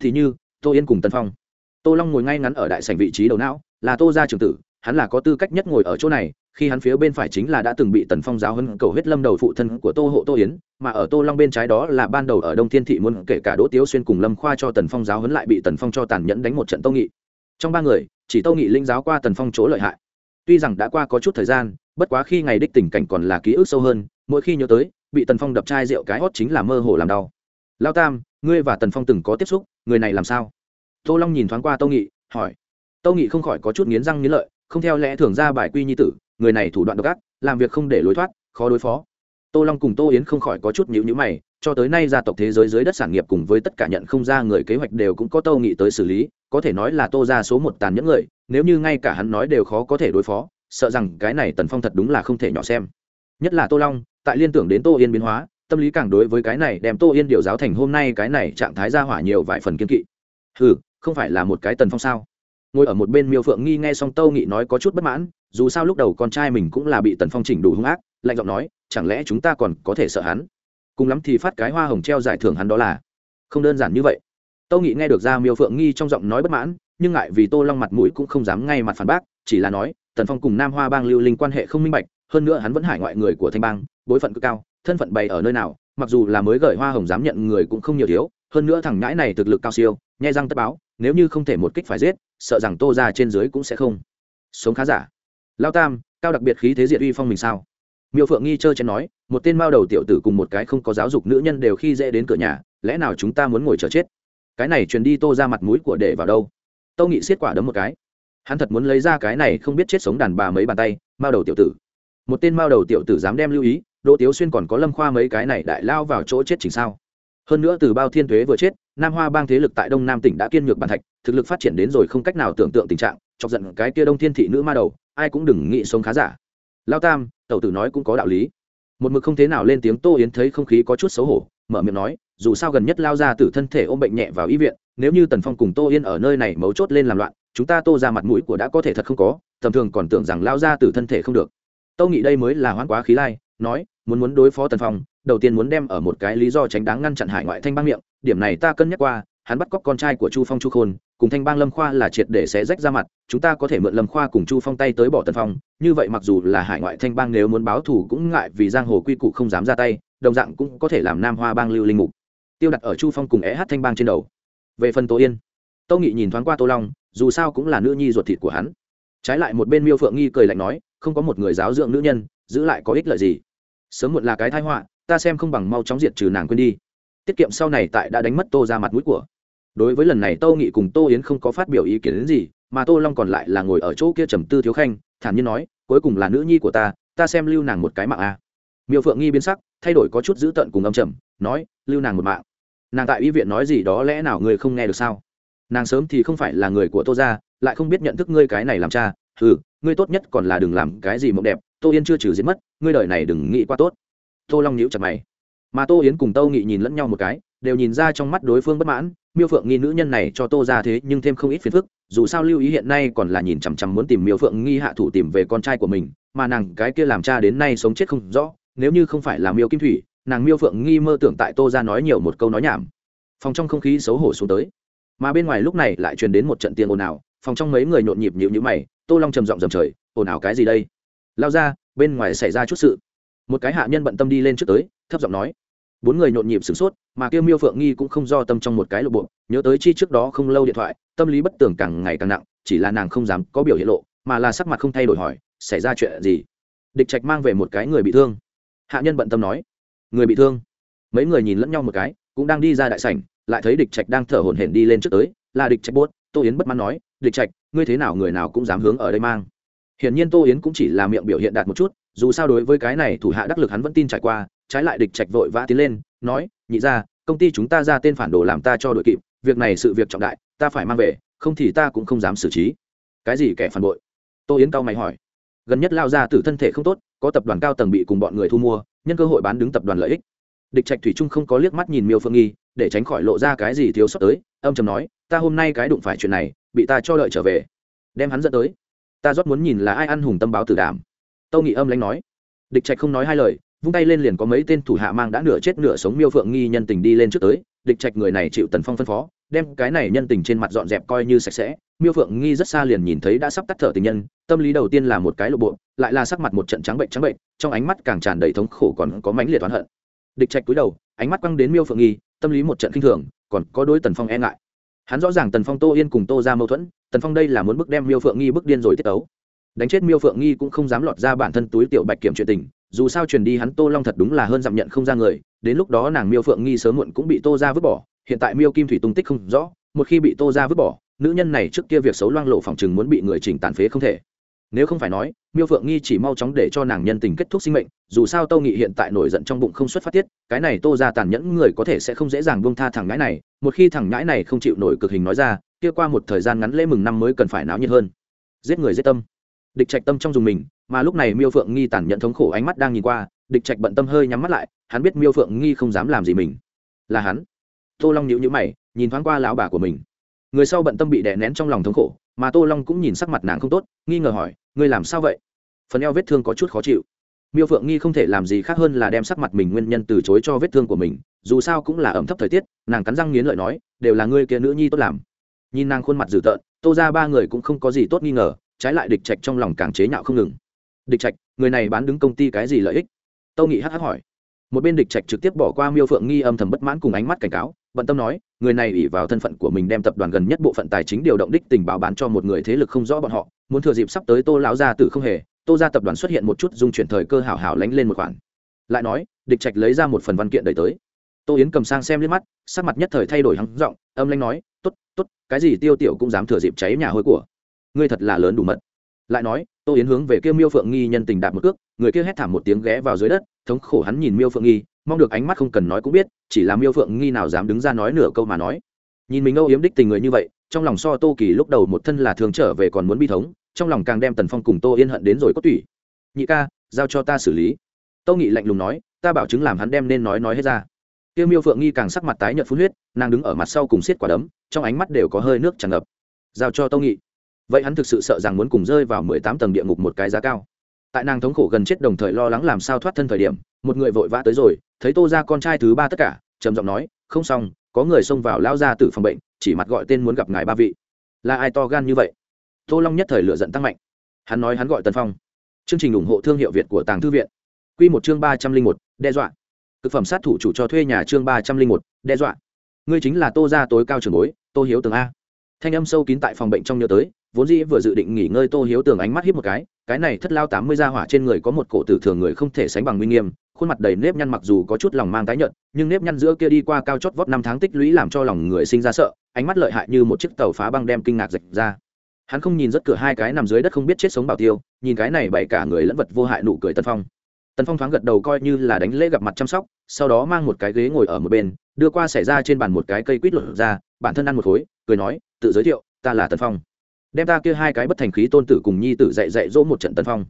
Thì như, tô yên cùng tân phong. Tô long ngồi ngay ngắn ở đại sảnh vị trí đầu não, là tô gia trường tử, hắn là có tư cách nhất ngồi ở chỗ này khi hắn phía bên phải chính là đã từng bị tần phong giáo hân cầu huyết lâm đầu phụ thân của tô hộ tô yến, mà ở tô long bên trái đó là ban đầu ở đông thiên thị muốn kể cả đỗ tiếu xuyên cùng lâm khoa cho tần phong giáo hấn lại bị tần phong cho tàn nhẫn đánh một trận tô nghị. Trong ba người, chỉ tô nghị linh giáo qua tần phong chỗ lợi hại. Tuy rằng đã qua có chút thời gian, bất quá khi ngày đích tình cảnh còn là ký ức sâu hơn, mỗi khi nhớ tới, bị tần phong đập chai rượu cái hót chính là mơ hồ làm đau. Lao tam, ngươi và tần phong từng có tiếp xúc, người này làm sao? Tô long nhìn thoáng qua tô nghị, hỏi. Tô nghị không khỏi có chút nghiến răng nghiến lợi, không theo lẽ thường ra bài quy nhi tử người này thủ đoạn độc ác, làm việc không để lối thoát, khó đối phó. Tô long cùng tô yến không khỏi có chút nhữ nhữ mày, cho tới nay gia tộc thế giới dưới đất sản nghiệp cùng với tất cả nhận không ra người kế hoạch đều cũng có tô nghị tới xử lý, có thể nói là tô ra số một tàn nhẫn người, nếu như ngay cả hắn nói đều khó có thể đối phó, sợ rằng cái này tần phong thật đúng là không thể nhỏ xem. Nhất là tô long, tại liên tưởng đến tô yên biến hóa, tâm lý càng đối với cái này đem tô yên điều giáo thành hôm nay cái này trạng thái ra hỏa nhiều vài phần kiên kỵ. Ừ không phải là một cái tần phong sao? Ngồi ở một bên miêu phượng nghi nghe xong tâu nghị nói có chút bất mãn, dù sao lúc đầu con trai mình cũng là bị tần phong chỉnh đủ hung ác, lạnh giọng nói, chẳng lẽ chúng ta còn có thể sợ hắn? Cùng lắm thì phát cái hoa hồng treo giải thưởng hắn đó là. Không đơn giản như vậy. Tâu nghị nghe được ra miêu phượng nghi trong giọng nói bất mãn, nhưng ngại vì tô long mặt mũi cũng không dám ngay mặt phản bác, chỉ là nói, tần phong cùng nam hoa bang lưu linh quan hệ không minh bạch, hơn nữa hắn vẫn hải ngoại người của thanh bang, bối phận cực cao, thân phận bày ở nơi nào, mặc dù là mới gởi hoa hồng dám nhận người cũng không nhiều thiếu, hơn nữa thằng ngãi này thực lực cao siêu nhai răng tất báo, nếu như không thể một kích phải giết sợ rằng tô ra trên dưới cũng sẽ không. Sống khá giả. Lao tam, cao đặc biệt khí thế diệt uy phong mình sao? Miêu phượng nghi trơ chen nói, một tên mao đầu tiểu tử cùng một cái không có giáo dục nữ nhân đều khi dễ đến cửa nhà, lẽ nào chúng ta muốn ngồi chờ chết? Cái này truyền đi tô ra mặt mũi của để vào đâu? Tâu nghị xiết quả đấm một cái. Hắn thật muốn lấy ra cái này không biết chết sống đàn bà mấy bàn tay, mao đầu tiểu tử. Một tên mao đầu tiểu tử dám đem lưu ý, đỗ tiếu xuyên còn có lâm khoa mấy cái này đại lao vào chỗ chết chính sao? Hơn nữa từ bao thiên thuế vừa chết, nam hoa bang thế lực tại đông nam tỉnh đã kiên nhược bàn thạch thực lực phát triển đến rồi không cách nào tưởng tượng tình trạng, chọc giận cái kia đông thiên thị nữ ma đầu, ai cũng đừng nghĩ sống khá giả. Lao tam, tẩu tử nói cũng có đạo lý. Một mực không thế nào lên tiếng tô yến thấy không khí có chút xấu hổ, mở miệng nói, dù sao gần nhất lao ra từ thân thể ôm bệnh nhẹ vào y viện, nếu như tần phong cùng tô yên ở nơi này mấu chốt lên làm loạn, chúng ta tô ra mặt mũi của đã có thể thật không có, tầm thường còn tưởng rằng lao ra từ thân thể không được. Tâu nghĩ đây mới là hoãn quá khí lai, nói, muốn muốn đối phó tần phong, đầu tiên muốn đem ở một cái lý do tránh đáng ngăn chặn hải ngoại thanh bang miệng, điểm này ta cân nhắc qua hắn bắt cóc con trai của chu phong chu khôn, cùng thanh bang lâm khoa là triệt để sẽ rách ra mặt, chúng ta có thể mượn lâm khoa cùng chu phong tay tới bỏ tần phong, như vậy mặc dù là hải ngoại thanh bang nếu muốn báo thù cũng ngại vì giang hồ quy củ không dám ra tay, đồng dạng cũng có thể làm nam hoa bang lưu linh mục. Tiêu đặt ở chu phong cùng é hát thanh bang trên đầu. Về phần tô yên, tô nghị nhìn thoáng qua tô long, dù sao cũng là nữ nhi ruột thịt của hắn. Trái lại một bên miêu phượng nghi cười lạnh nói, không có một người giáo dưỡng nữ nhân, giữ lại có ích lợi gì? Sớm muộn là cái thái họa, ta xem không bằng mau chóng diệt trừ nàng quên đi tiết kiệm sau này tại đã đánh mất tô ra mặt mũi của. Đối với lần này tô nghị cùng tô yến không có phát biểu ý kiến đến gì, mà tô long còn lại là ngồi ở chỗ kia trầm tư thiếu khanh, thản nhiên nói, cuối cùng là nữ nhi của ta ta xem lưu nàng một cái mạng a. À. miêu phượng nghi biến sắc, thay đổi có chút dữ tợn cùng âm trầm, nói, lưu nàng một mạng. Nàng tại y viện nói gì đó lẽ nào người không nghe được sao? Nàng sớm thì không phải là người của tô ra, lại không biết nhận thức ngươi cái này làm cha. Ừ ngươi tốt nhất còn là đừng làm cái gì mộng đẹp, tô yên chưa trừ diễn mất, ngươi đời này đừng nghĩ quá tốt. Tô long nhíu chặt mày mà tô yến cùng tâu nghị nhìn lẫn nhau một cái, đều nhìn ra trong mắt đối phương bất mãn, miêu phượng nghi nữ nhân này cho tô ra thế nhưng thêm không ít phiền phức, dù sao lưu ý hiện nay còn là nhìn chằm chằm muốn tìm miêu phượng nghi hạ thủ tìm về con trai của mình, mà nàng cái kia làm cha đến nay sống chết không rõ, nếu như không phải là miêu kim thủy, nàng miêu phượng nghi mơ tưởng tại tô ra nói nhiều một câu nói nhảm. Phòng trong không khí xấu hổ xuống tới. Mà bên ngoài lúc này lại truyền đến một trận tiền ồn ào, phòng trong mấy người nhộn nhịp nhịu nhữ mày, tô long trầm giọng dầm trời, ồn ào cái gì đây? Lao ra, bên ngoài xảy ra chút sự. Một cái hạ nhân bận tâm đi lên trước tới, thấp giọng nói bốn người nhộn nhịp sửng sốt, mà kêu miêu phượng nghi cũng không do tâm trong một cái lộ bộ, nhớ tới chi trước đó không lâu điện thoại, tâm lý bất tưởng càng ngày càng nặng, chỉ là nàng không dám có biểu hiện lộ, mà là sắc mặt không thay đổi hỏi, xảy ra chuyện gì? Địch trạch mang về một cái người bị thương. Hạ nhân bận tâm nói, người bị thương? Mấy người nhìn lẫn nhau một cái, cũng đang đi ra đại sảnh, lại thấy địch trạch đang thở hổn hển đi lên trước tới, là địch trạch bốt, tô yến bất mãn nói, địch trạch, ngươi thế nào người nào cũng dám hướng ở đây mang? Hiển nhiên tô yến cũng chỉ là miệng biểu hiện đạt một chút, dù sao đối với cái này thủ hạ đắc lực hắn vẫn tin trải qua trái lại địch trạch vội vã tiến lên, nói, nhị ra công ty chúng ta ra tên phản đồ làm ta cho đội kịp, việc này sự việc trọng đại, ta phải mang về, không thì ta cũng không dám xử trí. Cái gì kẻ phản bội? Tô yến cao mày hỏi. Gần nhất lao ra từ thân thể không tốt, có tập đoàn cao tầng bị cùng bọn người thu mua, nhân cơ hội bán đứng tập đoàn lợi ích. Địch trạch thủy trung không có liếc mắt nhìn miêu phương nghi, để tránh khỏi lộ ra cái gì thiếu sót tới, âm trầm nói, ta hôm nay cái đụng phải chuyện này, bị ta cho đợi trở về, đem hắn dẫn tới. Ta rót muốn nhìn là ai ăn hùng tâm báo tử đàm. Tâu nghị âm lánh nói. Địch trạch không nói hai lời vung tay lên liền có mấy tên thủ hạ mang đã nửa chết nửa sống miêu phượng nghi nhân tình đi lên trước tới, địch trạch người này chịu tần phong phân phó, đem cái này nhân tình trên mặt dọn dẹp coi như sạch sẽ. Miêu phượng nghi rất xa liền nhìn thấy đã sắp tắt thở tình nhân, tâm lý đầu tiên là một cái lộ bộ, lại là sắc mặt một trận trắng bệnh trắng bệnh, trong ánh mắt càng tràn đầy thống khổ còn có mãnh liệt oán hận. Địch trạch cúi đầu, ánh mắt quăng đến miêu phượng nghi, tâm lý một trận kinh thường, còn có đôi tần phong e ngại. Hắn rõ ràng tần phong tô yên cùng tô ra mâu thuẫn, tần phong đây là muốn bức đem miêu phượng nghi bức điên rồi tiết ấu đánh chết miêu phượng nghi cũng không dám lọt ra bản thân túi tiểu bạch kiểm chuyện tình dù sao truyền đi hắn tô long thật đúng là hơn dặm nhận không ra người, đến lúc đó nàng miêu phượng nghi sớm muộn cũng bị tô ra vứt bỏ, hiện tại miêu kim thủy tung tích không rõ, một khi bị tô ra vứt bỏ, nữ nhân này trước kia việc xấu loang lộ phòng chừng muốn bị người chỉnh tàn phế không thể. Nếu không phải nói, miêu phượng nghi chỉ mau chóng để cho nàng nhân tình kết thúc sinh mệnh, dù sao tâu nghị hiện tại nổi giận trong bụng không xuất phát tiết, cái này tô ra tàn nhẫn người có thể sẽ không dễ dàng buông tha thằng ngãi này, một khi thằng ngãi này không chịu nổi cực hình nói ra, kia qua một thời gian ngắn lễ mừng năm mới cần phải náo nhiệt hơn. Giết người giết tâm địch trạch tâm trong dùng mình, mà lúc này miêu phượng nghi tàn nhẫn thống khổ ánh mắt đang nhìn qua, địch trạch bận tâm hơi nhắm mắt lại, hắn biết miêu phượng nghi không dám làm gì mình. Là hắn. Tô long nhíu nhíu mày, nhìn thoáng qua lão bà của mình. Người sau bận tâm bị đè nén trong lòng thống khổ, mà tô long cũng nhìn sắc mặt nàng không tốt, nghi ngờ hỏi, ngươi làm sao vậy? Phần eo vết thương có chút khó chịu. Miêu phượng nghi không thể làm gì khác hơn là đem sắc mặt mình nguyên nhân từ chối cho vết thương của mình, dù sao cũng là ẩm thấp thời tiết, nàng cắn răng nghiến lợi nói, đều là ngươi kia nữ nhi tốt làm. Nhìn nàng khuôn mặt dữ tợn, tô ra ba người cũng không có gì tốt nghi ngờ trái lại địch trạch trong lòng càng chế nhạo không ngừng. Địch trạch, người này bán đứng công ty cái gì lợi ích? Tâu nghị hh hỏi. Một bên địch trạch trực tiếp bỏ qua miêu phượng nghi âm thầm bất mãn cùng ánh mắt cảnh cáo, bận tâm nói, người này ủy vào thân phận của mình đem tập đoàn gần nhất bộ phận tài chính điều động đích tình báo bán cho một người thế lực không rõ bọn họ, muốn thừa dịp sắp tới tô lão gia tử không hề, tô ra tập đoàn xuất hiện một chút dung chuyển thời cơ hảo hảo lánh lên một khoản. Lại nói, địch trạch lấy ra một phần văn kiện đẩy tới. Tô yến cầm sang xem liếc mắt, sắc mặt nhất thời thay đổi hắng giọng, âm lanh nói t ố t t ố t cái gì tiêu tiểu cũng dám thừa dịp cháy nhà hôi của ngươi thật là lớn đủ mật. Lại nói, tô yến hướng về kia miêu phượng nghi nhân tình đạt một cước, người kia hét thảm một tiếng ghé vào dưới đất, thống khổ hắn nhìn miêu phượng nghi, mong được ánh mắt không cần nói cũng biết, chỉ là miêu phượng nghi nào dám đứng ra nói nửa câu mà nói. Nhìn mình âu yếm đích tình người như vậy, trong lòng so tô kỳ lúc đầu một thân là thường trở về còn muốn bi thống, trong lòng càng đem tần phong cùng tô yên hận đến rồi có tủy. Nhị ca, giao cho ta xử lý. Tô nghị lạnh lùng nói, ta bảo chứng làm hắn đem nên nói nói hết ra. Tiêu miêu phượng nghi càng sắc mặt tái nhợt phun huyết, nàng đứng ở mặt sau cùng xiết quả đấm, trong ánh mắt đều có hơi nước tràn ngập. Giao cho tô nghị vậy hắn thực sự sợ rằng muốn cùng rơi vào mười tám tầng địa ngục một cái giá cao. Tại nàng thống khổ gần chết đồng thời lo lắng làm sao thoát thân thời điểm, một người vội vã tới rồi, thấy tô ra con trai thứ ba tất cả, trầm giọng nói, không xong, có người xông vào lao ra từ phòng bệnh, chỉ mặt gọi tên muốn gặp ngài ba vị. Là ai to gan như vậy? Tô long nhất thời lựa giận tăng mạnh. Hắn nói hắn gọi tân phong. Chương trình ủng hộ thương hiệu việt của tàng thư viện. Q một chương ba trăm linh một, đe dọa. Thực phẩm sát thủ chủ cho thuê nhà chương ba trăm linh một, đe dọa. Ngươi chính là tô gia tối cao trường bối, tô hiếu tường a. Thanh âm sâu kín tại phòng bệnh trong nhớ tới vốn dĩ vừa dự định nghỉ ngơi tô hiếu tường ánh mắt hiếp một cái cái này thất lao tám mươi gia hỏa trên người có một cổ tử thường người không thể sánh bằng nguy nghiêm, khuôn mặt đầy nếp nhăn mặc dù có chút lòng mang tái nhợt, nhưng nếp nhăn giữa kia đi qua cao chót vót năm tháng tích lũy làm cho lòng người sinh ra sợ, ánh mắt lợi hại như một chiếc tàu phá băng đem kinh ngạc rạch ra. Hắn không nhìn rất cửa hai cái nằm dưới đất không biết chết sống bảo tiêu, nhìn cái này bày cả người lẫn vật vô hại nụ cười tân phong. Tân phong thoáng gật đầu coi như là đánh lễ gặp mặt chăm sóc, sau đó mang một cái ghế ngồi ở một bên, đưa qua xảy ra trên bàn một cái cây quýt lột ra, bản thân ăn một khối, cười nói, tự giới thiệu, ta là tân phong đem ta kia hai cái bất thành khí tôn tử cùng nhi tử dạy dạy dỗ một trận tân phong.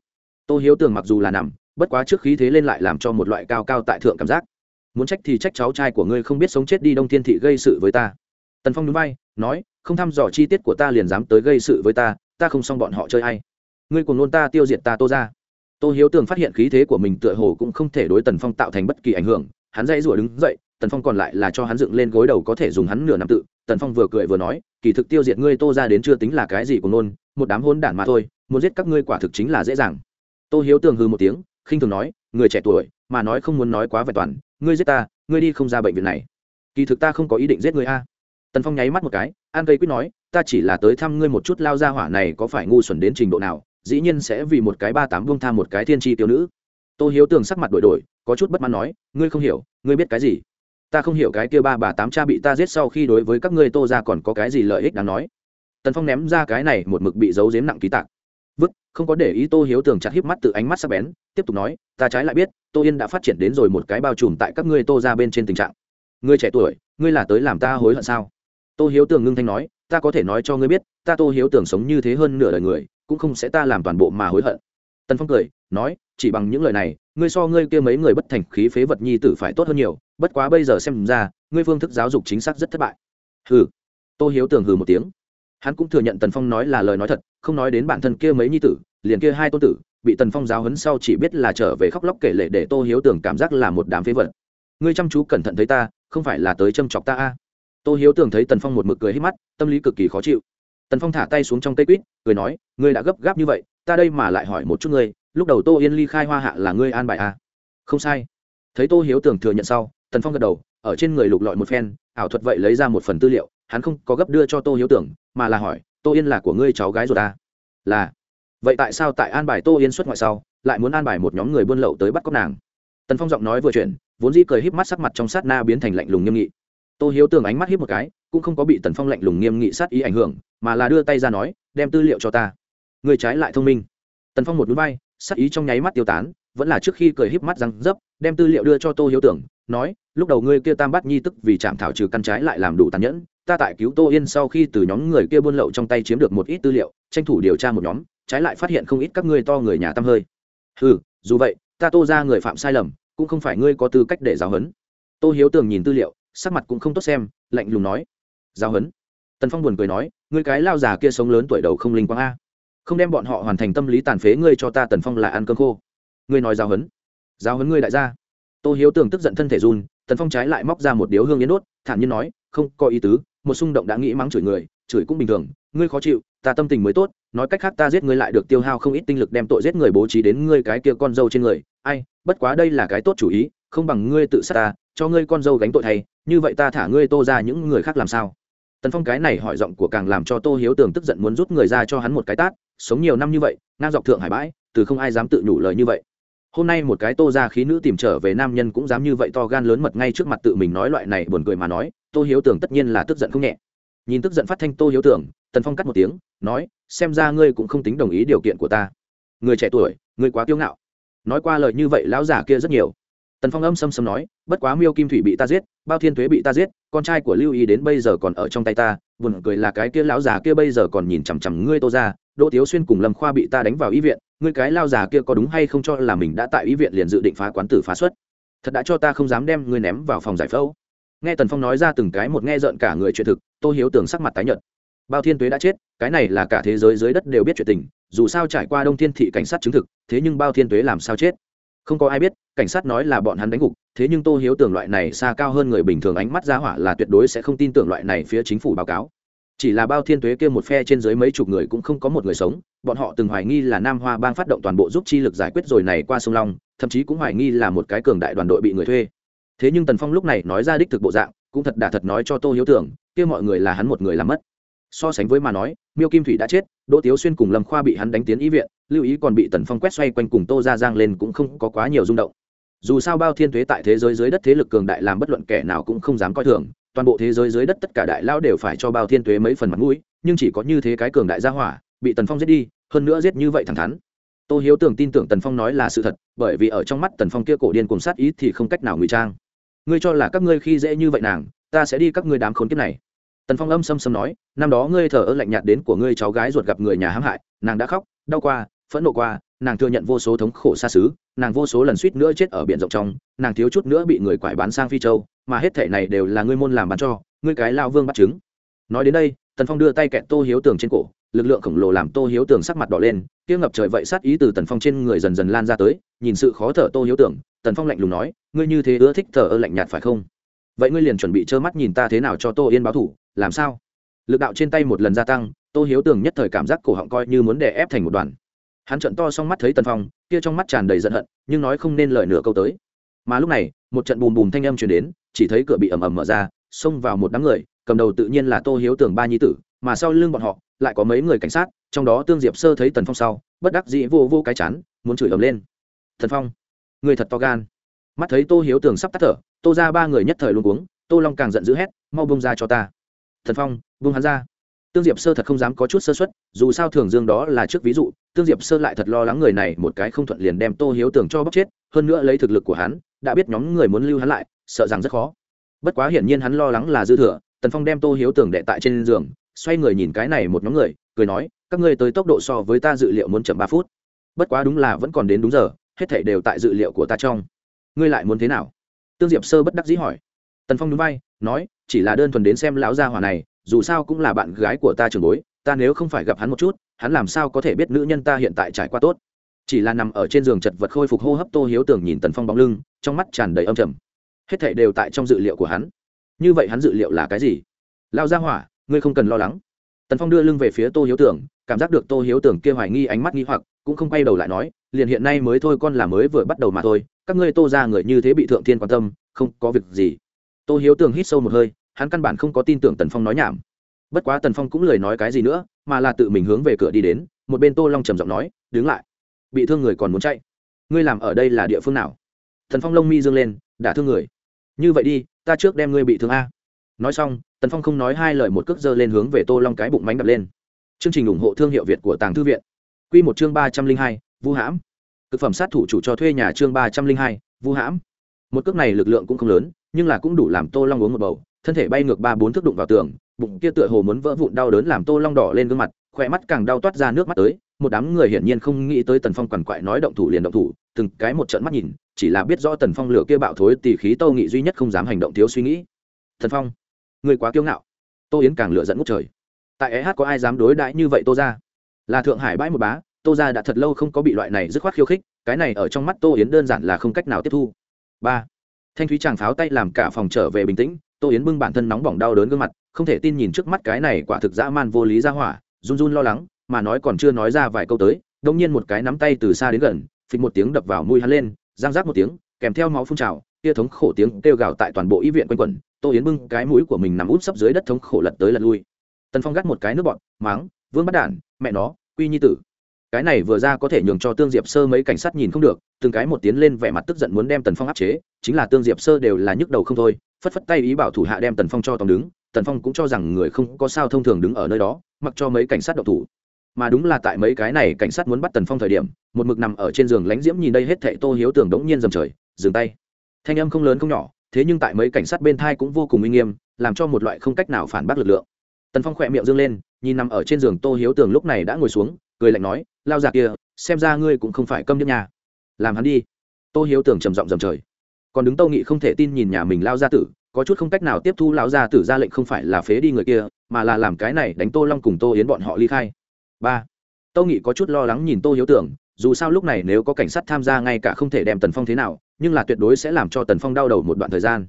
Tô hiếu tường mặc dù là nằm, bất quá trước khí thế lên lại làm cho một loại cao cao tại thượng cảm giác. Muốn trách thì trách cháu trai của ngươi không biết sống chết đi đông thiên thị gây sự với ta. Tần phong núi bay nói, không thăm dò chi tiết của ta liền dám tới gây sự với ta ta không xong bọn họ chơi hay ngươi cùng nôn ta tiêu diệt ta tô ra tô hiếu tường phát hiện khí thế của mình tựa hồ cũng không thể đối tần phong tạo thành bất kỳ ảnh hưởng, hắn dãy rủa đứng dậy tần phong còn lại là cho hắn dựng lên gối đầu có thể dùng hắn nửa năm tự, tần phong vừa cười vừa nói, kỳ thực tiêu diệt ngươi tô ra đến chưa tính là cái gì của nôn một đám hôn đản mà thôi, muốn giết các ngươi quả thực chính là dễ dàng. Tô hiếu tường hư một tiếng, khinh thường nói, người trẻ tuổi, mà nói không muốn nói quá vẹn toàn, ngươi giết ta, ngươi đi không ra bệnh viện này. Kỳ thực ta không có ý định giết ngươi a. Tần phong nháy mắt một cái, an cây quyết nói, ta chỉ là tới thăm ngươi một chút lao ra hỏa này có phải ngu xuẩn đến trình độ nào, dĩ nhiên sẽ vì một cái ba tám vương tham một cái thiên tri tiêu nữ. Tô hiếu tường sắc mặt đổi đổi, có chút bất mãn nói, ngươi không hiểu, ngươi biết cái gì? Ta không hiểu cái kia ba bà tám cha bị ta giết sau khi đối với các ngươi tô ra còn có cái gì lợi ích đáng nói. Tần phong ném ra cái này một mực bị giấu giếm nặng ký tạc. Vứt, không có để ý tô hiếu tường chặt híp mắt từ ánh mắt sắc bén, tiếp tục nói, ta trái lại biết, tô yên đã phát triển đến rồi một cái bao trùm tại các ngươi tô ra bên trên tình trạng. Ngươi trẻ tuổi, ngươi là tới làm ta hối hận sao? Tô hiếu tường ngưng thanh nói, ta có thể nói cho ngươi biết, ta tô hiếu tường sống như thế hơn nửa đời người, cũng không sẽ ta làm toàn bộ mà hối hận. Tần phong cười, nói, chỉ bằng những lời này ngươi so ngươi kia mấy người bất thành khí phế vật nhi tử phải tốt hơn nhiều, bất quá bây giờ xem ra, ngươi phương thức giáo dục chính xác rất thất bại. Hừ. Tô hiếu tưởng hừ một tiếng. Hắn cũng thừa nhận tần phong nói là lời nói thật, không nói đến bản thân kia mấy nhi tử, liền kia hai tôn tử, bị tần phong giáo hấn sau chỉ biết là trở về khóc lóc kể lệ để tô hiếu tưởng cảm giác là một đám phế vật. Ngươi chăm chú cẩn thận thấy ta, không phải là tới châm chọc ta a? Tô hiếu tưởng thấy tần phong một mực cười hết mắt, tâm lý cực kỳ khó chịu. Tần phong thả tay xuống trong cây quýt, cười nói, ngươi đã gấp gáp như vậy, ta đây mà lại hỏi một chút ngươi lúc đầu tô yên ly khai hoa hạ là ngươi an bài a không sai. Thấy tô hiếu tưởng thừa nhận sau, tần phong gật đầu, ở trên người lục lọi một phen, ảo thuật vậy lấy ra một phần tư liệu, hắn không có gấp đưa cho tô hiếu tưởng, mà là hỏi, tô yên là của ngươi cháu gái rồi ta? Là. Vậy tại sao tại an bài tô yên xuất ngoại sau, lại muốn an bài một nhóm người buôn lậu tới bắt cóc nàng? Tần phong giọng nói vừa chuyển, vốn dĩ cười híp mắt sắc mặt trong sát na biến thành lạnh lùng nghiêm nghị. Tô hiếu tưởng ánh mắt híp một cái, cũng không có bị tần phong lạnh lùng nghiêm nghị sát ý ảnh hưởng, mà là đưa tay ra nói, đem tư liệu cho ta. Người trái lại thông minh. Tần phong một núi bay sắc ý trong nháy mắt tiêu tán, vẫn là trước khi cười híp mắt răng dấp, đem tư liệu đưa cho tô hiếu tưởng, nói, lúc đầu ngươi kia tam bát nhi tức vì chạm thảo trừ căn trái lại làm đủ tàn nhẫn, ta tại cứu tô yên sau khi từ nhóm người kia buôn lậu trong tay chiếm được một ít tư liệu, tranh thủ điều tra một nhóm, trái lại phát hiện không ít các ngươi to người nhà Tam hơi. Ừ dù vậy, ta tô ra người phạm sai lầm, cũng không phải ngươi có tư cách để giáo huấn. Tô hiếu tường nhìn tư liệu, sắc mặt cũng không tốt xem, lạnh lùng nói. Giáo huấn? Tần phong buồn cười nói, ngươi cái lao già kia sống lớn tuổi đầu không linh quang a không đem bọn họ hoàn thành tâm lý tàn phế, ngươi cho ta tần phong là ăn cơm khô. Ngươi nói giáo huấn. Giáo huấn ngươi đại gia. Tô hiếu tưởng tức giận thân thể run, tần phong trái lại móc ra một điếu hương yến đốt, thản nhiên nói, không, có ý tứ, một xung động đã nghĩ mắng chửi người, chửi cũng bình thường, ngươi khó chịu, ta tâm tình mới tốt, nói cách khác ta giết ngươi lại được tiêu hao không ít tinh lực đem tội giết người bố trí đến ngươi cái kia con dâu trên người. Ai, bất quá đây là cái tốt chủ ý, không bằng ngươi tự sát ta, cho ngươi con dâu gánh tội thay, như vậy ta thả ngươi tô ra những người khác làm sao? Tần phong cái này hỏi giọng của càng làm cho tô hiếu tường tức giận muốn rút người ra cho hắn một cái tát, sống nhiều năm như vậy, ngang dọc thượng hải bãi, từ không ai dám tự nhủ lời như vậy. Hôm nay một cái tô ra khí nữ tìm trở về nam nhân cũng dám như vậy to gan lớn mật ngay trước mặt tự mình nói loại này buồn cười mà nói, tô hiếu tưởng tất nhiên là tức giận không nhẹ. Nhìn tức giận phát thanh tô hiếu tưởng tần phong cắt một tiếng, nói, xem ra ngươi cũng không tính đồng ý điều kiện của ta. Người trẻ tuổi, ngươi quá kiêu ngạo. Nói qua lời như vậy, lão giả kia rất nhiều tần phong âm xâm xâm nói, bất quá miêu kim thủy bị ta giết, bao thiên thuế bị ta giết, con trai của lưu ý đến bây giờ còn ở trong tay ta, buồn cười là cái kia lão già kia bây giờ còn nhìn chằm chằm ngươi tô ra đỗ tiếu xuyên cùng lâm khoa bị ta đánh vào y viện, ngươi cái lao già kia có đúng hay không cho là mình đã tại y viện liền dự định phá quán tử phá xuất? Thật đã cho ta không dám đem ngươi ném vào phòng giải phẫu. Nghe tần phong nói ra từng cái một nghe rợn cả người chuyện thực, tô hiếu tưởng sắc mặt tái nhợt. Bao thiên tuế đã chết, cái này là cả thế giới dưới đất đều biết chuyện tình, dù sao trải qua đông thiên thị cảnh sát chứng thực, thế nhưng bao thiên tuế làm sao chết? Không có ai biết, cảnh sát nói là bọn hắn đánh gục, thế nhưng tô hiếu tưởng loại này xa cao hơn người bình thường ánh mắt ra hỏa là tuyệt đối sẽ không tin tưởng loại này phía chính phủ báo cáo. Chỉ là bao thiên tuế kia một phe trên dưới mấy chục người cũng không có một người sống, bọn họ từng hoài nghi là nam hoa bang phát động toàn bộ giúp chi lực giải quyết rồi này qua sông long, thậm chí cũng hoài nghi là một cái cường đại đoàn đội bị người thuê. Thế nhưng tần phong lúc này nói ra đích thực bộ dạng, cũng thật đà thật nói cho tô hiếu tưởng, kia mọi người là hắn một người làm mất. So sánh với mà nói miêu kim thủy đã chết, đỗ tiếu xuyên cùng lâm khoa bị hắn đánh tiến ý viện, lưu ý còn bị tần phong quét xoay quanh cùng tô ra giang lên cũng không có quá nhiều rung động. Dù sao bao thiên thuế tại thế giới dưới đất thế lực cường đại làm bất luận kẻ nào cũng không dám coi thường, toàn bộ thế giới dưới đất tất cả đại lao đều phải cho bao thiên thuế mấy phần mặt mũi, nhưng chỉ có như thế cái cường đại gia hỏa, bị tần phong giết đi, hơn nữa giết như vậy thẳng thắn. Tô hiếu tưởng tin tưởng tần phong nói là sự thật, bởi vì ở trong mắt tần phong kia cổ điên cùng sát ý thì không cách nào ngụy trang. Ngươi cho là các ngươi khi dễ như vậy nàng, ta sẽ đi các ngươi đám khốn kiếp này tần phong âm xâm xâm nói, năm đó ngươi thờ ơ lạnh nhạt đến của ngươi cháu gái ruột gặp người nhà hãm hại, nàng đã khóc, đau qua, phẫn nộ qua, nàng thừa nhận vô số thống khổ xa xứ, nàng vô số lần suýt nữa chết ở biển rộng trong, nàng thiếu chút nữa bị người quải bán sang phi châu, mà hết thể này đều là ngươi môn làm bán cho, ngươi cái lao vương bắt chứng nói đến đây, tần phong đưa tay kẹt tô hiếu tường trên cổ, lực lượng khổng lồ làm tô hiếu tường sắc mặt đỏ lên, kia ngập trời vậy sát ý từ tần phong trên người dần dần lan ra tới, nhìn sự khó thở tô hiếu tưởng tần phong lạnh lùng nói, ngươi như thế ưa thích thở ơ lạnh nhạt phải không? Vậy ngươi liền chuẩn bị trơ mắt nhìn ta thế nào cho tô yên báo thủ, làm sao? Lực đạo trên tay một lần gia tăng, tô hiếu tường nhất thời cảm giác cổ họng coi như muốn đè ép thành một đoàn. Hắn trận to xong mắt thấy tần phong, kia trong mắt tràn đầy giận hận, nhưng nói không nên lời nửa câu tới. Mà lúc này, một trận bùm bùm thanh âm truyền đến, chỉ thấy cửa bị ầm ầm mở ra, xông vào một đám người, cầm đầu tự nhiên là tô hiếu tường ba nhi tử, mà sau lưng bọn họ, lại có mấy người cảnh sát, trong đó tương diệp sơ thấy tần phong sau, bất đắc dĩ vô vô cái chán, muốn chửi ầm lên. Thần phong, người thật to gan mắt thấy tô hiếu tường sắp tắt thở, tô ra ba người nhất thời luôn cuống, tô long càng giận dữ hét, mau bông ra cho ta. Thần phong bông hắn ra. Tương diệp sơ thật không dám có chút sơ xuất dù sao thường dương đó là trước ví dụ, tương diệp sơ lại thật lo lắng người này một cái không thuận liền đem tô hiếu tường cho bóc chết, hơn nữa lấy thực lực của hắn, đã biết nhóm người muốn lưu hắn lại, sợ rằng rất khó. Bất quá hiển nhiên hắn lo lắng là dư thừa, tần phong đem tô hiếu tường đệ tại trên giường, xoay người nhìn cái này một nhóm người, cười nói, các ngươi tới tốc độ so với ta dự liệu muốn chậm ba phút. Bất quá đúng là vẫn còn đến đúng giờ, hết thảy đều tại dự liệu của ta trong ngươi lại muốn thế nào? Tương diệp sơ bất đắc dĩ hỏi. Tần phong núi bay nói, chỉ là đơn thuần đến xem lão gia hỏa này, dù sao cũng là bạn gái của ta trường bối, ta nếu không phải gặp hắn một chút, hắn làm sao có thể biết nữ nhân ta hiện tại trải qua tốt? Chỉ là nằm ở trên giường chật vật khôi phục hô hấp tô hiếu tưởng nhìn tần phong bóng lưng, trong mắt tràn đầy âm trầm. Hết thảy đều tại trong dự liệu của hắn. Như vậy hắn dự liệu là cái gì? Lao gia hỏa, ngươi không cần lo lắng. Tần phong đưa lưng về phía tô hiếu tưởng cảm giác được tô hiếu tưởng kia hoài nghi ánh mắt nghi hoặc, cũng không quay đầu lại nói, liền hiện nay mới thôi con là mới vừa bắt đầu mà thôi các ngươi tô ra người như thế bị thượng thiên quan tâm, không có việc gì. Tô hiếu tường hít sâu một hơi, hắn căn bản không có tin tưởng tần phong nói nhảm. Bất quá tần phong cũng lời nói cái gì nữa, mà là tự mình hướng về cửa đi đến, một bên tô long trầm giọng nói, đứng lại. Bị thương người còn muốn chạy. Ngươi làm ở đây là địa phương nào? Tần phong lông mi dương lên đã thương người. Như vậy đi, ta trước đem ngươi bị thương a. Nói xong, tần phong không nói hai lời một cước dơ lên hướng về tô long cái bụng mánh đập lên. Chương trình ủng hộ thương hiệu việt của tàng thư viện. Q một chương ba trăm linh hai vũ hãm. Cực phẩm sát thủ chủ cho thuê nhà chương ba trăm linh hai, vu hãm. Một cước này lực lượng cũng không lớn, nhưng là cũng đủ làm tô long uống một bầu. Thân thể bay ngược ba bốn thước đụng vào tường, bụng kia tựa hồ muốn vỡ vụn đau đớn làm tô long đỏ lên gương mặt khỏe mắt càng đau toát ra nước mắt tới. Một đám người hiển nhiên không nghĩ tới tần phong quằn quại nói động thủ liền động thủ, từng cái một trận mắt nhìn, chỉ là biết rõ tần phong lửa kia bạo thối tỉ khí tô nghị duy nhất không dám hành động thiếu suy nghĩ. Tần phong, người quá kiêu ngạo. Tô yến càng lựa dẫn ngút trời. Tại eh có ai dám đối đãi như vậy tô ra là thượng hải bãi một bá tô ra đã thật lâu không có bị loại này dứt khoát khiêu khích, cái này ở trong mắt tô yến đơn giản là không cách nào tiếp thu. Ba, thanh thúy chàng pháo tay làm cả phòng trở về bình tĩnh, tô yến bưng bản thân nóng bỏng đau đớn gương mặt, không thể tin nhìn trước mắt cái này quả thực dã man vô lý ra hỏa, run run lo lắng, mà nói còn chưa nói ra vài câu tới đông nhiên một cái nắm tay từ xa đến gần, phịch một tiếng đập vào mũi hắn lên, giang rác một tiếng, kèm theo máu phun trào kia thống khổ tiếng kêu gào tại toàn bộ y viện quanh quẩn, tô yến bưng cái mũi của mình nằm út sấp dưới đất thống khổ lật tới lật lui. Tần phong gắt một cái nước bọn, máng, vương bắt đản, mẹ nó, quy nhi tử cái này vừa ra có thể nhường cho tương diệp sơ mấy cảnh sát nhìn không được, từng cái một tiến lên vẻ mặt tức giận muốn đem tần phong áp chế, chính là tương diệp sơ đều là nhức đầu không thôi, phất phất tay ý bảo thủ hạ đem tần phong cho tòng đứng, tần phong cũng cho rằng người không có sao thông thường đứng ở nơi đó, mặc cho mấy cảnh sát độc thủ. Mà đúng là tại mấy cái này cảnh sát muốn bắt tần phong thời điểm, một mực nằm ở trên giường lánh diễm nhìn đây hết thệ tô hiếu tưởng đống nhiên dầm trời, dừng tay. Thanh âm không lớn không nhỏ, thế nhưng tại mấy cảnh sát bên thai cũng vô cùng uy nghiêm, làm cho một loại không cách nào phản bác lực lượng. Tần phong khỏe miệng dâng lên, nhìn nằm ở trên giường tô hiếu tường lúc này đã ngồi xuống cười lạnh nói, lao già kia, xem ra ngươi cũng không phải câm nhức nhà làm hắn đi. Tô hiếu Tưởng trầm giọng dầm trời. Còn đứng tâu nghị không thể tin nhìn nhà mình lao gia tử, có chút không cách nào tiếp thu lão gia tử ra lệnh không phải là phế đi người kia, mà là làm cái này đánh tô long cùng tô yến bọn họ ly khai. Ba. Tâu nghị có chút lo lắng nhìn tô hiếu tưởng, dù sao lúc này nếu có cảnh sát tham gia ngay cả không thể đem tần phong thế nào, nhưng là tuyệt đối sẽ làm cho tần phong đau đầu một đoạn thời gian.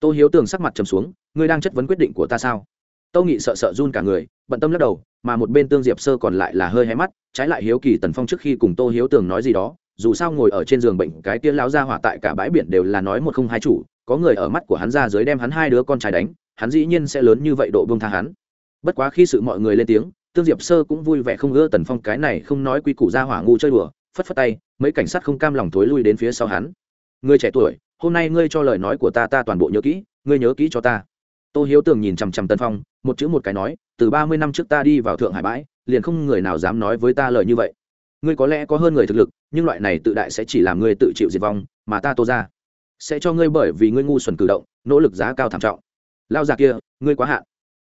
Tô hiếu tưởng sắc mặt trầm xuống, ngươi đang chất vấn quyết định của ta sao? Tâu nghị sợ sợ run cả người, bận tâm lắc đầu mà một bên tương diệp sơ còn lại là hơi hé mắt, trái lại hiếu kỳ tần phong trước khi cùng tô hiếu tường nói gì đó, dù sao ngồi ở trên giường bệnh, cái tia lão ra hỏa tại cả bãi biển đều là nói một không hai chủ, có người ở mắt của hắn ra dưới đem hắn hai đứa con trai đánh, hắn dĩ nhiên sẽ lớn như vậy độ bông tha hắn. Bất quá khi sự mọi người lên tiếng, tương diệp sơ cũng vui vẻ không ưa tần phong cái này không nói quy củ ra hỏa ngu chơi đùa, phất phất tay, mấy cảnh sát không cam lòng thối lui đến phía sau hắn. Người trẻ tuổi, hôm nay ngươi cho lời nói của ta ta toàn bộ nhớ kỹ, ngươi nhớ kỹ cho ta. Tô hiếu tường nhìn chằm chằm tần phong một chữ một cái nói, từ ba mươi năm trước ta đi vào thượng hải bãi, liền không người nào dám nói với ta lời như vậy. Ngươi có lẽ có hơn người thực lực, nhưng loại này tự đại sẽ chỉ làm ngươi tự chịu diệt vong, mà ta tô ra sẽ cho ngươi bởi vì ngươi ngu xuẩn cử động, nỗ lực giá cao thảm trọng. Lao già kia, ngươi quá hạn.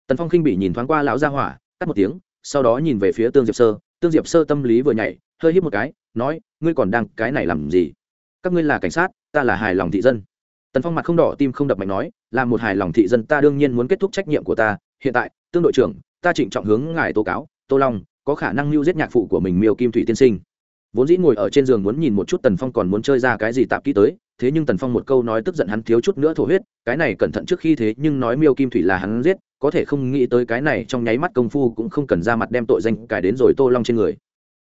Tần phong khinh bị nhìn thoáng qua lão gia hỏa, cắt một tiếng, sau đó nhìn về phía tương diệp sơ. Tương diệp sơ tâm lý vừa nhảy, hơi hít một cái, nói, ngươi còn đang cái này làm gì? Các ngươi là cảnh sát, ta là hài lòng thị dân. Tần phong mặt không đỏ, tim không đập mạnh nói, là một hài lòng thị dân, ta đương nhiên muốn kết thúc trách nhiệm của ta hiện tại, tương đội trưởng, ta trịnh trọng hướng ngài tố cáo, tô long, có khả năng lưu giết nhạc phụ của mình miêu kim thủy tiên sinh. Vốn dĩ ngồi ở trên giường muốn nhìn một chút tần phong còn muốn chơi ra cái gì tạp kỹ tới, thế nhưng tần phong một câu nói tức giận hắn thiếu chút nữa thổ huyết, cái này cẩn thận trước khi thế nhưng nói miêu kim thủy là hắn giết, có thể không nghĩ tới cái này trong nháy mắt công phu cũng không cần ra mặt đem tội danh cài đến rồi tô long trên người.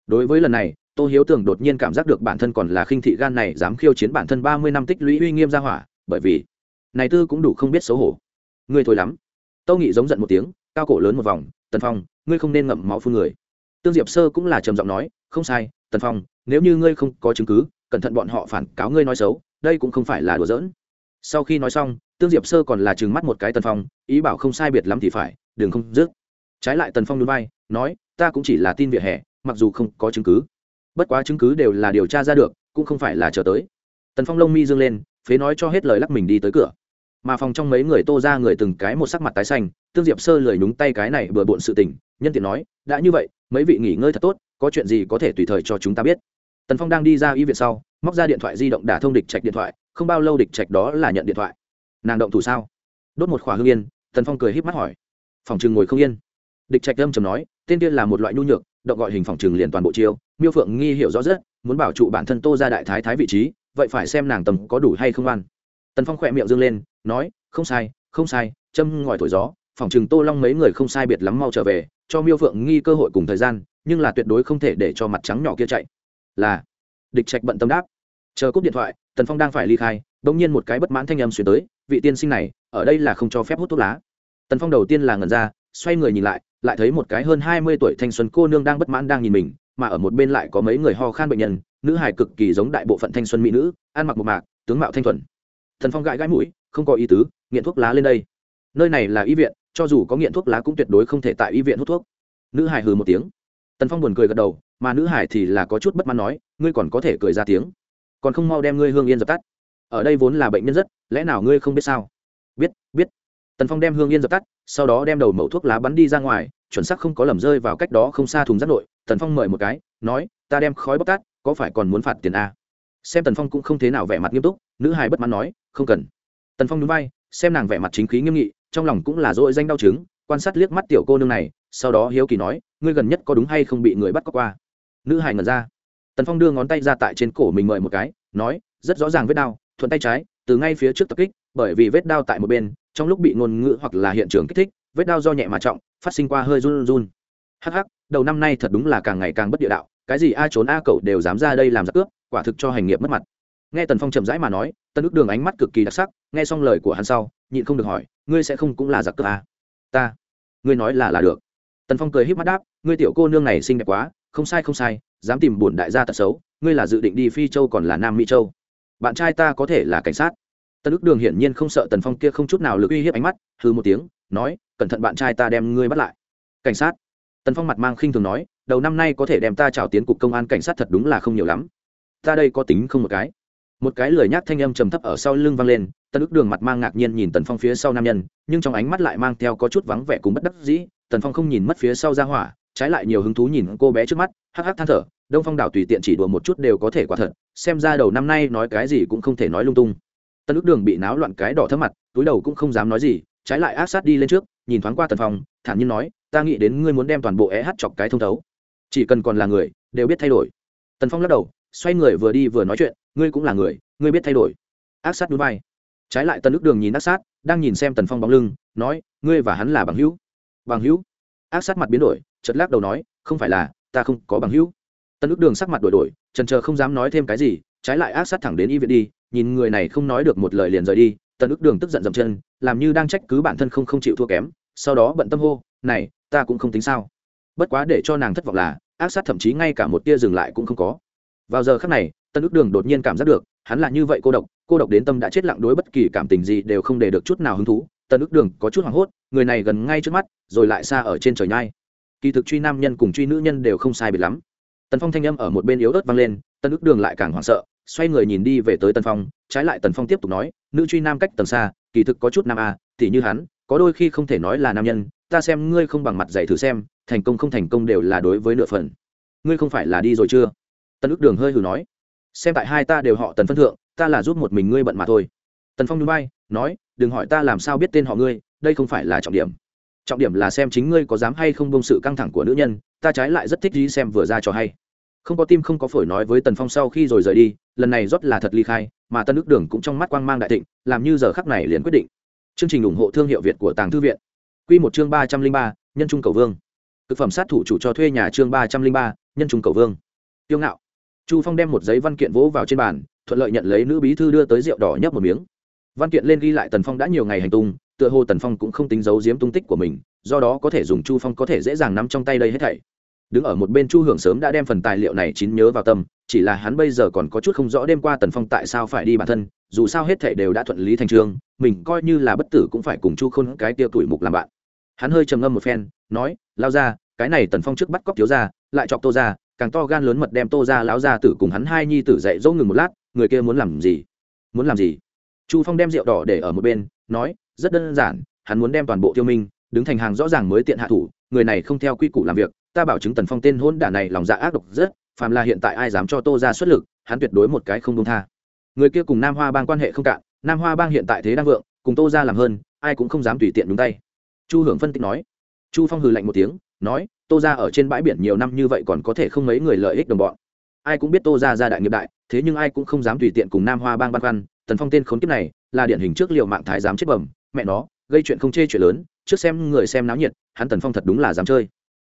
Đối với lần này, tô hiếu tưởng đột nhiên cảm giác được bản thân còn là khinh thị gan này dám khiêu chiến bản thân ba mươi năm tích lũy uy nghiêm ra hỏa, bởi vì này tư cũng đủ không biết xấu hổ. Ngươi thôi lắm tâu nghị giống giận một tiếng, cao cổ lớn một vòng, tần phong, ngươi không nên ngậm máu phương người. Tương diệp sơ cũng là trầm giọng nói, không sai, tần phong, nếu như ngươi không có chứng cứ, cẩn thận bọn họ phản cáo ngươi nói xấu, đây cũng không phải là đùa giỡn. Sau khi nói xong, tương diệp sơ còn là trừng mắt một cái tần phong, ý bảo không sai biệt lắm thì phải, đừng không dứt. Trái lại tần phong núi bay nói, ta cũng chỉ là tin vỉa hè, mặc dù không có chứng cứ. Bất quá chứng cứ đều là điều tra ra được, cũng không phải là chờ tới. Tần phong lông mi dương lên, phế nói cho hết lời lắc mình đi tới cửa mà phòng trong mấy người tô ra người từng cái một sắc mặt tái xanh, tương diệp sơ lười nhúng tay cái này bừa bộn sự tình, nhân tiện nói, đã như vậy, mấy vị nghỉ ngơi thật tốt, có chuyện gì có thể tùy thời cho chúng ta biết. Tần phong đang đi ra y viện sau, móc ra điện thoại di động đả thông địch trạch điện thoại, không bao lâu địch trạch đó là nhận điện thoại. Nàng động thủ sao? Đốt một khỏa hương yên, tần phong cười h í p mắt hỏi. Phòng trường ngồi không yên. Địch trạch âm chầm nói, tên tiên là một loại nhu nhược, động gọi hình phòng trường liền toàn bộ chiêu, miêu phượng nghi hiểu rõ rất, muốn bảo trụ bản thân tô ra đại thái thái vị trí, vậy phải xem nàng tầm có đủ hay không ăn tần phong khỏe miệng dương lên, nói, không sai không sai, châm ngòi thổi gió, phòng chừng tô long mấy người không sai biệt lắm mau trở về, cho miêu phượng nghi cơ hội cùng thời gian, nhưng là tuyệt đối không thể để cho mặt trắng nhỏ kia chạy. Là, địch trạch bận tâm đáp. Chờ cúp điện thoại, tần phong đang phải ly khai bỗng nhiên một cái bất mãn thanh âm xuyền tới, vị tiên sinh này, ở đây là không cho phép hút thuốc lá. Tần phong đầu tiên là ngẩn ra, xoay người nhìn lại lại thấy một cái hơn hai mươi tuổi thanh xuân cô nương đang bất mãn đang nhìn mình, mà ở một bên lại có mấy người ho khan bệnh nhân, nữ hài cực kỳ giống đại bộ phận thanh xuân mỹ nữ, ăn mặc một mạc, tướng mạo thanh thuần thần phong gãi gãi mũi, không có ý tứ, nghiện thuốc lá lên đây. Nơi này là y viện, cho dù có nghiện thuốc lá cũng tuyệt đối không thể tại y viện hút thuốc. Nữ hải hừ một tiếng. Tần phong buồn cười gật đầu, mà nữ hải thì là có chút bất mãn nói, ngươi còn có thể cười ra tiếng. Còn không mau đem ngươi hương yên dập tắt. Ở đây vốn là bệnh nhân rất, lẽ nào ngươi không biết sao? Biết biết. Tần phong đem hương yên dập tắt, sau đó đem đầu mẫu thuốc lá bắn đi ra ngoài, chuẩn xác không có lầm rơi vào cách đó không xa thùng rác nội. Tần phong mời một cái, nói, ta đem khói bóc tát có phải còn muốn phạt tiền a xem tần phong cũng không thế nào vẻ mặt nghiêm túc, nữ hài bất mãn nói, không cần. Tần phong núi bay xem nàng vẻ mặt chính khí nghiêm nghị, trong lòng cũng là dội danh đau chứng quan sát liếc mắt tiểu cô nương này, sau đó hiếu kỳ nói, ngươi gần nhất có đúng hay không bị người bắt cóc qua? Nữ hài ngẩn ra. Tần phong đưa ngón tay ra tại trên cổ mình mời một cái, nói, rất rõ ràng vết đau, thuận tay trái, từ ngay phía trước tập kích, bởi vì vết đau tại một bên, trong lúc bị ngôn ngữ hoặc là hiện trường kích thích, vết đau do nhẹ mà trọng, phát sinh qua hơi run run. Hắc hắc, đầu năm nay thật đúng là càng ngày càng bất địa đạo, cái gì a trốn a cậu đều dám ra đây làm giặc cướp quả thực cho hành nghiệp mất mặt. Nghe tần phong chậm rãi mà nói tân ước đường ánh mắt cực kỳ đặc sắc, nghe xong lời của hắn sau, nhịn không được hỏi, ngươi sẽ không cũng là giặc cờ à? ta. Ngươi nói là là được. Tần phong cười h í p mắt đáp, ngươi tiểu cô nương này xinh đẹp quá, không sai không sai, dám tìm bổn đại gia tật xấu, ngươi là dự định đi phi châu còn là nam mỹ châu? Bạn trai ta có thể là cảnh sát. Tân ước đường hiển nhiên không sợ tần phong kia không chút nào lực uy hiếp ánh mắt hư một tiếng, nói, cẩn thận bạn trai ta đem ngươi bắt lại. Cảnh sát? Tần phong mặt mang khinh thường nói, đầu năm nay có thể đem ta trào tiến cục công an cảnh sát thật đúng là không nhiều lắm ta đây có tính không một cái. Một cái lười nhác thanh âm trầm thấp ở sau lưng vang lên Tân ức đường mặt mang ngạc nhiên nhìn tần phong phía sau nam nhân, nhưng trong ánh mắt lại mang theo có chút vắng vẻ cùng bất đắc dĩ, tần phong không nhìn mất phía sau ra hỏa, trái lại nhiều hứng thú nhìn cô bé trước mắt, hắc hắc than thở, đông phong đảo tùy tiện chỉ đùa một chút đều có thể quả thật, xem ra đầu năm nay nói cái gì cũng không thể nói lung tung. Tân ức đường bị náo loạn cái đỏ thấp mặt, túi đầu cũng không dám nói gì, trái lại áp sát đi lên trước, nhìn thoáng qua tần phong, thản nhiên nói, ta nghĩ đến ngươi muốn đem toàn bộ é hát chọc cái thông thấu. Chỉ cần còn là người, đều biết thay đổi. Tần phong lắc đầu xoay người vừa đi vừa nói chuyện, ngươi cũng là người, ngươi biết thay đổi. Ác sát núi vai trái lại tần Đức đường nhìn ác sát, đang nhìn xem tần phong bóng lưng, nói, ngươi và hắn là bằng hữu. Bằng hữu? Ác sát mặt biến đổi chật lắc đầu nói, không phải là, ta không có bằng hữu. Tần Đức đường sắc mặt đổi đổi, trần chờ không dám nói thêm cái gì, trái lại ác sát thẳng đến y viện đi, nhìn người này không nói được một lời liền rời đi, tần ức đường tức giận dậm chân, làm như đang trách cứ bản thân không không chịu thua kém, sau đó bận tâm hô, này, ta cũng không tính sao. Bất quá để cho nàng thất vọng là, ác sát thậm chí ngay cả một tia dừng lại cũng không có vào giờ khắc này tân ước đường đột nhiên cảm giác được hắn là như vậy cô độc cô độc đến tâm đã chết lặng đối bất kỳ cảm tình gì đều không để được chút nào hứng thú. Tân ước đường có chút hoảng hốt người này gần ngay trước mắt rồi lại xa ở trên trời nhai. Kỳ thực truy nam nhân cùng truy nữ nhân đều không sai biệt lắm. Tần phong thanh âm ở một bên yếu ớt vang lên tân ước đường lại càng hoảng sợ xoay người nhìn đi về tới tần phong trái lại tần phong tiếp tục nói nữ truy nam cách tầm xa kỳ thực có chút nam a à, thì như hắn có đôi khi không thể nói là nam nhân ta xem ngươi không bằng mặt dạy thử xem thành công không thành công đều là đối với nửa phần. Ngươi không phải là đi rồi chưa? Tần ước đường hơi hừ nói, xem tại hai ta đều họ tần phân thượng, ta là giúp một mình ngươi bận mà thôi. Tần phong núi bay nói, đừng hỏi ta làm sao biết tên họ ngươi, đây không phải là trọng điểm. Trọng điểm là xem chính ngươi có dám hay không bông sự căng thẳng của nữ nhân, ta trái lại rất thích đi xem vừa ra cho hay. Không có tim không có phổi nói với tần phong sau khi rồi rời đi, lần này rót là thật ly khai, mà tân Ước đường cũng trong mắt quang mang đại thịnh, làm như giờ khắc này liền quyết định. Chương trình ủng hộ thương hiệu việt của tàng thư viện. Q một chương ba trăm linh ba, nhân trung cầu vương. Thực phẩm sát thủ chủ cho thuê nhà chương ba trăm linh ba, nhân trung cầu vương. Tiêu ngạo chu phong đem một giấy văn kiện vỗ vào trên bàn, thuận lợi nhận lấy nữ bí thư đưa tới rượu đỏ nhấp một miếng. Văn kiện lên ghi lại tần phong đã nhiều ngày hành tung, tựa hồ tần phong cũng không tính giấu giếm tung tích của mình, do đó có thể dùng chu phong có thể dễ dàng nắm trong tay đây hết thảy. Đứng ở một bên chu hưởng sớm đã đem phần tài liệu này chín nhớ vào tâm, chỉ là hắn bây giờ còn có chút không rõ đêm qua tần phong tại sao phải đi bản thân, dù sao hết thảy đều đã thuận lý thành trường mình coi như là bất tử cũng phải cùng chu khôn cái tiêu tuổi mục làm bạn. Hắn hơi trầm ngâm một phen, nói, lao ra cái này tần phong trước bắt cóc thiếu ra lại chọc tô ra càng to gan lớn mật đem tô ra lão ra tử cùng hắn hai nhi tử dạy dỗ ngừng một lát, người kia muốn làm gì? Muốn làm gì? Chu phong đem rượu đỏ để ở một bên, nói, rất đơn giản, hắn muốn đem toàn bộ tiêu minh, đứng thành hàng rõ ràng mới tiện hạ thủ, người này không theo quy củ làm việc, ta bảo chứng tần phong tên hôn đản này lòng dạ ác độc rất, phàm là hiện tại ai dám cho tô ra xuất lực, hắn tuyệt đối một cái không đông tha. Người kia cùng nam hoa bang quan hệ không cạn, nam hoa bang hiện tại thế đang vượng, cùng tô ra làm hơn, ai cũng không dám tùy tiện đúng tay. Chu hưởng phân tích nói. Chu phong hừ lạnh một tiếng nói, tô ra ở trên bãi biển nhiều năm như vậy còn có thể không mấy người lợi ích đồng bọn. Ai cũng biết tô ra ra đại nghiệp đại, thế nhưng ai cũng không dám tùy tiện cùng nam hoa bang băn khoăn, tần phong tên khốn kiếp này, là điển hình trước liệu mạng thái dám chết bẩm, mẹ nó, gây chuyện không chê chuyện lớn, trước xem người xem náo nhiệt, hắn tần phong thật đúng là dám chơi.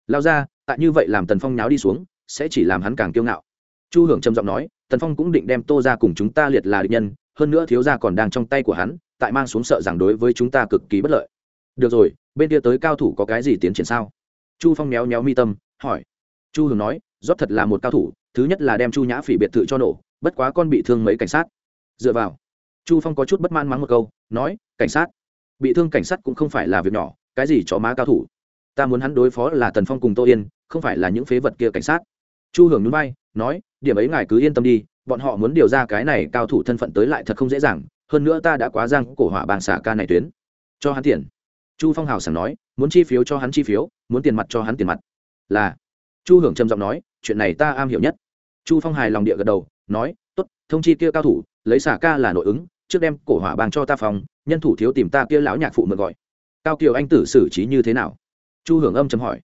Lao ra, tại như vậy làm tần phong nháo đi xuống, sẽ chỉ làm hắn càng kiêu ngạo. Chu hưởng trầm giọng nói, tần phong cũng định đem tô ra cùng chúng ta liệt là địch nhân, hơn nữa thiếu gia còn đang trong tay của hắn, tại mang xuống sợ rằng đối với chúng ta cực kỳ bất lợi. Được rồi, bên kia tới cao thủ có cái gì tiến triển sao? Chu phong méo méo mi tâm, hỏi. Chu Hường nói, rót thật là một cao thủ, thứ nhất là đem chu nhã phỉ biệt thự cho nổ, bất quá con bị thương mấy cảnh sát. Dựa vào. Chu phong có chút bất man mắng một câu, nói, cảnh sát. Bị thương cảnh sát cũng không phải là việc nhỏ, cái gì chó má cao thủ. Ta muốn hắn đối phó là tần phong cùng tô yên, không phải là những phế vật kia cảnh sát. Chu hưởng núi bay nói, điểm ấy ngài cứ yên tâm đi, bọn họ muốn điều ra cái này cao thủ thân phận tới lại thật không dễ dàng, hơn nữa ta đã quá giang cổ hỏa bàn xả ca này tuyến. Cho hắn tiền chu phong hào sảng nói, muốn chi phiếu cho hắn chi phiếu, muốn tiền mặt cho hắn tiền mặt. Là. Chu hưởng trầm giọng nói, chuyện này ta am hiểu nhất. Chu phong hài lòng địa gật đầu, nói t ố t thông chi kia cao thủ, lấy xả ca là nội ứng, trước đem cổ hỏa bàng cho ta phòng, nhân thủ thiếu tìm ta kia lão nhạc phụ mượn gọi. Cao kiều anh tử xử trí như thế nào? Chu hưởng âm chấm hỏi.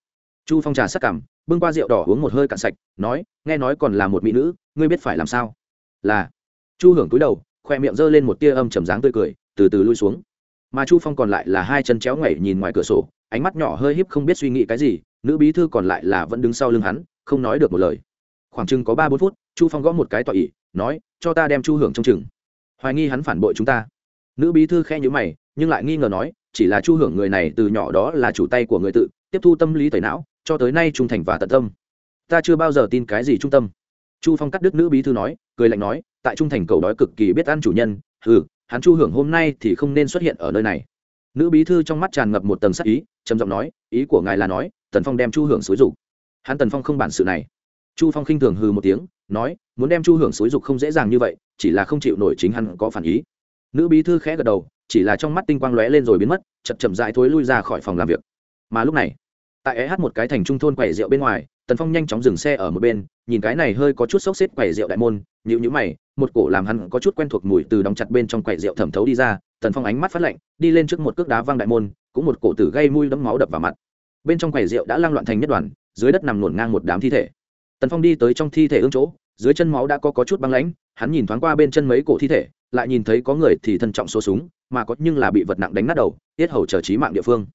Chu phong trà sắc cảm, bưng qua rượu đỏ uống một hơi cạn sạch, nói, nghe nói còn là một mỹ nữ, ngươi biết phải làm sao? Là. Chu hưởng cúi đầu, khoe miệng g lên một tia âm trầm dáng tươi cười, từ từ lui xuống mà chu phong còn lại là hai chân chéo ngoảy nhìn ngoài cửa sổ, ánh mắt nhỏ hơi híp không biết suy nghĩ cái gì, nữ bí thư còn lại là vẫn đứng sau lưng hắn, không nói được một lời. Khoảng chừng có ba bốn phút, chu phong gõ một cái tọa ỉ nói, cho ta đem chu hưởng trong chừng. Hoài nghi hắn phản bội chúng ta. Nữ bí thư khe nhữ mày, nhưng lại nghi ngờ nói, chỉ là chu hưởng người này từ nhỏ đó là chủ tay của người tự, tiếp thu tâm lý tẩy não, cho tới nay trung thành và tận tâm. Ta chưa bao giờ tin cái gì trung tâm. Chu phong cắt đứt nữ bí thư nói, cười lạnh nói, tại trung thành cầu đói cực kỳ biết ăn chủ nhân ừ hắn chu hưởng hôm nay thì không nên xuất hiện ở nơi này. Nữ bí thư trong mắt tràn ngập một tầng sắc ý, trầm giọng nói, ý của ngài là nói, tần phong đem chu hưởng xúi dục. Hắn tần phong không bản sự này. Chu phong khinh thường hừ một tiếng, nói, muốn đem chu hưởng xúi dục không dễ dàng như vậy, chỉ là không chịu nổi chính hắn có phản ý. Nữ bí thư khẽ gật đầu, chỉ là trong mắt tinh quang lóe lên rồi biến mất, chậm chậm dại thối lui ra khỏi phòng làm việc. Mà lúc này, tại eh một cái thành trung thôn quầy rượu bên ngoài, tần phong nhanh chóng dừng xe ở một bên, nhìn cái này hơi có chút sốc xếp quầy rượu đại môn nhịu nhữ mày một cổ làm hắn có chút quen thuộc mùi từ đóng chặt bên trong quầy rượu thẩm thấu đi ra tần phong ánh mắt phát lạnh đi lên trước một cước đá văng đại môn cũng một cổ tử gây mùi đấm máu đập vào mặt. Bên trong quầy rượu đã lang loạn thành nhất đoàn dưới đất nằm nổn ngang một đám thi thể. Tần phong đi tới trong thi thể ương chỗ dưới chân máu đã có, có chút băng lãnh hắn nhìn thoáng qua bên chân mấy cổ thi thể lại nhìn thấy có người thì thân trọng số súng mà có nhưng là bị vật nặng đánh nát đầu tiết hầu chờ trí mạng địa phương.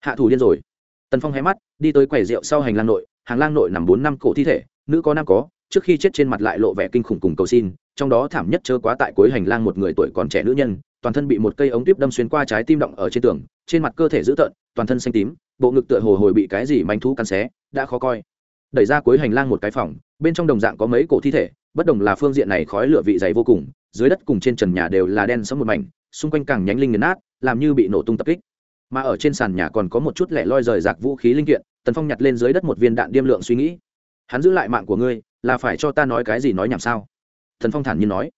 Hạ thủ điên rồi. Tần phong hé mắt đi tới quầy rượu sau hành lang nội hàng lang nội nằm bốn năm cổ thi thể nữ có nam có trước khi chết trên mặt lại lộ vẻ kinh khủng cùng cầu xin, trong đó thảm nhất chớ quá tại cuối hành lang một người tuổi còn trẻ nữ nhân, toàn thân bị một cây ống tuyếp đâm xuyên qua trái tim động ở trên tường, trên mặt cơ thể dữ tợn, toàn thân xanh tím, bộ ngực tựa hồ hồi bị cái gì manh thú cắn xé, đã khó coi. Đẩy ra cuối hành lang một cái phòng, bên trong đồng dạng có mấy cổ thi thể, bất đồng là phương diện này khói lửa vị dày vô cùng, dưới đất cùng trên trần nhà đều là đen sẫm một mảnh, xung quanh càng nhánh linh nghiền nát, làm như bị nổ tung tập kích. Mà ở trên sàn nhà còn có một chút lẻ loi rời rạc vũ khí linh kiện, tần phong nhặt lên dưới đất một viên đạn điêm lượng suy nghĩ. Hắn giữ lại mạng của ngươi là phải cho ta nói cái gì nói nhảm sao? Thần phong thản nhiên nói.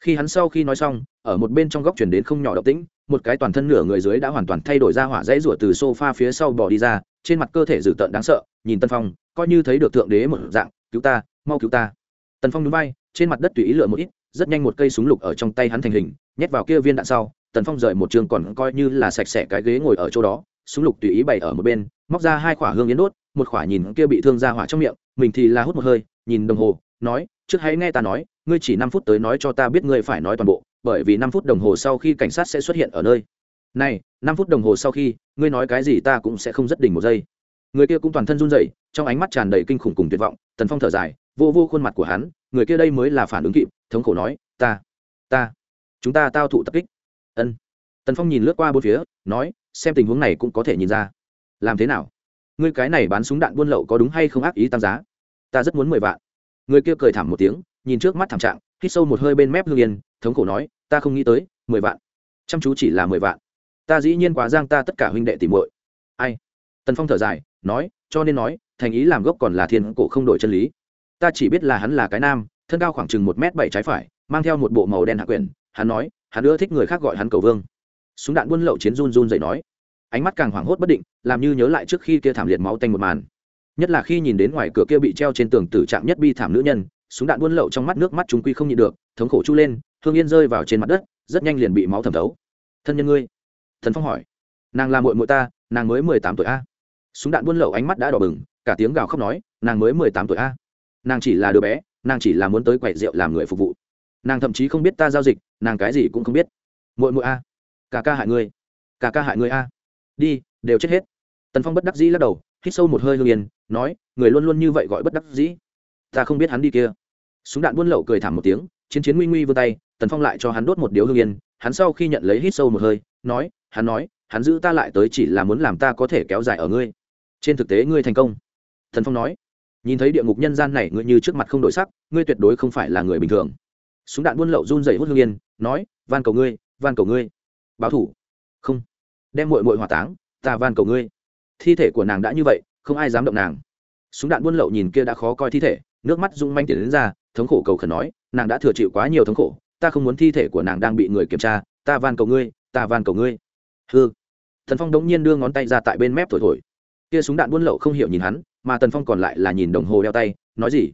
Khi hắn sau khi nói xong, ở một bên trong góc chuyển đến không nhỏ động tĩnh, một cái toàn thân nửa người dưới đã hoàn toàn thay đổi ra hỏa dãy rủa từ sofa phía sau bỏ đi ra, trên mặt cơ thể dữ tợn đáng sợ, nhìn tân phong, coi như thấy được thượng đế một dạng, cứu ta, mau cứu ta. Tần phong núi bay trên mặt đất tùy ý lựa một ít, rất nhanh một cây súng lục ở trong tay hắn thành hình, nhét vào kia viên đạn sau tần phong rời một trường còn coi như là sạch sẽ cái ghế ngồi ở chỗ đó, súng lục tùy ý bày ở một bên, móc ra hai quả hương yến đốt, một quả nhìn kia bị thương ra hỏa trong miệng, mình thì là hút một hơi nhìn đồng hồ, nói, trước hãy nghe ta nói, ngươi chỉ năm phút tới nói cho ta biết ngươi phải nói toàn bộ, bởi vì năm phút đồng hồ sau khi cảnh sát sẽ xuất hiện ở nơi. Này, năm phút đồng hồ sau khi, ngươi nói cái gì ta cũng sẽ không rất đỉnh một giây. Người kia cũng toàn thân run rẩy, trong ánh mắt tràn đầy kinh khủng cùng tuyệt vọng, tần phong thở dài, vô vô khuôn mặt của hắn, người kia đây mới là phản ứng kịp, thống khổ nói, ta ta, chúng ta tao thụ tập kích. Ân. Tần phong nhìn lướt qua bốn phía, nói, xem tình huống này cũng có thể nhìn ra. Làm thế nào? Ngươi cái này bán súng đạn buôn lậu có đúng hay không ác ý tăng giá? Ta rất muốn mười vạn. Người kia cười thảm một tiếng, nhìn trước mắt thảm trạng, hít sâu một hơi bên mép hương yên, thống khổ nói, ta không nghĩ tới, mười vạn. Chăm chú chỉ là mười vạn. Ta dĩ nhiên quá giang ta tất cả huynh đệ tìm muội. Ai? Tần phong thở dài, nói, cho nên nói, thành ý làm gốc còn là thiên cổ không đổi chân lý. Ta chỉ biết là hắn là cái nam, thân cao khoảng chừng một m bảy trái phải, mang theo một bộ màu đen hạ quyển. Hắn nói, hắn ưa thích người khác gọi hắn cầu vương. Súng đạn buôn lậu chiến run run dậy nói. Ánh mắt càng hoảng hốt bất định, làm như nhớ lại trước khi kia thảm liệt máu tanh một màn nhất là khi nhìn đến ngoài cửa kia bị treo trên tường tử trạng nhất bi thảm nữ nhân, súng đạn buôn lậu trong mắt nước mắt chúng quy không nhịn được, thống khổ chu lên, hương yên rơi vào trên mặt đất, rất nhanh liền bị máu thẩm thấu. Thân nhân ngươi? Thần phong hỏi. Nàng là muội muội ta, nàng mới mười tám tuổi a. Súng đạn buôn lậu ánh mắt đã đỏ bừng, cả tiếng gào khóc nói, nàng mới mười tám tuổi a. Nàng chỉ là đứa bé, nàng chỉ là muốn tới quậy rượu làm người phục vụ. Nàng thậm chí không biết ta giao dịch, nàng cái gì cũng không biết. Muội muội a cả ca hại ngươi cả ca hại ngươi a. Đi, đều chết hết. Tần phong bất đắc dĩ lắc đầu, hít sâu một hơi hương yên nói, người luôn luôn như vậy gọi bất đắc dĩ. Ta không biết hắn đi kia. Súng đạn buôn lậu cười thảm một tiếng, chiến chiến nguy nguy vươn tay, tần phong lại cho hắn đốt một điếu hương yên. Hắn sau khi nhận lấy hít sâu một hơi, nói, hắn nói, hắn giữ ta lại tới chỉ là muốn làm ta có thể kéo dài ở ngươi. Trên thực tế ngươi thành công. Thần phong nói, nhìn thấy địa ngục nhân gian này ngươi như trước mặt không đổi sắc, ngươi tuyệt đối không phải là người bình thường. Súng đạn buôn lậu run dày hút hương yên, nói, van cầu ngươi, van cầu ngươi. Báo thủ. Không. Đem mội mội hỏa táng, ta van cầu ngươi. Thi thể của nàng đã như vậy không ai dám động nàng. Súng đạn buôn lậu nhìn kia đã khó coi thi thể, nước mắt rung manh tiền đến ra, thống khổ cầu khẩn nói, nàng đã thừa chịu quá nhiều thống khổ, ta không muốn thi thể của nàng đang bị người kiểm tra, ta van cầu ngươi, ta van cầu ngươi. Hư thần phong đống nhiên đưa ngón tay ra tại bên mép thổi thổi. Kia súng đạn buôn lậu không hiểu nhìn hắn, mà tần phong còn lại là nhìn đồng hồ đeo tay, nói gì?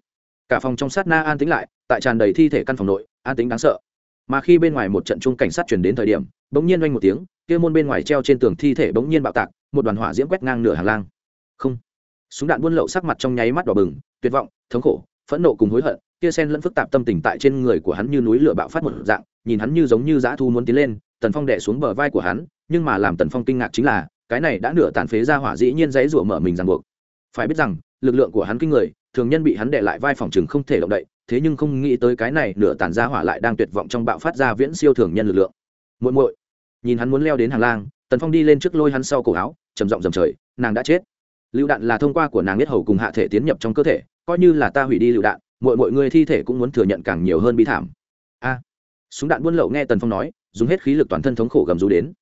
Cả phòng trong sát na an tính lại, tại tràn đầy thi thể căn phòng nội, an tính đáng sợ. Mà khi bên ngoài một trận chung cảnh sát chuyển đến thời điểm, bỗng nhiên oanh một tiếng, kia môn bên ngoài treo trên tường thi thể bỗng nhiên bạo tạc, một đoàn hỏa diễm quét ngang nửa hàng lang không. Súng đạn buôn lậu sắc mặt trong nháy mắt đỏ bừng, tuyệt vọng, thống khổ, phẫn nộ cùng hối hận, kia sen lẫn phức tạp tâm tình tại trên người của hắn như núi lửa bạo phát một dạng, nhìn hắn như giống như dã thu muốn tiến lên, tần phong đẻ xuống bờ vai của hắn, nhưng mà làm tần phong kinh ngạc chính là, cái này đã nửa tàn phế ra hỏa dĩ nhiên dãy rủa mở mình ràng buộc. Phải biết rằng, lực lượng của hắn kinh người, thường nhân bị hắn đẻ lại vai phòng chừng không thể động đậy, thế nhưng không nghĩ tới cái này nửa tàn ra hỏa lại đang tuyệt vọng trong bạo phát ra viễn siêu thường nhân lực lượng. Muội muội, nhìn hắn muốn leo đến hàng lang, tần phong đi lên trước lôi hắn sau cổ áo, trầm giọng dầm trời, nàng đã chết lựu đạn là thông qua của nàng biết hầu cùng hạ thể tiến nhập trong cơ thể, coi như là ta hủy đi lựu đạn, mọi mọi người thi thể cũng muốn thừa nhận càng nhiều hơn bi thảm. A. Súng đạn buôn lậu nghe tần phong nói, dùng hết khí lực toàn thân thống khổ gầm rú đến.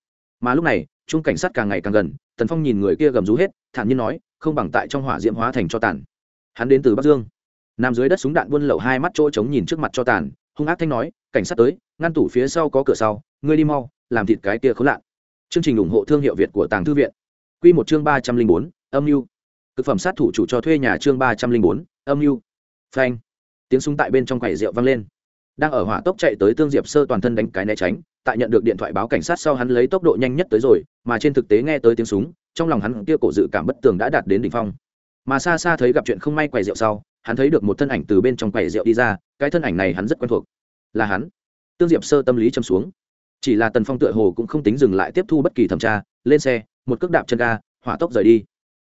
Mà lúc này chung cảnh sát càng ngày càng gần, tần phong nhìn người kia gầm rú hết, thản nhiên nói, không bằng tại trong hỏa diễm hóa thành cho tàn. Hắn đến từ bắc dương. Nằm dưới đất súng đạn buôn lậu hai mắt chỗ trống nhìn trước mặt cho tàn, hung ác thanh nói, cảnh sát tới, ngăn tủ phía sau có cửa sau, ngươi đi mau, làm thịt cái kia khốn nạn. chương trình ủng hộ thương hiệu việt của tàng thư viện. Q một chương ba trăm linh bốn âm mưu. Thực phẩm sát thủ chủ cho thuê nhà chương ba trăm linh bốn, âm mưu. Phanh. Tiếng súng tại bên trong quầy rượu vang lên. Đang ở hỏa tốc chạy tới tương diệp sơ toàn thân đánh cái né tránh, tại nhận được điện thoại báo cảnh sát sau hắn lấy tốc độ nhanh nhất tới rồi, mà trên thực tế nghe tới tiếng súng, trong lòng hắn kia cổ dự cảm bất tường đã đạt đến đỉnh phong. Mà xa xa thấy gặp chuyện không may quầy rượu sau, hắn thấy được một thân ảnh từ bên trong quầy rượu đi ra, cái thân ảnh này hắn rất quen thuộc. Là hắn. Tương diệp sơ tâm lý châm xuống. Chỉ là tần phong tựa hồ cũng không tính dừng lại tiếp thu bất kỳ thẩm tra, lên xe, một cước đạp chân ga, hỏa tốc rời đi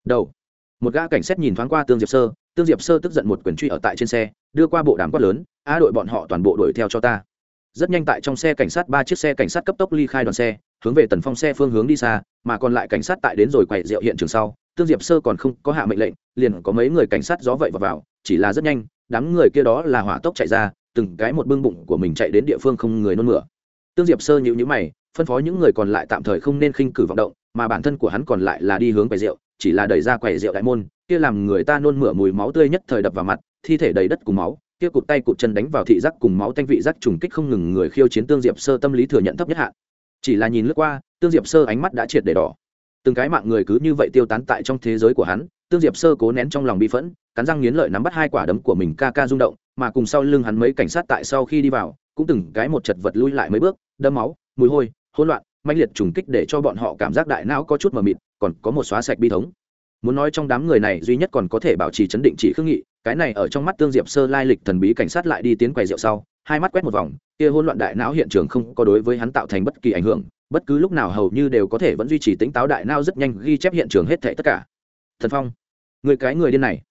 đầu. Một gã cảnh sát nhìn thoáng qua tương diệp sơ, tương diệp sơ tức giận một quyền truy ở tại trên xe, đưa qua bộ đàm quát lớn a đội bọn họ toàn bộ đuổi theo cho ta. Rất nhanh tại trong xe cảnh sát ba chiếc xe cảnh sát cấp tốc ly khai đoàn xe, hướng về tần phong xe phương hướng đi xa, mà còn lại cảnh sát tại đến rồi quậy rượu hiện trường sau, tương diệp sơ còn không có hạ mệnh lệnh, liền có mấy người cảnh sát gió vậy và vào, chỉ là rất nhanh, đám người kia đó là hỏa tốc chạy ra, từng cái một bưng bụng của mình chạy đến địa phương không người nôn mửa. Tương diệp sơ nhịu nhữ mày, phân phó những người còn lại tạm thời không nên khinh cử vọng động, mà bản thân của hắn còn lại là đi hướng quậy rượu chỉ là đẩy ra quầy rượu đại môn, kia làm người ta nôn mửa mùi máu tươi nhất thời đập vào mặt, thi thể đầy đất cùng máu, kia cụt tay cụt chân đánh vào thị giác cùng máu tanh vị giác trùng kích không ngừng người khiêu chiến tương diệp sơ tâm lý thừa nhận thấp nhất hạn. Chỉ là nhìn lướt qua, tương diệp sơ ánh mắt đã triệt để đỏ. Từng cái mạng người cứ như vậy tiêu tán tại trong thế giới của hắn, tương diệp sơ cố nén trong lòng bi phẫn, cắn răng nghiến lợi nắm bắt hai quả đấm của mình ca ca rung động, mà cùng sau lưng hắn mấy cảnh sát tại sau khi đi vào, cũng từng cái một chật vật lui lại mấy bước đâm máu, mùi hôi, hỗn loạn, mãnh liệt trùng kích để cho bọn họ cảm giác đại não có chút mờ mịt còn có một xóa sạch bi thống. Muốn nói trong đám người này duy nhất còn có thể bảo trì chấn định chỉ khương nghị, cái này ở trong mắt tương diệp sơ lai lịch thần bí cảnh sát lại đi tiến quầy rượu sau, hai mắt quét một vòng, kia hỗn loạn đại não hiện trường không có đối với hắn tạo thành bất kỳ ảnh hưởng, bất cứ lúc nào hầu như đều có thể vẫn duy trì tính táo đại não rất nhanh ghi chép hiện trường hết thảy tất cả. Thần phong, người cái người điên này.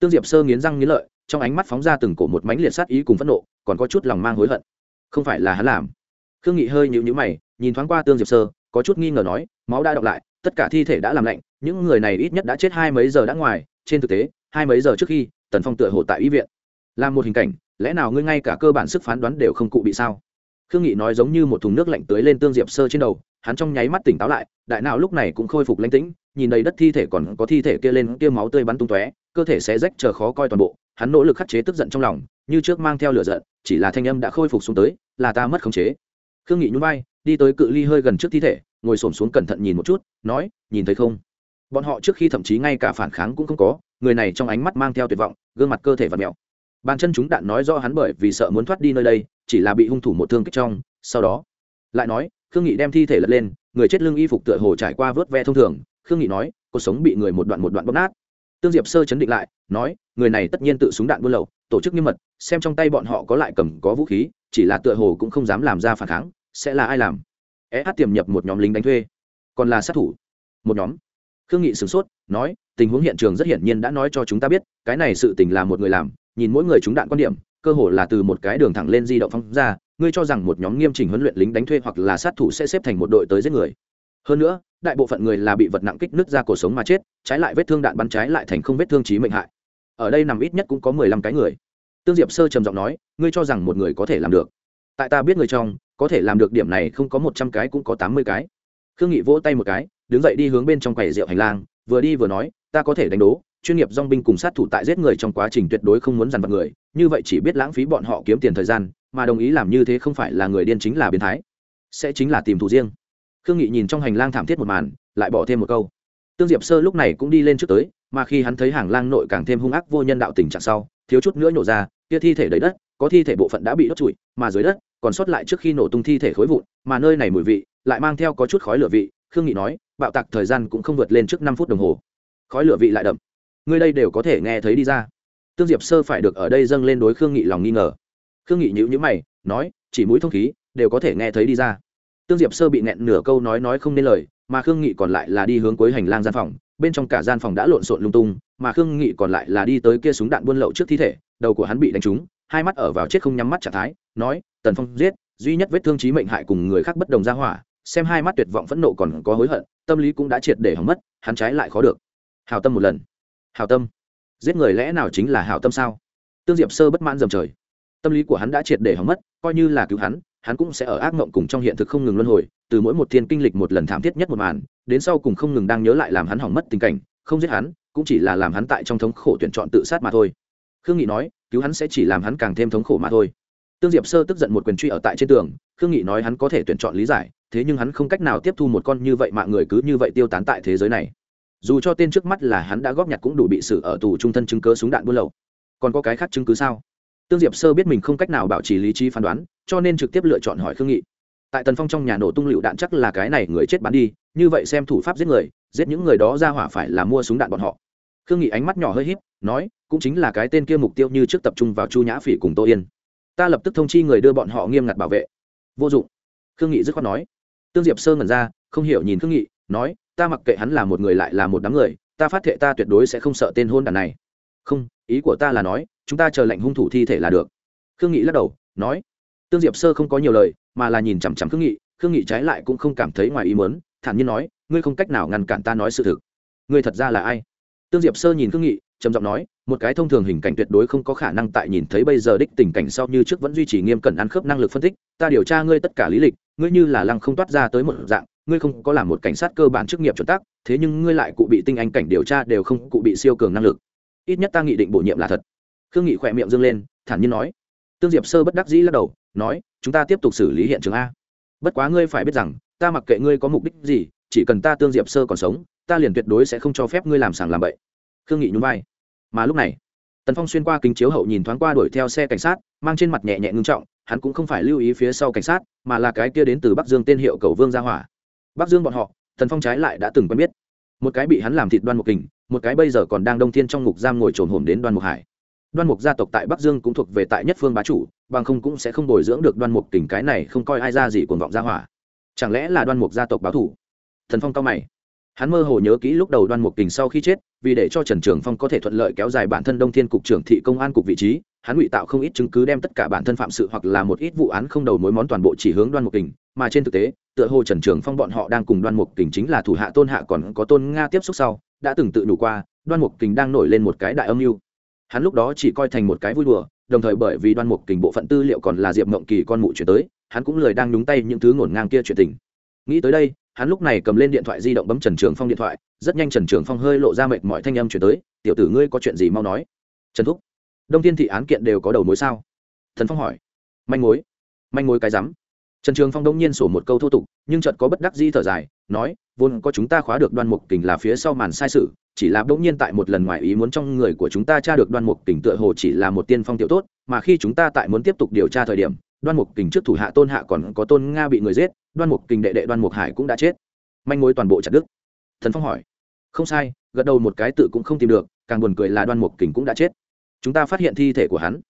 Tương diệp sơ nghiến răng nghiến lợi, trong ánh mắt phóng ra từng cổ một mánh liệt sát ý cùng phẫn nộ, còn có chút lòng mang hối hận. Không phải là hắn làm. Khương nghị hơi nhịu nhữ mày, nhìn thoáng qua tương diệp sơ, có chút nghi ngờ nói, máu đã đọng lại tất cả thi thể đã làm lạnh, những người này ít nhất đã chết hai mấy giờ đã ngoài, trên thực tế, hai mấy giờ trước khi, tần phong tựa hồ tại y viện. Làm một hình cảnh, lẽ nào ngươi ngay cả cơ bản sức phán đoán đều không cụ bị sao? Khương nghị nói giống như một thùng nước lạnh tưới lên tương diệp sơ trên đầu, hắn trong nháy mắt tỉnh táo lại, đại nào lúc này cũng khôi phục lãnh tĩnh, nhìn đầy đất thi thể còn có thi thể kia lên kia máu tươi bắn tung tóe, cơ thể sẽ rách chờ khó coi toàn bộ, hắn nỗ lực khắc chế tức giận trong lòng, như trước mang theo lửa giận, chỉ là thanh âm đã khôi phục xuống tới, là ta mất khống chế. Khương nghị nhún vai, đi tới cự ly hơi gần trước thi thể ngồi xổm xuống cẩn thận nhìn một chút, nói, nhìn thấy không? Bọn họ trước khi thậm chí ngay cả phản kháng cũng không có, người này trong ánh mắt mang theo tuyệt vọng, gương mặt cơ thể và mẹo bàn chân chúng đạn nói do hắn bởi vì sợ muốn thoát đi nơi đây, chỉ là bị hung thủ một thương kích trong, sau đó lại nói, khương nghị đem thi thể lật lên, người chết lưng y phục tựa hồ trải qua vớt ve thông thường. Khương nghị nói, cuộc sống bị người một đoạn một đoạn bóp nát. Tương diệp sơ chấn định lại, nói, người này tất nhiên tự súng đạn buôn lậu, tổ chức nghiêm mật, xem trong tay bọn họ có lại cầm có vũ khí, chỉ là tựa hồ cũng không dám làm ra phản kháng, sẽ là ai làm? É tiềm nhập một nhóm lính đánh thuê. Còn là sát thủ. Một nhóm. Khương nghị sửng sốt, nói, tình huống hiện trường rất hiển nhiên đã nói cho chúng ta biết, cái này sự tình là một người làm, nhìn mỗi người chúng đạn quan điểm, cơ hồ là từ một cái đường thẳng lên di động phóng ra, ngươi cho rằng một nhóm nghiêm chỉnh huấn luyện lính đánh thuê hoặc là sát thủ sẽ xếp thành một đội tới giết người. Hơn nữa, đại bộ phận người là bị vật nặng kích nứt ra cổ sống mà chết, trái lại vết thương đạn bắn trái lại thành không vết thương trí mệnh hại. Ở đây nằm ít nhất cũng có mười lăm cái người. Tương diệp sơ trầm giọng nói, ngươi cho rằng một người có thể làm được tại ta biết người trong, có thể làm được điểm này không có một trăm cái cũng có tám mươi cái. Khương nghị vỗ tay một cái, đứng dậy đi hướng bên trong quầy rượu hành lang, vừa đi vừa nói, ta có thể đánh đố, chuyên nghiệp dong binh cùng sát thủ tại giết người trong quá trình tuyệt đối không muốn dằn vặt người, như vậy chỉ biết lãng phí bọn họ kiếm tiền thời gian, mà đồng ý làm như thế không phải là người điên chính là biến thái, sẽ chính là tìm thủ riêng. Khương nghị nhìn trong hành lang thảm thiết một màn, lại bỏ thêm một câu, tương diệp sơ lúc này cũng đi lên trước tới, mà khi hắn thấy hàng lang nội càng thêm hung ác vô nhân đạo tình trạng sau, thiếu chút nữa nhổ ra, kia thi thể đầy đất, có thi thể bộ phận đã bị đốt trụi, mà dưới đất còn sót lại trước khi nổ tung thi thể khối vụn, mà nơi này mùi vị lại mang theo có chút khói lửa vị, khương nghị nói, bạo tạc thời gian cũng không vượt lên trước năm phút đồng hồ. Khói lửa vị lại đậm. Người đây đều có thể nghe thấy đi ra. Tương diệp sơ phải được ở đây dâng lên đối khương nghị lòng nghi ngờ. Khương nghị nhữ nhữ mày, nói, chỉ mũi thông khí, đều có thể nghe thấy đi ra. Tương diệp sơ bị nẹn nửa câu nói nói không nên lời, mà khương nghị còn lại là đi hướng cuối hành lang gian phòng, bên trong cả gian phòng đã lộn xộn lung tung, mà khương nghị còn lại là đi tới kia súng đạn buôn lậu trước thi thể, đầu của hắn bị đánh trúng hai mắt ở vào chết không nhắm mắt trạng thái, nói, tần phong giết, duy nhất vết thương trí mệnh hại cùng người khác bất đồng ra hỏa, xem hai mắt tuyệt vọng phẫn nộ còn có hối hận, tâm lý cũng đã triệt để hỏng mất, hắn trái lại khó được. Hào tâm một lần. Hào tâm, giết người lẽ nào chính là hào tâm sao? Tương diệp sơ bất mãn dầm trời. Tâm lý của hắn đã triệt để hỏng mất, coi như là cứu hắn hắn cũng sẽ ở ác mộng cùng trong hiện thực không ngừng luân hồi, từ mỗi một thiên kinh lịch một lần thảm thiết nhất một màn, đến sau cùng không ngừng đang nhớ lại làm hắn hỏng mất tình cảnh, không giết hắn, cũng chỉ là làm hắn tại trong thống khổ tuyển chọn tự sát mà thôi. Khương nghị nói cứu hắn sẽ chỉ làm hắn càng thêm thống khổ mà thôi. Tương diệp sơ tức giận một quyền truy ở tại trên tường, khương nghị nói hắn có thể tuyển chọn lý giải, thế nhưng hắn không cách nào tiếp thu một con như vậy mạng người cứ như vậy tiêu tán tại thế giới này. Dù cho tên trước mắt là hắn đã góp nhặt cũng đủ bị xử ở tù trung thân chứng cớ súng đạn buôn lậu. Còn có cái khác chứng cứ sao? Tương diệp sơ biết mình không cách nào bảo trì lý trí phán đoán, cho nên trực tiếp lựa chọn hỏi khương nghị. Tại tần phong trong nhà nổ tung lựu đạn chắc là cái này người chết bắn đi, như vậy xem thủ pháp giết người, giết những người đó ra hỏa phải là mua súng đạn bọn họ khương nghị ánh mắt nhỏ hơi híp, nói, cũng chính là cái tên kia mục tiêu như trước tập trung vào chu nhã phỉ cùng tô yên. Ta lập tức thông chi người đưa bọn họ nghiêm ngặt bảo vệ. Vô dụng. Khương nghị dứt khoát nói. Tương diệp sơ ngẩn ra, không hiểu nhìn khương nghị, nói, ta mặc kệ hắn là một người lại là một đám người, ta phát thệ ta tuyệt đối sẽ không sợ tên hôn đàn này. Không, ý của ta là nói, chúng ta chờ lệnh hung thủ thi thể là được. Khương nghị lắc đầu, nói. Tương diệp sơ không có nhiều lời, mà là nhìn chằm chằm khương nghị khương nghị trái lại cũng không cảm thấy ngoài ý mớn thản nhiên nói, ngươi không cách nào ngăn cản ta nói sự thực. Ngươi thật ra là ai? Tương diệp sơ nhìn khương nghị, trầm giọng nói, một cái thông thường hình cảnh tuyệt đối không có khả năng tại nhìn thấy bây giờ đích tình cảnh sau như trước vẫn duy trì nghiêm cẩn ăn khớp năng lực phân tích. Ta điều tra ngươi tất cả lý lịch, ngươi như là lăng không toát ra tới một dạng, ngươi không có làm một cảnh sát cơ bản chức nghiệp chuẩn tắc, thế nhưng ngươi lại cụ bị tinh anh cảnh điều tra đều không cụ bị siêu cường năng lực. Ít nhất ta nghị định bổ nhiệm là thật. Khương nghị khỏe miệng dâng lên, thản nhiên nói. Tương diệp sơ bất đắc dĩ lắc đầu, nói, chúng ta tiếp tục xử lý hiện trường a. Bất quá ngươi phải biết rằng, ta mặc kệ ngươi có mục đích gì chỉ cần ta tương diệp sơ còn sống, ta liền tuyệt đối sẽ không cho phép ngươi làm sàng làm bậy. Khương nghị nhún vai. Mà lúc này, tần phong xuyên qua kính chiếu hậu nhìn thoáng qua đuổi theo xe cảnh sát, mang trên mặt nhẹ nhẹ ngưng trọng, hắn cũng không phải lưu ý phía sau cảnh sát, mà là cái kia đến từ bắc dương tên hiệu cầu vương gia hỏa. Bắc dương bọn họ, tần phong trái lại đã từng quen biết. Một cái bị hắn làm thịt đoan mục kình, một cái bây giờ còn đang đông thiên trong ngục giam ngồi trồn hổm đến đoan mục hải. Đoan mục gia tộc tại bắc dương cũng thuộc về tại nhất phương bá chủ, bằng không cũng sẽ không bồi dưỡng được đoan mục kình cái này không coi ai ra gì cuồng vọng gia hỏa. Chẳng lẽ là đoan mục gia tộc báo thủ? Thần phong cao mày. Hắn mơ hồ nhớ kỹ lúc đầu đoan mục kình sau khi chết, vì để cho trần trường phong có thể thuận lợi kéo dài bản thân đông thiên cục trưởng thị công an cục vị trí, hắn ngụy tạo không ít chứng cứ đem tất cả bản thân phạm sự hoặc là một ít vụ án không đầu mối món toàn bộ chỉ hướng đoan mục kình, mà trên thực tế, tựa hồ trần trường phong bọn họ đang cùng đoan mục kình chính là thủ hạ tôn hạ còn có tôn nga tiếp xúc sau, đã từng tự đủ qua, đoan mục kình đang nổi lên một cái đại âm mưu. Hắn lúc đó chỉ coi thành một cái vui đùa, đồng thời bởi vì đoan mục kình bộ phận tư liệu còn là diệp mộng kỳ con mụ chuyển tới, hắn cũng lười đang nhúng tay những thứ ngổn ngang kia chuyện tình. Nghĩ tới đây hắn lúc này cầm lên điện thoại di động bấm trần trường phong điện thoại, rất nhanh trần trường phong hơi lộ ra mệt mọi thanh âm chuyển tới, tiểu tử ngươi có chuyện gì mau nói. Trần thúc, đông thiên thị án kiện đều có đầu mối sao? Thần phong hỏi. Manh mối manh mối cái rắm. Trần trường phong đông nhiên sổ một câu thô tục, nhưng chợt có bất đắc di thở dài, nói, vốn có chúng ta khóa được đoan mục kình là phía sau màn sai sự, chỉ là bỗng nhiên tại một lần ngoài ý muốn trong người của chúng ta tra được đoan mục kình tựa hồ chỉ là một tiên phong tiểu tốt, mà khi chúng ta tại muốn tiếp tục điều tra thời điểm đoan mục kình trước thủ hạ tôn hạ còn có tôn nga bị người giết đoan mục kình đệ đệ đoan mục hải cũng đã chết. Manh mối toàn bộ chặt đức thần phong hỏi. Không sai gật đầu một cái tự cũng không tìm được càng buồn cười là đoan mục kình cũng đã chết. Chúng ta phát hiện thi thể của hắn.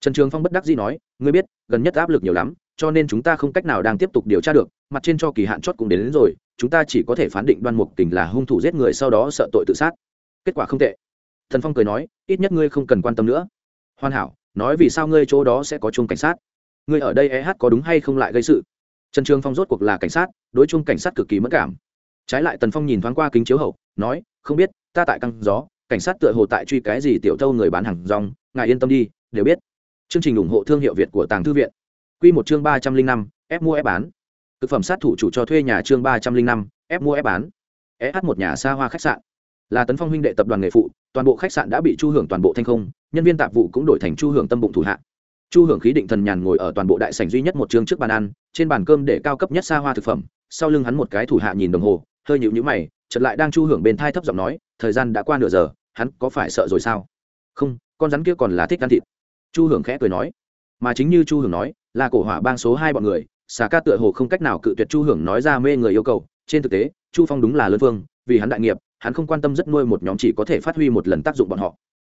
Trần trường phong bất đắc dĩ nói ngươi biết gần nhất áp lực nhiều lắm cho nên chúng ta không cách nào đang tiếp tục điều tra được mặt trên cho kỳ hạn chót cũng đến, đến rồi chúng ta chỉ có thể phán định đoan mục kình là hung thủ giết người sau đó sợ tội tự sát. Kết quả không tệ. Thần phong cười nói ít nhất ngươi không cần quan tâm nữa. Hoàn hảo nói vì sao ngươi chỗ đó sẽ có chung cảnh sát? Ngươi ở đây eh có đúng hay không lại gây sự? Trần trường phong rốt cuộc là cảnh sát, đối chung cảnh sát cực kỳ mất cảm. Trái lại tần phong nhìn thoáng qua kính chiếu hậu, nói, không biết, ta tại căng gió, cảnh sát tựa hồ tại truy cái gì tiểu thâu người bán hàng rong, ngài yên tâm đi, đều biết. Chương trình ủng hộ thương hiệu việt của tàng thư viện. Q một chương ba trăm linh năm, ép mua ép bán. Thực phẩm sát thủ chủ cho thuê nhà chương ba trăm linh năm, ép mua ép bán. Eh một nhà xa hoa khách sạn. Là tấn phong huynh đệ tập đoàn nghề phụ, toàn bộ khách sạn đã bị chu hưởng toàn bộ thanh không, nhân viên tạp vụ cũng đổi thành chu hưởng tâm bụng thủ hạ chu hưởng khí định thần nhàn ngồi ở toàn bộ đại sảnh duy nhất một chương trước bàn ăn, trên bàn cơm để cao cấp nhất xa hoa thực phẩm, sau lưng hắn một cái thủ hạ nhìn đồng hồ, hơi nhịu nhữ mày, chợt lại đang chu hưởng bên thai thấp giọng nói, thời gian đã qua nửa giờ, hắn có phải sợ rồi sao? Không, con rắn kia còn là thích ăn thịt. Chu hưởng khẽ cười nói. Mà chính như chu hưởng nói, là cổ hỏa bang số hai bọn người, xà ca tựa hồ không cách nào cự tuyệt chu hưởng nói ra mê người yêu cầu. Trên thực tế, chu phong đúng là lớn vương, vì hắn đại nghiệp, hắn không quan tâm rất nuôi một nhóm chỉ có thể phát huy một lần tác dụng bọn họ.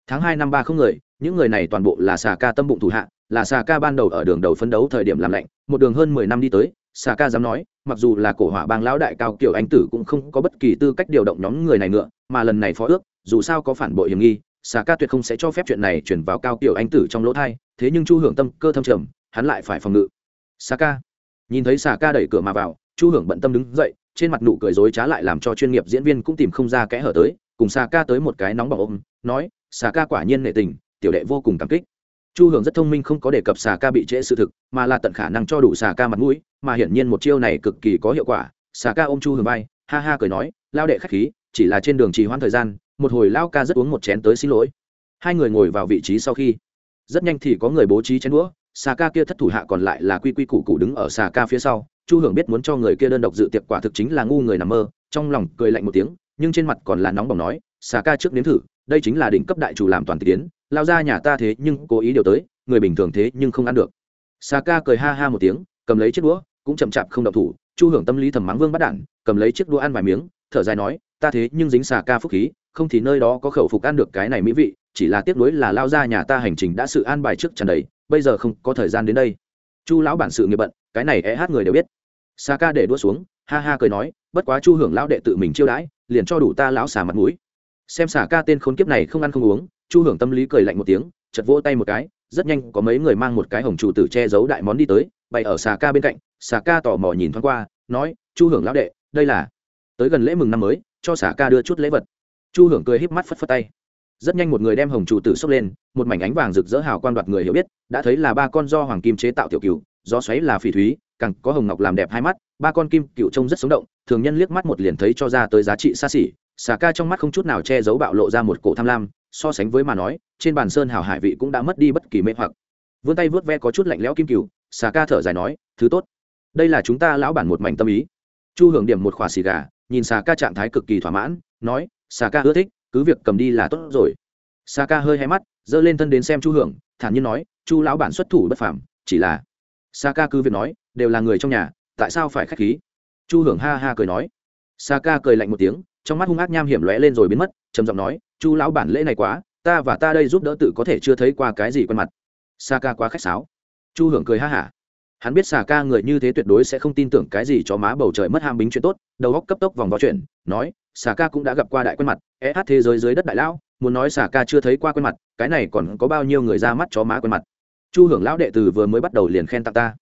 Tháng hai năm ba không người, những người này toàn bộ là xà ca tâm bụng thủ hạ là xà ca ban đầu ở đường đầu phấn đấu thời điểm làm lạnh, một đường hơn mười năm đi tới xà ca dám nói, mặc dù là cổ hỏa bang lão đại cao kiểu anh tử cũng không có bất kỳ tư cách điều động nhóm người này nữa, mà lần này phó ước, dù sao có phản bội hiểm nghi xà ca tuyệt không sẽ cho phép chuyện này chuyển vào cao kiểu anh tử trong lỗ thai, thế nhưng chu hưởng tâm cơ thâm trầm, hắn lại phải phòng ngự. Xà ca. Nhìn thấy xà ca đẩy cửa mà vào, chu hưởng bận tâm đứng dậy, trên mặt nụ cười dối trá lại làm cho chuyên nghiệp diễn viên cũng tìm không ra kẽ hở tới, cùng xà ca tới một cái nóng bỏng ôm, nói xà ca quả nhiên nệ tình, tiểu đệ vô cùng cảm kích chu hưởng rất thông minh không có đề cập xà ca bị trễ sự thực, mà là tận khả năng cho đủ xà ca mặt mũi, mà hiển nhiên một chiêu này cực kỳ có hiệu quả. Xà ca ôm chu hưởng vai, ha ha cười nói, lao đệ khách khí, chỉ là trên đường trì hoãn thời gian, một hồi lao ca rất uống một chén tới xin lỗi. Hai người ngồi vào vị trí sau khi, rất nhanh thì có người bố trí chén đũa, xà ca kia thất thủ hạ còn lại là quy quy củ củ đứng ở xà ca phía sau. Chu hưởng biết muốn cho người kia đơn độc dự tiệc quả thực chính là ngu người nằm mơ, trong lòng cười lạnh một tiếng, nhưng trên mặt còn là nóng bỏng nói, xà ca trước nếm thử, đây chính là đỉnh cấp đại chủ làm toàn tiến lao ra nhà ta thế nhưng cố ý điều tới, người bình thường thế nhưng không ăn được. Xà ca cười ha ha một tiếng, cầm lấy chiếc đũa, cũng chậm chạp không động thủ, chu hưởng tâm lý thầm mắng vương bắt đản, cầm lấy chiếc đũa ăn vài miếng, thở dài nói, ta thế nhưng dính xà ca phúc khí, không thì nơi đó có khẩu phục ăn được cái này mỹ vị, chỉ là tiếc nuối là lao ra nhà ta hành trình đã sự an bài trước tràn đầy, bây giờ không có thời gian đến đây. Chu lão bản sự nghiệp bận, cái này e hát người đều biết. Sa ca để đua xuống, ha ha cười nói, bất quá chu hưởng lão đệ tự mình chiêu đãi, liền cho đủ ta lão xà mặt mũi. Xem xà ca tên khốn kiếp này không ăn không uống chu hưởng tâm lý cười lạnh một tiếng chật vỗ tay một cái, rất nhanh có mấy người mang một cái hồng trụ tử che giấu đại món đi tới, bày ở xà ca bên cạnh, xà ca tò mò nhìn thoáng qua, nói, chu hưởng lão đệ, đây là tới gần lễ mừng năm mới, cho xà ca đưa chút lễ vật. Chu hưởng cười híp mắt phất phất tay. Rất nhanh một người đem hồng trụ tử xốc lên, một mảnh ánh vàng rực rỡ hào quan đoạt người hiểu biết, đã thấy là ba con do hoàng kim chế tạo tiểu cựu do xoáy là phỉ thúy, càng có hồng ngọc làm đẹp hai mắt, ba con kim cựu trông rất sống động, thường nhân liếc mắt một liền thấy cho ra tới giá trị xa xỉ, xà ca trong mắt không chút nào che giấu bạo lộ ra một cổ tham lam so sánh với mà nói, trên bàn sơn hào hải vị cũng đã mất đi bất kỳ mê hoặc. Vươn tay vớt ve có chút lạnh lẽo kim cựu xà ca thở dài nói, thứ tốt. Đây là chúng ta lão bản một mảnh tâm ý. Chu hưởng điểm một khỏa xì gà, nhìn xà ca trạng thái cực kỳ thỏa mãn, nói xà ca ưa thích, cứ việc cầm đi là tốt rồi. Xà ca hơi hay mắt, giơ lên thân đến xem chu hưởng, thản nhiên nói, chu lão bản xuất thủ bất phàm, chỉ là xà ca cứ việc nói, đều là người trong nhà, tại sao phải khách khí? Chu hưởng ha ha cười nói. Xà ca cười lạnh một tiếng, trong mắt hung ác nham hiểm lóe lên rồi biến mất trầm giọng nói, chu lão bản lễ này quá, ta và ta đây giúp đỡ tự có thể chưa thấy qua cái gì quen mặt. Sa ca quá khách sáo. Chu hưởng cười ha hả. Hắn biết xà ca người như thế tuyệt đối sẽ không tin tưởng cái gì cho má bầu trời mất ham bính chuyện tốt, đầu góc cấp tốc vòng vào chuyện, nói xà ca cũng đã gặp qua đại quen mặt e é thế giới dưới đất đại lão, muốn nói xà ca chưa thấy qua quen mặt, cái này còn có bao nhiêu người ra mắt chó má quen mặt? Chu hưởng lão đệ tử vừa mới bắt đầu liền khen tặng ta.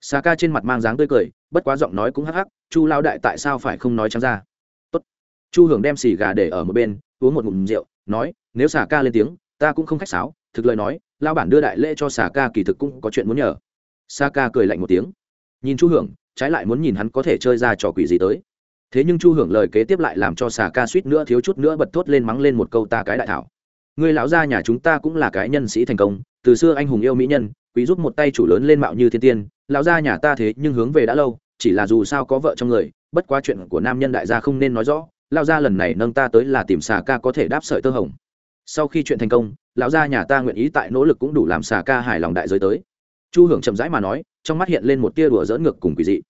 Xà ca trên mặt mang dáng tươi cười, bất quá giọng nói cũng hắc hắc, chu lão đại tại sao phải không nói trắng ra? Chu hưởng đem xì gà để ở một bên, uống một ngụm rượu, nói, nếu xà ca lên tiếng, ta cũng không khách sáo, thực lời nói lao bản đưa đại lễ cho xà ca kỳ thực cũng có chuyện muốn nhờ. Sa ca cười lạnh một tiếng. Nhìn chu hưởng, trái lại muốn nhìn hắn có thể chơi ra trò quỷ gì tới. Thế nhưng chu hưởng lời kế tiếp lại làm cho xà ca suýt nữa thiếu chút nữa bật thốt lên mắng lên một câu ta cái đại thảo. Người lão gia nhà chúng ta cũng là cái nhân sĩ thành công, từ xưa anh hùng yêu mỹ nhân, quý giúp một tay chủ lớn lên mạo như thiên tiên, lão gia nhà ta thế nhưng hướng về đã lâu, chỉ là dù sao có vợ trong người, bất quá chuyện của nam nhân đại gia không nên nói rõ lão gia lần này nâng ta tới là tìm xà ca có thể đáp sợi tơ hồng. Sau khi chuyện thành công, lão gia nhà ta nguyện ý tại nỗ lực cũng đủ làm xà ca hài lòng đại giới tới. Chu hưởng chậm rãi mà nói, trong mắt hiện lên một tia đùa dỡn ngược cùng quỷ dị.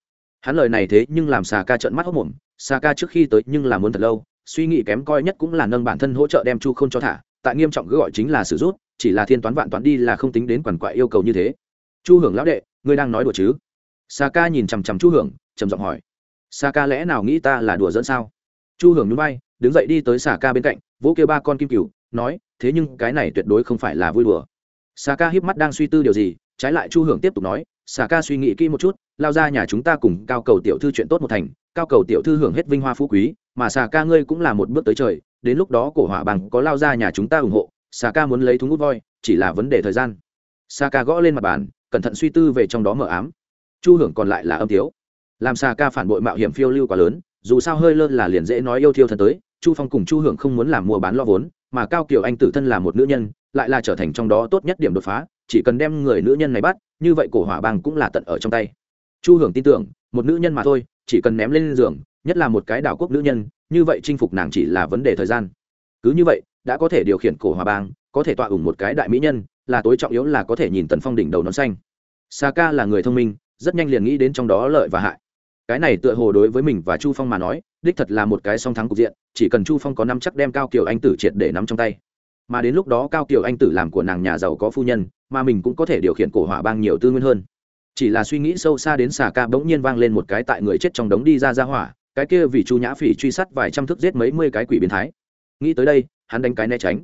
Hắn lời này thế nhưng làm xà ca trợn mắt hốc mồm xà ca trước khi tới nhưng là muốn thật lâu, suy nghĩ kém coi nhất cũng là nâng bản thân hỗ trợ đem chu không cho thả, tại nghiêm trọng cứ gọi chính là sử rút, chỉ là thiên toán vạn toán đi là không tính đến quằn quại yêu cầu như thế. Chu hưởng lão đệ, ngươi đang nói đùa chứ? Xà ca nhìn chằm chằm chu hưởng, trầm giọng hỏi. Xà ca lẽ nào nghĩ ta là đùa dẫn sao? Chu hưởng núi bay đứng dậy đi tới xà ca bên cạnh, vỗ kêu ba con kim cừu, nói, thế nhưng cái này tuyệt đối không phải là vui đùa. Xà ca híp mắt đang suy tư điều gì, trái lại chu hưởng tiếp tục nói xà ca suy nghĩ kỹ một chút, lao ra nhà chúng ta cùng cao cầu tiểu thư chuyện tốt một thành, cao cầu tiểu thư hưởng hết vinh hoa phú quý, mà xà ca ngươi cũng là một bước tới trời, đến lúc đó cổ hỏa bằng có lao ra nhà chúng ta ủng hộ xà ca muốn lấy thúng út voi, chỉ là vấn đề thời gian. Xà ca gõ lên mặt bàn, cẩn thận suy tư về trong đó mờ ám. Chu hưởng còn lại là âm tiếu. Làm xà ca phản bội mạo hiểm phiêu lưu quá lớn dù sao hơi lơ là liền dễ nói yêu thiêu thân tới, chu phong cùng chu hưởng không muốn làm mua bán lo vốn, mà cao kiều anh tử thân là một nữ nhân, lại là trở thành trong đó tốt nhất điểm đột phá, chỉ cần đem người nữ nhân này bắt, như vậy cổ hỏa bang cũng là tận ở trong tay. Chu hưởng tin tưởng, một nữ nhân mà thôi, chỉ cần ném lên giường, nhất là một cái đảo quốc nữ nhân, như vậy chinh phục nàng chỉ là vấn đề thời gian. Cứ như vậy, đã có thể điều khiển cổ hỏa bang, có thể tọa ủng một cái đại mỹ nhân, là tối trọng yếu là có thể nhìn tần phong đỉnh đầu nón xanh. Sa ca là người thông minh, rất nhanh liền nghĩ đến trong đó lợi và hại cái này tựa hồ đối với mình và chu phong mà nói, đích thật là một cái song thắng cục diện, chỉ cần chu phong có năm chắc đem cao kiều anh tử triệt để nắm trong tay. Mà đến lúc đó cao kiều anh tử làm của nàng nhà giàu có phu nhân, mà mình cũng có thể điều khiển cổ hỏa bang nhiều tư nguyên hơn. Chỉ là suy nghĩ sâu xa đến xà ca bỗng nhiên vang lên một cái tại người chết trong đống đi ra ra hỏa, cái kia vì chu nhã phỉ truy sát vài trăm thước giết mấy mươi cái quỷ biến thái. Nghĩ tới đây, hắn đánh cái né tránh.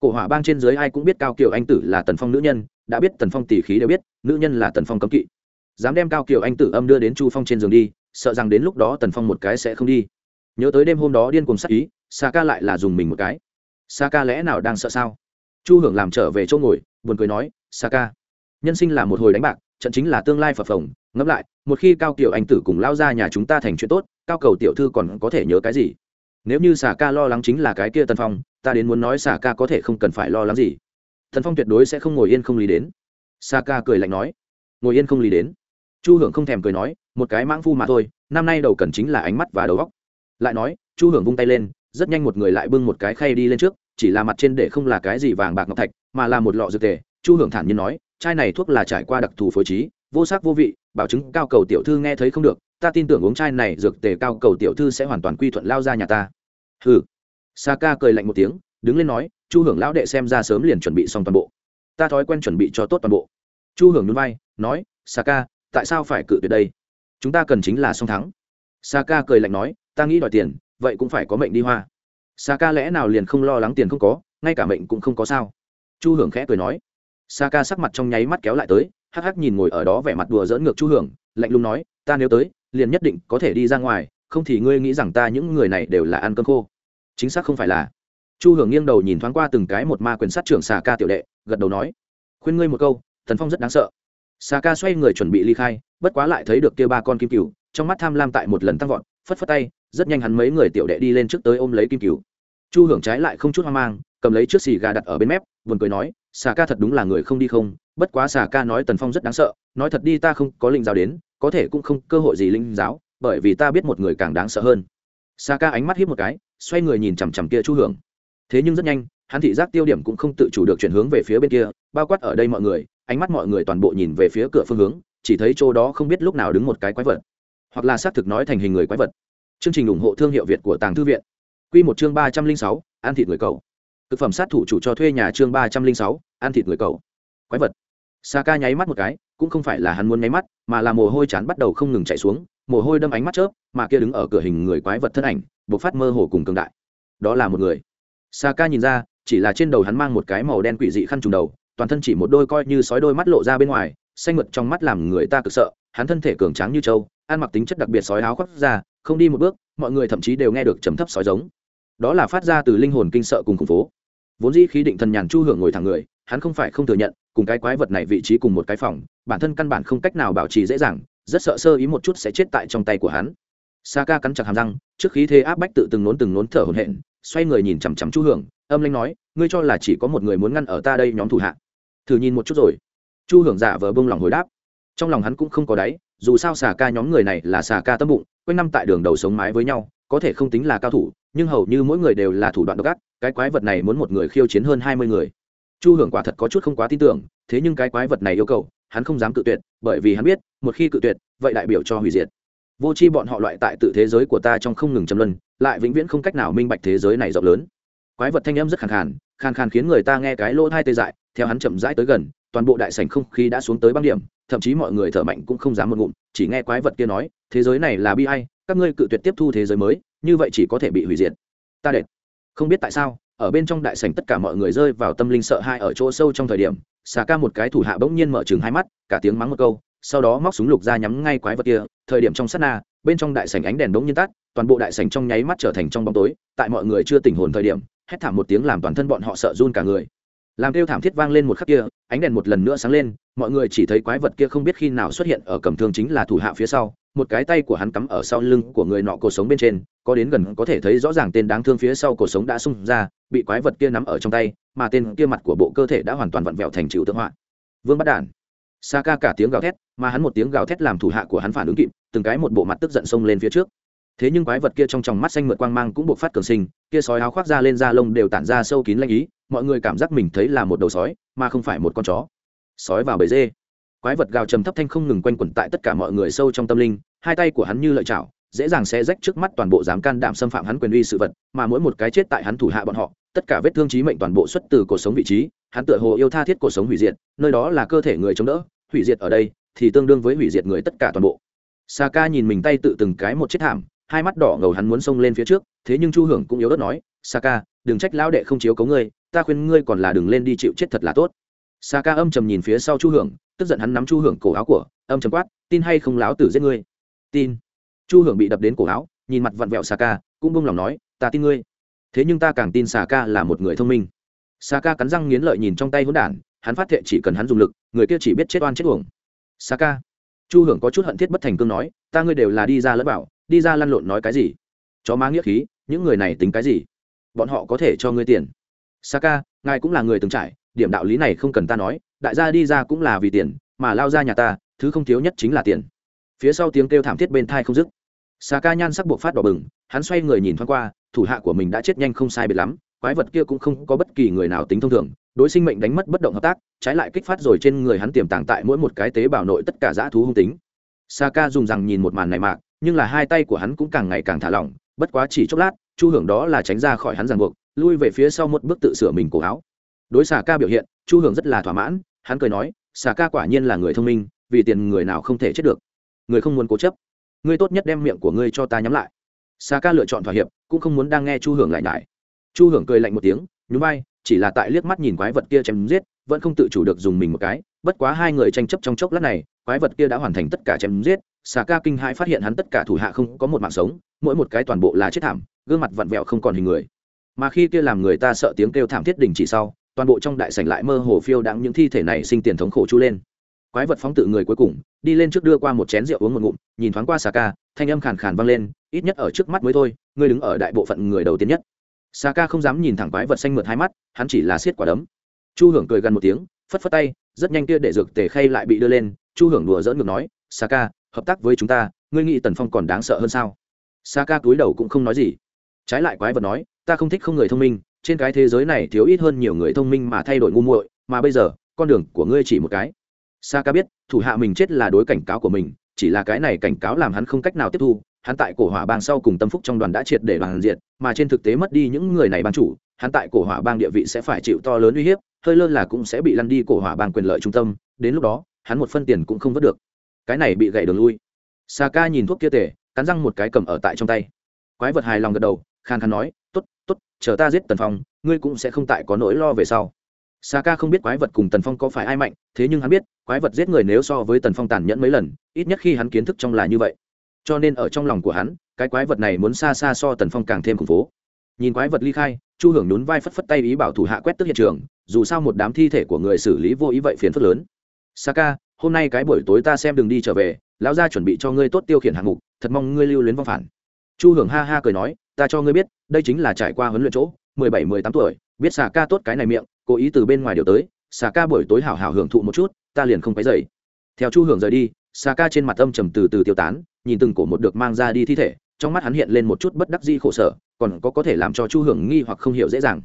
Cổ hỏa bang trên dưới ai cũng biết cao kiều anh tử là tần phong nữ nhân, đã biết tần phong tỷ khí đều biết, nữ nhân là tần phong cấm kỵ. Dám đem cao kiều anh tử âm đưa đến chu phong trên giường đi sợ rằng đến lúc đó tần phong một cái sẽ không đi. Nhớ tới đêm hôm đó điên cùng sắc ý sa ca lại là dùng mình một cái. Sa ca lẽ nào đang sợ sao? Chu hưởng làm trở về chỗ ngồi, buồn cười nói sa ca nhân sinh là một hồi đánh bạc, trận chính là tương lai phập phồng. Ngẫm lại, một khi cao kiểu anh tử cùng lao ra nhà chúng ta thành chuyện tốt, cao cầu tiểu thư còn có thể nhớ cái gì? Nếu như xà ca lo lắng chính là cái kia tần phong, ta đến muốn nói xà ca có thể không cần phải lo lắng gì. Tần phong tuyệt đối sẽ không ngồi yên không lý đến. Xà ca cười lạnh nói. Ngồi yên không lý đến. Chu hưởng không thèm cười nói một cái mãng phu mà thôi, năm nay đầu cần chính là ánh mắt và đầu góc lại nói, chu hưởng vung tay lên, rất nhanh một người lại bưng một cái khay đi lên trước, chỉ là mặt trên để không là cái gì vàng bạc ngọc thạch, mà là một lọ dược tề. Chu hưởng thản nhiên nói, chai này thuốc là trải qua đặc thù phối trí, vô sắc vô vị, bảo chứng cao cầu tiểu thư nghe thấy không được, ta tin tưởng uống chai này dược tề cao cầu tiểu thư sẽ hoàn toàn quy thuận lao ra nhà ta. Hừ. Sa ca cười lạnh một tiếng, đứng lên nói, chu hưởng lão đệ xem ra sớm liền chuẩn bị xong toàn bộ. Ta thói quen chuẩn bị cho tốt toàn bộ. Chu hưởng núi vai, nói sa ca tại sao phải cự tuyệt đây? Chúng ta cần chính là song thắng. Sa ca cười lạnh nói, ta nghĩ đòi tiền, vậy cũng phải có mệnh đi hoa. Sa ca lẽ nào liền không lo lắng tiền không có, ngay cả mệnh cũng không có sao. Chu hưởng khẽ cười nói. Sa ca sắc mặt trong nháy mắt kéo lại tới, hắc hắc nhìn ngồi ở đó vẻ mặt đùa dỡn ngược chu hưởng, lạnh lùng nói, ta nếu tới, liền nhất định có thể đi ra ngoài, không thì ngươi nghĩ rằng ta những người này đều là ăn cơm khô. Chính xác không phải là. Chu hưởng nghiêng đầu nhìn thoáng qua từng cái một ma quyền sát trưởng xà ca tiểu đệ, gật đầu nói, khuyên ngươi một câu thần phong rất đáng sợ. Xà ca xoay người chuẩn bị ly khai bất quá lại thấy được kia ba con kim cừu, trong mắt tham lam tại một lần tăng vọt, phất phất tay, rất nhanh hắn mấy người tiểu đệ đi lên trước tới ôm lấy kim cừu. Chu hưởng trái lại không chút hoang mang, cầm lấy chiếc xì gà đặt ở bên mép, buồn cười nói, xà ca thật đúng là người không đi không, bất quá xà ca nói tần phong rất đáng sợ, nói thật đi ta không có linh giáo đến, có thể cũng không cơ hội gì linh giáo, bởi vì ta biết một người càng đáng sợ hơn. Xà ca ánh mắt híp một cái, xoay người nhìn chằm chằm kia chu hưởng. Thế nhưng rất nhanh, hắn thị giác tiêu điểm cũng không tự chủ được chuyển hướng về phía bên kia, bao quát ở đây mọi người, ánh mắt mọi người toàn bộ nhìn về phía cửa phương hướng chỉ thấy chỗ đó không biết lúc nào đứng một cái quái vật, hoặc là xác thực nói thành hình người quái vật. Chương trình ủng hộ thương hiệu việt của tàng thư viện. Quy một chương ba trăm linh sáu, ăn thịt người cậu thực phẩm sát thủ chủ cho thuê nhà chương ba trăm linh sáu, ăn thịt người cậu quái vật. Sa ca nháy mắt một cái, cũng không phải là hắn muốn nháy mắt, mà là mồ hôi chán bắt đầu không ngừng chảy xuống, mồ hôi đâm ánh mắt chớp, mà kia đứng ở cửa hình người quái vật thân ảnh, bộc phát mơ hồ cùng cường đại. Đó là một người. Sa ca nhìn ra, chỉ là trên đầu hắn mang một cái màu đen quỷ dị khăn trùng đầu, toàn thân chỉ một đôi coi như sói đôi mắt lộ ra bên ngoài xanh mượt trong mắt làm người ta cực sợ, hắn thân thể cường tráng như trâu, ăn mặc tính chất đặc biệt sói áo khoác ra, không đi một bước, mọi người thậm chí đều nghe được trầm thấp sói giống. Đó là phát ra từ linh hồn kinh sợ cùng khủng phố. Vốn dĩ khí định thần nhàn chu hưởng ngồi thẳng người, hắn không phải không thừa nhận, cùng cái quái vật này vị trí cùng một cái phòng, bản thân căn bản không cách nào bảo trì dễ dàng, rất sợ sơ ý một chút sẽ chết tại trong tay của hắn. Sa ca cắn chặt hàm răng, trước khí thế áp bách tự từng nốn từng nốn thở hổn hển, xoay người nhìn chằm chằm chu hưởng, âm lanh nói, ngươi cho là chỉ có một người muốn ngăn ở ta đây nhóm thủ hạ. Thử nhìn một chút rồi chu hưởng giả vờ bông lòng hồi đáp. Trong lòng hắn cũng không có đáy, dù sao xà ca nhóm người này là xà ca tâm bụng, quanh năm tại đường đầu sống mái với nhau, có thể không tính là cao thủ, nhưng hầu như mỗi người đều là thủ đoạn độc ác, cái quái vật này muốn một người khiêu chiến hơn hai mươi người. Chu hưởng quả thật có chút không quá tin tưởng, thế nhưng cái quái vật này yêu cầu, hắn không dám cự tuyệt, bởi vì hắn biết, một khi cự tuyệt, vậy đại biểu cho hủy diệt. Vô c h i bọn họ loại tại tự thế giới của ta trong không ngừng châm luân, lại vĩnh viễn không cách nào minh bạch thế giới này rộng lớn. Quái vật thanh âm rất khàn khàn khàn khàn khiến người ta nghe cái lỗ thai tê dại, theo hắn chậm rãi tới gần toàn bộ đại sảnh không khí đã xuống tới băng điểm, thậm chí mọi người thở mạnh cũng không dám một ngụm, chỉ nghe quái vật kia nói, thế giới này là bi hay các ngươi cự tuyệt tiếp thu thế giới mới, như vậy chỉ có thể bị hủy diệt. Ta đệt. Không biết tại sao, ở bên trong đại sảnh tất cả mọi người rơi vào tâm linh sợ hãi ở chỗ sâu trong thời điểm xà ca một cái thủ hạ bỗng nhiên mở chừng hai mắt, cả tiếng mắng một câu, sau đó móc súng lục ra nhắm ngay quái vật kia, thời điểm trong sát na, bên trong đại sảnh ánh đèn đống nhiên tắt, toàn bộ đại sảnh trong nháy mắt trở thành trong bóng tối, tại mọi người chưa tỉnh hồn thời điểm, hét thảm một tiếng làm toàn thân bọn họ sợ run cả người làm kêu thảm thiết vang lên một khắc kia, ánh đèn một lần nữa sáng lên, mọi người chỉ thấy quái vật kia không biết khi nào xuất hiện ở cầm thương chính là thủ hạ phía sau, một cái tay của hắn cắm ở sau lưng của người nọ cổ sống bên trên, có đến gần có thể thấy rõ ràng tên đáng thương phía sau cổ sống đã sung ra, bị quái vật kia nắm ở trong tay, mà tên kia mặt của bộ cơ thể đã hoàn toàn vặn vẹo thành chịu tượng họa. Vương bắt đản. Sa ca cả tiếng gào thét, mà hắn một tiếng gào thét làm thủ hạ của hắn phản ứng kịp, từng cái một bộ mặt tức giận xông lên phía trước thế nhưng quái vật kia trong tròng mắt xanh mượt quang mang cũng buộc phát cường sinh, kia sói áo khoác ra lên da lông đều tản ra sâu kín lanh ý, mọi người cảm giác mình thấy là một đầu sói, mà không phải một con chó. Sói vào bể dê. Quái vật gào trầm thấp thanh không ngừng quanh quẩn tại tất cả mọi người sâu trong tâm linh, hai tay của hắn như lợi chảo, dễ dàng sẽ rách trước mắt toàn bộ dám can đảm xâm phạm hắn quyền uy sự vật, mà mỗi một cái chết tại hắn thủ hạ bọn họ, tất cả vết thương trí mệnh toàn bộ xuất từ cuộc sống vị trí, hắn tựa hồ yêu tha thiết cuộc sống hủy diệt, nơi đó là cơ thể người chống đỡ, hủy diệt ở đây thì tương đương với hủy diệt người tất cả toàn bộ. Sa ca nhìn mình tay tự từng cái một chết thảm hai mắt đỏ ngầu hắn muốn xông lên phía trước thế nhưng chu hưởng cũng yếu ớt nói Saka, đừng trách lão đệ không chiếu cấu ngươi ta khuyên ngươi còn là đừng lên đi chịu chết thật là tốt. Saka âm trầm nhìn phía sau chu hưởng tức giận hắn nắm chu hưởng cổ áo của âm trầm quát tin hay không láo tử giết ngươi? Tin. Chu hưởng bị đập đến cổ áo nhìn mặt vặn vẹo Saka, cũng buông lòng nói ta tin ngươi. Thế nhưng ta càng tin Saka là một người thông minh. Saka cắn răng nghiến lợi nhìn trong tay hỗn đản hắn phát thệ chỉ cần hắn dùng lực người kia chỉ biết chết oan chết uổng. Saka, chu hưởng có chút hận thiết bất thành cương nói ta ngươi đều là đi ra lẫn bảo đi ra lăn lộn nói cái gì? Chó má nghĩa khí, những người này tính cái gì? Bọn họ có thể cho ngươi tiền. Saka, ngài cũng là người từng trải, điểm đạo lý này không cần ta nói, đại gia đi ra cũng là vì tiền, mà lao ra nhà ta, thứ không thiếu nhất chính là tiền. Phía sau tiếng kêu thảm thiết bên thai không dứt. Saka nhan sắc buộc phát đỏ bừng, hắn xoay người nhìn thoáng qua, thủ hạ của mình đã chết nhanh không sai biệt lắm, quái vật kia cũng không có bất kỳ người nào tính thông thường, đối sinh mệnh đánh mất bất động hợp tác, trái lại kích phát rồi trên người hắn tiềm tàng tại mỗi một cái tế bào nội tất cả dã thú hung tính. Saka dùng rằng nhìn một màn này mạc nhưng là hai tay của hắn cũng càng ngày càng thả lỏng, bất quá chỉ chốc lát, chu hưởng đó là tránh ra khỏi hắn ràng buộc, lui về phía sau một bước tự sửa mình cổ áo. Đối xà ca biểu hiện, chu hưởng rất là thỏa mãn, hắn cười nói xà ca quả nhiên là người thông minh, vì tiền người nào không thể chết được. Người không muốn cố chấp. Ngươi tốt nhất đem miệng của ngươi cho ta nhắm lại. Xà ca lựa chọn thỏa hiệp, cũng không muốn đang nghe chu hưởng lại nhải. Chu hưởng cười lạnh một tiếng, nhún vai, chỉ là tại liếc mắt nhìn quái vật kia chém giết, vẫn không tự chủ được dùng mình một cái, bất quá hai người tranh chấp trong chốc lát này, quái vật kia đã hoàn thành tất cả chém giết xà ca kinh hãi phát hiện hắn tất cả thủ hạ không có một mạng sống, mỗi một cái toàn bộ là chết thảm, gương mặt vặn vẹo không còn hình người. Mà khi kia làm người ta sợ tiếng kêu thảm thiết đình chỉ sau, toàn bộ trong đại sảnh lại mơ hồ phiêu đãng những thi thể này sinh tiền thống khổ chu lên. Quái vật phóng tự người cuối cùng, đi lên trước đưa qua một chén rượu uống một ngụm, nhìn thoáng qua xà ca, thanh âm khàn khàn vang lên, ít nhất ở trước mắt mới thôi, ngươi đứng ở đại bộ phận người đầu tiên nhất. Xà ca không dám nhìn thẳng quái vật xanh mượt hai mắt, hắn chỉ là xiết quả đấm. Chu hưởng cười gần một tiếng, phất phất tay, rất nhanh kia để dược tề khay lại bị đưa lên, chu hưởng đùa dỡn ngược nói, xà ca hợp tác với chúng ta, ngươi nghĩ tần phong còn đáng sợ hơn sao? Sa ca túi đầu cũng không nói gì. Trái lại quái vật nói, ta không thích không người thông minh, trên cái thế giới này thiếu ít hơn nhiều người thông minh mà thay đổi ngu muội, mà bây giờ, con đường của ngươi chỉ một cái. Sa ca biết, thủ hạ mình chết là đối cảnh cáo của mình, chỉ là cái này cảnh cáo làm hắn không cách nào tiếp thu, hắn tại cổ hỏa bang sau cùng tâm phúc trong đoàn đã triệt để đoàn diện mà trên thực tế mất đi những người này ban chủ, hắn tại cổ hỏa bang địa vị sẽ phải chịu to lớn uy hiếp, hơi lơ là cũng sẽ bị lăn đi cổ hỏa bang quyền lợi trung tâm, đến lúc đó, hắn một phân tiền cũng không vớt được cái này bị gậy đường lui. Sa ca nhìn thuốc kia tể cắn răng một cái cầm ở tại trong tay. Quái vật hài lòng gật đầu, khàn khàn nói t ố t t ố t chờ ta giết tần phong, ngươi cũng sẽ không tại có nỗi lo về sau. Sa ca không biết quái vật cùng tần phong có phải ai mạnh, thế nhưng hắn biết, quái vật giết người nếu so với tần phong tàn nhẫn mấy lần, ít nhất khi hắn kiến thức trong là như vậy. Cho nên ở trong lòng của hắn, cái quái vật này muốn xa xa so tần phong càng thêm khủng phố nhìn quái vật ly khai, chu hưởng nhún vai phất phất tay ý bảo thủ hạ quét tức hiện trường, dù sao một đám thi thể của người xử lý vô ý vậy phiền phức lớn. Saka hôm nay cái buổi tối ta xem đường đi trở về, lão gia chuẩn bị cho ngươi tốt tiêu khiển hạng mục, thật mong ngươi lưu luyến vong phản. Chu hưởng ha ha cười nói, ta cho ngươi biết, đây chính là trải qua huấn luyện chỗ, mười bảy, mười tám tuổi, biết xà ca tốt cái này miệng, cố ý từ bên ngoài điều tới, xà ca buổi tối hảo hảo hưởng thụ một chút, ta liền không phải dậy theo chu hưởng rời đi, xà ca trên mặt âm trầm từ từ tiêu tán, nhìn từng cổ một được mang ra đi thi thể, trong mắt hắn hiện lên một chút bất đắc di khổ sở, còn có có thể làm cho chu hưởng nghi hoặc không hiểu dễ dàng.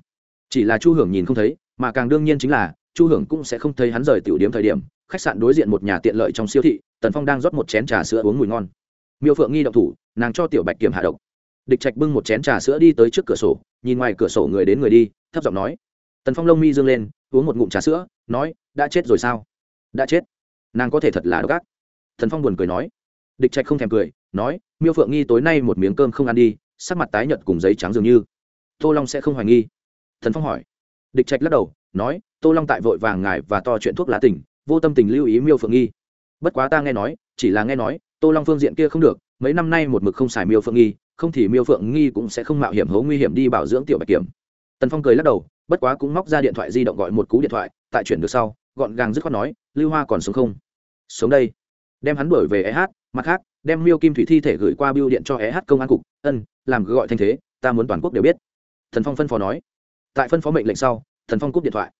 Chỉ là chu hưởng nhìn không thấy, mà càng đương nhiên chính là chu hưởng cũng sẽ không thấy hắn rời tiểu điểm thời điểm, khách sạn đối diện một nhà tiện lợi trong siêu thị, tần phong đang rót một chén trà sữa uống mùi ngon. Miêu phượng nghi động thủ, nàng cho tiểu bạch kiểm hạ độc. Địch trạch bưng một chén trà sữa đi tới trước cửa sổ, nhìn ngoài cửa sổ người đến người đi, thấp giọng nói. Tần phong lông mi dương lên, uống một ngụm trà sữa, nói, đã chết rồi sao? Đã chết. Nàng có thể thật là độc ác. Thần phong buồn cười nói. Địch trạch không thèm cười, nói, miêu phượng nghi tối nay một miếng cơm không ăn đi, sắc mặt tái nhợt cùng giấy trắng dường như. Tô long sẽ không hoài nghi. Thần phong hỏi. Địch trạch lắc đầu nói, tô long tại vội vàng ngài và to chuyện thuốc lá tỉnh vô tâm tình lưu ý miêu phượng nghi. Bất quá ta nghe nói, chỉ là nghe nói, tô long phương diện kia không được, mấy năm nay một mực không xài miêu phượng nghi, không thì miêu phượng nghi cũng sẽ không mạo hiểm hố nguy hiểm đi bảo dưỡng tiểu bạch kiểm. Tần phong cười lắc đầu, bất quá cũng móc ra điện thoại di động gọi một cú điện thoại, tại chuyển được sau, gọn gàng dứt khoát nói, lưu hoa còn sống không? Sống đây. Đem hắn đuổi về eh mặt khác, đem miêu kim thủy thi thể gửi qua biêu điện cho eh công an cục. Ân, làm gọi thanh thế, ta muốn toàn quốc đều biết. Thần phong phân phó nói. Tại phân phó mệnh lệnh sau thần phong cúp điện thoại.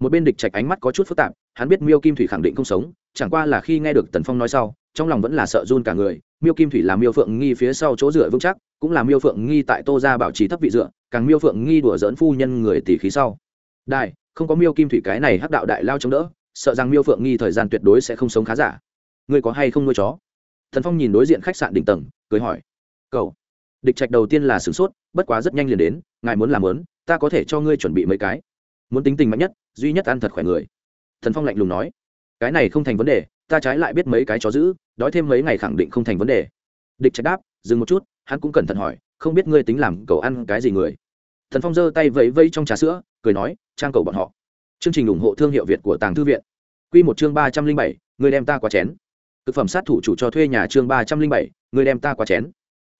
Một bên địch trạch ánh mắt có chút phức tạp, hắn biết miêu kim thủy khẳng định không sống, chẳng qua là khi nghe được tần phong nói sau, trong lòng vẫn là sợ run cả người. Miêu kim thủy là miêu phượng nghi phía sau chỗ dựa vững chắc, cũng là miêu phượng nghi tại tô ra bảo trì thấp vị dựa, càng miêu phượng nghi đùa dỡn phu nhân người tỷ khí sau. Đại không có miêu kim thủy cái này hắc đạo đại lao chống đỡ, sợ rằng miêu phượng nghi thời gian tuyệt đối sẽ không sống khá giả. Ngươi có hay không nuôi chó? Thần phong nhìn đối diện khách sạn đỉnh tầng, cười hỏi. Cậu. Địch trạch đầu tiên là sửng sốt, bất quá rất nhanh liền đến, ngài muốn làm lớn, ta có thể cho ngươi chuẩn bị mấy cái muốn tính tình mạnh nhất, duy nhất ăn thật khỏe người. Thần phong lạnh lùng nói, cái này không thành vấn đề, ta trái lại biết mấy cái chó giữ, đói thêm mấy ngày khẳng định không thành vấn đề. Địch trạch đáp, dừng một chút, hắn cũng cẩn thận hỏi, không biết ngươi tính làm cậu ăn cái gì người? Thần phong giơ tay vẫy vây trong trà sữa, cười nói, trang cầu bọn họ. Chương trình ủng hộ thương hiệu việt của tàng thư viện. Q một chương ba trăm linh bảy người đem ta qua chén. Thực phẩm sát thủ chủ cho thuê nhà chương ba trăm linh bảy người đem ta qua chén.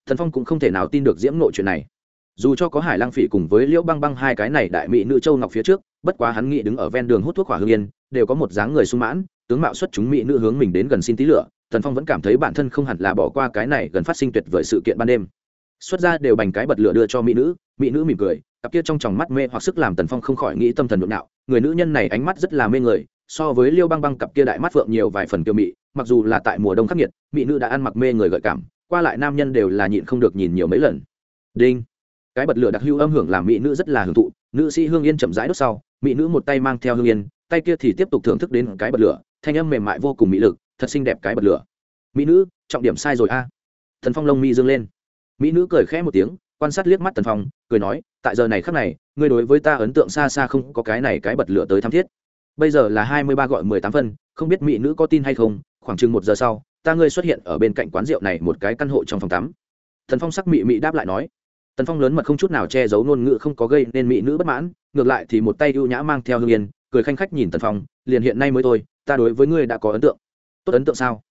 Thần phong cũng không thể nào tin được diễm nội chuyện này dù cho có hải lang phỉ cùng với liễu băng băng hai cái này đại mỹ nữ châu ngọc phía trước, bất quá hắn nghĩ đứng ở ven đường hút thuốc hỏa hương yên, đều có một dáng người sung mãn, tướng mạo xuất chúng mỹ nữ hướng mình đến gần xin tí lửa, thần phong vẫn cảm thấy bản thân không hẳn là bỏ qua cái này gần phát sinh tuyệt vời sự kiện ban đêm. Xuất ra đều bành cái bật lửa đưa cho mỹ nữ mỹ nữ mỉm cười, cặp kia trong tròng mắt mê hoặc sức làm tần phong không khỏi nghĩ tâm thần nhộn nhạo người nữ nhân này ánh mắt rất là mê người, so với liêu băng băng cặp kia đại mắt phượng nhiều vài phần kiêu mị, mặc dù là tại mùa đông khắc nghiệt, mỹ nữ đã ăn mặc mê người gợi cảm, qua lại nam nhân đều là nhịn không được nhìn nhiều mấy lần. Đinh cái bật lửa đặc hữu âm hưởng làm mỹ nữ rất là hưởng thụ, nữ sĩ hương yên chậm rãi đốt sau, mỹ nữ một tay mang theo hương yên, tay kia thì tiếp tục thưởng thức đến cái bật lửa, thanh âm mềm mại vô cùng mỹ lực, thật xinh đẹp cái bật lửa. Mỹ nữ, trọng điểm sai rồi a. Thần phong lông mi dương lên. Mỹ nữ cười khẽ một tiếng, quan sát liếc mắt tần phong, cười nói, tại giờ này khắc này, ngươi đối với ta ấn tượng xa xa không có cái này cái bật lửa tới tham thiết. Bây giờ là hai mươi ba gọi mười tám phân, không biết mỹ nữ có tin hay không, khoảng chừng một giờ sau, ta ngươi xuất hiện ở bên cạnh quán rượu này một cái căn hộ trong phòng tắm. Thần phong sắc mị mị đáp lại nói tần phong lớn mật không chút nào che giấu ngôn ngữ không có gây nên mỹ nữ bất mãn, ngược lại thì một tay ưu nhã mang theo hương yên, cười khanh khách nhìn tần phong, liền hiện nay mới thôi, ta đối với ngươi đã có ấn tượng. Tốt ấn tượng sao?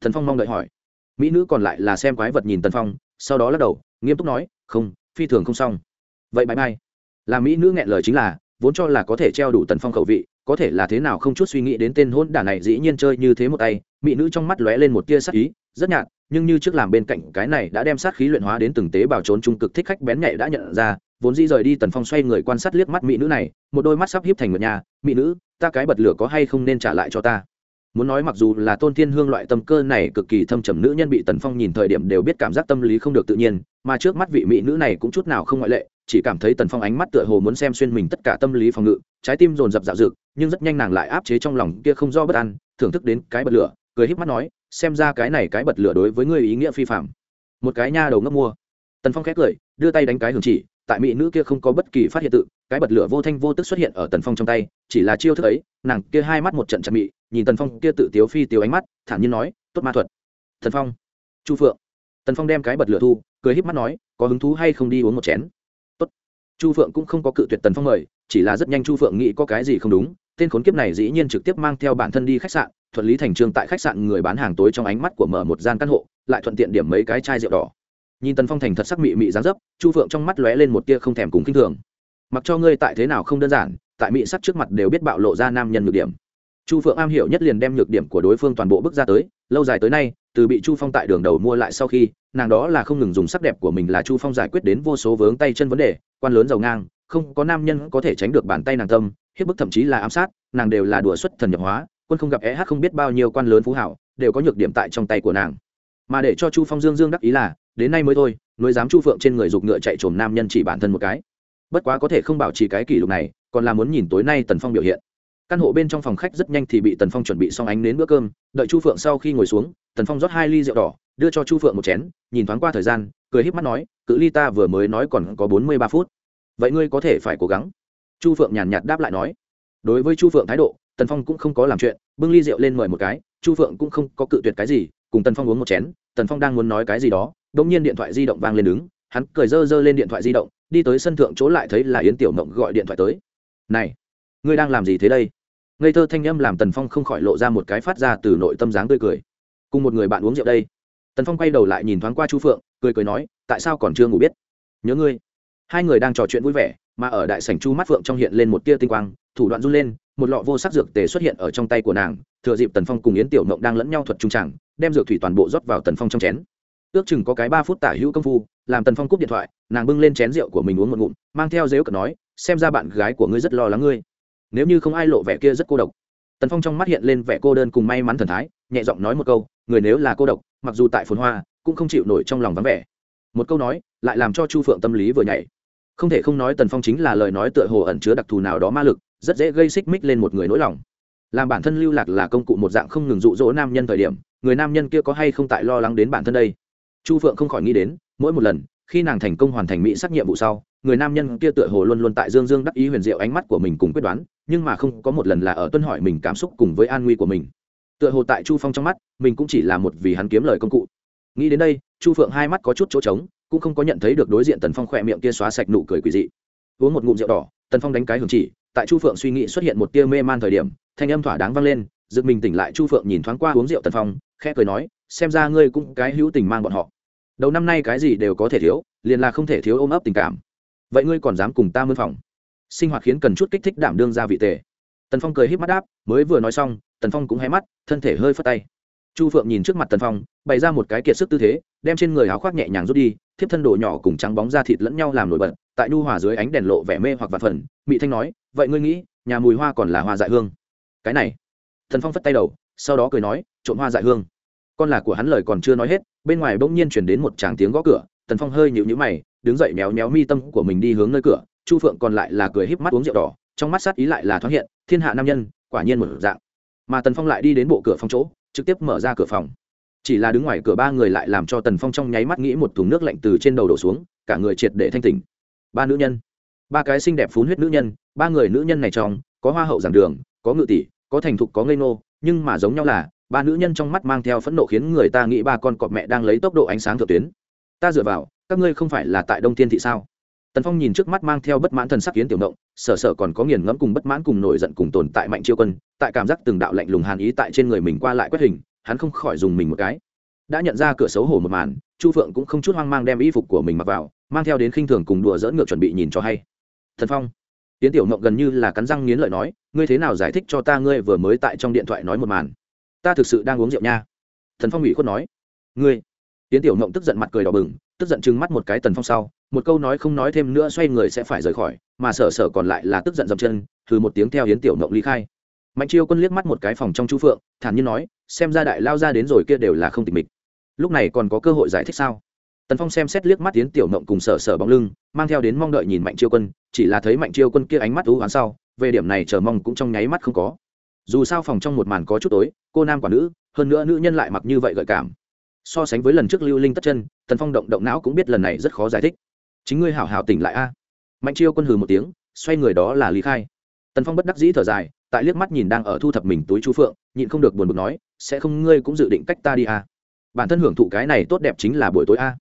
Tần phong mong đợi hỏi. Mỹ nữ còn lại là xem quái vật nhìn tần phong, sau đó lắc đầu, nghiêm túc nói, không, phi thường không xong. Vậy bãi mai. Là mỹ nữ nghẹn lời chính là, vốn cho là có thể treo đủ tần phong khẩu vị, có thể là thế nào không chút suy nghĩ đến tên hôn đả này dĩ nhiên chơi như thế một tay, mỹ nữ trong mắt lóe lên một tia sắc ý, rất nhạt nhưng như trước làm bên cạnh cái này đã đem sát khí luyện hóa đến từng tế bào trốn trung cực thích khách bén nhạy đã nhận ra, vốn dĩ rời đi tần phong xoay người quan sát liếc mắt mỹ nữ này, một đôi mắt sắp hiếp thành một nhà, mỹ nữ, ta cái bật lửa có hay không nên trả lại cho ta? Muốn nói mặc dù là tôn thiên hương loại tâm cơ này cực kỳ thâm trầm nữ nhân bị tần phong nhìn thời điểm đều biết cảm giác tâm lý không được tự nhiên, mà trước mắt vị mỹ nữ này cũng chút nào không ngoại lệ, chỉ cảm thấy tần phong ánh mắt tựa hồ muốn xem xuyên mình tất cả tâm lý phòng ngự, trái tim dồn dập dạo dực, nhưng rất nhanh nàng lại áp chế trong lòng kia không do bất an, thưởng thức đến cái bật lửa, cười híp mắt nói xem ra cái này cái bật lửa đối với ngươi ý nghĩa phi phạm. Một cái nha đầu ngốc mua. Tần phong khét cười, đưa tay đánh cái hưởng chỉ, tại mỹ nữ kia không có bất kỳ phát hiện tự, cái bật lửa vô thanh vô tức xuất hiện ở tần phong trong tay, chỉ là chiêu thức ấy, nàng kia hai mắt một trận chặt mị, nhìn tần phong kia tự tiếu phi tiếu ánh mắt, thản nhiên nói, tốt ma thuật. Tần phong. Chu phượng. Tần phong đem cái bật lửa thu, cười híp mắt nói, có hứng thú hay không đi uống một chén? Tốt. Chu phượng cũng không có cự tuyệt tần phong mời, chỉ là rất nhanh chu phượng nghĩ có cái gì không đúng tên khốn kiếp này dĩ nhiên trực tiếp mang theo bản thân đi khách sạn, thuận lý thành trương tại khách sạn người bán hàng tối trong ánh mắt của mở một gian căn hộ, lại thuận tiện điểm mấy cái chai rượu đỏ. Nhìn tần phong thành thật sắc mị mị dáng dấp, chu phượng trong mắt lóe lên một tia không thèm cùng kinh thường. Mặc cho ngươi tại thế nào không đơn giản, tại mị sắc trước mặt đều biết bạo lộ ra nam nhân nhược điểm. Chu phượng am hiểu nhất liền đem nhược điểm của đối phương toàn bộ bước ra tới, lâu dài tới nay, từ bị chu phong tại đường đầu mua lại sau khi, nàng đó là không ngừng dùng sắc đẹp của mình là chu phong giải quyết đến vô số vướng tay chân vấn đề, quan lớn giàu ngang, không có nam nhân có thể tránh được bàn tay nàng tâm hiếp bức thậm chí là ám sát, nàng đều là đùa xuất thần nhập hóa, quân không gặp é hát không biết bao nhiêu quan lớn phú hảo, đều có nhược điểm tại trong tay của nàng. Mà để cho chu phong dương dương đắc ý là, đến nay mới thôi nuôi dám chu phượng trên người giục ngựa chạy trồm nam nhân chỉ bản thân một cái. Bất quá có thể không bảo trì cái kỷ lục này, còn là muốn nhìn tối nay tần phong biểu hiện. Căn hộ bên trong phòng khách rất nhanh thì bị tần phong chuẩn bị xong ánh đến bữa cơm, đợi chu phượng sau khi ngồi xuống, tần phong rót hai ly rượu đỏ, đưa cho chu phượng một chén, nhìn thoáng qua thời gian, cười h í p mắt nói, cự ly ta vừa mới nói còn có bốn mươi ba phút. Vậy ngươi có thể phải cố gắng chu phượng nhàn nhạt đáp lại nói, đối với chu phượng thái độ, tần phong cũng không có làm chuyện, bưng ly rượu lên mời một cái, chu phượng cũng không có cự tuyệt cái gì, cùng tần phong uống một chén, tần phong đang muốn nói cái gì đó đ ỗ n g nhiên điện thoại di động vang lên đứng, hắn cười dơ dơ lên điện thoại di động, đi tới sân thượng chỗ lại thấy là yến tiểu mộng gọi điện thoại tới. Này, ngươi đang làm gì thế đây? Ngây thơ thanh âm làm tần phong không khỏi lộ ra một cái phát ra từ nội tâm dáng tươi cười. Cùng một người bạn uống rượu đây. Tần phong quay đầu lại nhìn thoáng qua chu phượng, cười cười nói, tại sao còn chưa ngủ biết? Nhớ ngươi. Hai người đang trò chuyện vui vẻ mà ở đại sảnh chu mắt phượng trong hiện lên một tia tinh quang, thủ đoạn run lên, một lọ vô sắc dược tề xuất hiện ở trong tay của nàng, thừa dịp tần phong cùng yến tiểu mộng đang lẫn nhau thuật trung tràng, đem dược thủy toàn bộ rót vào tần phong trong chén. Ước chừng có cái ba phút tả hữu công phu, làm tần phong cúp điện thoại, nàng bưng lên chén rượu của mình uống một ngụm, mang theo dếu cờ nói, xem ra bạn gái của ngươi rất lo lắng ngươi. Nếu như không ai lộ vẻ kia rất cô độc. Tần phong trong mắt hiện lên vẻ cô đơn cùng may mắn thần thái, nhẹ giọng nói một câu, người nếu là cô độc, mặc dù tại phồn hoa, cũng không chịu nổi trong lòng vắng vẻ. Một câu nói, lại làm cho chu phượng tâm lý vừa nhảy không thể không nói tần phong chính là lời nói tựa hồ ẩn chứa đặc thù nào đó ma lực, rất dễ gây xích mích lên một người nỗi lòng. Làm bản thân lưu lạc là công cụ một dạng không ngừng dụ dỗ nam nhân thời điểm, người nam nhân kia có hay không tại lo lắng đến bản thân đây? Chu phượng không khỏi nghĩ đến, mỗi một lần, khi nàng thành công hoàn thành mỹ sắc nhiệm vụ sau, người nam nhân kia tựa hồ luôn luôn tại dương dương đắc ý huyền diệu ánh mắt của mình cùng quyết đoán, nhưng mà không có một lần là ở tuân hỏi mình cảm xúc cùng với an nguy của mình. Tựa hồ tại chu phong trong mắt, mình cũng chỉ là một vì hắn kiếm lời công cụ. Nghĩ đến đây, chu phượng hai mắt có chút chỗ trống cũng không có nhận thấy được đối diện tần phong khỏe miệng kia xóa sạch nụ cười quỳ dị. Uống một ngụm rượu đỏ, tần phong đánh cái hưởng chỉ, tại chu phượng suy nghĩ xuất hiện một tia mê man thời điểm, thanh âm thỏa đáng vang lên giật mình tỉnh lại chu phượng nhìn thoáng qua uống rượu tần phong, khẽ cười nói, xem ra ngươi cũng cái hữu tình mang bọn họ. Đầu năm nay cái gì đều có thể thiếu, liền là không thể thiếu ôm ấp tình cảm. Vậy ngươi còn dám cùng ta mân phòng? Sinh hoạt khiến cần chút kích thích đảm đương ra vị tề. Tần phong cười h í p mắt đáp, mới vừa nói xong, tần phong cũng hé mắt, thân thể hơi phất tay. Chu phượng nhìn trước mặt tần phong, bày ra một cái kiệt sức tư thế đem trên người áo khoác nhẹ nhàng rút đi, thiếp thân đồ nhỏ cùng trắng bóng da thịt lẫn nhau làm nổi bật, tại nhu hòa dưới ánh đèn lộ vẻ mê hoặc vặt phần mỹ thanh nói, vậy ngươi nghĩ, nhà mùi hoa còn là hoa dại hương? Cái này, thần phong phất tay đầu, sau đó cười nói, trộm hoa dại hương. Con là của hắn lời còn chưa nói hết, bên ngoài bỗng nhiên chuyển đến một tràng tiếng gõ cửa tần phong hơi nhịu nhữ mày, đứng dậy méo méo mi tâm của mình đi hướng nơi cửa, chu phượng còn lại là cười híp mắt uống rượu đỏ, trong mắt sát ý lại là thoáng hiện, thiên hạ nam nhân, quả nhiên một dạng. Mà tần phong lại đi đến bộ cửa phòng chỗ, trực tiếp mở ra cửa phòng chỉ là đứng ngoài cửa ba người lại làm cho tần phong trong nháy mắt nghĩ một thùng nước lạnh từ trên đầu đổ xuống, cả người triệt để thanh tỉnh. Ba nữ nhân. Ba cái xinh đẹp phún huyết nữ nhân, ba người nữ nhân này trong, có hoa hậu giảng đường, có ngự tỷ, có thành thục, có ngây nô nhưng mà giống nhau là, ba nữ nhân trong mắt mang theo phẫn nộ khiến người ta nghĩ ba con cọp mẹ đang lấy tốc độ ánh sáng thượng tuyến. Ta dựa vào, các ngươi không phải là tại đông thiên thị sao? Tần phong nhìn trước mắt mang theo bất mãn thần sắc kiến tiểu động, sở sở còn có nghiền ngẫm cùng bất mãn cùng nổi giận cùng tồn tại mạnh chiêu quân, tại cảm giác từng đạo lạnh lùng hàn ý tại trên người mình qua lại quét hình hắn không khỏi dùng mình một cái. Đã nhận ra cửa xấu hổ một màn, chu phượng cũng không chút hoang mang đem y phục của mình mặc vào, mang theo đến khinh thường cùng đùa dỡn ngược chuẩn bị nhìn cho hay. Thần phong tiến tiểu mộng gần như là cắn răng nghiến lợi nói, ngươi thế nào giải thích cho ta ngươi vừa mới tại trong điện thoại nói một màn? Ta thực sự đang uống rượu nha. Thần phong ủy khuất nói, ngươi. Tiến tiểu mộng tức giận mặt cười đỏ bừng, tức giận chừng mắt một cái tần phong sau, một câu nói không nói thêm nữa xoay người sẽ phải rời khỏi, mà sở sở còn lại là tức giận dậm chân thừ một tiếng theo hiến tiểu mộng ly khai mạnh chiêu quân liếc mắt một cái phòng trong chu phượng, thản nhiên nói, xem ra đại lao ra đến rồi kia đều là không tịch mịch. Lúc này còn có cơ hội giải thích sao? Tần phong xem xét liếc mắt tiến tiểu mộng cùng sở sở bóng lưng, mang theo đến mong đợi nhìn mạnh chiêu quân, chỉ là thấy mạnh chiêu quân kia ánh mắt thú hoán sau, về điểm này chờ mong cũng trong nháy mắt không có. Dù sao phòng trong một màn có chút tối, cô nam quả nữ, hơn nữa nữ nhân lại mặc như vậy gợi cảm. So sánh với lần trước lưu linh tất chân, tần phong động động não cũng biết lần này rất khó giải thích. Chính ngươi hảo hảo tỉnh lại a. Mạnh chiêu quân hừ một tiếng, xoay người đó là lý khai. Tần phong bất đắc dĩ thở dài tại liếc mắt nhìn đang ở thu thập mình túi chú phượng, nhịn không được buồn bực nói, sẽ không ngươi cũng dự định cách ta đi à? Bản thân hưởng thụ cái này tốt đẹp chính là buổi tối a.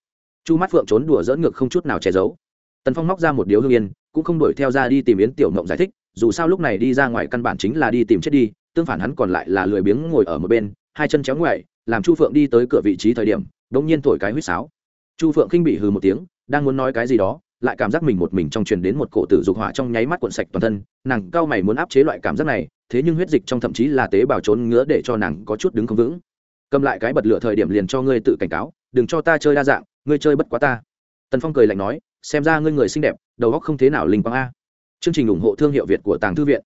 Chu mắt phượng trốn đùa dỡn ngược không chút nào che giấu. Tần phong móc ra một điếu hương yên, cũng không đuổi theo ra đi tìm yến tiểu mộng giải thích, dù sao lúc này đi ra ngoài căn bản chính là đi tìm chết đi, tương phản hắn còn lại là lười biếng ngồi ở một bên, hai chân chéo ngoại làm chu phượng đi tới cửa vị trí thời điểm đ ỗ n g nhiên thổi cái huýt sáo. Chu phượng khinh bị hừ một tiếng, đang muốn nói cái gì đó lại cảm giác mình một mình trong truyền đến một cổ tử dục hỏa trong nháy mắt cuộn sạch toàn thân, nàng cao mày muốn áp chế loại cảm giác này, thế nhưng huyết dịch trong thậm chí là tế bào trốn ngứa để cho nàng có chút đứng không vững. Cầm lại cái bật lửa thời điểm liền cho ngươi tự cảnh cáo, đừng cho ta chơi đa dạng, ngươi chơi bất quá ta. Tần phong cười lạnh nói, xem ra ngươi người xinh đẹp, đầu óc không thế nào linh quang a. Chương trình ủng hộ thương hiệu việt của tàng thư viện.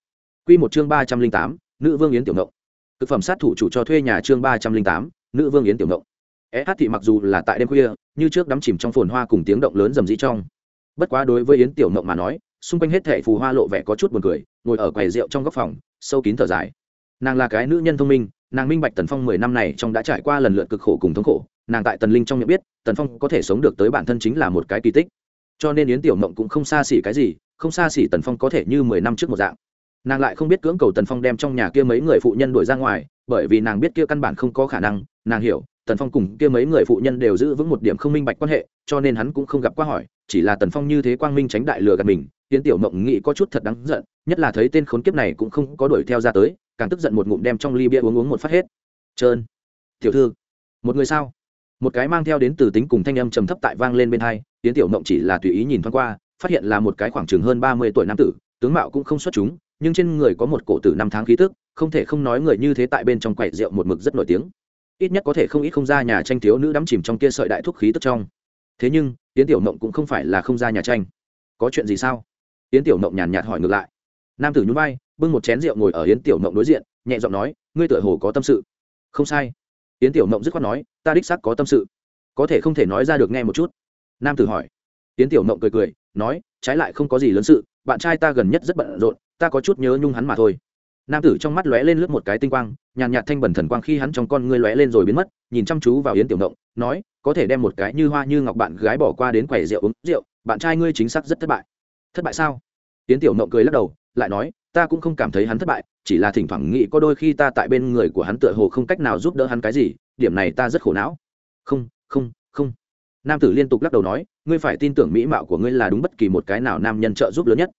Q một chương ba trăm linh tám, nữ vương yến tiểu ngộng. Thực phẩm sát thủ chủ cho thuê nhà chương ba trăm linh tám, nữ vương yến tiểu ngộng. Hát thị mặc dù là tại đêm khuya, như trước đắm chìm trong phồn hoa cùng tiếng động lớn rầm rĩ trong bất quá đối với yến tiểu mộng mà nói, xung quanh hết thẻ phù hoa lộ vẻ có chút buồn cười, ngồi ở quầy rượu trong góc phòng, sâu kín thở dài. Nàng là cái nữ nhân thông minh, nàng minh bạch tần phong mười năm này trong đã trải qua lần lượt cực khổ cùng thống khổ, nàng tại tần linh trong nhận biết, tần phong có thể sống được tới bản thân chính là một cái kỳ tích. Cho nên yến tiểu mộng cũng không xa xỉ cái gì, không xa xỉ tần phong có thể như mười năm trước một dạng. Nàng lại không biết cưỡng cầu tần phong đem trong nhà kia mấy người phụ nhân đuổi ra ngoài, bởi vì nàng biết kia căn bản không có khả năng, nàng hiểu tần phong cùng kia mấy người phụ nhân đều giữ vững một điểm không minh bạch quan hệ, cho nên hắn cũng không gặp qua hỏi, chỉ là tần phong như thế quang minh tránh đại lừa gạt mình tiến tiểu mộng nghĩ có chút thật đáng giận, nhất là thấy tên khốn kiếp này cũng không có đuổi theo ra tới, càng tức giận một ngụm đem trong ly bia uống uống một phát hết. Trơn, tiểu thư, một người sao? Một cái mang theo đến từ tính cùng thanh âm trầm thấp tại vang lên bên hai tiến tiểu mộng chỉ là tùy ý nhìn thoáng qua, phát hiện là một cái khoảng chừng hơn ba mươi tuổi nam tử, tướng mạo cũng không xuất chúng, nhưng trên người có một cổ tử năm tháng khí tức, không thể không nói người như thế tại bên trong quầy rượu một mực rất nổi tiếng ít nhất có thể không ít không ra nhà tranh thiếu nữ đắm chìm trong kia sợi đại thuốc khí tức trong. Thế nhưng tiến tiểu mộng cũng không phải là không ra nhà tranh. Có chuyện gì sao? Yến tiểu mộng nhàn nhạt hỏi ngược lại. Nam tử nhún vai, bưng một chén rượu ngồi ở yến tiểu mộng đối diện, nhẹ giọng nói, ngươi tựa hồ có tâm sự. Không sai. Yến tiểu mộng dứt khoát nói, ta đích xác có tâm sự. Có thể không thể nói ra được nghe một chút. Nam tử hỏi. Yến tiểu mộng cười cười, nói, trái lại không có gì lớn sự, bạn trai ta gần nhất rất bận rộn, ta có chút nhớ nhung hắn mà thôi nam tử trong mắt lóe lên lướt một cái tinh quang, nhàn nhạt thanh bẩn thần quang khi hắn trong con ngươi lóe lên rồi biến mất, nhìn chăm chú vào yến tiểu mộng nói, có thể đem một cái như hoa như ngọc bạn gái bỏ qua đến quầy rượu uống rượu, bạn trai ngươi chính xác rất thất bại. Thất bại sao? Yến tiểu mộng cười lắc đầu, lại nói, ta cũng không cảm thấy hắn thất bại, chỉ là thỉnh thoảng nghĩ có đôi khi ta tại bên người của hắn tựa hồ không cách nào giúp đỡ hắn cái gì, điểm này ta rất khổ não. Không không không. Nam tử liên tục lắc đầu nói, ngươi phải tin tưởng mỹ mạo của ngươi là đúng bất kỳ một cái nào nam nhân trợ giúp lớn nhất.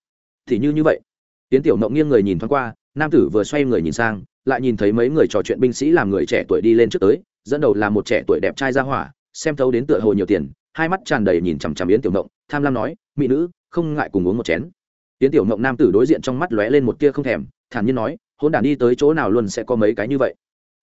Thì như như vậy. Tiến tiểu mộng nghiêng người nhìn thoáng qua nam tử vừa xoay người nhìn sang, lại nhìn thấy mấy người trò chuyện binh sĩ làm người trẻ tuổi đi lên trước tới, dẫn đầu là một trẻ tuổi đẹp trai ra hỏa, xem thấu đến tựa hồ nhiều tiền, hai mắt tràn đầy nhìn chằm chằm yến tiểu mộng tham lam nói, mỹ nữ, không ngại cùng uống một chén. Yến tiểu mộng nam tử đối diện trong mắt lóe lên một tia không thèm, thản nhiên nói hôn đản đi tới chỗ nào luôn sẽ có mấy cái như vậy?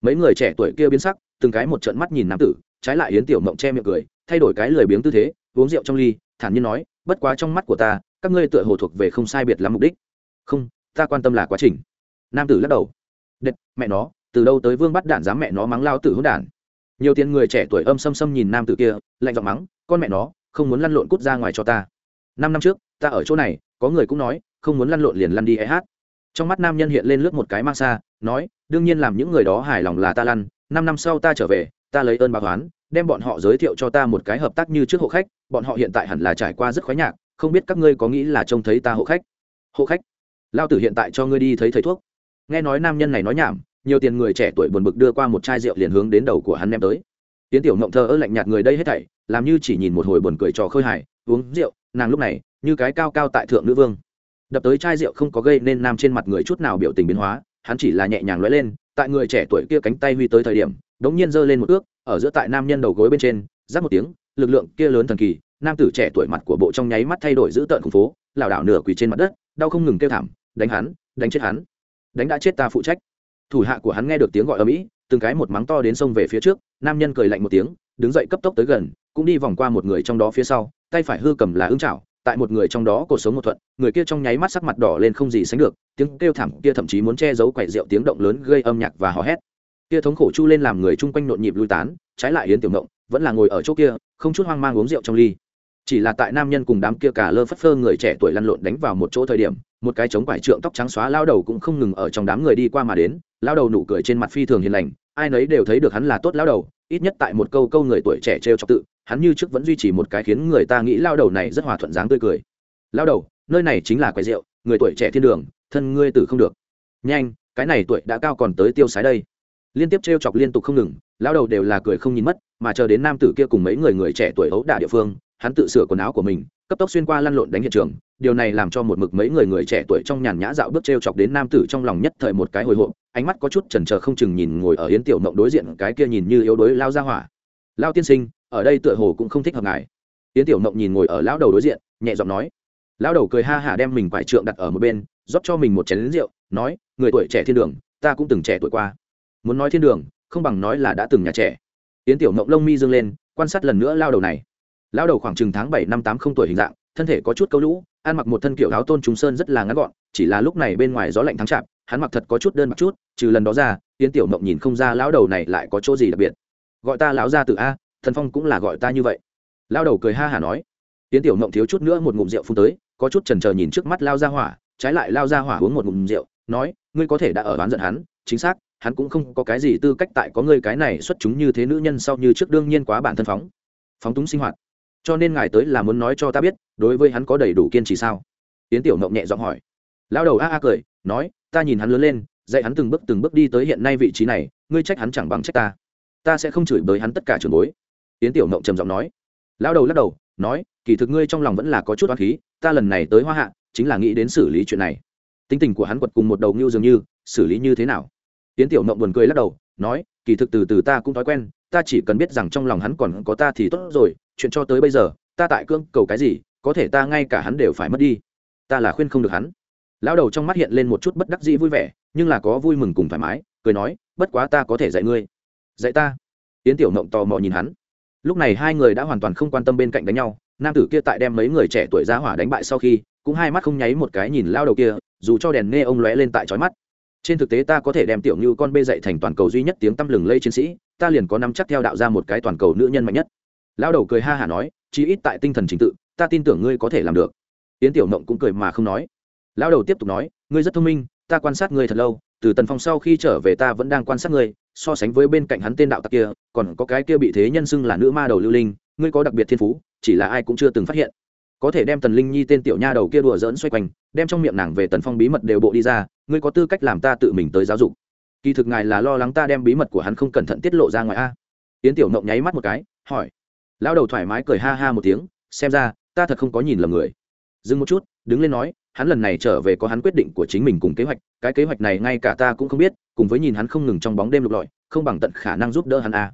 Mấy người trẻ tuổi kia biến sắc, từng cái một trận mắt nhìn nam tử, trái lại yến tiểu mộng che miệng cười, thay đổi cái lười biếng tư thế, uống rượu trong ly, thản nhiên nói, bất quá trong mắt của ta, các ngươi tựa hồ thuộc về không sai biệt lắm mục đích. Không, ta quan tâm là quá trình nam tử lắc đầu. Đệt, mẹ nó, từ đâu tới vương bắt đạn dám mẹ nó mắng lao tử hôn đản? Nhiều tiền người trẻ tuổi âm xâm xâm nhìn nam tử kia, lạnh giọng mắng, con mẹ nó, không muốn lăn lộn cút ra ngoài cho ta. Năm năm trước, ta ở chỗ này, có người cũng nói, không muốn lăn lộn liền lăn đi e hát. Trong mắt nam nhân hiện lên lướt một cái mang xa, nói, đương nhiên làm những người đó hài lòng là ta lăn, năm năm sau ta trở về, ta lấy ơn bà toán đem bọn họ giới thiệu cho ta một cái hợp tác như trước hộ khách, bọn họ hiện tại hẳn là trải qua rất khoái nhạc, không biết các ngươi có nghĩ là trông thấy ta hộ khách? Hộ khách? Lao tử hiện tại cho ngươi đi thấy thầy thuốc nghe nói nam nhân này nói nhảm, nhiều tiền người trẻ tuổi buồn bực đưa qua một chai rượu liền hướng đến đầu của hắn nem tới. Tiến tiểu mộng thơ ơ lạnh nhạt người đây hết thảy, làm như chỉ nhìn một hồi buồn cười trò khơi hài, uống rượu, nàng lúc này, như cái cao cao tại thượng nữ vương. Đập tới chai rượu không có gây nên nam trên mặt người chút nào biểu tình biến hóa, hắn chỉ là nhẹ nhàng lóe lên, tại người trẻ tuổi kia cánh tay huy tới thời điểm, đống nhiên giơ lên một ước ở giữa tại nam nhân đầu gối bên trên giáp một tiếng, lực lượng kia lớn thần kỳ, nam tử trẻ tuổi mặt của bộ trong nháy mắt thay đổi dữ tợn khủng phố, lảo đảo nửa quỳ trên mặt đất, đau không ngừng kêu thảm, đánh hắn, đánh chết hắn đánh đã chết ta phụ trách. Thủ hạ của hắn nghe được tiếng gọi ở mỹ, từng cái một mắng to đến sông về phía trước, nam nhân cười lạnh một tiếng, đứng dậy cấp tốc tới gần, cũng đi vòng qua một người trong đó phía sau, tay phải hư cầm là ưng chảo tại một người trong đó cuộc sống một thuận, người kia trong nháy mắt sắc mặt đỏ lên không gì sánh được, tiếng kêu thảm kia thậm chí muốn che giấu quậy rượu tiếng động lớn gây âm nhạc và hò hét. Kia thống khổ chu lên làm người chung quanh nhộn nhịp lui tán, trái lại yến tiểu ngộng, vẫn là ngồi ở chỗ kia, không chút hoang mang uống rượu trong ly. Chỉ là tại nam nhân cùng đám kia cả lơ phất phơ người trẻ tuổi lăn lộn đánh vào một chỗ thời điểm một cái trống quải trượng tóc trắng xóa lao đầu cũng không ngừng ở trong đám người đi qua mà đến, lao đầu nụ cười trên mặt phi thường hiền lành, ai nấy đều thấy được hắn là tốt lao đầu, ít nhất tại một câu câu người tuổi trẻ trêu chọc tự, hắn như trước vẫn duy trì một cái khiến người ta nghĩ lao đầu này rất hòa thuận dáng tươi cười. Lao đầu, nơi này chính là quầy rượu, người tuổi trẻ thiên đường, thân ngươi tử không được. Nhanh, cái này tuổi đã cao còn tới tiêu sái đây. Liên tiếp trêu chọc liên tục không ngừng, lao đầu đều là cười không nhìn mất, mà chờ đến nam tử kia cùng mấy người người trẻ tuổi ấu đả địa phương, hắn tự sửa quần áo của mình, cấp tốc xuyên qua lăn lộn đánh hiện trường điều này làm cho một mực mấy người người trẻ tuổi trong nhàn nhã dạo bước t r e o chọc đến nam tử trong lòng nhất thời một cái hồi hộp, ánh mắt có chút chần chờ không chừng nhìn ngồi ở yến tiểu mộng đối diện cái kia nhìn như yếu đuối lao ra hỏa. Lao tiên sinh, ở đây tựa hồ cũng không thích hợp ngài. Yến tiểu mộng nhìn ngồi ở lão đầu đối diện, nhẹ giọng nói. Lão đầu cười ha hả đem mình quải trượng đặt ở một bên, rót cho mình một chén lính rượu, nói, người tuổi trẻ thiên đường, ta cũng từng trẻ tuổi qua. Muốn nói thiên đường, không bằng nói là đã từng nhà trẻ. Yến tiểu mộng lông mi dương lên, quan sát lần nữa lao đầu này. Lao đầu khoảng chừng tháng bảy năm tám không tuổi hình dạng thân thể có chút câu lũ, ăn mặc một thân kiểu áo tôn trùng sơn rất là ngắn gọn, chỉ là lúc này bên ngoài gió lạnh thắng chạp hắn mặc thật có chút đơn mặc chút, trừ lần đó ra tiến tiểu mộng nhìn không ra lão đầu này lại có chỗ gì đặc biệt. Gọi ta lão gia từ a, thần phong cũng là gọi ta như vậy. Lão đầu cười ha hả nói. Tiến tiểu mộng thiếu chút nữa một ngụm rượu phun tới, có chút chần chờ nhìn trước mắt lao ra hỏa, trái lại lao ra hỏa uống một ngụm rượu, nói, ngươi có thể đã ở bán giận hắn, chính xác, hắn cũng không có cái gì tư cách tại có ngươi cái này xuất chúng như thế nữ nhân sau như trước đương nhiên quá bản thân phóng. Phóng túng sinh hoạt cho nên ngài tới là muốn nói cho ta biết, đối với hắn có đầy đủ kiên trì sao? Yến tiểu mộng nhẹ giọng hỏi. Lão đầu a a cười, nói, ta nhìn hắn lớn lên, dạy hắn từng bước từng bước đi tới hiện nay vị trí này, ngươi trách hắn chẳng bằng trách ta. Ta sẽ không chửi bới hắn tất cả trường bối. Yến tiểu mộng trầm giọng nói. Lão đầu lắc đầu, nói, kỳ thực ngươi trong lòng vẫn là có chút oán khí, ta lần này tới hoa hạ, chính là nghĩ đến xử lý chuyện này. Tính tình của hắn quật cùng một đầu ngưu dường như, xử lý như thế nào? Yến tiểu mộng buồn cười lắc đầu, nói, kỳ thực từ từ ta cũng thói quen, ta chỉ cần biết rằng trong lòng hắn còn có ta thì tốt rồi chuyện cho tới bây giờ, ta tại cưỡng cầu cái gì, có thể ta ngay cả hắn đều phải mất đi. Ta là khuyên không được hắn. Lão đầu trong mắt hiện lên một chút bất đắc dĩ vui vẻ, nhưng là có vui mừng cùng thoải mái, cười nói, bất quá ta có thể dạy ngươi. Dạy ta? Yến tiểu mộng tò mò nhìn hắn. Lúc này hai người đã hoàn toàn không quan tâm bên cạnh đánh nhau, nam tử kia tại đem mấy người trẻ tuổi ra hỏa đánh bại sau khi, cũng hai mắt không nháy một cái nhìn lao đầu kia, dù cho đèn nghe ông lóe lên tại trói mắt. Trên thực tế ta có thể đem tiểu như con bê dạy thành toàn cầu duy nhất tiếng tăm lừng lây chiến sĩ, ta liền có nắm chắc theo đạo ra một cái toàn cầu nữ nhân mạnh nhất lao đầu cười ha hả nói, chí ít tại tinh thần trình tự, ta tin tưởng ngươi có thể làm được. Yến tiểu mộng cũng cười mà không nói. Lao đầu tiếp tục nói, ngươi rất thông minh, ta quan sát ngươi thật lâu, từ tần phong sau khi trở về ta vẫn đang quan sát ngươi, so sánh với bên cạnh hắn tên đạo tặc kia, còn có cái kia bị thế nhân xưng là nữ ma đầu lưu linh, ngươi có đặc biệt thiên phú, chỉ là ai cũng chưa từng phát hiện. Có thể đem tần linh nhi tên tiểu nha đầu kia đùa dỡn xoay quanh, đem trong miệng nàng về tần phong bí mật đều bộ đi ra, ngươi có tư cách làm ta tự mình tới giáo dục. Kỳ thực ngài là lo lắng ta đem bí mật của hắn không cẩn thận tiết lộ ra ngoài a. Yến tiểu mộng nháy mắt một cái, hỏi lão đầu thoải mái cười ha ha một tiếng, xem ra, ta thật không có nhìn lầm người. Dừng một chút, đứng lên nói, hắn lần này trở về có hắn quyết định của chính mình cùng kế hoạch, cái kế hoạch này ngay cả ta cũng không biết, cùng với nhìn hắn không ngừng trong bóng đêm lục lọi, không bằng tận khả năng giúp đỡ hắn à?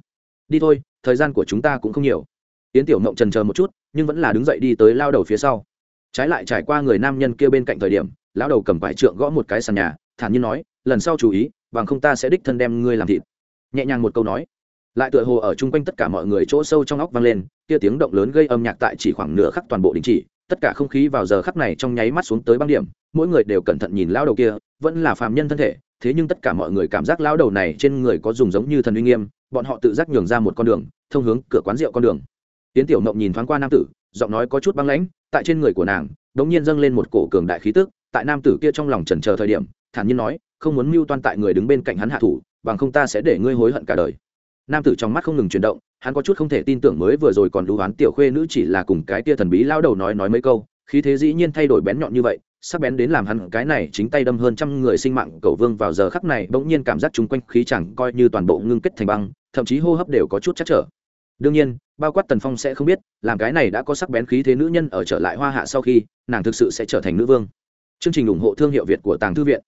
đi thôi, thời gian của chúng ta cũng không nhiều. Yến tiểu mộng trần chờ một chút, nhưng vẫn là đứng dậy đi tới lao đầu phía sau. Trái lại trải qua người nam nhân kia bên cạnh thời điểm, lão đầu cầm vải trượng gõ một cái sàn nhà, thản nhiên nói, lần sau chú ý, bằng không ta sẽ đích thân đem ngươi làm thịt. Nhẹ nhàng một câu nói lại tựa hồ ở chung quanh tất cả mọi người chỗ sâu trong óc vang lên, kia tiếng động lớn gây âm nhạc tại chỉ khoảng nửa khắc toàn bộ đình chỉ, tất cả không khí vào giờ khắc này trong nháy mắt xuống tới băng điểm, mỗi người đều cẩn thận nhìn lao đầu kia, vẫn là phàm nhân thân thể, thế nhưng tất cả mọi người cảm giác lao đầu này trên người có dùng giống như thần uy nghiêm, bọn họ tự giác nhường ra một con đường, thông hướng cửa quán rượu con đường. Tiến tiểu mộng nhìn thoáng qua nam tử, giọng nói có chút băng lãnh, tại trên người của nàng đống nhiên dâng lên một cổ cường đại khí tức, tại nam tử kia trong lòng chần chờ thời điểm, thản nhiên nói, không muốn mưu toan tại người đứng bên cạnh hắn hạ thủ, bằng không ta sẽ để ngươi hối hận cả đời nam tử trong mắt không ngừng chuyển động, hắn có chút không thể tin tưởng mới vừa rồi còn đú oán tiểu khuê nữ chỉ là cùng cái tia thần bí lao đầu nói nói mấy câu, khí thế dĩ nhiên thay đổi bén nhọn như vậy, sắc bén đến làm hắn cái này chính tay đâm hơn trăm người sinh mạng, cầu vương vào giờ khắc này bỗng nhiên cảm giác chung quanh khí chẳng coi như toàn bộ ngưng kết thành băng, thậm chí hô hấp đều có chút chắc trở. đương nhiên, bao quát tần phong sẽ không biết, làm cái này đã có sắc bén khí thế nữ nhân ở trở lại hoa hạ sau khi, nàng thực sự sẽ trở thành nữ vương. chương trình ủng hộ thương hiệu việt của tàng thư viện.